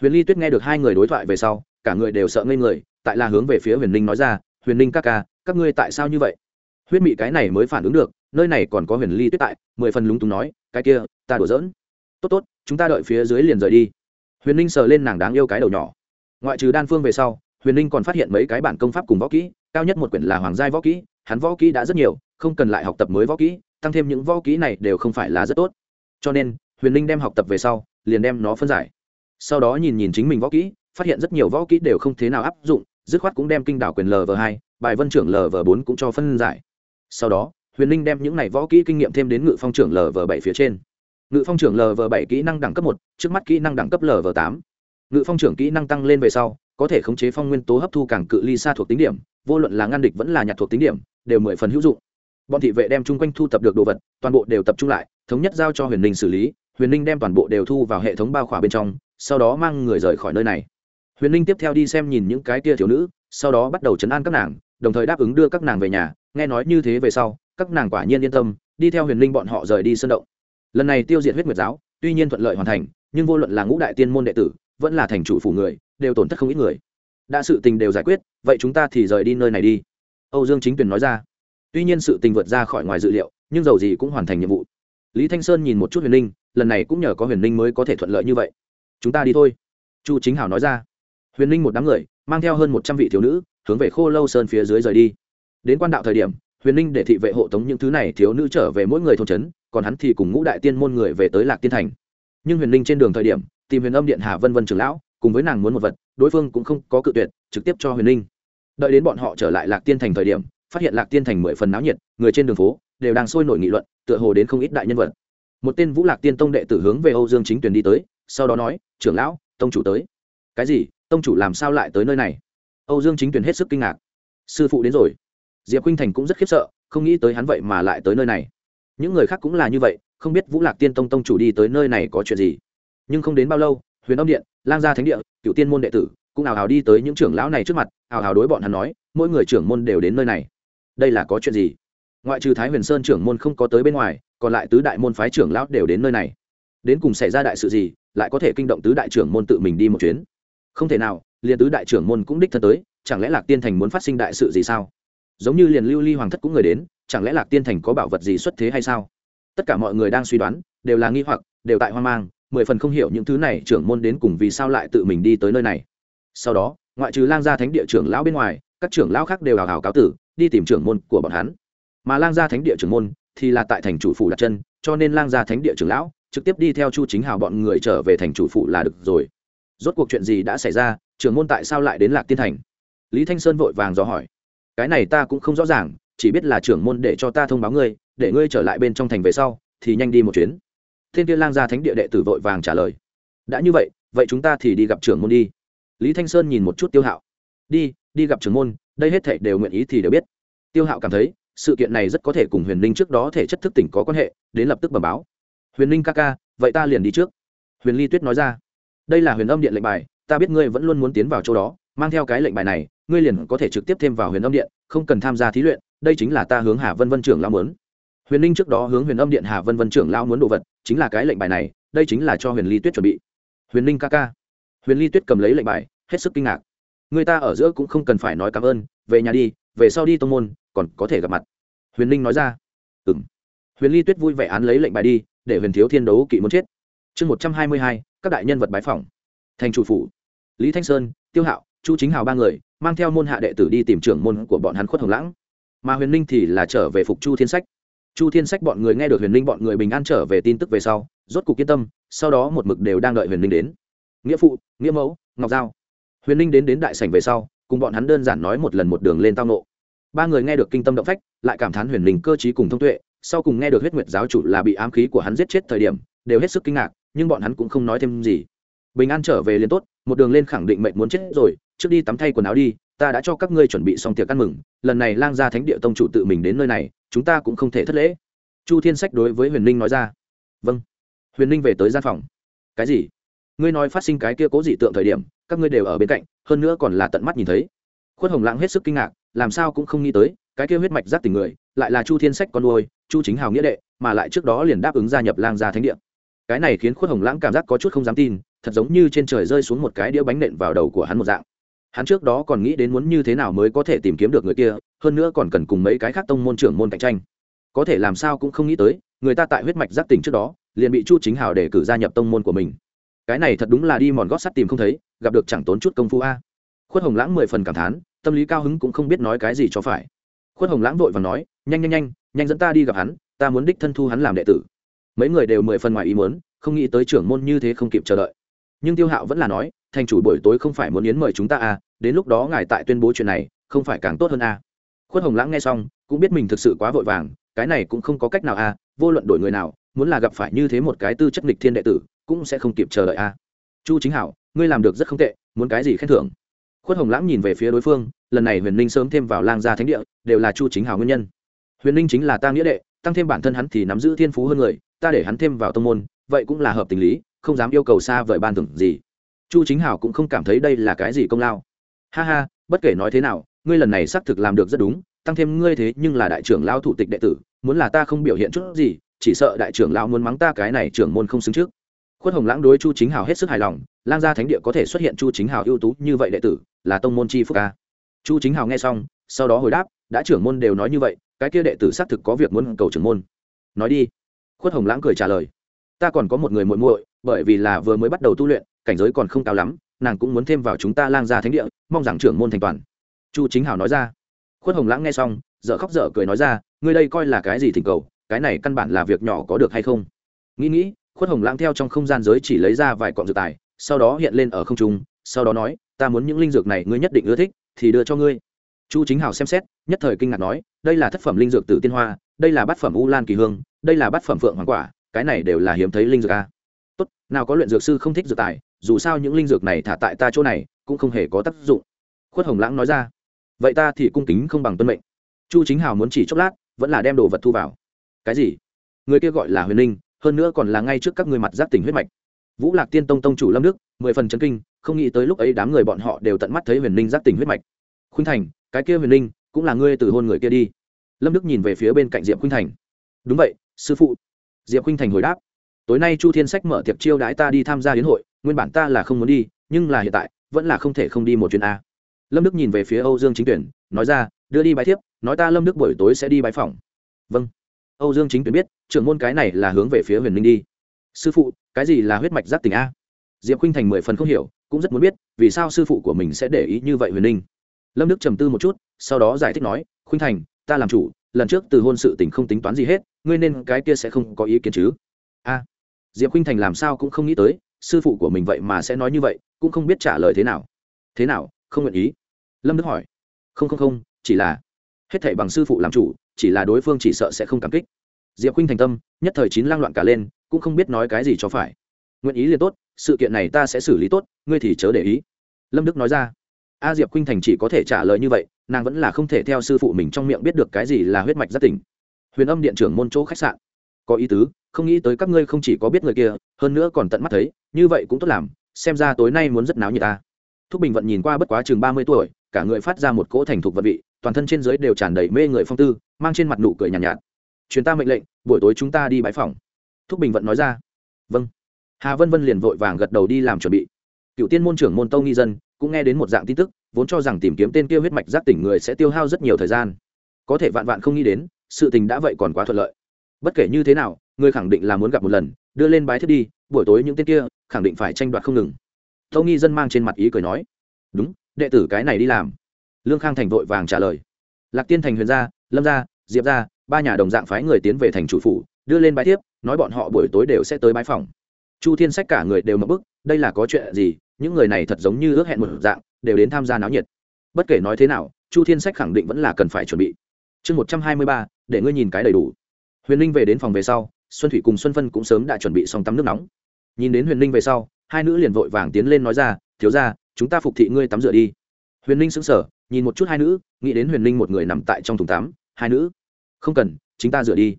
Huyền ly tuyết nghe được hai người đối thoại về sau, cả người đều sợ ngây người, tại là hướng về phía huyền linh nói ra, huyền linh các ca, các ngươi tại sao như vậy? Huyết mị cái này mới phản ứng được, nơi này còn có huyền ly tuyết tại, mười phần lúng túng nói, cái kia, ta đùa giỡn. Tốt tốt, chúng ta đợi phía dưới liền rời đi. Huyền linh sờ lên nàng đáng yêu cái đầu nhỏ. Ngoại trừ đan phương về sau, huyền ninh còn phát hiện mấy cái bản công pháp cùng võ kỹ, cao nhất một quyển là hoàng giai võ kỹ, hắn võ kỹ đã rất nhiều không cần lại học tập mới võ kỹ, tăng thêm những võ kỹ này đều không phải là rất tốt. Cho nên, huyền Linh đem học tập về sau, liền đem nó phân giải. Sau đó nhìn nhìn chính mình võ kỹ, phát hiện rất nhiều võ kỹ đều không thế nào áp dụng, dứt khoát cũng đem kinh đảo quyền lv hai, bài vân trưởng lv bốn cũng cho phân giải. Sau đó, huyền Linh đem những này võ kỹ kinh nghiệm thêm đến ngự phong trưởng lv bảy phía trên. Ngự phong trưởng lv bảy kỹ năng đẳng cấp một, trước mắt kỹ năng đẳng cấp lv tám. Ngự phong trưởng kỹ năng tăng lên về sau, có thể khống chế phong nguyên tố hấp thu càng cự ly xa thuộc tính điểm, vô luận là ngăn địch vẫn là nhặt thuộc tính điểm, đều mười phần hữu dụng bọn thị vệ đem chung quanh thu tập được đồ vật, toàn bộ đều tập trung lại, thống nhất giao cho huyền ninh xử lý. Huyền ninh đem toàn bộ đều thu vào hệ thống bao khỏa bên trong, sau đó mang người rời khỏi nơi này. Huyền ninh tiếp theo đi xem nhìn những cái tia thiếu nữ, sau đó bắt đầu chấn an các nàng, đồng thời đáp ứng đưa các nàng về nhà. Nghe nói như thế về sau, các nàng quả nhiên yên tâm, đi theo huyền ninh bọn họ rời đi sân động. Lần này tiêu diệt huyết nguyệt giáo, tuy nhiên thuận lợi hoàn thành, nhưng vô luận là ngũ đại tiên môn đệ tử, vẫn là thành chủ phủ người, đều tổn thất không ít người. Đã sự tình đều giải quyết, vậy chúng ta thì rời đi nơi này đi. Âu dương chính tuyền nói ra tuy nhiên sự tình vượt ra khỏi ngoài dự liệu, nhưng dầu gì cũng hoàn thành nhiệm vụ. Lý thanh sơn nhìn một chút huyền linh lần này cũng nhờ có huyền ninh mới có thể thuận lợi như vậy. Chúng ta đi thôi. Chu chính Hảo nói ra. Huyền ninh một đám người, mang theo hơn một trăm vị thiếu nữ, hướng về khô lâu sơn phía dưới rời đi. Đến quan đạo thời điểm, huyền ninh để thị vệ hộ tống những thứ này thiếu nữ trở về mỗi người thôn trấn, còn hắn thì cùng ngũ đại tiên môn người về tới lạc tiên thành. Nhưng huyền ninh trên đường thời điểm, tìm huyền âm điện hà vân vân trưởng lão, cùng với nàng muốn một vật, đối phương cũng không có cự tuyệt, trực tiếp cho huyền ninh. Đợi đến bọn họ trở lại lạc tiên thành thời điểm phát hiện lạc tiên thành mười phần náo nhiệt, người trên đường phố đều đang sôi nổi nghị luận, tựa hồ đến không ít đại nhân vật. Một tên vũ lạc tiên tông đệ tử hướng về âu dương chính tuyền đi tới, sau đó nói, trưởng lão, tông chủ tới. Cái gì? Tông chủ làm sao lại tới nơi này? Âu dương chính tuyền hết sức kinh ngạc. Sư phụ đến rồi. Diệp khinh thành cũng rất khiếp sợ, không nghĩ tới hắn vậy mà lại tới nơi này. Những người khác cũng là như vậy, không biết vũ lạc tiên tông tông chủ đi tới nơi này có chuyện gì. Nhưng không đến bao lâu, huyền âm điện, lang gia thánh địa cựu tiên môn đệ tử cũng ảo hào đi tới những trưởng lão này trước mặt ảo hào đối bọn hắn nói, mỗi người trưởng môn đều đến nơi này đây là có chuyện gì? Ngoại trừ thái huyền sơn trưởng môn không có tới bên ngoài, còn lại tứ đại môn phái trưởng lão đều đến nơi này. Đến cùng xảy ra đại sự gì, lại có thể kinh động tứ đại trưởng môn tự mình đi một chuyến? Không thể nào, liền tứ đại trưởng môn cũng đích thân tới, chẳng lẽ lạc tiên thành muốn phát sinh đại sự gì sao? Giống như liền lưu ly hoàng thất cũng người đến, chẳng lẽ lạc tiên thành có bảo vật gì xuất thế hay sao? Tất cả mọi người đang suy đoán, đều là nghi hoặc, đều tại hoang mang, mười phần không hiểu những thứ này trưởng môn đến cùng vì sao lại tự mình đi tới nơi này. Sau đó, ngoại trừ lang gia thánh địa trưởng lão bên ngoài, các trưởng lão khác đều hào hào cáo tử đi tìm trưởng môn của bọn hắn. Mà lang gia thánh địa trưởng môn thì là tại thành chủ phủ đặt chân, cho nên lang gia thánh địa trưởng lão trực tiếp đi theo chu chính hào bọn người trở về thành chủ phủ là được rồi. Rốt cuộc chuyện gì đã xảy ra, trưởng môn tại sao lại đến lạc tiên thành? Lý thanh sơn vội vàng dò hỏi. Cái này ta cũng không rõ ràng, chỉ biết là trưởng môn để cho ta thông báo ngươi, để ngươi trở lại bên trong thành về sau, thì nhanh đi một chuyến. Thiên kia lang gia thánh địa đệ tử vội vàng trả lời. Đã như vậy vậy chúng ta thì đi gặp trưởng môn đi. Lý thanh sơn nhìn một chút tiêu hạo. Đi đi gặp trưởng môn đây hết thảy đều nguyện ý thì đều biết. Tiêu hạo cảm thấy, sự kiện này rất có thể cùng huyền linh trước đó thể chất thức tỉnh có quan hệ, đến lập tức bẩm báo. Huyền linh ca ca, vậy ta liền đi trước. Huyền ly tuyết nói ra. Đây là huyền âm điện lệnh bài, ta biết ngươi vẫn luôn muốn tiến vào chỗ đó, mang theo cái lệnh bài này, ngươi liền có thể trực tiếp thêm vào huyền âm điện, không cần tham gia thí luyện, đây chính là ta hướng hà vân vân trưởng lao muốn. Huyền ninh trước đó hướng huyền âm điện hà vân vân trưởng lao muốn đồ vật, chính là cái lệnh bài này, đây chính là cho huyền ly tuyết chuẩn bị. Huyền ninh ca ca. Huyền ly tuyết cầm lấy lệnh bài, hết sức kinh ngạc người ta ở giữa cũng không cần phải nói cảm ơn, về nhà đi, về sau đi tô n g môn, còn có thể gặp mặt. Huyền Linh nói ra. Ừ m huyền ly tuyết vui vẻ án lấy lệnh bài đi, để huyền thiếu thiên đấu kỵ muốn chết. Chương một trăm hai mươi hai, các đại nhân vật bái phỏng. Thành chủ phủ, lý thanh sơn, tiêu hạo, chu chính hào ba người, mang theo môn hạ đệ tử đi tìm trưởng môn của bọn hắn khuất hồng lãng. Mà huyền ninh thì là trở về phục chu thiên sách. Chu thiên sách bọn người nghe được huyền ninh bọn người bình an trở về tin tức về sau, rốt cuộc yên tâm, sau đó một mực đều đang đợi huyền ninh đến. Nghĩa phụ, nghĩa mẫu, ngọc giao huyền ninh đến đến đại sảnh về sau, cùng bọn hắn đơn giản nói một lần một đường lên tao nộ. Ba người nghe được kinh tâm động phách, lại cảm thán huyền ninh cơ t cùng thông tuệ, sau cùng nghe được huyết nguyệt giáo chủ là bị ám khí của hắn giết chết thời điểm, đều hết sức kinh ngạc, nhưng bọn hắn cũng không nói thêm gì. Bình an trở về liền tốt, một đường lên khẳng định mệnh muốn chết rồi, trước đi tắm thay quần áo đi, ta đã cho các ngươi chuẩn bị xong tiệc ăn mừng, lần này lang gia thánh địa tông chủ tự mình đến nơi này, chúng ta cũng không thể thất lễ. Chu thiên sách đối với huyền ninh nói ra. Vâng. Huyền ninh về tới gian phòng. Cái gì? Ngươi nói phát sinh cái kia cố dị tượng thời điểm các ngươi đều ở bên cạnh, hơn nữa còn là tận mắt nhìn thấy. Khuất hồng lãng hết sức kinh ngạc, làm sao cũng không nghĩ tới, cái kia huyết mạch giác tình người, lại là chu thiên sách con nuôi, chu chính hào nghĩa đệ, mà lại trước đó liền đáp ứng gia nhập lang gia thánh địa. Cái này khiến khuất hồng lãng cảm giác có chút không dám tin, thật giống như trên trời rơi xuống một cái đĩa bánh nện vào đầu của hắn một dạng. Hắn trước đó còn nghĩ đến muốn như thế nào mới có thể tìm kiếm được người kia, hơn nữa còn cần cùng mấy cái khác tông môn trưởng môn cạnh tranh. Có thể làm sao cũng không nghĩ tới, người ta tại huyết mạch giác tỉnh trước đó, liền bị chu chính hào để cử gia nhập tông môn của mình cái này thật đúng là đi mòn gót sắt tìm không thấy, gặp được chẳng tốn chút công phu a. Khuất hồng lãng mười phần cảm thán, tâm lý cao hứng cũng không biết nói cái gì cho phải. Khuất hồng lãng vội và nói, nhanh nhanh nhanh nhanh dẫn ta đi gặp hắn, ta muốn đích thân thu hắn làm đệ tử. Mấy người đều mười phần ngoài ý muốn, không nghĩ tới trưởng môn như thế không kịp chờ đợi. Nhưng tiêu hạo vẫn là nói, thành chủ buổi tối không phải muốn yến mời chúng ta à đến lúc đó ngài tại tuyên bố chuyện này, không phải càng tốt hơn à. Khuất hồng lãng nghe xong, cũng biết mình thực sự quá vội vàng, cái này cũng không có cách nào à vô luận đổi người nào, muốn là gặp phải như thế một cái tư chất nghịch thiên đệ tử cũng sẽ không kịp chờ đợi à chu chính hảo, ngươi làm được rất không tệ, muốn cái gì khen thưởng? Khuất hồng lãng nhìn về phía đối phương, lần này huyền ninh sớm thêm vào lang gia thánh địa, đều là chu chính hảo nguyên nhân. Huyền ninh chính là ta nghĩa đệ, tăng thêm bản thân hắn thì nắm giữ thiên phú hơn người, ta để hắn thêm vào tông môn, vậy cũng là hợp tình lý, không dám yêu cầu xa vời ban thưởng gì. Chu chính hảo cũng không cảm thấy đây là cái gì công lao. Ha ha, bất kể nói thế nào, ngươi lần này xác thực làm được rất đúng, tăng thêm ngươi thế nhưng là đại trưởng lao thủ tịch đệ tử, muốn là ta không biểu hiện chút gì, chỉ sợ đại trưởng lao muốn mắng ta cái này trưởng môn không xứng trước khuất hồng lãng đối chu chính hào hết sức hài lòng, lang gia thánh địa có thể xuất hiện chu chính hào ưu tú như vậy đệ tử, là tông môn chi phúc ca chu chính hào nghe xong, sau đó hồi đáp, đã trưởng môn đều nói như vậy, cái kia đệ tử xác thực có việc muốn cầu trưởng môn. Nói đi. Khuất hồng lãng cười trả lời. Ta còn có một người muội muội, bởi vì là vừa mới bắt đầu tu luyện, cảnh giới còn không cao lắm, nàng cũng muốn thêm vào chúng ta lang gia thánh địa, mong rằng trưởng môn thành toàn. Chu chính hảo nói ra. Khuất hồng lãng nghe xong, dở khóc dở cười nói ra, ngươi đây coi là cái gì thỉnh cầu, cái này căn bản là việc nhỏ có được hay không? Nghĩ nghĩ khuất hồng lãng theo trong không gian giới chỉ lấy ra vài cọng dược tài, sau đó hiện lên ở không trung, sau đó nói, ta muốn những linh dược này ngươi nhất định ưa thích, thì đưa cho ngươi. Chu chính hào xem xét, nhất thời kinh ngạc nói, đây là thất phẩm linh dược tử tiên hoa, đây là bát phẩm u lan kỳ hương, đây là bát phẩm phượng hoàng quả, cái này đều là hiếm thấy linh dược a. Tốt, nào có luyện dược sư không thích dược tài, dù sao những linh dược này thả tại ta chỗ này, cũng không hề có tác dụng. Khuất hồng lãng nói ra. Vậy ta thì cung kính không bằng tuân mệnh. Chu chính hào muốn chỉ chốc lát, vẫn là đem đồ vật thu vào. Cái gì? Người kia gọi là huyền linh hơn nữa còn là ngay trước các người mặt giác tỉnh huyết mạch. Vũ lạc tiên tông tông chủ lâm đức, mười phần chấn kinh, không nghĩ tới lúc ấy đám người bọn họ đều tận mắt thấy huyền ninh giác tỉnh huyết mạch. Khuynh thành, cái kia huyền ninh cũng là ngươi từ hôn người kia đi. Lâm đức nhìn về phía bên cạnh diệp khuynh thành. Đúng vậy, sư phụ. Diệp khuynh thành hồi đáp. Tối nay chu thiên sách mở tiệc chiêu đãi ta đi tham gia hiến hội, nguyên bản ta là không muốn đi, nhưng là hiện tại, vẫn là không thể không đi một chuyến a. Lâm đức nhìn về phía âu dương chính tuyển, nói ra, đưa đi bài thiếp, nói ta lâm đức buổi tối sẽ đi bãi phòng. Vâng âu dương chính tuyển biết, trưởng môn cái này là hướng về phía huyền Minh đi. Sư phụ, cái gì là huyết mạch giác tỉnh a? Diệp khuynh thành mười phần không hiểu, cũng rất muốn biết, vì sao sư phụ của mình sẽ để ý như vậy huyền Minh? lâm đức trầm tư một chút, sau đó giải thích nói, khuynh thành, ta làm chủ, lần trước từ hôn sự tình không tính toán gì hết, ngươi nên cái kia sẽ không có ý kiến chứ? A. Diệp khuynh thành làm sao cũng không nghĩ tới, sư phụ của mình vậy mà sẽ nói như vậy, cũng không biết trả lời thế nào. Thế nào? Không nguyện ý? Lâm đức hỏi. Không không không, chỉ là hết thảy bằng sư phụ làm chủ chỉ là đối phương chỉ sợ sẽ không cảm kích. Diệp khuynh thành tâm, nhất thời chín lang loạn cả lên, cũng không biết nói cái gì cho phải. Nguyện ý liền tốt, sự kiện này ta sẽ xử lý tốt, ngươi thì chớ để ý. Lâm đức nói ra. A diệp khuynh thành chỉ có thể trả lời như vậy, nàng vẫn là không thể theo sư phụ mình trong miệng biết được cái gì là huyết mạch giác tỉnh. Huyền âm điện trưởng môn chỗ khách sạn. Có ý tứ, không nghĩ tới các ngươi không chỉ có biết người kia, hơn nữa còn tận mắt thấy, như vậy cũng tốt làm, xem ra tối nay muốn rất náo nhiệt ta. Thúc bình vận nhìn qua bất quá chừng ba mươi tuổi, cả người phát ra một cỗ thành thục vận vị toàn thân trên dưới đều tràn đầy mê người phong tư mang trên mặt nụ cười nhàn nhạt, nhạt. Chuyến ta mệnh lệnh buổi tối chúng ta đi bãi phòng thúc bình vận nói ra. Vâng. Hà vân vân liền vội vàng gật đầu đi làm chuẩn bị. Cựu tiên môn trưởng môn tâu nghi dân cũng nghe đến một dạng tin tức vốn cho rằng tìm kiếm tên kia huyết mạch giác tỉnh người sẽ tiêu hao rất nhiều thời gian. Có thể vạn vạn không nghĩ đến sự tình đã vậy còn quá thuận lợi. Bất kể như thế nào người khẳng định là muốn gặp một lần đưa lên bái thiết đi buổi tối những tên kia khẳng định phải tranh đoạt không ngừng. Tâu nghi dân mang trên mặt ý cười nói đúng đệ tử cái này đi làm lương khang thành vội vàng trả lời. Lạc tiên thành huyền gia, lâm gia, diệp gia, ba nhà đồng dạng phái người tiến về thành chủ phủ, đưa lên bãi tiếp nói bọn họ buổi tối đều sẽ tới bãi phòng. Chu thiên sách cả người đều mập bức, đây là có chuyện gì? Những người này thật giống như ước hẹn một dạng, đều đến tham gia náo nhiệt. Bất kể nói thế nào, chu thiên sách khẳng định vẫn là cần phải chuẩn bị. Chương một trăm hai mươi ba, để ngươi nhìn cái đầy đủ. Huyền linh về đến phòng về sau, xuân thủy cùng xuân phân cũng sớm đã chuẩn bị xong tắm nước nóng. Nhìn đến huyền linh về sau, hai nữ liền vội vàng tiến lên nói ra, thiếu ra chúng ta phục thị ngươi tắm rửa đi. Huyền linh sững sờ nhìn một chút hai nữ, nghĩ đến huyền linh một người nằm tại trong thùng tắm, hai nữ, không cần, chính ta rửa đi.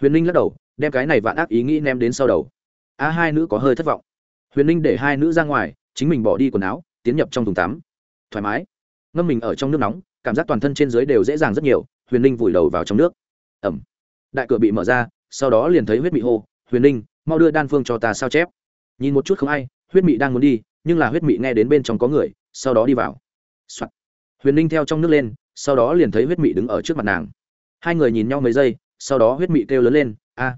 Huyền linh lắc đầu, đem cái này vạn ác ý nghĩ ném đến sau đầu. A, hai nữ có hơi thất vọng. Huyền linh để hai nữ ra ngoài, chính mình bỏ đi quần áo, tiến nhập trong thùng tắm. Thoải mái. Ngâm mình ở trong nước nóng, cảm giác toàn thân trên dưới đều dễ dàng rất nhiều, huyền linh vùi đầu vào trong nước. Ẩm. Đại cửa bị mở ra, sau đó liền thấy huyết bị hô, huyền linh, mau đưa đan phương cho ta sao chép. Nhìn một chút không ai, huyết mị đang muốn đi, nhưng là huyết mị nghe đến bên trong có người, sau đó đi vào、Soạn huyền linh theo trong nước lên, sau đó liền thấy huyết mị đứng ở trước mặt nàng. Hai người nhìn nhau mấy giây, sau đó huyết mị kêu lớn lên, a!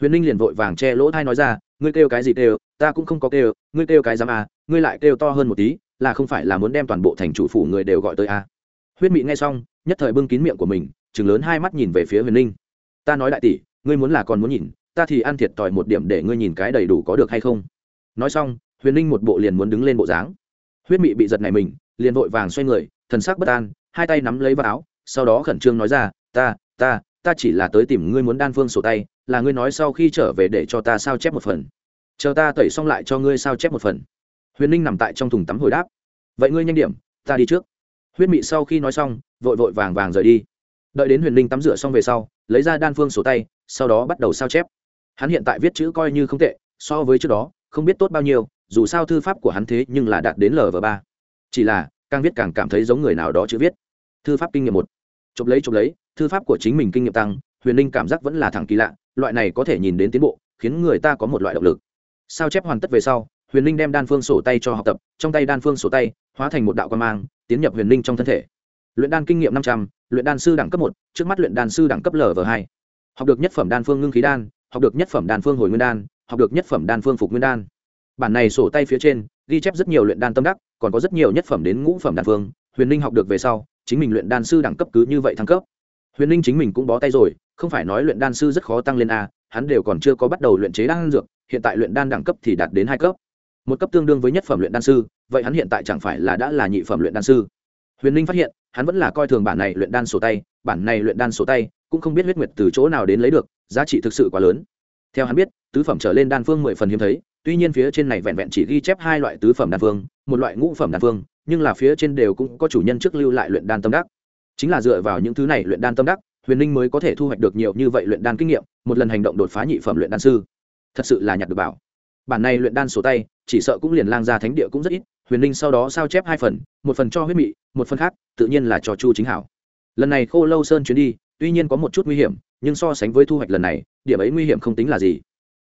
Huyền linh liền vội vàng che lỗ thai nói ra, ngươi kêu cái gì kêu? Ta cũng không có kêu, ngươi kêu cái dám a ngươi lại kêu to hơn một tí, là không phải là muốn đem toàn bộ thành chủ phủ người đều gọi tới a huyết mị nghe xong, nhất thời bưng kín miệng của mình chừng lớn hai mắt nhìn về phía huyền linh ta nói đại tỷ, ngươi muốn là còn muốn nhìn, ta thì ăn thiệt tòi một điểm để ngươi nhìn cái đầy đủ có được hay không? Nói xong, huyền ninh một bộ liền muốn đứng lên bộ dáng. Huyết mị bị giật này mình, liền vội vàng xoay người thần sắc bất an, hai tay nắm lấy vào áo, sau đó khẩn trương nói ra, ta ta ta chỉ là tới tìm ngươi muốn đan phương sổ tay, là ngươi nói sau khi trở về để cho ta sao chép một phần. Chờ ta tẩy xong lại cho ngươi sao chép một phần. Huyền ninh nằm tại trong thùng tắm hồi đáp, vậy ngươi nhanh điểm, ta đi trước. Huyết mị sau khi nói xong, vội vội vàng vàng rời đi. Đợi đến huyền ninh tắm rửa xong về sau, lấy ra đan phương sổ tay, sau đó bắt đầu sao chép. Hắn hiện tại viết chữ coi như không tệ, so với trước đó, không biết tốt bao nhiêu, dù sao thư pháp của hắn thế nhưng là đạt đến lv ba. Chỉ là càng viết càng cảm thấy giống người nào đó chữ viết. Thư pháp kinh nghiệm một. Chụp lấy chụp lấy, thư pháp của chính mình kinh nghiệm tăng, huyền ninh cảm giác vẫn là thẳng kỳ lạ, loại này có thể nhìn đến tiến bộ, khiến người ta có một loại động lực. Sao chép hoàn tất về sau, huyền ninh đem đan phương sổ tay cho học tập, trong tay đan phương sổ tay, hóa thành một đạo quan mang, tiến nhập huyền ninh trong thân thể. Luyện đan kinh nghiệm năm trăm l đan sư đẳng cấp một, trước mắt luyện đan sư đẳng cấp lv hai. Học được nhất phẩm đan phương ngưng khí đan, học được nhất phẩm đan phương hồi nguyên đan, học được nhất phẩm đan phương phục nguyên đan. Bản này sổ tay phía trên ghi chép rất nhiều luyện đan tâm đắc, còn có rất nhiều nhất phẩm đến ngũ phẩm đan phương, huyền ninh học được về sau, chính mình luyện đan sư đẳng cấp cứ như vậy thăng cấp. Huyền ninh chính mình cũng bó tay rồi, không phải nói luyện đan sư rất khó tăng lên a, hắn đều còn chưa có bắt đầu luyện chế đan dược, hiện tại luyện đan đẳng cấp thì đạt đến hai cấp. Một cấp tương đương với nhất phẩm luyện đan sư, vậy hắn hiện tại chẳng phải là đã là nhị phẩm luyện đan sư? Huyền ninh phát hiện, hắn vẫn là coi thường bản này luyện đan sổ tay, bản này luyện đan sổ tay cũng không biết huyết nguyệt từ chỗ nào đến lấy được, giá trị thực sự quá lớn. Theo hắn biết, tứ phẩm trở lên đan phương mười phần hiếm thấy tuy nhiên phía trên này vẹn vẹn chỉ ghi chép hai loại tứ phẩm đan phương, một loại ngũ phẩm đan phương, nhưng là phía trên đều cũng có chủ nhân trước lưu lại luyện đan tâm đắc. Chính là dựa vào những thứ này luyện đan tâm đắc, huyền ninh mới có thể thu hoạch được nhiều như vậy luyện đan kinh nghiệm, một lần hành động đột phá nhị phẩm luyện đan sư. Thật sự là nhặt được bảo. Bản này luyện đan sổ tay, chỉ sợ cũng liền lang ra thánh địa cũng rất ít, huyền ninh sau đó sao chép hai phần, một phần cho huyết mị, một phần khác, tự nhiên là cho chu chính hảo. Lần này khô lâu sơn chuyến đi, tuy nhiên có một chút nguy hiểm, nhưng so sánh với thu hoạch lần này, điểm ấy nguy hiểm không tính là gì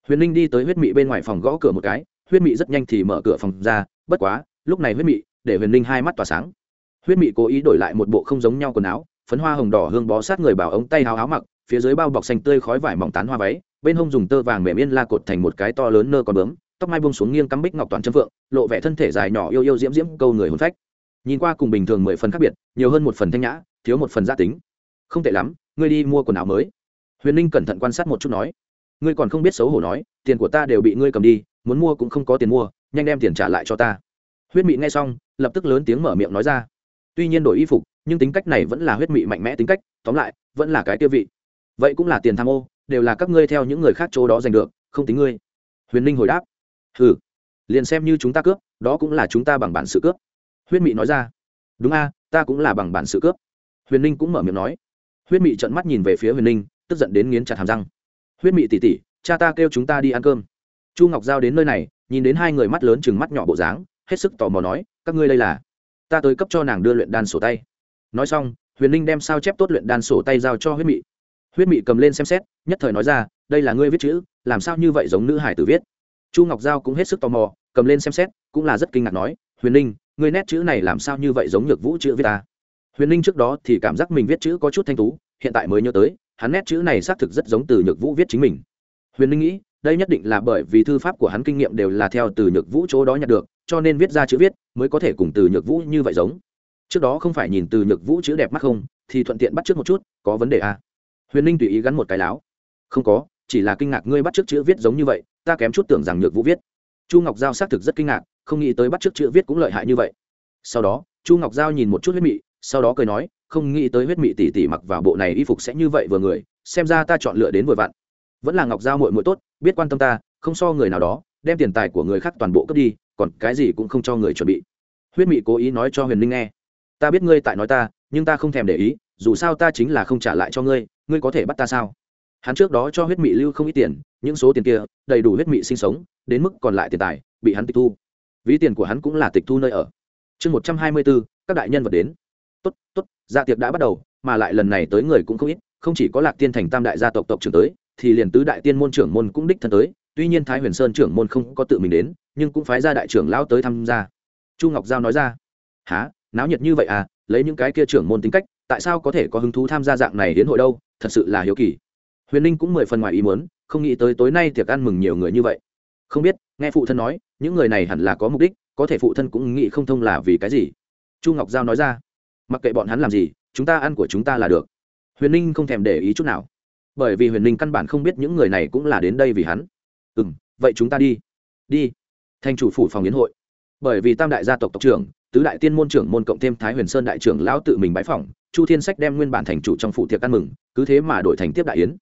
huyền ninh đi tới huyết mị bên ngoài phòng gõ cửa một cái, huyết mị rất nhanh thì mở cửa phòng ra, bất quá, lúc này huyết mị, để huyền ninh hai mắt tỏa sáng. Huyết mị cố ý đổi lại một bộ không giống nhau quần áo, phấn hoa hồng đỏ hương bó sát người bảo ống tay háo áo mặc, phía dưới bao bọc xanh tươi khói vải mỏng tán hoa váy, bên hông dùng tơ vàng mềm yên la cột thành một cái to lớn nơ còn bướm, tóc mai buông xuống nghiêng cắm bích ngọc toàn chân phượng, lộ vẻ thân thể dài nhỏ yêu yêu diễm diễm câu người hồn phách. Nhìn qua cùng bình thường mười phần khác biệt, nhiều hơn một phần thanh nhã, thiếu một phần gia tính. Không tệ lắm, ngươi đi mua quần áo mới. Huyền ninh cẩn thận quan sát một chút nói ngươi còn không biết xấu hổ nói, tiền của ta đều bị ngươi cầm đi, muốn mua cũng không có tiền mua, nhanh đem tiền trả lại cho ta. Huyết mị nghe xong, lập tức lớn tiếng mở miệng nói ra. Tuy nhiên đổi y phục, nhưng tính cách này vẫn là huyết mị mạnh mẽ tính cách, tóm lại, vẫn là cái tiêu vị. Vậy cũng là tiền tham ô, đều là các ngươi theo những người khác chỗ đó giành được, không tính ngươi. Huyền ninh hồi đáp. Ừ liền xem như chúng ta cướp, đó cũng là chúng ta bằng bản sự cướp. Huyết mị nói ra. Đúng a, ta cũng là bằng bản sự cướp. Huyền ninh cũng mở miệng nói. Huyết mị trợn mắt nhìn về phía huyền ninh, tức giận đến nghiến chặt hàm răng huyết mị tỉ tỉ cha ta kêu chúng ta đi ăn cơm. Chu ngọc giao đến nơi này nhìn đến hai người mắt lớn chừng mắt nhỏ bộ dáng hết sức tò mò nói các ngươi đây là? Ta tới cấp cho nàng đưa luyện đan sổ tay. Nói xong huyền Linh đem sao chép tốt luyện đan sổ tay giao cho huyết mị. Huyết mị cầm lên xem xét nhất thời nói ra đây là ngươi viết chữ làm sao như vậy giống nữ hải tử viết? Chu ngọc giao cũng hết sức tò mò cầm lên xem xét cũng là rất kinh ngạc nói huyền Linh, ngươi nét chữ này làm sao như vậy giống nhược vũ chữ viết ta? Huyền Linh trước đó thì cảm giác mình viết chữ có chút thanh tú hiện tại mới nhớ tới hắn nét chữ này xác thực rất giống từ nhược vũ viết chính mình. Huyền ninh nghĩ, đây nhất định là bởi vì thư pháp của hắn kinh nghiệm đều là theo từ nhược vũ chỗ đó nhặt được, cho nên viết ra chữ viết mới có thể cùng từ nhược vũ như vậy giống. Trước đó không phải nhìn từ nhược vũ chữ đẹp mắt không, thì thuận tiện bắt trước một chút, có vấn đề à. huyền ninh tùy ý gắn một cái láo. Không có, chỉ là kinh ngạc ngươi bắt trước chữ viết giống như vậy, ta kém chút tưởng rằng nhược vũ viết. Chu ngọc giao xác thực rất kinh ngạc, không nghĩ tới bắt trước chữ viết cũng lợi hại như vậy. Sau đó, chu ngọc giao nhìn một chút huyết mị, sau đó cười nói không nghĩ tới huyết mị tỷ tỷ mặc vào bộ này y phục sẽ như vậy vừa người, xem ra ta chọn lựa đến vừa vặn. Vẫn là ngọc giao muội muội tốt, biết quan tâm ta, không so người nào đó, đem tiền tài của người khác toàn bộ cướp đi, còn cái gì cũng không cho người chuẩn bị. Huyết mị cố ý nói cho huyền ninh nghe. Ta biết ngươi tại nói ta, nhưng ta không thèm để ý, dù sao ta chính là không trả lại cho ngươi ngươi có thể bắt ta sao? Hắn trước đó cho huyết mị lưu không ít tiền, những số tiền kia, đầy đủ huyết mị sinh sống, đến mức còn lại tiền tài, bị hắn tịch thu. Ví tiền của hắn cũng là tịch thu nơi ở. Chương một trăm hai mươi bốn các đại nhân vật đến tốt tốt dạ tiệc đã bắt đầu, mà lại lần này tới người cũng không ít, không chỉ có lạc tiên thành tam đại gia tộc tộc trưởng tới, thì liền tứ đại tiên môn trưởng môn cũng đích thân tới, tuy nhiên thái huyền sơn trưởng môn không có tự mình đến, nhưng cũng phái ra đại trưởng lão tới tham gia. Chu ngọc giao nói ra. Há náo nhiệt như vậy à? Lấy những cái kia trưởng môn tính cách, tại sao có thể có hứng thú tham gia dạng này đến hội đâu? Thật sự là hiếu kỳ. Huyền ninh cũng mười phần ngoài ý muốn, không nghĩ tới tối nay tiệc ăn mừng nhiều người như vậy. Không biết, nghe phụ thân nói, những người này hẳn là có mục đích, có thể phụ thân cũng nghĩ không thông là vì cái gì. Chu ngọc giao nói ra mặc kệ bọn hắn làm gì chúng ta ăn của chúng ta là được. Huyền ninh không thèm để ý chút nào. Bởi vì huyền ninh căn bản không biết những người này cũng là đến đây vì hắn. Ừ m vậy chúng ta đi. Đi. Thành chủ phủ phòng yến hội. Bởi vì tam đại gia tộc tộc trưởng tứ đại tiên môn trưởng môn cộng thêm thái huyền sơn đại trưởng lão tự mình bãi phòng, chu thiên sách đem nguyên bản thành chủ trong phủ tiệc ăn mừng cứ thế mà đổi thành tiếp đại yến.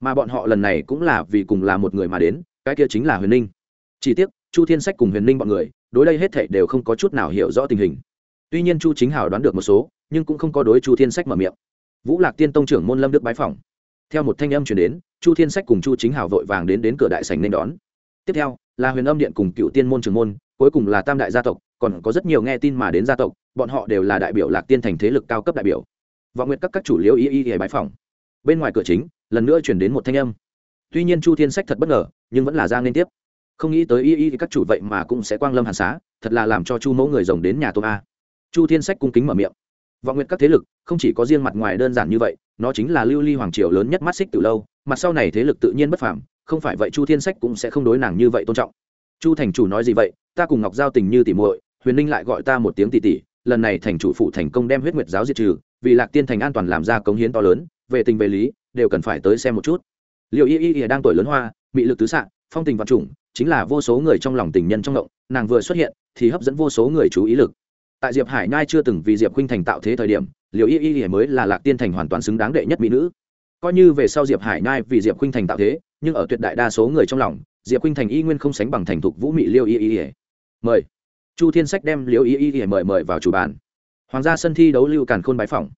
Mà bọn họ lần này cũng là vì cùng là một người mà đến cái kia chính là huyền ninh. Chỉ tiếc chu thiên sách cùng huyền ninh bọn người đối đây hết thảy đều không có chút nào hiểu rõ tình hình tuy nhiên chu chính hào đoán được một số, nhưng cũng không có đối chu thiên sách mở miệng. Vũ lạc tiên tông trưởng môn lâm đức bái phỏng theo một thanh âm chuyển đến, chu thiên sách cùng chu chính hào vội vàng đến đến cửa đại sành nên đón. Tiếp theo, là huyền âm điện cùng cựu tiên môn trưởng môn, cuối cùng là tam đại gia tộc, còn có rất nhiều nghe tin mà đến gia tộc, bọn họ đều là đại biểu lạc tiên thành thế lực cao cấp đại biểu. Vọng nguyện các các chủ liễu y y y bái phỏng bên ngoài cửa chính, lần nữa chuyển đến một thanh âm. Tuy nhiên chu thiên sách thật bất ngờ, nhưng vẫn là ra liên tiếp. Không nghĩ tới y y các chủ vậy mà cũng sẽ quang lâm hàn xá, thật là làm cho chu mẫu người rồng đến nhà tôm a chu thiên sách cung kính mở miệng. Vọng nguyện các thế lực, không chỉ có riêng mặt ngoài đơn giản như vậy, nó chính là lưu ly hoàng triều lớn nhất mắt xích từ lâu mặt sau này thế lực tự nhiên bất phàm, không phải vậy chu thiên sách cũng sẽ không đối nàng như vậy tôn trọng. Chu thành chủ nói gì vậy? Ta cùng ngọc giao tình như tỉ muội, huyền ninh lại gọi ta một tiếng tỷ tỷ lần này thành chủ phụ thành công đem huyết nguyệt giáo diệt trừ, vì lạc tiên thành an toàn làm ra cống hiến to lớn, về tình về lý, đều cần phải tới xem một chút. Liệu y y y đang tuổi lớn hoa bị lực tứ xạ phong tình văn chủng, chính là vô số người trong lòng tình nhân trong động, nàng vừa xuất hiện thì hấp dẫn vô số người chú ý lực tại diệp hải nhai chưa từng vì diệp khuynh thành tạo thế thời điểm liệu y y y mới là lạc tiên thành hoàn toàn xứng đáng đệ nhất mỹ nữ. Coi như về sau diệp hải nhai vì diệp khuynh thành tạo thế, nhưng ở tuyệt đại đa số người trong lòng, diệp khuynh thành y nguyên không sánh bằng thành thục vũ mị liêu y y y. Mời. Chu thiên sách đem liêu y y y mời mời vào chủ bàn. Hoàng gia sân thi đấu lưu càn khôn bái phỏng.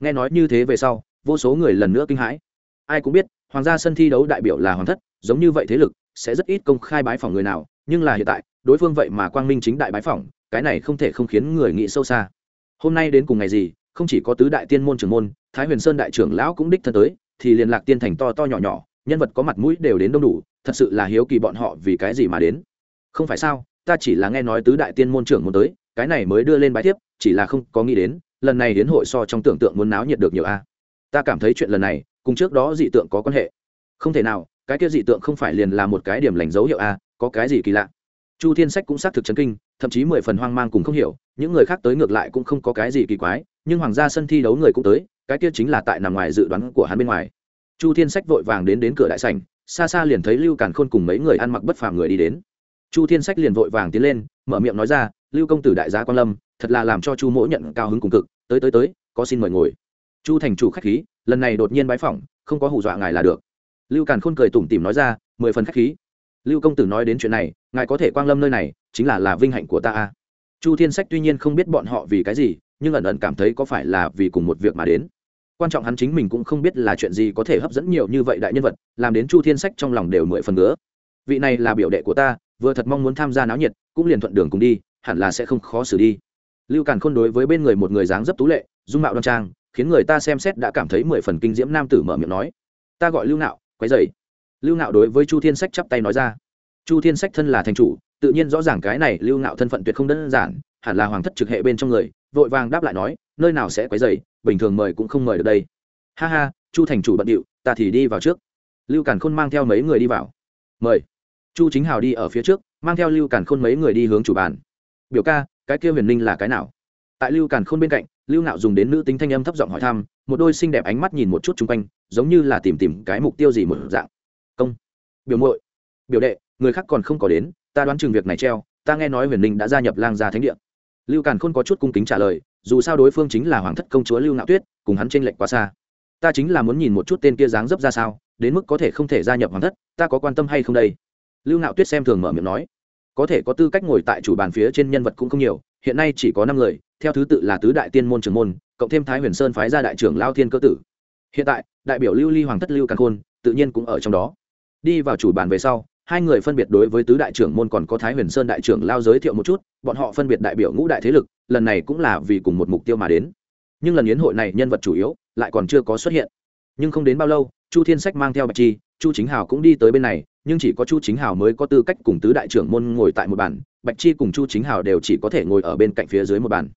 Nghe nói như thế về sau, vô số người lần nữa kinh hãi. Ai cũng biết, hoàng gia sân thi đấu đại biểu là hoàng thất, giống như vậy thế lực, sẽ rất ít công khai bái phỏng người nào, nhưng là hiện tại, đối phương vậy mà quang minh chính đại bái phỏng cái này không thể không khiến người nghĩ sâu xa. Hôm nay đến cùng ngày gì, không chỉ có tứ đại tiên môn trưởng môn, thái huyền sơn đại trưởng lão cũng đích thân tới, thì liên lạc tiên thành to to nhỏ nhỏ, nhân vật có mặt mũi đều đến đông đủ, thật sự là hiếu kỳ bọn họ vì cái gì mà đến. Không phải sao, ta chỉ là nghe nói tứ đại tiên môn trưởng muốn tới, cái này mới đưa lên bài tiếp chỉ là không có nghĩ đến, lần này đến hội so trong tưởng tượng muốn náo nhiệt được nhiều a. Ta cảm thấy chuyện lần này, cùng trước đó dị tượng có quan hệ. Không thể nào, cái kia dị tượng không phải liền là một cái điểm lành dấu hiệu a, có cái gì kỳ lạ? Chu thiên sách cũng xác thực chấn kinh, thậm chí mười phần hoang mang cùng không hiểu, những người khác tới ngược lại cũng không có cái gì kỳ quái, nhưng hoàng gia sân thi đấu người cũng tới, cái kia chính là tại nằm ngoài dự đoán của hắn bên ngoài. Chu thiên sách vội vàng đến đến cửa đại sảnh, xa xa liền thấy lưu càn khôn cùng mấy người ăn mặc bất phàm người đi đến. Chu thiên sách liền vội vàng tiến lên, mở miệng nói ra, lưu công tử đại gia quan lâm, thật là làm cho chu mỗ nhận cao hứng cùng cực, tới tới tới, có xin mời ngồi. Chu thành chủ khách khí, lần này đột nhiên bái phỏng, không có hù dọa ngài là được. Lưu càn khôn cười tủm tỉm nói ra, mười phần khách khí lưu công tử nói đến chuyện này, ngài có thể quang lâm nơi này, chính là là vinh hạnh của ta a chu thiên sách tuy nhiên không biết bọn họ vì cái gì, nhưng ẩn ẩn cảm thấy có phải là vì cùng một việc mà đến. Quan trọng hắn chính mình cũng không biết là chuyện gì có thể hấp dẫn nhiều như vậy đại nhân vật, làm đến chu thiên sách trong lòng đều mười phần nữa vị này là biểu đệ của ta, vừa thật mong muốn tham gia náo nhiệt, cũng liền thuận đường cùng đi, hẳn là sẽ không khó xử đi. Lưu càn khôn đối với bên người một người dáng dấp tú lệ, dung mạo đoan trang, khiến người ta xem xét đã cảm thấy mười phần kinh diễm nam tử mở miệng nói. Ta gọi lưu nạo, quấy dày lưu nạo đối với chu thiên sách chắp tay nói ra. Chu thiên sách thân là thành chủ, tự nhiên rõ ràng cái này lưu nạo thân phận tuyệt không đơn giản, hẳn là hoàng thất trực hệ bên trong người, vội vàng đáp lại nói, nơi nào sẽ quấy dày bình thường mời cũng không mời được đây. Ha ha, chu thành chủ bận điệu, ta thì đi vào trước. Lưu càn khôn mang theo mấy người đi vào. Mời. Chu chính hào đi ở phía trước, mang theo lưu càn khôn mấy người đi hướng chủ bàn. Biểu ca, cái kia huyền ninh là cái nào? Tại lưu càn khôn bên cạnh, lưu nạo dùng đến nữ tính thanh âm thấp giọng hỏi thăm, một đôi xinh đẹp ánh mắt nhìn một chút chung quanh, giống như là tìm tìm cái mục tiêu gì một dạng biểu muội, biểu đệ, người khác còn không có đến, ta đoán chừng việc này treo, ta nghe nói huyền ninh đã gia nhập lang gia thánh địa. Lưu càn khôn có chút cung kính trả lời, dù sao đối phương chính là hoàng thất công chúa lưu nạo tuyết, cùng hắn tranh lệch quá xa. Ta chính là muốn nhìn một chút tên kia dáng dấp ra sao, đến mức có thể không thể gia nhập hoàng thất, ta có quan tâm hay không đây? Lưu nạo tuyết xem thường mở miệng nói. Có thể có tư cách ngồi tại chủ bàn phía trên nhân vật cũng không nhiều, hiện nay chỉ có năm người, theo thứ tự là tứ đại tiên môn trưởng môn, cộng thêm thái huyền sơn phái ra đại trưởng lao thiên cơ tử. Hiện tại, đại biểu lưu ly hoàng thất lưu càn khôn, tự nhiên cũng ở trong đó đi vào chủ bàn về sau hai người phân biệt đối với tứ đại trưởng môn còn có thái huyền sơn đại trưởng lao giới thiệu một chút bọn họ phân biệt đại biểu ngũ đại thế lực lần này cũng là vì cùng một mục tiêu mà đến. Nhưng lần yến hội này nhân vật chủ yếu lại còn chưa có xuất hiện. Nhưng không đến bao lâu chu thiên sách mang theo bạch chi chu chính hào cũng đi tới bên này nhưng chỉ có chu chính hào mới có tư cách cùng tứ đại trưởng môn ngồi tại một bàn bạch chi cùng chu chính hào đều chỉ có thể ngồi ở bên cạnh phía dưới một bàn.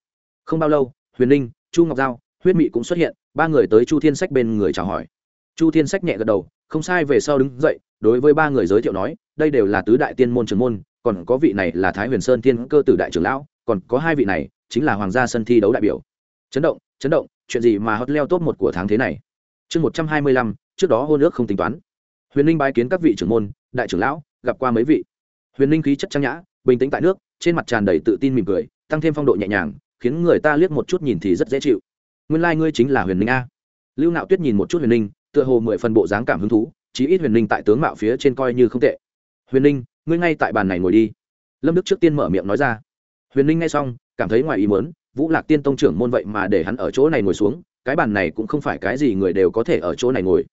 Không bao lâu huyền linh, chu ngọc giao huyết mị cũng xuất hiện ba người tới chu thiên sách bên người chào hỏi. Chu thiên sách nhẹ gật đầu không sai về sau đứng dậy, đối với ba người giới thiệu nói, đây đều là tứ đại tiên môn trưởng môn, còn có vị này là thái huyền sơn thiên cơ tử đại trưởng lão, còn có hai vị này, chính là hoàng gia sân thi đấu đại biểu. Chấn động chấn động, chuyện gì mà hot leo top một của tháng thế này? Chương một trăm hai mươi lăm, trước đó hôn ước không tính toán. Huyền ninh bái kiến các vị trưởng môn, đại trưởng lão, gặp qua mấy vị. Huyền ninh khí chất trang nhã, bình tĩnh tại nước, trên mặt tràn đầy tự tin mỉm cười, tăng thêm phong độ nhẹ nhàng, khiến người ta liếc một chút nhìn thì rất dễ chịu. Nguyên lai、like、ngươi chính là huyền ninh a. Lưu nạo tuyết nhìn một chút huyền ninh tựa hồ mười phần bộ dáng cảm hứng thú, chí ít huyền ninh tại tướng mạo phía trên coi như không tệ. Huyền ninh ngươi ngay tại bàn này ngồi đi. Lâm đức trước tiên mở miệng nói ra. Huyền ninh nghe xong, cảm thấy ngoài ý mớn vũ lạc tiên tông trưởng môn vậy mà để hắn ở chỗ này ngồi xuống, cái bàn này cũng không phải cái gì người đều có thể ở chỗ này ngồi.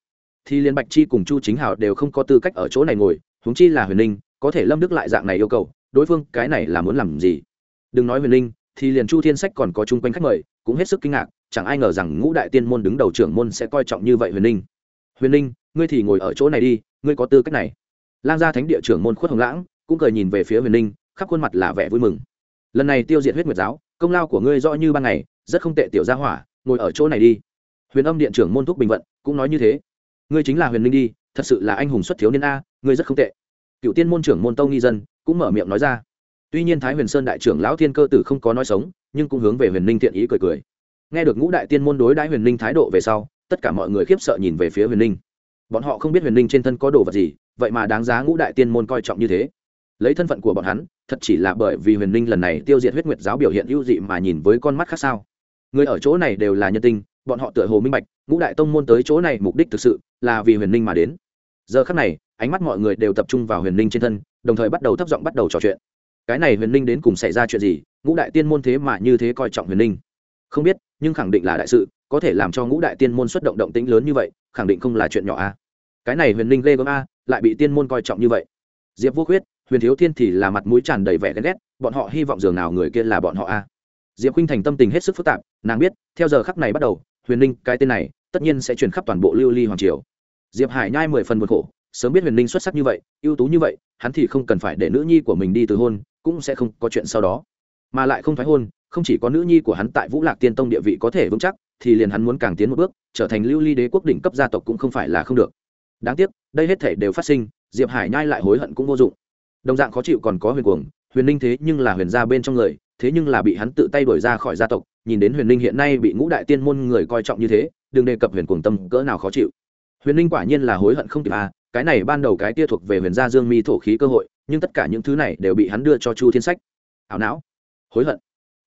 Thì liên bạch chi cùng chu chính hào đều không có tư cách ở chỗ này ngồi, huống chi là huyền ninh có thể lâm đức lại dạng này yêu cầu, đối phương cái này là muốn làm gì? Đừng nói huyền ninh thì liền chu thiên sách còn có chung quanh khách mời, cũng hết sức kinh ngạc, chẳng ai ngờ rằng ngũ đại tiên môn đứng đầu trưởng môn sẽ coi trọng như vậy huyền ninh huyền ninh ngươi thì ngồi ở chỗ này đi, ngươi có tư cách này. Lang gia thánh địa trưởng môn khuất hồng lãng cũng cười nhìn về phía huyền ninh khắp khuôn mặt là vẻ vui mừng. Lần này tiêu diệt huyết nguyệt giáo, công lao của ngươi rõ như ban ngày, rất không tệ tiểu gia hỏa, ngồi ở chỗ này đi. Huyền âm điện trưởng môn thúc bình vận cũng nói như thế. Ngươi chính là huyền ninh đi, thật sự là anh hùng xuất thiếu niên a, ngươi rất không tệ. Cựu tiên môn trưởng môn tâu nghi dân cũng mở miệng nói ra. Tuy nhiên thái huyền sơn đại trưởng lão thiên cơ tử không có nói sống, nhưng cũng hướng về huyền ninh thiện ý cười cười. Nghe được ngũ đại tiên môn đối đãi huyền ninh thái độ về sau tất cả mọi người khiếp sợ nhìn về phía huyền ninh bọn họ không biết huyền ninh trên thân có đồ vật gì, vậy mà đáng giá ngũ đại tiên môn coi trọng như thế. Lấy thân phận của bọn hắn, thật chỉ là bởi vì huyền ninh lần này tiêu diệt huyết nguyệt giáo biểu hiện ưu dị mà nhìn với con mắt khác sao. Người ở chỗ này đều là nhân tinh, bọn họ tựa hồ minh bạch, ngũ đại tông môn tới chỗ này mục đích thực sự là vì huyền ninh mà đến. Giờ khắc này, ánh mắt mọi người đều tập trung vào huyền ninh trên thân, đồng thời bắt đầu thấp giọng bắt đầu trò chuyện. Cái này huyền ninh đến cùng xảy ra chuyện gì, ngũ đại tiên môn thế mà như thế coi trọng huyền ninh không biết, nhưng khẳng định là đại sự có thể làm cho ngũ đại tiên môn xuất động động tĩnh lớn như vậy khẳng định không là chuyện nhỏ a. Cái này huyền linh ghê gớm a lại bị tiên môn coi trọng như vậy. Diệp vô khuyết huyền thiếu thiên thì là mặt mũi tràn đầy vẻ ghen ghét bọn họ hy vọng dường nào người kia là bọn họ a. Diệp khinh thành tâm tình hết sức phức tạp nàng biết theo giờ khắc này bắt đầu huyền linh, cái tên này tất nhiên sẽ truyền khắp toàn bộ lưu ly hoàng triều. Diệp hải nhai mười phần một khổ sớm biết huyền ninh xuất sắc như vậy ưu tú như vậy hắn thì không cần phải để nữ nhi của mình đi từ hôn cũng sẽ không có chuyện sau đó. Mà lại không thoái hôn không chỉ có nữ nhi của hắn tại vũ lạc tiên tông địa vị có thể vững chắc thì liền hắn muốn càng tiến một bước, trở thành lưu ly đế quốc đỉnh cấp gia tộc cũng không phải là không được. Đáng tiếc, đây hết thể đều phát sinh, diệp hải nhai lại hối hận cũng vô dụng. Đồng dạng khó chịu còn có huyền cuồng, huyền ninh thế nhưng là huyền gia bên trong người, thế nhưng là bị hắn tự tay đuổi ra khỏi gia tộc, nhìn đến huyền ninh hiện nay bị ngũ đại tiên môn người coi trọng như thế, đừng đề cập huyền cuồng tâm cỡ nào khó chịu. Huyền ninh quả nhiên là hối hận không kịp à cái này ban đầu cái tia thuộc về huyền gia dương mi thổ khí cơ hội, nhưng tất cả những thứ này đều bị hắn đưa cho chu thiên sách. Ảo não. Hối hận.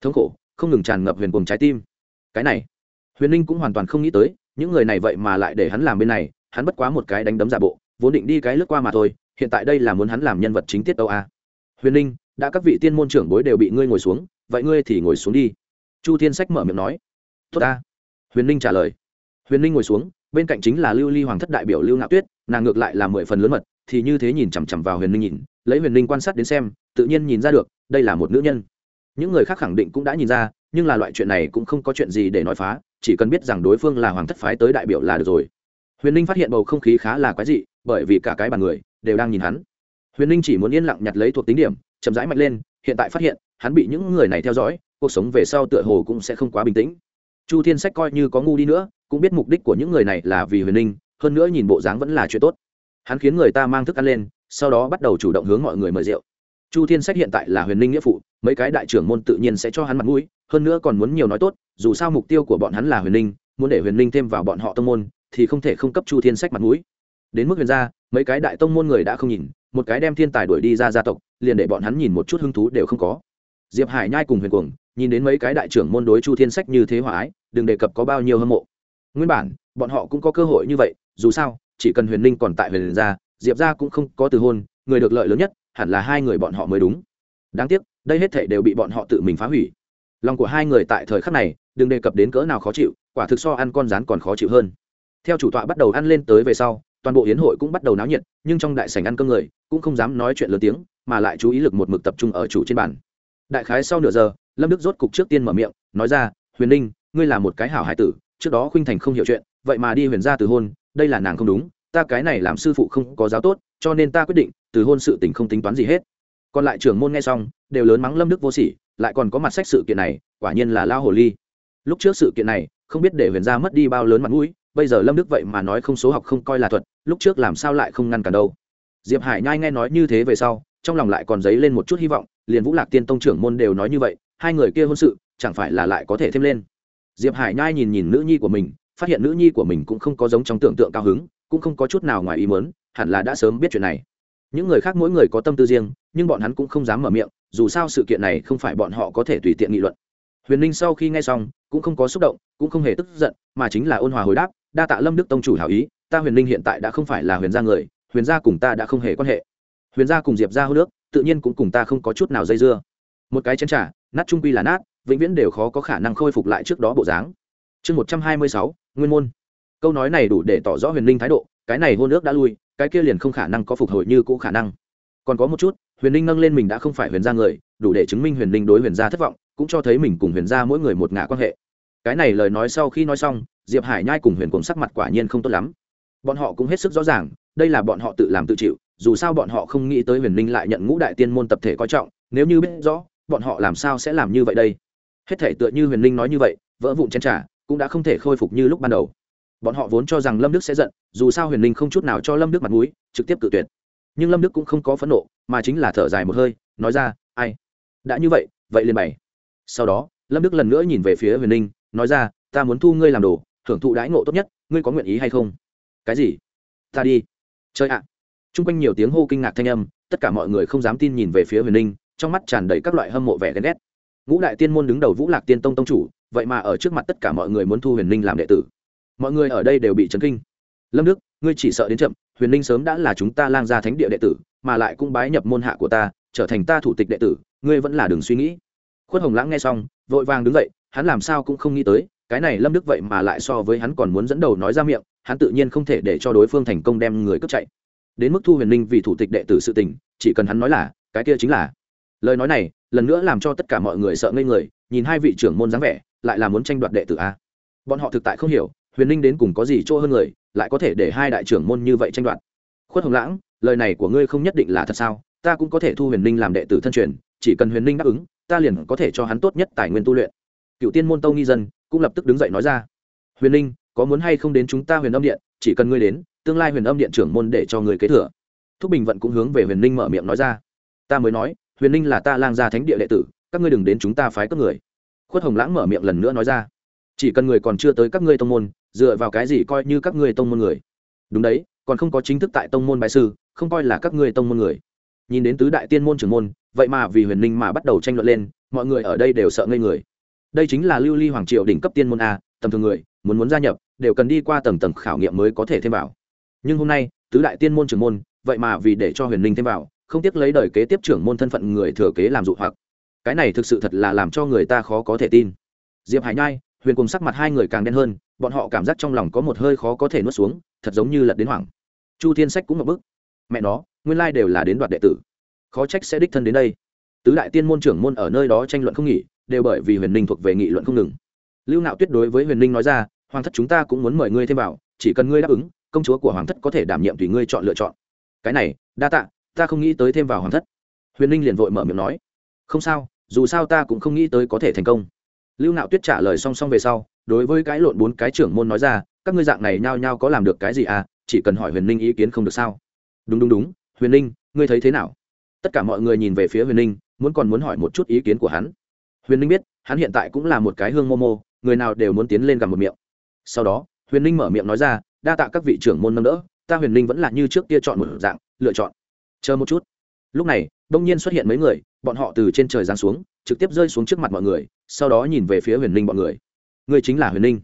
Thống khổ, không ngừng tràn ngập huyền cuồng trái tim. Cái này huyền ninh cũng hoàn toàn không nghĩ tới, những người này vậy mà lại để hắn làm bên này, hắn bất quá một cái đánh đấm giả bộ, vốn định đi cái lướt qua mà thôi, hiện tại đây là muốn hắn làm nhân vật chính tiết âu a. Huyền ninh, đã các vị tiên môn trưởng bối đều bị ngươi ngồi xuống, vậy ngươi thì ngồi xuống đi. Chu thiên sách mở miệng nói. Tốt ta. Huyền ninh trả lời. Huyền ninh ngồi xuống, bên cạnh chính là lưu ly hoàng thất đại biểu lưu ngạo tuyết, nàng ngược lại là mười phần lớn mật, thì như thế nhìn chằm chằm vào huyền ninh nhìn, lấy huyền ninh quan sát đến xem, tự nhiên nhìn ra được, đây là một nữ nhân. Những người khác khẳng định cũng đã nhìn ra, nhưng là loại chuyện này cũng không có chuyện gì để nói phá chỉ cần biết rằng đối phương là hoàng thất phái tới đại biểu là được rồi. Huyền ninh phát hiện bầu không khí khá là quái dị, bởi vì cả cái bàn người đều đang nhìn hắn. Huyền ninh chỉ muốn yên lặng nhặt lấy thuộc tính điểm, chậm rãi mạnh lên, hiện tại phát hiện, hắn bị những người này theo dõi, cuộc sống về sau tựa hồ cũng sẽ không quá bình tĩnh. Chu thiên sách coi như có ngu đi nữa, cũng biết mục đích của những người này là vì huyền ninh, hơn nữa nhìn bộ dáng vẫn là chuyện tốt. Hắn khiến người ta mang thức ăn lên, sau đó bắt đầu chủ động hướng mọi người mời rượu chu thiên sách hiện tại là huyền ninh nghĩa phụ, mấy cái đại trưởng môn tự nhiên sẽ cho hắn mặt mũi, hơn nữa còn muốn nhiều nói tốt, dù sao mục tiêu của bọn hắn là huyền ninh muốn để huyền ninh thêm vào bọn họ tông môn, thì không thể không cấp chu thiên sách mặt mũi. Đến mức huyền gia, mấy cái đại tông môn người đã không nhìn, một cái đem thiên tài đuổi đi ra gia tộc, liền để bọn hắn nhìn một chút hứng thú đều không có. Diệp hải nhai cùng huyền cuồng, nhìn đến mấy cái đại trưởng môn đối chu thiên sách như thế hòa ái, đừng đề cập có bao nhiêu hâm mộ. Nguyên bản, bọn họ cũng có cơ hội như vậy, dù sao, chỉ cần huyền ninh còn tại huyền gia, diệp gia cũng không có từ hôn, người được lợi lớn nhất hẳn là hai người bọn họ mới đúng. Đáng tiếc, đây hết thể đều bị bọn họ tự mình phá hủy. Lòng của hai người tại thời khắc này, đừng đề cập đến cỡ nào khó chịu, quả thực so ăn con rán còn khó chịu hơn. Theo chủ tọa bắt đầu ăn lên tới về sau, toàn bộ hiến hội cũng bắt đầu náo nhiệt, nhưng trong đại sảnh ăn cơm người, cũng không dám nói chuyện lớn tiếng, mà lại chú ý lực một mực tập trung ở chủ trên bàn. Đại khái sau nửa giờ, lâm đức rốt cục trước tiên mở miệng, nói ra, huyền ninh, ngươi là một cái hảo hải tử, trước đó khuynh thành không hiểu chuyện, vậy mà đi huyền ra từ hôn, đây là nàng không đúng ta cái này làm sư phụ không có giáo tốt, cho nên ta quyết định, từ hôn sự tình không tính toán gì hết. Còn lại trưởng môn nghe xong, đều lớn mắng lâm đức vô sỉ, lại còn có mặt sách sự kiện này, quả nhiên là lao hồ ly. Lúc trước sự kiện này, không biết để huyền gia mất đi bao lớn mặt mũi, bây giờ lâm đức vậy mà nói không số học không coi là thuật, lúc trước làm sao lại không ngăn cản đâu. Diệp hải nhai nghe nói như thế về sau, trong lòng lại còn dấy lên một chút hy vọng, liền vũ lạc tiên tông trưởng môn đều nói như vậy, hai người kia hôn sự, chẳng phải là lại có thể thêm lên. Diệp hải nhai nhìn nhìn nữ nhi của mình, phát hiện nữ nhi của mình cũng không có giống trong tưởng tượng cao hứng cũng không có chút nào ngoài ý muốn, hẳn là đã sớm biết chuyện này. Những người khác mỗi người có tâm tư riêng nhưng bọn hắn cũng không dám mở miệng dù sao sự kiện này không phải bọn họ có thể tùy tiện nghị luận. Huyền ninh sau khi nghe xong cũng không có xúc động cũng không hề tức giận mà chính là ôn hòa hồi đáp đa tạ lâm đức tông chủ hảo ý ta huyền ninh hiện tại đã không phải là huyền gia người huyền gia cùng ta đã không hề quan hệ. Huyền gia cùng diệp gia hô nước tự nhiên cũng cùng ta không có chút nào dây dưa. Một cái chén t nát trung quy là nát vĩnh viễn đều khó có khả năng khôi phục lại trước đó bộ dáng. Chương một trăm hai mươi sáu nguyên môn câu nói này đủ để tỏ rõ huyền linh thái độ, cái này hôn ước đã lui, cái kia liền không khả năng có phục hồi như cũ khả năng. Còn có một chút, huyền linh nâng lên mình đã không phải huyền gia người, đủ để chứng minh huyền linh đối huyền gia thất vọng, cũng cho thấy mình cùng huyền gia mỗi người một ngã quan hệ. Cái này lời nói sau khi nói xong, diệp hải nhai cùng huyền cùng sắc mặt quả nhiên không tốt lắm. Bọn họ cũng hết sức rõ ràng, đây là bọn họ tự làm tự chịu, dù sao bọn họ không nghĩ tới huyền linh lại nhận ngũ đại tiên môn tập thể coi trọng, nếu như biết rõ, bọn họ làm sao sẽ làm như vậy đây? Hết thể tựa như huyền linh nói như vậy, vỡ vụn chen trả cũng đã không thể khôi phục như lúc ban đầu bọn họ vốn cho rằng lâm đức sẽ giận dù sao huyền Linh không chút nào cho lâm đức mặt mũi trực tiếp cự tuyệt. Nhưng lâm đức cũng không có phẫn nộ mà chính là thở dài một hơi nói ra ai? Đã như vậy vậy liền bày. Sau đó lâm đức lần nữa nhìn về phía huyền Linh, nói ra ta muốn thu ngươi làm đồ thưởng thụ đãi ngộ tốt nhất ngươi có nguyện ý hay không? Cái gì? Ta đi. Chơi ạ. À. t r u n g quanh nhiều tiếng hô kinh ngạc thanh âm tất cả mọi người không dám tin nhìn về phía huyền Linh, trong mắt tràn đầy các loại hâm mộ vẻ ghen ghét. Ngũ đại tiên môn đứng đầu vũ lạc tiên tông tông chủ vậy mà ở trước mặt tất cả mọi người muốn thu huyền Linh làm đệ tử mọi người ở đây đều bị chấn kinh. Lâm đức, ngươi chỉ sợ đến chậm, huyền ninh sớm đã là chúng ta lang gia thánh địa đệ tử, mà lại cũng bái nhập môn hạ của ta, trở thành ta thủ tịch đệ tử, ngươi vẫn là đừng suy nghĩ. Khuất hồng lãng nghe xong, vội vàng đứng dậy, hắn làm sao cũng không nghĩ tới, cái này lâm đức vậy mà lại so với hắn còn muốn dẫn đầu nói ra miệng, hắn tự nhiên không thể để cho đối phương thành công đem người cướp chạy. Đến mức thu huyền ninh vì thủ tịch đệ tử sự tình, chỉ cần hắn nói là, cái kia chính là. Lời nói này, lần nữa làm cho tất cả mọi người sợ ngây người, nhìn hai vị trưởng môn dáng vẻ, lại là muốn tranh đoạt đệ tử a. Bọn họ thực tại không hiểu huyền ninh đến cùng có gì chỗ hơn người, lại có thể để hai đại trưởng môn như vậy tranh đoạt. Khuất hồng lãng, lời này của ngươi không nhất định là thật sao? Ta cũng có thể thu huyền ninh làm đệ tử thân truyền, chỉ cần huyền ninh đáp ứng, ta liền có thể cho hắn tốt nhất tài nguyên tu luyện. Cựu tiên môn tâu nghi dân cũng lập tức đứng dậy nói ra. Huyền ninh, có muốn hay không đến chúng ta huyền âm điện, chỉ cần ngươi đến, tương lai huyền âm điện trưởng môn để cho người kế thừa. Thúc bình vận cũng hướng về huyền ninh mở miệng nói ra. Ta mới nói, huyền ninh là ta lang gia thánh địa đệ tử, các ngươi đừng đến chúng ta phái các người. Khuất hồng lãng mở miệng lần nữa nói ra. Chỉ cần người còn chưa tới các ngươi tông môn dựa vào cái gì coi như các ngươi tông môn người? Đúng đấy, còn không có chính thức tại tông môn bái sư, không coi là các ngươi tông môn người. Nhìn đến tứ đại tiên môn trưởng môn, vậy mà vì huyền ninh mà bắt đầu tranh luận lên, mọi người ở đây đều sợ ngây người. Đây chính là lưu ly hoàng triều đỉnh cấp tiên môn a, tầm thường người, muốn muốn gia nhập, đều cần đi qua tầng tầng khảo nghiệm mới có thể thêm vào. Nhưng hôm nay, tứ đại tiên môn trưởng môn, vậy mà vì để cho huyền ninh thêm vào, không tiếc lấy đời kế tiếp trưởng môn thân phận người thừa kế làm dụ hoặc. Cái này thực sự thật là làm cho người ta khó có thể tin. Diệp hải nhai huyền cùng sắc mặt hai người càng đen hơn, bọn họ cảm giác trong lòng có một hơi khó có thể nuốt xuống, thật giống như lật đến hoảng. Chu thiên sách cũng một bức. Mẹ nó, nguyên lai đều là đến đoạt đệ tử. Khó trách sẽ đích thân đến đây. Tứ đại tiên môn trưởng môn ở nơi đó tranh luận không nghỉ, đều bởi vì huyền ninh thuộc về nghị luận không ngừng. Lưu nạo tuyết đối với huyền ninh nói ra, hoàng thất chúng ta cũng muốn mời ngươi thêm vào, chỉ cần ngươi đáp ứng, công chúa của hoàng thất có thể đảm nhiệm tùy ngươi chọn lựa chọn. Cái này, đa tạ, ta không nghĩ tới thêm vào hoàng thất. Huyền ninh liền vội mở miệng nói. Không sao, dù sao ta cũng không nghĩ tới có thể thành công lưu nạo tuyết trả lời song song về sau, đối với cái lộn bốn cái trưởng môn nói ra, các ngươi dạng này nhao nhao có làm được cái gì à chỉ cần hỏi huyền ninh ý kiến không được sao? Đúng đúng đúng, huyền ninh, ngươi thấy thế nào? Tất cả mọi người nhìn về phía huyền ninh, muốn còn muốn hỏi một chút ý kiến của hắn. Huyền ninh biết, hắn hiện tại cũng là một cái hương mô mô người nào đều muốn tiến lên gặp một miệng. Sau đó, huyền ninh mở miệng nói ra, đa tạ các vị trưởng môn nâng đỡ, ta huyền ninh vẫn là như trước kia chọn một dạng, lựa chọn. Chờ một chút. Lúc này, đông nhiên xuất hiện mấy người, bọn họ từ trên trời giáng xuống trực tiếp rơi xuống trước mặt mọi người, sau đó nhìn về phía huyền ninh bọn người. Người chính là huyền ninh.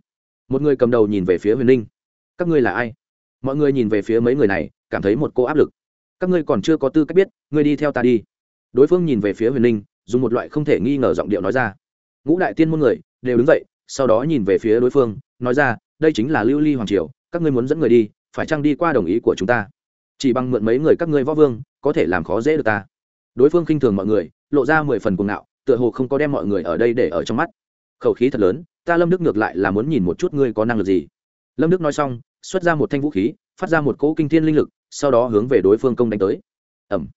Một người cầm đầu nhìn về phía huyền ninh. Các ngươi là ai? Mọi người nhìn về phía mấy người này, cảm thấy một cô áp lực. Các ngươi còn chưa có tư cách biết, ngươi đi theo ta đi. Đối phương nhìn về phía huyền ninh, dùng một loại không thể nghi ngờ giọng điệu nói ra. Ngũ đại tiên môn người, đều đứng dậy, sau đó nhìn về phía đối phương, nói ra, đây chính là lưu ly hoàng triều, các ngươi muốn dẫn người đi, phải chăng đi qua đồng ý của chúng ta? Chỉ bằng mượn mấy người các ngươi võ vương, có thể làm khó dễ được ta. Đối phương khinh thường mọi người, lộ ra mười phần cuồng ngạo tựa hồ không có đem mọi người ở đây để ở trong mắt. Khẩu khí thật lớn, ta lâm đức ngược lại là muốn nhìn một chút ngươi có năng lực gì. Lâm đức nói xong, xuất ra một thanh vũ khí, phát ra một cỗ kinh thiên linh lực, sau đó hướng về đối phương công đánh tới. Ẩm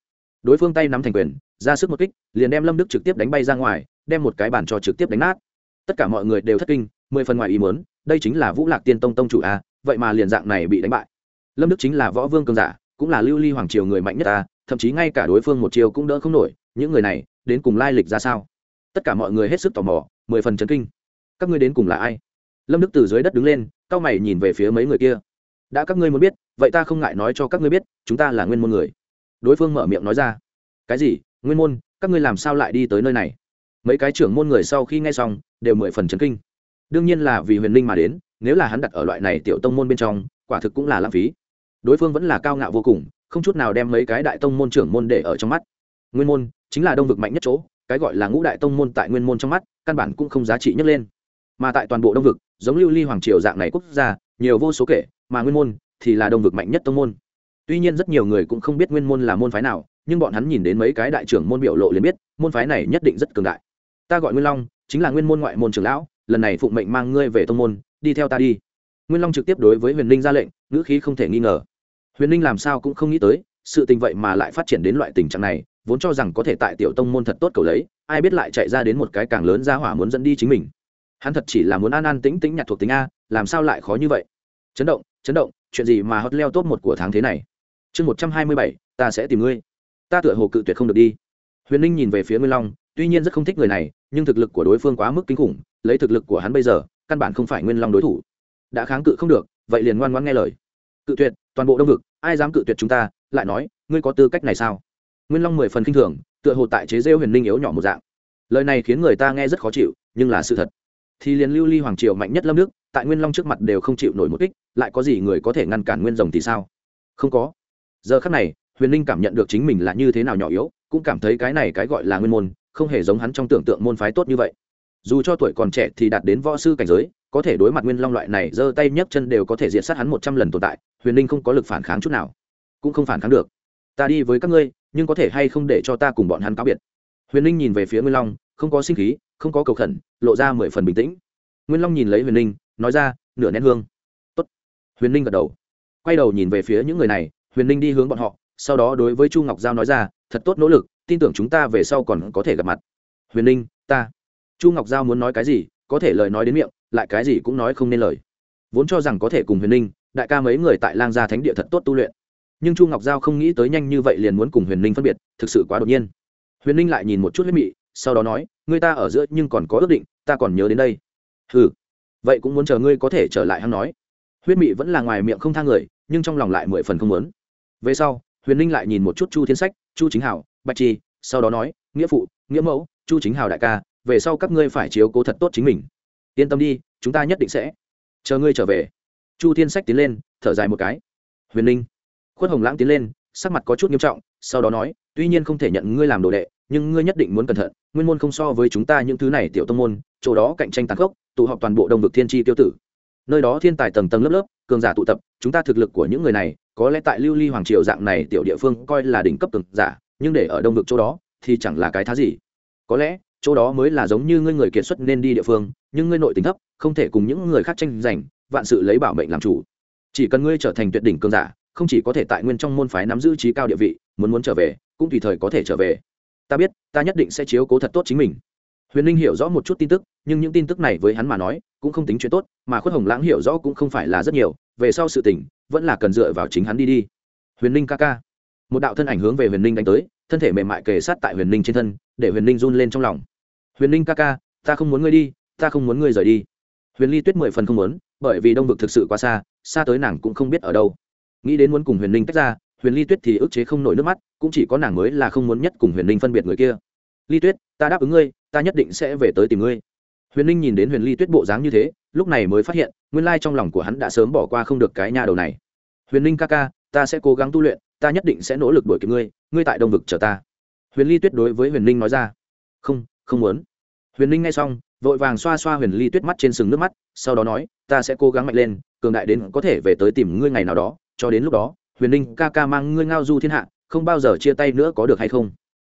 đối phương tay nắm thành quyền, ra sức một kích, liền đem lâm đức trực tiếp đánh bay ra ngoài, đem một cái bàn cho trực tiếp đánh nát. Tất cả mọi người đều thất kinh, mười phần ngoài ý muốn, đây chính là vũ lạc tiên tông tông chủ a, vậy mà liền dạng này bị đánh bại. Lâm đức chính là võ vương cường giả, cũng là lưu ly hoàng triều người mạnh nhất ta thậm chí ngay cả đối phương một chiều cũng đỡ không nổi, những người này đến cùng lai lịch ra sao? Tất cả mọi người hết sức tò mò, mười phần chấn kinh. Các ngươi đến cùng là ai? Lâm đức từ dưới đất đứng lên c mày nhìn về phía mấy người kia. Đã các ngươi muốn biết, vậy ta không ngại nói cho các ngươi biết, chúng ta là nguyên môn người. Đối phương mở miệng nói ra. Cái gì? Nguyên môn? Các ngươi làm sao lại đi tới nơi này? Mấy cái trưởng môn người sau khi nghe xong, đều mười phần chấn kinh. Đương nhiên là vì huyền linh mà đến, nếu là hắn đặt ở loại này tiểu tông môn bên trong, quả thực cũng là lãng phí. Đối phương vẫn là cao ngạo vô cùng, không chút nào đem mấy cái đại tông môn trưởng môn để ở trong mắt nguyên môn chính là đông vực mạnh nhất chỗ, cái gọi là ngũ đại tông môn tại nguyên môn trong mắt, căn bản cũng không giá trị nhấc lên. Mà tại toàn bộ đông vực, giống lưu ly hoàng triều dạng này quốc gia, nhiều vô số kể, mà nguyên môn thì là đông vực mạnh nhất tông môn. Tuy nhiên rất nhiều người cũng không biết nguyên môn là môn phái nào, nhưng bọn hắn nhìn đến mấy cái đại trưởng môn biểu lộ liền biết, môn phái này nhất định rất cường đại. Ta gọi nguyên long, chính là nguyên môn ngoại môn trưởng lão, lần này phụng mệnh mang ngươi về tông môn, đi theo ta đi. Nguyên long trực tiếp đối với huyền ninh ra lệnh, ngữ khí không thể nghi ngờ. Huyền ninh làm sao cũng không nghĩ tới, sự tình vậy mà lại phát triển đến loại tình trạng này vốn cho rằng có thể tại tiểu tông môn thật tốt cầu lấy, ai biết lại chạy ra đến một cái càng lớn ra hỏa muốn dẫn đi chính mình. Hắn thật chỉ là muốn an an tĩnh tĩnh nhặt thuộc tính a, làm sao lại khó như vậy? Chấn động chấn động, chuyện gì mà hot leo top một của tháng thế này? Chương một trăm hai mươi bảy, ta sẽ tìm ngươi. Ta tựa hồ cự tuyệt không được đi. Huyền ninh nhìn về phía nguyên long, tuy nhiên rất không thích người này, nhưng thực lực của đối phương quá mức kinh khủng, lấy thực lực của hắn bây giờ, căn bản không phải nguyên long đối thủ. Đã kháng cự không được, vậy liền ngoan ngoan nghe lời. Cự tuyệt, toàn bộ đông vực, ai dám cự tuyệt chúng ta? Lại nói, ngươi có tư cách này sao? Nguyên long mười phần k i n h thường, tựa hồ tại chế rêu huyền ninh yếu nhỏ một dạng. Lời này khiến người ta nghe rất khó chịu, nhưng là sự thật. Thì liền lưu ly hoàng triều mạnh nhất lâm nước, tại nguyên long trước mặt đều không chịu nổi một kích, lại có gì người có thể ngăn cản nguyên rồng thì sao? Không có. Giờ khắc này, huyền ninh cảm nhận được chính mình là như thế nào nhỏ yếu, cũng cảm thấy cái này cái gọi là nguyên môn, không hề giống hắn trong tưởng tượng môn phái tốt như vậy. Dù cho tuổi còn trẻ thì đạt đến võ sư cảnh giới, có thể đối mặt nguyên long loại này, giơ tay nhấc chân đều có thể diệt sát hắn một trăm lần tồn tại, huyền ninh không có lực phản kháng chút nào. Cũng không phản kháng được. Ta đi với các ngươi nhưng có thể hay không để cho ta cùng bọn hắn cáo biệt. Huyền ninh nhìn về phía nguyên long, không có sinh khí, không có cầu khẩn, lộ ra mười phần bình tĩnh. Nguyên long nhìn lấy huyền ninh nói ra, nửa nén hương. Tốt. huyền ninh gật đầu. Quay đầu nhìn về phía những người này, huyền ninh đi hướng bọn họ, sau đó đối với chu ngọc giao nói ra, thật tốt nỗ lực, tin tưởng chúng ta về sau còn có thể gặp mặt. Huyền ninh ta. Chu ngọc giao muốn nói cái gì, có thể lời nói đến miệng, lại cái gì cũng nói không nên lời. Vốn cho rằng có thể cùng huyền ninh đại ca mấy người tại lang gia thánh địa thật tốt tu luyện nhưng chu ngọc giao không nghĩ tới nhanh như vậy liền muốn cùng huyền ninh phân biệt, thực sự quá đột nhiên. Huyền ninh lại nhìn một chút huyết mị, sau đó nói, người ta ở giữa nhưng còn có ước định, ta còn nhớ đến đây. Ừ vậy cũng muốn chờ ngươi có thể trở lại hắn nói. Huyết mị vẫn là ngoài miệng không thang người, nhưng trong lòng lại mười phần không muốn. Về sau, huyền ninh lại nhìn một chút chu thiên sách, chu chính hảo, bạch chi sau đó nói, nghĩa phụ, nghĩa mẫu, chu chính hảo đại ca, về sau các ngươi phải chiếu cố thật tốt chính mình. Yên tâm đi, chúng ta nhất định sẽ chờ ngươi trở về. Chu thiên sách tiến lên, thở dài một cái. Huyền ninh khuất hồng lãng tiến lên, sắc mặt có chút nghiêm trọng, sau đó nói, tuy nhiên không thể nhận ngươi làm đồ đệ, nhưng ngươi nhất định muốn cẩn thận, nguyên môn không so với chúng ta những thứ này tiểu tông môn, chỗ đó cạnh tranh tàn khốc, tụ họp toàn bộ đông vực thiên tri tiêu tử. Nơi đó thiên tài tầng tầng lớp lớp, cường giả tụ tập, chúng ta thực lực của những người này, có lẽ tại lưu ly hoàng triều dạng này tiểu địa phương coi là đỉnh cấp cường giả, nhưng để ở đông vực chỗ đó, thì chẳng là cái thá gì. Có lẽ, chỗ đó mới là giống như ngươi người kiệt xuất nên đi địa phương, nhưng ngươi nội tính thấp, không thể cùng những người khác tranh giành, vạn sự lấy bảo mệnh làm chủ. Chỉ cần ngươi trở thành tuyệt đỉnh cường giả không chỉ có thể tại nguyên trong môn phái nắm giữ trí cao địa vị, muốn muốn trở về, cũng tùy thời có thể trở về. Ta biết, ta nhất định sẽ chiếu cố thật tốt chính mình. Huyền linh hiểu rõ một chút tin tức, nhưng những tin tức này với hắn mà nói, cũng không tính chuyện tốt, mà khuất hồng lãng hiểu rõ cũng không phải là rất nhiều, về sau sự tình, vẫn là cần dựa vào chính hắn đi đi. Huyền linh ca ca. Một đạo thân ảnh hướng về huyền linh đánh tới, thân thể mềm mại kề sát tại huyền linh trên thân, để huyền linh run lên trong lòng. Huyền linh ca ca, ta không muốn ngươi đi, ta không muốn ngươi rời đi. Huyền ly tuyết mười phần không muốn, bởi vì đông vực thực sự quá xa xa tới nàng cũng không biết ở đâu nghĩ đến muốn cùng huyền linh tách ra, huyền ly tuyết thì ức chế không nổi nước mắt, cũng chỉ có nàng mới là không muốn nhất cùng huyền linh phân biệt người kia. Ly tuyết, ta đáp ứng ngươi, ta nhất định sẽ về tới tìm ngươi. Huyền linh nhìn đến huyền ly tuyết bộ dáng như thế, lúc này mới phát hiện, nguyên lai trong lòng của hắn đã sớm bỏ qua không được cái nhà đầu này. Huyền linh ca ca, ta sẽ cố gắng tu luyện, ta nhất định sẽ nỗ lực đuổi kịp ngươi ngươi tại đông vực chờ ta. Huyền ly tuyết đối với huyền linh nói ra. Không không muốn. Huyền linh nghe xong, vội vàng xoa xoa huyền ly tuyết mắt trên sừng nước mắt, sau đó nói, ta sẽ cố gắng mạnh lên, cường đại đến có thể về tới tìm ngươi ngày nào đó cho đến lúc đó, huyền linh ca ca mang ngươi ngao du thiên hạ, không bao giờ chia tay nữa có được hay không?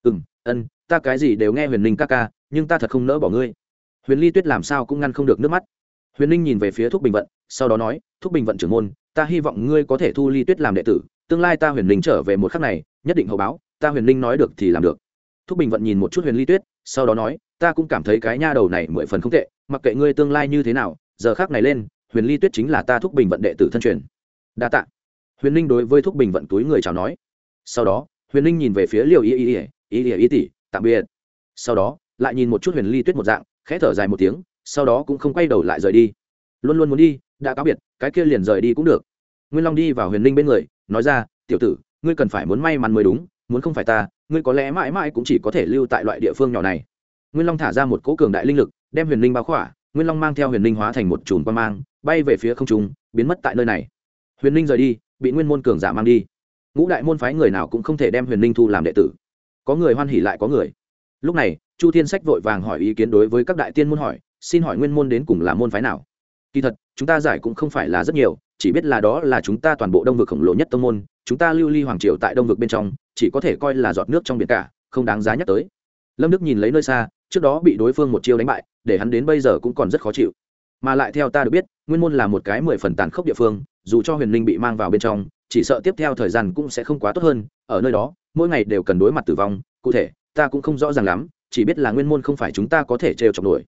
Ừ m ân, ta cái gì đều nghe huyền linh ca ca, nhưng ta thật không nỡ bỏ ngươi. Huyền ly tuyết làm sao cũng ngăn không được nước mắt. Huyền linh nhìn về phía thúc bình vận, sau đó nói, thúc bình vận trưởng môn, ta hy vọng ngươi có thể thu ly tuyết làm đệ tử, tương lai ta huyền linh trở về một khắc này, nhất định hậu báo, ta huyền linh nói được thì làm được. Thúc bình vận nhìn một chút huyền ly tuyết, sau đó nói, ta cũng cảm thấy cái nha đầu này mười phần không tệ, mặc kệ ngươi tương lai như thế nào, giờ khác này lên, huyền ly tuyết chính là ta thúc bình vận đệ tử thân truyền. Đa tạ huyền linh đối với thúc bình vận túi người chào nói. Sau đó, huyền linh nhìn về phía liều y y y y y y tỷ, tạm biệt. Sau đó, lại nhìn một chút huyền ly tuyết một dạng, khẽ thở dài một tiếng, sau đó cũng không quay đầu lại rời đi. Luôn luôn muốn đi, đã cáo biệt, cái kia liền rời đi cũng được. Nguyên long đi vào huyền linh bên người, nói ra, tiểu tử, ngươi cần phải muốn may mắn mới đúng, muốn không phải ta, ngươi có lẽ mãi mãi cũng chỉ có thể lưu tại loại địa phương nhỏ này. Nguyên long thả ra một cỗ cường đại linh lực, đem huyền linh bao khỏa, nguyên long mang theo huyền linh hóa thành một chùm quan mang, bay về phía không trung, biến mất tại nơi này. Huyền linh rời đi bị nguyên môn cường giả mang đi. Ngũ đại môn phái người nào cũng không thể đem huyền linh thu làm đệ tử. Có người hoan hỉ lại có người. Lúc này, chu thiên sách vội vàng hỏi ý kiến đối với các đại tiên môn hỏi, xin hỏi nguyên môn đến cùng là môn phái nào? Kỳ thật, chúng ta giải cũng không phải là rất nhiều, chỉ biết là đó là chúng ta toàn bộ đông vực khổng lồ nhất tông môn, chúng ta lưu ly hoàng triều tại đông vực bên trong, chỉ có thể coi là giọt nước trong biển cả, không đáng giá nhắc tới. Lâm đức nhìn lấy nơi xa, trước đó bị đối phương một chiêu đánh bại, để hắn đến bây giờ cũng còn rất khó chịu. Mà lại theo ta được biết nguyên môn là một cái mười phần tàn khốc địa phương, dù cho huyền linh bị mang vào bên trong, chỉ sợ tiếp theo thời gian cũng sẽ không quá tốt hơn. Ở nơi đó, mỗi ngày đều cần đối mặt tử vong. Cụ thể, ta cũng không rõ ràng lắm, chỉ biết là nguyên môn không phải chúng ta có thể trêu chọc nổi.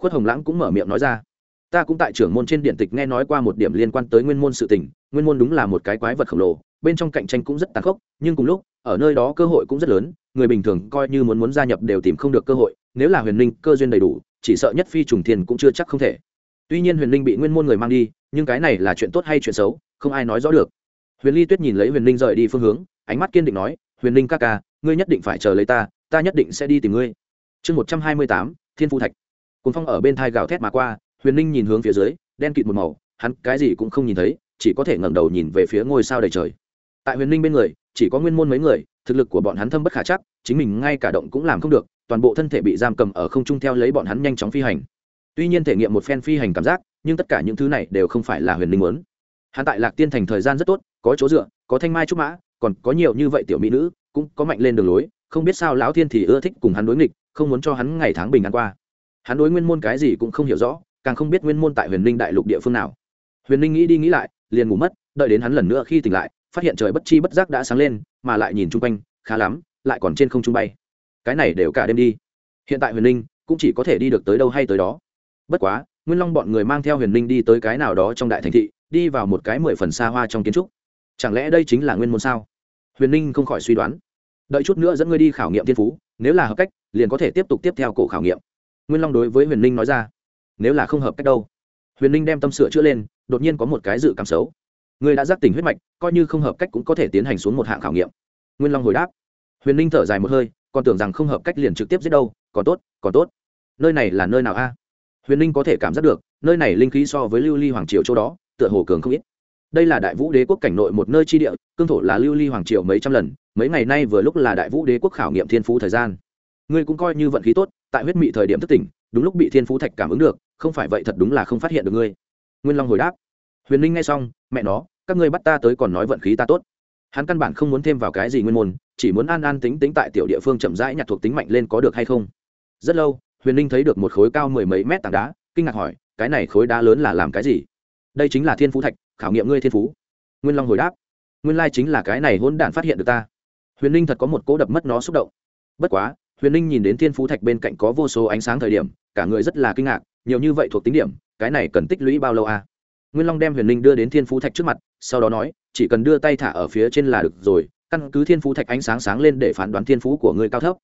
Khuất hồng lãng cũng mở miệng nói ra. Ta cũng tại trưởng môn trên điện tịch nghe nói qua một điểm liên quan tới nguyên môn sự tình. Nguyên môn đúng là một cái quái vật khổng lồ, bên trong cạnh tranh cũng rất tàn khốc, nhưng cùng lúc, ở nơi đó cơ hội cũng rất lớn, người bình thường coi như muốn muốn gia nhập đều tìm không được cơ hội, nếu là huyền ninh cơ duyên đầy đủ, chỉ sợ nhất phi trùng thiên cũng chưa chắc không thể tuy nhiên huyền linh bị nguyên môn người mang đi, nhưng cái này là chuyện tốt hay chuyện xấu, không ai nói rõ được. Huyền ly tuyết nhìn lấy huyền linh rời đi phương hướng, ánh mắt kiên định nói, huyền linh ca ca, ngươi nhất định phải chờ lấy ta ta nhất định sẽ đi tìm ngươi. Chương một trăm hai mươi tám, thiên phu thạch. Cùng phong ở bên thai gào thét mà qua, huyền linh nhìn hướng phía dưới, đen kịt một màu, hắn cái gì cũng không nhìn thấy, chỉ có thể ngẩng đầu nhìn về phía ngôi sao đầy trời. Tại huyền linh bên người, chỉ có nguyên môn mấy người, thực lực của bọn hắn thâm bất khả chắc, chính mình ngay cả động cũng làm không được, toàn bộ thân thể bị giam cầm ở không trung theo lấy bọn hắn nhanh chóng phi hành tuy nhiên thể nghiệm một phen phi hành cảm giác, nhưng tất cả những thứ này đều không phải là huyền linh muốn. Hắn tại lạc tiên thành thời gian rất tốt, có chỗ dựa, có thanh mai trúc mã, còn có nhiều như vậy tiểu mỹ nữ, cũng có mạnh lên đường lối, không biết sao lão thiên thì ưa thích cùng hắn đối nghịch, không muốn cho hắn ngày tháng bình an qua. Hắn đối nguyên môn cái gì cũng không hiểu rõ, càng không biết nguyên môn tại huyền linh đại lục địa phương nào. Huyền linh nghĩ đi nghĩ lại, liền ngủ mất, đợi đến hắn lần nữa khi tỉnh lại, phát hiện trời bất chi bất giác đã sáng lên, mà lại nhìn chung quanh, khá lắm, lại còn trên không trung bay. Cái này đều cả đêm đi. Hiện tại huyền linh cũng chỉ có thể đi được tới đâu hay tới đó bất quá, nguyên long bọn người mang theo huyền ninh đi tới cái nào đó trong đại thành thị, đi vào một cái mười phần xa hoa trong kiến trúc. Chẳng lẽ đây chính là nguyên môn sao? Huyền ninh không khỏi suy đoán. Đợi chút nữa dẫn ngươi đi khảo nghiệm thiên phú, nếu là hợp cách, liền có thể tiếp tục tiếp theo cổ khảo nghiệm. Nguyên long đối với huyền ninh nói ra. Nếu là không hợp cách đâu? Huyền ninh đem tâm sửa chữa lên, đột nhiên có một cái dự cảm xấu. Ngươi đã giác tỉnh huyết mạch, coi như không hợp cách cũng có thể tiến hành xuống một hạng khảo nghiệm. Nguyên long hồi đáp. Huyền ninh thở dài một hơi, còn tưởng rằng không hợp cách liền trực tiếp giết đâu, còn tốt còn tốt. Nơi này là nơi nào a? Huyền ninh có thể cảm giác được, nơi này linh khí so với lưu ly hoàng triều châu đó, tựa hồ cường không ít. Đây là đại vũ đế quốc cảnh nội một nơi tri địa, cương thổ là lưu ly hoàng triều mấy trăm lần, mấy ngày nay vừa lúc là đại vũ đế quốc khảo nghiệm thiên phú thời gian. Ngươi cũng coi như vận khí tốt, tại huyết mị thời điểm thất tỉnh, đúng lúc bị thiên phú thạch cảm ứng được, không phải vậy thật đúng là không phát hiện được ngươi. Nguyên long hồi đáp. Huyền ninh nghe xong, mẹ nó, các ngươi bắt ta tới còn nói vận khí ta tốt. Hắn căn bản không muốn thêm vào cái gì nguyên môn, chỉ muốn an an tính tính tại tiểu địa phương chậm rãi nhặt thuộc tính mạnh lên có được hay không. Rất lâu huyền ninh thấy được một khối cao mười mấy mét tảng đá kinh ngạc hỏi cái này khối đá lớn là làm cái gì đây chính là thiên phú thạch khảo nghiệm ngươi thiên phú nguyên long hồi đáp nguyên lai chính là cái này hôn đản phát hiện được ta huyền ninh thật có một cỗ đập mất nó xúc động bất quá huyền ninh nhìn đến thiên phú thạch bên cạnh có vô số ánh sáng thời điểm cả người rất là kinh ngạc nhiều như vậy thuộc tính điểm cái này cần tích lũy bao lâu à? nguyên long đem huyền ninh đưa đến thiên phú thạch trước mặt sau đó nói chỉ cần đưa tay thả ở phía trên là được rồi căn cứ thiên phú thạch ánh sáng sáng lên để phán đoán thiên phú của người cao thấp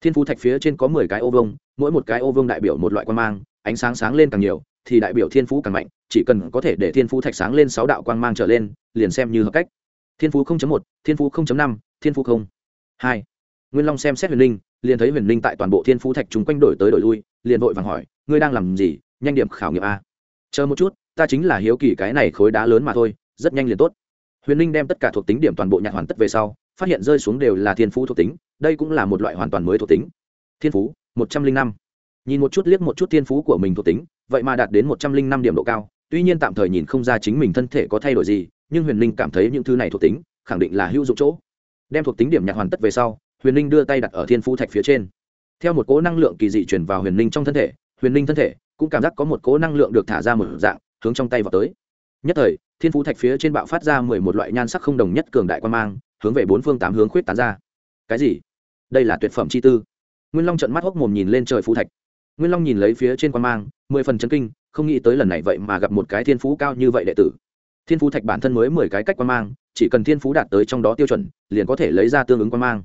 thiên phú thạch phía trên có mười cái ô vông mỗi một cái ô vông đại biểu một loại quan mang, ánh sáng sáng lên càng nhiều, thì đại biểu thiên phú càng mạnh, chỉ cần có thể để thiên phú thạch sáng lên sáu đạo quang mang trở lên, liền xem như hợp cách. Thiên phú một, thiên phú năm, thiên phú không. Hai. Nguyên long xem xét huyền linh, liền thấy huyền linh tại toàn bộ thiên phú thạch chúng quanh đổi tới đổi lui, liền vội vàng hỏi, ngươi đang làm gì? Nhanh điểm khảo nghiệm a. Chờ một chút, ta chính là hiếu kỳ cái này khối đá lớn mà thôi, rất nhanh liền tốt. Huyền linh đem tất cả thuộc tính điểm toàn bộ nhạc hoàn tất về sau, phát hiện rơi xuống đều là thiên phú thuộc tính đây cũng là một loại hoàn toàn mới thuộc tính. Thiên phú, một trăm linh năm. Nhìn một chút liếc một chút thiên phú của mình thuộc tính, vậy mà đạt đến một trăm linh năm điểm độ cao, tuy nhiên tạm thời nhìn không ra chính mình thân thể có thay đổi gì, nhưng huyền linh cảm thấy những thứ này thuộc tính, khẳng định là hữu dụng chỗ. Đem thuộc tính điểm nhạc hoàn tất về sau, huyền linh đưa tay đặt ở thiên phú thạch phía trên. Theo một cố năng lượng kỳ dị chuyển vào huyền linh trong thân thể, huyền linh thân thể cũng cảm giác có một cố năng lượng được thả ra một dạng, hướng trong tay vào tới. Nhất thời, thiên phú thạch phía trên bạo phát ra mười một loại nhan sắc không đồng nhất cường đại quan mang, hướng về bốn phương tám hướng khuyết tán ra. Cái gì? Đây là tuyệt phẩm chi tư. Nguyên long trận mắt hốc mồm nhìn lên trời phú thạch. Nguyên long nhìn lấy phía trên quan mang, mười phần chân kinh, không nghĩ tới lần này vậy mà gặp một cái thiên phú cao như vậy đệ tử. Thiên phú thạch bản thân mới mười cái cách quan mang, chỉ cần thiên phú đạt tới trong đó tiêu chuẩn, liền có thể lấy ra tương ứng quan mang.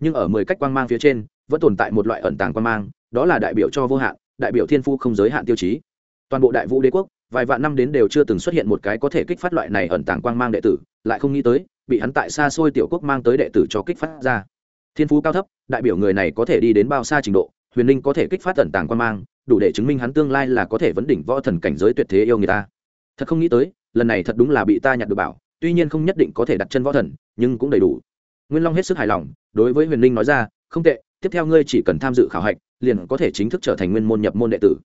Nhưng ở mười cách quan mang phía trên, vẫn tồn tại một loại ẩn tàng quan mang, đó là đại biểu cho vô hạn, đại biểu thiên phú không giới hạn tiêu chí. Toàn bộ đại vũ đế quốc, vài vạn năm đến đều chưa từng xuất hiện một cái có thể kích phát loại này ẩn tàng quang mang đệ tử, lại không nghĩ tới, bị hắn tại xa xôi tiểu quốc mang tới đệ tử cho kích phát ra thiên phú cao thấp, đại biểu người này có thể đi đến bao xa trình độ, huyền linh có thể kích phát tẩn tàng quan mang, đủ để chứng minh hắn tương lai là có thể vấn đỉnh võ thần cảnh giới tuyệt thế yêu người ta. Thật không nghĩ tới, lần này thật đúng là bị ta nhặt được bảo, tuy nhiên không nhất định có thể đặt chân võ thần, nhưng cũng đầy đủ. Nguyên long hết sức hài lòng, đối với huyền linh nói ra, không tệ, tiếp theo ngươi chỉ cần tham dự khảo hạch, liền có thể chính thức trở thành nguyên môn nhập môn đệ tử.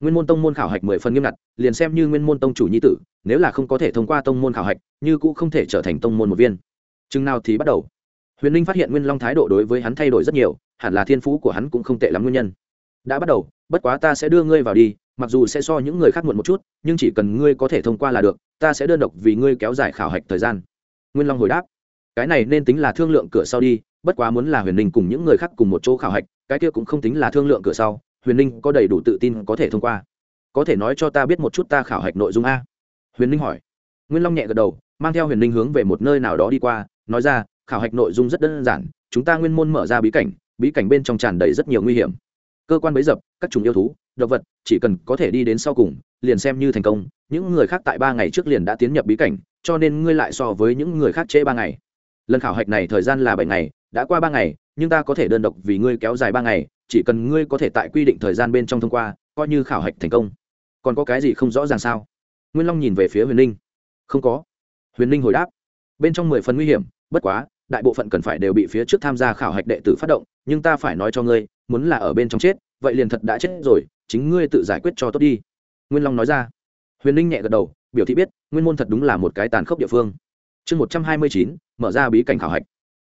Nguyên môn tông môn khảo hạch mười phần nghiêm ngặt, liền xem như nguyên môn tông chủ nhi tử, nếu là không có thể thông qua tông môn khảo hạch, như cũng không thể trở thành tông môn một viên. Chừng nào thì bắt đầu huyền linh phát hiện nguyên long thái độ đối với hắn thay đổi rất nhiều, hẳn là thiên phú của hắn cũng không tệ lắm nguyên nhân. Đã bắt đầu, bất quá ta sẽ đưa ngươi vào đi, mặc dù sẽ so những người khác muộn một chút, nhưng chỉ cần ngươi có thể thông qua là được, ta sẽ đơn độc vì ngươi kéo dài khảo hạch thời gian. Nguyên long hồi đáp. Cái này nên tính là thương lượng cửa sau đi, bất quá muốn là huyền linh cùng những người khác cùng một chỗ khảo hạch, cái kia cũng không tính là thương lượng cửa sau, huyền linh có đầy đủ tự tin có thể thông qua. Có thể nói cho ta biết một chút ta khảo hạch nội dung a? Huyền linh hỏi. Nguyên long nhẹ gật đầu, mang theo huyền ninh hướng về một nơi nào đó đi qua, nói ra khảo hạch nội dung rất đơn giản, chúng ta nguyên môn mở ra bí cảnh bí cảnh bên trong tràn đầy rất nhiều nguy hiểm. Cơ quan bấy dập, các chủng yêu thú, động vật, chỉ cần có thể đi đến sau cùng, liền xem như thành công, những người khác tại ba ngày trước liền đã tiến nhập bí cảnh, cho nên ngươi lại so với những người khác trễ ba ngày. Lần khảo hạch này thời gian là bảy ngày, đã qua ba ngày, nhưng ta có thể đơn độc vì ngươi kéo dài ba ngày, chỉ cần ngươi có thể tại quy định thời gian bên trong thông qua, coi như khảo hạch thành công. Còn có cái gì không rõ ràng sao? Nguyên long nhìn về phía huyền ninh không có. Huyền ninh hồi đáp. Bên trong mười phần nguy hiểm, bất quá đại bộ phận cần phải đều bị phía trước tham gia khảo hạch đệ tử phát động, nhưng ta phải nói cho ngươi, muốn là ở bên trong chết, vậy liền thật đã chết rồi, chính ngươi tự giải quyết cho tốt đi. Nguyên long nói ra. Huyền ninh nhẹ gật đầu, biểu thị biết, nguyên môn thật đúng là một cái tàn khốc địa phương. Chương một trăm hai mươi chín, mở ra bí cảnh khảo hạch.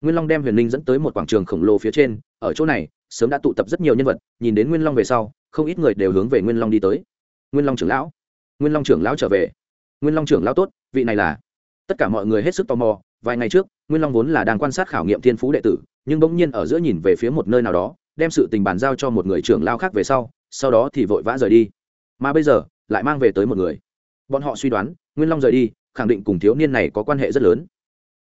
Nguyên long đem huyền ninh dẫn tới một quảng trường khổng lồ phía trên, ở chỗ này, sớm đã tụ tập rất nhiều nhân vật, nhìn đến nguyên long về sau, không ít người đều hướng về nguyên long đi tới. Nguyên long trưởng lão. Nguyên long trưởng lão trở về. Nguyên long trưởng lão tốt, vị này là. Tất cả mọi người hết sức tò mò, vài ngày trước nguyên long vốn là đang quan sát khảo nghiệm thiên phú đệ tử, nhưng bỗng nhiên ở giữa nhìn về phía một nơi nào đó, đem sự tình bàn giao cho một người trưởng lao khác về sau sau đó thì vội vã rời đi. Mà bây giờ, lại mang về tới một người. Bọn họ suy đoán, nguyên long rời đi, khẳng định cùng thiếu niên này có quan hệ rất lớn.